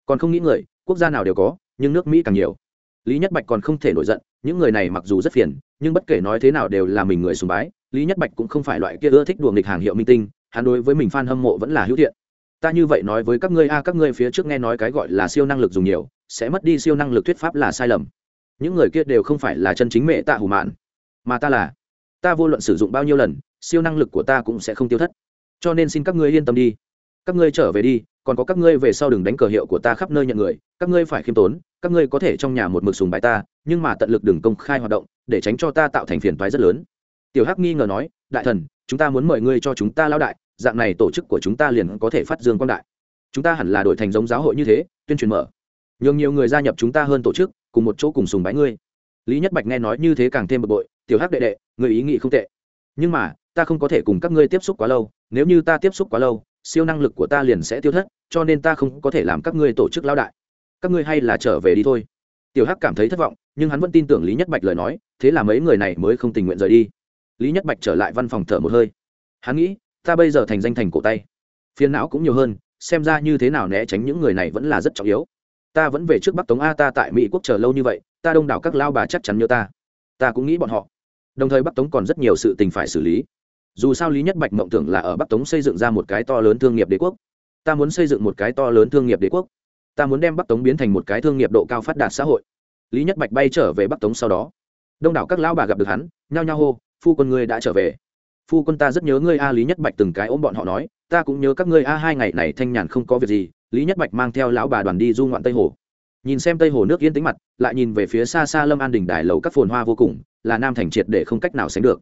Còn không nghĩ người, quốc gia nào đều có, nhưng nước mỹ càng nhiều. Lý nhất bạch còn không thể nổi giận, những người này mặc dù rất phiền, nhưng bất kể nói thế nào đều là mình người sùng bái. Lý nhất bạch cũng không phải loại kia ưa thích đùa nghịch hàng hiệu minh tinh, hắn đối với mình f a n hâm mộ vẫn là hữu thiện. Ta như vậy nói với các ngươi, a, các ngươi phía trước nghe nói cái gọi là siêu năng lực dùng nhiều, sẽ mất đi siêu năng lực thuyết pháp là sai lầm những người kia đều không phải là chân chính mẹ tạ hủ mạn, mà ta là, ta vô luận sử dụng bao nhiêu lần, siêu năng lực của ta cũng sẽ không tiêu thất. Cho nên xin các ngươi yên tâm đi. Các ngươi trở về đi, còn có các ngươi về sau đừng đánh cờ hiệu của ta khắp nơi nhận người, các ngươi phải khiêm tốn, các ngươi có thể trong nhà một mực sùng bài ta, nhưng mà tận lực đừng công khai hoạt động, để tránh cho ta tạo thành phiền toái rất lớn. Tiểu hắc nghi ngờ nói, đại thần, chúng ta muốn mời ngươi cho chúng ta lao đại, dạng này tổ chức của chúng ta liền có thể phát dương quang đại. Chúng ta hẳn là đổi thành giống giáo hội như thế, tuyên truyền mở. Nhường nhiều người gia nhập chúng ta hơn tổ chức cùng một chỗ cùng sùng bái ngươi. Lý nhất bạch nghe nói như thế càng thêm bực bội, tiểu hắc đệ đệ người ý nghĩ không tệ. Nhưng mà, ta không có thể cùng các ngươi tiếp xúc quá lâu, nếu như ta tiếp xúc quá lâu, siêu năng lực của ta liền sẽ tiêu thất, cho nên ta không có thể làm các ngươi tổ chức lao đại. Các ngươi hay là trở về đi thôi. Tiểu hắc cảm thấy thất vọng, nhưng hắn vẫn tin tưởng lý nhất bạch lời nói, thế là mấy người này mới không tình nguyện rời đi. Lý nhất bạch trở lại văn phòng thở một hơi. Hắn nghĩ, ta bây giờ thành danh thành cổ tay. Phiền não cũng nhiều hơn, xem ra như thế nào né tránh những người này vẫn là rất trọng yếu ta vẫn về trước bắc tống a, ta tại mỹ quốc chờ lâu như vậy, ta đông đảo các lao bà chắc chắn nhớ ta. Ta cũng nghĩ bọn họ. Đồng thời bắc tống còn rất nhiều sự tình phải xử lý. Dù sao lý nhất bạch mộng tưởng là ở bắc tống xây dựng ra một cái to lớn thương nghiệp đế quốc. Ta muốn xây dựng một cái to lớn thương nghiệp đế quốc. Ta muốn đem bắc tống biến thành một cái thương nghiệp độ cao phát đạt xã hội. Lý nhất bạch bay trở về bắc tống sau đó. Đông đảo các lão bà gặp được hắn, nhao nhao hô, phu quân ngươi đã trở về. Phu quân ta rất nhớ ngươi a. Lý nhất bạch từng cái ôm bọn họ nói, ta cũng nhớ các ngươi a, hai ngày này thanh nhàn không có việc gì lý nhất bạch mang theo lão bà đoàn đi du ngoạn tây hồ. Nhìn xem tây hồ nước yên tính mặt, lại nhìn về phía xa xa lâm an đình đài lầu các phồn hoa vô cùng, là nam thành triệt để không cách nào sánh được.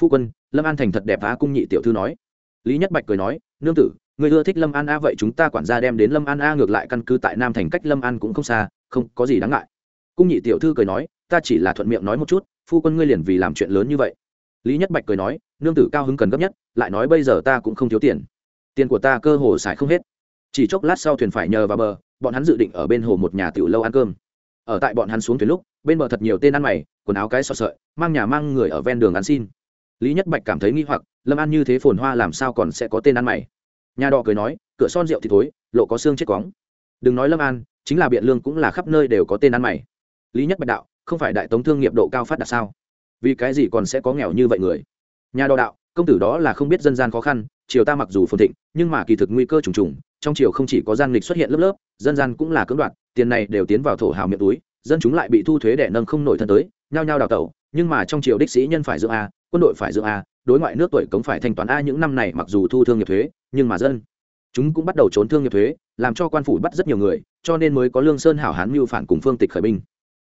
Phu quân, lâm an thành thật đẹp á cung nhị tiểu thư nói. Lý nhất bạch cười nói, nương tử, người ưa thích lâm an a vậy chúng ta quản gia đem đến lâm an a ngược lại căn cứ tại nam thành cách lâm an cũng không xa, không có gì đáng ngại. Cung nhị tiểu thư cười nói, ta chỉ là thuận miệng nói một chút, phu quân ngươi liền vì làm chuyện lớn như vậy. Lý nhất bạch cười nói, nương tử cao hứng cần gấp nhất, lại nói bây giờ ta cũng không thiếu tiền. Tiền của ta cơ hồ xài không hết chỉ chốc lát sau thuyền phải nhờ vào bờ, bọn hắn dự định ở bên hồ một nhà tiểu lâu ăn cơm. Ở tại bọn hắn xuống thuyền lúc, bên bờ thật nhiều tên ăn mày, quần áo cái sọ sợi, mang nhà mang người ở ven đường ăn xin. Lý nhất bạch cảm thấy nghi hoặc, lâm ăn như thế phồn hoa làm sao còn sẽ có tên ăn mày? Nhà đỏ cười nói, cửa son rượu thì thối, lộ có xương chết cóng. Đừng nói lâm an, chính là biện lương cũng là khắp nơi đều có tên ăn mày. Lý nhất bạch đạo, không phải đại tống thương nghiệp độ cao phát đạt sao? Vì cái gì còn sẽ có nghèo như vậy người? Nhà đỏ đạo, công tử đó là không biết dân gian khó khăn, triều ta mặc dù phồn thịnh, nhưng mà kỳ thực nguy cơ trùng trùng trong triều không chỉ có gian lịch xuất hiện lớp lớp, dân gian cũng là cưỡng đoạt, tiền này đều tiến vào thổ hào miệng túi, dân chúng lại bị thu thuế để nâng không nổi thân tới, nhao nhao đào tẩu, nhưng mà trong triều đích sĩ nhân phải dưỡng a, quân đội phải dưỡng a, đối ngoại nước tuổi cống phải thanh toán a những năm này mặc dù thu thương nghiệp thuế, nhưng mà dân chúng cũng bắt đầu trốn thương nghiệp thuế, làm cho quan phủ bắt rất nhiều người, cho nên mới có lương sơn hảo hán mưu phản cùng phương tịch khởi binh.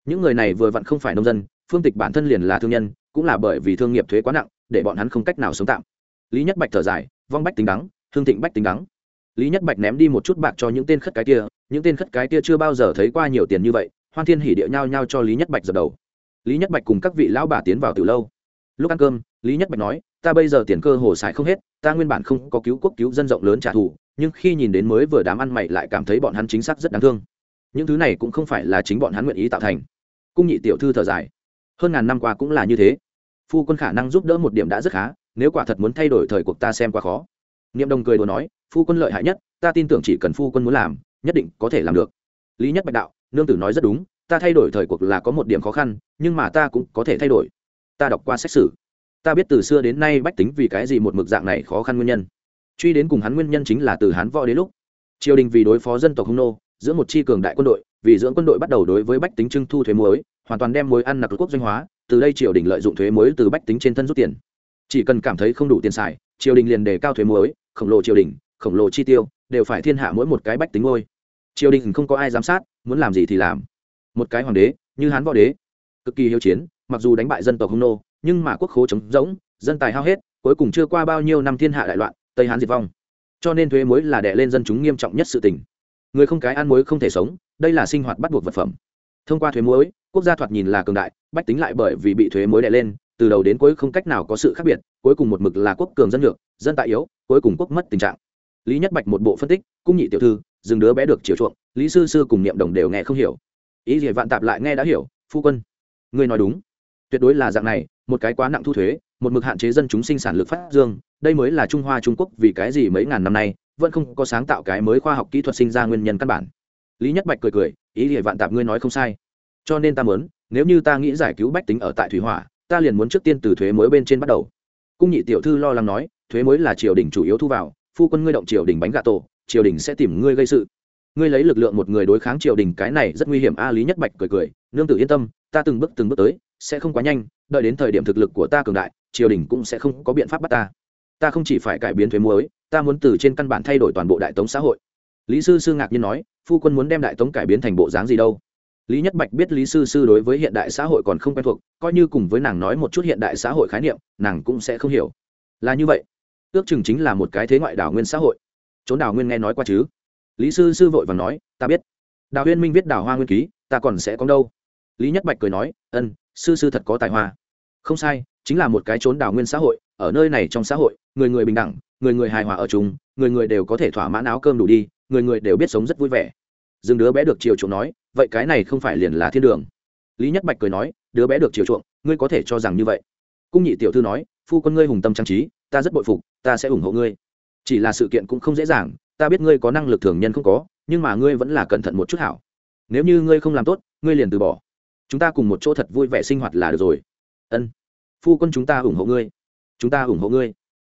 Những người này vừa vặn không phải nông dân, phương tịch bản thân liền là thương nhân, cũng là bởi vì thương nghiệp thuế quá nặng, để bọn hắn không cách nào sống tạm. Lý nhất bạch thở dài, vong bách tính đắng thương thịnh bách tính đắng lý nhất bạch ném đi một chút bạc cho những tên khất cái kia, những tên khất cái kia chưa bao giờ thấy qua nhiều tiền như vậy hoan thiên hỉ địa nhau nhau cho lý nhất bạch dập đầu. Lý nhất bạch cùng các vị lão bà tiến vào từ lâu. Lúc ăn cơm, lý nhất bạch nói, ta bây giờ tiền cơ hồ xài không hết, ta nguyên bản không có cứu quốc cứu dân rộng lớn trả thù, nhưng khi nhìn đến mới vừa đám ăn mày lại cảm thấy bọn hắn chính xác rất đáng thương. Những thứ này cũng không phải là chính bọn hắn nguyện ý tạo thành. Cung nhị tiểu thư thở dài. Hơn ngàn năm qua cũng là như thế. Phu quân khả năng giúp đỡ một điểm đã rất khá, nếu quả thật muốn thay đổi thời cuộc ta xem quá khó niệm đồng cười đùa nói, phu quân lợi hại nhất, ta tin tưởng chỉ cần phu quân muốn làm, nhất định có thể làm được. Lý nhất bạch đạo, nương tử nói rất đúng, ta thay đổi thời cuộc là có một điểm khó khăn, nhưng mà ta cũng có thể thay đổi. Ta đọc qua xét xử. Ta biết từ xưa đến nay bách tính vì cái gì một mực dạng này khó khăn nguyên nhân. Truy đến cùng hắn nguyên nhân chính là từ hắn võ đến lúc. Triều đình vì đối phó dân tộc hung nô, giữa một chi cường đại quân đội, vì dưỡng quân đội bắt đầu đối với bách tính trưng thu thuế muối, hoàn toàn đem muối ăn nặc quốc doanh hóa, từ đây triều đình lợi dụng thuế muối từ bách tính trên thân rút tiền. Chỉ cần cảm thấy không đủ tiền xài, triều đình liền đề cao thuế muối khổng lồ triều đình, khổng lồ chi tiêu, đều phải thiên hạ mỗi một cái bách tính ngôi. Triều đình không có ai giám sát, muốn làm gì thì làm. Một cái hoàng đế, như hán võ đế, cực kỳ hiếu chiến, mặc dù đánh bại dân tộc hung nô, nhưng mà quốc khố chống rỗng, dân tài hao hết, cuối cùng chưa qua bao nhiêu năm thiên hạ đại loạn, tây hán diệt vong. Cho nên thuế muối là đè lên dân chúng nghiêm trọng nhất sự tình. Người không cái ăn muối không thể sống, đây là sinh hoạt bắt buộc vật phẩm. Thông qua thuế muối, quốc gia thoạt nhìn là cường đại, bách tính lại bởi vì bị thuế muối đè lên từ đầu đến cuối không cách nào có sự khác biệt cuối cùng một mực là quốc cường dân lược, dân tại yếu cuối cùng quốc mất tình trạng. Lý nhất bạch một bộ phân tích cung nhị tiểu thư dừng đứa bé được chiều chuộng lý sư sư cùng niệm đồng đều nghe không hiểu. Ý gì vạn tạp lại nghe đã hiểu phu quân. Ngươi nói đúng. Tuyệt đối là dạng này một cái quá nặng thu thuế một mực hạn chế dân chúng sinh sản lực phát dương đây mới là trung hoa trung quốc vì cái gì mấy ngàn năm nay vẫn không có sáng tạo cái mới khoa học kỹ thuật sinh ra nguyên nhân căn bản. Lý nhất bạch cười cười ý gì vạn tạp ngươi nói không sai. Cho nên ta muốn nếu như ta nghĩ giải cứu bách tính ở tại thủy hỏa ta liền muốn trước tiên từ thuế mới bên trên bắt đầu. Cung nhị tiểu thư lo lắng nói, thuế mới là triều đình chủ yếu thu vào, phu quân ngươi động triều đình bánh gà tổ, triều đình sẽ tìm ngươi gây sự. Ngươi lấy lực lượng một người đối kháng triều đình cái này rất nguy hiểm, a lý nhất bạch cười cười, nương tử yên tâm, ta từng bước từng bước tới, sẽ không quá nhanh, đợi đến thời điểm thực lực của ta cường đại, triều đình cũng sẽ không có biện pháp bắt ta. Ta không chỉ phải cải biến thuế muối ta muốn từ trên căn bản thay đổi toàn bộ đại tống xã hội. Lý sư sư ngạc nhiên nói, phu quân muốn đem đại tống cải biến thành bộ dáng gì đâu? Lý nhất bạch biết lý sư sư đối với hiện đại xã hội còn không quen thuộc coi như cùng với nàng nói một chút hiện đại xã hội khái niệm nàng cũng sẽ không hiểu. Là như vậy. Ước chừng chính là một cái thế ngoại đảo nguyên xã hội. Trốn đảo nguyên nghe nói qua chứ? Lý sư sư vội và nói ta biết. Đào huyên minh viết đào hoa nguyên ký ta còn sẽ có đâu. Lý nhất bạch cười nói ân sư sư thật có tài hoa. Không sai chính là một cái trốn đào nguyên xã hội ở nơi này trong xã hội người người bình đẳng người người hài hòa ở chúng, người người đều có thể thỏa mãn áo cơm đủ đi người người đều biết sống rất vui vẻ. Dừng đứa bé được chiều chuộng nói vậy cái này không phải liền là thiên đường? Lý nhất bạch cười nói, đứa bé được chiều chuộng, ngươi có thể cho rằng như vậy. Cung nhị tiểu thư nói, phu quân ngươi hùng tâm trang trí, ta rất bội phục, ta sẽ ủng hộ ngươi. Chỉ là sự kiện cũng không dễ dàng, ta biết ngươi có năng lực thường nhân không có, nhưng mà ngươi vẫn là cẩn thận một chút hảo. Nếu như ngươi không làm tốt, ngươi liền từ bỏ. Chúng ta cùng một chỗ thật vui vẻ sinh hoạt là được rồi. Ân. Phu quân chúng ta ủng hộ ngươi. Chúng ta ủng hộ ngươi.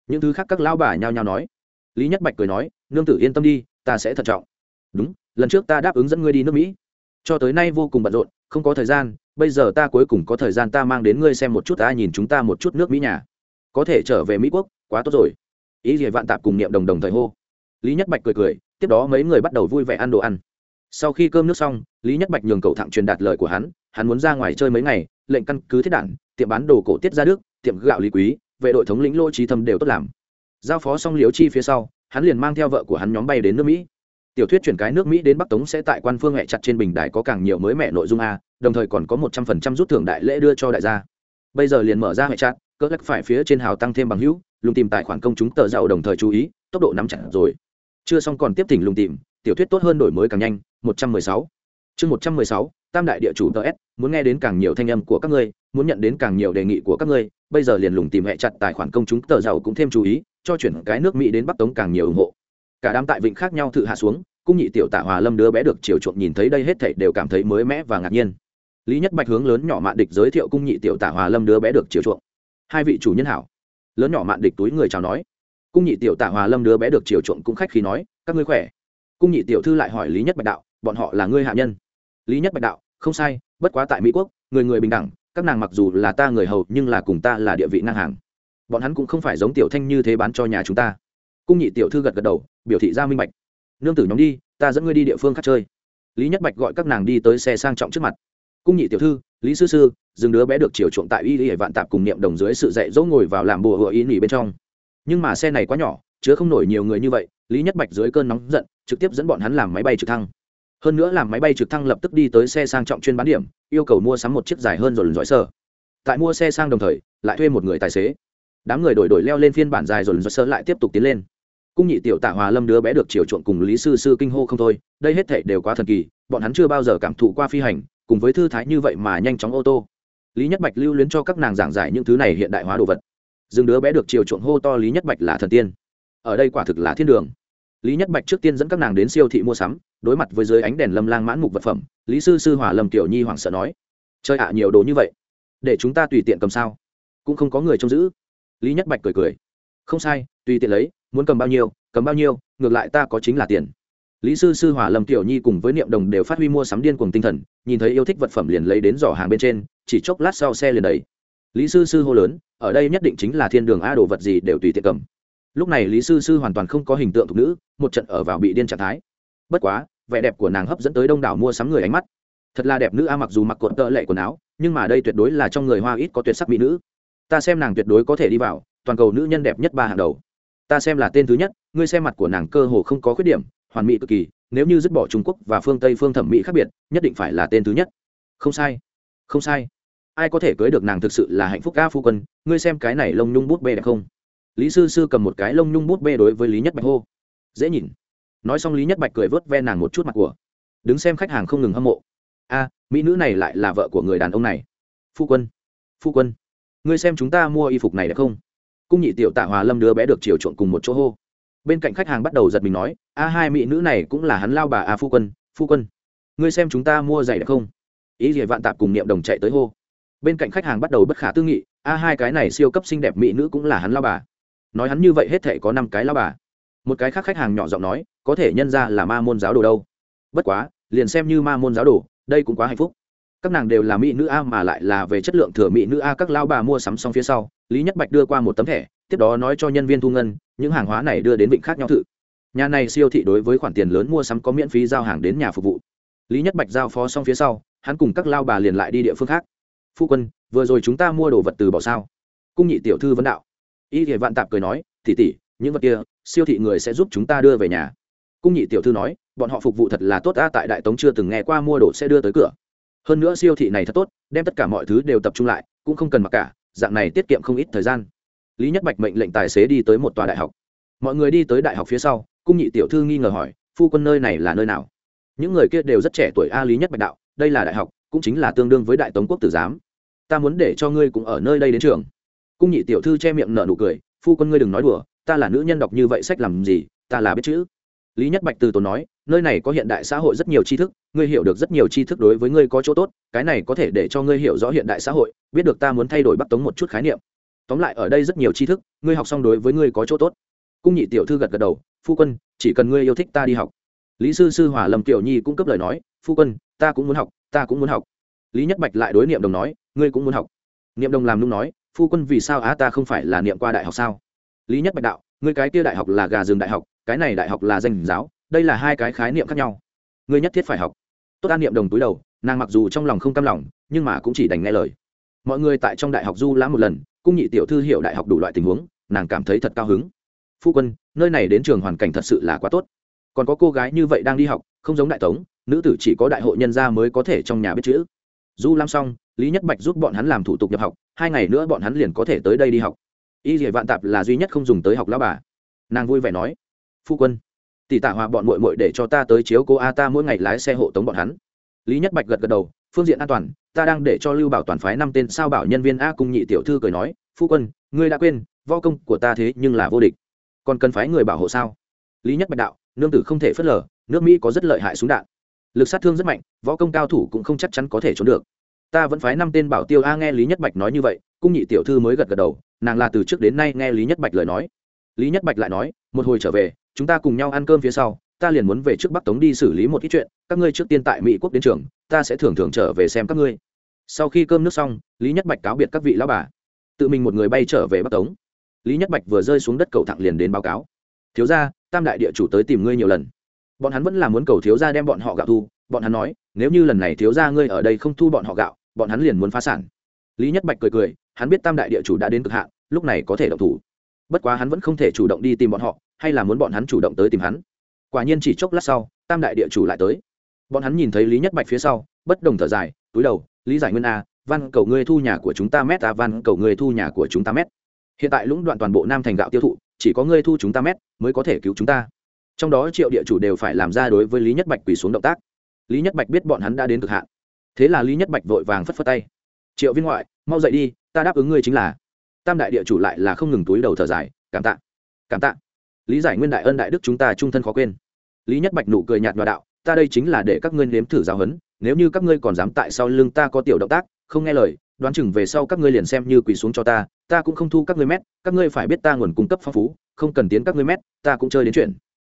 Những thứ khác các lão bà nhao nhao nói. Lý nhất bạch cười nói, nương tử yên tâm đi, ta sẽ thận trọng. Đúng, lần trước ta đáp ứng dẫn ngươi đi nước mỹ cho tới nay vô cùng bận rộn, không có thời gian, bây giờ ta cuối cùng có thời gian ta mang đến ngươi xem một chút ta, nhìn chúng ta một chút nước mỹ nhà. Có thể trở về mỹ quốc, quá tốt rồi. Ý gì vạn tạp cùng niệm đồng đồng thời hô. Lý nhất bạch cười cười, tiếp đó mấy người bắt đầu vui vẻ ăn đồ ăn. Sau khi cơm nước xong, lý nhất bạch nhường cậu thẳng truyền đạt lời của hắn hắn muốn ra ngoài chơi mấy ngày, lệnh căn cứ thiết đản tiệm bán đồ cổ tiết ra đức, tiệm gạo lý quý, vệ đội thống lĩnh lỗ trí thâm đều tốt làm. Giao phó xong liếu chi phía sau, hắn liền mang theo vợ của hắn nhóm bay đến nước mỹ tiểu thuyết chuyển cái nước mỹ đến bắc tống sẽ tại quan phương hẹ chặt trên bình đài có càng nhiều mới mẹ nội dung a, đồng thời còn có một trăm phần trăm rút thưởng đại lễ đưa cho đại gia. Bây giờ liền mở ra hẹ chặt, cỡ lắc phải phía trên hào tăng thêm bằng hữu, lùng tìm tài khoản công chúng tờ giàu đồng thời chú ý, tốc độ nắm chặt rồi. Chưa xong còn tiếp thỉnh lùng tìm, tiểu thuyết tốt hơn đổi mới càng nhanh, một trăm mười sáu. Chương một trăm mười sáu, tam đại địa chủ ts muốn nghe đến càng nhiều thanh âm của các ngươi, muốn nhận đến càng nhiều đề nghị của các ngươi, bây giờ liền lùng tìm hệ chặt tài khoản công chúng tờ giàu cũng thêm chú ý, cho chuyển cái nước mỹ đến bắc tống càng nhiều ủng hộ cả đám tại vịnh khác nhau thử hạ xuống, cung nhị tiểu tạ hòa lâm đứa bé được chiều chuộng nhìn thấy đây hết thảy đều cảm thấy mới mẻ và ngạc nhiên. Lý nhất bạch hướng lớn nhỏ mạn địch giới thiệu cung nhị tiểu tạ hòa lâm đứa bé được chiều chuộng. Hai vị chủ nhân hảo. Lớn nhỏ mạn địch túi người chào nói. Cung nhị tiểu tạ hòa lâm đứa bé được chiều chuộng cũng khách khi nói, các ngươi khỏe? Cung nhị tiểu thư lại hỏi lý nhất bạch đạo, bọn họ là ngươi hạ nhân? Lý nhất bạch đạo, không sai, bất quá tại mỹ quốc, người người bình đẳng, các nàng mặc dù là ta người hầu nhưng là cùng ta là địa vị ngang hàng. Bọn hắn cũng không phải giống tiểu thanh như thế bán cho nhà chúng ta cung nhị tiểu thư gật gật đầu, biểu thị ra minh bạch. Nương tử nhóm đi, ta dẫn ngươi đi địa phương khác chơi. Lý nhất bạch gọi các nàng đi tới xe sang trọng trước mặt. Cung nhị tiểu thư, lý sư sư, dừng đứa bé được chiều chuộng tại y y vạn tạp cùng niệm đồng dưới sự dạy dỗ ngồi vào làm bùa hựa ý nghỉ bên trong. Nhưng mà xe này quá nhỏ, chứa không nổi nhiều người như vậy, lý nhất bạch dưới cơn nóng giận, trực tiếp dẫn bọn hắn làm máy bay trực thăng. Hơn nữa làm máy bay trực thăng lập tức đi tới xe sang trọng chuyên bán điểm, yêu cầu mua sắm một chiếc dài hơn rồi dõi sơ tại mua xe sang đồng thời, lại thuê một người tài xế. Đám người đổi đổi leo lên phiên bản dài rồi dõi sơ lại tiếp tục tiến lên cung nhị tiểu tạ hòa lâm đứa bé được chiều chuộng cùng lý sư sư kinh hô không thôi, đây hết thể đều quá thần kỳ, bọn hắn chưa bao giờ cảm thụ qua phi hành, cùng với thư thái như vậy mà nhanh chóng ô tô. Lý nhất bạch lưu luyến cho các nàng giảng giải những thứ này hiện đại hóa đồ vật. Dừng đứa bé được chiều chuộng hô to lý nhất bạch là thần tiên. Ở đây quả thực là thiên đường. Lý nhất bạch trước tiên dẫn các nàng đến siêu thị mua sắm, đối mặt với dưới ánh đèn lâm lang mãn mục vật phẩm, lý sư sư hòa lâm tiểu nhi hoảng sợ nói chơi ạ, nhiều đồ như vậy, để chúng ta tùy tiện cầm sao? Cũng không có người trông giữ. Lý nhất bạch cười cười, không sai, tùy tiện lấy muốn cầm bao nhiêu, cầm bao nhiêu, ngược lại ta có chính là tiền. Lý sư sư hòa lâm tiểu nhi cùng với niệm đồng đều phát huy mua sắm điên cuồng tinh thần, nhìn thấy yêu thích vật phẩm liền lấy đến giỏ hàng bên trên, chỉ chốc lát sau xe liền đầy lý sư sư hô lớn, ở đây nhất định chính là thiên đường a, đồ vật gì đều tùy tiện cầm. Lúc này lý sư sư hoàn toàn không có hình tượng thục nữ, một trận ở vào bị điên trạng thái. Bất quá, vẻ đẹp của nàng hấp dẫn tới đông đảo mua sắm người ánh mắt. Thật là đẹp nữ a, mặc dù mặc cột tợ lệ quần áo, nhưng mà đây tuyệt đối là trong người hoa ít có tuyệt sắc mỹ nữ. Ta xem nàng tuyệt đối có thể đi vào, toàn cầu nữ nhân đẹp nhất ba hàng đầu ta xem là tên thứ nhất, ngươi xem mặt của nàng cơ hồ không có khuyết điểm, hoàn mỹ cực kỳ, nếu như dứt bỏ trung quốc và phương tây phương thẩm mỹ khác biệt, nhất định phải là tên thứ nhất. Không sai không sai. Ai có thể cưới được nàng thực sự là hạnh phúc ca phu quân, ngươi xem cái này lông nhung bút bê đẹp không? Lý sư sư cầm một cái lông nhung bút bê đối với lý nhất bạch hô. Dễ nhìn. Nói xong lý nhất bạch cười vớt ve nàng một chút mặt của. Đứng xem khách hàng không ngừng hâm mộ. A, mỹ nữ này lại là vợ của người đàn ông này. Phu quân phu quân, ngươi xem chúng ta mua y phục này đẹp không? Cung nhị tiểu tạ hòa lâm đứa bé được chiều chuộng cùng một chỗ hô. Bên cạnh khách hàng bắt đầu giật mình nói, a hai mỹ nữ này cũng là hắn lao bà a phu quân phu quân. Ngươi xem chúng ta mua giày đẹp không? Ý gì vạn tạp cùng niệm đồng chạy tới hô. Bên cạnh khách hàng bắt đầu bất khả tư nghị, a hai cái này siêu cấp xinh đẹp mỹ nữ cũng là hắn lao bà. Nói hắn như vậy hết thể có năm cái lao bà. Một cái khác khách hàng nhỏ giọng nói, có thể nhân ra là ma môn giáo đồ đâu. Bất quá, liền xem như ma môn giáo đồ, đây cũng quá hạnh phúc các nàng đều là mỹ nữ a mà lại là về chất lượng thừa mỹ nữ a, các lao bà mua sắm xong phía sau, lý nhất bạch đưa qua một tấm thẻ, tiếp đó nói cho nhân viên thu ngân, những hàng hóa này đưa đến vịnh khác nhau thử. Nhà này siêu thị đối với khoản tiền lớn mua sắm có miễn phí giao hàng đến nhà phục vụ. Lý nhất bạch giao phó xong phía sau, hắn cùng các lao bà liền lại đi địa phương khác. Phu quân, vừa rồi chúng ta mua đồ vật từ bỏ sao? Cung nhị tiểu thư vấn đạo. Y thì vạn tạp cười nói tỉ tỉ những vật kia, siêu thị người sẽ giúp chúng ta đưa về nhà. Cung nhị tiểu thư nói, bọn họ phục vụ thật là tốt a, tại đại tống chưa từng nghe qua mua đồ sẽ đưa tới cửa hơn nữa siêu thị này thật tốt, đem tất cả mọi thứ đều tập trung lại, cũng không cần mặc cả, dạng này tiết kiệm không ít thời gian. Lý nhất bạch mệnh lệnh tài xế đi tới một tòa đại học. Mọi người đi tới đại học phía sau, cung nhị tiểu thư nghi ngờ hỏi, phu quân nơi này là nơi nào? Những người kia đều rất trẻ tuổi a, lý nhất bạch đạo, đây là đại học, cũng chính là tương đương với đại tống quốc tử giám. Ta muốn để cho ngươi cũng ở nơi đây đến trường. Cung nhị tiểu thư che miệng nở nụ cười, phu quân ngươi đừng nói đùa, ta là nữ nhân đọc như vậy sách làm gì, ta là biết chữ lý nhất bạch từ tốn nói, nơi này có hiện đại xã hội rất nhiều tri thức, ngươi hiểu được rất nhiều tri thức đối với ngươi có chỗ tốt, cái này có thể để cho ngươi hiểu rõ hiện đại xã hội, biết được ta muốn thay đổi bắt tống một chút khái niệm. Tóm lại ở đây rất nhiều tri thức, ngươi học xong đối với ngươi có chỗ tốt. Cung nhị tiểu thư gật gật đầu, phu quân, chỉ cần ngươi yêu thích ta đi học. Lý sư sư hòa lầm tiểu nhi cũng cấp lời nói, phu quân, ta cũng muốn học, ta cũng muốn học. Lý nhất bạch lại đối niệm đồng nói, ngươi cũng muốn học. Niệm đồng làm nung nói, phu quân vì sao á ta không phải là niệm qua đại học sao? Lý nhất bạch đạo, ngươi cái kia đại học là gà rừng đại học cái này đại học là danh giáo, đây là hai cái khái niệm khác nhau. Ngươi nhất thiết phải học. Tốt an niệm đồng túi đầu, nàng mặc dù trong lòng không cam lòng, nhưng mà cũng chỉ đành nghe lời. Mọi người tại trong đại học du lãm một lần, cung nhị tiểu thư hiểu đại học đủ loại tình huống, nàng cảm thấy thật cao hứng. Phu quân, nơi này đến trường hoàn cảnh thật sự là quá tốt. Còn có cô gái như vậy đang đi học, không giống đại tống, nữ tử chỉ có đại hội nhân gia mới có thể trong nhà biết chữ. Du lam xong, lý nhất bạch giúp bọn hắn làm thủ tục nhập học, hai ngày nữa bọn hắn liền có thể tới đây đi học. Y dỉa vạn tạp là duy nhất không dùng tới học lao bà. Nàng vui vẻ nói phu quân. Tỷ tạ hòa bọn mội mội để cho ta tới chiếu cô a ta mỗi ngày lái xe hộ tống bọn hắn. Lý nhất bạch gật gật đầu, phương diện an toàn, ta đang để cho lưu bảo toàn phái năm tên sao bảo nhân viên a cung nhị tiểu thư cười nói, phu quân, ngươi đã quên vo công của ta thế nhưng là vô địch. Còn cần phái người bảo hộ sao? Lý nhất bạch đạo, nương tử không thể phớt lờ, nước mỹ có rất lợi hại súng đạn. Lực sát thương rất mạnh, võ công cao thủ cũng không chắc chắn có thể trốn được. Ta vẫn phái năm tên bảo tiêu a nghe lý nhất bạch nói như vậy, cung nhị tiểu thư mới gật gật đầu, nàng là từ trước đến nay nghe lý nhất bạch lời nói. Lý nhất bạch lại nói, một hồi trở về chúng ta cùng nhau ăn cơm phía sau, ta liền muốn về trước bắc tống đi xử lý một ít chuyện, các ngươi trước tiên tại mỹ quốc đến trường, ta sẽ thường thường trở về xem các ngươi. Sau khi cơm nước xong, lý nhất bạch cáo biệt các vị lão bà. Tự mình một người bay trở về bắc tống. Lý nhất bạch vừa rơi xuống đất cầu thẳng liền đến báo cáo. Thiếu gia, tam đại địa chủ tới tìm ngươi nhiều lần. Bọn hắn vẫn là muốn cầu thiếu gia đem bọn họ gạo thu. Bọn hắn nói, nếu như lần này thiếu gia ngươi ở đây không thu bọn họ gạo, bọn hắn liền muốn phá sản. Lý nhất bạch cười cười, hắn biết tam đại địa chủ đã đến cực hạn, lúc này có thể động thủ. Bất quá hắn vẫn không thể chủ động đi tìm bọn họ hay là muốn bọn hắn chủ động tới tìm hắn? Quả nhiên chỉ chốc lát sau, tam đại địa chủ lại tới. Bọn hắn nhìn thấy lý nhất bạch phía sau, bất đồng thở dài, túi đầu, lý giải nguyên a, văn cầu ngươi thu nhà của chúng ta mét a văn cầu ngươi thu nhà của chúng ta mét. Hiện tại lũng đoạn toàn bộ nam thành gạo tiêu thụ, chỉ có ngươi thu chúng ta mét mới có thể cứu chúng ta. Trong đó triệu địa chủ đều phải làm ra đối với lý nhất bạch quỳ xuống động tác. Lý nhất bạch biết bọn hắn đã đến cực hạn. Thế là lý nhất bạch vội vàng phất phất tay. Triệu viên ngoại, mau dậy đi, ta đáp ứng ngươi chính là. Tam đại địa chủ lại là không ngừng túi đầu thở dài, cảm tạ cảm tạ lý giải nguyên đại ân đại đức chúng ta trung thân khó quên. Lý nhất bạch nụ cười nhạt nhòa đạo, ta đây chính là để các ngươi nếm thử giáo huấn, nếu như các ngươi còn dám tại sau lưng ta có tiểu động tác, không nghe lời, đoán chừng về sau các ngươi liền xem như quỳ xuống cho ta ta cũng không thu các ngươi mét, các ngươi phải biết ta nguồn cung cấp phong phú, không cần tiến các ngươi mét, ta cũng chơi đến chuyện.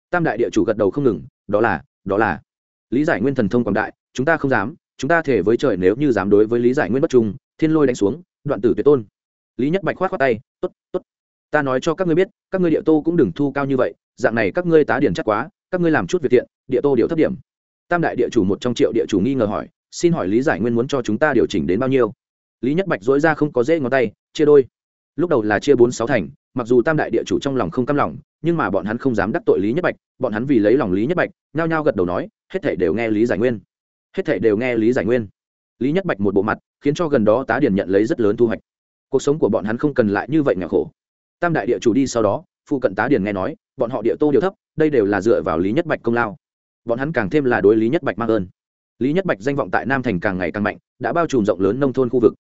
Tam đại địa chủ gật đầu không ngừng, đó là đó là. Lý giải nguyên thần thông quảng đại, chúng ta không dám, chúng ta thể với trời nếu như dám đối với lý giải nguyên bất trung, thiên lôi đánh xuống, đoạn tử tuyệt tôn. Lý nhất bạch khoát khoát tay t ố t t ố t ta nói cho các ngươi biết, các ngươi địa tô cũng đừng thu cao như vậy, dạng này các ngươi tá điển chắc quá, các ngươi làm chút việc thiện, địa tô điều thấp điểm. Tam đại địa chủ một trong triệu địa chủ nghi ngờ hỏi, xin hỏi lý giải nguyên muốn cho chúng ta điều chỉnh đến bao nhiêu? Lý nhất bạch dối ra không có dễ ngón tay, chia đôi. Lúc đầu là chia bốn sáu thành, mặc dù tam đại địa chủ trong lòng không căm lòng, nhưng mà bọn hắn không dám đắc tội lý nhất bạch, bọn hắn vì lấy lòng lý nhất bạch, nhao nhao gật đầu nói, hết thể đều nghe lý giải nguyên. Hết thể đều nghe lý giải nguyên. Lý nhất bạch một bộ mặt, khiến cho gần đó tá điển nhận lấy rất lớn thu hoạch. Cuộc sống của bọn hắn không cần lại như vậy nghèo khổ tam đại địa chủ đi sau đó phụ cận tá điển nghe nói, bọn họ địa tô điều thấp, đây đều là dựa vào lý nhất bạch công lao. Bọn hắn càng thêm là đối lý nhất bạch mang ơn. Lý nhất bạch danh vọng tại nam thành càng ngày càng mạnh, đã bao trùm rộng lớn nông thôn khu vực.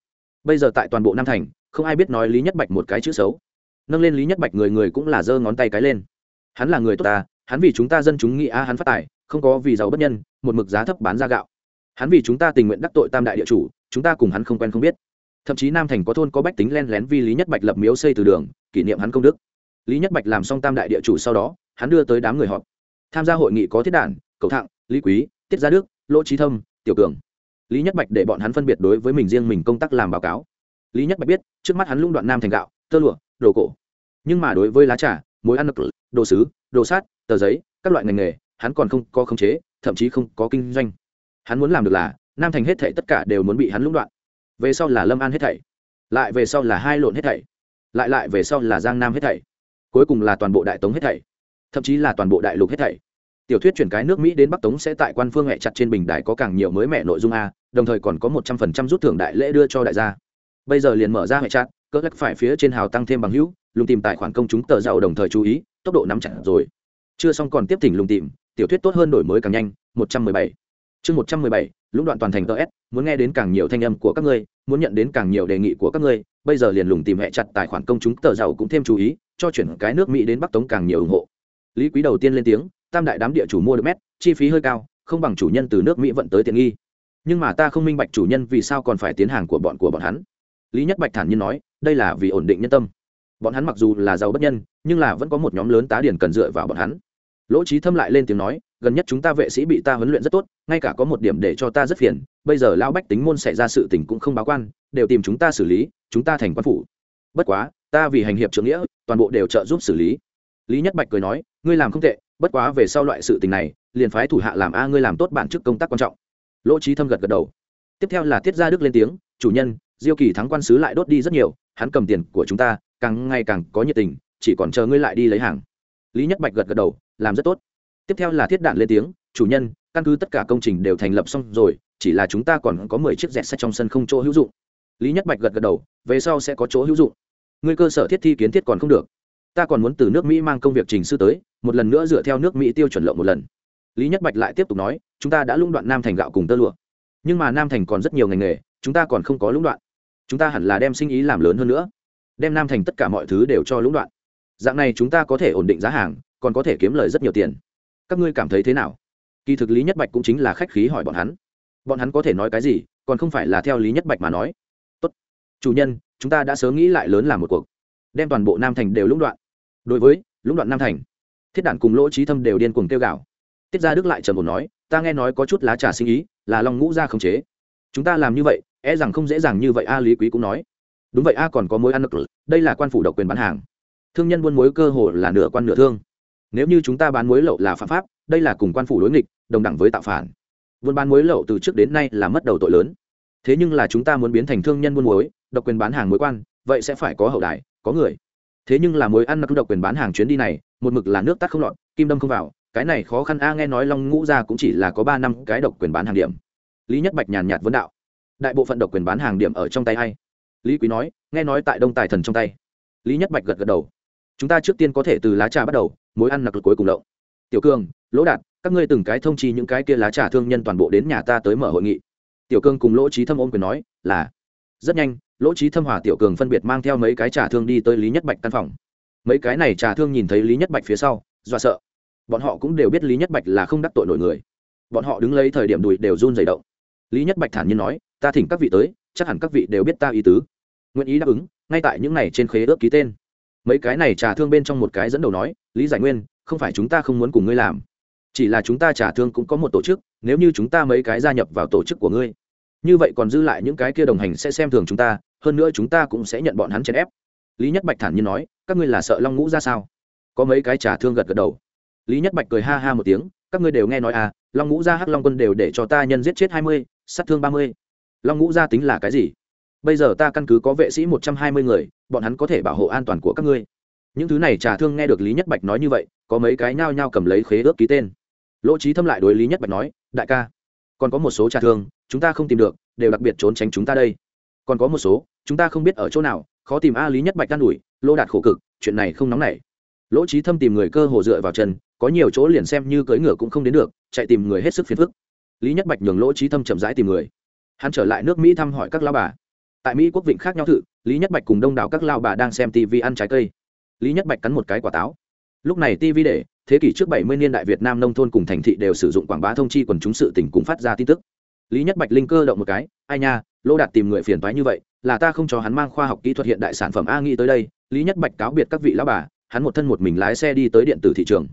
Bây giờ tại toàn bộ nam thành, không ai biết nói lý nhất bạch một cái chữ xấu. Nâng lên lý nhất bạch người người cũng là giơ ngón tay cái lên. Hắn là người tốt ta, hắn vì chúng ta dân chúng nghĩ a, hắn phát tài, không có vì giàu bất nhân, một mực giá thấp bán ra gạo. Hắn vì chúng ta tình nguyện đắc tội tam đại địa chủ, chúng ta cùng hắn không quen không biết thậm chí nam thành có thôn có bách tính len lén vi lý nhất bạch lập miếu xây từ đường, kỷ niệm hắn công đức. Lý nhất bạch làm xong tam đại địa chủ sau đó, hắn đưa tới đám người họp. Tham gia hội nghị có thiết đản, cầu thạng lý quý, tiết gia đức, lỗ trí thâm, tiểu cường. Lý nhất bạch để bọn hắn phân biệt đối với mình riêng mình công tác làm báo cáo. Lý nhất bạch biết, trước mắt hắn lũng đoạn nam thành gạo, tơ lụa, đồ cổ. Nhưng mà đối với lá trà mối ăn nực đồ sứ, đồ sát, tờ giấy, các loại ngành nghề, hắn còn không có khống chế, thậm chí không có kinh doanh. Hắn muốn làm được là, nam thành hết thảy tất cả đều muốn bị hắn lũng đoạn về sau là lâm an hết thảy. Lại về sau là hai lộn hết thảy. Lại lại về sau là giang nam hết thảy. Cuối cùng là toàn bộ đại tống hết thảy. Thậm chí là toàn bộ đại lục hết thảy. Tiểu thuyết chuyển cái nước mỹ đến bắc tống sẽ tại quan phương hẹ chặt trên bình đài có càng nhiều mới mẻ nội dung a, đồng thời còn có một trăm phần trăm rút thưởng đại lễ đưa cho đại gia. Bây giờ liền mở ra hẹ chặt cỡ lắc phải phía trên hào tăng thêm bằng hữu, lùng tìm tài khoản công chúng tờ giàu đồng thời chú ý, tốc độ nắm chặt rồi. Chưa xong còn tiếp thỉnh lùng tìm, tiểu thuyết tốt hơn đổi mới càng nhanh, một trăm mười bảy. Chương một trăm mười bảy lũng đoạn toàn thành ts muốn nghe đến càng nhiều thanh âm của các ngươi, muốn nhận đến càng nhiều đề nghị của các ngươi, bây giờ liền lùng tìm hẹ chặt tài khoản công chúng, tờ giàu cũng thêm chú ý, cho chuyển cái nước mỹ đến bắc tống càng nhiều ủng hộ. Lý quý đầu tiên lên tiếng, tam đại đám địa chủ mua được mét, chi phí hơi cao, không bằng chủ nhân từ nước mỹ vận tới tiện nghi. Nhưng mà ta không minh bạch chủ nhân vì sao còn phải tiến hàng của bọn của bọn hắn. Lý nhất bạch thản nhiên nói, đây là vì ổn định nhân tâm. Bọn hắn mặc dù là giàu bất nhân, nhưng là vẫn có một nhóm lớn tá điển cần dựa vào bọn hắn. Lỗ trí thâm lại lên tiếng nói gần nhất chúng ta vệ sĩ bị ta huấn luyện rất tốt, ngay cả có một điểm để cho ta rất phiền, bây giờ lão bách tính môn xảy ra sự tình cũng không báo quan, đều tìm chúng ta xử lý, chúng ta thành quan phủ. Bất quá, ta vì hành hiệp trưởng nghĩa, toàn bộ đều trợ giúp xử lý. Lý nhất bạch cười nói, ngươi làm không tệ, bất quá về sau loại sự tình này, liền phái thủ hạ làm a ngươi làm tốt bản chức công tác quan trọng. Lỗ trí thâm gật gật đầu. Tiếp theo là tiết gia đức lên tiếng, chủ nhân, diêu kỳ thắng quan sứ lại đốt đi rất nhiều, hắn cầm tiền của chúng ta, càng ngày càng có nhiệt tình, chỉ còn chờ ngươi lại đi lấy hàng. Lý nhất bạch gật gật đầu, làm rất tốt tiếp theo là thiết đạn lên tiếng, chủ nhân, căn cứ tất cả công trình đều thành lập xong rồi, chỉ là chúng ta còn có mười chiếc dẹt xe trong sân không chỗ hữu dụng. Lý nhất bạch gật gật đầu, về sau sẽ có chỗ hữu dụng. Người cơ sở thiết thi kiến thiết còn không được. Ta còn muốn từ nước mỹ mang công việc trình sư tới, một lần nữa dựa theo nước mỹ tiêu chuẩn lộng một lần. Lý nhất bạch lại tiếp tục nói, chúng ta đã lũng đoạn nam thành gạo cùng tơ lụa. Nhưng mà nam thành còn rất nhiều ngành nghề, chúng ta còn không có lũng đoạn. Chúng ta hẳn là đem sinh ý làm lớn hơn nữa, đem nam thành tất cả mọi thứ đều cho lũng đoạn. Dạng này chúng ta có thể ổn định giá hàng, còn có thể kiếm lời rất nhiều tiền các ngươi cảm thấy thế nào? Kỳ thực lý nhất bạch cũng chính là khách khí hỏi bọn hắn. Bọn hắn có thể nói cái gì, còn không phải là theo lý nhất bạch mà nói. Tốt. Chủ nhân, chúng ta đã sớm nghĩ lại lớn làm một cuộc. Đem toàn bộ nam thành đều lũng đoạn. Đối với, lũng đoạn nam thành, thiết đạn cùng lỗ trí thâm đều điên cuồng kêu gào. Tiết gia đức lại trầm một nói, ta nghe nói có chút lá trà sinh ý, là long ngũ gia khống chế. Chúng ta làm như vậy e rằng không dễ dàng như vậy a, lý quý cũng nói. Đúng vậy a, còn có mối ăn nực đây là quan phủ độc quyền bán hàng. Thương nhân buôn mối cơ hồ là nửa quan nửa thương nếu như chúng ta bán muối lậu là phạm pháp, đây là cùng quan phủ đối nghịch, đồng đẳng với tạo phản. Buôn bán muối lậu từ trước đến nay là mất đầu tội lớn. Thế nhưng là chúng ta muốn biến thành thương nhân buôn muối, độc quyền bán hàng mối quan, vậy sẽ phải có hậu đại có người. Thế nhưng là mối ăn nặc độc quyền bán hàng chuyến đi này, một mực là nước tắt không lọt, kim đâm không vào. Cái này khó khăn a, nghe nói long ngũ ra cũng chỉ là có ba năm cái độc quyền bán hàng điểm. Lý nhất bạch nhàn nhạt vấn đạo. Đại bộ phận độc quyền bán hàng điểm ở trong tay hay lý quý nói, nghe nói tại đông tài thần trong tay. Lý nhất bạch gật gật đầu. Chúng ta trước tiên có thể từ lá trà bắt đầu mối ăn nặc cuối cùng lậu. Tiểu cương lỗ đạt, các ngươi từng cái thông chi những cái kia lá trà thương nhân toàn bộ đến nhà ta tới mở hội nghị. Tiểu cương cùng lỗ trí thâm ôm quyền nói, là. Rất nhanh, lỗ trí thâm hòa tiểu cường phân biệt mang theo mấy cái trà thương đi tới lý nhất bạch căn phòng. Mấy cái này trà thương nhìn thấy lý nhất bạch phía sau do sợ. Bọn họ cũng đều biết lý nhất bạch là không đắc tội nổi người. Bọn họ đứng lấy thời điểm đùi đều run dày động. Lý nhất bạch thản nhiên nói, ta thỉnh các vị tới, chắc hẳn các vị đều biết ta ý tứ. Nguyện ý đáp ứng, ngay tại những này trên khế ước ký tên mấy cái này trà thương bên trong một cái dẫn đầu nói, lý giải nguyên, không phải chúng ta không muốn cùng ngươi làm. Chỉ là chúng ta trả thương cũng có một tổ chức, nếu như chúng ta mấy cái gia nhập vào tổ chức của ngươi, như vậy còn dư lại những cái kia đồng hành sẽ xem thường chúng ta, hơn nữa chúng ta cũng sẽ nhận bọn hắn chèn ép. Lý nhất bạch thản nhiên nói, các ngươi là sợ long ngũ ra sao? Có mấy cái trả thương gật gật đầu. Lý nhất bạch cười ha ha một tiếng, các ngươi đều nghe nói à long ngũ ra hắc long quân đều để cho ta nhân giết chết hai mươi, sát thương ba mươi. Long ngũ ra tính là cái gì? Bây giờ ta căn cứ có vệ sĩ một trăm hai mươi người, bọn hắn có thể bảo hộ an toàn của các ngươi. Những thứ này trà thương nghe được lý nhất bạch nói như vậy, có mấy cái nhao nhao cầm lấy khế ước ký tên. Lỗ trí thâm lại đối lý nhất bạch nói, đại ca, còn có một số trà thương, chúng ta không tìm được, đều đặc biệt trốn tránh chúng ta đây. Còn có một số, chúng ta không biết ở chỗ nào, khó tìm a lý nhất bạch đan đuổi lô đạt khổ cực, chuyện này không nóng nảy. Lỗ trí thâm tìm người cơ hồ dựa vào chân, có nhiều chỗ liền xem như cưỡi ngựa cũng không đến được, chạy tìm người hết sức phiền phức. Lý nhất bạch nhường lỗ trí thâm chậm rãi tìm người. Hắn trở lại nước mỹ thăm hỏi các lao bà tại mỹ quốc vịnh khác nhau thự, lý nhất bạch cùng đông đảo các lao bà đang xem tv ăn trái cây. lý nhất bạch cắn một cái quả táo. lúc này tv để, thế kỷ trước bảy mươi niên đại việt nam nông thôn cùng thành thị đều sử dụng quảng bá thông chi quần chúng sự tỉnh cùng phát ra tin tức. lý nhất bạch linh cơ động một cái, ai nha, lô đạt tìm người phiền toái như vậy, là ta không cho hắn mang khoa học kỹ thuật hiện đại sản phẩm a nghĩ tới đây. lý nhất bạch cáo biệt các vị lão bà, hắn một thân một mình lái xe đi tới điện tử thị trường.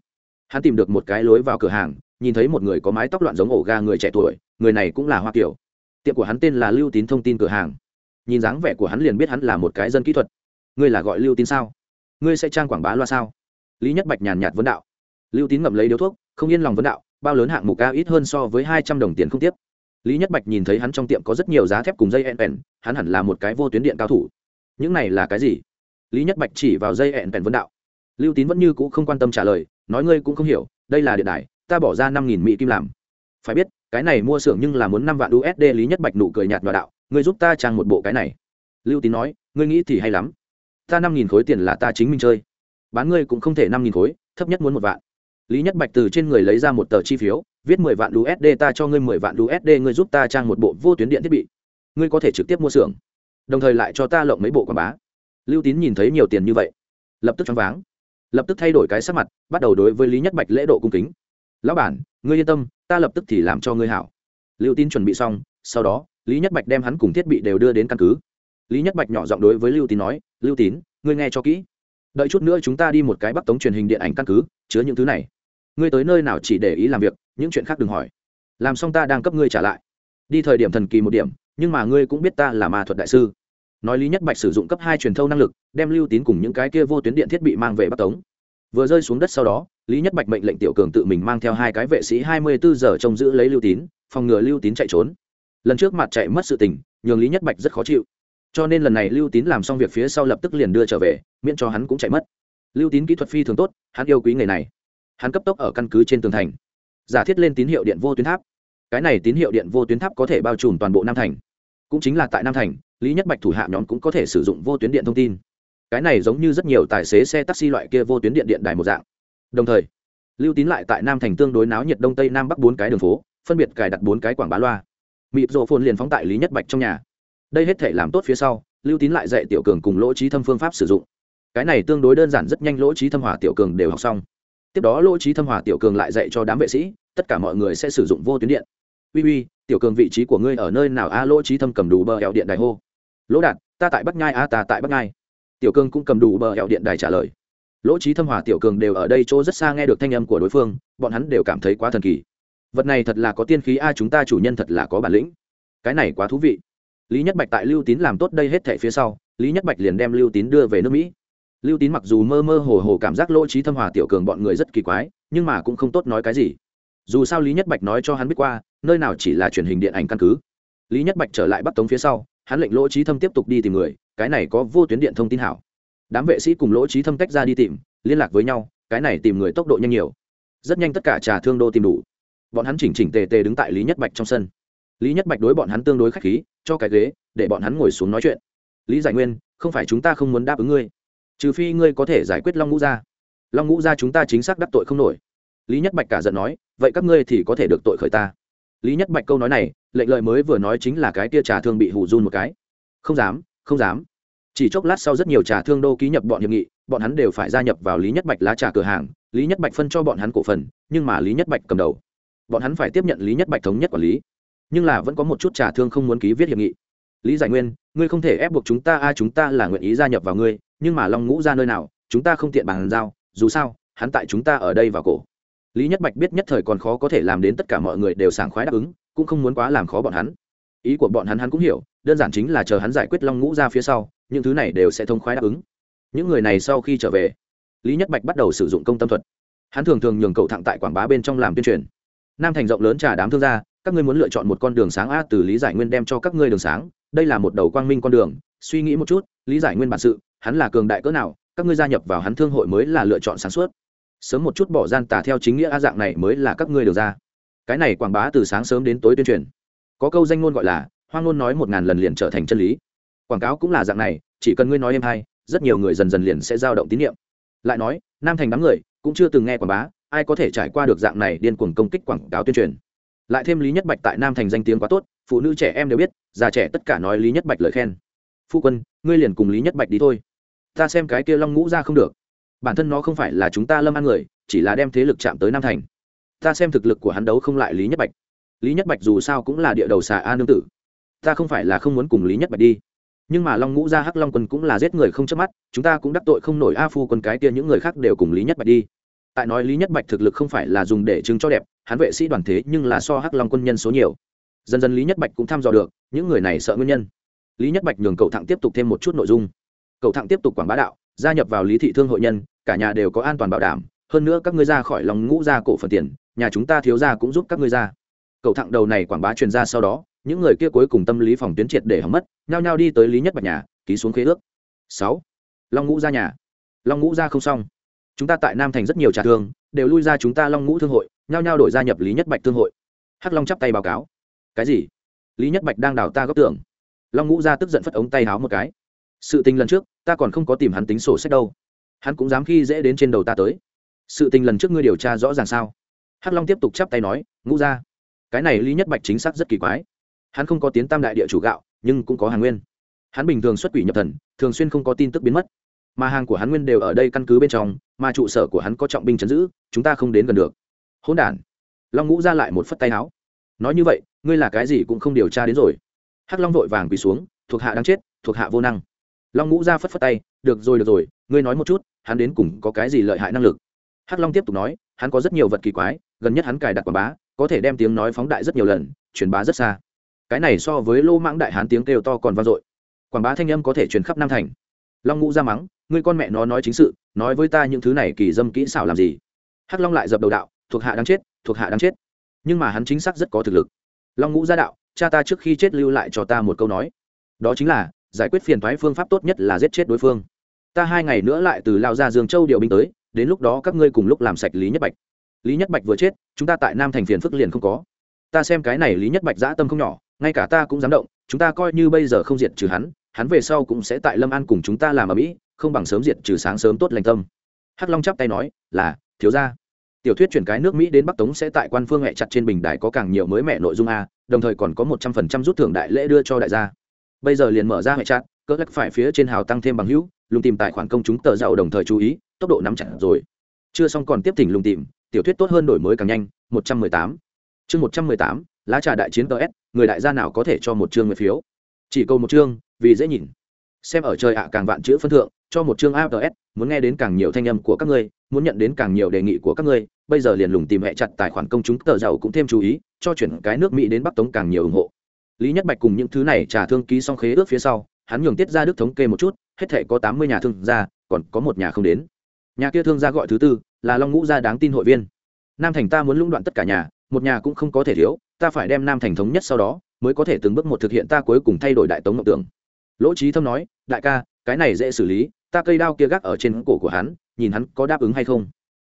hắn tìm được một cái lối vào cửa hàng, nhìn thấy một người có mái tóc loạn giống ổ ga người trẻ tuổi, người này cũng là hoa kiều. tiệm của hắn tên là lưu tín thông tin cửa hàng nhìn dáng vẻ của hắn liền biết hắn là một cái dân kỹ thuật. Ngươi là gọi lưu tín sao? Ngươi sẽ trang quảng bá loa sao? Lý nhất bạch nhàn nhạt vấn đạo. Lưu tín ngậm lấy điếu thuốc, không yên lòng vấn đạo, bao lớn hạng mục cao ít hơn so với hai trăm đồng tiền không tiếp. Lý nhất bạch nhìn thấy hắn trong tiệm có rất nhiều giá thép cùng dây ẹn ẹn hắn hẳn là một cái vô tuyến điện cao thủ. Những này là cái gì? Lý nhất bạch chỉ vào dây ẹn ẹn vấn đạo. Lưu tín vẫn như c ũ không quan tâm trả lời, nói ngươi cũng không hiểu, đây là điện đài, ta bỏ ra năm nghìn mỹ kim làm. Phải biết, cái này mua xưởng nhưng là muốn năm vạn usd lý nhất bạch nụ cười nhạt nhòa đạo ngươi giúp ta trang một bộ cái này. Lưu tín nói, ngươi nghĩ thì hay lắm. Ta năm nghìn khối tiền là ta chính mình chơi. Bán ngươi cũng không thể năm nghìn khối, thấp nhất muốn một vạn. Lý nhất bạch từ trên người lấy ra một tờ chi phiếu, viết mười vạn usd ta cho ngươi mười vạn usd ngươi giúp ta trang một bộ vô tuyến điện thiết bị. Ngươi có thể trực tiếp mua xưởng. Đồng thời lại cho ta lộng mấy bộ quảng bá. Lưu tín nhìn thấy nhiều tiền như vậy, lập tức choáng váng. Lập tức thay đổi cái sắc mặt, bắt đầu đối với lý nhất bạch lễ độ cung kính. Lão bản, ngươi yên tâm, ta lập tức thì làm cho ngươi hảo. Lưu tín chuẩn bị xong, sau đó lý nhất bạch đem hắn cùng thiết bị đều đưa đến căn cứ. Lý nhất bạch nhỏ giọng đối với lưu tín nói, lưu tín, ngươi nghe cho kỹ. Đợi chút nữa chúng ta đi một cái bắc tống truyền hình điện ảnh căn cứ, chứa những thứ này. Ngươi tới nơi nào chỉ để ý làm việc, những chuyện khác đừng hỏi. Làm xong ta đang cấp ngươi trả lại. Đi thời điểm thần kỳ một điểm, nhưng mà ngươi cũng biết ta là ma thuật đại sư. Nói lý nhất bạch sử dụng cấp hai truyền thâu năng lực, đem lưu tín cùng những cái kia vô tuyến điện thiết bị mang về bắc tống. Vừa rơi xuống đất sau đó, lý nhất bạch mệnh lệnh tiểu cường tự mình mang theo hai cái vệ sĩ hai mươi bốn giờ trông giữ lấy lưu tín, phòng ngừa lưu tín chạy trốn lần trước mặt chạy mất sự tình, nhường lý nhất bạch rất khó chịu. Cho nên lần này lưu tín làm xong việc phía sau lập tức liền đưa trở về, miễn cho hắn cũng chạy mất. Lưu tín kỹ thuật phi thường tốt, hắn yêu quý nghề này. Hắn cấp tốc ở căn cứ trên tường thành, giả thiết lên tín hiệu điện vô tuyến tháp. Cái này tín hiệu điện vô tuyến tháp có thể bao trùm toàn bộ nam thành. Cũng chính là tại nam thành, lý nhất bạch thủ hạ nhóm cũng có thể sử dụng vô tuyến điện thông tin. Cái này giống như rất nhiều tài xế xe taxi loại kia vô tuyến điện điện đài một dạng. Đồng thời, lưu tín lại tại nam thành tương đối náo nhiệt đông tây nam bắc bốn cái đường phố, phân biệt cài đặt bốn cái quảng bá loa mịp rộ phồn liền phóng tại lý nhất bạch trong nhà. Đây hết thể làm tốt phía sau, lưu tín lại dạy tiểu cường cùng lỗ trí thâm phương pháp sử dụng. Cái này tương đối đơn giản rất nhanh lỗ trí thâm hòa tiểu cường đều học xong. Tiếp đó lỗ trí thâm hòa tiểu cường lại dạy cho đám vệ sĩ, tất cả mọi người sẽ sử dụng vô tuyến điện. Uy uy, tiểu cường vị trí của ngươi ở nơi nào? A, lỗ trí thâm cầm đủ bờ hẹo điện đài hô. Lỗ đạt, ta tại bắc nhai, a, ta tại bắc nhai. Tiểu cường cũng cầm đủ bờ hẹo điện đài trả lời. Lỗ trí thâm hòa tiểu cường đều ở đây chỗ rất xa nghe được thanh âm của đối phương, bọn hắn đều cảm thấy quá thần kỳ vật này thật là có tiên khí, a, chúng ta chủ nhân thật là có bản lĩnh. Cái này quá thú vị. Lý nhất bạch tại lưu tín làm tốt đây hết thẻ phía sau, lý nhất bạch liền đem lưu tín đưa về nước mỹ. Lưu tín mặc dù mơ mơ hồ hồ cảm giác lỗ trí thâm hòa tiểu cường bọn người rất kỳ quái, nhưng mà cũng không tốt nói cái gì. Dù sao lý nhất bạch nói cho hắn biết qua, nơi nào chỉ là truyền hình điện ảnh căn cứ. Lý nhất bạch trở lại bắc tống phía sau, hắn lệnh lỗ trí thâm tiếp tục đi tìm người, cái này có vô tuyến điện thông tin hảo. Đám vệ sĩ cùng lỗ trí thâm tách ra đi tìm, liên lạc với nhau, cái này tìm người tốc độ nhanh nhiều. Rất nhanh tất cả trà thương đô tìm đủ bọn hắn chỉnh chỉnh tề tề đứng tại lý nhất bạch trong sân. Lý nhất bạch đối bọn hắn tương đối k h á c h khí, cho cái ghế, để bọn hắn ngồi xuống nói chuyện. Lý giải nguyên, không phải chúng ta không muốn đáp ứng ngươi. Trừ phi ngươi có thể giải quyết long ngũ gia. Long ngũ gia chúng ta chính xác đắc tội không nổi. Lý nhất bạch cả giận nói, vậy các ngươi thì có thể được tội khởi ta. Lý nhất bạch câu nói này, lệnh lợi mới vừa nói chính là cái tia trà thương bị hủ run một cái. Không dám không dám. Chỉ chốc lát sau rất nhiều trà thương đô ký nhập bọn hiệp nghị, bọn hắn đều phải gia nhập vào lý nhất bạch lá trà cửa hàng. Lý nhất bạch phân cho bọn hắn cổ phần, nhưng mà lý nhất bạch cầm đầu bọn hắn phải tiếp nhận lý nhất bạch thống nhất quản lý. Nhưng là vẫn có một chút trà thương không muốn ký viết hiệp nghị. Lý giải nguyên, ngươi không thể ép buộc chúng ta, a, chúng ta là nguyện ý gia nhập vào ngươi, nhưng mà long ngũ ra nơi nào, chúng ta không tiện bàn giao, dù sao, hắn tại chúng ta ở đây vào cổ. Lý nhất bạch biết nhất thời còn khó có thể làm đến tất cả mọi người đều sảng khoái đáp ứng, cũng không muốn quá làm khó bọn hắn. Ý của bọn hắn hắn cũng hiểu, đơn giản chính là chờ hắn giải quyết long ngũ ra phía sau, những thứ này đều sẽ thông khoái đáp ứng. Những người này sau khi trở về, lý nhất bạch bắt đầu sử dụng công tâm thuật. Hắn thường thường nhường cậu thẳng tại quảng bá bên trong làm tuyên truyền nam thành rộng lớn trà đám thương gia, các ngươi muốn lựa chọn một con đường sáng a từ lý giải nguyên đem cho các ngươi đường sáng, đây là một đầu quang minh con đường, suy nghĩ một chút, lý giải nguyên bản sự, hắn là cường đại cỡ nào, các ngươi gia nhập vào hắn thương hội mới là lựa chọn sáng suốt. Sớm một chút bỏ gian tà theo chính nghĩa a dạng này mới là các ngươi được ra. Cái này quảng bá từ sáng sớm đến tối tuyên truyền. Có câu danh ngôn gọi là, hoang ngôn nói một ngàn lần liền trở thành chân lý. Quảng cáo cũng là dạng này, chỉ cần ngươi nói em hay, rất nhiều người dần dần liền sẽ dao động tín nhiệm lại nói, nam thành đám người cũng chưa từng nghe quảng bá ai có thể trải qua được dạng này điên cuồng công kích quảng cáo tuyên truyền? Lại thêm lý nhất bạch tại nam thành danh tiếng quá tốt, phụ nữ trẻ em đều biết, già trẻ tất cả nói lý nhất bạch lời khen. Phu quân, ngươi liền cùng lý nhất bạch đi thôi. Ta xem cái kia long ngũ ra không được. Bản thân nó không phải là chúng ta lâm ăn người, chỉ là đem thế lực chạm tới nam thành. Ta xem thực lực của hắn đấu không lại lý nhất bạch. Lý nhất bạch dù sao cũng là địa đầu xà a nương tử. Ta không phải là không muốn cùng lý nhất bạch đi. Nhưng mà long ngũ gia hắc long quân cũng là giết người không chớp mắt, chúng ta cũng đắc tội không nổi a phu quân cái kia những người khác đều cùng lý nhất bạch đi tại nói lý nhất bạch thực lực không phải là dùng để chứng cho đẹp, hắn vệ sĩ đoàn thế nhưng là so hắc long quân nhân số nhiều. Dần dần lý nhất bạch cũng thăm dò được, những người này sợ nguyên nhân. Lý nhất bạch nhường cậu thẳng tiếp tục thêm một chút nội dung. Cậu thẳng tiếp tục quảng bá đạo, gia nhập vào lý thị thương hội nhân, cả nhà đều có an toàn bảo đảm, hơn nữa các ngươi ra khỏi lòng ngũ gia cổ phần tiền, nhà chúng ta thiếu ra cũng giúp các ngươi ra. Cậu thẳng đầu này quảng bá truyền ra sau đó, những người kia cuối cùng tâm lý phòng tuyến triệt để hỏng mất, nhao nhao đi tới lý nhất bạch nhà, ký xuống khế ước. Sáu. Long ngũ ra nhà. Long ngũ ra không xong chúng ta tại nam thành rất nhiều trà thương, đều lui ra chúng ta long ngũ thương hội, nhao nhao đổi gia nhập lý nhất bạch thương hội. Hắc long chắp tay báo cáo. Cái gì? Lý nhất bạch đang đào ta góp tưởng long ngũ ra tức giận phất ống tay háo một cái. Sự tình lần trước, ta còn không có tìm hắn tính sổ sách đâu. Hắn cũng dám khi dễ đến trên đầu ta tới. Sự tình lần trước ngươi điều tra rõ ràng sao? Hắc long tiếp tục chắp tay nói, ngũ ra, cái này lý nhất bạch chính xác rất kỳ quái. Hắn không có tiến tam đại địa chủ gạo, nhưng cũng có hàng nguyên. Hắn bình thường xuất quỷ nhập thần, thường xuyên không có tin tức biến mất mà hàng của hắn nguyên đều ở đây căn cứ bên trong, mà trụ sở của hắn có trọng binh chấn giữ, chúng ta không đến gần được. Hỗn đản. Long ngũ ra lại một phất tay áo nói như vậy, ngươi là cái gì cũng không điều tra đến rồi. Hắc long vội vàng quỳ xuống, thuộc hạ đang chết, thuộc hạ vô năng. Long ngũ ra phất phất tay, được rồi được rồi, ngươi nói một chút, hắn đến cùng có cái gì lợi hại năng lực? Hắc long tiếp tục nói, hắn có rất nhiều vật kỳ quái, gần nhất hắn cài đặt quảng bá, có thể đem tiếng nói phóng đại rất nhiều lần, truyền bá rất xa. Cái này so với lô mãng đại hán tiếng kêu to còn vang dội. Quảng bá thanh âm có thể truyền khắp nam thành. Long ngũ ra mắng ngươi con mẹ nó nói chính sự, nói với ta những thứ này kỳ dâm kỹ xảo làm gì? Hắc long lại dập đầu đạo, thuộc hạ đang chết, thuộc hạ đang chết. Nhưng mà hắn chính xác rất có thực lực. Long ngũ gia đạo, cha ta trước khi chết lưu lại cho ta một câu nói. Đó chính là, giải quyết phiền thoái phương pháp tốt nhất là giết chết đối phương. Ta hai ngày nữa lại từ lao ra dương châu điều binh tới, đến lúc đó các ngươi cùng lúc làm sạch lý nhất bạch. Lý nhất bạch vừa chết, chúng ta tại nam thành phiền phức liền không có. Ta xem cái này lý nhất bạch dã tâm không nhỏ, ngay cả ta cũng dám động, chúng ta coi như bây giờ không diệt trừ hắn hắn về sau cũng sẽ tại lâm an cùng chúng ta làm ở mỹ không bằng sớm diệt trừ sáng sớm tốt lành tâm. Hắc long chắp tay nói, là, thiếu ra tiểu thuyết chuyển cái nước mỹ đến bắc tống sẽ tại quan phương hẹ chặt trên bình đài có càng nhiều mới mẹ nội dung a, đồng thời còn có một trăm phần trăm rút thưởng đại lễ đưa cho đại gia. Bây giờ liền mở ra hẹ chặt, cỡ lắc phải phía trên hào tăng thêm bằng hữu, lùng tìm tài khoản công chúng tờ giàu đồng thời chú ý, tốc độ nắm chặt rồi. Chưa xong còn tiếp thỉnh lùng tìm, tiểu thuyết tốt hơn đổi mới càng nhanh, một trăm mười tám. Chương một trăm mười tám, lá trà đại chiến ts người đại gia nào có thể cho một chương người phiếu? Chỉ câu một chương, vì dễ nhìn xem ở trời ạ, càng vạn chữ phân thượng, cho một chương ads muốn nghe đến càng nhiều thanh âm của các ngươi, muốn nhận đến càng nhiều đề nghị của các ngươi, bây giờ liền lùng tìm hẹ chặt tài khoản công chúng, tờ giàu cũng thêm chú ý, cho chuyển cái nước mỹ đến bắc tống càng nhiều ủng hộ. Lý nhất bạch cùng những thứ này trả thương ký xong khế ước phía sau, hắn nhường tiết ra đức thống kê một chút, hết thể có tám mươi nhà thương gia, còn có một nhà không đến. Nhà kia thương gia gọi thứ tư, là long ngũ gia đáng tin hội viên. Nam thành ta muốn lũng đoạn tất cả nhà, một nhà cũng không có thể thiếu, ta phải đem nam thành thống nhất sau đó, mới có thể từng bước một thực hiện ta cuối cùng thay đổi đại tống mộng tưởng. Lỗ trí thâm nói đại ca, cái này dễ xử lý, ta cây đao kia gác ở trên cổ của hắn, nhìn hắn có đáp ứng hay không?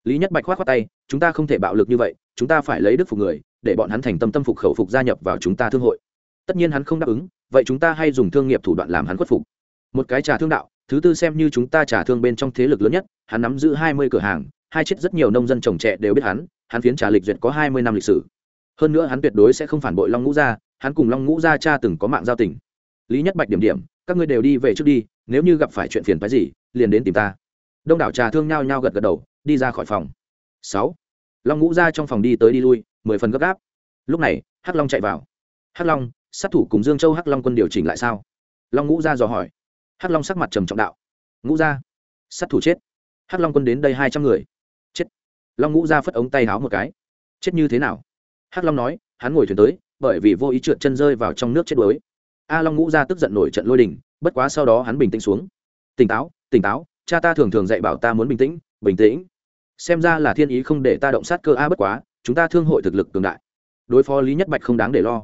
Lý nhất bạch khoát khoát tay, chúng ta không thể bạo lực như vậy, chúng ta phải lấy đức phục người, để bọn hắn thành tâm tâm phục khẩu phục gia nhập vào chúng ta thương hội. Tất nhiên hắn không đáp ứng, vậy chúng ta hay dùng thương nghiệp thủ đoạn làm hắn khuất phục. Một cái trà thương đạo, thứ tư xem như chúng ta trà thương bên trong thế lực lớn nhất, hắn nắm giữ hai mươi cửa hàng, hai chết rất nhiều nông dân trồng trẹ đều biết hắn hắn phiến trà lịch duyệt có hai mươi năm lịch sử. Hơn nữa hắn tuyệt đối sẽ không phản bội long ngũ gia, hắn cùng long ngũ gia cha từng có mạng giao tình lý nhất bạch điểm điểm, các ngươi đều đi về trước đi, nếu như gặp phải chuyện phiền phái gì, liền đến tìm ta. Đông đảo trà thương nhao nhao gật gật đầu, đi ra khỏi phòng. Sáu. Long ngũ ra trong phòng đi tới đi lui, mười phần gấp gáp. Lúc này, hắc long chạy vào. Hắc long, sát thủ cùng dương châu hắc long quân điều chỉnh lại sao? Long ngũ ra dò hỏi. Hắc long sắc mặt trầm trọng đạo. Ngũ ra, sát thủ chết. Hắc long quân đến đây hai trăm người. Chết. Long ngũ ra phất ống tay háo một cái. Chết như thế nào? Hắc long nói, hắn ngồi thuyền tới, bởi vì vô ý trượt chân rơi vào trong nước chết đuối a long ngũ ra tức giận nổi trận lôi đình, bất quá sau đó hắn bình tĩnh xuống. Tỉnh táo tỉnh táo, cha ta thường thường dạy bảo ta muốn bình tĩnh bình tĩnh. Xem ra là thiên ý không để ta động sát cơ a bất quá, chúng ta thương hội thực lực cường đại. Đối phó lý nhất bạch không đáng để lo.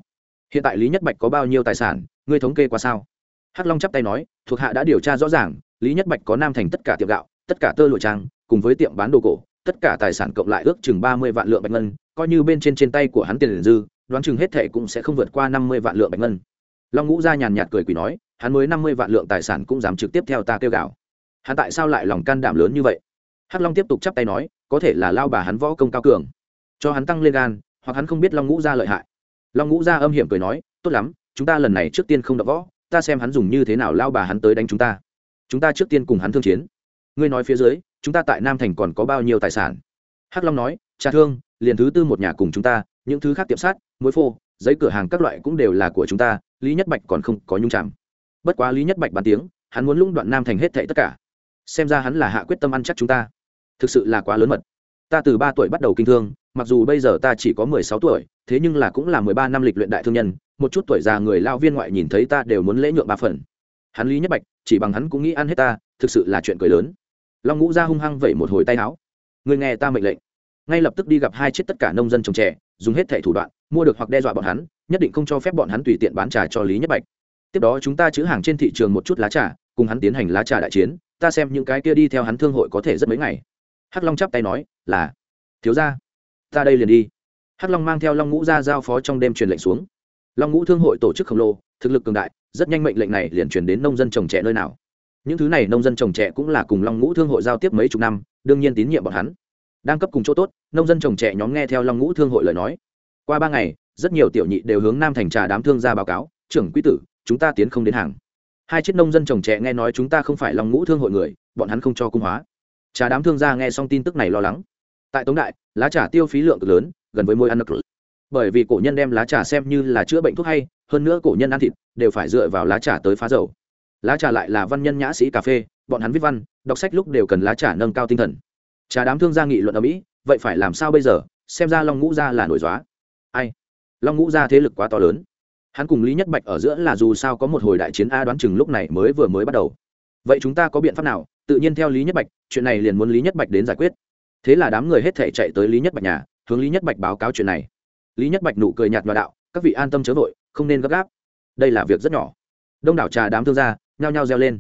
Hiện tại lý nhất bạch có bao nhiêu tài sản, ngươi thống kê qua sao? Hắc long chắp tay nói, thuộc hạ đã điều tra rõ ràng, lý nhất bạch có nam thành tất cả tiệm gạo, tất cả tơ lụa trang, cùng với tiệm bán đồ cổ, tất cả tài sản cộng lại ước chừng ba mươi vạn lượng bạch ngân, coi như bên trên trên tay của hắn tiền dư, đoán chừng hết thệ cũng sẽ không vượt qua năm mươi vạn lượng bạch ngân long ngũ gia nhàn nhạt cười quỷ nói hắn mới năm mươi vạn lượng tài sản cũng dám trực tiếp theo ta kêu gạo hắn tại sao lại lòng can đảm lớn như vậy hắc long tiếp tục chắp tay nói có thể là lao bà hắn võ công cao cường cho hắn tăng lên gan hoặc hắn không biết long ngũ gia lợi hại long ngũ gia âm hiểm cười nói tốt lắm chúng ta lần này trước tiên không đập võ ta xem hắn dùng như thế nào lao bà hắn tới đánh chúng ta chúng ta trước tiên cùng hắn thương chiến ngươi nói phía dưới chúng ta tại nam thành còn có bao nhiêu tài sản hắc long nói cha thương liền thứ tư một nhà cùng chúng ta những thứ khác tiệm sát muối phô giấy cửa hàng các loại cũng đều là của chúng ta, lý nhất bạch còn không có nhung chạm bất quá lý nhất bạch bàn tiếng, hắn muốn lũng đoạn nam thành hết thệ tất cả. Xem ra hắn là hạ quyết tâm ăn chắc chúng ta. Thực sự là quá lớn mật. Ta từ ba tuổi bắt đầu kinh thương, mặc dù bây giờ ta chỉ có mười sáu tuổi, thế nhưng là cũng là mười ba năm lịch luyện đại thương nhân, một chút tuổi già người lao viên ngoại nhìn thấy ta đều muốn lễ nhượng ba phần. Hắn lý nhất bạch, chỉ bằng hắn cũng nghĩ ăn hết ta, thực sự là chuyện cười lớn. Long ngũ ra hung hăng vẩy một hồi tay áo. Người nghe ta mệnh lệnh. Ngay lập tức đi gặp hai chết tất cả nông dân trồng trẻ dùng hết thẻ thủ đoạn, mua được hoặc đe dọa bọn hắn, nhất định không cho phép bọn hắn tùy tiện bán trà cho lý nhất bạch. Tiếp đó chúng ta chữ hàng trên thị trường một chút lá trà, cùng hắn tiến hành lá trà đại chiến, ta xem những cái kia đi theo hắn thương hội có thể rất mấy ngày. Hắc long chắp tay nói, là. Thiếu ra ta đây liền đi. Hắc long mang theo long ngũ ra giao phó trong đêm truyền lệnh xuống. Long ngũ thương hội tổ chức khổng lồ, thực lực cường đại, rất nhanh mệnh lệnh này liền truyền đến nông dân trồng trẻ nơi nào. Những thứ này nông dân trồng trẻ cũng là cùng long ngũ thương hội giao tiếp mấy chục năm, đương nhiên tín nhiệm bọn hắn đang cấp cùng chỗ tốt, nông dân trồng trẻ nhóm nghe theo long ngũ thương hội lời nói. Qua ba ngày, rất nhiều tiểu nhị đều hướng nam thành trà đám thương ra báo cáo, trưởng quý tử, chúng ta tiến không đến hàng. Hai chiếc nông dân trồng trẻ nghe nói chúng ta không phải long ngũ thương hội người, bọn hắn không cho cung hóa. Trà đám thương gia nghe xong tin tức này lo lắng. Tại tống đại, lá trà tiêu phí lượng cực lớn, gần với môi ăn nực bởi vì cổ nhân đem lá trà xem như là chữa bệnh thuốc hay, hơn nữa cổ nhân ăn thịt đều phải dựa vào lá trà tới phá dầu. Lá trà lại là văn nhân nhã sĩ cà phê, bọn hắn viết văn, đọc sách lúc đều cần lá trà nâng cao tinh thần trà đám thương gia nghị luận ở mỹ, vậy phải làm sao bây giờ? Xem ra long ngũ gia là nổi dóa. Ai? Long ngũ gia thế lực quá to lớn. Hắn cùng lý nhất bạch ở giữa là dù sao có một hồi đại chiến a đoán chừng lúc này mới vừa mới bắt đầu. Vậy chúng ta có biện pháp nào? Tự nhiên theo lý nhất bạch, chuyện này liền muốn lý nhất bạch đến giải quyết. Thế là đám người hết thể chạy tới lý nhất bạch nhà, hướng lý nhất bạch báo cáo chuyện này. Lý nhất bạch nụ cười nhạt nhòa đạo, các vị an tâm chớ vội, không nên gấp gáp. Đây là việc rất nhỏ. Đông đảo trà đám thương gia nhao nhao reo lên.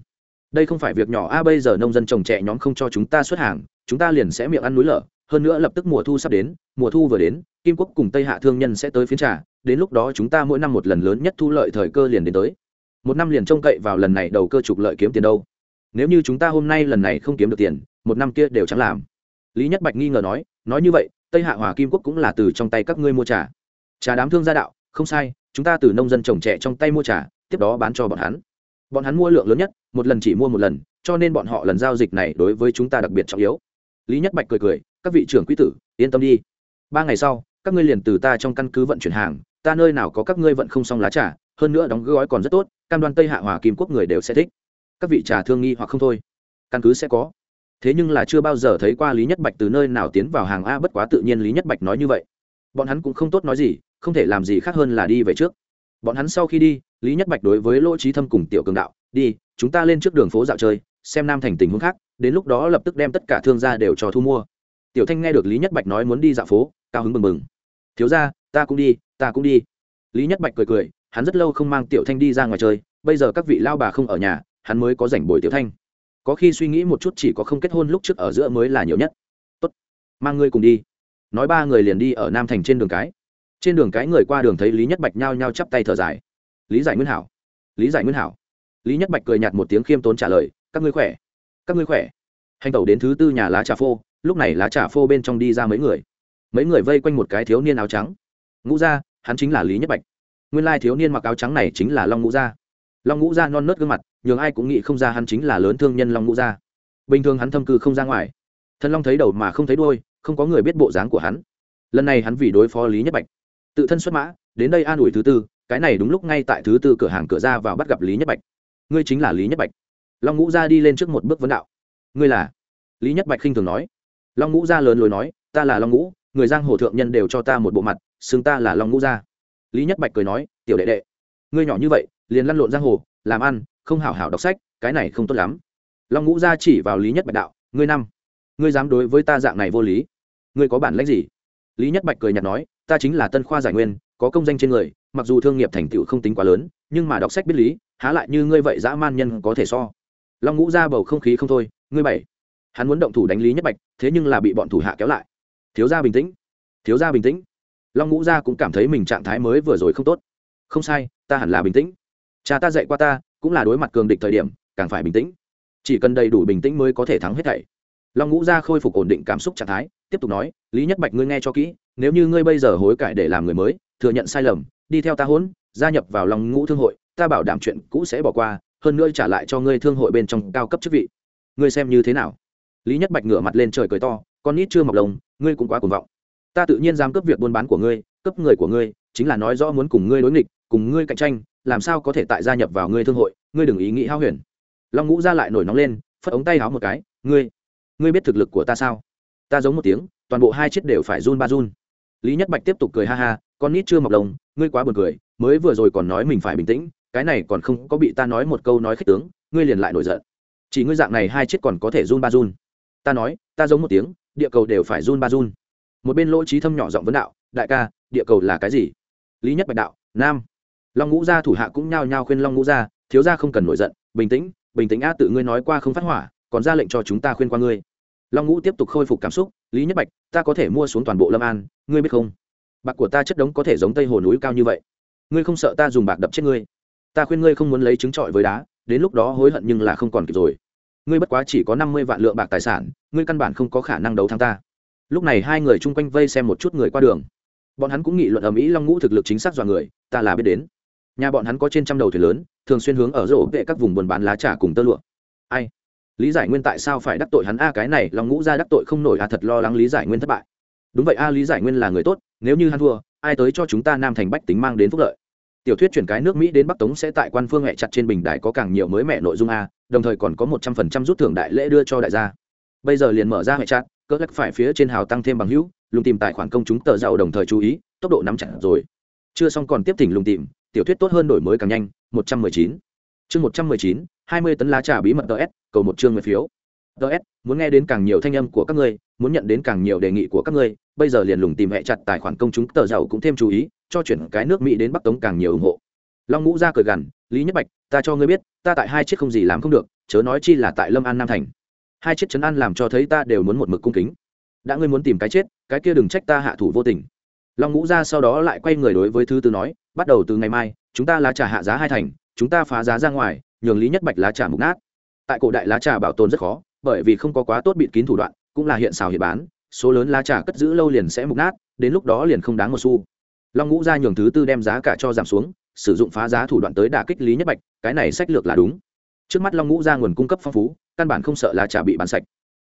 Đây không phải việc nhỏ, a bây giờ nông dân trồng trẻ nhóm không cho chúng ta xuất hàng chúng ta liền sẽ miệng ăn núi lở, hơn nữa lập tức mùa thu sắp đến, mùa thu vừa đến, kim quốc cùng tây hạ thương nhân sẽ tới phiến trà, đến lúc đó chúng ta mỗi năm một lần lớn nhất thu lợi thời cơ liền đến tới. Một năm liền trông cậy vào lần này đầu cơ trục lợi kiếm tiền đâu. Nếu như chúng ta hôm nay lần này không kiếm được tiền, một năm kia đều chẳng làm. Lý nhất bạch nghi ngờ nói nói như vậy, tây hạ hòa kim quốc cũng là từ trong tay các ngươi mua trà. Trà đám thương gia đạo, không sai, chúng ta từ nông dân trồng trẻ trong tay mua trà, tiếp đó bán cho bọn hắn. Bọn hắn mua lượng lớn nhất, một lần chỉ mua một lần, cho nên bọn họ lần giao dịch này đối với chúng ta đặc biệt trọng yếu lý nhất bạch cười cười, các vị trưởng quý tử, yên tâm đi. Ba ngày sau, các ngươi liền từ ta trong căn cứ vận chuyển hàng, ta nơi nào có các ngươi vận không xong lá trà, hơn nữa đóng gói còn rất tốt, cam đoan tây hạ hòa kim quốc người đều sẽ thích. Các vị trà thương nghi hoặc không thôi. Căn cứ sẽ có. Thế nhưng là chưa bao giờ thấy qua lý nhất bạch từ nơi nào tiến vào hàng a, bất quá tự nhiên lý nhất bạch nói như vậy. Bọn hắn cũng không tốt nói gì, không thể làm gì khác hơn là đi về trước. Bọn hắn sau khi đi, lý nhất bạch đối với lỗ trí thâm cùng tiểu cường đạo, đi, chúng ta lên trước đường phố dạo chơi, xem nam thành tình huống khác đến lúc đó lập tức đem tất cả thương gia đều cho thu mua. Tiểu thanh nghe được lý nhất bạch nói muốn đi dạo phố, cao hứng mừng mừng thiếu ra ta cũng đi, ta cũng đi. Lý nhất bạch cười cười, hắn rất lâu không mang tiểu thanh đi ra ngoài chơi, bây giờ các vị lao bà không ở nhà, hắn mới có rảnh bồi tiểu thanh. Có khi suy nghĩ một chút chỉ có không kết hôn lúc trước ở giữa mới là nhiều nhất. Tốt, mang ngươi cùng đi. Nói ba người liền đi ở nam thành trên đường cái. Trên đường cái người qua đường thấy lý nhất bạch nhao nhao chắp tay thở dài. Lý giải nguyên hảo, lý giải nguyên hảo. Lý nhất bạch cười nhạt một tiếng khiêm tốn trả lời, các ngươi khỏe? Các ngươi khỏe. Hành tẩu đến thứ tư nhà lá trà phô, lúc này lá trà phô bên trong đi ra mấy người. Mấy người vây quanh một cái thiếu niên áo trắng. Ngũ gia, hắn chính là lý nhất bạch. Nguyên lai thiếu niên mặc áo trắng này chính là long ngũ gia. Long ngũ gia non nớt gương mặt, nhường ai cũng nghĩ không ra hắn chính là lớn thương nhân long ngũ gia. Bình thường hắn thâm cư không ra ngoài. Thần long thấy đầu mà không thấy đôi không có người biết bộ dáng của hắn. Lần này hắn vì đối phó lý nhất bạch. Tự thân xuất mã, đến đây an ủi thứ tư, cái này đúng lúc ngay tại thứ tư cửa hàng cửa ra vào bắt gặp lý nhất bạch. Ngươi chính là lý nhất bạch long ngũ gia đi lên trước một bước vấn đạo. Ngươi là? Lý nhất bạch khinh thường nói. Long ngũ gia lớn lối nói, ta là long ngũ, người giang hồ thượng nhân đều cho ta một bộ mặt, xưng ta là long ngũ gia. Lý nhất bạch cười nói, tiểu đệ đệ, ngươi nhỏ như vậy, liền lăn lộn giang hồ, làm ăn, không hảo hảo đọc sách, cái này không tốt lắm. Long ngũ gia chỉ vào lý nhất bạch đạo, ngươi năm, ngươi dám đối với ta dạng này vô lý. Ngươi có bản lãnh gì? Lý nhất bạch cười nhạt nói, ta chính là tân khoa giải nguyên, có công danh trên người, mặc dù thương nghiệp thành tựu không tính quá lớn, nhưng mà đọc sách biết lý, há lại như ngươi vậy dã man nhân có thể so long ngũ ra bầu không khí không thôi, ngươi bảy. Hắn muốn động thủ đánh lý nhất bạch, thế nhưng là bị bọn thủ hạ kéo lại. Thiếu gia bình tĩnh. Thiếu gia bình tĩnh. Long ngũ gia cũng cảm thấy mình trạng thái mới vừa rồi không tốt. Không sai, ta hẳn là bình tĩnh. Cha ta dạy qua ta, cũng là đối mặt cường địch thời điểm, càng phải bình tĩnh. Chỉ cần đầy đủ bình tĩnh mới có thể thắng hết thảy. Long ngũ gia khôi phục ổn định cảm xúc trạng thái, tiếp tục nói, lý nhất bạch, ngươi nghe cho kỹ, nếu như ngươi bây giờ hối cải để làm người mới, thừa nhận sai lầm, đi theo ta hỗn, gia nhập vào lòng ngũ thương hội, ta bảo đảm chuyện cũ sẽ bỏ qua hơn nữa trả lại cho ngươi thương hội bên trong cao cấp chức vị. Ngươi xem như thế nào? Lý nhất bạch ngửa mặt lên trời cười to, con nít chưa mọc lồng ngươi cũng quá cuồng vọng. Ta tự nhiên dám cướp việc buôn bán của ngươi cấp người của ngươi, chính là nói rõ muốn cùng ngươi đối nghịch, cùng ngươi cạnh tranh, làm sao có thể tại gia nhập vào ngươi thương hội, ngươi đừng ý nghĩ hao huyền. Long ngũ ra lại nổi nóng lên, phất ống tay háo một cái, ngươi ngươi biết thực lực của ta sao? Ta giống một tiếng, toàn bộ hai chiếc đều phải run ba run. Lý nhất bạch tiếp tục cười ha ha, con nít chưa mọc lồng ngươi quá buồn cười, mới vừa rồi còn nói mình phải bình tĩnh cái này còn không có bị ta nói một câu nói khích tướng, ngươi liền lại nổi giận. Chỉ ngươi dạng này hai chiếc còn có thể run ba run. Ta nói, ta giống một tiếng, địa cầu đều phải run ba run. Một bên lỗ trí thâm nhỏ giọng vấn đạo, đại ca, địa cầu là cái gì? Lý nhất bạch đạo, nam. Long ngũ gia thủ hạ cũng nhao nhao khuyên long ngũ gia, thiếu gia không cần nổi giận, bình tĩnh bình tĩnh a tự ngươi nói qua không phát hỏa, còn ra lệnh cho chúng ta khuyên qua ngươi. Long ngũ tiếp tục khôi phục cảm xúc, lý nhất bạch, ta có thể mua xuống toàn bộ lâm an, ngươi biết không? Bạc của ta chất đống có thể giống tây hồ núi cao như vậy. Ngươi không sợ ta dùng bạc đập chết ngươi? Ta khuyên ngươi không muốn lấy trứng trọi với đá, đến lúc đó hối hận nhưng là không còn kịp rồi. Ngươi bất quá chỉ có năm mươi vạn lượng bạc tài sản, ngươi căn bản không có khả năng đấu thắng ta. Lúc này hai người chung quanh vây xem một chút người qua đường. Bọn hắn cũng nghị luận ở mỹ long ngũ thực lực chính xác dọa người, ta là biết đến. Nhà bọn hắn có trên trăm đầu thuyền lớn, thường xuyên hướng ở rổ vệ các vùng buôn bán lá trà cùng tơ lụa. Ai? Lý giải nguyên tại sao phải đắc tội hắn? A, cái này, long ngũ ra đắc tội không nổi, a, thật lo lắng lý giải nguyên thất bại. Đúng vậy, a, lý giải nguyên là người tốt, nếu như hắn thua, ai tới cho chúng ta nam thành bách tính mang đến phúc lợi? Tiểu thuyết chuyển cái nước mỹ đến bắc tống sẽ tại quan phương hẹ chặt trên bình đại có càng nhiều mới mẹ nội dung a, đồng thời còn có một trăm phần trăm rút thưởng đại lễ đưa cho đại gia. Bây giờ liền mở ra hẹ chặt, cỡ lắc phải phía trên hào tăng thêm bằng hữu, lùng tìm tài khoản công chúng tờ giàu đồng thời chú ý, tốc độ nắm chặt rồi. Chưa xong còn tiếp thỉnh lùng tìm, tiểu thuyết tốt hơn đổi mới càng nhanh, một trăm mười chín. Chương một trăm mười chín, hai mươi tấn lá trà bí mật ts cầu một chương mười phiếu. Ts muốn nghe đến càng nhiều thanh âm của các ngươi, muốn nhận đến càng nhiều đề nghị của các ngươi, bây giờ liền lùng tìm hẹ chặt tài khoản công chúng tờ giàu cũng thêm chú ý cho chuyển cái nước mỹ đến bắc tống càng nhiều ủng hộ. Long ngũ ra cười gằn, lý nhất bạch, ta cho ngươi biết, ta tại hai chiếc không gì làm không được, chớ nói chi là tại lâm an nam thành. Hai chiếc chấn an làm cho thấy ta đều muốn một mực cung kính. Đã ngươi muốn tìm cái chết, cái kia đừng trách ta hạ thủ vô tình. Long ngũ ra sau đó lại quay người đối với thứ tư nói, bắt đầu từ ngày mai, chúng ta lá trà hạ giá hai thành, chúng ta phá giá ra ngoài, nhường lý nhất bạch lá trà mục nát. Tại cổ đại lá trà bảo tồn rất khó, bởi vì không có quá tốt bịt kín thủ đoạn, cũng là hiện xào hiện bán, số lớn lá trà cất giữ lâu liền sẽ mục nát, đến lúc đó liền không đáng một xu long ngũ ra nhường thứ tư đem giá cả cho giảm xuống, sử dụng phá giá thủ đoạn tới đả kích lý nhất bạch, cái này sách lược là đúng. Trước mắt long ngũ ra nguồn cung cấp phong phú, căn bản không sợ là trà bị bán sạch.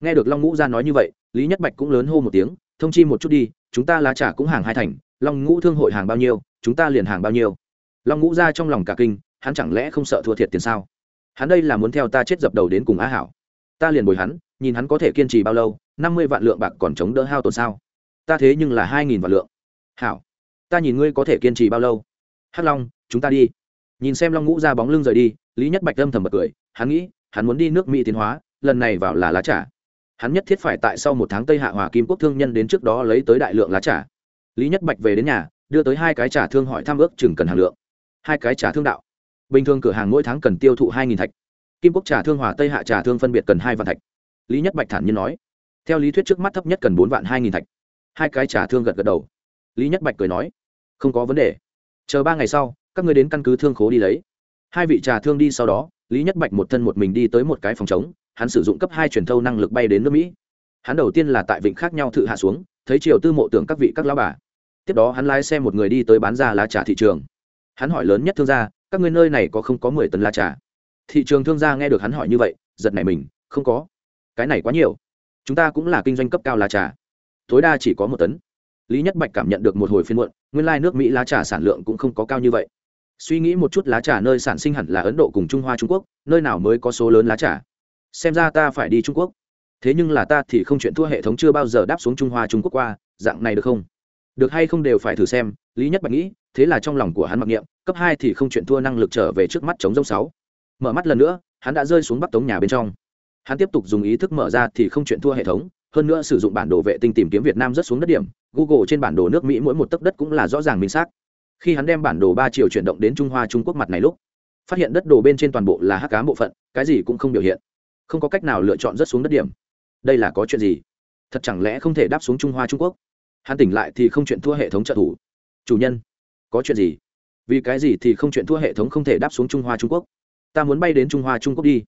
Nghe được long ngũ ra nói như vậy, lý nhất bạch cũng lớn hô một tiếng, thông chi một chút đi, chúng ta lá trà cũng hàng hai thành, long ngũ thương hội hàng bao nhiêu, chúng ta liền hàng bao nhiêu. Long ngũ ra trong lòng cả kinh, hắn chẳng lẽ không sợ thua thiệt tiền sao? Hắn đây là muốn theo ta chết dập đầu đến cùng á hảo. Ta liền bồi hắn, nhìn hắn có thể kiên trì bao lâu, năm mươi vạn lượng bạc còn chống đỡ hao tổn sao? Ta thế nhưng là hai nghìn vạn lượng. Hảo ta nhìn ngươi có thể kiên trì bao lâu? Hắc long, chúng ta đi. Nhìn xem long ngũ ra bóng lưng rời đi, lý nhất bạch âm thầm bật cười, hắn nghĩ, hắn muốn đi nước mỹ tiến hóa, lần này vào là lá trà. Hắn nhất thiết phải tại sau một tháng tây hạ hòa kim quốc thương nhân đến trước đó lấy tới đại lượng lá trà. Lý nhất bạch về đến nhà, đưa tới hai cái trà thương hỏi tham ước chừng cần hàng lượng. Hai cái trà thương đạo. Bình thường cửa hàng mỗi tháng cần tiêu thụ hai thạch. Kim quốc trà thương hòa tây hạ trà thương phân biệt cần hai vạn thạch. Lý nhất bạch thản nhiên nói. Theo lý thuyết trước mắt thấp nhất cần bốn vạn hai thạch. Hai cái trà thương gật gật đầu lý nhất bạch cười nói, không có vấn đề. Chờ ba ngày sau, các người đến căn cứ thương khố đi lấy. Hai vị trà thương đi sau đó, lý nhất bạch một thân một mình đi tới một cái phòng chống hắn sử dụng cấp hai truyền thâu năng lực bay đến nước mỹ. Hắn đầu tiên là tại vịnh khác nhau thự hạ xuống, thấy triều tư mộ tưởng các vị các lao bà. Tiếp đó hắn lái xe một người đi tới bán ra lá trà thị trường. Hắn hỏi lớn nhất thương gia, các người nơi này có không có mười tấn lá trà? Thị trường thương gia nghe được hắn hỏi như vậy, giật này mình, không có. Cái này quá nhiều. Chúng ta cũng là kinh doanh cấp cao lá trà. Tối đa chỉ có một tấn lý nhất bạch cảm nhận được một hồi phiên muộn, nguyên lai nước mỹ lá trà sản lượng cũng không có cao như vậy. Suy nghĩ một chút lá trà nơi sản sinh hẳn là ấn độ cùng trung hoa trung quốc, nơi nào mới có số lớn lá trà? Xem ra ta phải đi trung quốc. Thế nhưng là ta thì không chuyện thua hệ thống chưa bao giờ đáp xuống trung hoa trung quốc qua, dạng này được không? Được hay không đều phải thử xem, lý nhất bạch nghĩ, thế là trong lòng của hắn mặc niệm, cấp hai thì không chuyện thua năng lực trở về trước mắt chống dông sáu. Mở mắt lần nữa, hắn đã rơi xuống bắc tống nhà bên trong. Hắn tiếp tục dùng ý thức mở ra thì không chuyện thua hệ thống hơn nữa sử dụng bản đồ vệ tinh tìm kiếm việt nam rất xuống đất điểm, google trên bản đồ nước mỹ mỗi một tấc đất cũng là rõ ràng minh xác. Khi hắn đem bản đồ ba chiều chuyển động đến trung hoa, trung quốc mặt này lúc, phát hiện đất đồ bên trên toàn bộ là hắc cám bộ phận, cái gì cũng không biểu hiện. Không có cách nào lựa chọn rất xuống đất điểm. Đây là có chuyện gì? Thật chẳng lẽ không thể đáp xuống trung hoa, trung quốc? Hắn tỉnh lại thì không chuyện thua hệ thống trợ thủ. Chủ nhân, có chuyện gì? Vì cái gì thì không chuyện thua hệ thống không thể đáp xuống trung hoa, trung quốc? Ta muốn bay đến trung hoa, trung quốc đi.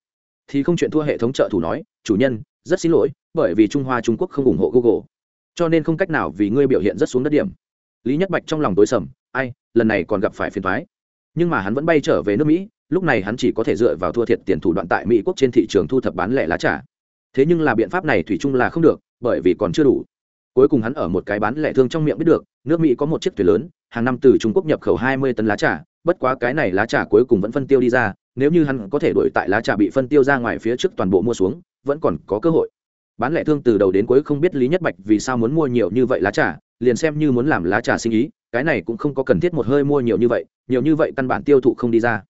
Thì không chuyện thua hệ thống trợ thủ nói, chủ nhân, rất xin lỗi bởi vì trung hoa trung quốc không ủng hộ google, cho nên không cách nào vì ngươi biểu hiện rất xuống đất điểm. Lý nhất bạch trong lòng tối sầm, ai, lần này còn gặp phải phiền thoái nhưng mà hắn vẫn bay trở về nước mỹ, lúc này hắn chỉ có thể dựa vào thua thiệt tiền thủ đoạn tại mỹ quốc trên thị trường thu thập bán lẻ lá trà. Thế nhưng là biện pháp này thủy chung là không được, bởi vì còn chưa đủ. Cuối cùng hắn ở một cái bán lẻ thương trong miệng biết được, nước mỹ có một chiếc thuyền lớn, hàng năm từ trung quốc nhập khẩu hai mươi tấn lá trà, bất quá cái này lá trà cuối cùng vẫn phân tiêu đi ra, nếu như hắn có thể đổi tại lá trà bị phân tiêu ra ngoài phía trước toàn bộ mua xuống, vẫn còn có cơ hội bán lẻ thương từ đầu đến cuối không biết lý nhất bạch vì sao muốn mua nhiều như vậy lá trà, liền xem như muốn làm lá trà sinh ý, cái này cũng không có cần thiết một hơi mua nhiều như vậy, nhiều như vậy căn bản tiêu thụ không đi ra.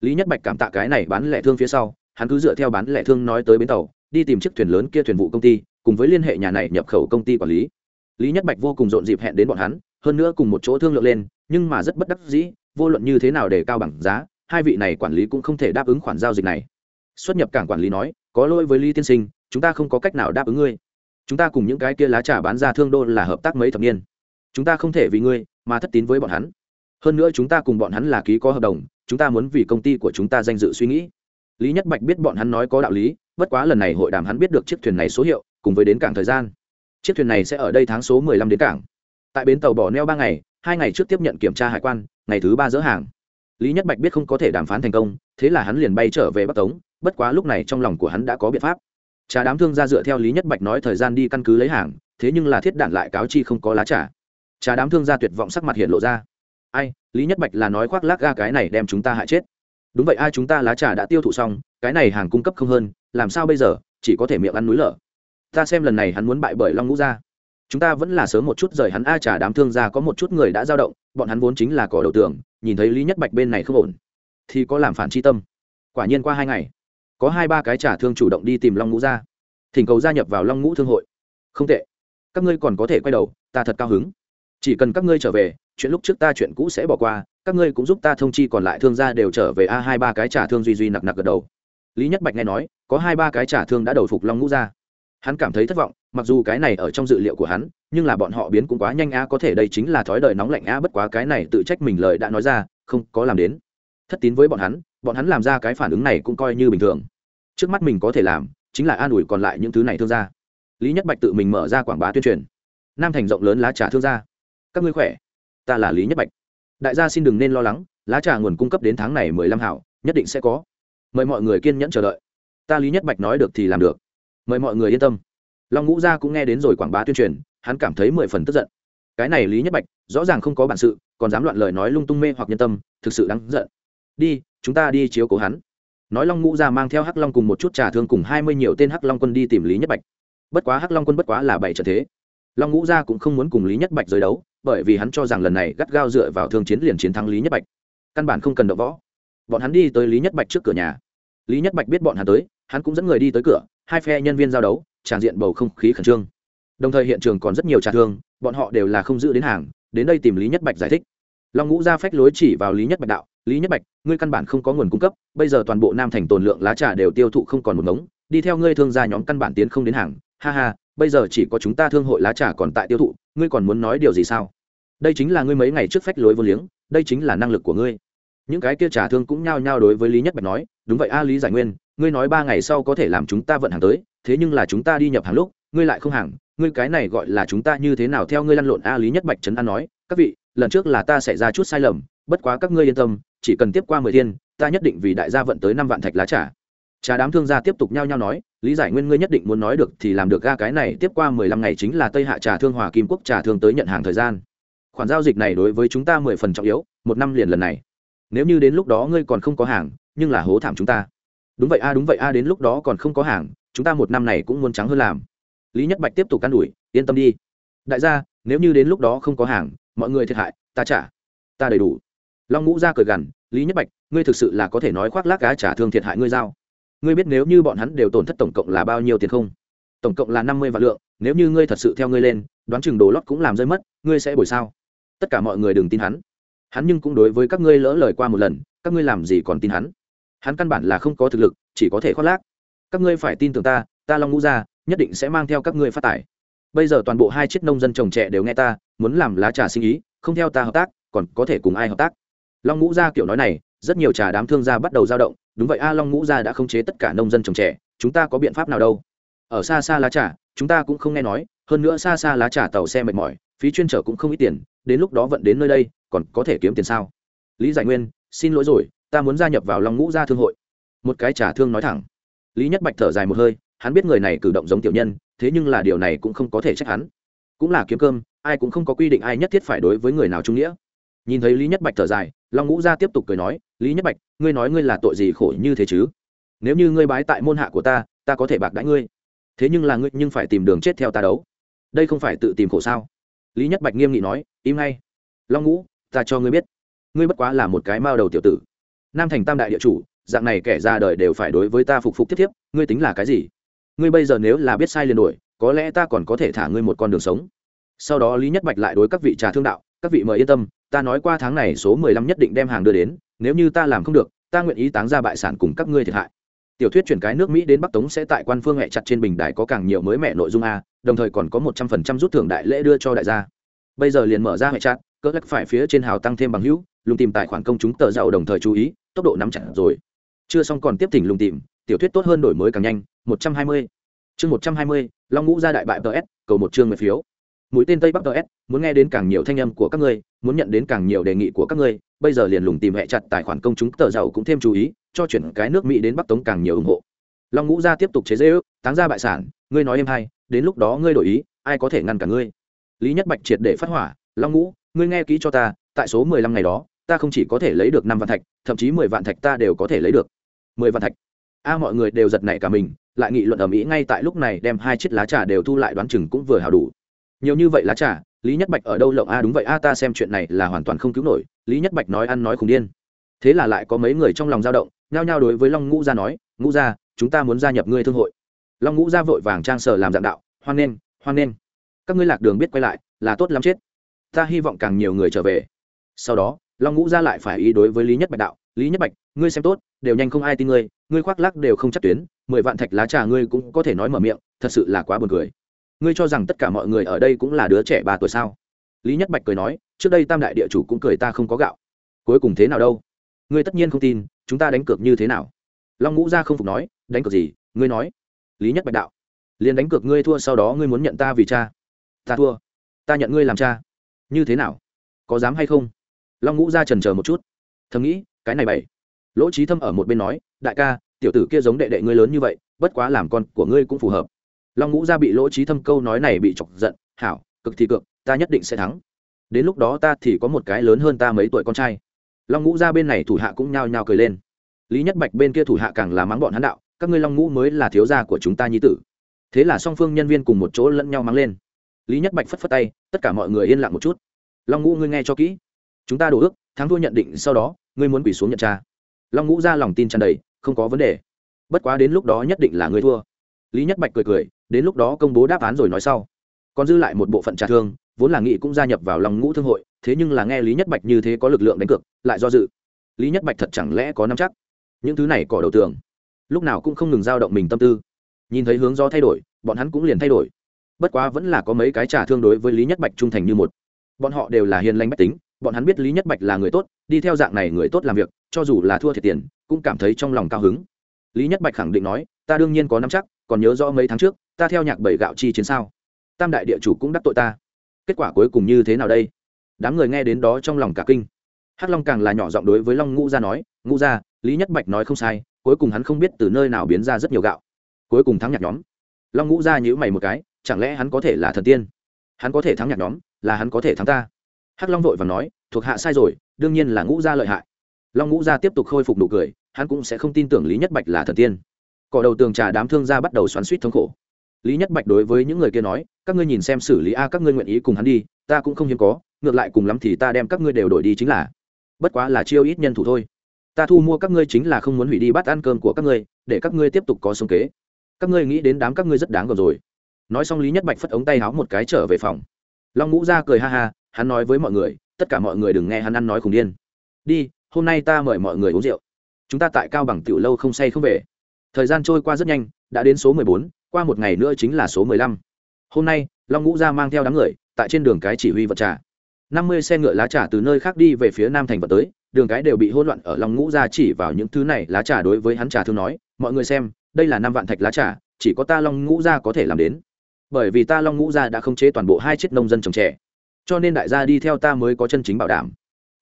Lý nhất bạch cảm tạ cái này bán lẻ thương phía sau, hắn cứ dựa theo bán lẻ thương nói tới bến tàu, đi tìm chiếc thuyền lớn kia thuyền vụ công ty, cùng với liên hệ nhà này nhập khẩu công ty quản lý. Lý nhất bạch vô cùng rộn dịp hẹn đến bọn hắn, hơn nữa cùng một chỗ thương lượng lên, nhưng mà rất bất đắc dĩ, vô luận như thế nào để cao bằng giá, hai vị này quản lý cũng không thể đáp ứng khoản giao dịch này. Xuất nhập cảng quản lý nói, có lỗi với lý tiên sinh chúng ta không có cách nào đáp ứng ngươi. Chúng ta cùng những cái kia lá trà bán ra thương đô là hợp tác mấy thập niên. Chúng ta không thể vì ngươi mà thất tín với bọn hắn. Hơn nữa chúng ta cùng bọn hắn là ký có hợp đồng, chúng ta muốn vì công ty của chúng ta danh dự suy nghĩ. Lý nhất bạch biết bọn hắn nói có đạo lý, bất quá lần này hội đàm hắn biết được chiếc thuyền này số hiệu, cùng với đến cảng thời gian. Chiếc thuyền này sẽ ở đây tháng số mười lăm đến cảng. Tại bến tàu bỏ neo ba ngày, hai ngày trước tiếp nhận kiểm tra hải quan, ngày thứ ba dỡ hàng. Lý nhất bạch biết không có thể đàm phán thành công, thế là hắn liền bay trở về bắc tống, bất quá lúc này trong lòng của hắn đã có biện pháp trà đám thương gia dựa theo lý nhất bạch nói thời gian đi căn cứ lấy hàng, thế nhưng là thiết Đản lại cáo chi không có lá trà. Trà đám thương gia tuyệt vọng sắc mặt hiện lộ ra. Ai, lý nhất bạch là nói khoác lác ga cái này đem chúng ta hại chết. Đúng vậy, ai chúng ta lá trà đã tiêu thụ xong, cái này hàng cung cấp không hơn, làm sao bây giờ, chỉ có thể miệng ăn núi lở. Ta xem lần này hắn muốn bại bởi long ngũ gia. Chúng ta vẫn là sớm một chút rời hắn a trà đám thương gia có một chút người đã dao động, bọn hắn vốn chính là cỏ đầu tường, nhìn thấy lý nhất bạch bên này không ổn, thì có làm phản chi tâm. Quả nhiên qua hai ngày có hai ba cái trả thương chủ động đi tìm long ngũ gia thỉnh cầu gia nhập vào long ngũ thương hội. Không tệ. Các ngươi còn có thể quay đầu, ta thật cao hứng. Chỉ cần các ngươi trở về, chuyện lúc trước ta chuyện cũ sẽ bỏ qua, các ngươi cũng giúp ta thông chi còn lại thương gia đều trở về a hai ba cái trả thương duy duy nặc nặc gật đầu. Lý nhất bạch nghe nói, có hai ba cái trả thương đã đầu phục long ngũ gia hắn cảm thấy thất vọng, mặc dù cái này ở trong dự liệu của hắn, nhưng là bọn họ biến cũng quá nhanh a có thể đây chính là thói đời nóng lạnh a bất quá cái này tự trách mình lời đã nói ra, không có làm đến thất tín với bọn hắn bọn hắn làm ra cái phản ứng này cũng coi như bình thường. Trước mắt mình có thể làm, chính là an ủi còn lại những thứ này thương gia. Lý nhất bạch tự mình mở ra quảng bá tuyên truyền. Nam thành rộng lớn lá trà thương gia. Các ngươi khỏe? Ta là lý nhất bạch. Đại gia xin đừng nên lo lắng, lá trà nguồn cung cấp đến tháng này mười lăm hảo, nhất định sẽ có. Mời mọi người kiên nhẫn chờ đợi. Ta lý nhất bạch nói được thì làm được. Mời mọi người yên tâm. Long ngũ gia cũng nghe đến rồi quảng bá tuyên truyền, hắn cảm thấy mười phần tức giận. Cái này lý nhất bạch, rõ ràng không có bản sự, còn dám loạn lời nói lung tung mê hoặc nhân tâm, thực sự đáng giận đi, chúng ta đi chiếu cố hắn. Nói long ngũ gia mang theo hắc long cùng một chút trà thương cùng hai mươi nhiều tên hắc long quân đi tìm lý nhất bạch. Bất quá hắc long quân bất quá là bảy trận thế. Long ngũ gia cũng không muốn cùng lý nhất bạch giới đấu, bởi vì hắn cho rằng lần này gắt gao dựa vào thương chiến liền chiến thắng lý nhất bạch. Căn bản không cần đậu võ. Bọn hắn đi tới lý nhất bạch trước cửa nhà. Lý nhất bạch biết bọn hắn tới, hắn cũng dẫn người đi tới cửa, hai phe nhân viên giao đấu, tràn diện bầu không khí khẩn trương. Đồng thời hiện trường còn rất nhiều trà thương, bọn họ đều là không giữ đến hàng, đến đây tìm lý nhất bạch giải thích. Long ngũ ra phách lối chỉ vào lý nhất bạch đạo lý nhất bạch, ngươi căn bản không có nguồn cung cấp, bây giờ toàn bộ nam thành tồn lượng lá trà đều tiêu thụ không còn một ngống, đi theo ngươi thương gia nhóm căn bản tiến không đến hàng. Ha ha, bây giờ chỉ có chúng ta thương hội lá trà còn tại tiêu thụ, ngươi còn muốn nói điều gì sao? Đây chính là ngươi mấy ngày trước phách lối vô liếng, đây chính là năng lực của ngươi. Những cái kia trà thương cũng nhao nhao đối với lý nhất bạch nói, đúng vậy a, lý giải nguyên, ngươi nói ba ngày sau có thể làm chúng ta vận hàng tới, thế nhưng là chúng ta đi nhập hàng lúc, ngươi lại không hàng, ngươi cái này gọi là chúng ta như thế nào theo ngươi lăn lộn a, lý nhất bạch trấn an nói, các vị, lần trước là ta xảy ra chút sai lầm, bất quá các ngươi yên tâm chỉ cần tiếp qua mười thiên, ta nhất định vì đại gia vận tới năm vạn thạch lá trà. Trà đám thương gia tiếp tục nhao nhao nói, lý giải nguyên ngươi nhất định muốn nói được thì làm được, ga cái này tiếp qua mười lăm ngày chính là tây hạ trà thương, hòa kim quốc trà thương tới nhận hàng thời gian. Khoản giao dịch này đối với chúng ta mười phần trọng yếu, một năm liền lần này. Nếu như đến lúc đó ngươi còn không có hàng, nhưng là hố thảm chúng ta. Đúng vậy a, đúng vậy a, đến lúc đó còn không có hàng, chúng ta một năm này cũng muốn trắng hơn làm. Lý nhất bạch tiếp tục can đuổi yên tâm đi. Đại gia, nếu như đến lúc đó không có hàng, mọi người thiệt hại, ta trả. Ta đầy đủ long ngũ ra cười gằn, lý nhất bạch, ngươi thực sự là có thể nói khoác lác cá trả thương thiệt hại ngươi giao. Ngươi biết nếu như bọn hắn đều tổn thất tổng cộng là bao nhiêu tiền không? Tổng cộng là năm mươi vạn lượng, nếu như ngươi thật sự theo ngươi lên, đoán chừng đồ lót cũng làm rơi mất, ngươi sẽ bồi sao? Tất cả mọi người đừng tin hắn. Hắn nhưng cũng đối với các ngươi lỡ lời qua một lần, các ngươi làm gì còn tin hắn? Hắn căn bản là không có thực lực, chỉ có thể khoác lác. Các ngươi phải tin tưởng ta ta long ngũ ra nhất định sẽ mang theo các ngươi phát tải. Bây giờ toàn bộ hai chiếc nông dân trồng trẻ đều nghe ta, muốn làm lá trà sinh ý, không theo ta hợp tác, còn có thể cùng ai hợp tác? Long ngũ gia kiểu nói này, rất nhiều trà đám thương gia bắt đầu dao động, đúng vậy a, long ngũ gia đã khống chế tất cả nông dân trồng trẻ chúng ta có biện pháp nào đâu? Ở xa xa lá trà, chúng ta cũng không nghe nói, hơn nữa xa xa lá trà tàu xe mệt mỏi, phí chuyên trở cũng không ít tiền, đến lúc đó vận đến nơi đây, còn có thể kiếm tiền sao? Lý giải nguyên, xin lỗi rồi, ta muốn gia nhập vào long ngũ gia thương hội. Một cái trà thương nói thẳng. Lý nhất bạch thở dài một hơi, hắn biết người này cử động giống tiểu nhân, thế nhưng là điều này cũng không có thể trách hắn. Cũng là kiếm cơm, ai cũng không có quy định ai nhất thiết phải đối với người nào trung nghĩa. Nhìn thấy lý nhất bạch thở dài long ngũ gia tiếp tục cười nói, lý nhất bạch, ngươi nói ngươi là tội gì khổ như thế chứ? Nếu như ngươi bái tại môn hạ của ta ta có thể bạc đãi ngươi. Thế nhưng là ngươi nhưng phải tìm đường chết theo ta đấu. Đây không phải tự tìm khổ sao? Lý nhất bạch nghiêm nghị nói, im ngay. Long ngũ, ta cho ngươi biết. Ngươi bất quá là một cái mao đầu tiểu tử. Nam thành tam đại địa chủ, dạng này kẻ ra đời đều phải đối với ta phục phục tiếp tiếp ngươi tính là cái gì? Ngươi bây giờ nếu là biết sai liền đổi có lẽ ta còn có thể thả ngươi một con đường sống. Sau đó lý nhất bạch lại đối các vị trà thương đạo, các vị mời yên tâm ta nói qua tháng này số mười lăm nhất định đem hàng đưa đến, nếu như ta làm không được, ta nguyện ý táng ra bại sản cùng các ngươi thiệt hại. Tiểu thuyết chuyển cái nước mỹ đến bắc tống sẽ tại quan phương hẹ chặt trên bình đài có càng nhiều mới mẹ nội dung a, đồng thời còn có một trăm phần trăm rút thưởng đại lễ đưa cho đại gia. Bây giờ liền mở ra hẹ chặt, cỡ lắc phải phía trên hào tăng thêm bằng hữu, lùng tìm tài khoản công chúng tờ giàu đồng thời chú ý, tốc độ nắm chặt rồi. Chưa xong còn tiếp thỉnh lùng tìm, tiểu thuyết tốt hơn đổi mới càng nhanh, một trăm hai mươi. Chương một trăm hai mươi, long ngũ ra đại bại ts cầu một chương mười phiếu mũi tên tây bắc ts muốn nghe đến càng nhiều thanh âm của các ngươi, muốn nhận đến càng nhiều đề nghị của các ngươi, bây giờ liền lùng tìm hẹ chặt tài khoản công chúng tờ giàu cũng thêm chú ý, cho chuyển cái nước mỹ đến bắc tống càng nhiều ủng hộ. Long ngũ ra tiếp tục chế dễ ước, táng ra bại sản, ngươi nói em hay, đến lúc đó ngươi đổi ý, ai có thể ngăn cả ngươi? Lý nhất bạch triệt để phát hỏa, long ngũ, ngươi nghe kỹ cho ta, tại số mười lăm ngày đó, ta không chỉ có thể lấy được năm vạn thạch, thậm chí mười vạn thạch ta đều có thể lấy được. Mười vạn thạch. A, mọi người đều giật nảy cả mình, lại nghị luận ở mỹ ngay tại lúc này đem hai chiếc lá trà đều thu lại đoán chừng cũng vừa hào đủ nhiều như vậy lá trà, lý nhất bạch ở đâu lộng? A đúng vậy a ta xem chuyện này là hoàn toàn không cứu nổi. Lý nhất bạch nói ăn nói khùng điên. Thế là lại có mấy người trong lòng dao động, nhao nhao đối với long ngũ gia nói, ngũ gia, chúng ta muốn gia nhập ngươi thương hội. Long ngũ gia vội vàng trang sở làm dạng đạo, hoan nghênh hoan nghênh. Các ngươi lạc đường biết quay lại, là tốt lắm chết. Ta hy vọng càng nhiều người trở về. Sau đó, long ngũ gia lại phải ý đối với lý nhất bạch đạo, lý nhất bạch, ngươi xem tốt, đều nhanh không ai tin ngươi ngươi khoác lác đều không chắc tuyến, mười vạn thạch lá trà ngươi cũng có thể nói mở miệng, thật sự là quá buồn cười ngươi cho rằng tất cả mọi người ở đây cũng là đứa trẻ ba tuổi sao? Lý nhất bạch cười nói, trước đây tam đại địa chủ cũng cười ta không có gạo. Cuối cùng thế nào đâu? Ngươi tất nhiên không tin, chúng ta đánh cược như thế nào? Long ngũ gia không phục nói, đánh cược gì? Ngươi nói. Lý nhất bạch đạo, liền đánh cược ngươi thua sau đó ngươi muốn nhận ta vì cha. Ta thua. Ta nhận ngươi làm cha. Như thế nào? Có dám hay không? Long ngũ gia trần chờ một chút. Thầm nghĩ, cái này bảy lỗ trí thâm ở một bên nói, đại ca, tiểu tử kia giống đệ đệ ngươi lớn như vậy, bất quá làm con của ngươi cũng phù hợp long ngũ gia bị lỗ trí thâm câu nói này bị chọc giận, hảo, cực thì cực, ta nhất định sẽ thắng. Đến lúc đó ta thì có một cái lớn hơn ta mấy tuổi con trai. Long ngũ gia bên này thủ hạ cũng nhao nhao cười lên. Lý nhất bạch bên kia thủ hạ càng là mắng bọn hắn đạo, các ngươi long ngũ mới là thiếu gia của chúng ta nhi tử. Thế là song phương nhân viên cùng một chỗ lẫn nhau mắng lên. Lý nhất bạch phất phất tay, tất cả mọi người yên lặng một chút. Long ngũ ngươi nghe cho kỹ. Chúng ta đổ ước, thắng thua nhận định, sau đó, ngươi muốn quỳ xuống nhận tra long ngũ ra lòng tin tràn đầy, không có vấn đề. Bất quá đến lúc đó nhất định là ngươi thua lý nhất bạch cười cười, đến lúc đó công bố đáp án rồi nói sau. Còn dư lại một bộ phận trả thương, vốn là nghị cũng gia nhập vào lòng ngũ thương hội, thế nhưng là nghe lý nhất bạch như thế có lực lượng đánh cược, lại do dự. Lý nhất bạch thật chẳng lẽ có nắm chắc? Những thứ này cỏ đầu tường, lúc nào cũng không ngừng dao động mình tâm tư. Nhìn thấy hướng do thay đổi, bọn hắn cũng liền thay đổi. Bất quá vẫn là có mấy cái trả thương đối với lý nhất bạch trung thành như một. Bọn họ đều là hiền lành bách tính, bọn hắn biết lý nhất bạch là người tốt, đi theo dạng này người tốt làm việc, cho dù là thua thiệt tiền, cũng cảm thấy trong lòng cao hứng. Lý nhất bạch khẳng định nói, ta đương nhiên có nắm chắc còn nhớ rõ mấy tháng trước, ta theo nhạc bảy gạo chi chiến sao? Tam đại địa chủ cũng đắc tội ta. Kết quả cuối cùng như thế nào đây? Đám người nghe đến đó trong lòng cả kinh. Hắc long càng là nhỏ giọng đối với long ngũ gia nói, ngũ gia, lý nhất bạch nói không sai, cuối cùng hắn không biết từ nơi nào biến ra rất nhiều gạo. Cuối cùng thắng nhạc nhóm. Long ngũ gia nhữ mày một cái, chẳng lẽ hắn có thể là thần tiên? Hắn có thể thắng nhạc nhóm, là hắn có thể thắng ta? Hắc long vội và nói, thuộc hạ sai rồi, đương nhiên là ngũ gia lợi hại. Long ngũ gia tiếp tục khôi phục nụ cười, hắn cũng sẽ không tin tưởng lý nhất bạch là thần tiên cỏ đầu tường trà đám thương gia bắt đầu xoắn suýt thống khổ. Lý nhất bạch đối với những người kia nói, các ngươi nhìn xem xử lý a, các ngươi nguyện ý cùng hắn đi, ta cũng không hiếm có, ngược lại cùng lắm thì ta đem các ngươi đều đổi đi chính là, bất quá là chiêu ít nhân thủ thôi. Ta thu mua các ngươi chính là không muốn hủy đi bát ăn cơm của các ngươi, để các ngươi tiếp tục có sống kế. Các ngươi nghĩ đến đám các ngươi rất đáng gờm rồi. Nói xong lý nhất bạch phất ống tay háo một cái trở về phòng. Long ngũ ra cười ha ha, hắn nói với mọi người, tất cả mọi người đừng nghe hắn ăn nói khủng điên. Đi, hôm nay ta mời mọi người uống rượu. Chúng ta tại cao bằng tiểu lâu không say không về thời gian trôi qua rất nhanh, đã đến số mười bốn, qua một ngày nữa chính là số mười lăm. Hôm nay, long ngũ gia mang theo đám người, tại trên đường cái chỉ huy vật trà. năm mươi xe ngựa lá trà từ nơi khác đi về phía nam thành vật tới, đường cái đều bị hỗn loạn ở long ngũ gia chỉ vào những thứ này lá trà đối với hắn trà thương nói, mọi người xem, đây là năm vạn thạch lá trà, chỉ có ta long ngũ gia có thể làm đến. Bởi vì ta long ngũ gia đã không chế toàn bộ hai chiếc nông dân trồng trẻ cho nên đại gia đi theo ta mới có chân chính bảo đảm.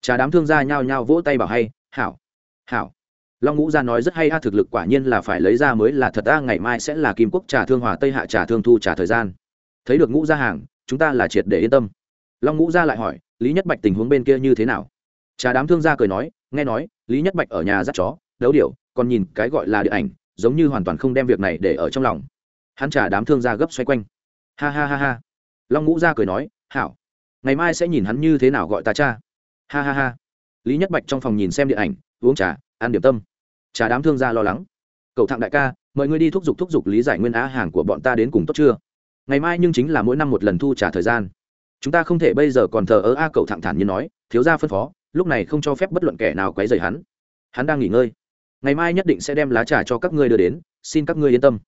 Trà đám thương gia nhao nhao vỗ tay bảo hay, hảo hảo long ngũ gia nói rất hay, a, thực lực quả nhiên là phải lấy ra mới là thật, a, ngày mai sẽ là kim quốc trà thương hòa, tây hạ trà thương thu trả thời gian. Thấy được ngũ gia hàng, chúng ta là triệt để yên tâm. Long ngũ gia lại hỏi, lý nhất bạch tình huống bên kia như thế nào? Trà đám thương gia cười nói, nghe nói, lý nhất bạch ở nhà dắt chó, đấu điệu còn nhìn cái gọi là điện ảnh, giống như hoàn toàn không đem việc này để ở trong lòng. Hắn trà đám thương gia gấp xoay quanh. Ha ha ha ha. Long ngũ gia cười nói, hảo, ngày mai sẽ nhìn hắn như thế nào gọi ta cha. Ha ha ha. Lý nhất bạch trong phòng nhìn xem điện ảnh, uống trà, ăn điểm tâm trà đám thương gia lo lắng. Cậu thạng đại ca, mời ngươi đi thúc giục thúc giục lý giải nguyên á hàng của bọn ta đến cùng tốt chưa? Ngày mai nhưng chính là mỗi năm một lần thu trả thời gian. Chúng ta không thể bây giờ còn thờ ơ a cậu thẳng thản như nói, thiếu gia phân phó, lúc này không cho phép bất luận kẻ nào quấy rầy hắn. Hắn đang nghỉ ngơi. Ngày mai nhất định sẽ đem lá trà cho các ngươi đưa đến, xin các ngươi yên tâm.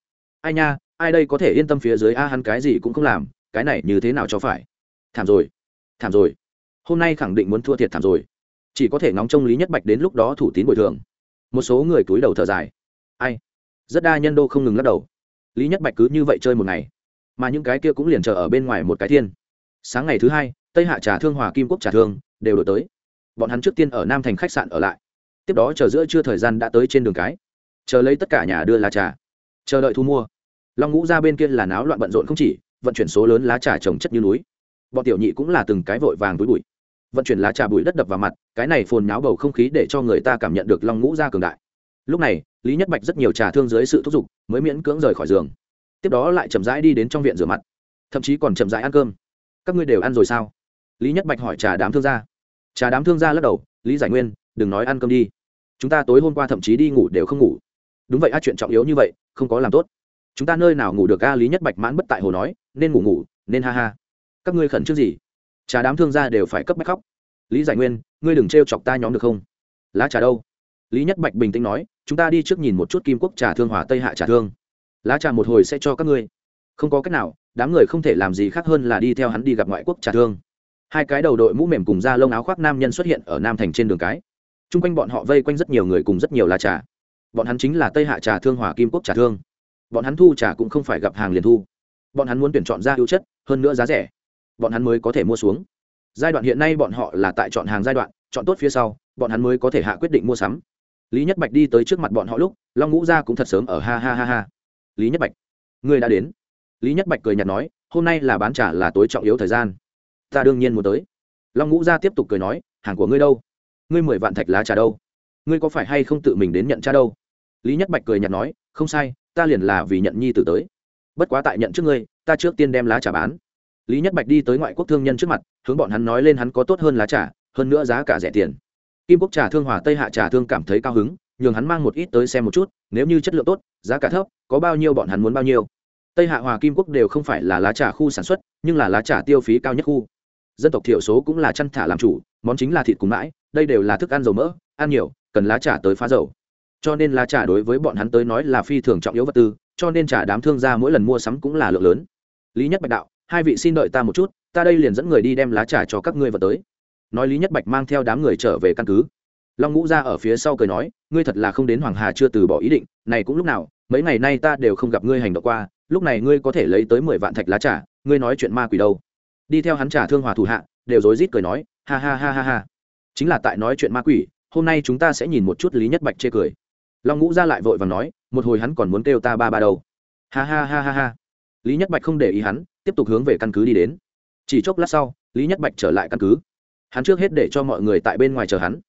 Ai nha, ai đây có thể yên tâm phía dưới a, hắn cái gì cũng không làm, cái này như thế nào cho phải? Thảm rồi thảm rồi. Hôm nay khẳng định muốn thua thiệt thảm rồi. Chỉ có thể ngóng trông lý nhất bạch đến lúc đó thủ tín bồi thường một số người túi đầu thở dài. Ai? Rất đa nhân đô không ngừng lắc đầu. Lý nhất bạch cứ như vậy chơi một ngày, mà những cái kia cũng liền chờ ở bên ngoài một cái thiên. Sáng ngày thứ hai, tây hạ trà thương hòa kim quốc trà thương đều đổi tới. Bọn hắn trước tiên ở nam thành khách sạn ở lại. Tiếp đó chờ giữa trưa thời gian đã tới trên đường cái. Chờ lấy tất cả nhà đưa lá trà. Chờ đợi thu mua. Long ngũ ra bên kia là náo loạn bận rộn không chỉ, vận chuyển số lớn lá trà trồng chất như núi. Bọn tiểu nhị cũng là từng cái vội vàng túi bụi vận chuyển lá trà bụi đất đập vào mặt, cái này phồn nháo bầu không khí để cho người ta cảm nhận được long ngũ ra cường đại. Lúc này, lý nhất bạch rất nhiều trà thương dưới sự thúc giục, mới miễn cưỡng rời khỏi giường. Tiếp đó lại chậm rãi đi đến trong viện rửa mặt, thậm chí còn chậm rãi ăn cơm. Các ngươi đều ăn rồi sao? Lý nhất bạch hỏi trà đám thương gia. Trà đám thương gia lắc đầu, lý giải nguyên, đừng nói ăn cơm đi. Chúng ta tối hôm qua thậm chí đi ngủ đều không ngủ. Đúng vậy a, chuyện trọng yếu như vậy, không có làm tốt. Chúng ta nơi nào ngủ được a? Lý nhất bạch mãn bất tại hồ nói, nên ngủ ngủ, nên ha ha. Các ngươi khẩn trương gì? Trà đám thương gia đều phải cấp bách khóc. Lý giải nguyên, ngươi đừng t chọc ta nhóm được không? Lá trà đâu? Lý nhất bạch bình tĩnh nói, chúng ta đi trước nhìn một chút kim quốc trà thương hòa tây hạ trà thương. Lá trà một hồi sẽ cho các ngươi. Không có cách nào, đám người không thể làm gì khác hơn là đi theo hắn đi gặp ngoại quốc trà thương. Hai cái đầu đội mũ mềm cùng da lông áo khoác nam nhân xuất hiện ở nam thành trên đường cái. T r u n g quanh bọn họ vây quanh rất nhiều người cùng rất nhiều lá trà. Bọn hắn chính là tây hạ trà thương hòa kim quốc trà thương. Bọn hắn thu trà cũng không phải gặp hàng liền thu. Bọn hắn muốn tuyển chọn ra ưu chất, hơn nữa giá rẻ bọn hắn mới có thể mua xuống. Giai đoạn hiện nay bọn họ là tại chọn hàng giai đoạn, chọn tốt phía sau, bọn hắn mới có thể hạ quyết định mua sắm. Lý nhất bạch đi tới trước mặt bọn họ lúc, long ngũ gia cũng thật sớm ở ha ha ha ha. Lý nhất bạch, ngươi đã đến. Lý nhất bạch cười nhạt nói, hôm nay là bán trả là tối trọng yếu thời gian. Ta đương nhiên muốn tới. Long ngũ gia tiếp tục cười nói, hàng của ngươi đâu? Ngươi mười vạn thạch lá trà đâu? Ngươi có phải hay không tự mình đến nhận cha đâu? Lý nhất bạch cười nhạt nói, không sai, ta liền là vì nhận nhi tử tới. Bất quá tại nhận trước ngươi, ta trước tiên đem lá trà bán lý nhất bạch đi tới ngoại quốc thương nhân trước mặt, hướng bọn hắn nói lên hắn có tốt hơn lá trà, hơn nữa giá cả rẻ tiền. Kim quốc trà thương hòa tây hạ trà thương cảm thấy cao hứng, nhường hắn mang một ít tới xem một chút, nếu như chất lượng tốt, giá cả thấp, có bao nhiêu bọn hắn muốn bao nhiêu. Tây hạ hòa kim quốc đều không phải là lá trà khu sản xuất, nhưng là lá trà tiêu phí cao nhất khu. Dân tộc thiểu số cũng là chăn thả làm chủ, món chính là thịt cùng mãi, đây đều là thức ăn dầu mỡ, ăn nhiều, cần lá trà tới phá dầu. Cho nên lá trà đối với bọn hắn tới nói là phi thường trọng yếu vật tư, cho nên trà đám thương gia mỗi lần mua sắm cũng là lượng lớn. Lý nhất bạch đạo hai vị xin đợi ta một chút, ta đây liền dẫn người đi đem lá trà cho các ngươi vào tới. Nói lý nhất bạch mang theo đám người trở về căn cứ. Long ngũ ra ở phía sau cười nói, ngươi thật là không đến hoàng hà chưa từ bỏ ý định, này cũng lúc nào, mấy ngày nay ta đều không gặp ngươi hành động qua, lúc này ngươi có thể lấy tới mười vạn thạch lá trà, ngươi nói chuyện ma quỷ đâu? Đi theo hắn trà thương hòa thủ hạ, đều rối rít cười nói, ha ha ha ha ha. Chính là tại nói chuyện ma quỷ, hôm nay chúng ta sẽ nhìn một chút lý nhất bạch chê cười. Long ngũ ra lại vội và nói, một hồi hắn còn muốn kêu ta ba ba đâu. Ha ha ha ha ha. Lý nhất bạch không để ý hắn tiếp tục hướng về căn cứ đi đến. Chỉ chốc lát sau, lý nhất bạch trở lại căn cứ. Hắn trước hết để cho mọi người tại bên ngoài chờ hắn.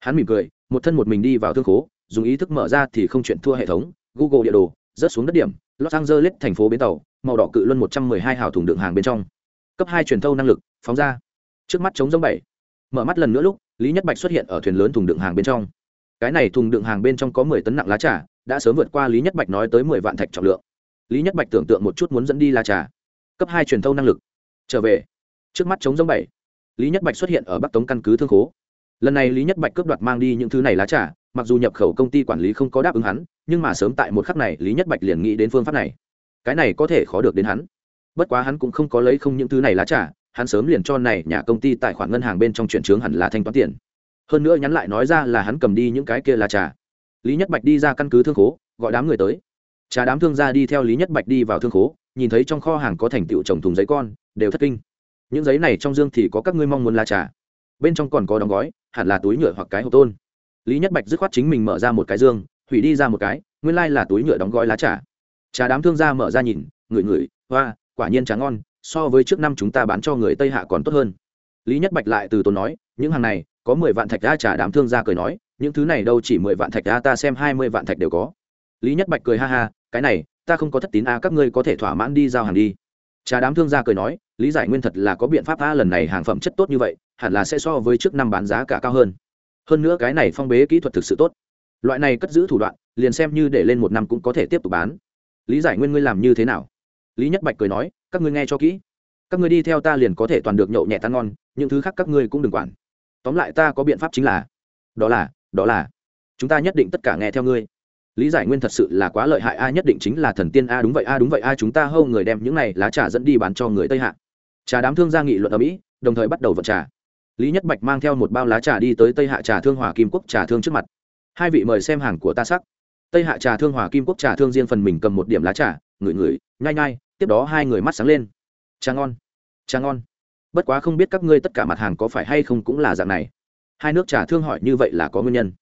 Hắn mỉm cười, một thân một mình đi vào thương khố, dùng ý thức mở ra thì không chuyện thua hệ thống. Google địa đồ, rớt xuống đất điểm, los angeles thành phố bến tàu, màu đỏ cự luân một trăm mười hai hào thùng đựng hàng bên trong. Cấp hai truyền thâu năng lực, phóng ra. Trước mắt chống giống bảy. Mở mắt lần nữa lúc, lý nhất bạch xuất hiện ở thuyền lớn thùng đựng hàng bên trong. Cái này thùng đựng hàng bên trong có mười tấn nặng lá trà, đã sớm vượt qua lý nhất bạch nói tới mười vạn thạch trọng lượng. Lý nhất bạch tưởng tượng một chút muốn dẫn đi lá trà cấp hai truyền thâu năng lực. Trở về. Trước mắt chống giống bảy. Lý nhất bạch xuất hiện ở bắc tống căn cứ thương khố. Lần này lý nhất bạch cướp đoạt mang đi những thứ này lá trà, mặc dù nhập khẩu công ty quản lý không có đáp ứng hắn, nhưng mà sớm tại một khắc này lý nhất bạch liền nghĩ đến phương pháp này. Cái này có thể khó được đến hắn. Bất quá hắn cũng không có lấy không những thứ này lá trà, hắn sớm liền cho này nhà công ty tài khoản ngân hàng bên trong chuyển trướng hẳn là thanh toán tiền. Hơn nữa nhắn lại nói ra là hắn cầm đi những cái kia lá trà. Lý nhất bạch đi ra căn cứ thương khố, gọi đám người tới. Trà đám thương gia đi theo lý nhất bạch đi vào thương khố nhìn thấy trong kho hàng có thành tựu trồng thùng giấy con, đều thất kinh. Những giấy này trong dương thì có các ngươi mong muốn lá trà. Bên trong còn có đóng gói, hẳn là túi nhựa hoặc cái hộp tôn. Lý nhất bạch dứt khoát chính mình mở ra một cái dương, hủy đi ra một cái, nguyên lai là túi nhựa đóng gói lá trà. Trà đám thương gia mở ra nhìn, ngửi ngửi, hoa, quả nhiên trà ngon, so với trước năm chúng ta bán cho người tây hạ còn tốt hơn. Lý nhất bạch lại từ tốn nói, những hàng này, có mười vạn thạch ra trà đám thương gia cười nói, những thứ này đâu chỉ mười vạn thạch ra ta xem hai mươi vạn thạch đều có. Lý nhất bạch cười ha ha, cái này ta không có thất tín a, các ngươi có thể thỏa mãn đi, giao hàng đi. Trà đám thương gia cười nói, lý giải nguyên thật là có biện pháp a, lần này hàng phẩm chất tốt như vậy, hẳn là sẽ so với trước năm bán giá cả cao hơn. Hơn nữa cái này phong bế kỹ thuật thực sự tốt. Loại này cất giữ thủ đoạn, liền xem như để lên một năm cũng có thể tiếp tục bán. Lý giải nguyên, ngươi làm như thế nào? Lý nhất bạch cười nói, các ngươi nghe cho kỹ. Các ngươi đi theo ta liền có thể toàn được nhậu nhẹ tan ngon, những thứ khác các ngươi cũng đừng quản. Tóm lại ta có biện pháp chính là, đó là đó là, chúng ta nhất định tất cả nghe theo ngươi lý giải nguyên thật sự là quá lợi hại, a nhất định chính là thần tiên, a đúng vậy, a đúng vậy, a chúng ta hâu người đem những này lá trà dẫn đi bán cho người tây hạ. Trà đám thương gia nghị luận ở mỹ, đồng thời bắt đầu vận trà. Lý nhất bạch mang theo một bao lá trà đi tới tây hạ trà thương hòa kim quốc trà thương trước mặt. Hai vị mời xem hàng của ta sắc. Tây hạ trà thương hòa kim quốc trà thương riêng phần mình cầm một điểm lá trà, ngửi ngửi, nhai nhai, tiếp đó hai người mắt sáng lên. Trà ngon trà ngon. Bất quá không biết các ngươi tất cả mặt hàng có phải hay không cũng là dạng này. Hai nước trà thương hỏi như vậy là có nguyên nhân.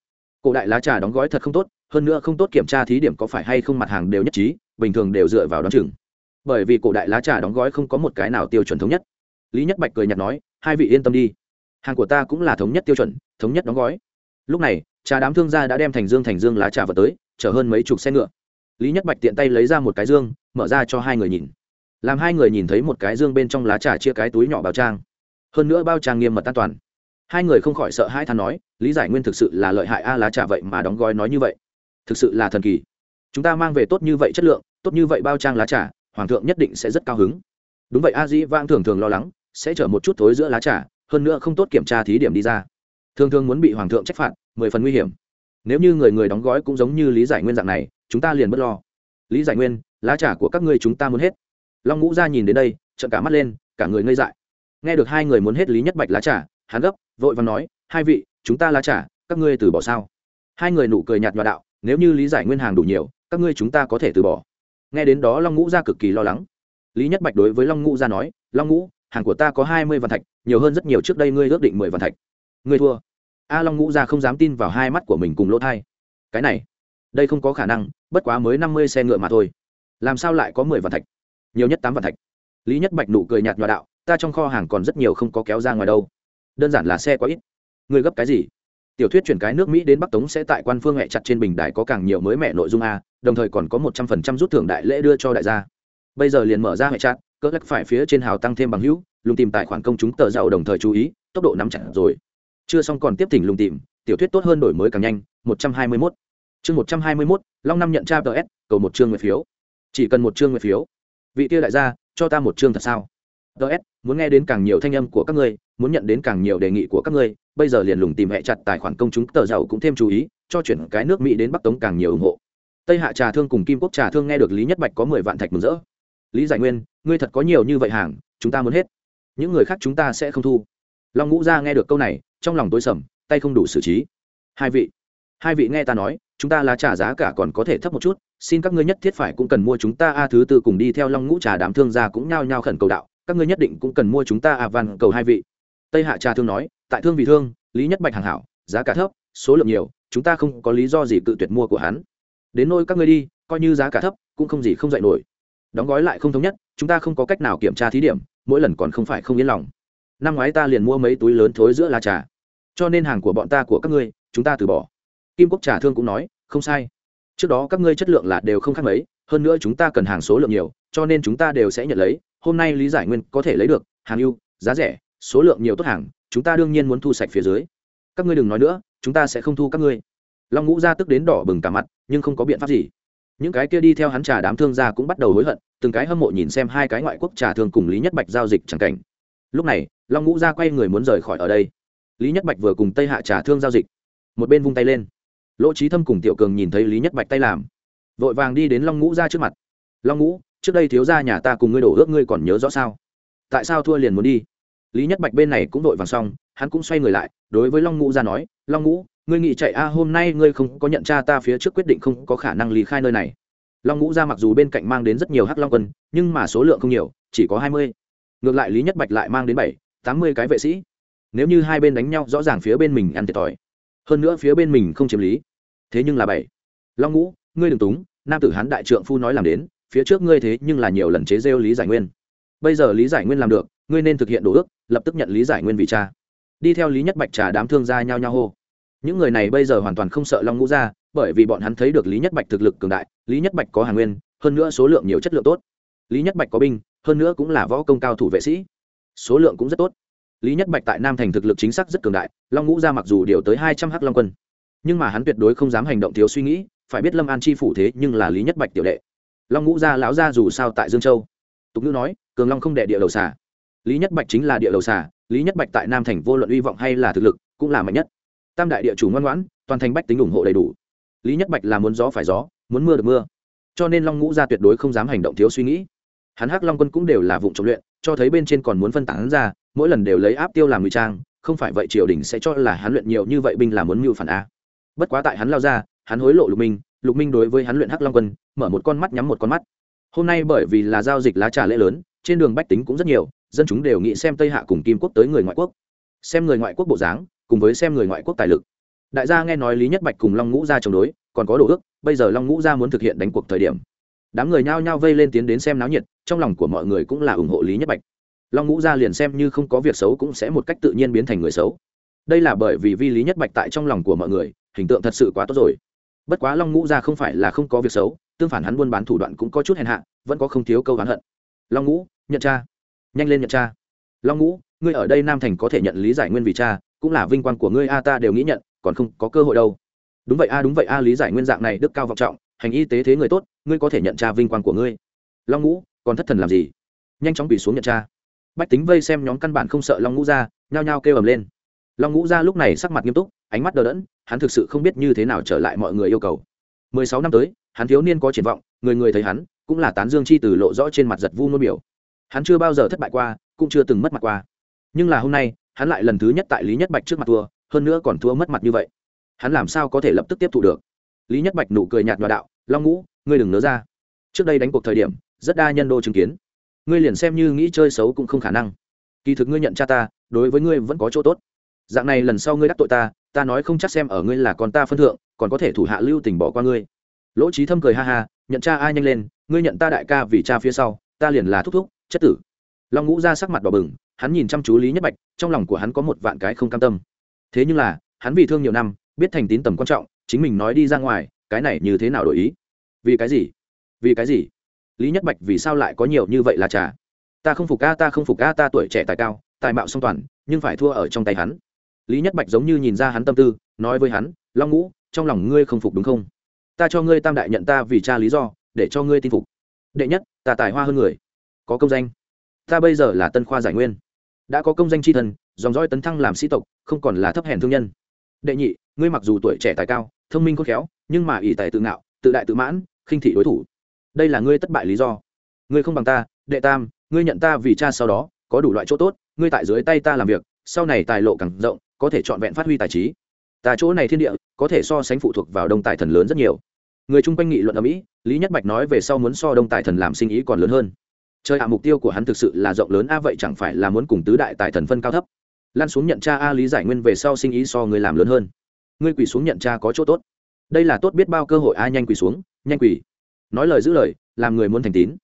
Cổ đại lá trà đóng gói thật không tốt hơn nữa không tốt kiểm tra thí điểm có phải hay không mặt hàng đều nhất trí, bình thường đều dựa vào đón chừng. Bởi vì cổ đại lá trà đóng gói không có một cái nào tiêu chuẩn thống nhất. Lý nhất bạch cười nhạt nói, hai vị yên tâm đi. Hàng của ta cũng là thống nhất tiêu chuẩn, thống nhất đóng gói. Lúc này, trà đám thương gia đã đem thành dương thành dương lá trà vào tới, chở hơn mấy chục xe ngựa. Lý nhất bạch tiện tay lấy ra một cái dương, mở ra cho hai người nhìn. Làm hai người nhìn thấy một cái dương bên trong lá trà chia cái túi nhỏ bao trang. Hơn nữa bao trang nghiêm mật an toàn. Hai người không khỏi sợ hai than nói, lý giải nguyên thực sự là lợi hại a, lá trà vậy mà đóng gói nói như vậy thực sự là thần kỳ. Chúng ta mang về tốt như vậy chất lượng, tốt như vậy bao trang lá trà, hoàng thượng nhất định sẽ rất cao hứng. Đúng vậy, a dĩ vang thường thường lo lắng, sẽ chở một chút thối giữa lá trà, hơn nữa không tốt kiểm tra thí điểm đi ra. Thường thường muốn bị hoàng thượng trách phạt, mười phần nguy hiểm. Nếu như người người đóng gói cũng giống như lý giải nguyên dạng này, chúng ta liền b ấ t lo. Lý giải nguyên, lá trà của các ngươi chúng ta muốn hết. Long ngũ ra nhìn đến đây, trợn cả mắt lên, cả người ngây dại. Nghe được hai người muốn hết lý nhất bạch lá trà, hắn gấp, vội và nói, hai vị, chúng ta lá trà, các ngươi từ bỏ sao? Hai người nụ cười nhạt nhòa đạo nếu như lý giải nguyên hàng đủ nhiều, các ngươi chúng ta có thể từ bỏ. Nghe đến đó long ngũ gia cực kỳ lo lắng. Lý nhất bạch đối với long ngũ gia nói, long ngũ, hàng của ta có hai mươi vạn thạch, nhiều hơn rất nhiều trước đây ngươi ước định mười vạn thạch. Ngươi thua. A long ngũ gia không dám tin vào hai mắt của mình cùng lỗ thai. Cái này, đây không có khả năng, bất quá mới năm mươi xe ngựa mà thôi. Làm sao lại có mười vạn thạch? Nhiều nhất tám vạn thạch. Lý nhất bạch nụ cười nhạt nhòa đạo, ta trong kho hàng còn rất nhiều không có kéo ra ngoài đâu. Đơn giản là xe quá ít. Ngươi gấp cái gì? Tiểu thuyết chuyển cái nước mỹ đến bắc tống sẽ tại quan phương hẹ chặt trên bình đài có càng nhiều mới mẹ nội dung a, đồng thời còn có một trăm phần trăm rút thưởng đại lễ đưa cho đại gia. Bây giờ liền mở ra hẹ chặt, cỡ lắc phải phía trên hào tăng thêm bằng hữu, lùng tìm tài khoản công chúng tờ giàu đồng thời chú ý, tốc độ nắm chặt rồi. Chưa xong còn tiếp tỉnh lùng tìm, tiểu thuyết tốt hơn đổi mới càng nhanh, một trăm hai mươi mốt. Chương một trăm hai mươi mốt, long năm nhận tra ts cầu một chương nguyện phiếu. Chỉ cần một chương nguyện phiếu. Vị kia đại gia, cho ta một chương thật sao? Ts muốn nghe đến càng nhiều thanh âm của các ngươi, muốn nhận đến càng nhiều đề nghị của các ngươi, bây giờ liền lùng tìm hẹ chặt tài khoản công chúng, tờ giàu cũng thêm chú ý, cho chuyển cái nước mỹ đến bắc tống càng nhiều ủng hộ. Tây hạ trà thương cùng kim quốc trà thương nghe được lý nhất bạch có mười vạn thạch mừng rỡ. Lý giải nguyên, ngươi thật có nhiều như vậy hàng, chúng ta muốn hết. Những người khác chúng ta sẽ không thu. Long ngũ gia nghe được câu này, trong lòng tối sầm, tay không đủ xử trí. Hai vị hai vị nghe ta nói, chúng ta là trả giá cả còn có thể thấp một chút, xin các ngươi nhất thiết phải cũng cần mua chúng ta. A thứ tư cùng đi theo long ngũ trà đám thương gia cũng nhao nhao khẩn cầu đạo các ngươi nhất định cũng cần mua chúng ta a van cầu hai vị. Tây hạ trà thương nói, tại thương vì thương, lý nhất bạch hàng hảo, giá cả thấp, số lượng nhiều, chúng ta không có lý do gì tự tuyệt mua của hắn. Đến nôi các ngươi đi, coi như giá cả thấp, cũng không gì không dạy nổi. Đóng gói lại không thống nhất, chúng ta không có cách nào kiểm tra thí điểm, mỗi lần còn không phải không yên lòng. Năm ngoái ta liền mua mấy túi lớn thối giữa lá trà. Cho nên hàng của bọn ta của các ngươi, chúng ta từ bỏ. Kim quốc trà thương cũng nói, không sai. Trước đó các ngươi chất lượng là đều không khác mấy, hơn nữa chúng ta cần hàng số lượng nhiều, cho nên chúng ta đều sẽ nhận lấy hôm nay lý giải nguyên có thể lấy được, hàng ưu, giá rẻ, số lượng nhiều tốt hàng, chúng ta đương nhiên muốn thu sạch phía dưới. Các ngươi đừng nói nữa, chúng ta sẽ không thu các ngươi. Long ngũ ra tức đến đỏ bừng cả mặt, nhưng không có biện pháp gì. Những cái kia đi theo hắn trà đám thương gia cũng bắt đầu hối hận, từng cái hâm mộ nhìn xem hai cái ngoại quốc trà thương cùng lý nhất bạch giao dịch chẳng cảnh. Lúc này, long ngũ ra quay người muốn rời khỏi ở đây. Lý nhất bạch vừa cùng tây hạ trà thương giao dịch. Một bên vung tay lên. Lỗ trí thâm cùng tiểu cường nhìn thấy lý nhất bạch tay làm, vội vàng đi đến long ngũ ra trước mặt. Long ngũ trước đây thiếu gia nhà ta cùng ngươi đổ ước ngươi còn nhớ rõ sao? Tại sao thua liền muốn đi? Lý nhất bạch bên này cũng vội vàng xong, hắn cũng xoay người lại, đối với long ngũ ra nói, long ngũ, ngươi nghĩ chạy, a, hôm nay ngươi không có nhận cha ta phía trước quyết định không có khả năng lý khai nơi này. Long ngũ ra mặc dù bên cạnh mang đến rất nhiều hắc long quân, nhưng mà số lượng không nhiều, chỉ có hai mươi. Ngược lại lý nhất bạch lại mang đến bảy, tám mươi cái vệ sĩ. Nếu như hai bên đánh nhau, rõ ràng phía bên mình ăn thiệt thòi. Hơn nữa phía bên mình không chiếm lý. Thế nhưng là bảy. Long ngũ, ngươi đừng túng, nam tử hán đại trượng phu nói làm đến phía trước ngươi thế nhưng là nhiều lần chế rêu lý giải nguyên. Bây giờ lý giải nguyên làm được, ngươi nên thực hiện đồ ước, lập tức nhận lý giải nguyên vì cha. Đi theo lý nhất bạch trà đám thương gia nhao nhao hô. Những người này bây giờ hoàn toàn không sợ long ngũ gia, bởi vì bọn hắn thấy được lý nhất bạch thực lực cường đại, lý nhất bạch có hàng nguyên, hơn nữa số lượng nhiều chất lượng tốt. Lý nhất bạch có binh, hơn nữa cũng là võ công cao thủ vệ sĩ. Số lượng cũng rất tốt. Lý nhất bạch tại nam thành thực lực chính xác rất cường đại, long ngũ gia mặc dù điều tới hai trăm h long quân, nhưng mà hắn tuyệt đối không dám hành động thiếu suy nghĩ, phải biết lâm an chi phủ thế nhưng là lý nhất bạch tiểu đệ long ngũ gia lão gia dù sao tại dương châu. Tục ngữ nói, cường long không đệ địa đầu xà. Lý nhất bạch chính là địa đầu xà, lý nhất bạch tại nam thành vô luận hy vọng hay là thực lực, cũng là mạnh nhất. Tam đại địa chủ ngoan ngoãn, toàn thành bách tính ủng hộ đầy đủ. Lý nhất bạch là muốn gió phải gió, muốn mưa được mưa. Cho nên long ngũ gia tuyệt đối không dám hành động thiếu suy nghĩ. Hắn hắc long quân cũng đều là vụ trọng luyện, cho thấy bên trên còn muốn phân tán ra, mỗi lần đều lấy áp tiêu làm ngụy trang, không phải vậy triều đình sẽ cho là hắn luyện nhiều như vậy binh là muốn mưu phản á bất quá tại hắn lao ra, hắn hối lộ lục minh lục minh đối với hắn luyện hắc long quân, mở một con mắt nhắm một con mắt. Hôm nay bởi vì là giao dịch lá trà lễ lớn, trên đường bách tính cũng rất nhiều, dân chúng đều nghĩ xem tây hạ cùng kim quốc tới người ngoại quốc. Xem người ngoại quốc bộ dáng, cùng với xem người ngoại quốc tài lực. Đại gia nghe nói lý nhất bạch cùng long ngũ gia chống đối, còn có đồ ước, bây giờ long ngũ gia muốn thực hiện đánh cuộc thời điểm. Đám người nhao nhao vây lên tiến đến xem náo nhiệt, trong lòng của mọi người cũng là ủng hộ lý nhất bạch. Long ngũ gia liền xem như không có việc xấu cũng sẽ một cách tự nhiên biến thành người xấu. Đây là bởi vì vi lý nhất bạch tại trong lòng của mọi người, hình tượng thật sự quá tốt rồi bất quá long ngũ gia không phải là không có việc xấu, tương phản hắn buôn bán thủ đoạn cũng có chút hèn hạ, vẫn có không thiếu câu hắn hận. Long ngũ, nhận cha. Nhanh lên nhận cha. Long ngũ, ngươi ở đây nam thành có thể nhận lý giải nguyên vì cha, cũng là vinh quang của ngươi a, ta đều nghĩ nhận, còn không có cơ hội đâu. Đúng vậy a, đúng vậy a, lý giải nguyên dạng này đức cao vọng trọng, hành y tế thế người tốt, ngươi có thể nhận cha vinh quang của ngươi. Long ngũ, còn thất thần làm gì? Nhanh chóng bị xuống nhận cha. Bách tính vây xem nhóm căn bản không sợ long ngũ ra nhao nhao kêu ầm lên. Long ngũ ra lúc này sắc mặt nghiêm túc ánh mắt đờ đẫn, hắn thực sự không biết như thế nào trở lại mọi người yêu cầu. Mười sáu năm tới, hắn thiếu niên có triển vọng, người người thấy hắn, cũng là tán dương chi từ lộ rõ trên mặt giật vu nôn biểu. Hắn chưa bao giờ thất bại qua, cũng chưa từng mất mặt qua. Nhưng là hôm nay, hắn lại lần thứ nhất tại lý nhất bạch trước mặt thua, hơn nữa còn thua mất mặt như vậy. Hắn làm sao có thể lập tức tiếp thu được? Lý nhất bạch nụ cười nhạt nhòa đạo, long ngũ, ngươi đừng nỡ ra. Trước đây đánh cuộc thời điểm, rất đa nhân đô chứng kiến. Ngươi liền xem như nghĩ chơi xấu cũng không khả năng. Kỳ thực ngươi nhận cha ta, đối với ngươi vẫn có chỗ tốt. Dạng này lần sau ngươi đắc tội ta ta nói không chắc xem ở ngươi là con ta phân thượng, còn có thể thủ hạ lưu tình bỏ qua ngươi. Lỗ trí thâm cười ha ha, nhận cha ai nhanh lên, ngươi nhận ta đại ca vì cha phía sau, ta liền là thúc thúc, chất tử. Long ngũ ra sắc mặt đỏ bừng, hắn nhìn chăm chú lý nhất bạch, trong lòng của hắn có một vạn cái không cam tâm. Thế nhưng là, hắn vì thương nhiều năm, biết thành tín tầm quan trọng, chính mình nói đi ra ngoài, cái này như thế nào đổi ý? Vì cái gì? Vì cái gì? Lý nhất bạch vì sao lại có nhiều như vậy là trà? Ta không phục ca, ta không phục ca, ta tuổi trẻ tài cao, tài mạo song toàn, nhưng phải thua ở trong tay hắn lý nhất bạch giống như nhìn ra hắn tâm tư nói với hắn long ngũ trong lòng ngươi không phục đúng không? Ta cho ngươi tam đại nhận ta vì cha lý do để cho ngươi tin phục. Đệ nhất ta tài hoa hơn người. Có công danh. Ta bây giờ là tân khoa giải nguyên. Đã có công danh tri thần, thân dòng dõi tấn thăng làm sĩ tộc không còn là thấp hèn thương nhân. Đệ nhị ngươi mặc dù tuổi trẻ tài cao thông minh khôn khéo nhưng mà ỷ tài tự ngạo tự đại tự mãn khinh thị đối thủ. Đây là ngươi thất bại lý do. Ngươi không bằng ta đệ tam ngươi nhận ta vì cha sau đó có đủ loại chỗ tốt ngươi tại dưới tay ta làm việc sau này tài lộ càng rộng, có thể trọn vẹn phát huy tài trí. Ta chỗ này thiên địa, có thể so sánh phụ thuộc vào đông tài thần lớn rất nhiều. Người chung quanh nghị luận ở mỹ, lý nhất bạch nói về sau muốn so đông tài thần làm sinh ý còn lớn hơn. Chơi hạ mục tiêu của hắn thực sự là rộng lớn, a, vậy chẳng phải là muốn cùng tứ đại tài thần phân cao thấp? Lan xuống nhận cha a, lý giải nguyên về sau sinh ý so người làm lớn hơn. Ngươi quỳ xuống nhận cha có chỗ tốt. Đây là tốt biết bao cơ hội, a, nhanh quỳ xuống, nhanh quỳ. Nói lời giữ lời, làm người muốn thành tín.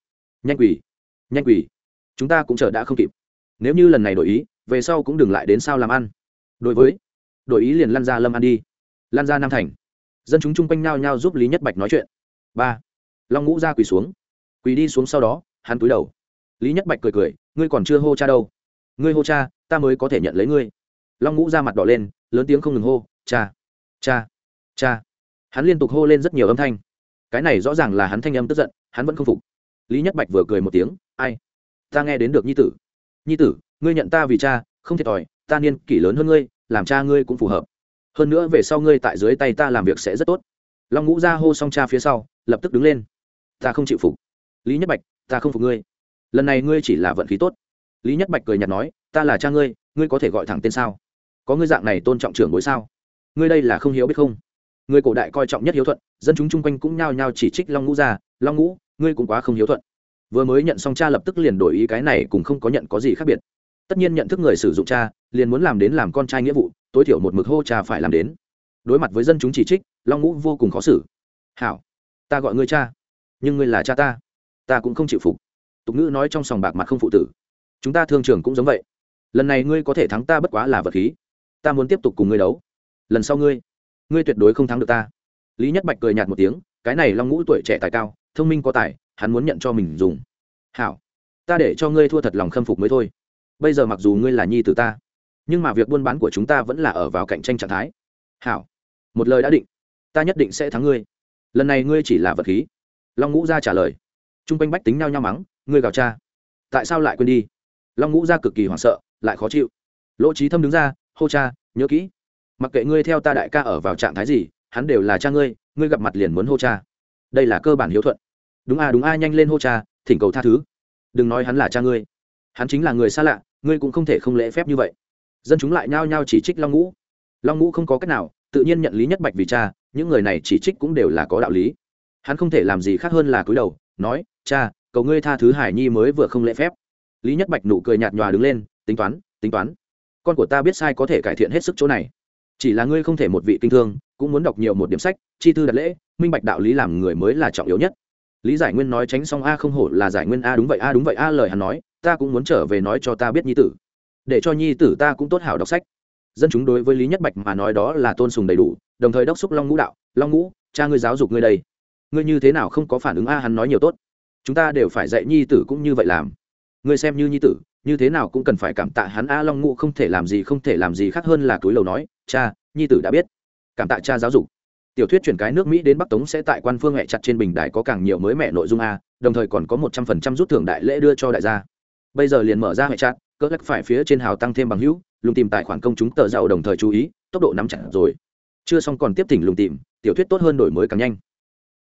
Nhanh quỳ nhanh quỳ. Chúng ta cũng chờ đã không kịp. Nếu như lần này đổi ý về sau cũng đừng lại đến sao làm ăn. Đối với, đổi ý liền lăn ra lâm ăn đi. Lan ra nam thành. Dân chúng chung quanh nhao nhao giúp lý nhất bạch nói chuyện. Ba, long ngũ ra quỳ xuống. Quỳ đi xuống sau đó, hắn cúi đầu. Lý nhất bạch cười cười, ngươi còn chưa hô cha đâu. Ngươi hô cha, ta mới có thể nhận lấy ngươi. Long ngũ ra mặt đỏ lên, lớn tiếng không ngừng hô, cha cha cha. Hắn liên tục hô lên rất nhiều âm thanh. Cái này rõ ràng là hắn thanh âm tức giận, hắn vẫn không phục. Lý nhất bạch vừa cười một tiếng, ai, ta nghe đến được nhi tử. Nhi tử ngươi nhận ta vì cha, không thiệt thòi, ta niên kỷ lớn hơn ngươi, làm cha ngươi cũng phù hợp. Hơn nữa về sau ngươi tại dưới tay ta làm việc sẽ rất tốt. Long ngũ ra hô xong cha phía sau, lập tức đứng lên. Ta không chịu phục. Lý nhất bạch, ta không phục ngươi. Lần này ngươi chỉ là vận khí tốt. Lý nhất bạch cười nhạt nói, ta là cha ngươi ngươi có thể gọi thẳng tên sao? Có ngươi dạng này tôn trọng trưởng bối sao? Ngươi đây là không hiếu biết không? Người cổ đại coi trọng nhất hiếu thuận, dân chúng chung quanh cũng nhao nhao chỉ trích long ngũ ra long ngũ, ngươi cũng quá không hiếu thuận. Vừa mới nhận xong cha lập tức liền đổi ý cái này cũng không có nhận có gì khác biệt tất nhiên nhận thức người sử dụng cha, liền muốn làm đến làm con trai nghĩa vụ, tối thiểu một mực hô cha phải làm đến. Đối mặt với dân chúng chỉ trích, long ngũ vô cùng khó xử. Hảo, ta gọi ngươi cha, nhưng ngươi là cha ta ta cũng không chịu phục. Tục ngữ nói trong sòng bạc mặt không phụ tử. Chúng ta thương trường cũng giống vậy. Lần này ngươi có thể thắng ta bất quá là vật khí. Ta muốn tiếp tục cùng ngươi đấu. Lần sau ngươi ngươi tuyệt đối không thắng được ta. Lý nhất bạch cười nhạt một tiếng, cái này long ngũ tuổi trẻ tài cao, thông minh có tài, hắn muốn nhận cho mình dùng. Hảo, ta để cho ngươi thua thật lòng khâm phục mới thôi bây giờ mặc dù ngươi là nhi t ta, nhưng mà việc buôn bán của chúng ta vẫn là ở vào cạnh tranh trạng thái. Hảo, một lời đã định, ta nhất định sẽ thắng ngươi. Lần này ngươi chỉ là vật khí. Long ngũ gia trả lời. T r u n g quanh bách tính nao nhau mắng, ngươi gào cha. Tại sao lại quên đi? Long ngũ gia cực kỳ hoảng sợ, lại khó chịu. Lỗ trí thâm đứng ra, hô cha, nhớ kỹ. Mặc kệ ngươi theo ta đại ca ở vào trạng thái gì, hắn đều là cha ngươi ngươi gặp mặt liền muốn hô cha. Đây là cơ bản hiếu thuận. Đúng a đúng a nhanh lên hô cha, thỉnh cầu tha thứ. Đừng nói hắn là cha ngươi. Hắn chính là người xa lạ ngươi cũng không thể không lễ phép như vậy. Dân chúng lại nhao nhao chỉ trích long ngũ. Long ngũ không có cách nào, tự nhiên nhận lý nhất bạch vì cha, những người này chỉ trích cũng đều là có đạo lý. Hắn không thể làm gì khác hơn là cúi đầu, nói, cha, cầu ngươi tha thứ hải nhi mới vừa không lễ phép. Lý nhất bạch nụ cười nhạt nhòa đứng lên, tính toán tính toán. Con của ta biết sai có thể cải thiện hết sức chỗ này. Chỉ là ngươi không thể một vị kinh thương, cũng muốn đọc nhiều một điểm sách, chi thư đặt lễ, minh bạch đạo lý làm người mới là trọng yếu nhất. Lý giải nguyên nói tránh xong a không hổ là giải nguyên a đúng vậy a, đúng vậy a lời hắn nói ta cũng muốn trở về nói cho ta biết nhi tử. Để cho nhi tử ta cũng tốt hảo đọc sách. Dân chúng đối với lý nhất bạch mà nói đó là tôn sùng đầy đủ, đồng thời đốc xúc long ngũ đạo. Long ngũ, cha ngươi giáo dục ngươi đây. Ngươi như thế nào không có phản ứng a hắn nói nhiều tốt. Chúng ta đều phải dạy nhi tử cũng như vậy làm. Ngươi xem như nhi tử, như thế nào cũng cần phải cảm tạ hắn a long ngũ không thể làm gì không thể làm gì khác hơn là túi lầu nói, cha, nhi tử đã biết. Cảm tạ cha giáo dục. Tiểu thuyết chuyển cái nước mỹ đến bắc tống sẽ tại quan phương hẹ chặt trên bình đài có càng nhiều mới mẹ nội dung a, đồng thời còn có một trăm phần trăm rút thưởng đại lễ đưa cho đại gia bây giờ liền mở ra hệ chặt cỡ lắc phải phía trên hào tăng thêm bằng hữu, lùng tìm tài khoản công chúng tờ giàu đồng thời chú ý, tốc độ nắm chặt rồi. Chưa xong còn tiếp thỉnh lùng tìm, tiểu thuyết tốt hơn đổi mới càng nhanh.